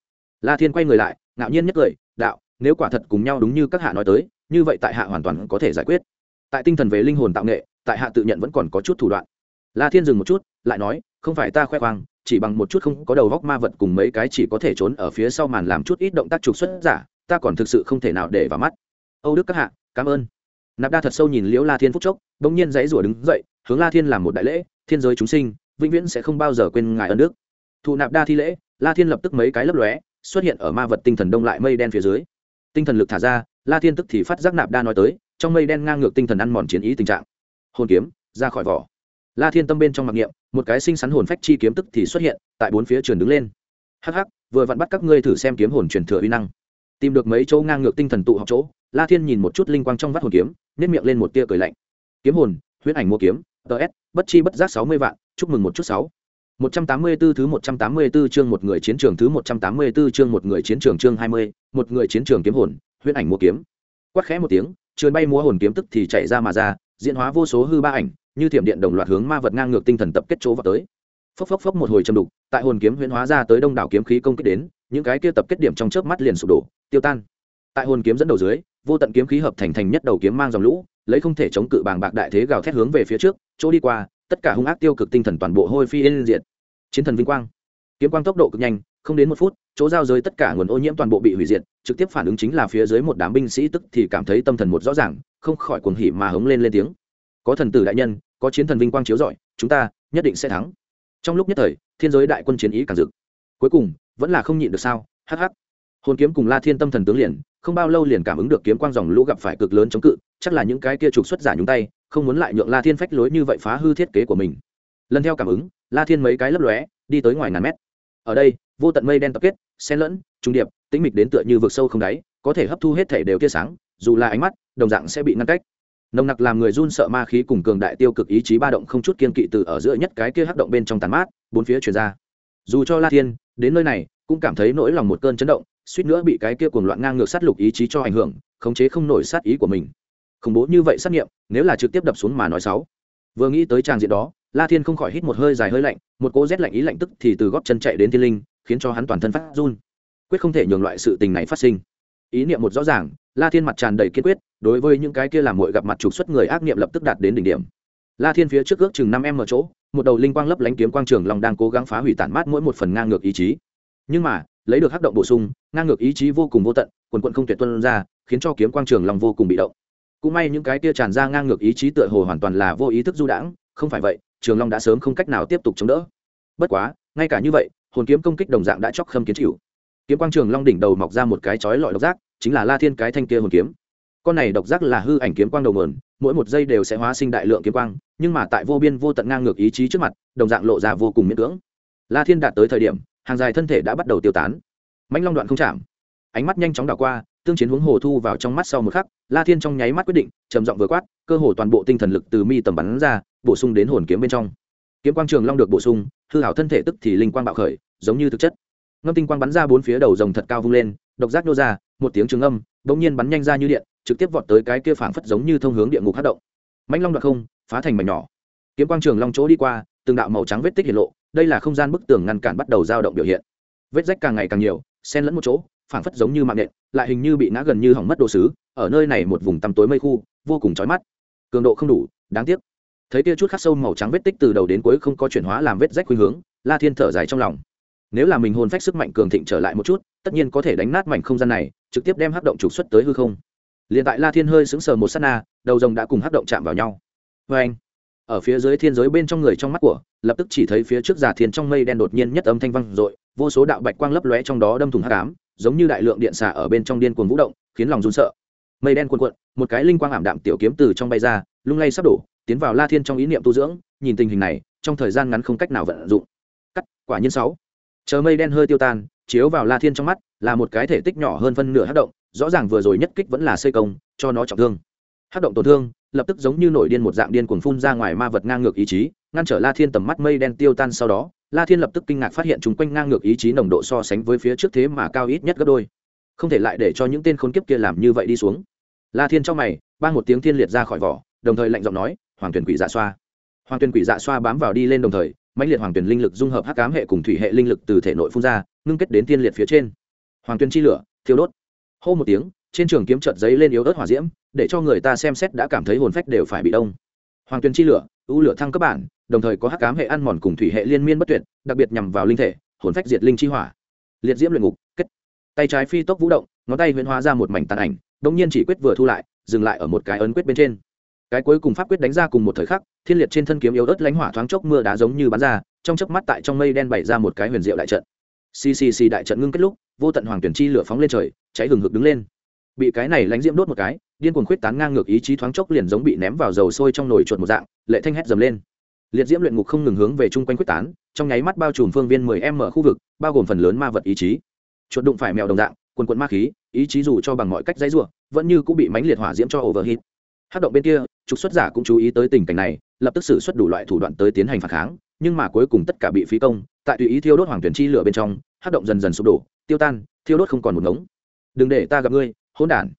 [SPEAKER 1] La thiên quay người lại ngạo nhiên nhất cười, đạo, nếu quả thật cùng nhau đúng như các hạ nói tới, như vậy tại hạ hoàn toàn có thể giải quyết. Tại tinh thần về linh hồn tạo nghệ, tại hạ tự nhận vẫn còn có chút thủ đoạn. La thiên dừng một chút, lại nói, không phải ta khoe khoang, chỉ bằng một chút không có đầu góc ma vật cùng mấy cái chỉ có thể trốn ở phía sau màn làm chút ít động tác trục xuất giả, ta còn thực sự không thể nào để vào mắt. Âu đức các hạ, cảm ơn. Nạp đa thật sâu nhìn liễu la thiên phúc chốc đ ỗ n g nhiên dãy rủa đứng dậy, hướng la thiên làm một đại lễ, thiên giới chúng sinh, vĩnh viễn sẽ không bao giờ quên ngài ân đức. Thụ nạp đa thi lễ, la thiên lập tức mấy cái lấp lóe xuất hiện ở ma vật tinh thần đông lại mây đen phía dưới. Tinh thần lực thả ra, la thiên tức thì phát giác nạp đa nói tới, trong mây đen ngang ngược tinh thần ăn mòn chiến ý tình trạng. Hồn kiếm, ra khỏi vỏ. La thiên tâm bên trong mặc niệm, một cái sinh sắn hồn phách chi kiếm tức thì xuất hiện, tại bốn phía trường đứng lên. Hắc hắc, vừa vặn bắt các ngươi thử xem kiếm hồn truyền thừa uy năng. Tìm được mấy chỗ ngang ngược tinh thần tụ học chỗ, la thiên nhìn một chút linh quang trong vắt hồn kiếm nếp miệng lên một tia cười lạnh. Kiếm hồn, huyễn ảnh mua kiếm ts bất chi bất giác sáu mươi vạn, chúc mừng một chút sáu. 184 thứ 184 chương một người chiến trường thứ 184 chương một người chiến trường chương hai mươi một người chiến trường kiếm hồn, huyễn ảnh mua kiếm. Quát khẽ một tiếng, trườn bay múa hồn kiếm tức thì chạy ra mà ra, diễn hóa vô số hư ba ảnh, như thiểm điện đồng loạt hướng ma vật ngang ngược tinh thần tập kết chỗ vào tới. Phốc phốc phốc một hồi trầm đục, tại hồn kiếm huyễn hóa ra tới đông đảo kiếm khí công kích đến, những cái kia tập kết điểm trong chớp mắt liền sụp đổ, tiêu tan. Tại hồn kiếm dẫn đầu dưới, vô tận kiếm khí hợp thành thành nhất đầu kiếm mang dòng lũ lấy không thể chống cự bàng bạc đại thế gào thét hướng về phía trước chỗ đi qua tất cả hung ác tiêu cực tinh thần toàn bộ hôi phi yên diệt chiến thần vinh quang. Kiếm quang tốc độ cực nhanh, không đến một phút, chỗ giao giới tất cả nguồn ô nhiễm toàn bộ bị hủy diệt, trực tiếp phản ứng chính là phía dưới một đám binh sĩ tức thì cảm thấy tâm thần một rõ ràng, không khỏi cuồng hỉ mà hống lên lên tiếng. Có thần tử đại nhân, có chiến thần vinh quang chiếu rọi, chúng ta nhất định sẽ thắng. Trong lúc nhất thời, thiên giới đại quân chiến ý càng dực cuối cùng, vẫn là không nhịn được sao hh hồn kiếm cùng la thiên tâm thần tướng liền, không bao lâu liền cảm ứng được kiếm quang dòng lũ gặp phải cực lớn chống cự, chắc là những cái kia trục xuất giả nhúng tay, không muốn lại nhượng la thiên phách lối như vậy phá hư thiết kế của mình. Lần theo cảm ứng la thiên mấy cái lấp lóe, đi tới ngoài ngàn mét. Ở đây, vô tận mây đen tập kết, xen lẫn trung điệp, tĩnh mịch đến tựa như vực sâu không đáy, có thể hấp thu hết thể đều tia sáng, dù là ánh mắt, đồng dạng sẽ bị ngăn cách. Nồng nặc làm người run sợ ma khí cùng cường đại tiêu cực ý chí ba động không chút kiên kỵ từ ở giữa nhất cái kia hắc động bên trong tàn mát, bốn phía truyền ra. Dù cho la thiên, đến nơi này, cũng cảm thấy nỗi lòng một cơn chấn động, suýt nữa bị cái kia cuồng loạn ngang ngược sát lục ý chí cho ảnh hưởng, khống chế không nổi sát ý của mình. Khủng bố như vậy sát nghiệm, nếu là trực tiếp đập xuống mà nói xấu vừa nghĩ tới tràng diện đó, la thiên không khỏi hít một hơi dài hơi lạnh, một cỗ rét lạnh ý lạnh tức thì từ góp chân chạy đến thiên linh, khiến cho hắn toàn thân phát run. Quyết không thể nhường loại sự tình này phát sinh. Ý niệm một rõ ràng, la thiên mặt tràn đầy kiên quyết, đối với những cái kia làm muội gặp mặt trục xuất người ác niệm lập tức đạt đến đỉnh điểm. La thiên phía trước ước chừng năm em ở chỗ, một đầu linh quang lấp lánh kiếm quang trường long đang cố gắng phá hủy tản mát mỗi một phần ngang ngược ý chí. Nhưng mà, lấy được hắc động bổ sung, ngang ngược ý chí vô cùng vô tận, quần quận không tuyệt tuân ra, khiến cho kiếm quang trường long vô cùng bị động cũng may những cái kia tràn ra ngang ngược ý chí tựa hồ hoàn toàn là vô ý thức du đãng, không phải vậy, trường long đã sớm không cách nào tiếp tục chống đỡ. Bất quá, ngay cả như vậy, hồn kiếm công kích đồng dạng đã chóc khâm kiến chịu. Kiếm quang trường long đỉnh đầu mọc ra một cái chói lọi độc giác, chính là la thiên cái thanh kia hồn kiếm. Con này độc giác là hư ảnh kiếm quang đầu mườn mỗi một giây đều sẽ hóa sinh đại lượng kiếm quang, nhưng mà tại vô biên vô tận ngang ngược ý chí trước mặt, đồng dạng lộ ra vô cùng miễn cưỡng. La thiên đạt tới thời điểm, hàng dài thân thể đã bắt đầu tiêu tán. Mãnh long đoạn không chạm. Ánh mắt nhanh chóng đảo qua tương chiến huống hồ thu vào trong mắt sau một khắc, la thiên trong nháy mắt quyết định, trầm giọng vừa quát, cơ hồ toàn bộ tinh thần lực từ mi tầm bắn ra, bổ sung đến hồn kiếm bên trong. Kiếm quang trường long được bổ sung, hư hảo thân thể tức thì linh quang bạo khởi, giống như thực chất. Ngâm tinh quang bắn ra bốn phía đầu rồng thật cao vung lên, độc giác nô ra, một tiếng trường âm đ ỗ n g nhiên bắn nhanh ra như điện, trực tiếp vọt tới cái kia phảng phất giống như thông hướng địa ngục hát động. Mạnh long đoạt không, phá thành mảnh nhỏ. Kiếm quang trường long chỗ đi qua, từng đạo màu trắng vết tích hiện lộ, đây là không gian bức tường ngăn cản bắt đầu dao động biểu hiện. Vết rách càng ngày càng nhiều, xen lẫn một chỗ, phảng phất giống như mạng nện lại hình như bị ngã gần như hỏng mất đồ sứ, ở nơi này một vùng tăm tối mây khu, vô cùng chói mắt. Cường độ không đủ, đáng tiếc. Thấy kia chút khắc sâu màu trắng vết tích từ đầu đến cuối không có chuyển hóa làm vết rách khuynh hướng, la thiên thở dài trong lòng. Nếu là mình hồn phách sức mạnh cường thịnh trở lại một chút, tất nhiên có thể đánh nát mảnh không gian này, trực tiếp đem hắc động trục xuất tới hư không. Liền tại la thiên hơi sững sờ một s á t na, đầu rồng đã cùng hắc động chạm vào nhau. Vê anh ở phía dưới thiên giới bên trong người trong mắt của, lập tức chỉ thấy phía trước giả thiên trong mây đen đột nhiên nhất âm thanh văng r ộ i vô số đạo bạch quang lấp lóe trong đó đâm thùng hắc ám giống như đại lượng điện xả ở bên trong điên cuồng vũ động, khiến lòng run sợ. Mây đen cuồn cuộn, một cái linh quang ảm đạm tiểu kiếm từ trong bay ra, lung lay sắp đổ, tiến vào la thiên trong ý niệm tu dưỡng, nhìn tình hình này, trong thời gian ngắn không cách nào vận dụng. Cắt, quả nhiên sáu. Chờ mây đen hơi tiêu tan, chiếu vào la thiên trong mắt, là một cái thể tích nhỏ hơn phân nửa hát động, rõ ràng vừa rồi nhất kích vẫn là xây công, cho nó trọng thương. Hát động tổn thương, lập tức giống như nổi điên một dạng điên cuồng phun ra ngoài ma vật ngang ngược ý chí, ngăn trở la thiên tầm mắt mây đen tiêu tan sau đó la thiên lập tức kinh ngạc phát hiện chúng quanh ngang ngược ý chí nồng độ so sánh với phía trước thế mà cao ít nhất gấp đôi. Không thể lại để cho những tên khốn kiếp kia làm như vậy đi xuống. La thiên trong mày ban một tiếng thiên liệt ra khỏi vỏ, đồng thời lạnh giọng nói, hoàng tuyển quỷ dạ xoa. Hoàng tuyển quỷ dạ xoa bám vào đi lên đồng thời, mãnh liệt hoàng tuyển linh lực dung hợp hắc ám hệ cùng thủy hệ linh lực từ thể nội phun ra, ngưng kết đến thiên liệt phía trên. Hoàng tuyển chi lửa, thiêu đốt. Hô một tiếng, trên trường kiếm trợt giấy lên yếu ớt hỏa diễm, để cho người ta xem xét đã cảm thấy hồn phách đều phải bị đông hoàng Tuyền chi lửa ưu lửa thăng cấp bản, đồng thời có hắc ám hệ ăn mòn cùng thủy hệ liên miên bất tuyệt, đặc biệt nhằm vào linh thể, hồn phách diệt linh chi hỏa. Liệt diễm luyện ngục, kết. Tay trái phi tốc vũ động, ngón tay huyễn hóa ra một mảnh tàn ảnh đông nhiên chỉ quyết vừa thu lại, dừng lại ở một cái ấn quyết bên trên. Cái cuối cùng pháp quyết đánh ra cùng một thời khắc, thiên liệt trên thân kiếm yếu ớt lánh hỏa thoáng chốc mưa đá giống như bắn ra, trong chớp mắt tại trong mây đen bày ra một cái huyền diệu đại trận. Ccc đại trận ngưng kết lúc, vô tận hoàng tuyển chi lửa phóng lên trời, cháy hừng hực đứng lên. Bị cái này lánh diễm đốt một cái điên cuồng khuyết tán ngang ngược ý chí thoáng chốc liền giống bị ném vào dầu sôi trong nồi chuột một dạng, lệ thanh hét dầm lên. Liệt diễm luyện ngục không ngừng hướng về chung quanh quyết tán, trong nháy mắt bao trùm phương viên mười m khu vực, bao gồm phần lớn ma vật ý chí. Chuột đụng phải mèo đồng dạng, quần quần ma khí, ý chí dù cho bằng mọi cách dãy rủa, vẫn như cũng bị mánh liệt hỏa diễm cho overheat. Hát động bên kia, trục xuất giả cũng chú ý tới tình cảnh này, lập tức xử xuất đủ loại thủ đoạn tới tiến hành phản kháng, nhưng mà cuối cùng tất cả bị phí công, tại tùy ý thiêu đốt hoàng tuyển chi lửa bên trong hát động dần dần sụp đổ, tiêu tan, thiêu đốt không còn một ngống. Đừng để ta gặp ngươi, hỗn đản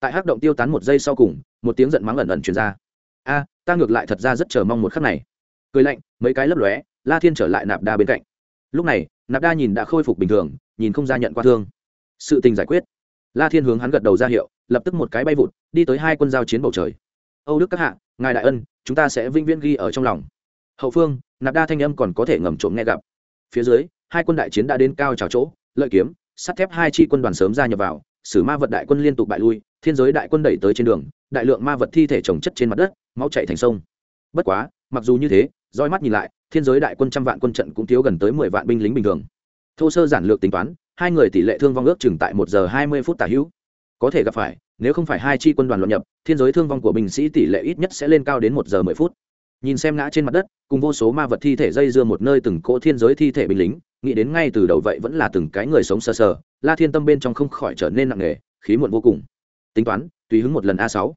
[SPEAKER 1] tại hắc động tiêu tán một giây sau cùng, một tiếng giận mắng ẩn ẩn truyền ra. A, ta ngược lại thật ra rất chờ mong một khắc này. Cười lạnh, mấy cái lấp lóe, la thiên trở lại nạp đa bên cạnh. Lúc này, nạp đa nhìn đã khôi phục bình thường, nhìn không ra nhận qua thương. Sự tình giải quyết. La thiên hướng hắn gật đầu ra hiệu, lập tức một cái bay vụt, đi tới hai quân giao chiến bầu trời. Âu đức các hạ, ngài đại ân, chúng ta sẽ vinh viễn ghi ở trong lòng. Hậu phương, nạp đa thanh âm còn có thể ngầm trộm nghe gặp. Phía dưới, hai quân đại chiến đã đến cao trào chỗ, lợi kiếm, sắt thép hai chi quân đoàn sớm ra nhập vào, sử ma vật đại quân liên tục bại lui thiên giới đại quân đẩy tới trên đường, đại lượng ma vật thi thể trồng chất trên mặt đất, máu chạy thành sông. Bất quá, mặc dù như thế, roi mắt nhìn lại, thiên giới đại quân trăm vạn quân trận cũng thiếu gần tới mười vạn binh lính bình thường. Thô sơ giản lược tính toán, hai người tỷ lệ thương vong ước chừng tại một giờ hai mươi phút tả hữu. Có thể gặp phải, nếu không phải hai chi quân đoàn luận nhập, thiên giới thương vong của binh sĩ tỷ lệ ít nhất sẽ lên cao đến một giờ mười phút. Nhìn xem ngã trên mặt đất, cùng vô số ma vật thi thể dây dưa một nơi từng cỗ thiên giới thi thể binh lính, nghĩ đến ngay từ đầu vậy vẫn là từng cái người sống sờ sờ, la thiên tâm bên trong không khỏi trở nên nặng nề, khí muộn vô cùng tính toán, tùy hứng một lần a sáu.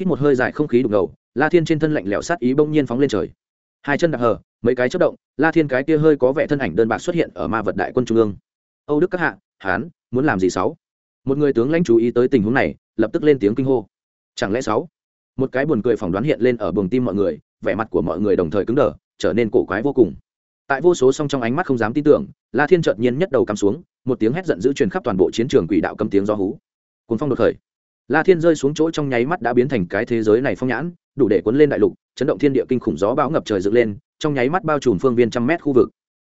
[SPEAKER 1] Hít một hơi dài không khí đục ngầu, la thiên trên thân lạnh lẽo sát ý bỗng nhiên phóng lên trời. Hai chân đạp hờ, mấy cái chất động, la thiên cái kia hơi có vẻ thân ảnh đơn bạc xuất hiện ở ma vật đại quân trung ương. Âu đức các hạ, hán, muốn làm gì sáu? Một người tướng lãnh chú ý tới tình huống này, lập tức lên tiếng kinh hô. Chẳng lẽ sáu? Một cái buồn cười phỏng đoán hiện lên ở buồng tim mọi người, vẻ mặt của mọi người đồng thời cứng đờ, trở nên cổ quái vô cùng. Tại vô số song trong ánh mắt không dám tin tưởng, la thiên chợt nhiên nhất đầu cắm xuống, một tiếng hét giận dữ truyền khắp toàn bộ chiến trường quỷ đạo cấm tiếng do hú. Cuốn phong đột khởi la thiên rơi xuống chỗ trong nháy mắt đã biến thành cái thế giới này phong nhãn, đủ để cuốn lên đại lục, chấn động thiên địa kinh khủng gió bão ngập trời dựng lên, trong nháy mắt bao trùm phương viên trăm mét khu vực.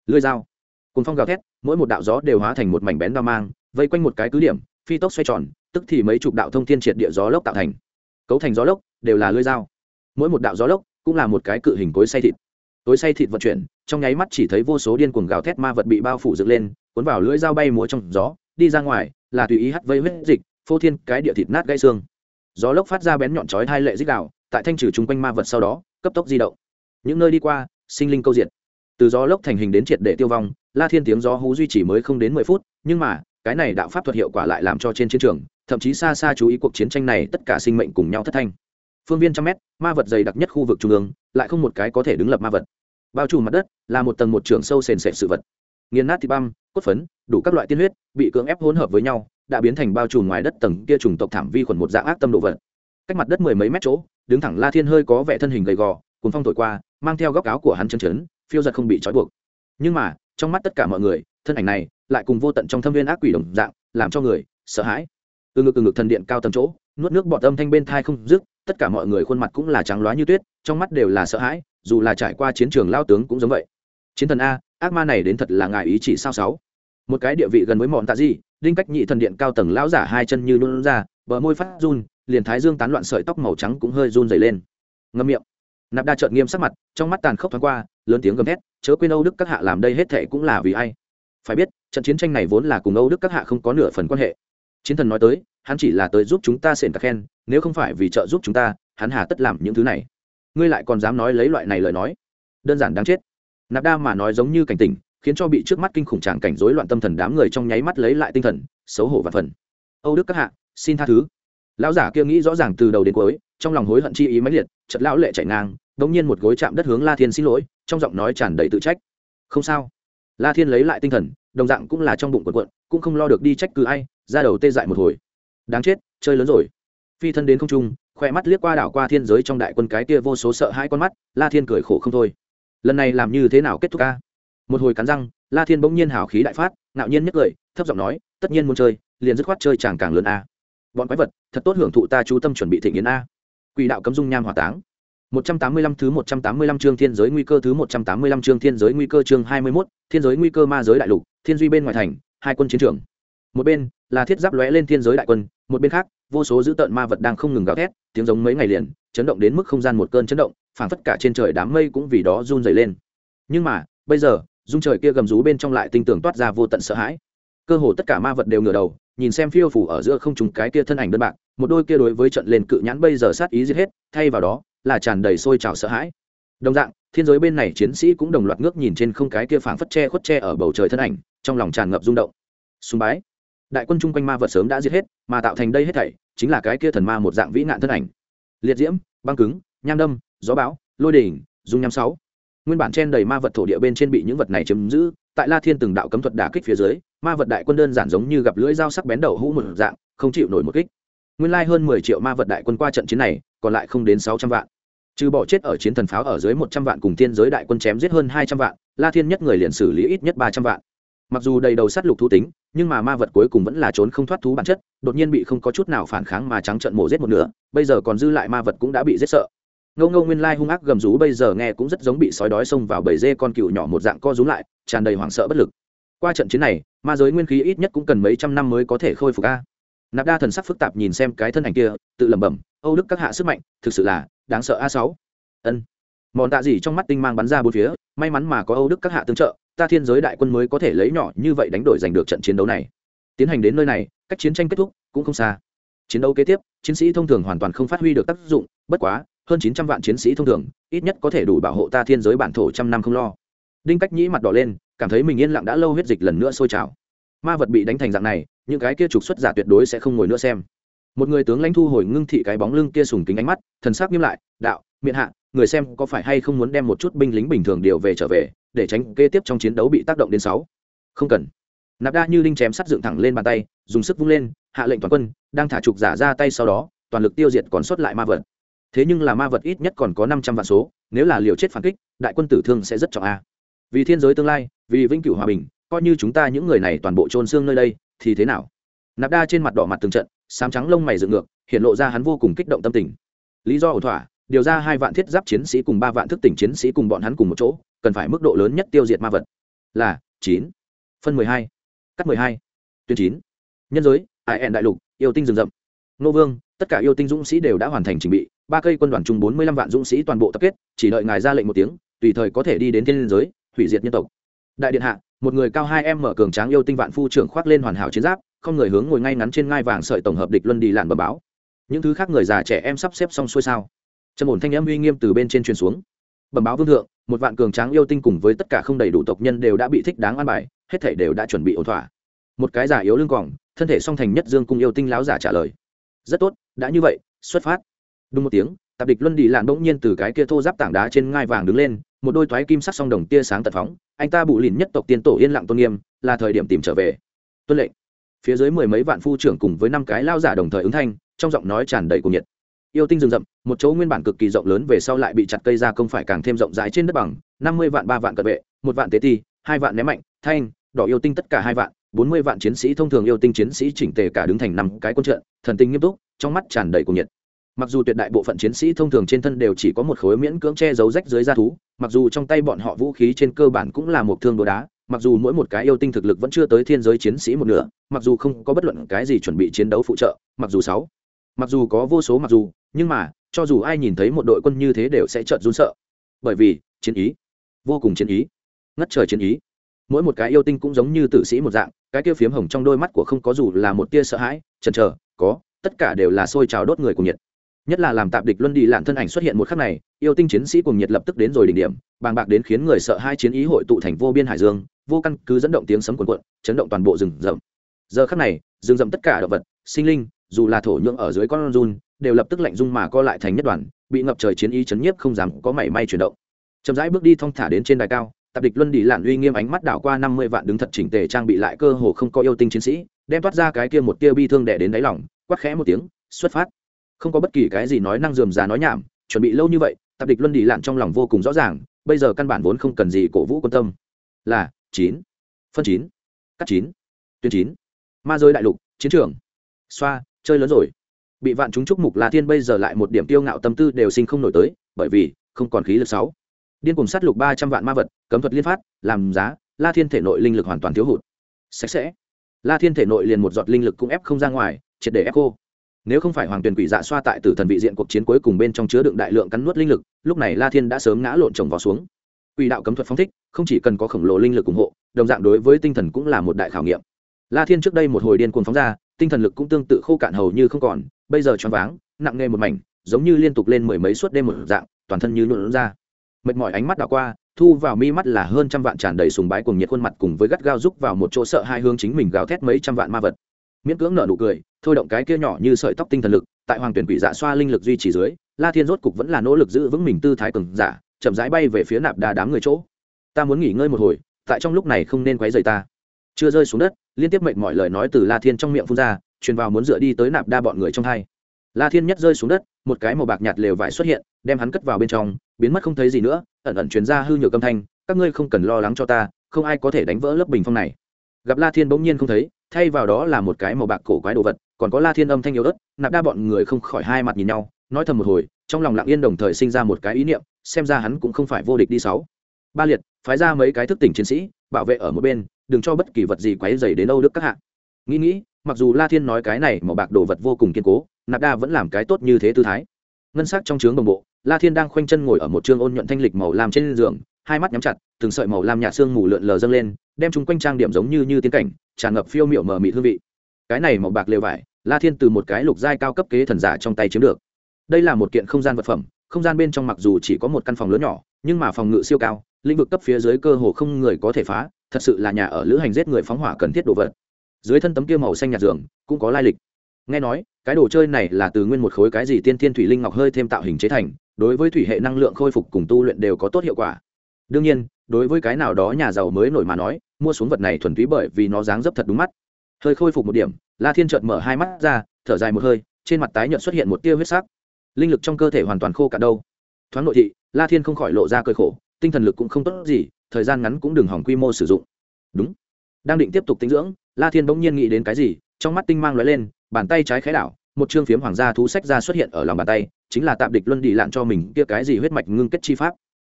[SPEAKER 1] Lưới dao cuốn phong gào thét, mỗi một đạo gió đều hóa thành một mảnh bén đao mang, vây quanh một cái cứ điểm, phi tốc xoay tròn, tức thì mấy chục đạo thông thiên triệt địa gió lốc tạo thành. Cấu thành gió lốc, đều là lưới dao. Mỗi một đạo gió lốc cũng là một cái cự hình cối say thịt. Tối say thịt vận chuyển, trong nháy mắt chỉ thấy vô số điên cuồng gào thét ma vật bị bao phủ dựng lên, cuốn vào lưỡi dao bay múa trong gió, đi ra ngoài, là tùy ý hắt vây huyết dịch phô thiên cái địa thịt nát gãy xương. Gió lốc phát ra bén nhọn chói hai lệ dích đạo tại thanh trừ chung quanh ma vật sau đó, cấp tốc di động. Những nơi đi qua, sinh linh câu diệt. Từ gió lốc thành hình đến triệt để tiêu vong, la thiên tiếng gió hú duy trì mới không đến mười phút, nhưng mà, cái này đạo pháp thuật hiệu quả lại làm cho trên chiến trường, thậm chí xa xa chú ý cuộc chiến tranh này tất cả sinh mệnh cùng nhau thất thanh. Phương viên trăm mét, ma vật dày đặc nhất khu vực trung ương, lại không một cái có thể đứng lập ma vật. Bao trùm mặt đất, là một tầng một trường sâu sền sệt sự vật. Nghiền nát thịt băm, cốt phấn, đủ các loại tiên huyết, bị cưỡng ép hỗn hợp với nhau đã biến thành bao trùm ngoài đất tầng kia trùng tộc thảm vi khuẩn một dạng ác tâm đồ vật. Cách mặt đất mười mấy mét chỗ, đứng thẳng la thiên hơi có vẻ thân hình gầy gò cùng phong thổi qua, mang theo góc áo của hắn chân chấn, phiêu giật không bị trói buộc. Nhưng mà, trong mắt tất cả mọi người, thân ảnh này lại cùng vô tận trong thâm viên ác quỷ đồng dạng, làm cho người sợ hãi. Từ ngực từ ngực thần điện cao tầm chỗ, nuốt nước bọt âm thanh bên thai không dứt, tất cả mọi người khuôn mặt cũng là trắng loá như tuyết, trong mắt đều là sợ hãi, dù là trải qua chiến trường lao tướng cũng giống vậy. Chiến thần a, ác ma này đến thật là ngài ý chỉ sao sáu? Một cái địa vị gần với mọn tạ di, đinh cách nhị thần điện cao tầng lão giả hai chân như luôn ra, bờ môi phát run, liền thái dương tán loạn sợi tóc màu trắng cũng hơi run dày lên. Ngâm miệng. Nạp đa trợn nghiêm sắc mặt, trong mắt tàn khốc thoáng qua, lớn tiếng gầm thét, chớ quên âu đức các hạ làm đây hết thệ cũng là vì ai? Phải biết, trận chiến tranh này vốn là cùng âu đức các hạ không có nửa phần quan hệ. Chiến thần nói tới, hắn chỉ là tới giúp chúng ta xển các khen, nếu không phải vì trợ giúp chúng ta, hắn hà tất làm những thứ này. Ngươi lại còn dám nói lấy loại này lời nói. Đơn giản đáng chết. Nạp đa mà nói giống như cảnh tỉnh khiến cho bị trước mắt kinh khủng tràng cảnh rối loạn tâm thần đám người trong nháy mắt lấy lại tinh thần, xấu hổ và phần. Âu đức các hạ, xin tha thứ. Lão giả kia nghĩ rõ ràng từ đầu đến cuối, trong lòng hối hận chi ý mãnh liệt chật lão lệ chạy ngang, đống nhiên một gối chạm đất hướng la thiên xin lỗi, trong giọng nói tràn đầy tự trách. Không sao. La thiên lấy lại tinh thần, đồng dạng cũng là trong bụng quần quận cũng không lo được đi trách cứ ai, ra đầu tê dại một hồi. Đáng chết, chơi lớn rồi. Phi thân đến không trung khoe mắt liếc qua đảo qua thiên giới trong đại quân cái kia vô số sợ hai con mắt, la thiên cười khổ không thôi. Lần này làm như thế nào kết thúc ca? Một hồi cắn răng la thiên bỗng nhiên hào khí đại phát ngạo nhiên nhất cười thấp giọng nói tất nhiên muốn chơi liền dứt khoát chơi chàng càng lớn a bọn quái vật thật tốt hưởng thụ ta chú tâm chuẩn bị thịnh yến a quỷ đạo cấm dung nham hỏa táng 185 thứ 185 chương thiên giới nguy cơ thứ 185 chương thiên giới nguy cơ chương 21, thiên giới nguy cơ ma giới đại lục, thiên duy bên ngoài thành, hai quân chiến trường. Một bên là thiết giáp lóe lên thiên giới đại quân, một bên khác, vô số dữ tợn ma vật đang không ngừng gào thét, tiếng giống mấy ngày liền, chấn động đến mức không gian một cơn chấn động, phảng phất cả trên trời đám mây cũng vì đó run rẩy lên. Nhưng mà, bây giờ, dung trời kia gầm rú bên trong lại tinh tưởng toát ra vô tận sợ hãi. Cơ hồ tất cả ma vật đều ngửa đầu, nhìn xem phiêu phủ ở giữa không trùng cái kia thân ảnh đơn bạc, một đôi kia đối với trận lên cự nhãn bây giờ sát ý giết hết, thay vào đó, là tràn đầy sôi trào sợ hãi. Đồng dạng thiên giới bên này chiến sĩ cũng đồng loạt ngước nhìn trên không cái kia phảng phất che khuất che ở bầu trời thân ảnh trong lòng tràn ngập rung động. Sùng bái. Đại quân chung quanh ma vật sớm đã giết hết mà tạo thành đây hết thảy chính là cái kia thần ma một dạng vĩ nạn thân ảnh. Liệt diễm băng cứng nham đâm gió bão lôi đỉnh dung nham sáu nguyên bản chen đầy ma vật thổ địa bên trên bị những vật này chiếm giữ, tại la thiên từng đạo cấm thuật đả kích phía dưới, ma vật đại quân đơn giản giống như gặp lưỡi dao sắc bén đầu hũ một dạng, không chịu nổi một kích. Nguyên lai hơn mười triệu ma vật đại quân qua trận chiến này, còn lại không đến sáu trăm vạn. Trừ bỏ chết ở chiến thần pháo ở dưới một trăm vạn cùng thiên giới đại quân chém giết hơn hai trăm vạn, la thiên nhất người liền xử lý ít nhất ba trăm vạn. Mặc dù đầy đầu sát lục thú tính, nhưng mà ma vật cuối cùng vẫn là trốn không thoát thú bản chất, đột nhiên bị không có chút nào phản kháng mà trắng trận mổ giết một nửa, bây giờ còn dư lại ma vật cũng đã bị giết sợ ngâu ngâu nguyên lai hung ác gầm rú bây giờ nghe cũng rất giống bị sói đói xông vào bầy dê con cừu nhỏ một dạng co rúm lại, tràn đầy hoảng sợ bất lực. Qua trận chiến này, ma giới nguyên khí ít nhất cũng cần mấy trăm năm mới có thể khôi phục a. Nạp đa thần sắc phức tạp nhìn xem cái thân ảnh kia, tự lẩm bẩm, âu đức các hạ sức mạnh, thực sự là đáng sợ a sáu. Ân. Mòn tạ gì trong mắt tinh mang bắn ra bốn phía, may mắn mà có âu đức các hạ tương trợ, ta thiên giới đại quân mới có thể lấy nhỏ như vậy đánh đổi giành được trận chiến đấu này. Tiến hành đến nơi này, cách chiến tranh kết thúc cũng không xa. Chiến đấu kế tiếp, chiến sĩ thông thường hoàn toàn không phát huy được tác dụng, bất quá hơn chín trăm vạn chiến sĩ thông thường, ít nhất có thể đủ bảo hộ ta thiên giới bản thổ trăm năm không lo. Đinh cách nhĩ mặt đỏ lên, cảm thấy mình yên lặng đã lâu huyết dịch lần nữa sôi trào. Ma vật bị đánh thành dạng này, những cái kia trục xuất giả tuyệt đối sẽ không ngồi nữa xem. Một người tướng lãnh thu hồi ngưng thị cái bóng lưng kia sùng kính ánh mắt, thần sắc nghiêm lại, đạo miệng hạ, người xem có phải hay không muốn đem một chút binh lính bình thường điều về trở về, để tránh kế tiếp trong chiến đấu bị tác động đến sáu? Không cần. Nạp đa như linh chém sắt dựng thẳng lên bàn tay, dùng sức vung lên, hạ lệnh toàn quân, đang thả trục giả ra tay sau đó, toàn lực tiêu diệt còn sót lại ma vật thế nhưng là ma vật ít nhất còn có năm trăm vạn số, nếu là liều chết phản kích, đại quân tử thương sẽ rất trọng a. Vì thiên giới tương lai, vì vĩnh cửu hòa bình, coi như chúng ta những người này toàn bộ trôn xương nơi đây, thì thế nào? Nạp đa trên mặt đỏ mặt từng trận, sám trắng lông mày dựng ngược, hiện lộ ra hắn vô cùng kích động tâm tình. Lý do ổn thỏa, điều ra hai vạn thiết giáp chiến sĩ cùng ba vạn thức tỉnh chiến sĩ cùng bọn hắn cùng một chỗ, cần phải mức độ lớn nhất tiêu diệt ma vật. Là, chín. Phân mười hai. Cắt mười hai. Tuyến chín. Nhân giới, ai ẹn đại lục, yêu tinh rừng rậm. Nô vương, tất cả yêu tinh dũng sĩ đều đã hoàn thành trình bị ba cây quân đoàn chung bốn mươi lăm vạn dũng sĩ toàn bộ tập kết, chỉ đợi ngài ra lệnh một tiếng, tùy thời có thể đi đến thiên giới, hủy diệt nhân tộc. Đại điện hạ, một người cao hai em mở cường tráng yêu tinh vạn phu trưởng khoác lên hoàn hảo chiến giáp, không người hướng ngồi ngay ngắn trên ngai vàng sợi tổng hợp địch luân đi làn bờ báo. Những thứ khác người già trẻ em sắp xếp xong xuôi sao? Trầm ổn thanh âm uy nghiêm từ bên trên truyền xuống. Bẩm báo vương thượng, một vạn cường tráng yêu tinh cùng với tất cả không đầy đủ tộc nhân đều đã bị thích đáng an bài, hết thảy đều đã chuẩn bị ổn thỏa. Một cái giả yếu lưng còng, thân thể song thành nhất dương cung yêu tinh láo giả trả lời. Rất tốt, đã như vậy, xuất phát đúng một tiếng, tạp địch luân đi lạn bỗng nhiên từ cái kia thô giáp tảng đá trên ngai vàng đứng lên, một đôi thoái kim sắc song đồng tia sáng tật phóng, anh ta bụ lìn nhất tộc tiên tổ yên lặng tôn nghiêm, là thời điểm tìm trở về. Tuân lệnh. Phía dưới mười mấy vạn phu trưởng cùng với năm cái lao giả đồng thời ứng thanh, trong giọng nói tràn đầy cuồng nhiệt. Yêu tinh rừng rậm, một chỗ nguyên bản cực kỳ rộng lớn về sau lại bị chặt cây ra công phải càng thêm rộng rãi trên đất bằng, năm mươi vạn, ba vạn cận vệ, một vạn tế ti, hai vạn ném mạnh, thanh, đỏ yêu tinh tất cả hai vạn, bốn mươi vạn chiến sĩ thông thường yêu tinh chiến sĩ chỉnh tề cả đứng thành năm cái quân trận, thần tinh nghiêm túc, trong mắt tràn đầy cuồng nhiệt mặc dù tuyệt đại bộ phận chiến sĩ thông thường trên thân đều chỉ có một khối miễn cưỡng che giấu rách dưới da thú, mặc dù trong tay bọn họ vũ khí trên cơ bản cũng là một thương đồ đá, mặc dù mỗi một cái yêu tinh thực lực vẫn chưa tới thiên giới chiến sĩ một nửa, mặc dù không có bất luận cái gì chuẩn bị chiến đấu phụ trợ, mặc dù sáu. Mặc dù có vô số mặc dù, nhưng mà, cho dù ai nhìn thấy một đội quân như thế đều sẽ trợn run sợ. Bởi vì, chiến ý. Vô cùng chiến ý. Ngất trời chiến ý. Mỗi một cái yêu tinh cũng giống như tử sĩ một dạng, cái kia phiếm hồng trong đôi mắt của không có dù là một tia sợ hãi, chần chờ, có, tất cả đều là sôi trào đốt người của nhiệt nhất là làm tạp địch luân đi lạn thân ảnh xuất hiện một khắc này, yêu tinh chiến sĩ cùng nhiệt lập tức đến rồi đỉnh điểm, bàng bạc đến khiến người sợ hai chiến ý hội tụ thành vô biên hải dương, vô căn cứ dẫn động tiếng sấm cuồn cuộn, chấn động toàn bộ rừng rậm. Giờ khắc này, rừng rậm tất cả động vật, sinh linh, dù là thổ nhưỡng ở dưới con run, đều lập tức lạnh dung mà co lại thành nhất đoàn, bị ngập trời chiến ý chấn nhiếp không dám có mảy may chuyển động. Chậm rãi bước đi thong thả đến trên đài cao, tạp địch luân đi lạn uy nghiêm ánh mắt đảo qua năm mươi vạn đứng thật chỉnh tề trang bị lại cơ hồ không có yêu tinh chiến sĩ, đem toát ra cái kia một tia bi thương đẻ đến đáy lòng, quát khẽ một tiếng, xuất phát không có bất kỳ cái gì nói năng dườm già nói nhảm, chuẩn bị lâu như vậy, tạp địch luân đi lặn trong lòng vô cùng rõ ràng, bây giờ căn bản vốn không cần gì cổ vũ quan tâm. Là, chín, phân chín, cắt chín, tuyến chín. Ma rơi đại lục, chiến trường. Xoa, chơi lớn rồi. Bị vạn chúng chúc mục la thiên bây giờ lại một điểm tiêu ngạo tâm tư đều sinh không nổi tới, bởi vì, không còn khí lực sáu. Điên cùng sát lục ba trăm vạn ma vật, cấm thuật liên phát, làm giá, la thiên thể nội linh lực hoàn toàn thiếu hụt. Sạch sẽ. La thiên thể nội liền một giọt linh lực cũng ép không ra ngoài, triệt để ép cô nếu không phải hoàng tuyền quỷ dạ xoa tại tử thần vị diện cuộc chiến cuối cùng bên trong chứa đựng đại lượng cắn nuốt linh lực, lúc này la thiên đã sớm ngã lộn chồng vào xuống. Quỷ đạo cấm thuật phong thích, không chỉ cần có khổng lồ linh lực ủng hộ, đồng dạng đối với tinh thần cũng là một đại khảo nghiệm. La thiên trước đây một hồi điên cuồng phóng ra, tinh thần lực cũng tương tự khô cạn hầu như không còn, bây giờ choáng váng, nặng nề một mảnh, giống như liên tục lên mười mấy suốt đêm một dạng, toàn thân như nhuộn ra. Mệt mỏi ánh mắt đảo qua, thu vào mi mắt là hơn trăm vạn tràn đầy sùng bái cùng nhiệt khuôn mặt cùng với gắt gao rúc vào một chỗ sợ hai hướng chính mình gào thét mấy trăm vạn ma vật miễn cưỡng nở nụ cười, thôi động cái kia nhỏ như sợi tóc tinh thần lực, tại hoàng tuyển quỷ dạ xoa linh lực duy trì dưới, la thiên rốt cục vẫn là nỗ lực giữ vững mình tư thái cường giả, chậm rãi bay về phía nạp đa đám người chỗ. Ta muốn nghỉ ngơi một hồi, tại trong lúc này không nên quấy rầy ta. Chưa rơi xuống đất, liên tiếp mệnh mọi lời nói từ la thiên trong miệng phun ra, truyền vào muốn dựa đi tới nạp đa bọn người trong hai. La thiên nhất rơi xuống đất, một cái màu bạc nhạt lều vải xuất hiện, đem hắn cất vào bên trong, biến mất không thấy gì nữa, ẩn ẩn truyền ra hư nhược âm thanh, các ngươi không cần lo lắng cho ta, không ai có thể đánh vỡ lớp bình phong này. Gặp la thiên bỗng nhiên không thấy thay vào đó là một cái màu bạc cổ quái đồ vật, còn có la thiên âm thanh yếu ớt, nạp đa bọn người không khỏi hai mặt nhìn nhau, nói thầm một hồi, trong lòng lặng yên đồng thời sinh ra một cái ý niệm, xem ra hắn cũng không phải vô địch đi sáu. Ba liệt, phái ra mấy cái thức tỉnh chiến sĩ, bảo vệ ở một bên, đừng cho bất kỳ vật gì quấy dày đến âu đức các hạ. Nghĩ nghĩ, mặc dù la thiên nói cái này màu bạc đồ vật vô cùng kiên cố, nạp đa vẫn làm cái tốt như thế tư thái. Ngân sắc trong trướng đồng bộ, la thiên đang khoanh chân ngồi ở một chương ôn nhuận thanh lịch màu lam trên giường hai mắt nhắm chặt, từng sợi màu lam nhạt xương mù lượn lờ dâng lên, đem chúng quanh trang điểm giống như như tiên cảnh, tràn ngập phiêu miệu mờ mịt hương vị. Cái này màu bạc lều vải, la thiên từ một cái lục giai cao cấp kế thần giả trong tay chiếm được. Đây là một kiện không gian vật phẩm, không gian bên trong mặc dù chỉ có một căn phòng lớn nhỏ, nhưng mà phòng ngự siêu cao, lĩnh vực cấp phía dưới cơ hồ không người có thể phá, thật sự là nhà ở lữ hành giết người phóng hỏa cần thiết đồ vật. Dưới thân tấm kia màu xanh nhạt giường, cũng có lai lịch. Nghe nói, cái đồ chơi này là từ nguyên một khối cái gì tiên thiên thủy linh ngọc hơi thêm tạo hình chế thành, đối với thủy hệ năng lượng khôi phục cùng tu luyện đều có tốt hiệu quả đương nhiên, đối với cái nào đó nhà giàu mới nổi mà nói, mua xuống vật này thuần túy bởi vì nó dáng dấp thật đúng mắt. Hơi khôi phục một điểm, la thiên chợt mở hai mắt ra, thở dài một hơi, trên mặt tái nhợt xuất hiện một tia huyết sắc. Linh lực trong cơ thể hoàn toàn khô cả đâu. Thoáng nội thị, la thiên không khỏi lộ ra cơi khổ, tinh thần lực cũng không tốt gì, thời gian ngắn cũng đừng hỏng quy mô sử dụng. Đúng. Đang định tiếp tục tinh dưỡng, la thiên bỗng nhiên nghĩ đến cái gì, trong mắt tinh mang lóe lên, bàn tay trái khẽ đảo, một chương phiếm hoàng gia thú sách ra xuất hiện ở lòng bàn tay, chính là tạm địch luân đi lạn cho mình kia cái gì huyết mạch ngưng kết chi pháp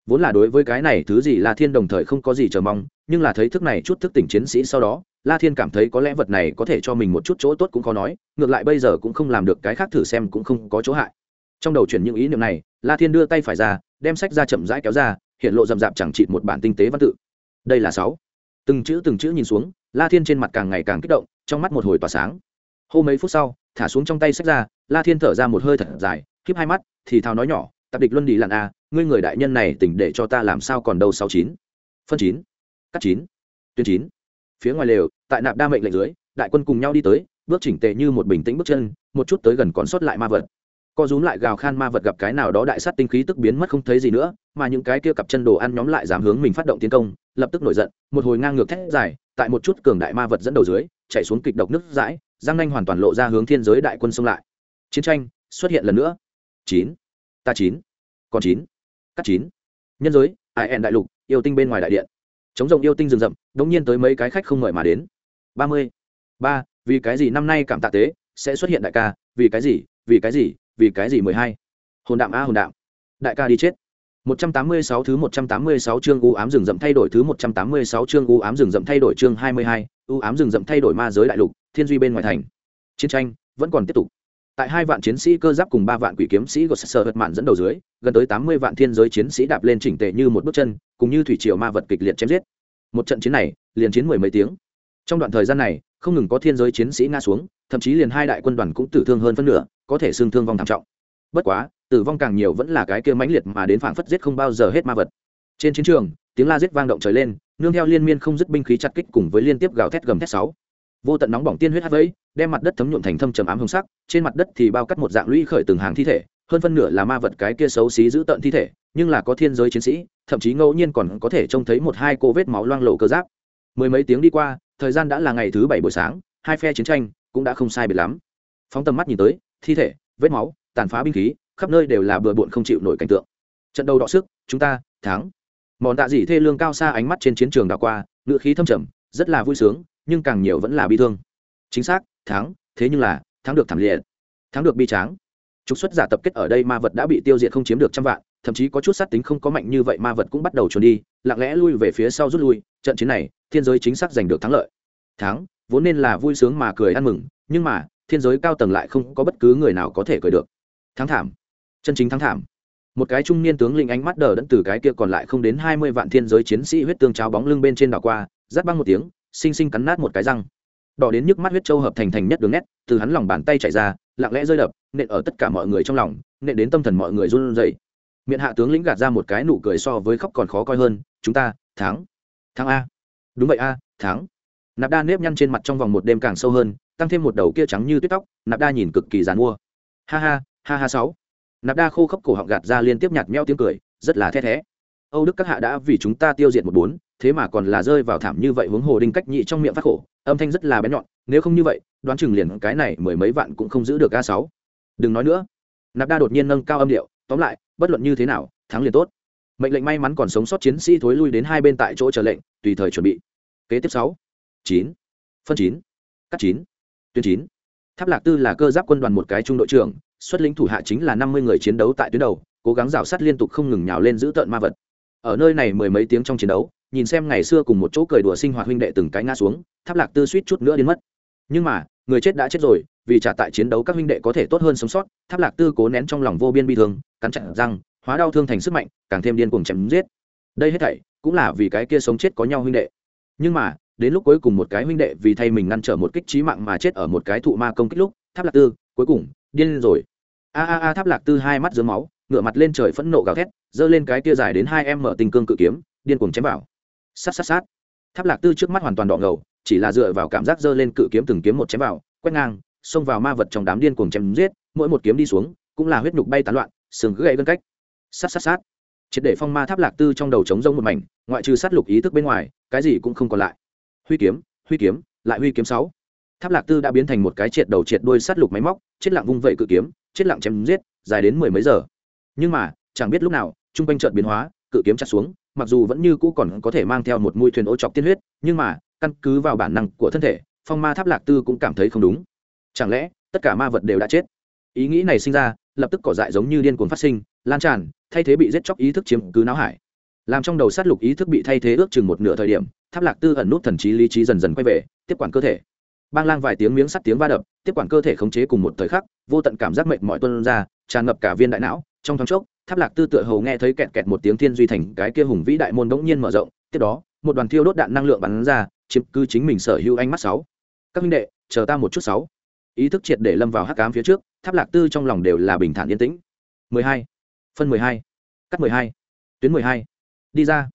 [SPEAKER 1] vốn là đối với cái này thứ gì la thiên đồng thời không có gì chờ mong, nhưng là thấy thức này chút thức tỉnh chiến sĩ sau đó, la thiên cảm thấy có lẽ vật này có thể cho mình một chút chỗ tốt cũng khó nói, ngược lại bây giờ cũng không làm được cái khác thử xem cũng không có chỗ hại. Trong đầu chuyển những ý niệm này, la thiên đưa tay phải ra, đem sách ra chậm rãi kéo ra, hiện lộ rậm rạp chẳng chịt một bản tinh tế văn tự. Đây là sáu. Từng chữ từng chữ nhìn xuống, la thiên trên mặt càng ngày càng kích động, trong mắt một hồi tỏa sáng. Hô mấy phút sau, thả xuống trong tay sách ra, la thiên thở ra một hơi thật dài khiếp hai mắt, thì thào nói nhỏ tập địch luân đi lặn a, ngươi người đại nhân này tỉnh để cho ta làm sao còn đâu sáu chín. Phân chín, cắt chín, tuyến chín. Phía ngoài lều, tại nạp đa mệnh lệnh dưới, đại quân cùng nhau đi tới, bước chỉnh tề như một bình tĩnh bước chân, một chút tới gần còn sót lại ma vật. Co rúm lại gào khan ma vật gặp cái nào đó đại sát tinh khí tức biến mất không thấy gì nữa, mà những cái kia cặp chân đồ ăn nhóm lại dám hướng mình phát động tiến công, lập tức nổi giận, một hồi ngang ngược thét dài, tại một chút cường đại ma vật dẫn đầu dưới, chạy xuống kịch độc nước dãi giang nanh hoàn toàn lộ ra hướng thiên giới đại quân xông lại. Chiến tranh xuất hiện lần nữa. Chín ta chín còn chín cắt chín. Nhân giới ai ẹn đại lục yêu tinh bên ngoài đại điện. Chống rộng yêu tinh rừng rậm đống nhiên tới mấy cái khách không mời mà đến. Ba mươi ba vì cái gì năm nay cảm tạ tế sẽ xuất hiện đại ca? Vì cái gì vì cái gì vì cái gì mười hai? Hồn đạm a hồn đạm. Đại ca đi chết. 186 thứ 186 chương u ám rừng rậm thay đổi thứ 186 chương u ám rừng rậm thay đổi chương 22, u ám rừng rậm thay đổi ma giới đại lục, thiên duy bên ngoài thành. Chiến tranh vẫn còn tiếp tục. Tại hai vạn chiến sĩ cơ giáp cùng ba vạn quỷ kiếm sĩ của sở vật mạn dẫn đầu dưới, gần tới 80 vạn thiên giới chiến sĩ đạp lên chỉnh tề như một bước chân, cùng như thủy triều ma vật kịch liệt chém giết. Một trận chiến này, liền chiến mười mấy tiếng. Trong đoạn thời gian này, không ngừng có thiên giới chiến sĩ ngã xuống, thậm chí liền hai đại quân đoàn cũng tử thương hơn phân nửa, có thể xương thương vong thảm trọng. Bất quá, tử vong càng nhiều vẫn là cái kia mãnh liệt mà đến phảng phất giết không bao giờ hết ma vật trên chiến trường tiếng la giết vang động trời lên nương theo liên miên không dứt binh khí chặt kích cùng với liên tiếp gào thét gầm thét sáu vô tận nóng bỏng tiên huyết hát vẫy, đem mặt đất thấm nhuộm thành thâm trầm ám hồng sắc, trên mặt đất thì bao cắt một dạng lũy khởi từng hàng thi thể, hơn phân nửa là ma vật cái kia xấu xí giữ tận thi thể, nhưng là có thiên giới chiến sĩ, thậm chí ngẫu nhiên còn có thể trông thấy một hai cô vết máu loang lộ cơ giáp. Mười mấy tiếng đi qua, thời gian đã là ngày thứ bảy buổi sáng, hai phe chiến tranh cũng đã không sai biệt lắm. Phóng tầm mắt nhìn tới, thi thể, vết máu, tàn phá binh khí, khắp nơi đều là bừa bộn không chịu nổi cảnh tượng. Trận đấu đọ sức, chúng ta, thắng. Mòn tạ dị thê lương cao xa ánh mắt trên chiến trường đảo qua ngựa khí thâm trầm, rất là vui sướng nhưng càng nhiều vẫn là bi thương. Chính xác, thắng, thế nhưng là, thắng được thảm liệt, thắng được bi tráng. Trục xuất giả tập kết ở đây ma vật đã bị tiêu diệt không chiếm được trăm vạn, thậm chí có chút sát tính không có mạnh như vậy ma vật cũng bắt đầu trốn đi, lặng lẽ lui về phía sau rút lui, trận chiến này, thiên giới chính xác giành được thắng lợi. Thắng, vốn nên là vui sướng mà cười ăn mừng, nhưng mà, thiên giới cao tầng lại không có bất cứ người nào có thể cười được. Thắng thảm, chân chính thắng thảm. Một cái trung niên tướng linh ánh mắt đờ đẫn từ cái kia còn lại không đến hai mươi vạn thiên giới chiến sĩ huyết tương cháo bóng lưng bên trên đảo qua, rát băng một tiếng xinh xinh cắn nát một cái răng. Đỏ đến nhức mắt huyết châu hợp thành thành nhất đường nét, từ hắn lòng bàn tay chạy ra, lặng lẽ rơi đập, nện ở tất cả mọi người trong lòng, nện đến tâm thần mọi người run rẩy. Miệng hạ tướng lĩnh gạt ra một cái nụ cười so với khóc còn khó coi hơn, chúng ta, thắng thắng a, đúng vậy a, thắng. Nạp đa nếp nhăn trên mặt trong vòng một đêm càng sâu hơn, tăng thêm một đầu kia trắng như tuyết tóc, nạp đa nhìn cực kỳ dàn mua ha ha ha ha sáu. Nạp đa khô khốc cổ họng gạt ra liên tiếp nhạt meo tiếng cười, rất là the thé âu đức các hạ đã vì chúng ta tiêu diệt một bốn, thế mà còn là rơi vào thảm như vậy huống hồ đinh cách nhị trong miệng phát khổ, âm thanh rất là bén nhọn, nếu không như vậy, đoán chừng liền cái này mười mấy vạn cũng không giữ được a sáu. Đừng nói nữa. Nạp đa đột nhiên nâng cao âm điệu, tóm lại, bất luận như thế nào, thắng liền tốt. Mệnh lệnh may mắn còn sống sót chiến sĩ thối lui đến hai bên tại chỗ chờ lệnh, tùy thời chuẩn bị. Kế tiếp sáu, chín, phân chín, cắt chín, tuyến chín. Tháp lạc tư là cơ giáp quân đoàn một cái trung đội trưởng, xuất lĩnh thủ hạ chính là năm mươi người chiến đấu tại tuyến đầu, cố gắng rào sát liên tục không ngừng nhào lên giữ tợn ma vật ở nơi này mười mấy tiếng trong chiến đấu, nhìn xem ngày xưa cùng một chỗ cười đùa sinh hoạt huynh đệ từng cái ngã xuống, tháp lạc tư suýt chút nữa đến mất. Nhưng mà, người chết đã chết rồi, vì trả tại chiến đấu các huynh đệ có thể tốt hơn sống sót, tháp lạc tư cố nén trong lòng vô biên bi thương, cắn chặn răng, hóa đau thương thành sức mạnh, càng thêm điên cuồng chém giết. Đây hết thảy cũng là vì cái kia sống chết có nhau huynh đệ. Nhưng mà, đến lúc cuối cùng một cái huynh đệ vì thay mình ngăn trở một kích trí mạng mà chết ở một cái thụ ma công kích lúc, tháp lạc tư, cuối cùng, điên rồi. A a a, tháp lạc tư hai mắt dưới máu ngựa mặt lên trời phẫn nộ gào thét, giơ lên cái tia dài đến hai em mở tình cương cự kiếm, điên cuồng chém vào. Sát sát sát. Tháp lạc tư trước mắt hoàn toàn đỏ ngầu, chỉ là dựa vào cảm giác giơ lên cự kiếm từng kiếm một chém vào, quét ngang, xông vào ma vật trong đám điên cuồng chém giết, mỗi một kiếm đi xuống, cũng là huyết nhục bay tán loạn, sừng gãy gân cách. Sát sát sát. Triệt để phong ma tháp lạc tư trong đầu trống rông một mảnh, ngoại trừ sát lục ý thức bên ngoài, cái gì cũng không còn lại. Huy kiếm huy kiếm, lại huy kiếm sáu. Tháp lạc tư đã biến thành một cái triệt đầu triệt đuôi sát lục máy móc, chết lặng vung vẩy cự kiếm, chết lặng chém giết, dài đến mười mấy giờ nhưng mà, chẳng biết lúc nào trung quanh chợt biến hóa, cự kiếm chặt xuống, mặc dù vẫn như cũ còn có thể mang theo một mũi thuyền ô chọc tiên huyết, nhưng mà, căn cứ vào bản năng của thân thể, phong ma tháp lạc tư cũng cảm thấy không đúng. Chẳng lẽ, tất cả ma vật đều đã chết? Ý nghĩ này sinh ra, lập tức cỏ dại giống như điên cuồng phát sinh, lan tràn, thay thế bị giết chóc ý thức chiếm cứ não hải. Làm trong đầu sát lục ý thức bị thay thế ước chừng một nửa thời điểm, tháp lạc tư ẩn nút thần trí lý trí dần dần quay về, tiếp quản cơ thể. Bang lang vài tiếng miếng sắt tiếng va đập, tiếp quản cơ thể khống chế cùng một thời khắc, vô tận cảm giác mệt mỏi tuân ra, tràn ngập cả viên đại não trong thoáng chốc, tháp lạc tư tựa hầu nghe thấy kẹt kẹt một tiếng thiên duy thành cái kia hùng vĩ đại môn đống nhiên mở rộng, tiếp đó, một đoàn thiêu đốt đạn năng lượng bắn ra, chiếm cứ chính mình sở hữu ánh mắt sáu các minh đệ, chờ ta một chút sáu ý thức triệt để lâm vào hắc ám phía trước, tháp lạc tư trong lòng đều là bình thản yên tĩnh 12. phân 12. cắt 12. tuyến 12. đi ra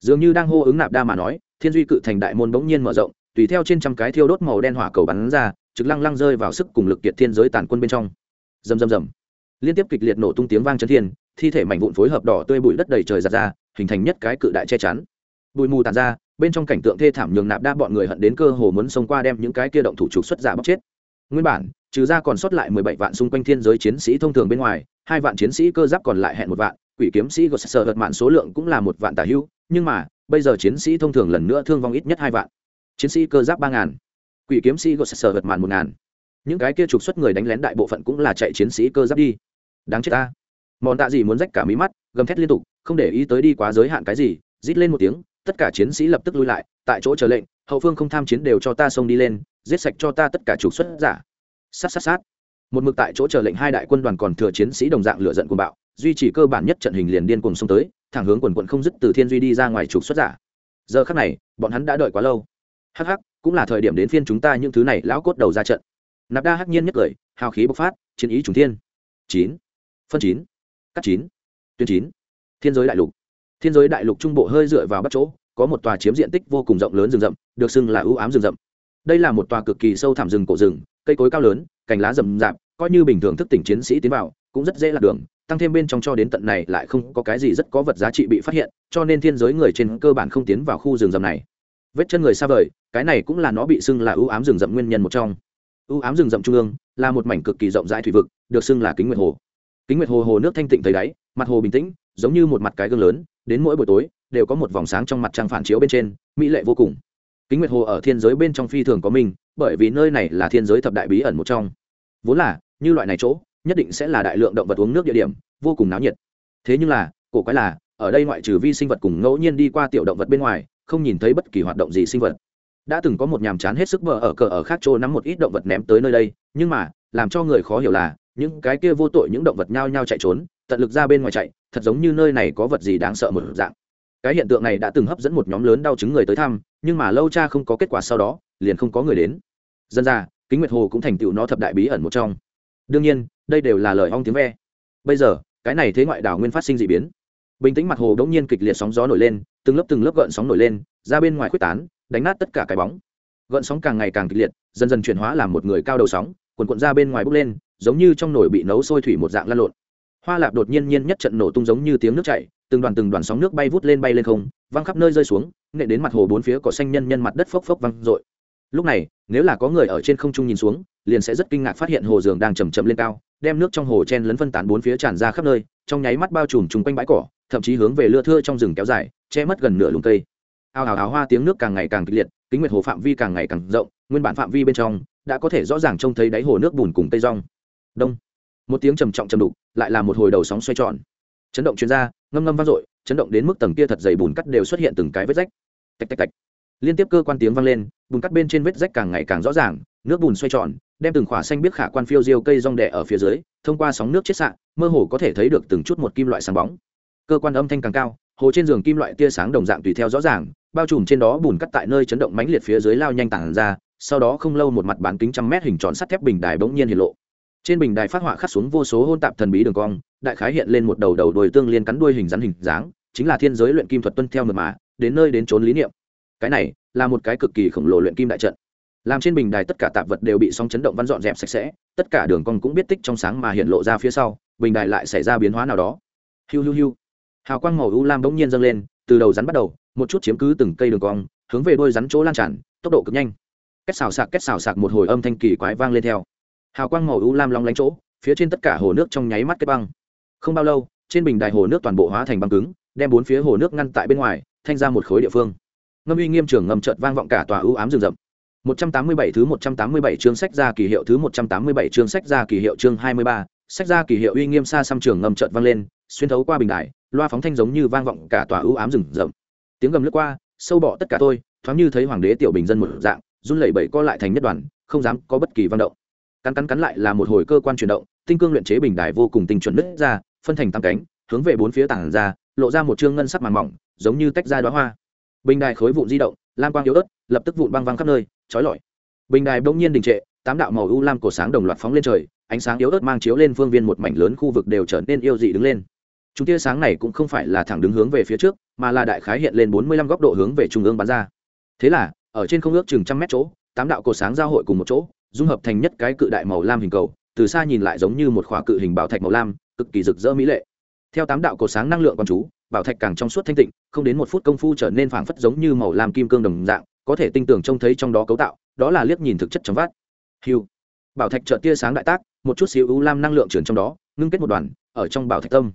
[SPEAKER 1] dường như đang hô ứng nạp đa mà nói, thiên duy cự thành đại môn bỗng nhiên mở rộng, tùy theo trên trăm cái thiêu đốt màu đen hỏa cầu bắn ra, trực lăng lăng rơi vào sức cùng lực kiệt thiên giới tàn quân bên trong rầm rầm rầm liên tiếp kịch liệt nổ tung tiếng vang chấn thiên, thi thể mảnh vụn phối hợp đỏ tươi bụi đất đầy trời giặt ra, hình thành nhất cái cự đại che chắn. Bụi mù tàn ra, bên trong cảnh tượng thê thảm nhường nạp đa bọn người hận đến cơ hồ muốn xông qua đem những cái kia động thủ trục xuất giả bóc chết. Nguyên bản, trừ ra còn sót lại mười bảy vạn xung quanh thiên giới chiến sĩ thông thường bên ngoài, hai vạn chiến sĩ cơ giáp còn lại hẹn một vạn, quỷ kiếm sĩ gột sợ hợt mạn số lượng cũng là một vạn tả hưu nhưng mà, bây giờ chiến sĩ thông thường lần nữa thương vong ít nhất hai vạn. Chiến sĩ cơ giáp ba ngàn, quỷ kiếm sĩ gột sợ hợt mạn một ngàn. Những cái kia trục xuất người đánh lén đại bộ phận cũng là chạy chiến sĩ cơ giáp đi đáng chết ta. Mòn tạ gì muốn rách cả mí mắt, gầm thét liên tục, không để ý tới đi quá giới hạn cái gì, rít lên một tiếng, tất cả chiến sĩ lập tức lui lại, tại chỗ chờ lệnh, hậu phương không tham chiến đều cho ta xông đi lên, giết sạch cho ta tất cả trục xuất giả. Sát sát sát. Một mực tại chỗ chờ lệnh hai đại quân đoàn còn thừa chiến sĩ đồng dạng lựa giận cuồng bạo, duy trì cơ bản nhất trận hình liền điên cuồng xông tới, thẳng hướng quần quận không dứt từ thiên duy đi ra ngoài trục xuất giả. Giờ khắc này, bọn hắn đã đợi quá lâu. Hắc hắc, cũng là thời điểm đến phiên chúng ta những thứ này lão cốt đầu ra trận. Nạp đa hắc nhiên nhất cười hào khí bộc phát, chiến ý trùng thiên. Chín phân chín, cắt chín tuyến chín. Thiên giới đại lục. Thiên giới đại lục trung bộ hơi dựa vào bắt chỗ, có một tòa chiếm diện tích vô cùng rộng lớn rừng rậm, được xưng là ưu ám rừng rậm. Đây là một tòa cực kỳ sâu thẳm rừng cổ rừng, cây cối cao lớn, cành lá rậm rạp, coi như bình thường thức tỉnh chiến sĩ tiến vào, cũng rất dễ lạc đường, tăng thêm bên trong cho đến tận này lại không có cái gì rất có vật giá trị bị phát hiện, cho nên thiên giới người trên cơ bản không tiến vào khu rừng rậm này. Vết chân người xa vời, cái này cũng là nó bị xưng là ưu ám rừng rậm nguyên nhân một trong. Ưu ám rừng rậm trung ương, là một mảnh cực kỳ rộng rãi thủy vực, được xưng là kính nguyệt hồ kính nguyệt hồ hồ nước thanh tịnh thấy đáy, mặt hồ bình tĩnh, giống như một mặt cái gương lớn, đến mỗi buổi tối, đều có một vòng sáng trong mặt trăng phản chiếu bên trên, mỹ lệ vô cùng. Kính nguyệt hồ ở thiên giới bên trong phi thường có mình, bởi vì nơi này là thiên giới thập đại bí ẩn một trong. Vốn là, như loại này chỗ, nhất định sẽ là đại lượng động vật uống nước địa điểm, vô cùng náo nhiệt. Thế nhưng là, cổ quái là, ở đây ngoại trừ vi sinh vật cùng ngẫu nhiên đi qua tiểu động vật bên ngoài, không nhìn thấy bất kỳ hoạt động gì sinh vật. Đã từng có một nhàm chán hết sức vợ ở cờ ở khác chỗ nắm một ít động vật ném tới nơi đây, nhưng mà làm cho người khó hiểu là, những cái kia vô tội những động vật nhao nhao chạy trốn, tận lực ra bên ngoài chạy, thật giống như nơi này có vật gì đáng sợ một dạng. Cái hiện tượng này đã từng hấp dẫn một nhóm lớn đau chứng người tới thăm, nhưng mà lâu cha không có kết quả sau đó, liền không có người đến. Dân ra kính nguyệt hồ cũng thành tựu nó thập đại bí ẩn một trong. Đương nhiên, đây đều là lời ong tiếng ve. Bây giờ, cái này thế ngoại đảo nguyên phát sinh d ị biến. Bình tĩnh mặt hồ đ ỗ n g nhiên kịch liệt sóng gió nổi lên, từng lớp từng lớp gợn sóng nổi lên, ra bên ngoài quyết tán, đánh nát tất cả cái bóng. Gợn sóng càng ngày càng kịch liệt, dần dần chuyển hóa làm một người cao đầu sóng quần quận ra bên ngoài bốc lên, giống như trong nồi bị nấu sôi thủy một dạng lan lộn. Hoa lạp đột nhiên nhiên nhất trận nổ tung giống như tiếng nước chảy, từng đoàn từng đoàn sóng nước bay vút lên bay lên không, văng khắp nơi rơi xuống nệ đến mặt hồ bốn phía cỏ xanh nhân nhân mặt đất phốc phốc văng rội. Lúc này, nếu là có người ở trên không trung nhìn xuống, liền sẽ rất kinh ngạc phát hiện hồ giường đang chầm chậm lên cao, đem nước trong hồ chen lấn phân tán bốn phía tràn ra khắp nơi, trong nháy mắt bao trùm chung quanh bãi cỏ, thậm chí hướng về lưa thưa trong rừng kéo dài, che mất gần nửa lùng cây. Ao ào ào hoa tiếng nước càng ngày càng kịch liệt, kính nguyệt hồ phạm vi càng ngày càng rộng, nguyên bản phạm vi bên trong đã có thể rõ ràng trông thấy đáy hồ nước bùn cùng cây rong. Đông. Một tiếng trầm trọng trầm đục, lại là một hồi đầu sóng xoay tròn. Chấn động chuyên r a ngâm ngâm vang dội, chấn động đến mức tầng kia thật dày bùn cắt đều xuất hiện từng cái vết rách. Tạch tạch tạch. Liên tiếp cơ quan tiếng vang lên, bùn cắt bên trên vết rách càng ngày càng rõ ràng, nước bùn xoay tròn, đem từng khỏa xanh biết khả quan phiêu diêu cây rong đẻ ở phía dưới, thông qua sóng nước chết xạ, mơ hồ có thể thấy được từng chút một kim loại sáng bóng. Cơ quan âm thanh càng cao, hồ trên giường kim loại tia sáng đồng dạng tùy theo rõ ràng, bao trùm trên đó bùn cắt tại nơi chấn động mãnh liệt phía dưới lao nhanh tản ra sau đó không lâu một mặt bán kính trăm mét hình tròn sắt thép bình đài bỗng nhiên hiện lộ. Trên bình đài phát họa khắc xuống vô số hôn tạp thần bí đường cong, đại khái hiện lên một đầu đầu đuôi tương liên cắn đuôi hình rắn hình dáng, chính là thiên giới luyện kim thuật tuân theo mật mà, đến nơi đến trốn lý niệm. Cái này là một cái cực kỳ khổng lồ luyện kim đại trận. Làm trên bình đài tất cả tạp vật đều bị sóng chấn động văn dọn dẹp sạch sẽ, tất cả đường cong cũng biết tích trong sáng mà hiện lộ ra phía sau, bình đài lại xảy ra biến hóa nào đó. Hiu hiu hiu. Hào quang màu u lam bỗng nhiên dâng lên, từ đầu rắn bắt đầu, một chút chiếm cứ từng cây đường cong, hướng về đôi rắn chỗ lan tràn, tốc độ cực nhanh kết xào sạc kết xào sạc một hồi âm thanh kỳ quái vang lên theo. Hào quang màu u lam long lánh chỗ phía trên tất cả hồ nước trong nháy mắt kết băng. Không bao lâu trên bình đài hồ nước toàn bộ hóa thành băng cứng đem bốn phía hồ nước ngăn tại bên ngoài thanh ra một khối địa phương. Ngâm uy nghiêm trường ngầm trợt vang vọng cả tòa ưu ám rừng rậm. 187 thứ 187 chương sách ra kỳ hiệu thứ 187 chương sách ra kỳ hiệu chương 23, sách ra kỳ hiệu uy nghiêm xa xăm trường ngầm chợt vang lên, xuyên thấu qua bình đài, loa phóng thanh giống như vang vọng cả tòa ưu ám rừng rậm. Tiếng gầm lướt qua, sâu bọ tất cả tôi, thoáng như thấy hoàng đế tiểu bình dân một dạng, run lẩy bẩy co lại thành nhất đoàn, không dám có bất kỳ vận động. Cắn cắn cắn lại là một hồi cơ quan chuyển động, tinh cương luyện chế bình đài vô cùng tinh chuẩn nứt ra, phân thành tam cánh, hướng về bốn phía tản ra, lộ ra một trương ngân sắc màng mỏng, giống như tách ra đóa hoa. Bình đài khối vụn di động, lam quang yếu ớt, lập tức vụn băng văng khắp nơi, chói lọi bình đài bỗng nhiên đình trệ tám đạo màu u lam cổ sáng đồng loạt phóng lên trời ánh sáng yếu ớt mang chiếu lên phương viên một mảnh lớn khu vực đều trở nên yêu dị đứng lên chúng tia sáng này cũng không phải là thẳng đứng hướng về phía trước mà là đại khái hiện lên bốn mươi lăm góc độ hướng về trung ương bắn ra thế là ở trên không ước chừng trăm mét chỗ, tám đạo cổ sáng giao hội cùng một chỗ, dung hợp thành nhất cái cự đại màu lam hình cầu, từ xa nhìn lại giống như một khỏa cự hình bảo thạch màu lam, cực kỳ rực rỡ mỹ lệ. Theo tám đạo cổ sáng năng lượng con chú, bảo thạch càng trong suốt thanh tịnh, không đến một phút công phu trở nên phảng phất giống như màu lam kim cương đồng dạng, có thể tinh tưởng trông thấy trong đó cấu tạo, đó là liếc nhìn thực chất trong vát. Hiu bảo thạch trợ tia sáng đại tác, một chút xíu u lam năng lượng chuyển trong đó, ngưng kết một đoàn, ở trong bảo thạch tâm.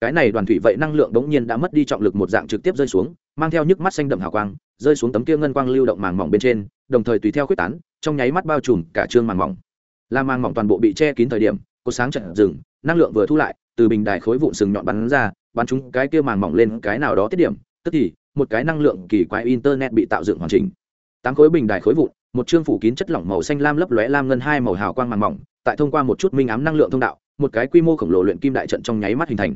[SPEAKER 1] Cái này đoàn thủy vậy năng lượng đống nhiên đã mất đi trọng lực một dạng trực tiếp rơi xuống, mang theo nhức mắt xanh đậm hào quang rơi xuống tấm kia ngân quang lưu động màng mỏng bên trên, đồng thời tùy theo quyết tán, trong nháy mắt bao trùm cả trương màng mỏng. Là màng mỏng toàn bộ bị che kín thời điểm, có sáng trận rừng năng lượng vừa thu lại, từ bình đài khối vụn sừng nhọn bắn ra, bắn chúng cái kia màng mỏng lên cái nào đó tiết điểm, tức thì, một cái năng lượng kỳ quái internet bị tạo dựng hoàn chỉnh. Tám khối bình đài khối vụn, một chương phủ kín chất lỏng màu xanh lam lấp lóe lam ngân hai màu hào quang màng mỏng, tại thông qua một chút minh ám năng lượng thông đạo, một cái quy mô khổng lồ luyện kim đại trận trong nháy mắt hình thành.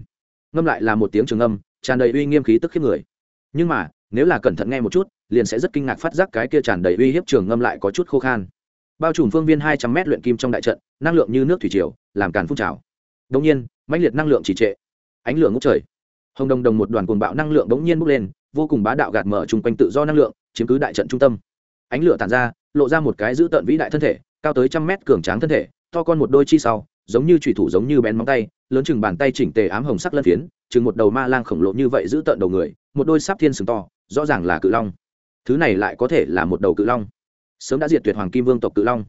[SPEAKER 1] Ngâm lại là một tiếng trường âm, tràn đầy uy nghiêm khí tức khiếp người nhưng mà, nếu là cẩn thận nghe một chút, liền sẽ rất kinh ngạc phát giác cái kia tràn đầy uy hiếp trường ngâm lại có chút khô khan. Bao trùm phương viên hai trăm mét luyện kim trong đại trận, năng lượng như nước thủy triều, làm càn phun trào. Đông nhiên, mãnh liệt năng lượng chỉ trệ. Ánh lửa ngốc trời. Hồng đồng đồng một đoàn cuồng bạo năng lượng đống nhiên bốc lên, vô cùng bá đạo gạt mở chung quanh tự do năng lượng, chiếm cứ đại trận trung tâm. Ánh lửa tàn ra, lộ ra một cái dữ tợn vĩ đại thân thể, cao tới trăm mét cường tráng thân thể, to con một đôi chi sau, giống như thủy thủ giống như bén móng tay lớn chừng bàn tay chỉnh tề ám hồng sắc lân phiến, chừng một đầu ma lang khổng lồ như vậy giữ tợn đầu người, một đôi sáp thiên sừng to, rõ ràng là cự long. Thứ này lại có thể là một đầu cự long. Sớm đã diệt tuyệt hoàng kim vương tộc cự long.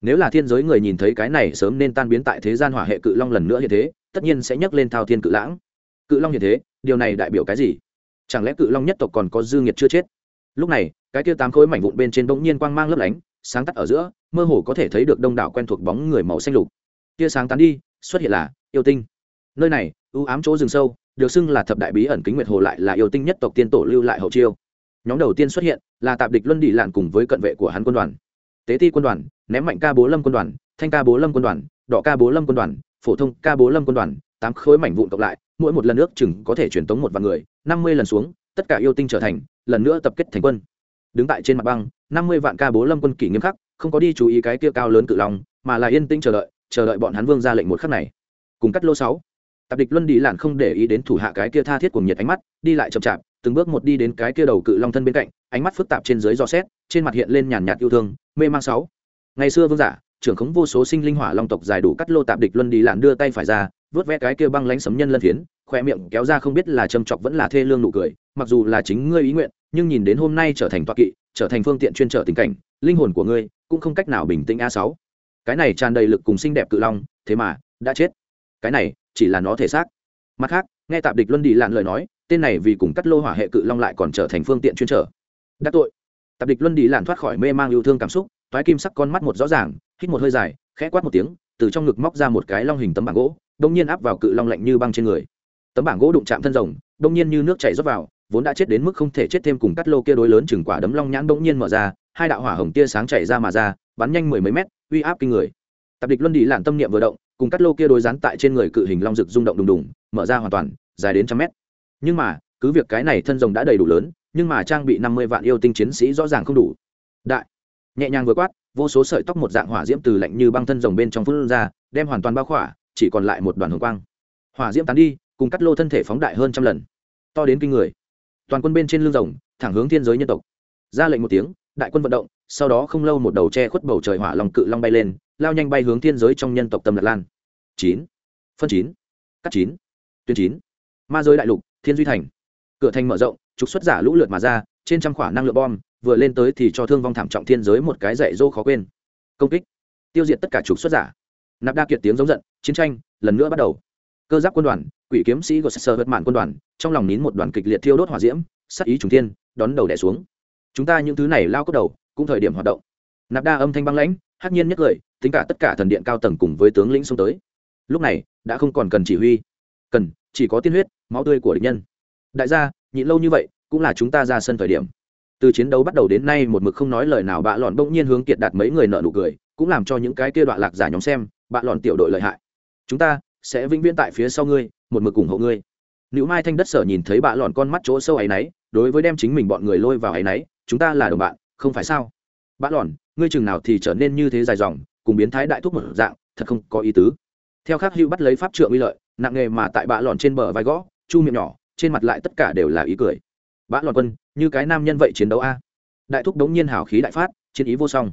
[SPEAKER 1] Nếu là thiên giới người nhìn thấy cái này sớm nên tan biến tại thế gian hỏa hệ cự long lần nữa như thế, tất nhiên sẽ nhấc lên thao thiên cự lãng. Cự long như thế, điều này đại biểu cái gì? Chẳng lẽ cự long nhất tộc còn có dư nghiệt chưa chết? Lúc này, cái kia tám khối mảnh vụn bên trên bỗng nhiên quang mang lấp lánh, sáng tắt ở giữa, mơ hồ có thể thấy được đông đảo quen thuộc bóng người màu xanh lục. Tia sáng tán đi, xuất hiện là yêu tinh. Nơi này ưu ám chỗ rừng sâu, được xưng là thập đại bí ẩn kính nguyệt hồ lại là yêu tinh nhất tộc tiên tổ lưu lại hậu chiêu. Nhóm đầu tiên xuất hiện là tạp địch luân đi lạn cùng với cận vệ của hắn quân đoàn. Tế ti quân đoàn, ném mạnh ca bố lâm quân đoàn, thanh ca bố lâm quân đoàn, đỏ ca bố lâm quân đoàn, phổ thông ca bố lâm quân đoàn, tám khối mảnh vụn cộng lại, mỗi một lần nước chừng có thể truyền tống một vạn người, năm mươi lần xuống, tất cả yêu tinh trở thành, lần nữa tập kết thành quân. Đứng tại trên mặt băng, năm mươi vạn ca bố lâm quân kỷ nghiêm khắc, không có đi chú ý cái kia cao lớn cự long, mà là yên tĩnh chờ đợi chờ đợi bọn hắn vương ra lệnh một khắc này cùng cắt lô sáu. Tạp địch luân đi lạn không để ý đến thủ hạ cái kia tha thiết cùng nhiệt ánh mắt đi lại chậm chạp từng bước một đi đến cái kia đầu cự long thân bên cạnh ánh mắt phức tạp trên dưới do xét trên mặt hiện lên nhàn nhạt yêu thương mê mang sáu. Ngày xưa vương giả trưởng khống vô số sinh linh hỏa long tộc dài đủ cắt lô tạp địch luân đi lạn đưa tay phải ra vớt vẽ cái kia băng lánh sấm nhân lân thiến, khoe miệng kéo ra không biết là châm chọc vẫn là thê lương nụ cười mặc dù là chính ngươi ý nguyện nhưng nhìn đến hôm nay trở thành toa kỵ trở thành phương tiện chuyên trở tình cảnh linh hồn của ngươi cũng không cách nào bình tĩnh a sáu. Cái này tràn đầy lực cùng xinh đẹp cự long thế mà đã chết cái này chỉ là nó thể xác. Mặt khác, nghe tạp địch luân đi lạn lời nói, tên này vì cùng cắt lô hỏa hệ cự long lại còn trở thành phương tiện chuyên trở. Đắc tội. Tạp địch luân đi lạn thoát khỏi mê mang yêu thương cảm xúc, toái kim sắc con mắt một rõ ràng, hít một hơi dài, khẽ quát một tiếng, từ trong ngực móc ra một cái long hình tấm bảng gỗ đông nhiên áp vào cự long lạnh như băng trên người. Tấm bảng gỗ đụng chạm thân rồng đông nhiên như nước chảy rót vào, vốn đã chết đến mức không thể chết thêm cùng cắt lô kia đối lớn chừng quả đấm long nhãn đông nhiên mở ra, hai đạo hỏa hồng tia sáng chảy ra mà ra, bắn nhanh mười mấy mét, uy áp kinh người tạp địch luân đi lạn tâm niệm vừa động, cùng cắt lô kia đối rán tại trên người cự hình long rực rung động đùng đùng, mở ra hoàn toàn, dài đến trăm mét. Nhưng mà, cứ việc cái này thân rồng đã đầy đủ lớn, nhưng mà trang bị năm mươi vạn yêu tinh chiến sĩ rõ ràng không đủ. Đại, nhẹ nhàng vừa quát, vô số sợi tóc một dạng hỏa diễm từ lạnh như băng thân rồng bên trong phun ra, đem hoàn toàn bao khỏa, chỉ còn lại một đoàn hồng quang. Hỏa diễm tán đi, cùng cắt lô thân thể phóng đại hơn trăm lần. To đến kinh người. Toàn quân bên trên lưng rồng, thẳng hướng thiên giới nhân tộc. Ra lệnh một tiếng, đại quân vận động, sau đó không lâu một đầu che khuất bầu trời hỏa long cự long bay lên lao nhanh bay hướng thiên giới trong nhân tộc tâm lạc lan. Chín. Phân chín. Cắt chín. Tuyến chín. Ma giới đại lục, thiên duy thành. Cửa thành mở rộng, trục xuất giả lũ lượt mà ra, trên trăm khỏa năng lượng bom, vừa lên tới thì cho thương vong thảm trọng thiên giới một cái dạy dỗ khó quên. Công kích. Tiêu diệt tất cả trục xuất giả. Nạp đa kiệt tiếng giống giận, chiến tranh lần nữa bắt đầu. Cơ giáp quân đoàn, quỷ kiếm sĩ của sơ vật mạn quân đoàn, trong lòng nín một đoàn kịch liệt thiêu đốt hỏa diễm sắc ý trùng thiên, đón đầu đẻ xuống. Chúng ta những thứ này lao cốt đầu, cũng thời điểm hoạt động. Nạp đa âm thanh băng lãnh, hắc nhiên nhất lời tính cả tất cả thần điện cao tầng cùng với tướng lĩnh xông tới. Lúc này, đã không còn cần chỉ huy. Cần, chỉ có tiên huyết, máu tươi của địch nhân. Đại gia, nhịn lâu như vậy, cũng là chúng ta ra sân thời điểm. Từ chiến đấu bắt đầu đến nay một mực không nói lời nào, bạ lọn bỗng nhiên hướng kiệt đạt mấy người nợ nụ cười, cũng làm cho những cái kia đoạn lạc giả nhóm xem, bạ lọn tiểu đội lợi hại. Chúng ta sẽ vĩnh viễn tại phía sau ngươi, một mực ủng hộ ngươi. Nữ mai thanh đất sở nhìn thấy bạ lọn con mắt chỗ sâu ấy nấy, đối với đem chính mình bọn người lôi vào ấy nấy, chúng ta là đồng bạn, không phải sao? Bạ lọn ngươi chừng nào thì trở nên như thế dài dòng cùng biến thái đại thúc một dạng, thật không có ý tứ. Theo khắc hữu bắt lấy pháp trượng uy lợi, nặng nghề mà tại bạ lòn trên bờ vai gõ, chu miệng nhỏ, trên mặt lại tất cả đều là ý cười. Bã lòn quân, như cái nam nhân vậy chiến đấu a. Đại thúc đống nhiên hào khí đại phát, chiến ý vô song.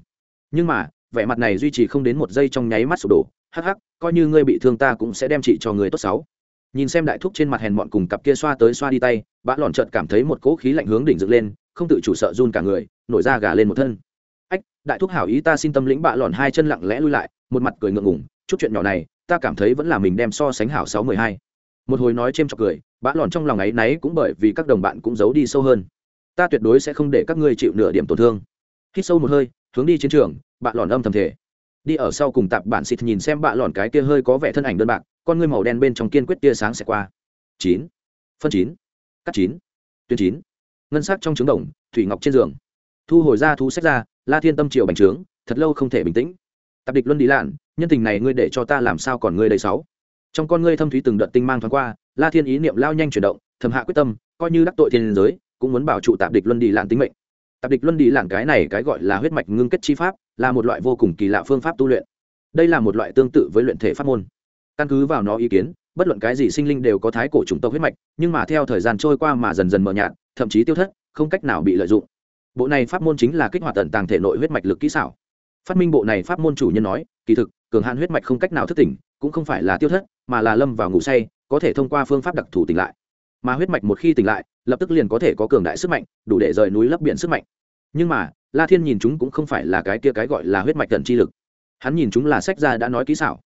[SPEAKER 1] Nhưng mà, vẻ mặt này duy trì không đến một giây trong nháy mắt sụp đổ. Hắc hắc, coi như ngươi bị thương ta cũng sẽ đem trị cho người tốt xấu. Nhìn xem đại thúc trên mặt hèn mọn cùng cặp kia xoa tới xoa đi tay, bã lòn chợt cảm thấy một cỗ khí lạnh hướng đỉnh dựng lên, không tự chủ sợ run cả người, nổi da gà lên một thân ách, đại thúc hảo ý ta xin tâm lĩnh bạ lòn hai chân lặng lẽ lui lại, một mặt cười ngượng ngùng, chút chuyện nhỏ này, ta cảm thấy vẫn là mình đem so sánh hảo sáu mười hai. Một hồi nói c h cười bã lòn trong lòng ấ y náy cũng bởi vì các đồng bạn cũng giấu đi sâu hơn. Ta tuyệt đối sẽ không để các ngươi chịu nửa điểm tổn thương. Hít sâu một hơi, hướng đi chiến trường, bạ lòn âm thầm thể đi ở sau cùng tạp bản xịt nhìn xem bạ lòn cái kia hơi có vẻ thân ảnh đơn bạc, con ngươi màu đen bên trong kiên quyết tia sáng sẽ qua. Chín. Phân chín. Cắt chín. Tuyến chín. Ngân sắc trong trứng đồng, thủy ngọc trên giường thu hồi ra thú sách ra, la thiên tâm triều bành trướng, thật lâu không thể bình tĩnh. Tạp địch luân đi lạn, nhân tình này ngươi để cho ta làm sao còn ngươi đầy sáu? Trong con ngươi thâm thúy từng đợt tinh mang thoáng qua, la thiên ý niệm lao nhanh chuyển động, thầm hạ quyết tâm, coi như đắc tội thiên giới, cũng muốn bảo trụ tạp địch luân đi lạn tính mệnh. Tạp địch luân đi lạn cái này cái gọi là huyết mạch ngưng kết chi pháp, là một loại vô cùng kỳ lạ phương pháp tu luyện. Đây là một loại tương tự với luyện thể pháp môn. Căn cứ vào nó ý kiến, bất luận cái gì sinh linh đều có thái cổ chủng tộc huyết mạch, nhưng mà theo thời gian trôi qua mà dần dần mờ nhạt, thậm chí tiêu thất, không cách nào bị lợi dụng bộ này pháp môn chính là kích hoạt tận tàng thể nội huyết mạch lực kỹ xảo. Phát minh bộ này pháp môn chủ nhân nói, kỳ thực, cường hạn huyết mạch không cách nào thức tỉnh, cũng không phải là tiêu thất, mà là lâm vào ngủ say, có thể thông qua phương pháp đặc thù tỉnh lại. Mà huyết mạch một khi tỉnh lại, lập tức liền có thể có cường đại sức mạnh, đủ để rời núi lấp biển sức mạnh. Nhưng mà, la thiên nhìn chúng cũng không phải là cái kia cái gọi là huyết mạch tận chi lực. Hắn nhìn chúng là sách gia đã nói kỹ xảo.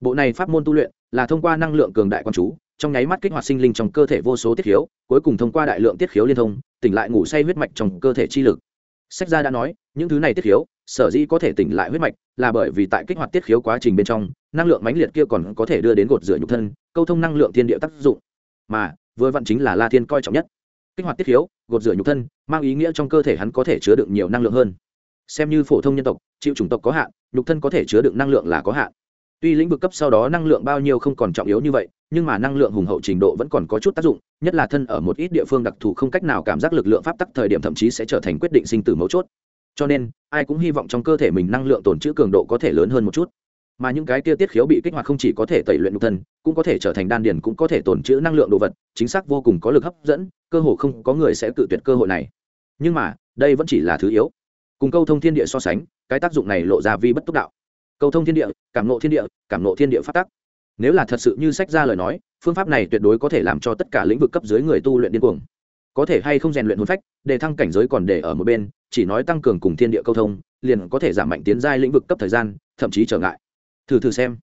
[SPEAKER 1] Bộ này pháp môn tu luyện là thông qua năng lượng cường đại quan chú trong nháy mắt kích hoạt sinh linh trong cơ thể vô số tiết khiếu, cuối cùng thông qua đại lượng tiết khiếu liên thông, tỉnh lại ngủ say huyết mạch trong cơ thể chi lực. Sách gia đã nói, những thứ này tiết khiếu, sở dĩ có thể tỉnh lại huyết mạch là bởi vì tại kích hoạt tiết khiếu quá trình bên trong, năng lượng mãnh liệt kia còn có thể đưa đến gột rửa nhục thân, câu thông năng lượng thiên địa tác dụng. Mà, vừa vặn chính là la thiên coi trọng nhất. Kích hoạt tiết khiếu, gột rửa nhục thân, mang ý nghĩa trong cơ thể hắn có thể chứa đựng nhiều năng lượng hơn. Xem như phổ thông nhân tộc, chịu chủng tộc có hạn, nhục thân có thể chứa đựng năng lượng là có hạn tuy lĩnh vực cấp sau đó năng lượng bao nhiêu không còn trọng yếu như vậy, nhưng mà năng lượng hùng hậu trình độ vẫn còn có chút tác dụng, nhất là thân ở một ít địa phương đặc thù không cách nào cảm giác lực lượng pháp tắc thời điểm thậm chí sẽ trở thành quyết định sinh tử mấu chốt. Cho nên, ai cũng hy vọng trong cơ thể mình năng lượng tồn trữ cường độ có thể lớn hơn một chút. Mà những cái kia tiết khiếu bị kích hoạt không chỉ có thể tẩy luyện nhục thân, cũng có thể trở thành đan điền, cũng có thể tồn trữ năng lượng đồ vật, chính xác vô cùng có lực hấp dẫn, cơ hội không có người sẽ cự tuyệt cơ hội này. Nhưng mà, đây vẫn chỉ là thứ yếu. Cùng câu thông thiên địa so sánh, cái tác dụng này lộ ra vi bất túc đạo. Cầu thông thiên địa, cảm nộ thiên địa, cảm nộ thiên địa phát tắc. Nếu là thật sự như sách ra lời nói, phương pháp này tuyệt đối có thể làm cho tất cả lĩnh vực cấp dưới người tu luyện điên cuồng. Có thể hay không rèn luyện hồn phách, để thăng cảnh giới còn để ở một bên, chỉ nói tăng cường cùng thiên địa câu thông, liền có thể giảm mạnh tiến giai lĩnh vực cấp thời gian, thậm chí trở ngại. Thử thử xem.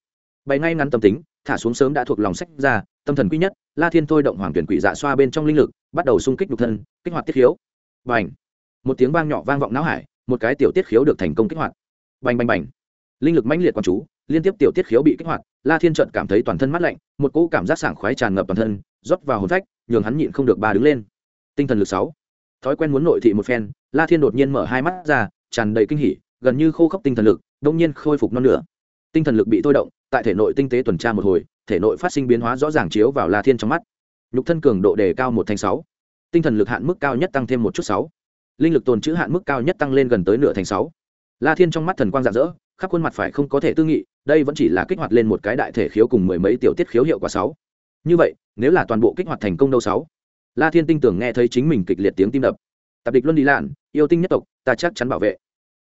[SPEAKER 1] Bày ngay ngắn tâm tính, thả xuống sớm đã thuộc lòng sách ra, tâm thần quý nhất, la thiên thôi động hoàng tuyển quỷ dạ xoa bên trong linh lực, bắt đầu xung kích nhục thân, kích hoạt tiết khiếu. Bành. Một tiếng vang nhỏ vang vọng não hải, một cái tiểu tiết khiếu được thành công kích hoạt. Bành bành bành linh lực mãnh liệt quan chú, liên tiếp tiểu tiết khiếu bị kích hoạt, la thiên trợn cảm thấy toàn thân mát lạnh, một cỗ cảm giác sảng khoái tràn ngập toàn thân, rót vào hồn phách, nhường hắn nhịn không được ba đứng lên. Tinh thần lực sáu. Thói quen muốn nội thị một phen, la thiên đột nhiên mở hai mắt ra, tràn đầy kinh hỉ, gần như khô khốc tinh thần lực, đông nhiên khôi phục non nửa. Tinh thần lực bị thôi động, tại thể nội tinh tế tuần tra một hồi, thể nội phát sinh biến hóa rõ ràng chiếu vào la thiên trong mắt. Nhục thân cường độ đề cao một thành sáu. Tinh thần lực hạn mức cao nhất tăng thêm một chút sáu. Linh lực tồn chữ hạn mức cao nhất tăng lên gần tới nửa thành sáu. La thiên trong mắt thần quang rạng rỡ khắp khuôn mặt phải không có thể tư nghị, đây vẫn chỉ là kích hoạt lên một cái đại thể khiếu cùng mười mấy tiểu tiết khiếu hiệu quả sáu. Như vậy, nếu là toàn bộ kích hoạt thành công đâu sáu? La thiên tinh tưởng nghe thấy chính mình kịch liệt tiếng tim đập. Tạp địch luân đi lạn, yêu tinh nhất tộc, ta chắc chắn bảo vệ.